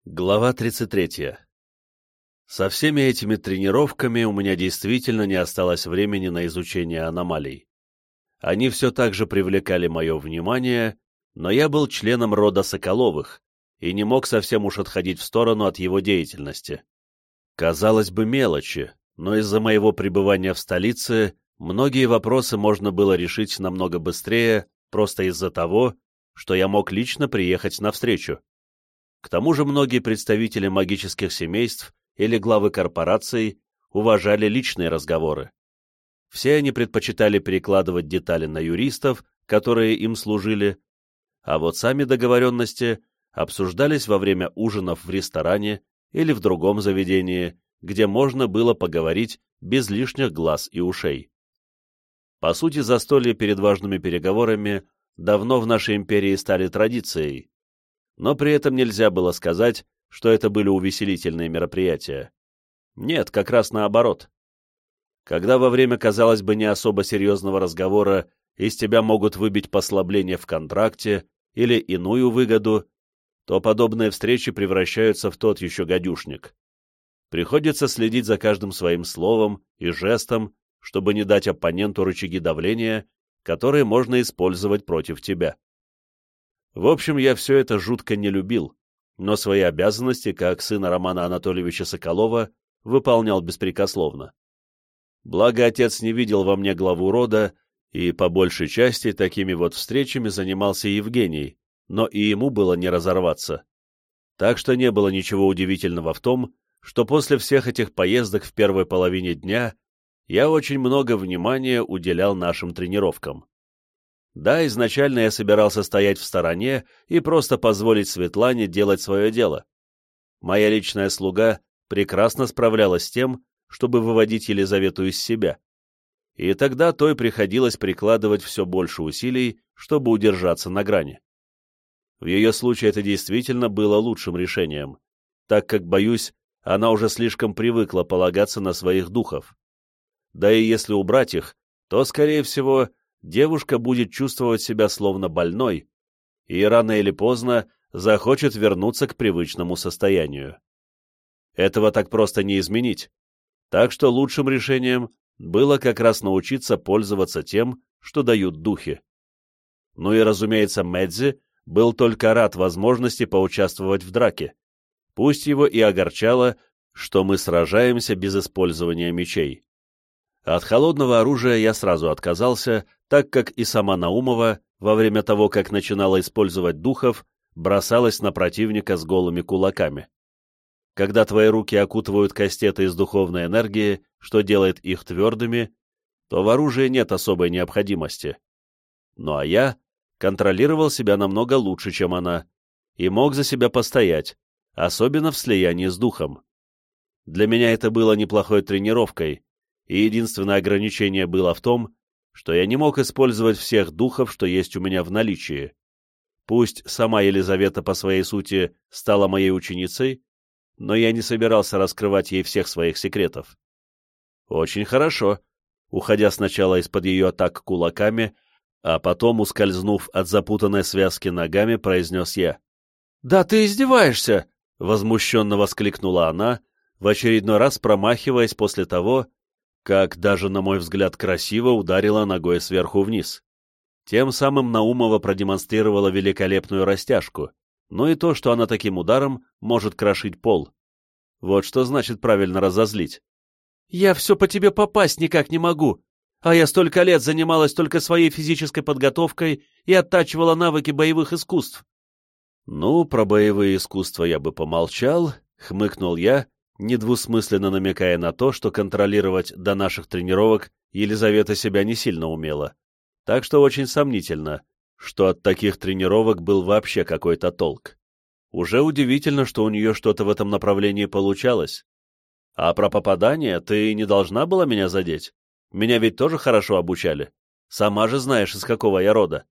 Глава 33. Со всеми этими тренировками у меня действительно не осталось времени на изучение аномалий. Они все так же привлекали мое внимание, но я был членом рода Соколовых и не мог совсем уж отходить в сторону от его деятельности. Казалось бы, мелочи, но из-за моего пребывания в столице многие вопросы можно было решить намного быстрее, просто из-за того, что я мог лично приехать навстречу. К тому же многие представители магических семейств или главы корпораций уважали личные разговоры. Все они предпочитали перекладывать детали на юристов, которые им служили, а вот сами договоренности обсуждались во время ужинов в ресторане или в другом заведении, где можно было поговорить без лишних глаз и ушей. По сути, застолье перед важными переговорами давно в нашей империи стали традицией, но при этом нельзя было сказать, что это были увеселительные мероприятия. Нет, как раз наоборот. Когда во время, казалось бы, не особо серьезного разговора из тебя могут выбить послабление в контракте или иную выгоду, то подобные встречи превращаются в тот еще гадюшник. Приходится следить за каждым своим словом и жестом, чтобы не дать оппоненту рычаги давления, которые можно использовать против тебя. В общем, я все это жутко не любил, но свои обязанности, как сына Романа Анатольевича Соколова, выполнял беспрекословно. Благо, отец не видел во мне главу рода, и по большей части такими вот встречами занимался Евгений, но и ему было не разорваться. Так что не было ничего удивительного в том, что после всех этих поездок в первой половине дня я очень много внимания уделял нашим тренировкам. Да, изначально я собирался стоять в стороне и просто позволить Светлане делать свое дело. Моя личная слуга прекрасно справлялась с тем, чтобы выводить Елизавету из себя. И тогда той приходилось прикладывать все больше усилий, чтобы удержаться на грани. В ее случае это действительно было лучшим решением, так как, боюсь, она уже слишком привыкла полагаться на своих духов. Да и если убрать их, то, скорее всего, девушка будет чувствовать себя словно больной и рано или поздно захочет вернуться к привычному состоянию. Этого так просто не изменить, так что лучшим решением было как раз научиться пользоваться тем, что дают духи. Ну и, разумеется, Медзи был только рад возможности поучаствовать в драке, пусть его и огорчало, что мы сражаемся без использования мечей. От холодного оружия я сразу отказался, так как и сама Наумова, во время того, как начинала использовать духов, бросалась на противника с голыми кулаками. Когда твои руки окутывают кастеты из духовной энергии, что делает их твердыми, то в оружии нет особой необходимости. Ну а я контролировал себя намного лучше, чем она, и мог за себя постоять, особенно в слиянии с духом. Для меня это было неплохой тренировкой, и единственное ограничение было в том, что я не мог использовать всех духов, что есть у меня в наличии. Пусть сама Елизавета по своей сути стала моей ученицей, но я не собирался раскрывать ей всех своих секретов. Очень хорошо, уходя сначала из-под ее атак кулаками, а потом, ускользнув от запутанной связки ногами, произнес я. «Да ты издеваешься!» — возмущенно воскликнула она, в очередной раз промахиваясь после того, как даже, на мой взгляд, красиво ударила ногой сверху вниз. Тем самым Наумова продемонстрировала великолепную растяжку, но и то, что она таким ударом может крошить пол. Вот что значит правильно разозлить. «Я все по тебе попасть никак не могу, а я столько лет занималась только своей физической подготовкой и оттачивала навыки боевых искусств». «Ну, про боевые искусства я бы помолчал», — хмыкнул я, недвусмысленно намекая на то, что контролировать до наших тренировок Елизавета себя не сильно умела. Так что очень сомнительно, что от таких тренировок был вообще какой-то толк. Уже удивительно, что у нее что-то в этом направлении получалось. А про попадание ты не должна была меня задеть? Меня ведь тоже хорошо обучали. Сама же знаешь, из какого я рода.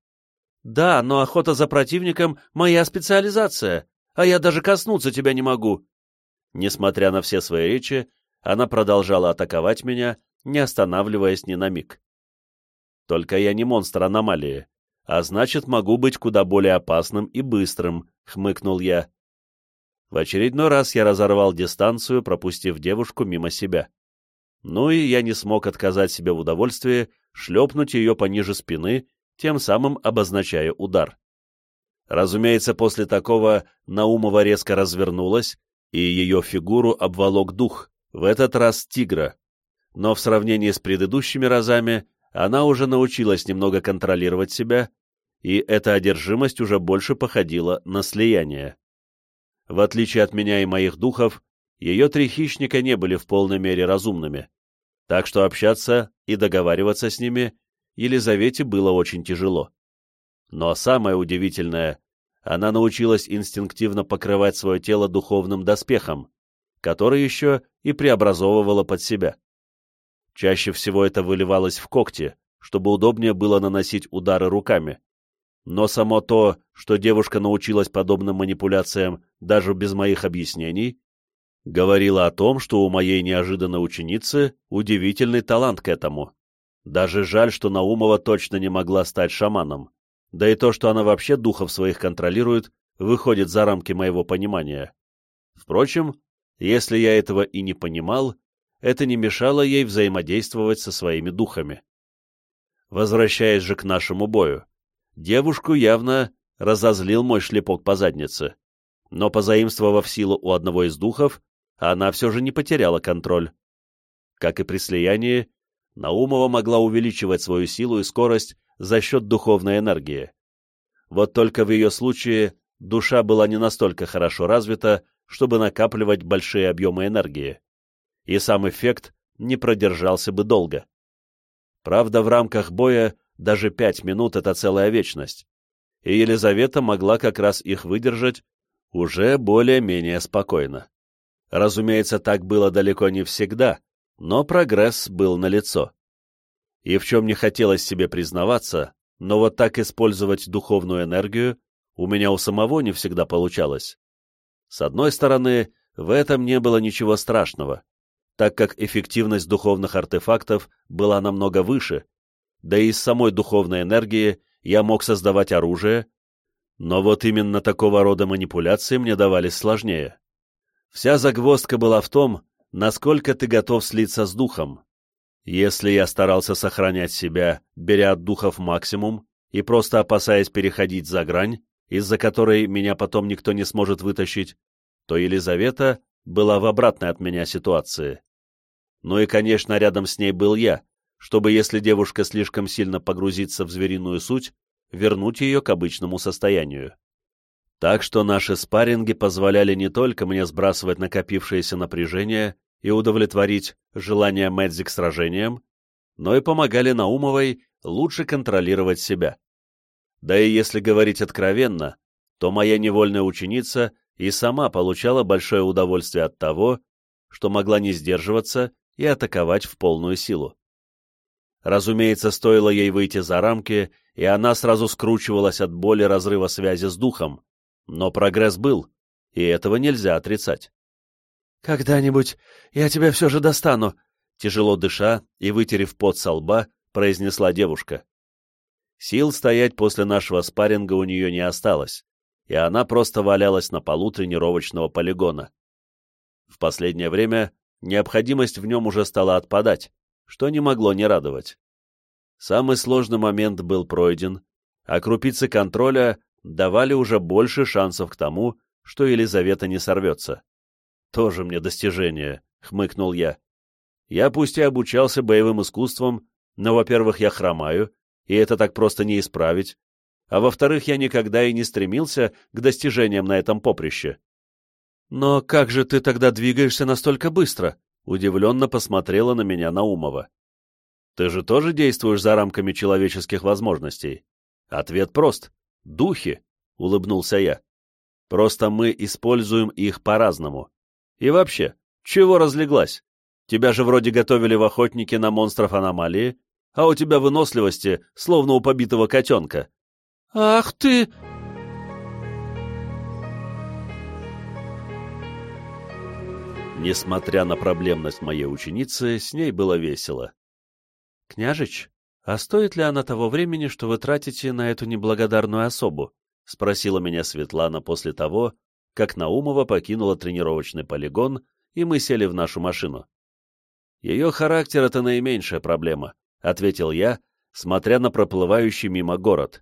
Да, но охота за противником — моя специализация, а я даже коснуться тебя не могу. Несмотря на все свои речи, она продолжала атаковать меня, не останавливаясь ни на миг. Только я не монстр аномалии, а значит, могу быть куда более опасным и быстрым, — хмыкнул я. В очередной раз я разорвал дистанцию, пропустив девушку мимо себя. Ну и я не смог отказать себе в удовольствии шлепнуть ее пониже спины, тем самым обозначая удар. Разумеется, после такого Наумова резко развернулась, и ее фигуру обволок дух, в этот раз тигра. Но в сравнении с предыдущими разами она уже научилась немного контролировать себя, и эта одержимость уже больше походила на слияние. В отличие от меня и моих духов, ее три хищника не были в полной мере разумными, так что общаться и договариваться с ними Елизавете было очень тяжело. Но самое удивительное, она научилась инстинктивно покрывать свое тело духовным доспехом, который еще и преобразовывала под себя. Чаще всего это выливалось в когти, чтобы удобнее было наносить удары руками. Но само то, что девушка научилась подобным манипуляциям даже без моих объяснений, говорило о том, что у моей неожиданной ученицы удивительный талант к этому. Даже жаль, что Наумова точно не могла стать шаманом. Да и то, что она вообще духов своих контролирует, выходит за рамки моего понимания. Впрочем, если я этого и не понимал, это не мешало ей взаимодействовать со своими духами. Возвращаясь же к нашему бою, девушку явно разозлил мой шлепок по заднице, но, позаимствовав силу у одного из духов, она все же не потеряла контроль. Как и при слиянии, Наумова могла увеличивать свою силу и скорость за счет духовной энергии. Вот только в ее случае душа была не настолько хорошо развита, чтобы накапливать большие объемы энергии, и сам эффект не продержался бы долго. Правда, в рамках боя даже пять минут — это целая вечность, и Елизавета могла как раз их выдержать уже более-менее спокойно. Разумеется, так было далеко не всегда, но прогресс был налицо и в чем не хотелось себе признаваться, но вот так использовать духовную энергию у меня у самого не всегда получалось. С одной стороны, в этом не было ничего страшного, так как эффективность духовных артефактов была намного выше, да и из самой духовной энергии я мог создавать оружие, но вот именно такого рода манипуляции мне давались сложнее. Вся загвоздка была в том, насколько ты готов слиться с духом, если я старался сохранять себя, беря от духов максимум и просто опасаясь переходить за грань, из-за которой меня потом никто не сможет вытащить, то Елизавета была в обратной от меня ситуации. Ну и, конечно, рядом с ней был я, чтобы, если девушка слишком сильно погрузится в звериную суть, вернуть ее к обычному состоянию. Так что наши спарринги позволяли не только мне сбрасывать накопившееся напряжение и удовлетворить желание Мэдзи к сражениям, но и помогали Наумовой лучше контролировать себя. Да и если говорить откровенно, то моя невольная ученица и сама получала большое удовольствие от того, что могла не сдерживаться и атаковать в полную силу. Разумеется, стоило ей выйти за рамки, и она сразу скручивалась от боли разрыва связи с духом, но прогресс был, и этого нельзя отрицать. «Когда-нибудь я тебя все же достану», — тяжело дыша и вытерев пот со лба, произнесла девушка. Сил стоять после нашего спарринга у нее не осталось, и она просто валялась на полу тренировочного полигона. В последнее время необходимость в нем уже стала отпадать, что не могло не радовать. Самый сложный момент был пройден, а крупицы контроля давали уже больше шансов к тому, что Елизавета не сорвется. «Тоже мне достижение», — хмыкнул я. «Я пусть и обучался боевым искусствам, но, во-первых, я хромаю, и это так просто не исправить, а во-вторых, я никогда и не стремился к достижениям на этом поприще». «Но как же ты тогда двигаешься настолько быстро?» — удивленно посмотрела на меня Наумова. «Ты же тоже действуешь за рамками человеческих возможностей?» Ответ прост. «Духи», — улыбнулся я. «Просто мы используем их по-разному. И вообще, чего разлеглась? Тебя же вроде готовили в охотнике на монстров аномалии, а у тебя выносливости, словно у побитого котенка». «Ах ты!» Несмотря на проблемность моей ученицы, с ней было весело. «Княжич, а стоит ли она того времени, что вы тратите на эту неблагодарную особу?» — спросила меня Светлана после того, как Наумова покинула тренировочный полигон, и мы сели в нашу машину. «Ее характер — это наименьшая проблема», — ответил я, смотря на проплывающий мимо город.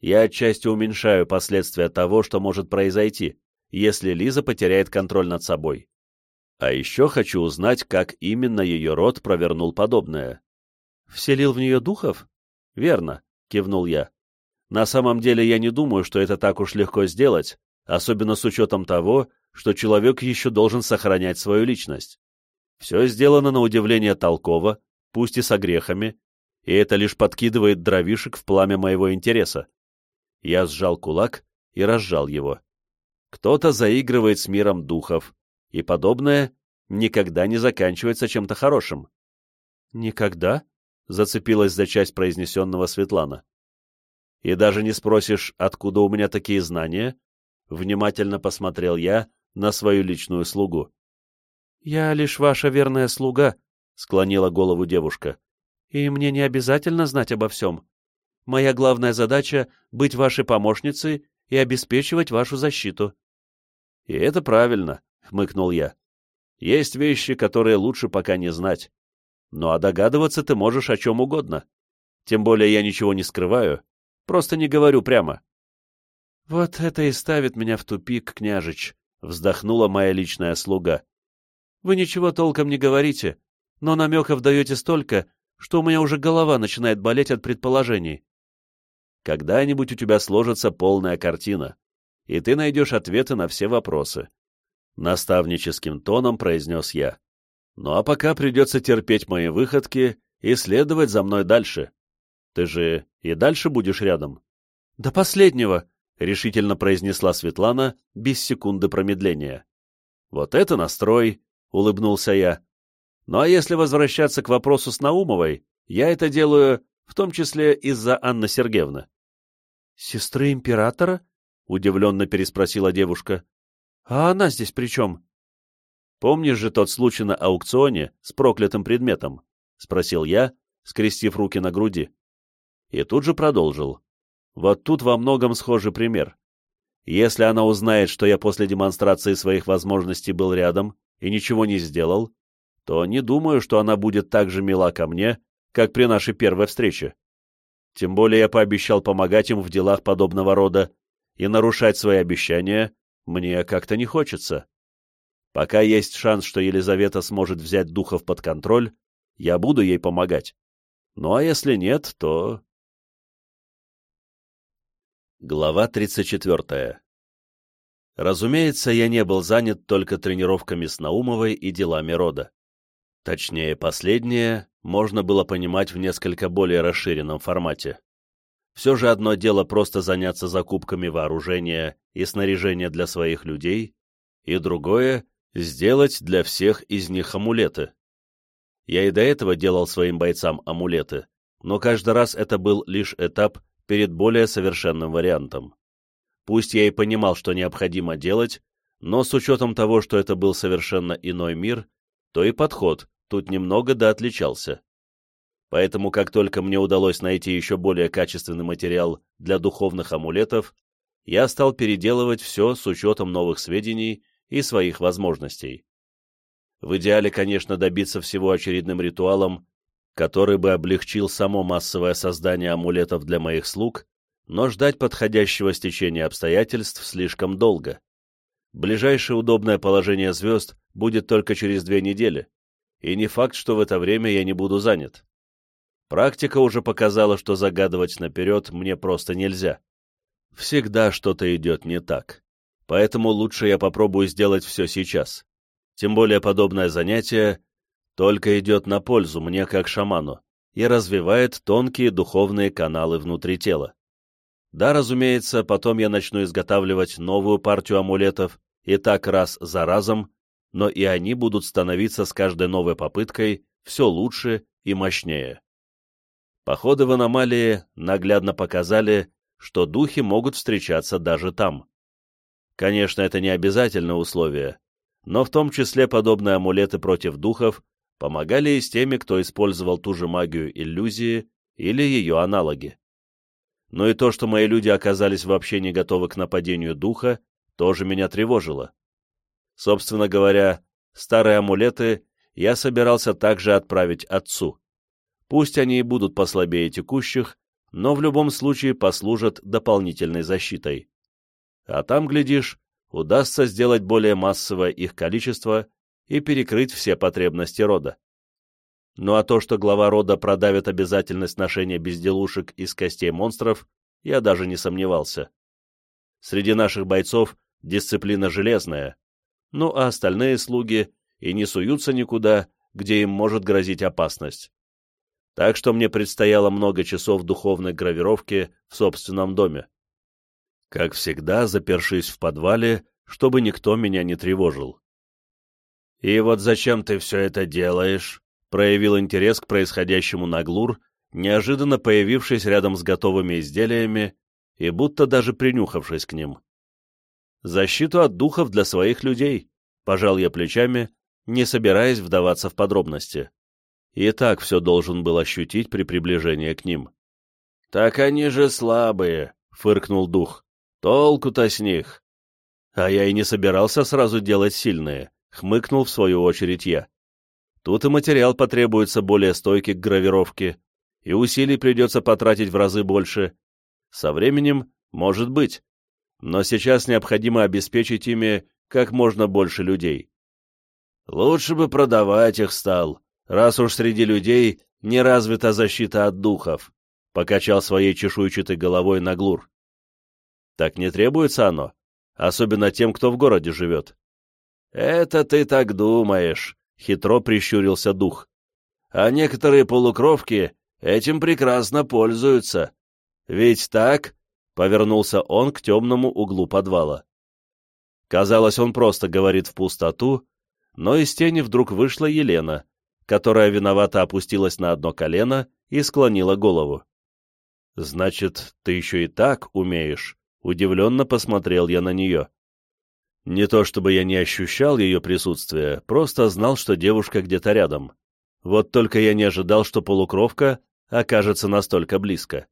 «Я отчасти уменьшаю последствия того, что может произойти, если Лиза потеряет контроль над собой. А еще хочу узнать, как именно ее род провернул подобное». «Вселил в нее духов?» «Верно», — кивнул я. «На самом деле я не думаю, что это так уж легко сделать, особенно с учетом того, что человек еще должен сохранять свою личность. Все сделано на удивление толково, пусть и с огрехами, и это лишь подкидывает дровишек в пламя моего интереса. Я сжал кулак и разжал его. Кто-то заигрывает с миром духов, и подобное никогда не заканчивается чем-то хорошим. «Никогда?» — зацепилась за часть произнесенного Светлана. «И даже не спросишь, откуда у меня такие знания?» Внимательно посмотрел я на свою личную слугу. «Я лишь ваша верная слуга», — склонила голову девушка. «И мне не обязательно знать обо всем. Моя главная задача — быть вашей помощницей и обеспечивать вашу защиту». «И это правильно», — хмыкнул я. «Есть вещи, которые лучше пока не знать. Ну а догадываться ты можешь о чем угодно. Тем более я ничего не скрываю, просто не говорю прямо». «Вот это и ставит меня в тупик, княжич», — вздохнула моя личная слуга. «Вы ничего толком не говорите, но намеков даете столько, что у меня уже голова начинает болеть от предположений». «Когда-нибудь у тебя сложится полная картина, и ты найдешь ответы на все вопросы», — наставническим тоном произнес я. «Ну а пока придется терпеть мои выходки и следовать за мной дальше. Ты же и дальше будешь рядом?» «До последнего», — решительно произнесла Светлана без секунды промедления. «Вот это настрой!» — улыбнулся я. «Ну а если возвращаться к вопросу с Наумовой, я это делаю в том числе из-за Анны Сергеевны». «Сестры императора?» — удивленно переспросила девушка. «А она здесь при чем?» «Помнишь же тот случай на аукционе с проклятым предметом?» — спросил я, скрестив руки на груди. И тут же продолжил. Вот тут во многом схожий пример. Если она узнает, что я после демонстрации своих возможностей был рядом и ничего не сделал, то не думаю, что она будет так же мила ко мне, как при нашей первой встрече. Тем более я пообещал помогать им в делах подобного рода, и нарушать свои обещания мне как-то не хочется. Пока есть шанс, что Елизавета сможет взять духов под контроль, я буду ей помогать. Ну а если нет, то Глава 34. Разумеется, я не был занят только тренировками с Наумовой и делами рода. Точнее, последнее можно было понимать в несколько более расширенном формате. Все же одно дело просто заняться закупками вооружения и снаряжения для своих людей, и другое — сделать для всех из них амулеты. Я и до этого делал своим бойцам амулеты, но каждый раз это был лишь этап перед более совершенным вариантом. Пусть я и понимал, что необходимо делать, но с учетом того, что это был совершенно иной мир, то и подход тут немного да отличался. Поэтому, как только мне удалось найти еще более качественный материал для духовных амулетов, я стал переделывать все с учетом новых сведений и своих возможностей. В идеале, конечно, добиться всего очередным ритуалом, который бы облегчил само массовое создание амулетов для моих слуг, но ждать подходящего стечения обстоятельств слишком долго. Ближайшее удобное положение звезд будет только через две недели, и не факт, что в это время я не буду занят. Практика уже показала, что загадывать наперед мне просто нельзя. Всегда что-то идет не так, поэтому лучше я попробую сделать все сейчас. Тем более подобное занятие только идет на пользу мне как шаману и развивает тонкие духовные каналы внутри тела. Да, разумеется, потом я начну изготавливать новую партию амулетов, и так раз за разом, но и они будут становиться с каждой новой попыткой все лучше и мощнее. Походы в аномалии наглядно показали, что духи могут встречаться даже там. Конечно, это не обязательное условие, но в том числе подобные амулеты против духов помогали и с теми, кто использовал ту же магию иллюзии или ее аналоги но и то, что мои люди оказались вообще не готовы к нападению духа, тоже меня тревожило. Собственно говоря, старые амулеты я собирался также отправить отцу. Пусть они и будут послабее текущих, но в любом случае послужат дополнительной защитой. А там, глядишь, удастся сделать более массовое их количество и перекрыть все потребности рода. Ну а то, что глава рода продавит обязательность ношения безделушек из костей монстров, я даже не сомневался. Среди наших бойцов дисциплина железная, ну а остальные слуги и не суются никуда, где им может грозить опасность. Так что мне предстояло много часов духовной гравировки в собственном доме. Как всегда, запершись в подвале, чтобы никто меня не тревожил. «И вот зачем ты все это делаешь?» проявил интерес к происходящему Наглур, неожиданно появившись рядом с готовыми изделиями и будто даже принюхавшись к ним. «Защиту от духов для своих людей», — пожал я плечами, не собираясь вдаваться в подробности. И так все должен был ощутить при приближении к ним. «Так они же слабые», — фыркнул дух. «Толку-то с них». «А я и не собирался сразу делать сильные», — хмыкнул в свою очередь я. Тут и материал потребуется более стойкий к гравировке, и усилий придется потратить в разы больше. Со временем, может быть, но сейчас необходимо обеспечить ими как можно больше людей. Лучше бы продавать их стал, раз уж среди людей не развита защита от духов, покачал своей чешуйчатой головой Наглур. Так не требуется оно, особенно тем, кто в городе живет. Это ты так думаешь, — хитро прищурился дух. «А некоторые полукровки этим прекрасно пользуются. Ведь так?» — повернулся он к темному углу подвала. Казалось, он просто говорит в пустоту, но из тени вдруг вышла Елена, которая виновато опустилась на одно колено и склонила голову. «Значит, ты еще и так умеешь?» — удивленно посмотрел я на нее. Не то чтобы я не ощущал ее присутствия, просто знал, что девушка где-то рядом. Вот только я не ожидал, что полукровка окажется настолько близко.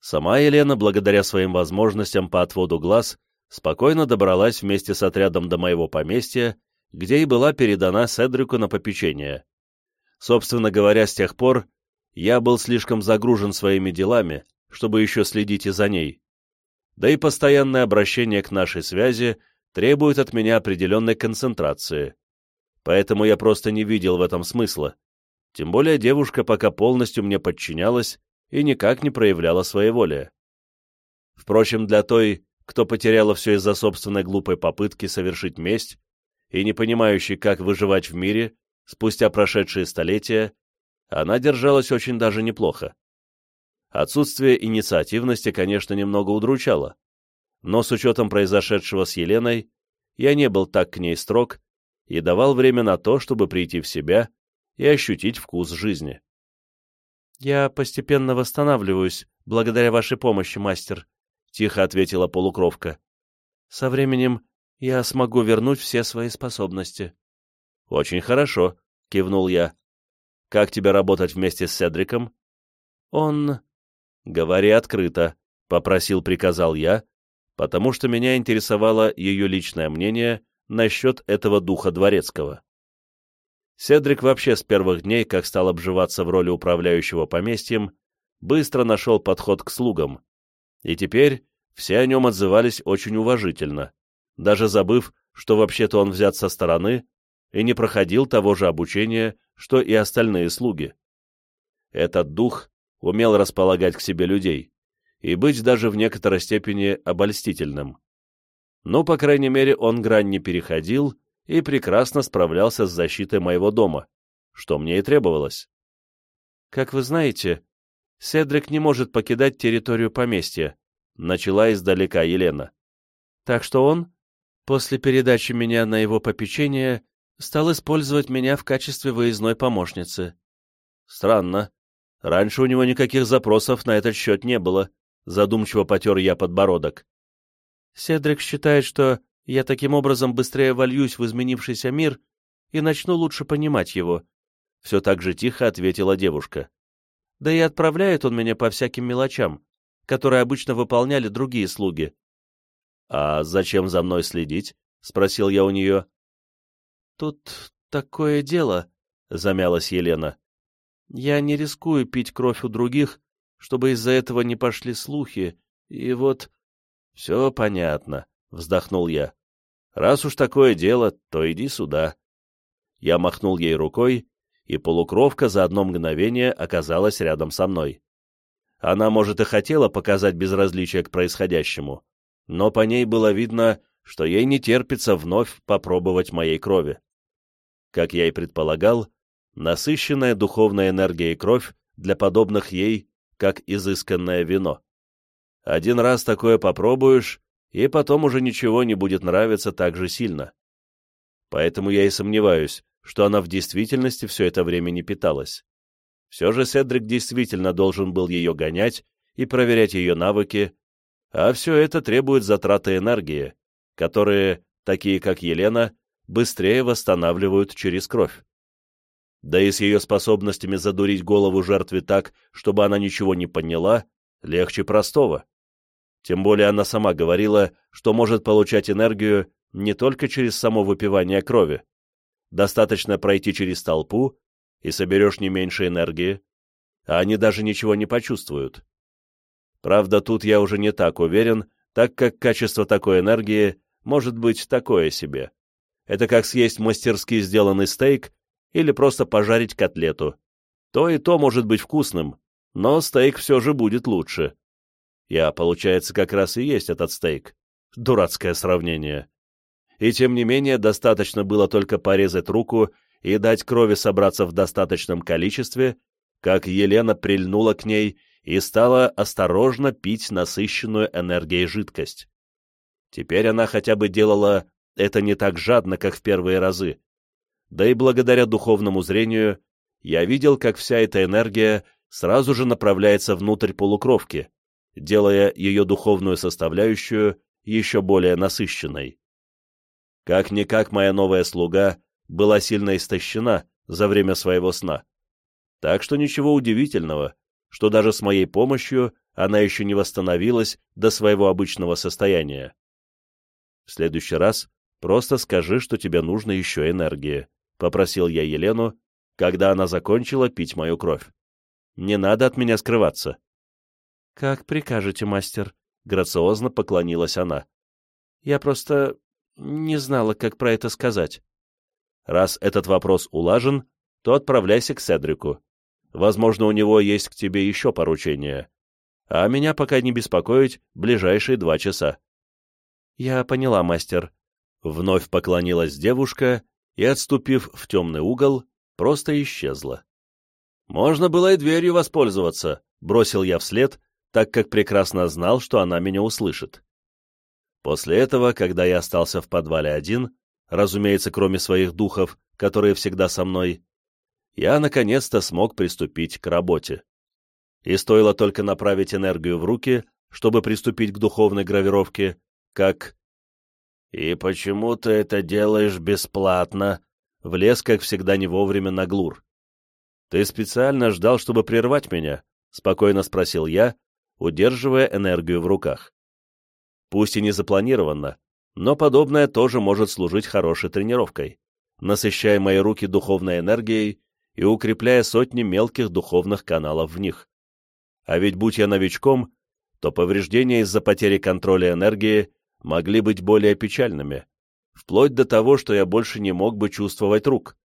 Сама Елена, благодаря своим возможностям по отводу глаз, спокойно добралась вместе с отрядом до моего поместья, где и была передана Седрику на попечение. Собственно говоря, с тех пор я был слишком загружен своими делами, чтобы еще следить и за ней. Да и постоянное обращение к нашей связи требует от меня определенной концентрации. Поэтому я просто не видел в этом смысла. Тем более девушка пока полностью мне подчинялась и никак не проявляла своей воли. Впрочем, для той, кто потеряла все из-за собственной глупой попытки совершить месть и не понимающий, как выживать в мире спустя прошедшие столетия, она держалась очень даже неплохо. Отсутствие инициативности, конечно, немного удручало, но с учетом произошедшего с Еленой, я не был так к ней строг и давал время на то, чтобы прийти в себя и ощутить вкус жизни. «Я постепенно восстанавливаюсь, благодаря вашей помощи, мастер», — тихо ответила полукровка. «Со временем я смогу вернуть все свои способности». «Очень хорошо», — кивнул я. «Как тебе работать вместе с Седриком?» «Он...» «Говори открыто», — попросил, приказал я, потому что меня интересовало ее личное мнение насчет этого духа дворецкого. Седрик вообще с первых дней, как стал обживаться в роли управляющего поместьем, быстро нашел подход к слугам, и теперь все о нем отзывались очень уважительно, даже забыв, что вообще-то он взят со стороны и не проходил того же обучения, что и остальные слуги. Этот дух умел располагать к себе людей и быть даже в некоторой степени обольстительным. Но, по крайней мере, он грань не переходил и прекрасно справлялся с защитой моего дома, что мне и требовалось. «Как вы знаете, Седрик не может покидать территорию поместья», начала издалека Елена. «Так что он, после передачи меня на его попечение, стал использовать меня в качестве выездной помощницы». «Странно. Раньше у него никаких запросов на этот счет не было», задумчиво потер я подбородок. «Седрик считает, что я таким образом быстрее вольюсь в изменившийся мир и начну лучше понимать его. Все так же тихо ответила девушка. Да и отправляет он меня по всяким мелочам, которые обычно выполняли другие слуги. «А зачем за мной следить?» — спросил я у нее. «Тут такое дело», — замялась Елена. «Я не рискую пить кровь у других, чтобы из-за этого не пошли слухи, и вот...» «Все понятно», — вздохнул я. «Раз уж такое дело, то иди сюда». Я махнул ей рукой, и полукровка за одно мгновение оказалась рядом со мной. Она, может, и хотела показать безразличие к происходящему, но по ней было видно, что ей не терпится вновь попробовать моей крови. Как я и предполагал, насыщенная духовной энергией кровь для подобных ей, как изысканное вино. Один раз такое попробуешь, и потом уже ничего не будет нравиться так же сильно. Поэтому я и сомневаюсь, что она в действительности все это время не питалась. Все же Седрик действительно должен был ее гонять и проверять ее навыки, а все это требует затраты энергии, которые, такие как Елена, быстрее восстанавливают через кровь. Да и с ее способностями задурить голову жертве так, чтобы она ничего не поняла, легче простого. Тем более она сама говорила, что может получать энергию не только через само выпивание крови. Достаточно пройти через толпу, и соберешь не меньше энергии, а они даже ничего не почувствуют. Правда, тут я уже не так уверен, так как качество такой энергии может быть такое себе. Это как съесть мастерски сделанный стейк или просто пожарить котлету. То и то может быть вкусным, но стейк все же будет лучше. Я, получается, как раз и есть этот стейк. Дурацкое сравнение. И тем не менее, достаточно было только порезать руку и дать крови собраться в достаточном количестве, как Елена прильнула к ней и стала осторожно пить насыщенную энергией жидкость. Теперь она хотя бы делала это не так жадно, как в первые разы. Да и благодаря духовному зрению я видел, как вся эта энергия сразу же направляется внутрь полукровки, делая ее духовную составляющую еще более насыщенной. Как-никак моя новая слуга была сильно истощена за время своего сна. Так что ничего удивительного, что даже с моей помощью она еще не восстановилась до своего обычного состояния. В следующий раз просто скажи, что тебе нужно еще энергии, — попросил я Елену, когда она закончила пить мою кровь. Не надо от меня скрываться. — Как прикажете, мастер, — грациозно поклонилась она. — Я просто не знала, как про это сказать. Раз этот вопрос улажен, то отправляйся к Седрику. Возможно, у него есть к тебе еще поручение. А меня пока не беспокоить ближайшие два часа. «Я поняла, мастер». Вновь поклонилась девушка и, отступив в темный угол, просто исчезла. «Можно было и дверью воспользоваться», — бросил я вслед, так как прекрасно знал, что она меня услышит. После этого, когда я остался в подвале один, разумеется, кроме своих духов, которые всегда со мной, я наконец-то смог приступить к работе. И стоило только направить энергию в руки, чтобы приступить к духовной гравировке, как... «И почему ты это делаешь бесплатно?» Влез, как всегда, не вовремя на глур. «Ты специально ждал, чтобы прервать меня?» — спокойно спросил я, удерживая энергию в руках. Пусть и не запланированно, но подобное тоже может служить хорошей тренировкой, насыщая мои руки духовной энергией и укрепляя сотни мелких духовных каналов в них. А ведь будь я новичком, то повреждения из-за потери контроля энергии могли быть более печальными, вплоть до того, что я больше не мог бы чувствовать рук.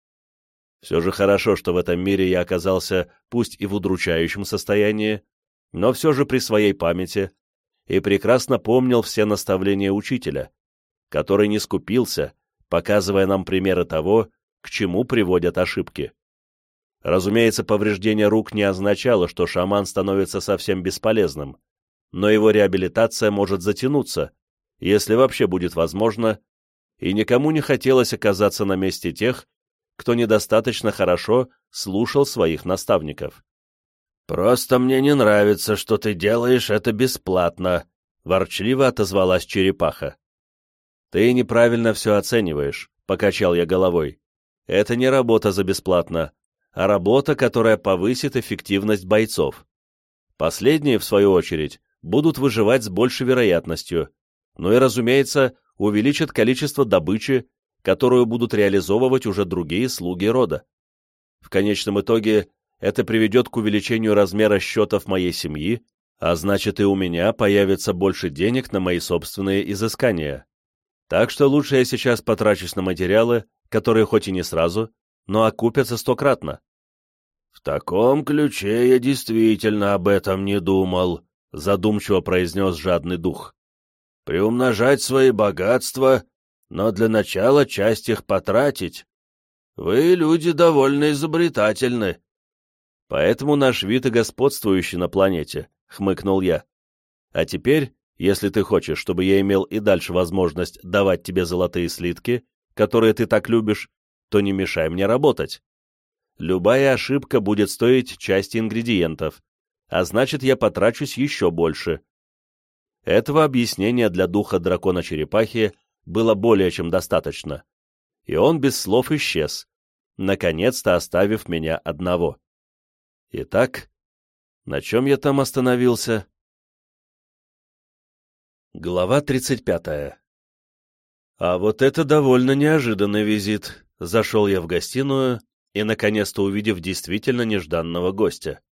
Все же хорошо, что в этом мире я оказался пусть и в удручающем состоянии, но все же при своей памяти и прекрасно помнил все наставления учителя, который не скупился, показывая нам примеры того, к чему приводят ошибки. Разумеется, повреждение рук не означало, что шаман становится совсем бесполезным, но его реабилитация может затянуться, если вообще будет возможно, и никому не хотелось оказаться на месте тех, кто недостаточно хорошо слушал своих наставников. «Просто мне не нравится, что ты делаешь это бесплатно», — ворчливо отозвалась черепаха. «Ты неправильно все оцениваешь», — покачал я головой. «Это не работа за бесплатно, а работа, которая повысит эффективность бойцов. Последние, в свою очередь, будут выживать с большей вероятностью, ну и, разумеется, увеличат количество добычи, которую будут реализовывать уже другие слуги рода. В конечном итоге это приведет к увеличению размера счетов моей семьи, а значит и у меня появится больше денег на мои собственные изыскания. Так что лучше я сейчас потрачусь на материалы, которые хоть и не сразу, но окупятся стократно. «В таком ключе я действительно об этом не думал», — задумчиво произнес жадный дух. «Приумножать свои богатства, но для начала часть их потратить. Вы, люди, довольно изобретательны». «Поэтому наш вид и господствующий на планете», — хмыкнул я. «А теперь, если ты хочешь, чтобы я имел и дальше возможность давать тебе золотые слитки, которые ты так любишь, то не мешай мне работать. Любая ошибка будет стоить части ингредиентов, а значит, я потрачусь еще больше. Этого объяснения для духа дракона-черепахи было более чем достаточно, и он без слов исчез, наконец-то оставив меня одного. Итак, на чем я там остановился? Глава 35. А вот это довольно неожиданный визит. Зашел я в гостиную и, наконец-то увидев действительно нежданного гостя.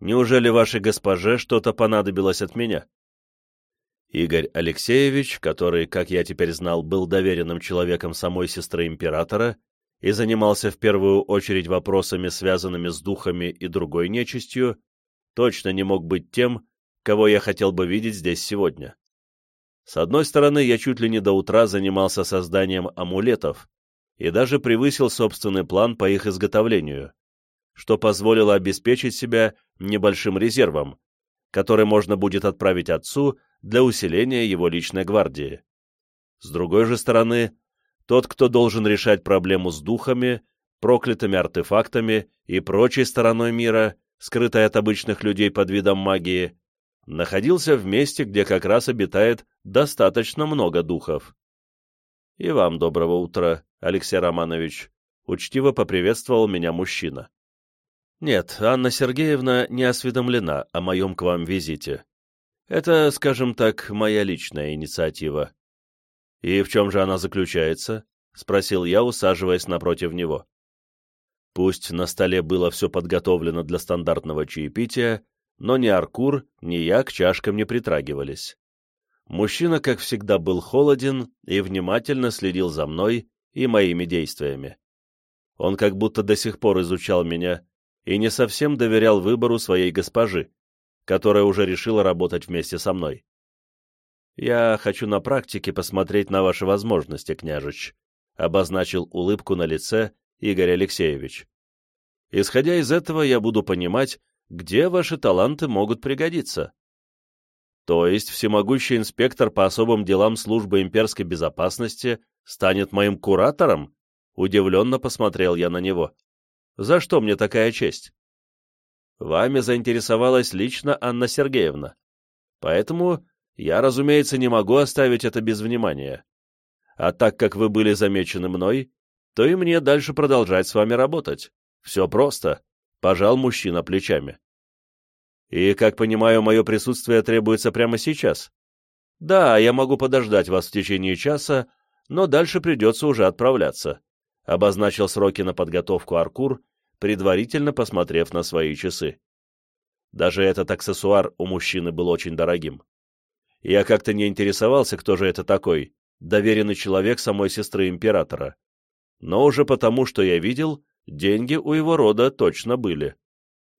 Неужели вашей госпоже что-то понадобилось от меня? Игорь Алексеевич, который, как я теперь знал, был доверенным человеком самой сестры императора и занимался в первую очередь вопросами, связанными с духами и другой нечистью, точно не мог быть тем, кого я хотел бы видеть здесь сегодня. С одной стороны, я чуть ли не до утра занимался созданием амулетов, и даже превысил собственный план по их изготовлению, что позволило обеспечить себя небольшим резервом, который можно будет отправить отцу для усиления его личной гвардии. С другой же стороны, тот, кто должен решать проблему с духами, проклятыми артефактами и прочей стороной мира, скрытой от обычных людей под видом магии, находился в месте, где как раз обитает достаточно много духов. «И вам доброго утра, Алексей Романович», — учтиво поприветствовал меня мужчина. «Нет, Анна Сергеевна не осведомлена о моем к вам визите. Это, скажем так, моя личная инициатива». «И в чем же она заключается?» — спросил я, усаживаясь напротив него. Пусть на столе было все подготовлено для стандартного чаепития, но ни Аркур, ни я к чашкам не притрагивались. Мужчина, как всегда, был холоден и внимательно следил за мной и моими действиями. Он как будто до сих пор изучал меня и не совсем доверял выбору своей госпожи, которая уже решила работать вместе со мной. «Я хочу на практике посмотреть на ваши возможности, княжич», — обозначил улыбку на лице Игорь Алексеевич. «Исходя из этого, я буду понимать, где ваши таланты могут пригодиться». То есть всемогущий инспектор по особым делам службы имперской безопасности станет моим куратором? Удивленно посмотрел я на него. За что мне такая честь? Вами заинтересовалась лично Анна Сергеевна. Поэтому я, разумеется, не могу оставить это без внимания. А так как вы были замечены мной, то и мне дальше продолжать с вами работать. Все просто. Пожал мужчина плечами. И, как понимаю, мое присутствие требуется прямо сейчас. Да, я могу подождать вас в течение часа, но дальше придется уже отправляться. Обозначил сроки на подготовку Аркур, предварительно посмотрев на свои часы. Даже этот аксессуар у мужчины был очень дорогим. Я как-то не интересовался, кто же это такой, доверенный человек самой сестры императора. Но уже потому, что я видел, деньги у его рода точно были.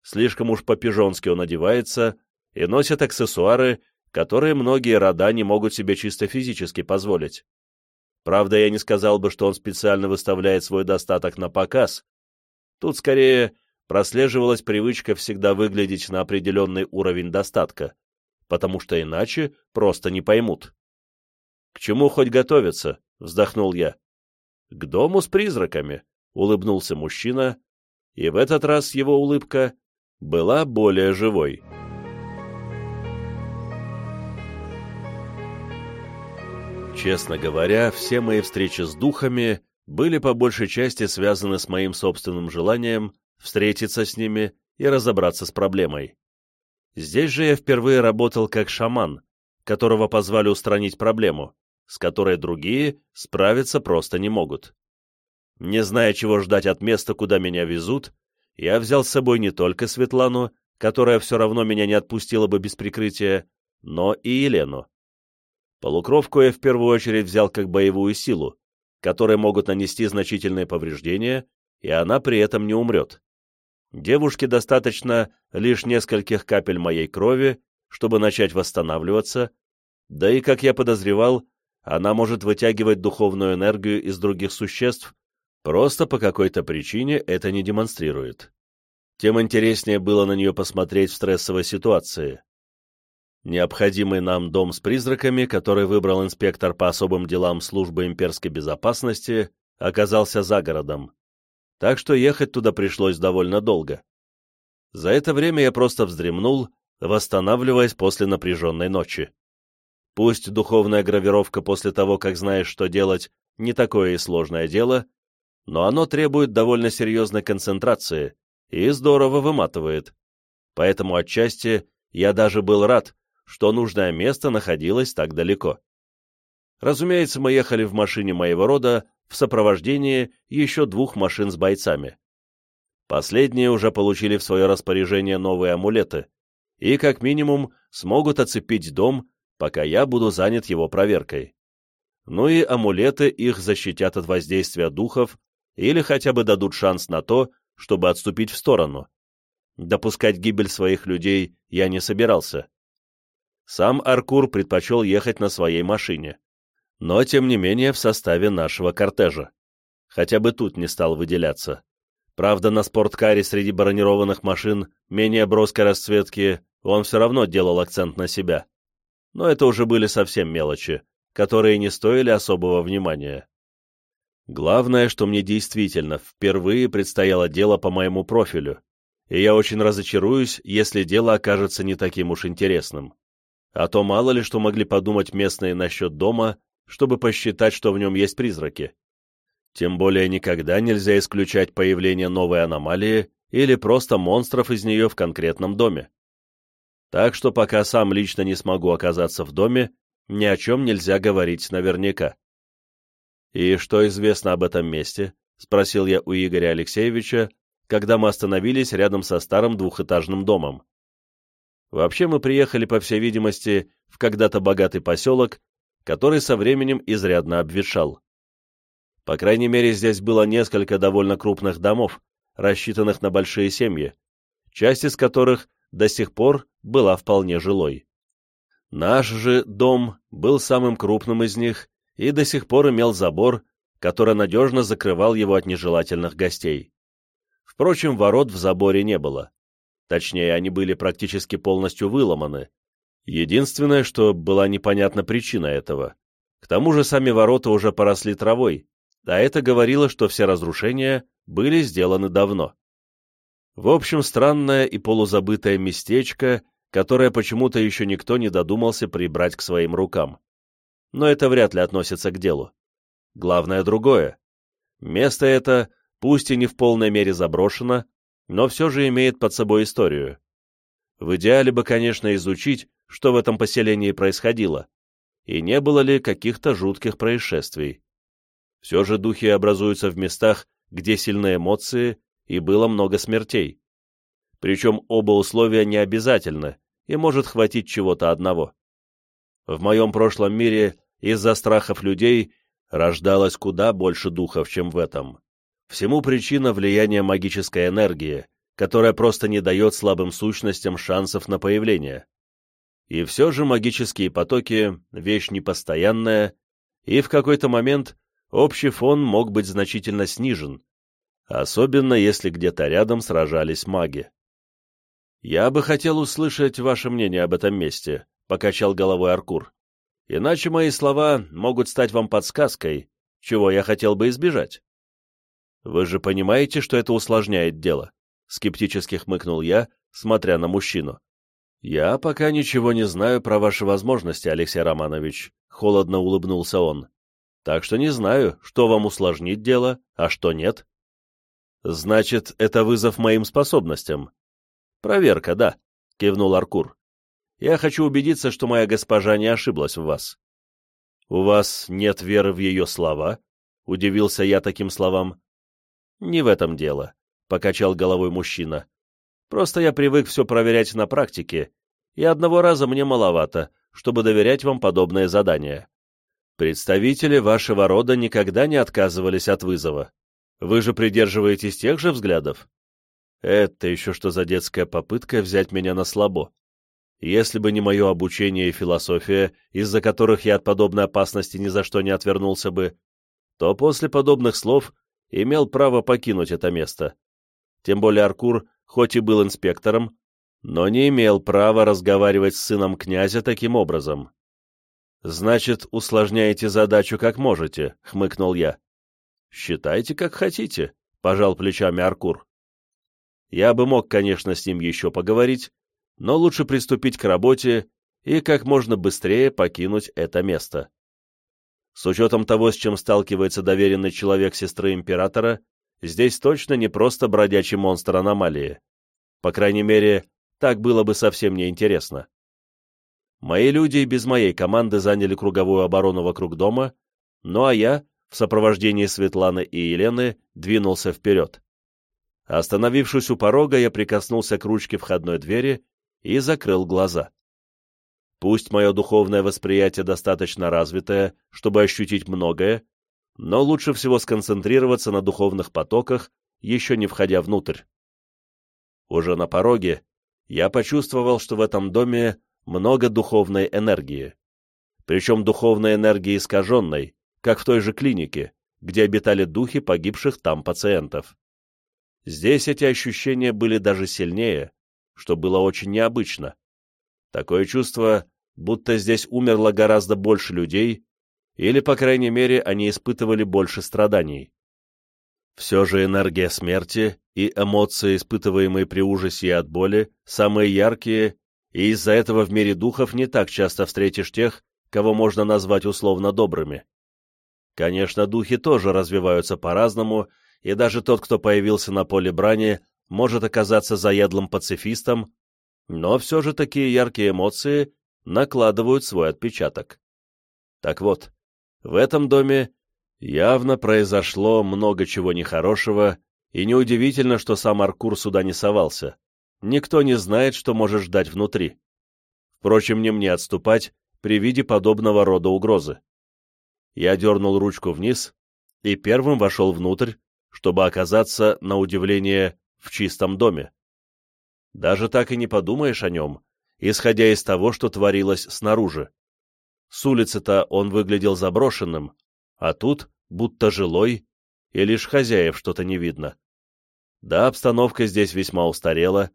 Слишком уж по-пижонски он одевается и носит аксессуары, которые многие рода не могут себе чисто физически позволить. Правда, я не сказал бы, что он специально выставляет свой достаток на показ. Тут скорее прослеживалась привычка всегда выглядеть на определенный уровень достатка, потому что иначе просто не поймут. «К чему хоть готовиться?» — вздохнул я. «К дому с призраками», — улыбнулся мужчина, и в этот раз его улыбка была более живой. Честно говоря, все мои встречи с духами были по большей части связаны с моим собственным желанием встретиться с ними и разобраться с проблемой. Здесь же я впервые работал как шаман, которого позвали устранить проблему, с которой другие справиться просто не могут. Не зная, чего ждать от места, куда меня везут, я взял с собой не только Светлану, которая все равно меня не отпустила бы без прикрытия, но и Елену. Полукровку я в первую очередь взял как боевую силу, которой могут нанести значительные повреждения, и она при этом не умрет. Девушке достаточно лишь нескольких капель моей крови, чтобы начать восстанавливаться, да и, как я подозревал, она может вытягивать духовную энергию из других существ, Просто по какой-то причине это не демонстрирует. Тем интереснее было на нее посмотреть в стрессовой ситуации. Необходимый нам дом с призраками, который выбрал инспектор по особым делам службы имперской безопасности, оказался за городом. Так что ехать туда пришлось довольно долго. За это время я просто вздремнул, восстанавливаясь после напряженной ночи. Пусть духовная гравировка после того, как знаешь, что делать, не такое и сложное дело, но оно требует довольно серьезной концентрации и здорово выматывает. Поэтому отчасти я даже был рад, что нужное место находилось так далеко. Разумеется, мы ехали в машине моего рода в сопровождении еще двух машин с бойцами. Последние уже получили в свое распоряжение новые амулеты и, как минимум, смогут оцепить дом, пока я буду занят его проверкой. Ну и амулеты их защитят от воздействия духов или хотя бы дадут шанс на то, чтобы отступить в сторону. Допускать гибель своих людей я не собирался. Сам Аркур предпочел ехать на своей машине, но, тем не менее, в составе нашего кортежа. Хотя бы тут не стал выделяться. Правда, на спорткаре среди бронированных машин менее броской расцветки он все равно делал акцент на себя. Но это уже были совсем мелочи, которые не стоили особого внимания. Главное, что мне действительно впервые предстояло дело по моему профилю, и я очень разочаруюсь, если дело окажется не таким уж интересным. А то мало ли что могли подумать местные насчет дома, чтобы посчитать, что в нем есть призраки. Тем более никогда нельзя исключать появление новой аномалии или просто монстров из нее в конкретном доме. Так что пока сам лично не смогу оказаться в доме, ни о чем нельзя говорить наверняка. «И что известно об этом месте?» — спросил я у Игоря Алексеевича, когда мы остановились рядом со старым двухэтажным домом. Вообще мы приехали, по всей видимости, в когда-то богатый поселок, который со временем изрядно обветшал. По крайней мере, здесь было несколько довольно крупных домов, рассчитанных на большие семьи, часть из которых до сих пор была вполне жилой. Наш же дом был самым крупным из них и до сих пор имел забор, который надежно закрывал его от нежелательных гостей. Впрочем, ворот в заборе не было. Точнее, они были практически полностью выломаны. Единственное, что была непонятна причина этого. К тому же сами ворота уже поросли травой, а это говорило, что все разрушения были сделаны давно. В общем, странное и полузабытое местечко, которое почему-то еще никто не додумался прибрать к своим рукам. Но это вряд ли относится к делу. Главное другое. Место это, пусть и не в полной мере заброшено, но все же имеет под собой историю. В идеале бы, конечно, изучить, что в этом поселении происходило, и не было ли каких-то жутких происшествий. Все же духи образуются в местах, где сильные эмоции и было много смертей. Причем оба условия не обязательны, и может хватить чего-то одного. В моем прошлом мире из-за страхов людей рождалось куда больше духов, чем в этом. Всему причина влияния магической энергии, которая просто не дает слабым сущностям шансов на появление. И все же магические потоки — вещь непостоянная, и в какой-то момент общий фон мог быть значительно снижен, особенно если где-то рядом сражались маги. «Я бы хотел услышать ваше мнение об этом месте», — покачал головой Аркур. «Иначе мои слова могут стать вам подсказкой, чего я хотел бы избежать». «Вы же понимаете, что это усложняет дело?» — скептически хмыкнул я, смотря на мужчину. «Я пока ничего не знаю про ваши возможности, Алексей Романович», — холодно улыбнулся он. «Так что не знаю, что вам усложнит дело, а что нет». «Значит, это вызов моим способностям?» «Проверка, да», — кивнул Аркур. «Я хочу убедиться, что моя госпожа не ошиблась в вас». «У вас нет веры в ее слова?» — удивился я таким словам. «Не в этом дело», — покачал головой мужчина. «Просто я привык все проверять на практике, и одного раза мне маловато, чтобы доверять вам подобные задания. Представители вашего рода никогда не отказывались от вызова. Вы же придерживаетесь тех же взглядов?» Это еще что за детская попытка взять меня на слабо? Если бы не мое обучение и философия, из-за которых я от подобной опасности ни за что не отвернулся бы, то после подобных слов имел право покинуть это место. Тем более Аркур, хоть и был инспектором, но не имел права разговаривать с сыном князя таким образом. «Значит, усложняете задачу как можете», — хмыкнул я. «Считайте, как хотите», — пожал плечами Аркур. Я бы мог, конечно, с ним еще поговорить, но лучше приступить к работе и как можно быстрее покинуть это место. С учетом того, с чем сталкивается доверенный человек сестры императора, здесь точно не просто бродячий монстр аномалии. По крайней мере, так было бы совсем неинтересно. Мои люди без моей команды заняли круговую оборону вокруг дома, ну а я, в сопровождении Светланы и Елены, двинулся вперед. Остановившись у порога, я прикоснулся к ручке входной двери и закрыл глаза. Пусть мое духовное восприятие достаточно развитое, чтобы ощутить многое, но лучше всего сконцентрироваться на духовных потоках, еще не входя внутрь. Уже на пороге я почувствовал, что в этом доме много духовной энергии. Причем духовной энергии искаженной, как в той же клинике, где обитали духи погибших там пациентов. Здесь эти ощущения были даже сильнее, что было очень необычно. Такое чувство, будто здесь умерло гораздо больше людей, или, по крайней мере, они испытывали больше страданий. Все же энергия смерти и эмоции, испытываемые при ужасе и от боли, самые яркие, и из-за этого в мире духов не так часто встретишь тех, кого можно назвать условно добрыми. Конечно, духи тоже развиваются по-разному и даже тот, кто появился на поле брани, может оказаться заядлым пацифистом, но все же такие яркие эмоции накладывают свой отпечаток. Так вот, в этом доме явно произошло много чего нехорошего, и неудивительно, что сам Аркур сюда не совался. Никто не знает, что может ждать внутри. Впрочем, не мне отступать при виде подобного рода угрозы. Я дернул ручку вниз и первым вошел внутрь, чтобы оказаться, на удивление, в чистом доме. Даже так и не подумаешь о нем, исходя из того, что творилось снаружи. С улицы-то он выглядел заброшенным, а тут будто жилой, и лишь хозяев что-то не видно. Да, обстановка здесь весьма устарела,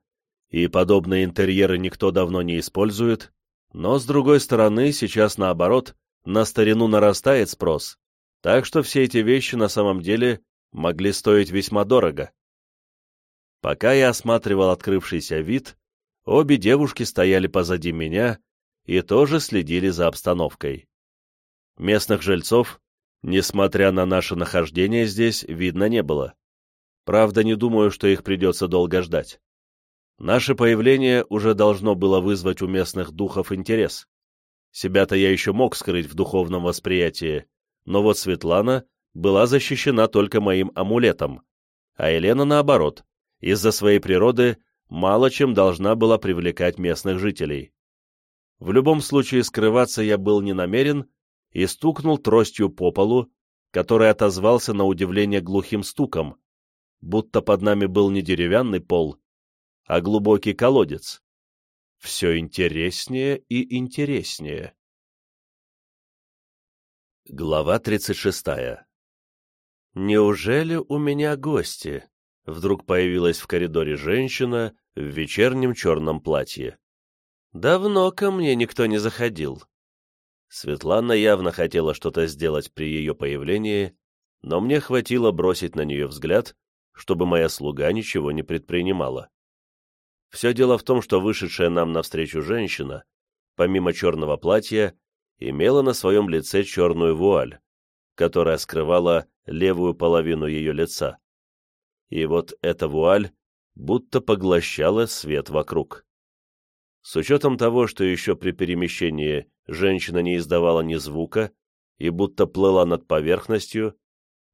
и подобные интерьеры никто давно не использует, но, с другой стороны, сейчас наоборот, на старину нарастает спрос, так что все эти вещи на самом деле могли стоить весьма дорого. Пока я осматривал открывшийся вид, обе девушки стояли позади меня и тоже следили за обстановкой. Местных жильцов, несмотря на наше нахождение здесь, видно не было. Правда, не думаю, что их придется долго ждать. Наше появление уже должно было вызвать у местных духов интерес. Себя-то я еще мог скрыть в духовном восприятии, но вот Светлана была защищена только моим амулетом, а Елена, наоборот, из-за своей природы мало чем должна была привлекать местных жителей. В любом случае скрываться я был не намерен и стукнул тростью по полу, который отозвался на удивление глухим стуком, будто под нами был не деревянный пол, а глубокий колодец. Все интереснее и интереснее. Глава 36. «Неужели у меня гости?» Вдруг появилась в коридоре женщина в вечернем черном платье. «Давно ко мне никто не заходил». Светлана явно хотела что-то сделать при ее появлении, но мне хватило бросить на нее взгляд, чтобы моя слуга ничего не предпринимала. Все дело в том, что вышедшая нам навстречу женщина, помимо черного платья, имела на своем лице черную вуаль, которая скрывала левую половину ее лица. И вот эта вуаль будто поглощала свет вокруг. С учетом того, что еще при перемещении женщина не издавала ни звука и будто плыла над поверхностью,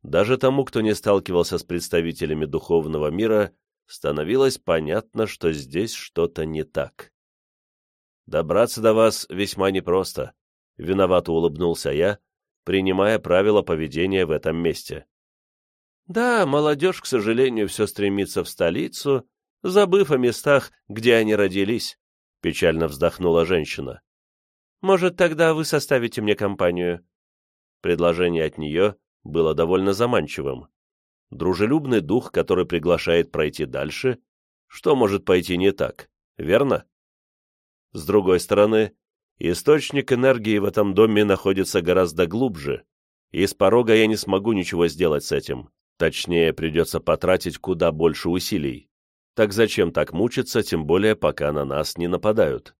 даже тому, кто не сталкивался с представителями духовного мира, становилось понятно, что здесь что-то не так. «Добраться до вас весьма непросто», — виновато улыбнулся я, принимая правила поведения в этом месте. «Да, молодежь, к сожалению, все стремится в столицу, забыв о местах, где они родились», — печально вздохнула женщина. «Может, тогда вы составите мне компанию?» Предложение от нее было довольно заманчивым дружелюбный дух, который приглашает пройти дальше, что может пойти не так, верно? С другой стороны, источник энергии в этом доме находится гораздо глубже, и с порога я не смогу ничего сделать с этим. Точнее, придется потратить куда больше усилий. Так зачем так мучиться, тем более пока на нас не нападают?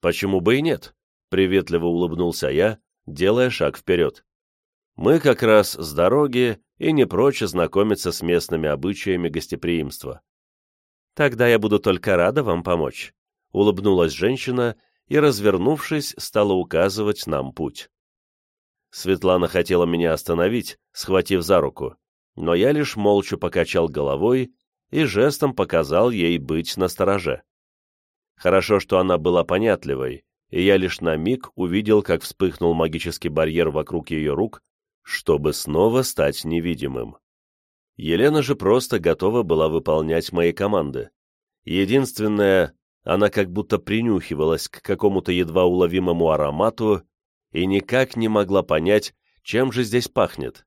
Почему бы и нет? Приветливо улыбнулся я, делая шаг вперед. Мы как раз с дороги и не прочь знакомиться с местными обычаями гостеприимства. «Тогда я буду только рада вам помочь», — улыбнулась женщина и, развернувшись, стала указывать нам путь. Светлана хотела меня остановить, схватив за руку, но я лишь молча покачал головой и жестом показал ей быть настороже. Хорошо, что она была понятливой, и я лишь на миг увидел, как вспыхнул магический барьер вокруг ее рук, чтобы снова стать невидимым. Елена же просто готова была выполнять мои команды. Единственное, она как будто принюхивалась к какому-то едва уловимому аромату и никак не могла понять, чем же здесь пахнет.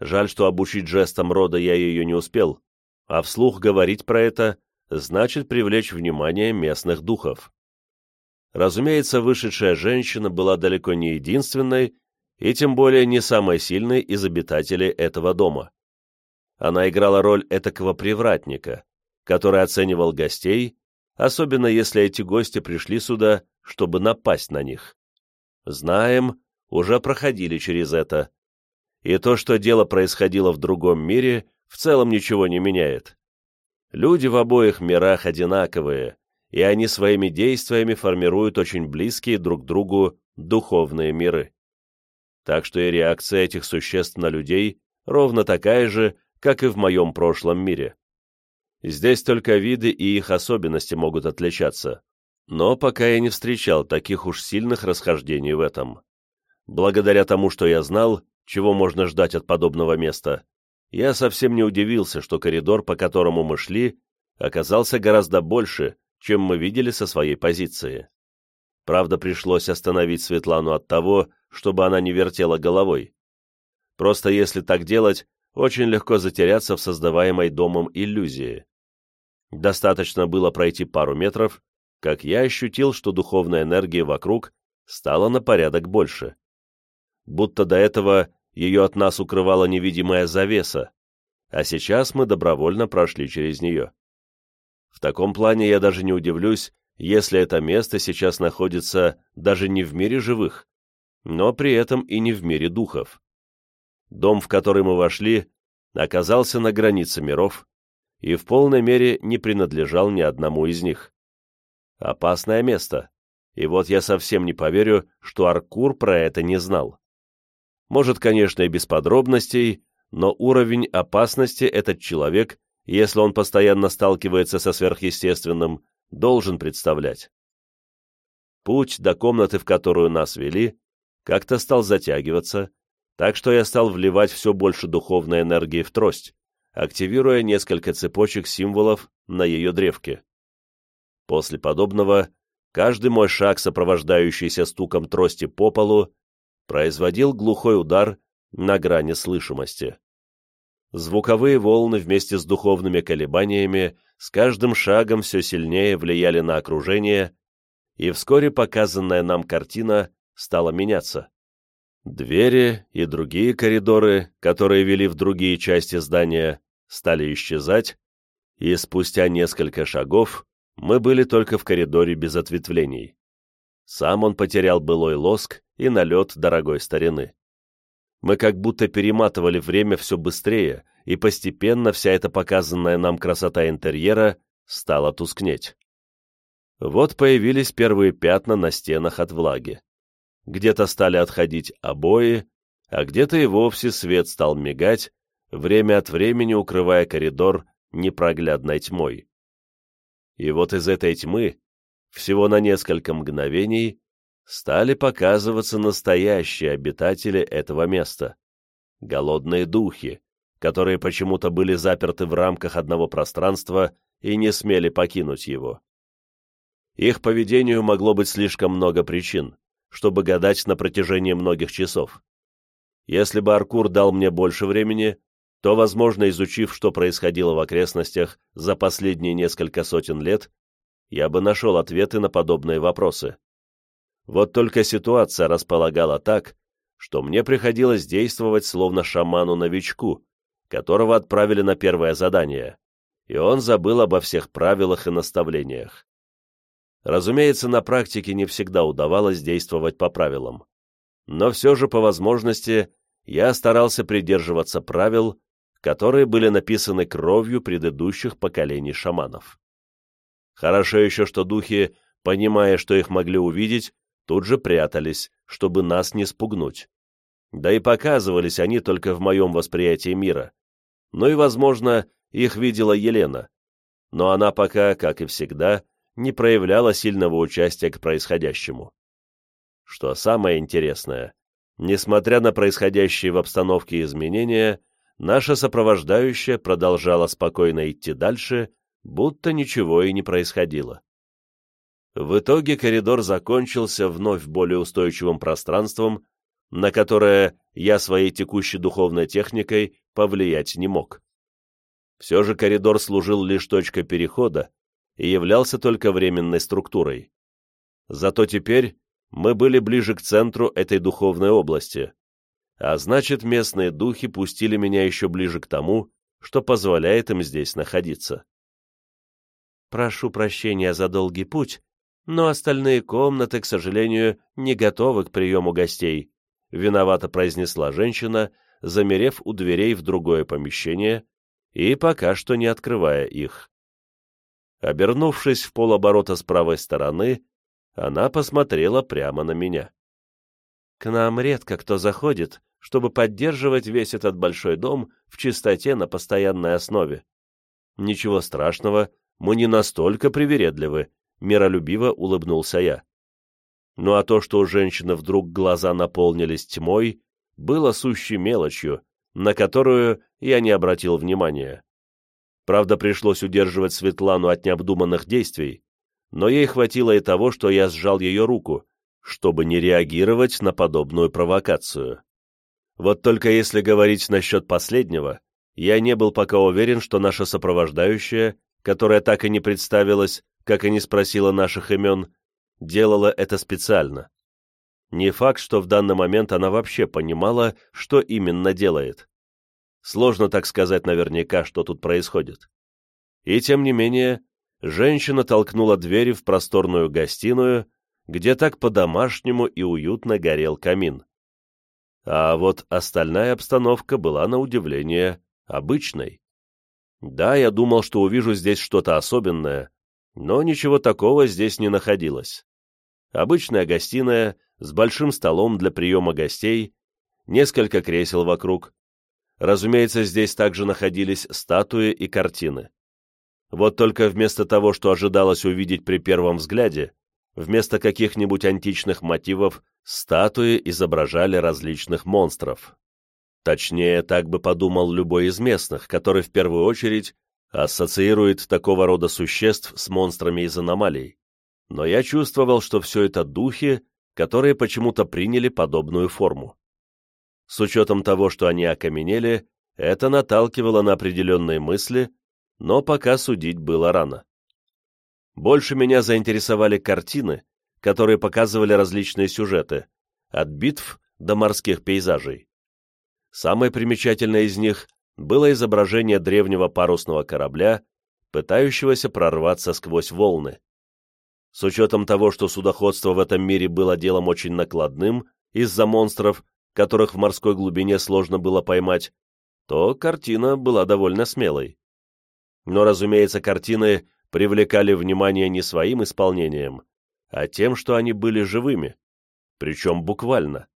Жаль, что обучить жестам рода я ее не успел, а вслух говорить про это значит привлечь внимание местных духов. Разумеется, вышедшая женщина была далеко не единственной, и тем более не самой сильной из обитателей этого дома. Она играла роль этакого привратника, который оценивал гостей, особенно если эти гости пришли сюда, чтобы напасть на них. Знаем, уже проходили через это. И то, что дело происходило в другом мире, в целом ничего не меняет. Люди в обоих мирах одинаковые, и они своими действиями формируют очень близкие друг другу духовные миры так что и реакция этих существ на людей ровно такая же, как и в моем прошлом мире. Здесь только виды и их особенности могут отличаться, но пока я не встречал таких уж сильных расхождений в этом. Благодаря тому, что я знал, чего можно ждать от подобного места, я совсем не удивился, что коридор, по которому мы шли, оказался гораздо больше, чем мы видели со своей позиции. Правда, пришлось остановить Светлану от того, чтобы она не вертела головой. Просто если так делать, очень легко затеряться в создаваемой домом иллюзии. Достаточно было пройти пару метров, как я ощутил, что духовная энергия вокруг стала на порядок больше. Будто до этого ее от нас укрывала невидимая завеса, а сейчас мы добровольно прошли через нее. В таком плане я даже не удивлюсь, если это место сейчас находится даже не в мире живых, но при этом и не в мире духов. Дом, в который мы вошли, оказался на границе миров и в полной мере не принадлежал ни одному из них. Опасное место, и вот я совсем не поверю, что Аркур про это не знал. Может, конечно, и без подробностей, но уровень опасности этот человек, если он постоянно сталкивается со сверхъестественным, должен представлять. Путь до комнаты, в которую нас вели, как-то стал затягиваться, так что я стал вливать все больше духовной энергии в трость, активируя несколько цепочек символов на ее древке. После подобного, каждый мой шаг, сопровождающийся стуком трости по полу, производил глухой удар на грани слышимости. Звуковые волны вместе с духовными колебаниями с каждым шагом все сильнее влияли на окружение, и вскоре показанная нам картина стала меняться. Двери и другие коридоры, которые вели в другие части здания, стали исчезать, и спустя несколько шагов мы были только в коридоре без ответвлений. Сам он потерял былой лоск и налет дорогой старины мы как будто перематывали время все быстрее, и постепенно вся эта показанная нам красота интерьера стала тускнеть. Вот появились первые пятна на стенах от влаги. Где-то стали отходить обои, а где-то и вовсе свет стал мигать, время от времени укрывая коридор непроглядной тьмой. И вот из этой тьмы, всего на несколько мгновений, стали показываться настоящие обитатели этого места. Голодные духи, которые почему-то были заперты в рамках одного пространства и не смели покинуть его. Их поведению могло быть слишком много причин, чтобы гадать на протяжении многих часов. Если бы Аркур дал мне больше времени, то, возможно, изучив, что происходило в окрестностях за последние несколько сотен лет, я бы нашел ответы на подобные вопросы. Вот только ситуация располагала так, что мне приходилось действовать словно шаману-новичку, которого отправили на первое задание, и он забыл обо всех правилах и наставлениях. Разумеется, на практике не всегда удавалось действовать по правилам. Но все же, по возможности, я старался придерживаться правил, которые были написаны кровью предыдущих поколений шаманов. Хорошо еще, что духи, понимая, что их могли увидеть, тут же прятались, чтобы нас не спугнуть. Да и показывались они только в моем восприятии мира. Ну и, возможно, их видела Елена. Но она пока, как и всегда, не проявляла сильного участия к происходящему. Что самое интересное, несмотря на происходящие в обстановке изменения, наша сопровождающая продолжала спокойно идти дальше, будто ничего и не происходило. В итоге коридор закончился вновь более устойчивым пространством, на которое я своей текущей духовной техникой повлиять не мог. Все же коридор служил лишь точкой перехода и являлся только временной структурой. Зато теперь мы были ближе к центру этой духовной области, а значит местные духи пустили меня еще ближе к тому, что позволяет им здесь находиться. «Прошу прощения за долгий путь», но остальные комнаты, к сожалению, не готовы к приему гостей», — виновато произнесла женщина, замерев у дверей в другое помещение и пока что не открывая их. Обернувшись в полоборота с правой стороны, она посмотрела прямо на меня. «К нам редко кто заходит, чтобы поддерживать весь этот большой дом в чистоте на постоянной основе. Ничего страшного, мы не настолько привередливы, миролюбиво улыбнулся я. Ну а то, что у женщины вдруг глаза наполнились тьмой, было сущей мелочью, на которую я не обратил внимания. Правда, пришлось удерживать Светлану от необдуманных действий, но ей хватило и того, что я сжал ее руку, чтобы не реагировать на подобную провокацию. Вот только если говорить насчет последнего, я не был пока уверен, что наша сопровождающая, которая так и не представилась, как и не спросила наших имен, делала это специально. Не факт, что в данный момент она вообще понимала, что именно делает. Сложно так сказать наверняка, что тут происходит. И тем не менее, женщина толкнула двери в просторную гостиную, где так по-домашнему и уютно горел камин. А вот остальная обстановка была, на удивление, обычной. Да, я думал, что увижу здесь что-то особенное, но ничего такого здесь не находилось. Обычная гостиная с большим столом для приема гостей, несколько кресел вокруг. Разумеется, здесь также находились статуи и картины. Вот только вместо того, что ожидалось увидеть при первом взгляде, вместо каких-нибудь античных мотивов, статуи изображали различных монстров. Точнее, так бы подумал любой из местных, который в первую очередь ассоциирует такого рода существ с монстрами из аномалий. Но я чувствовал, что все это духи, которые почему-то приняли подобную форму. С учетом того, что они окаменели, это наталкивало на определенные мысли, но пока судить было рано. Больше меня заинтересовали картины, которые показывали различные сюжеты, от битв до морских пейзажей. Самое примечательное из них было изображение древнего парусного корабля, пытающегося прорваться сквозь волны. С учетом того, что судоходство в этом мире было делом очень накладным из-за монстров, которых в морской глубине сложно было поймать, то картина была довольно смелой. Но, разумеется, картины привлекали внимание не своим исполнением, а тем, что они были живыми, причем буквально.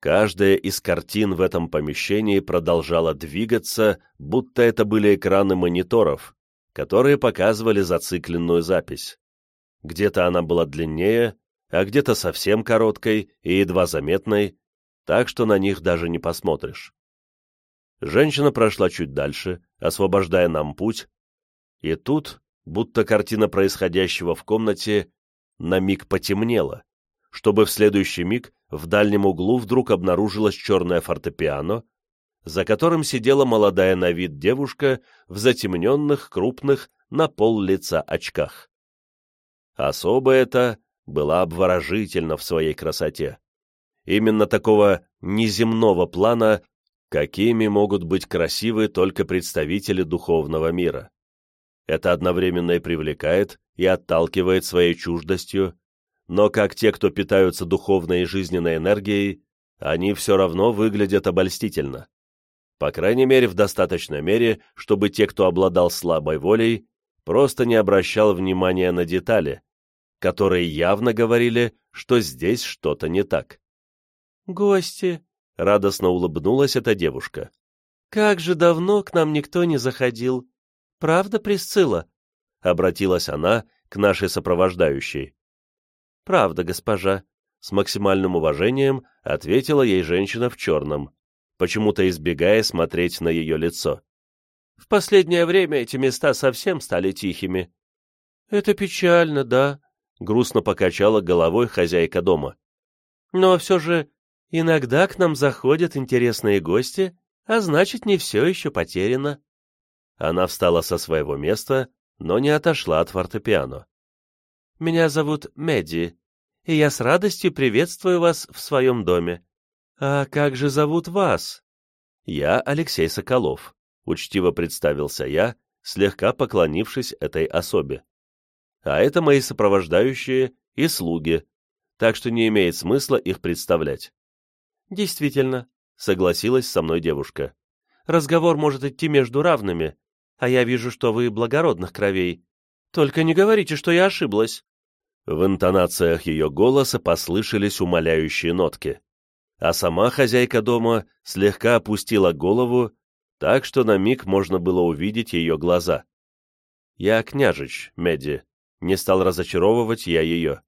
Каждая из картин в этом помещении продолжала двигаться, будто это были экраны мониторов, которые показывали зацикленную запись. Где-то она была длиннее, а где-то совсем короткой и едва заметной, так что на них даже не посмотришь. Женщина прошла чуть дальше, освобождая нам путь, и тут, будто картина происходящего в комнате, на миг потемнела, чтобы в следующий миг в дальнем углу вдруг обнаружилось черное фортепиано, за которым сидела молодая на вид девушка в затемненных, крупных, на пол лица очках. Особо это была обворожительна в своей красоте. Именно такого неземного плана, какими могут быть красивы только представители духовного мира. Это одновременно и привлекает, и отталкивает своей чуждостью, но как те, кто питаются духовной и жизненной энергией, они все равно выглядят обольстительно. По крайней мере, в достаточной мере, чтобы те, кто обладал слабой волей, просто не обращал внимания на детали, которые явно говорили, что здесь что-то не так. «Гости!» — радостно улыбнулась эта девушка. «Как же давно к нам никто не заходил! Правда, Присцилла?» — обратилась она к нашей сопровождающей. «Правда, госпожа», — с максимальным уважением ответила ей женщина в черном, почему-то избегая смотреть на ее лицо. «В последнее время эти места совсем стали тихими». «Это печально, да», — грустно покачала головой хозяйка дома. «Но все же иногда к нам заходят интересные гости, а значит, не все еще потеряно». Она встала со своего места, но не отошла от фортепиано. Меня зовут Меди, и я с радостью приветствую вас в своем доме. А как же зовут вас? Я Алексей Соколов, учтиво представился я, слегка поклонившись этой особе. А это мои сопровождающие и слуги, так что не имеет смысла их представлять. Действительно, согласилась со мной девушка. Разговор может идти между равными, а я вижу, что вы благородных кровей. Только не говорите, что я ошиблась. В интонациях ее голоса послышались умоляющие нотки, а сама хозяйка дома слегка опустила голову, так что на миг можно было увидеть ее глаза. «Я княжич, Меди», — не стал разочаровывать я ее.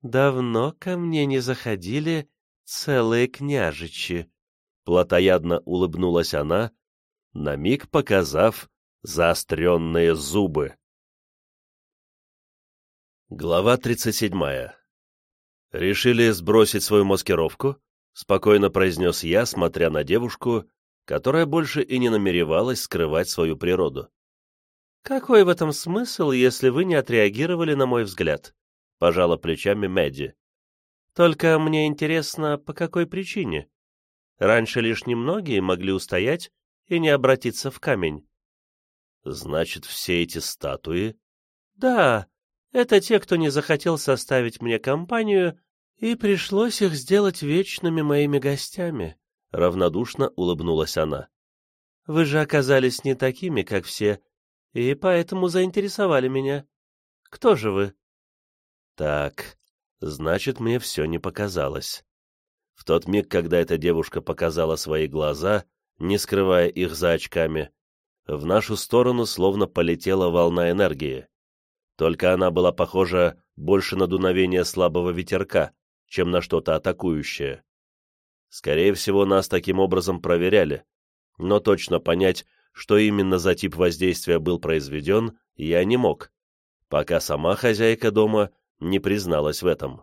«Давно ко мне не заходили целые княжичи», — плотоядно улыбнулась она, на миг показав заостренные зубы. Глава 37. «Решили сбросить свою маскировку?» — спокойно произнес я, смотря на девушку, которая больше и не намеревалась скрывать свою природу. «Какой в этом смысл, если вы не отреагировали на мой взгляд?» — пожала плечами Мэдди. «Только мне интересно, по какой причине? Раньше лишь немногие могли устоять и не обратиться в камень». «Значит, все эти статуи?» «Да, это те, кто не захотел составить мне компанию, и пришлось их сделать вечными моими гостями», — равнодушно улыбнулась она. «Вы же оказались не такими, как все, и поэтому заинтересовали меня. Кто же вы?» «Так, значит, мне все не показалось». В тот миг, когда эта девушка показала свои глаза, не скрывая их за очками, в нашу сторону словно полетела волна энергии только она была похожа больше на дуновение слабого ветерка, чем на что-то атакующее. Скорее всего, нас таким образом проверяли, но точно понять, что именно за тип воздействия был произведен, я не мог, пока сама хозяйка дома не призналась в этом.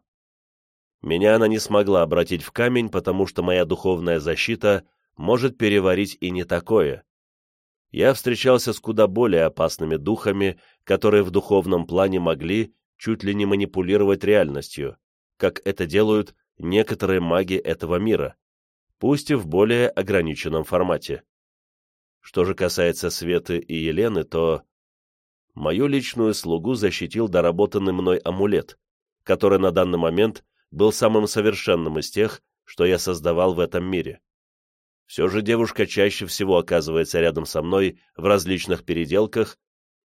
Меня она не смогла обратить в камень, потому что моя духовная защита может переварить и не такое, я встречался с куда более опасными духами, которые в духовном плане могли чуть ли не манипулировать реальностью, как это делают некоторые маги этого мира, пусть и в более ограниченном формате. Что же касается Светы и Елены, то мою личную слугу защитил доработанный мной амулет, который на данный момент был самым совершенным из тех, что я создавал в этом мире. Все же девушка чаще всего оказывается рядом со мной в различных переделках,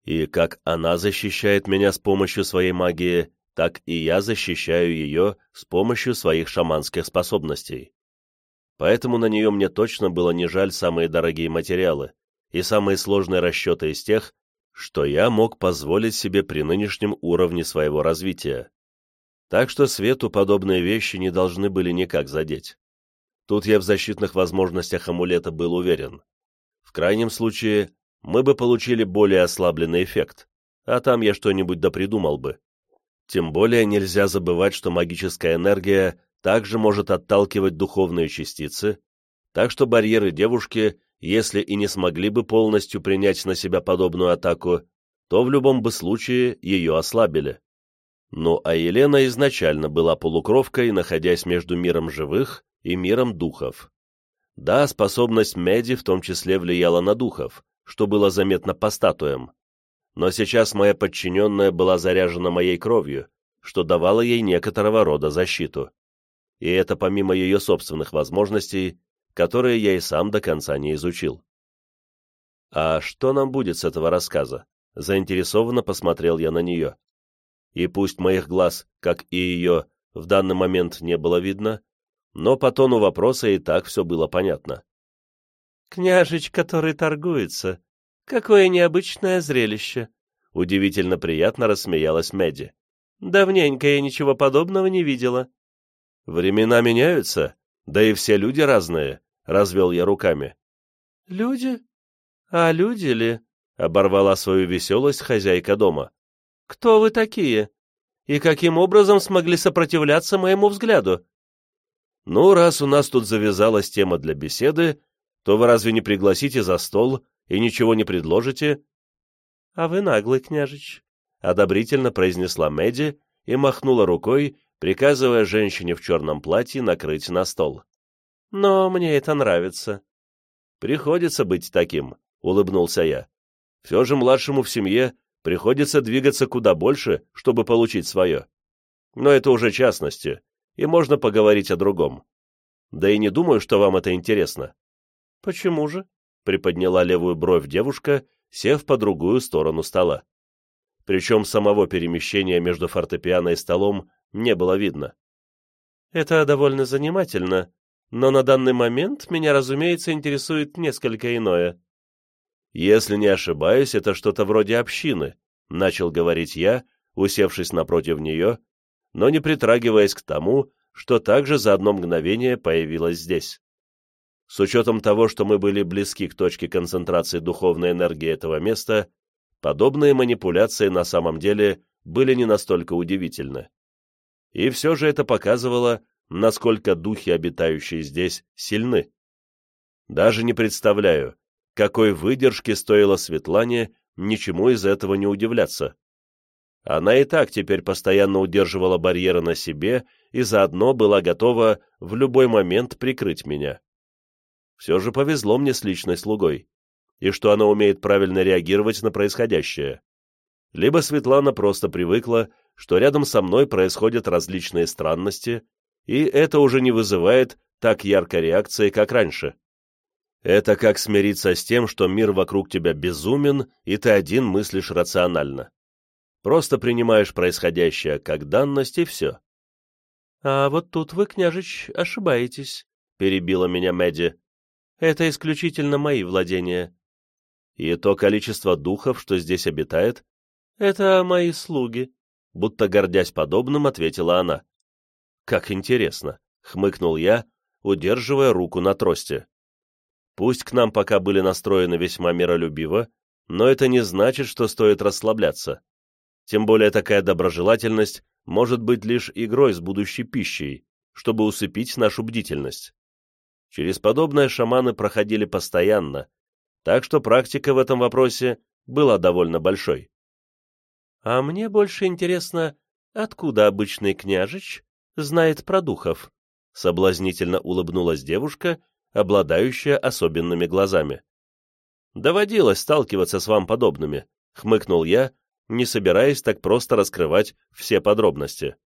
и как она защищает меня с помощью своей магии, так и я защищаю ее с помощью своих шаманских способностей. Поэтому на нее мне точно было не жаль самые дорогие материалы и самые сложные расчеты из тех, что я мог позволить себе при нынешнем уровне своего развития. Так что Свету подобные вещи не должны были никак задеть. Тут я в защитных возможностях амулета был уверен. В крайнем случае, мы бы получили более ослабленный эффект, а там я что-нибудь допридумал бы. Тем более нельзя забывать, что магическая энергия также может отталкивать духовные частицы, так что барьеры девушки, если и не смогли бы полностью принять на себя подобную атаку, то в любом бы случае ее ослабили. Ну а Елена изначально была полукровкой, находясь между миром живых и миром духов. Да, способность меди в том числе влияла на духов, что было заметно по статуям. Но сейчас моя подчиненная была заряжена моей кровью, что давало ей некоторого рода защиту. И это помимо ее собственных возможностей, которые я и сам до конца не изучил. «А что нам будет с этого рассказа?» Заинтересованно посмотрел я на нее. И пусть моих глаз, как и ее, в данный момент не было видно, но по тону вопроса и так все было понятно. «Княжич, который торгуется. Какое необычное зрелище!» Удивительно приятно рассмеялась Мэдди. «Давненько я ничего подобного не видела». «Времена меняются, да и все люди разные», — развел я руками. «Люди? А люди ли?» — оборвала свою веселость хозяйка дома. «Кто вы такие? И каким образом смогли сопротивляться моему взгляду? «Ну, раз у нас тут завязалась тема для беседы, то вы разве не пригласите за стол и ничего не предложите?» «А вы наглый, княжич», — одобрительно произнесла Мэдди и махнула рукой, приказывая женщине в черном платье накрыть на стол. «Но мне это нравится». «Приходится быть таким», — улыбнулся я. «Все же младшему в семье приходится двигаться куда больше, чтобы получить свое. Но это уже частности, и можно поговорить о другом. Да и не думаю, что вам это интересно». «Почему же?» — приподняла левую бровь девушка, сев по другую сторону стола. Причем самого перемещения между фортепиано и столом не было видно. «Это довольно занимательно, но на данный момент меня, разумеется, интересует несколько иное». «Если не ошибаюсь, это что-то вроде общины», — начал говорить я, усевшись напротив нее но не притрагиваясь к тому, что также за одно мгновение появилось здесь. С учетом того, что мы были близки к точке концентрации духовной энергии этого места, подобные манипуляции на самом деле были не настолько удивительны. И все же это показывало, насколько духи, обитающие здесь, сильны. Даже не представляю, какой выдержки стоило Светлане ничему из этого не удивляться. Она и так теперь постоянно удерживала барьеры на себе и заодно была готова в любой момент прикрыть меня. Все же повезло мне с личной слугой, и что она умеет правильно реагировать на происходящее. Либо Светлана просто привыкла, что рядом со мной происходят различные странности, и это уже не вызывает так яркой реакции, как раньше. Это как смириться с тем, что мир вокруг тебя безумен, и ты один мыслишь рационально. Просто принимаешь происходящее как данность, и все. — А вот тут вы, княжич, ошибаетесь, — перебила меня Мэдди. — Это исключительно мои владения. И то количество духов, что здесь обитает, — это мои слуги, — будто гордясь подобным, ответила она. — Как интересно, — хмыкнул я, удерживая руку на трости. Пусть к нам пока были настроены весьма миролюбиво, но это не значит, что стоит расслабляться. Тем более такая доброжелательность может быть лишь игрой с будущей пищей, чтобы усыпить нашу бдительность. Через подобное шаманы проходили постоянно, так что практика в этом вопросе была довольно большой. «А мне больше интересно, откуда обычный княжич знает про духов?» Соблазнительно улыбнулась девушка, обладающая особенными глазами. «Доводилось сталкиваться с вам подобными», — хмыкнул я, не собираясь так просто раскрывать все подробности.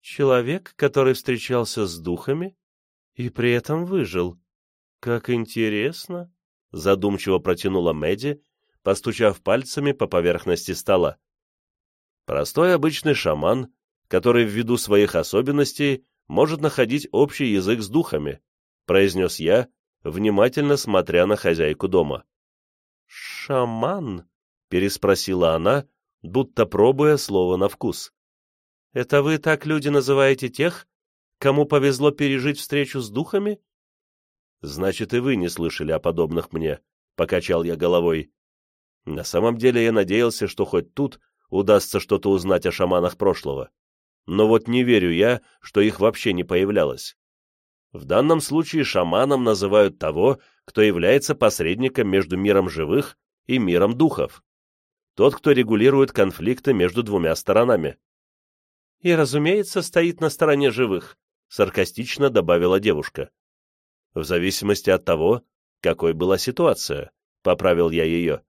«Человек, который встречался с духами и при этом выжил. Как интересно!» — задумчиво протянула Мэдди, постучав пальцами по поверхности стола. Простой обычный шаман, который ввиду своих особенностей может находить общий язык с духами, произнес я, внимательно смотря на хозяйку дома. «Шаман?» — переспросила она, будто пробуя слово на вкус. «Это вы так люди называете тех, кому повезло пережить встречу с духами?» «Значит, и вы не слышали о подобных мне», — покачал я головой. На самом деле я надеялся, что хоть тут удастся что-то узнать о шаманах прошлого. Но вот не верю я, что их вообще не появлялось. В данном случае шаманом называют того, кто является посредником между миром живых и миром духов тот, кто регулирует конфликты между двумя сторонами. «И, разумеется, стоит на стороне живых», — саркастично добавила девушка. «В зависимости от того, какой была ситуация», — поправил я ее.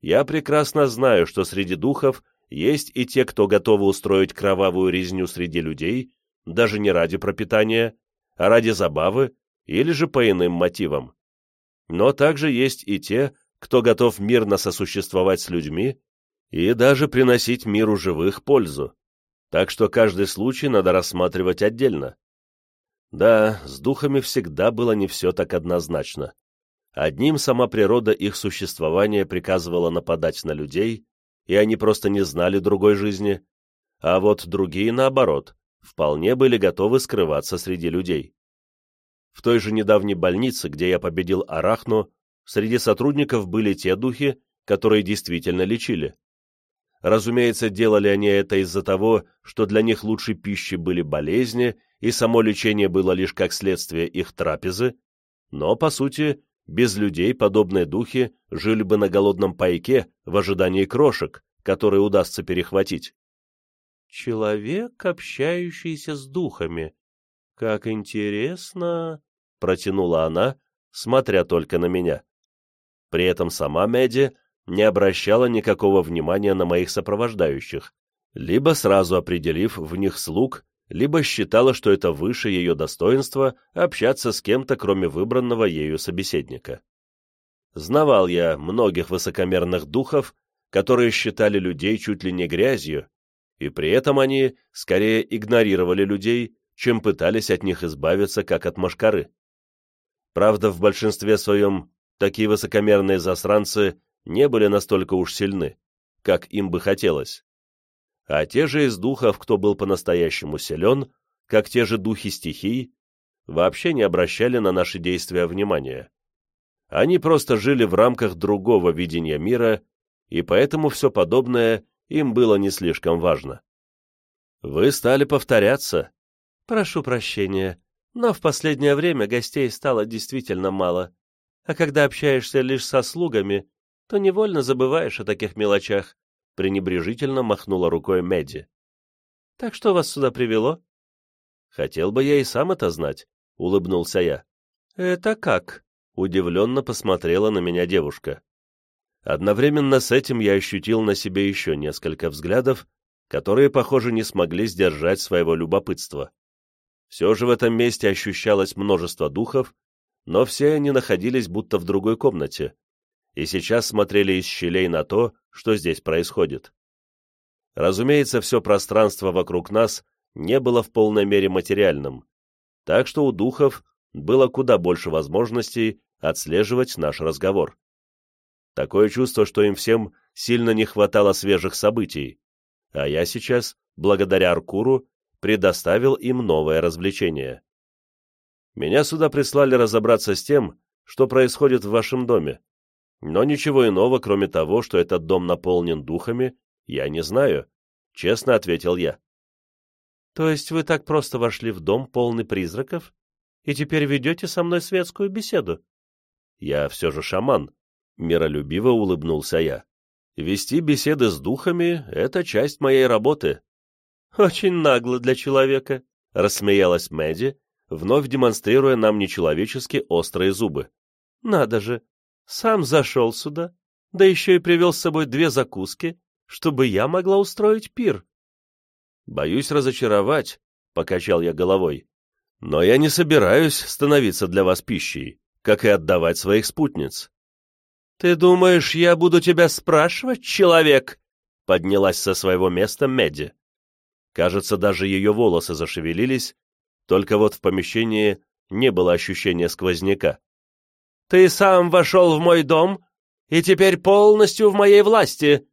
«Я прекрасно знаю, что среди духов есть и те, кто готовы устроить кровавую резню среди людей, даже не ради пропитания, а ради забавы или же по иным мотивам. Но также есть и те, кто готов мирно сосуществовать с людьми и даже приносить миру живых пользу. Так что каждый случай надо рассматривать отдельно. Да, с духами всегда было не все так однозначно. Одним сама природа их существования приказывала нападать на людей, и они просто не знали другой жизни, а вот другие, наоборот, вполне были готовы скрываться среди людей. В той же недавней больнице, где я победил Арахну, Среди сотрудников были те духи, которые действительно лечили. Разумеется, делали они это из-за того, что для них лучшей пищей были болезни, и само лечение было лишь как следствие их трапезы, но, по сути, без людей подобные духи жили бы на голодном пайке в ожидании крошек, которые удастся перехватить. «Человек, общающийся с духами. Как интересно!» — протянула она, смотря только на меня. При этом сама Мэдди не обращала никакого внимания на моих сопровождающих, либо сразу определив в них слуг, либо считала, что это выше ее достоинства общаться с кем-то, кроме выбранного ею собеседника. Знавал я многих высокомерных духов, которые считали людей чуть ли не грязью, и при этом они скорее игнорировали людей, чем пытались от них избавиться, как от мошкары. Правда, в большинстве своем такие высокомерные засранцы не были настолько уж сильны, как им бы хотелось. А те же из духов, кто был по-настоящему силен, как те же духи стихий, вообще не обращали на наши действия внимания. Они просто жили в рамках другого видения мира, и поэтому все подобное им было не слишком важно. «Вы стали повторяться». «Прошу прощения, но в последнее время гостей стало действительно мало. А когда общаешься лишь со слугами, то невольно забываешь о таких мелочах», — пренебрежительно махнула рукой Меди. «Так что вас сюда привело?» «Хотел бы я и сам это знать», — улыбнулся я. «Это как?» — удивленно посмотрела на меня девушка. Одновременно с этим я ощутил на себе еще несколько взглядов, которые, похоже, не смогли сдержать своего любопытства. Все же в этом месте ощущалось множество духов, но все они находились будто в другой комнате, и сейчас смотрели из щелей на то, что здесь происходит. Разумеется, все пространство вокруг нас не было в полной мере материальным, так что у духов было куда больше возможностей отслеживать наш разговор. Такое чувство, что им всем сильно не хватало свежих событий, а я сейчас, благодаря Аркуру, предоставил им новое развлечение. Меня сюда прислали разобраться с тем, что происходит в вашем доме, но ничего иного, кроме того, что этот дом наполнен духами, я не знаю, честно ответил я. То есть вы так просто вошли в дом, полный призраков, и теперь ведете со мной светскую беседу? Я все же шаман, миролюбиво улыбнулся я. Вести беседы с духами — это часть моей работы. Очень нагло для человека, — рассмеялась Мэдди, вновь демонстрируя нам нечеловечески острые зубы. Надо же, сам зашел сюда, да еще и привел с собой две закуски, чтобы я могла устроить пир. Боюсь разочаровать, — покачал я головой. Но я не собираюсь становиться для вас пищей, как и отдавать своих спутниц. «Ты думаешь, я буду тебя спрашивать, человек?» Поднялась со своего места Меди. Кажется, даже ее волосы зашевелились, только вот в помещении не было ощущения сквозняка. «Ты сам вошел в мой дом и теперь полностью в моей власти!»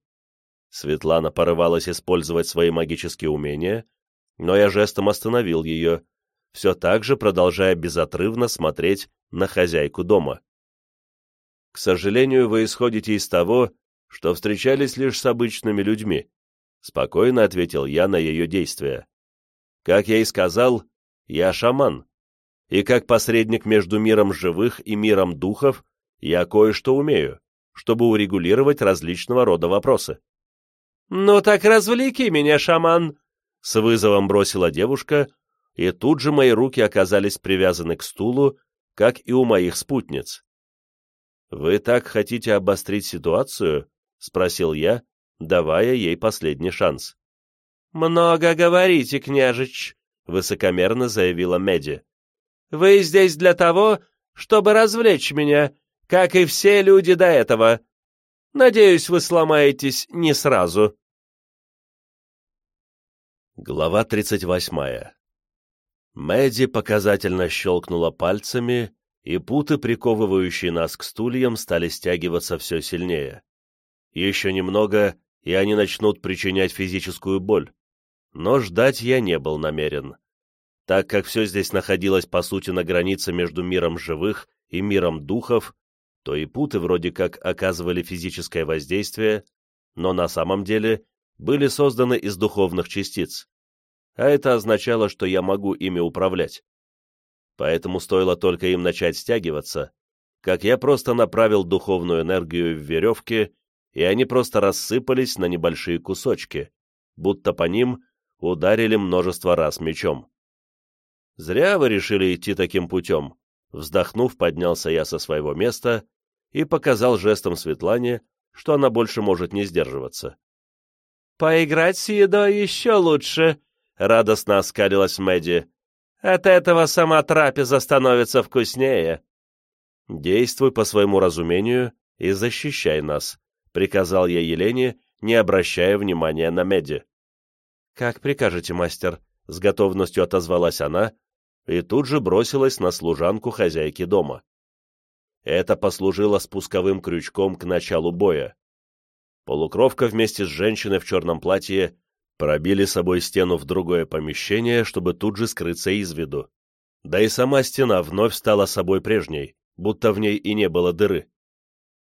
Светлана порывалась использовать свои магические умения, но я жестом остановил ее, все так же продолжая безотрывно смотреть на хозяйку дома. К сожалению, вы исходите из того, что встречались лишь с обычными людьми, спокойно ответил я на ее действия. Как я и сказал, я шаман, и как посредник между миром живых и миром духов я кое-что умею, чтобы урегулировать различного рода вопросы. «Ну так развлеки меня, шаман!» С вызовом бросила девушка, и тут же мои руки оказались привязаны к стулу, как и у моих спутниц. «Вы так хотите обострить ситуацию?» — спросил я, давая ей последний шанс. «Много говорите, княжич», — высокомерно заявила Меди. «Вы здесь для того, чтобы развлечь меня, как и все люди до этого. Надеюсь, вы сломаетесь не сразу». Глава тридцать восьмая. Мэдди показательно щелкнула пальцами, и путы, приковывающие нас к стульям, стали стягиваться все сильнее. Еще немного, и они начнут причинять физическую боль. Но ждать я не был намерен. Так как все здесь находилось по сути на границе между миром живых и миром духов, то и путы вроде как оказывали физическое воздействие, но на самом деле были созданы из духовных частиц. А это означало, что я могу ими управлять поэтому стоило только им начать стягиваться, как я просто направил духовную энергию в веревки, и они просто рассыпались на небольшие кусочки, будто по ним ударили множество раз мечом. «Зря вы решили идти таким путем», вздохнув, поднялся я со своего места и показал жестом Светлане, что она больше может не сдерживаться. «Поиграть с едой еще лучше», — радостно оскалилась Мэдди. От этого сама трапеза становится вкуснее. Действуй по своему разумению и защищай нас, приказал я Елене, не обращая внимания на Меди. Как прикажете, мастер, с готовностью отозвалась она и тут же бросилась на служанку хозяйки дома. Это послужило спусковым крючком к началу боя. Полукровка вместе с женщиной в черном платье пробили собой стену в другое помещение, чтобы тут же скрыться из виду. Да и сама стена вновь стала собой прежней, будто в ней и не было дыры.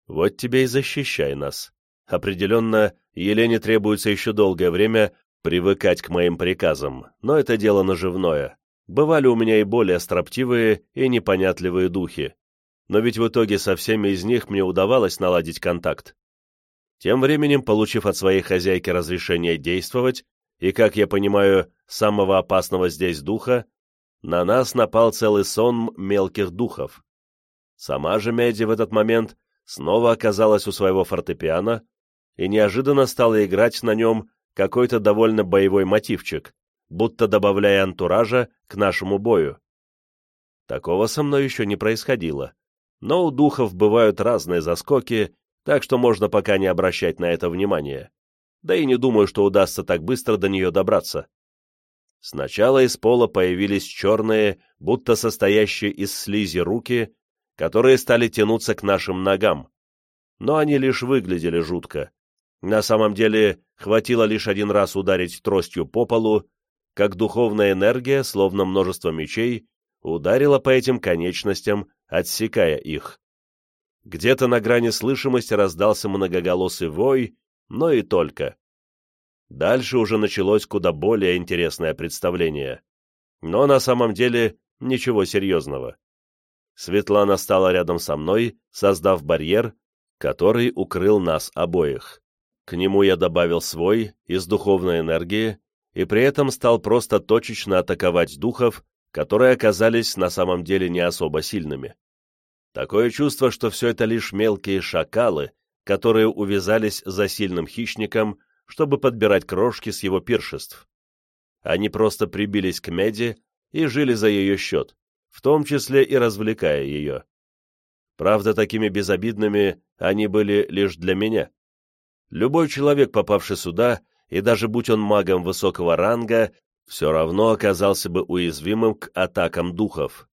Вот тебе и защищай нас. Определенно, Елене требуется еще долгое время привыкать к моим приказам, но это дело наживное. Бывали у меня и более строптивые и непонятливые духи, но ведь в итоге со всеми из них мне удавалось наладить контакт. Тем временем, получив от своей хозяйки разрешение действовать, и, как я понимаю, самого опасного здесь духа, на нас напал целый сон мелких духов. Сама же Меди в этот момент снова оказалась у своего фортепиано и неожиданно стала играть на нем какой-то довольно боевой мотивчик, будто добавляя антуража к нашему бою. Такого со мной еще не происходило, но у духов бывают разные заскоки, так что можно пока не обращать на это внимания. Да и не думаю, что удастся так быстро до нее добраться. Сначала из пола появились черные, будто состоящие из слизи руки, которые стали тянуться к нашим ногам. Но они лишь выглядели жутко. На самом деле, хватило лишь один раз ударить тростью по полу, как духовная энергия, словно множество мечей, ударила по этим конечностям, отсекая их. Где-то на грани слышимости раздался многоголосый вой, но и только. Дальше уже началось куда более интересное представление. Но на самом деле ничего серьезного. Светлана стала рядом со мной, создав барьер, который укрыл нас обоих. К нему я добавил свой, из духовной энергии, и при этом стал просто точечно атаковать духов, которые оказались на самом деле не особо сильными. Такое чувство, что все это лишь мелкие шакалы, которые увязались за сильным хищником, чтобы подбирать крошки с его пиршеств. Они просто прибились к меди и жили за ее счет, в том числе и развлекая ее. Правда, такими безобидными они были лишь для меня. Любой человек, попавший сюда, и даже будь он магом высокого ранга, все равно оказался бы уязвимым к атакам духов.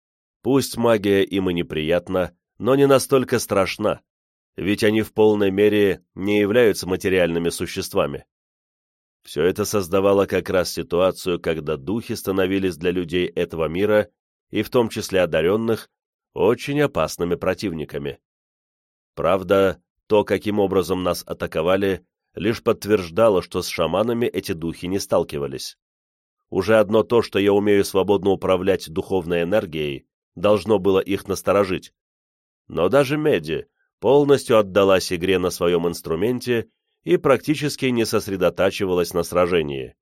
Пусть магия им и неприятна, но не настолько страшна, ведь они в полной мере не являются материальными существами. Все это создавало как раз ситуацию, когда духи становились для людей этого мира, и в том числе одаренных, очень опасными противниками. Правда, то, каким образом нас атаковали, лишь подтверждало, что с шаманами эти духи не сталкивались. Уже одно то, что я умею свободно управлять духовной энергией, должно было их насторожить. Но даже Меди, полностью отдалась игре на своем инструменте и практически не сосредотачивалась на сражении.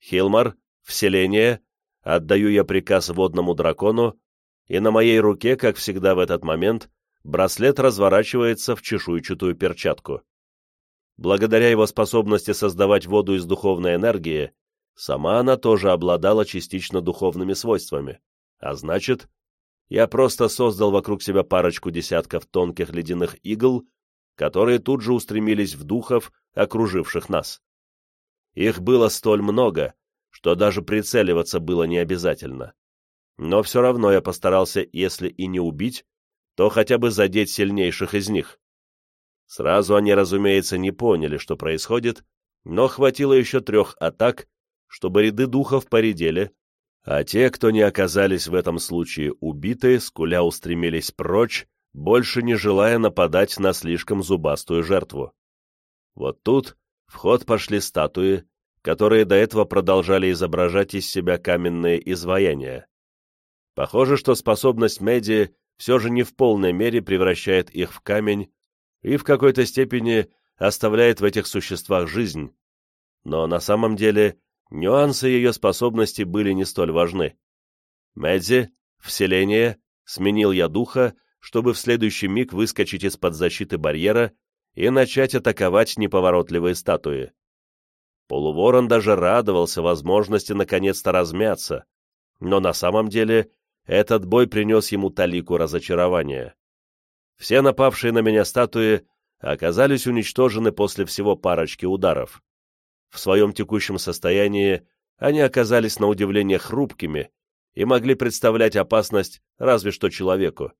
«Хилмар, вселение, отдаю я приказ водному дракону, и на моей руке, как всегда в этот момент, браслет разворачивается в чешуйчатую перчатку. Благодаря его способности создавать воду из духовной энергии, сама она тоже обладала частично духовными свойствами, а значит, я просто создал вокруг себя парочку десятков тонких ледяных игл, которые тут же устремились в духов, окруживших нас. Их было столь много, что даже прицеливаться было не обязательно. Но все равно я постарался, если и не убить, то хотя бы задеть сильнейших из них. Сразу они, разумеется, не поняли, что происходит, но хватило еще трех атак, чтобы ряды духов поредели, а те, кто не оказались в этом случае убиты, скуля устремились прочь, больше не желая нападать на слишком зубастую жертву. Вот тут в ход пошли статуи, которые до этого продолжали изображать из себя каменные изваяния. Похоже, что способность Меди все же не в полной мере превращает их в камень и в какой-то степени оставляет в этих существах жизнь. Но на самом деле нюансы ее способности были не столь важны. Мэдзи, вселение, сменил я духа, чтобы в следующий миг выскочить из-под защиты барьера и начать атаковать неповоротливые статуи. Полуворон даже радовался возможности наконец-то размяться, но на самом деле этот бой принес ему талику разочарования. Все напавшие на меня статуи оказались уничтожены после всего парочки ударов. В своем текущем состоянии они оказались на удивление хрупкими и могли представлять опасность разве что человеку.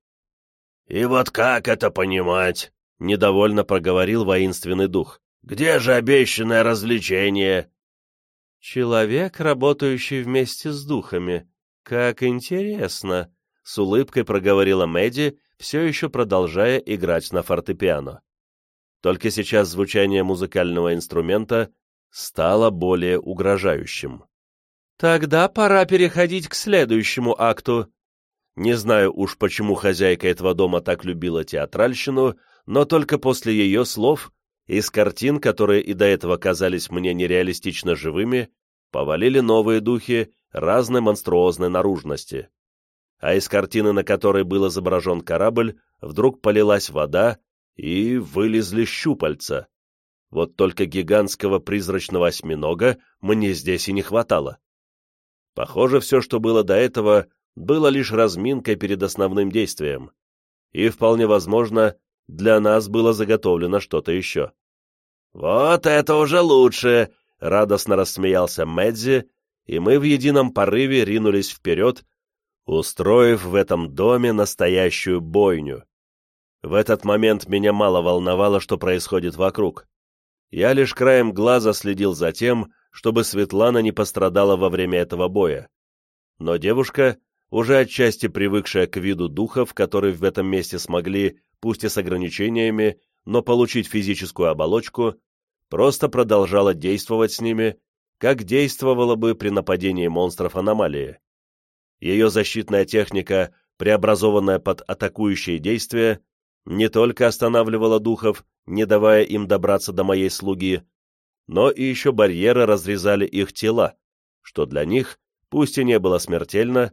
«И вот как это понимать?» — недовольно проговорил воинственный дух. «Где же обещанное развлечение?» «Человек, работающий вместе с духами. Как интересно!» — с улыбкой проговорила Мэдди, все еще продолжая играть на фортепиано. Только сейчас звучание музыкального инструмента стало более угрожающим. «Тогда пора переходить к следующему акту». Не знаю уж, почему хозяйка этого дома так любила театральщину, но только после ее слов из картин, которые и до этого казались мне нереалистично живыми, повалили новые духи разной монструозной наружности. А из картины, на которой был изображен корабль, вдруг полилась вода, и вылезли щупальца. Вот только гигантского призрачного осьминога мне здесь и не хватало. Похоже, все, что было до этого, было лишь разминкой перед основным действием. И, вполне возможно, для нас было заготовлено что-то еще. «Вот это уже лучше!» — радостно рассмеялся Мэдзи, и мы в едином порыве ринулись вперед, устроив в этом доме настоящую бойню. В этот момент меня мало волновало, что происходит вокруг. Я лишь краем глаза следил за тем, чтобы Светлана не пострадала во время этого боя. Но девушка, уже отчасти привыкшая к виду духов, которые в этом месте смогли, пусть и с ограничениями, но получить физическую оболочку, просто продолжала действовать с ними, как действовала бы при нападении монстров аномалии. Ее защитная техника, преобразованная под атакующие действия, не только останавливала духов, не давая им добраться до моей слуги, но и еще барьеры разрезали их тела, что для них, пусть и не было смертельно,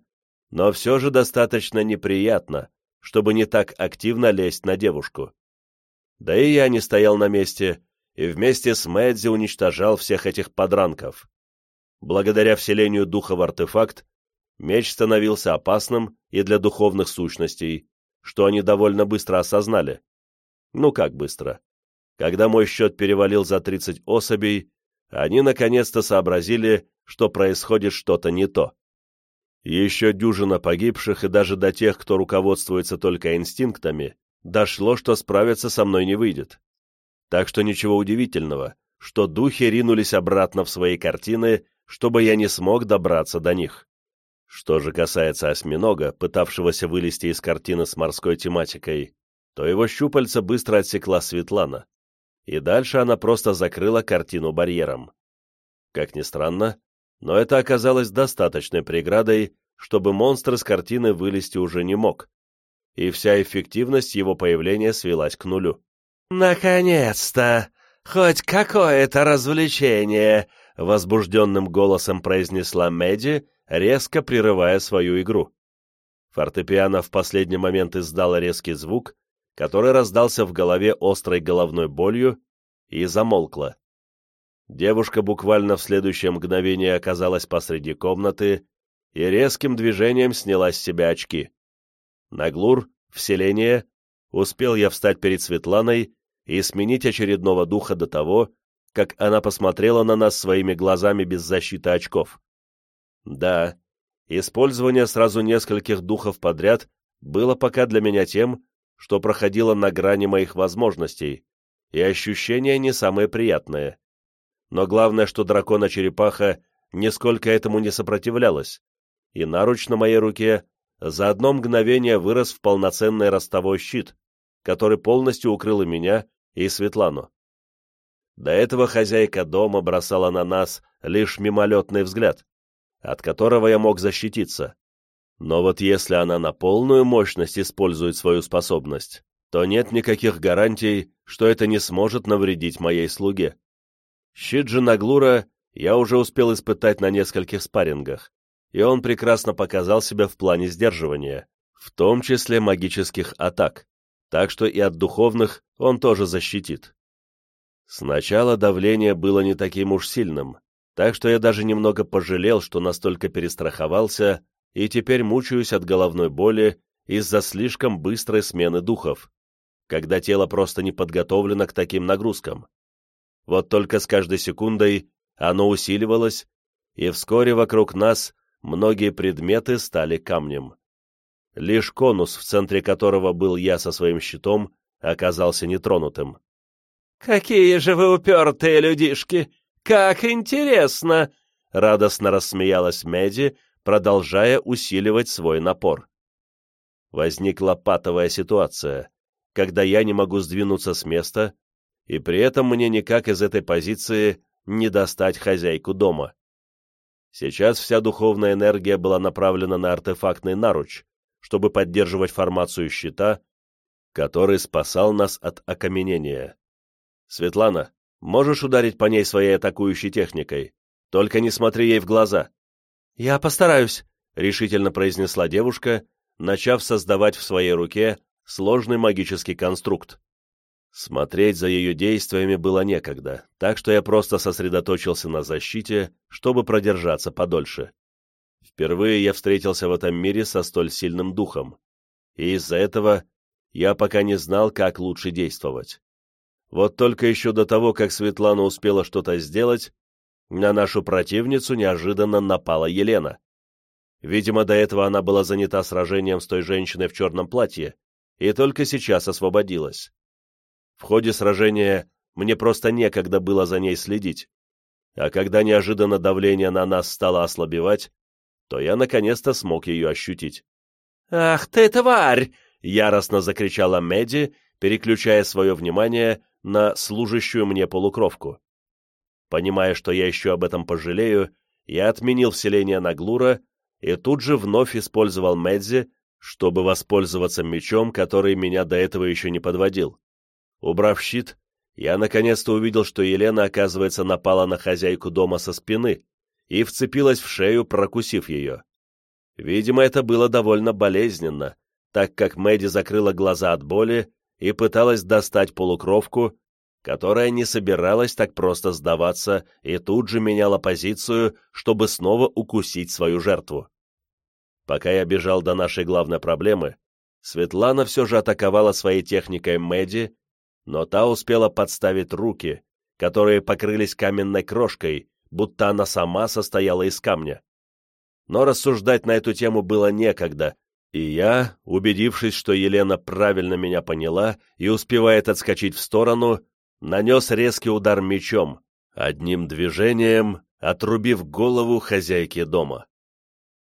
но все же достаточно неприятно, чтобы не так активно лезть на девушку. Да и я не стоял на месте, и вместе с Мэдзи уничтожал всех этих подранков. Благодаря вселению духа в артефакт, меч становился опасным и для духовных сущностей, что они довольно быстро осознали. Ну как быстро? Когда мой счет перевалил за 30 особей, они наконец-то сообразили, что происходит что-то не то. Еще дюжина погибших и даже до тех, кто руководствуется только инстинктами, дошло, что справиться со мной не выйдет. Так что ничего удивительного, что духи ринулись обратно в свои картины, чтобы я не смог добраться до них. Что же касается осьминога, пытавшегося вылезти из картины с морской тематикой, то его щупальца быстро отсекла Светлана, и дальше она просто закрыла картину барьером. Как ни странно, но это оказалось достаточной преградой, чтобы монстр с картины вылезти уже не мог, и вся эффективность его появления свелась к нулю. «Наконец-то! Хоть какое-то развлечение!» — возбужденным голосом произнесла Мэдди, резко прерывая свою игру. Фортепиано в последний момент издало резкий звук, который раздался в голове острой головной болью и замолкло. Девушка буквально в следующее мгновение оказалась посреди комнаты и резким движением сняла с себя очки. Наглур, вселение, успел я встать перед Светланой и сменить очередного духа до того, как она посмотрела на нас своими глазами без защиты очков. Да, использование сразу нескольких духов подряд было пока для меня тем, что проходило на грани моих возможностей, и ощущения не самые приятные. Но главное, что дракона-черепаха нисколько этому не сопротивлялась, и наруч на моей руке за одно мгновение вырос в полноценный ростовой щит, который полностью укрыл меня, и Светлану. До этого хозяйка дома бросала на нас лишь мимолетный взгляд, от которого я мог защититься. Но вот если она на полную мощность использует свою способность, то нет никаких гарантий, что это не сможет навредить моей слуге. Щит же Наглура я уже успел испытать на нескольких спаррингах, и он прекрасно показал себя в плане сдерживания, в том числе магических атак, так что и от духовных он тоже защитит. Сначала давление было не таким уж сильным, так что я даже немного пожалел, что настолько перестраховался и теперь мучаюсь от головной боли из-за слишком быстрой смены духов, когда тело просто не подготовлено к таким нагрузкам. Вот только с каждой секундой оно усиливалось, и вскоре вокруг нас многие предметы стали камнем. Лишь конус, в центре которого был я со своим щитом, оказался нетронутым. «Какие же вы упертые людишки! «Как интересно!» — радостно рассмеялась Меди, продолжая усиливать свой напор. Возникла патовая ситуация, когда я не могу сдвинуться с места, и при этом мне никак из этой позиции не достать хозяйку дома. Сейчас вся духовная энергия была направлена на артефактный наруч, чтобы поддерживать формацию щита, который спасал нас от окаменения. Светлана, можешь ударить по ней своей атакующей техникой? Только не смотри ей в глаза. Я постараюсь, решительно произнесла девушка, начав создавать в своей руке сложный магический конструкт. Смотреть за ее действиями было некогда, так что я просто сосредоточился на защите, чтобы продержаться подольше. Впервые я встретился в этом мире со столь сильным духом, и из-за этого я пока не знал, как лучше действовать. Вот только еще до того, как Светлана успела что-то сделать, на нашу противницу неожиданно напала Елена. Видимо, до этого она была занята сражением с той женщиной в черном платье, и только сейчас освободилась. В ходе сражения мне просто некогда было за ней следить, а когда неожиданно давление на нас стало ослабевать, то я наконец-то смог ее ощутить. «Ах ты, тварь!» — яростно закричала Меди, переключая свое внимание на служащую мне полукровку. Понимая, что я еще об этом пожалею, я отменил вселение на Глура и тут же вновь использовал Медзи, чтобы воспользоваться мечом, который меня до этого еще не подводил. Убрав щит, я наконец-то увидел, что Елена, оказывается, напала на хозяйку дома со спины и вцепилась в шею, прокусив ее. Видимо, это было довольно болезненно, так как Мэдди закрыла глаза от боли и пыталась достать полукровку, которая не собиралась так просто сдаваться и тут же меняла позицию, чтобы снова укусить свою жертву. Пока я бежал до нашей главной проблемы, Светлана все же атаковала своей техникой Мэдди, но та успела подставить руки, которые покрылись каменной крошкой, будто она сама состояла из камня. Но рассуждать на эту тему было некогда, и я, убедившись, что Елена правильно меня поняла и успевает отскочить в сторону, нанес резкий удар мечом, одним движением отрубив голову хозяйки дома.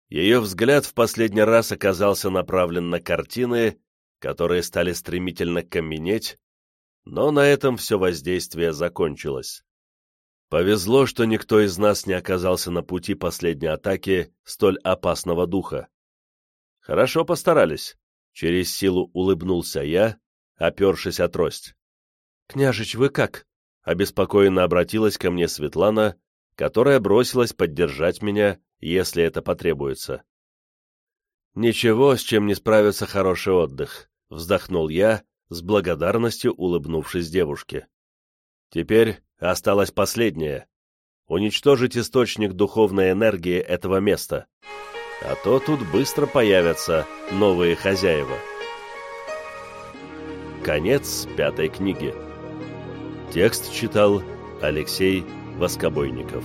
Ее взгляд в последний раз оказался направлен на картины, которые стали стремительно каменеть, но на этом все воздействие закончилось. Повезло, что никто из нас не оказался на пути последней атаки столь опасного духа. Хорошо постарались. Через силу улыбнулся я, опершись о трость. «Княжич, вы как?» — обеспокоенно обратилась ко мне Светлана, которая бросилась поддержать меня, если это потребуется. «Ничего, с чем не справится хороший отдых», — вздохнул я, с благодарностью улыбнувшись девушке. «Теперь осталось последнее — уничтожить источник духовной энергии этого места, а то тут быстро появятся новые хозяева». Конец пятой книги. Текст читал Алексей Воскобойников.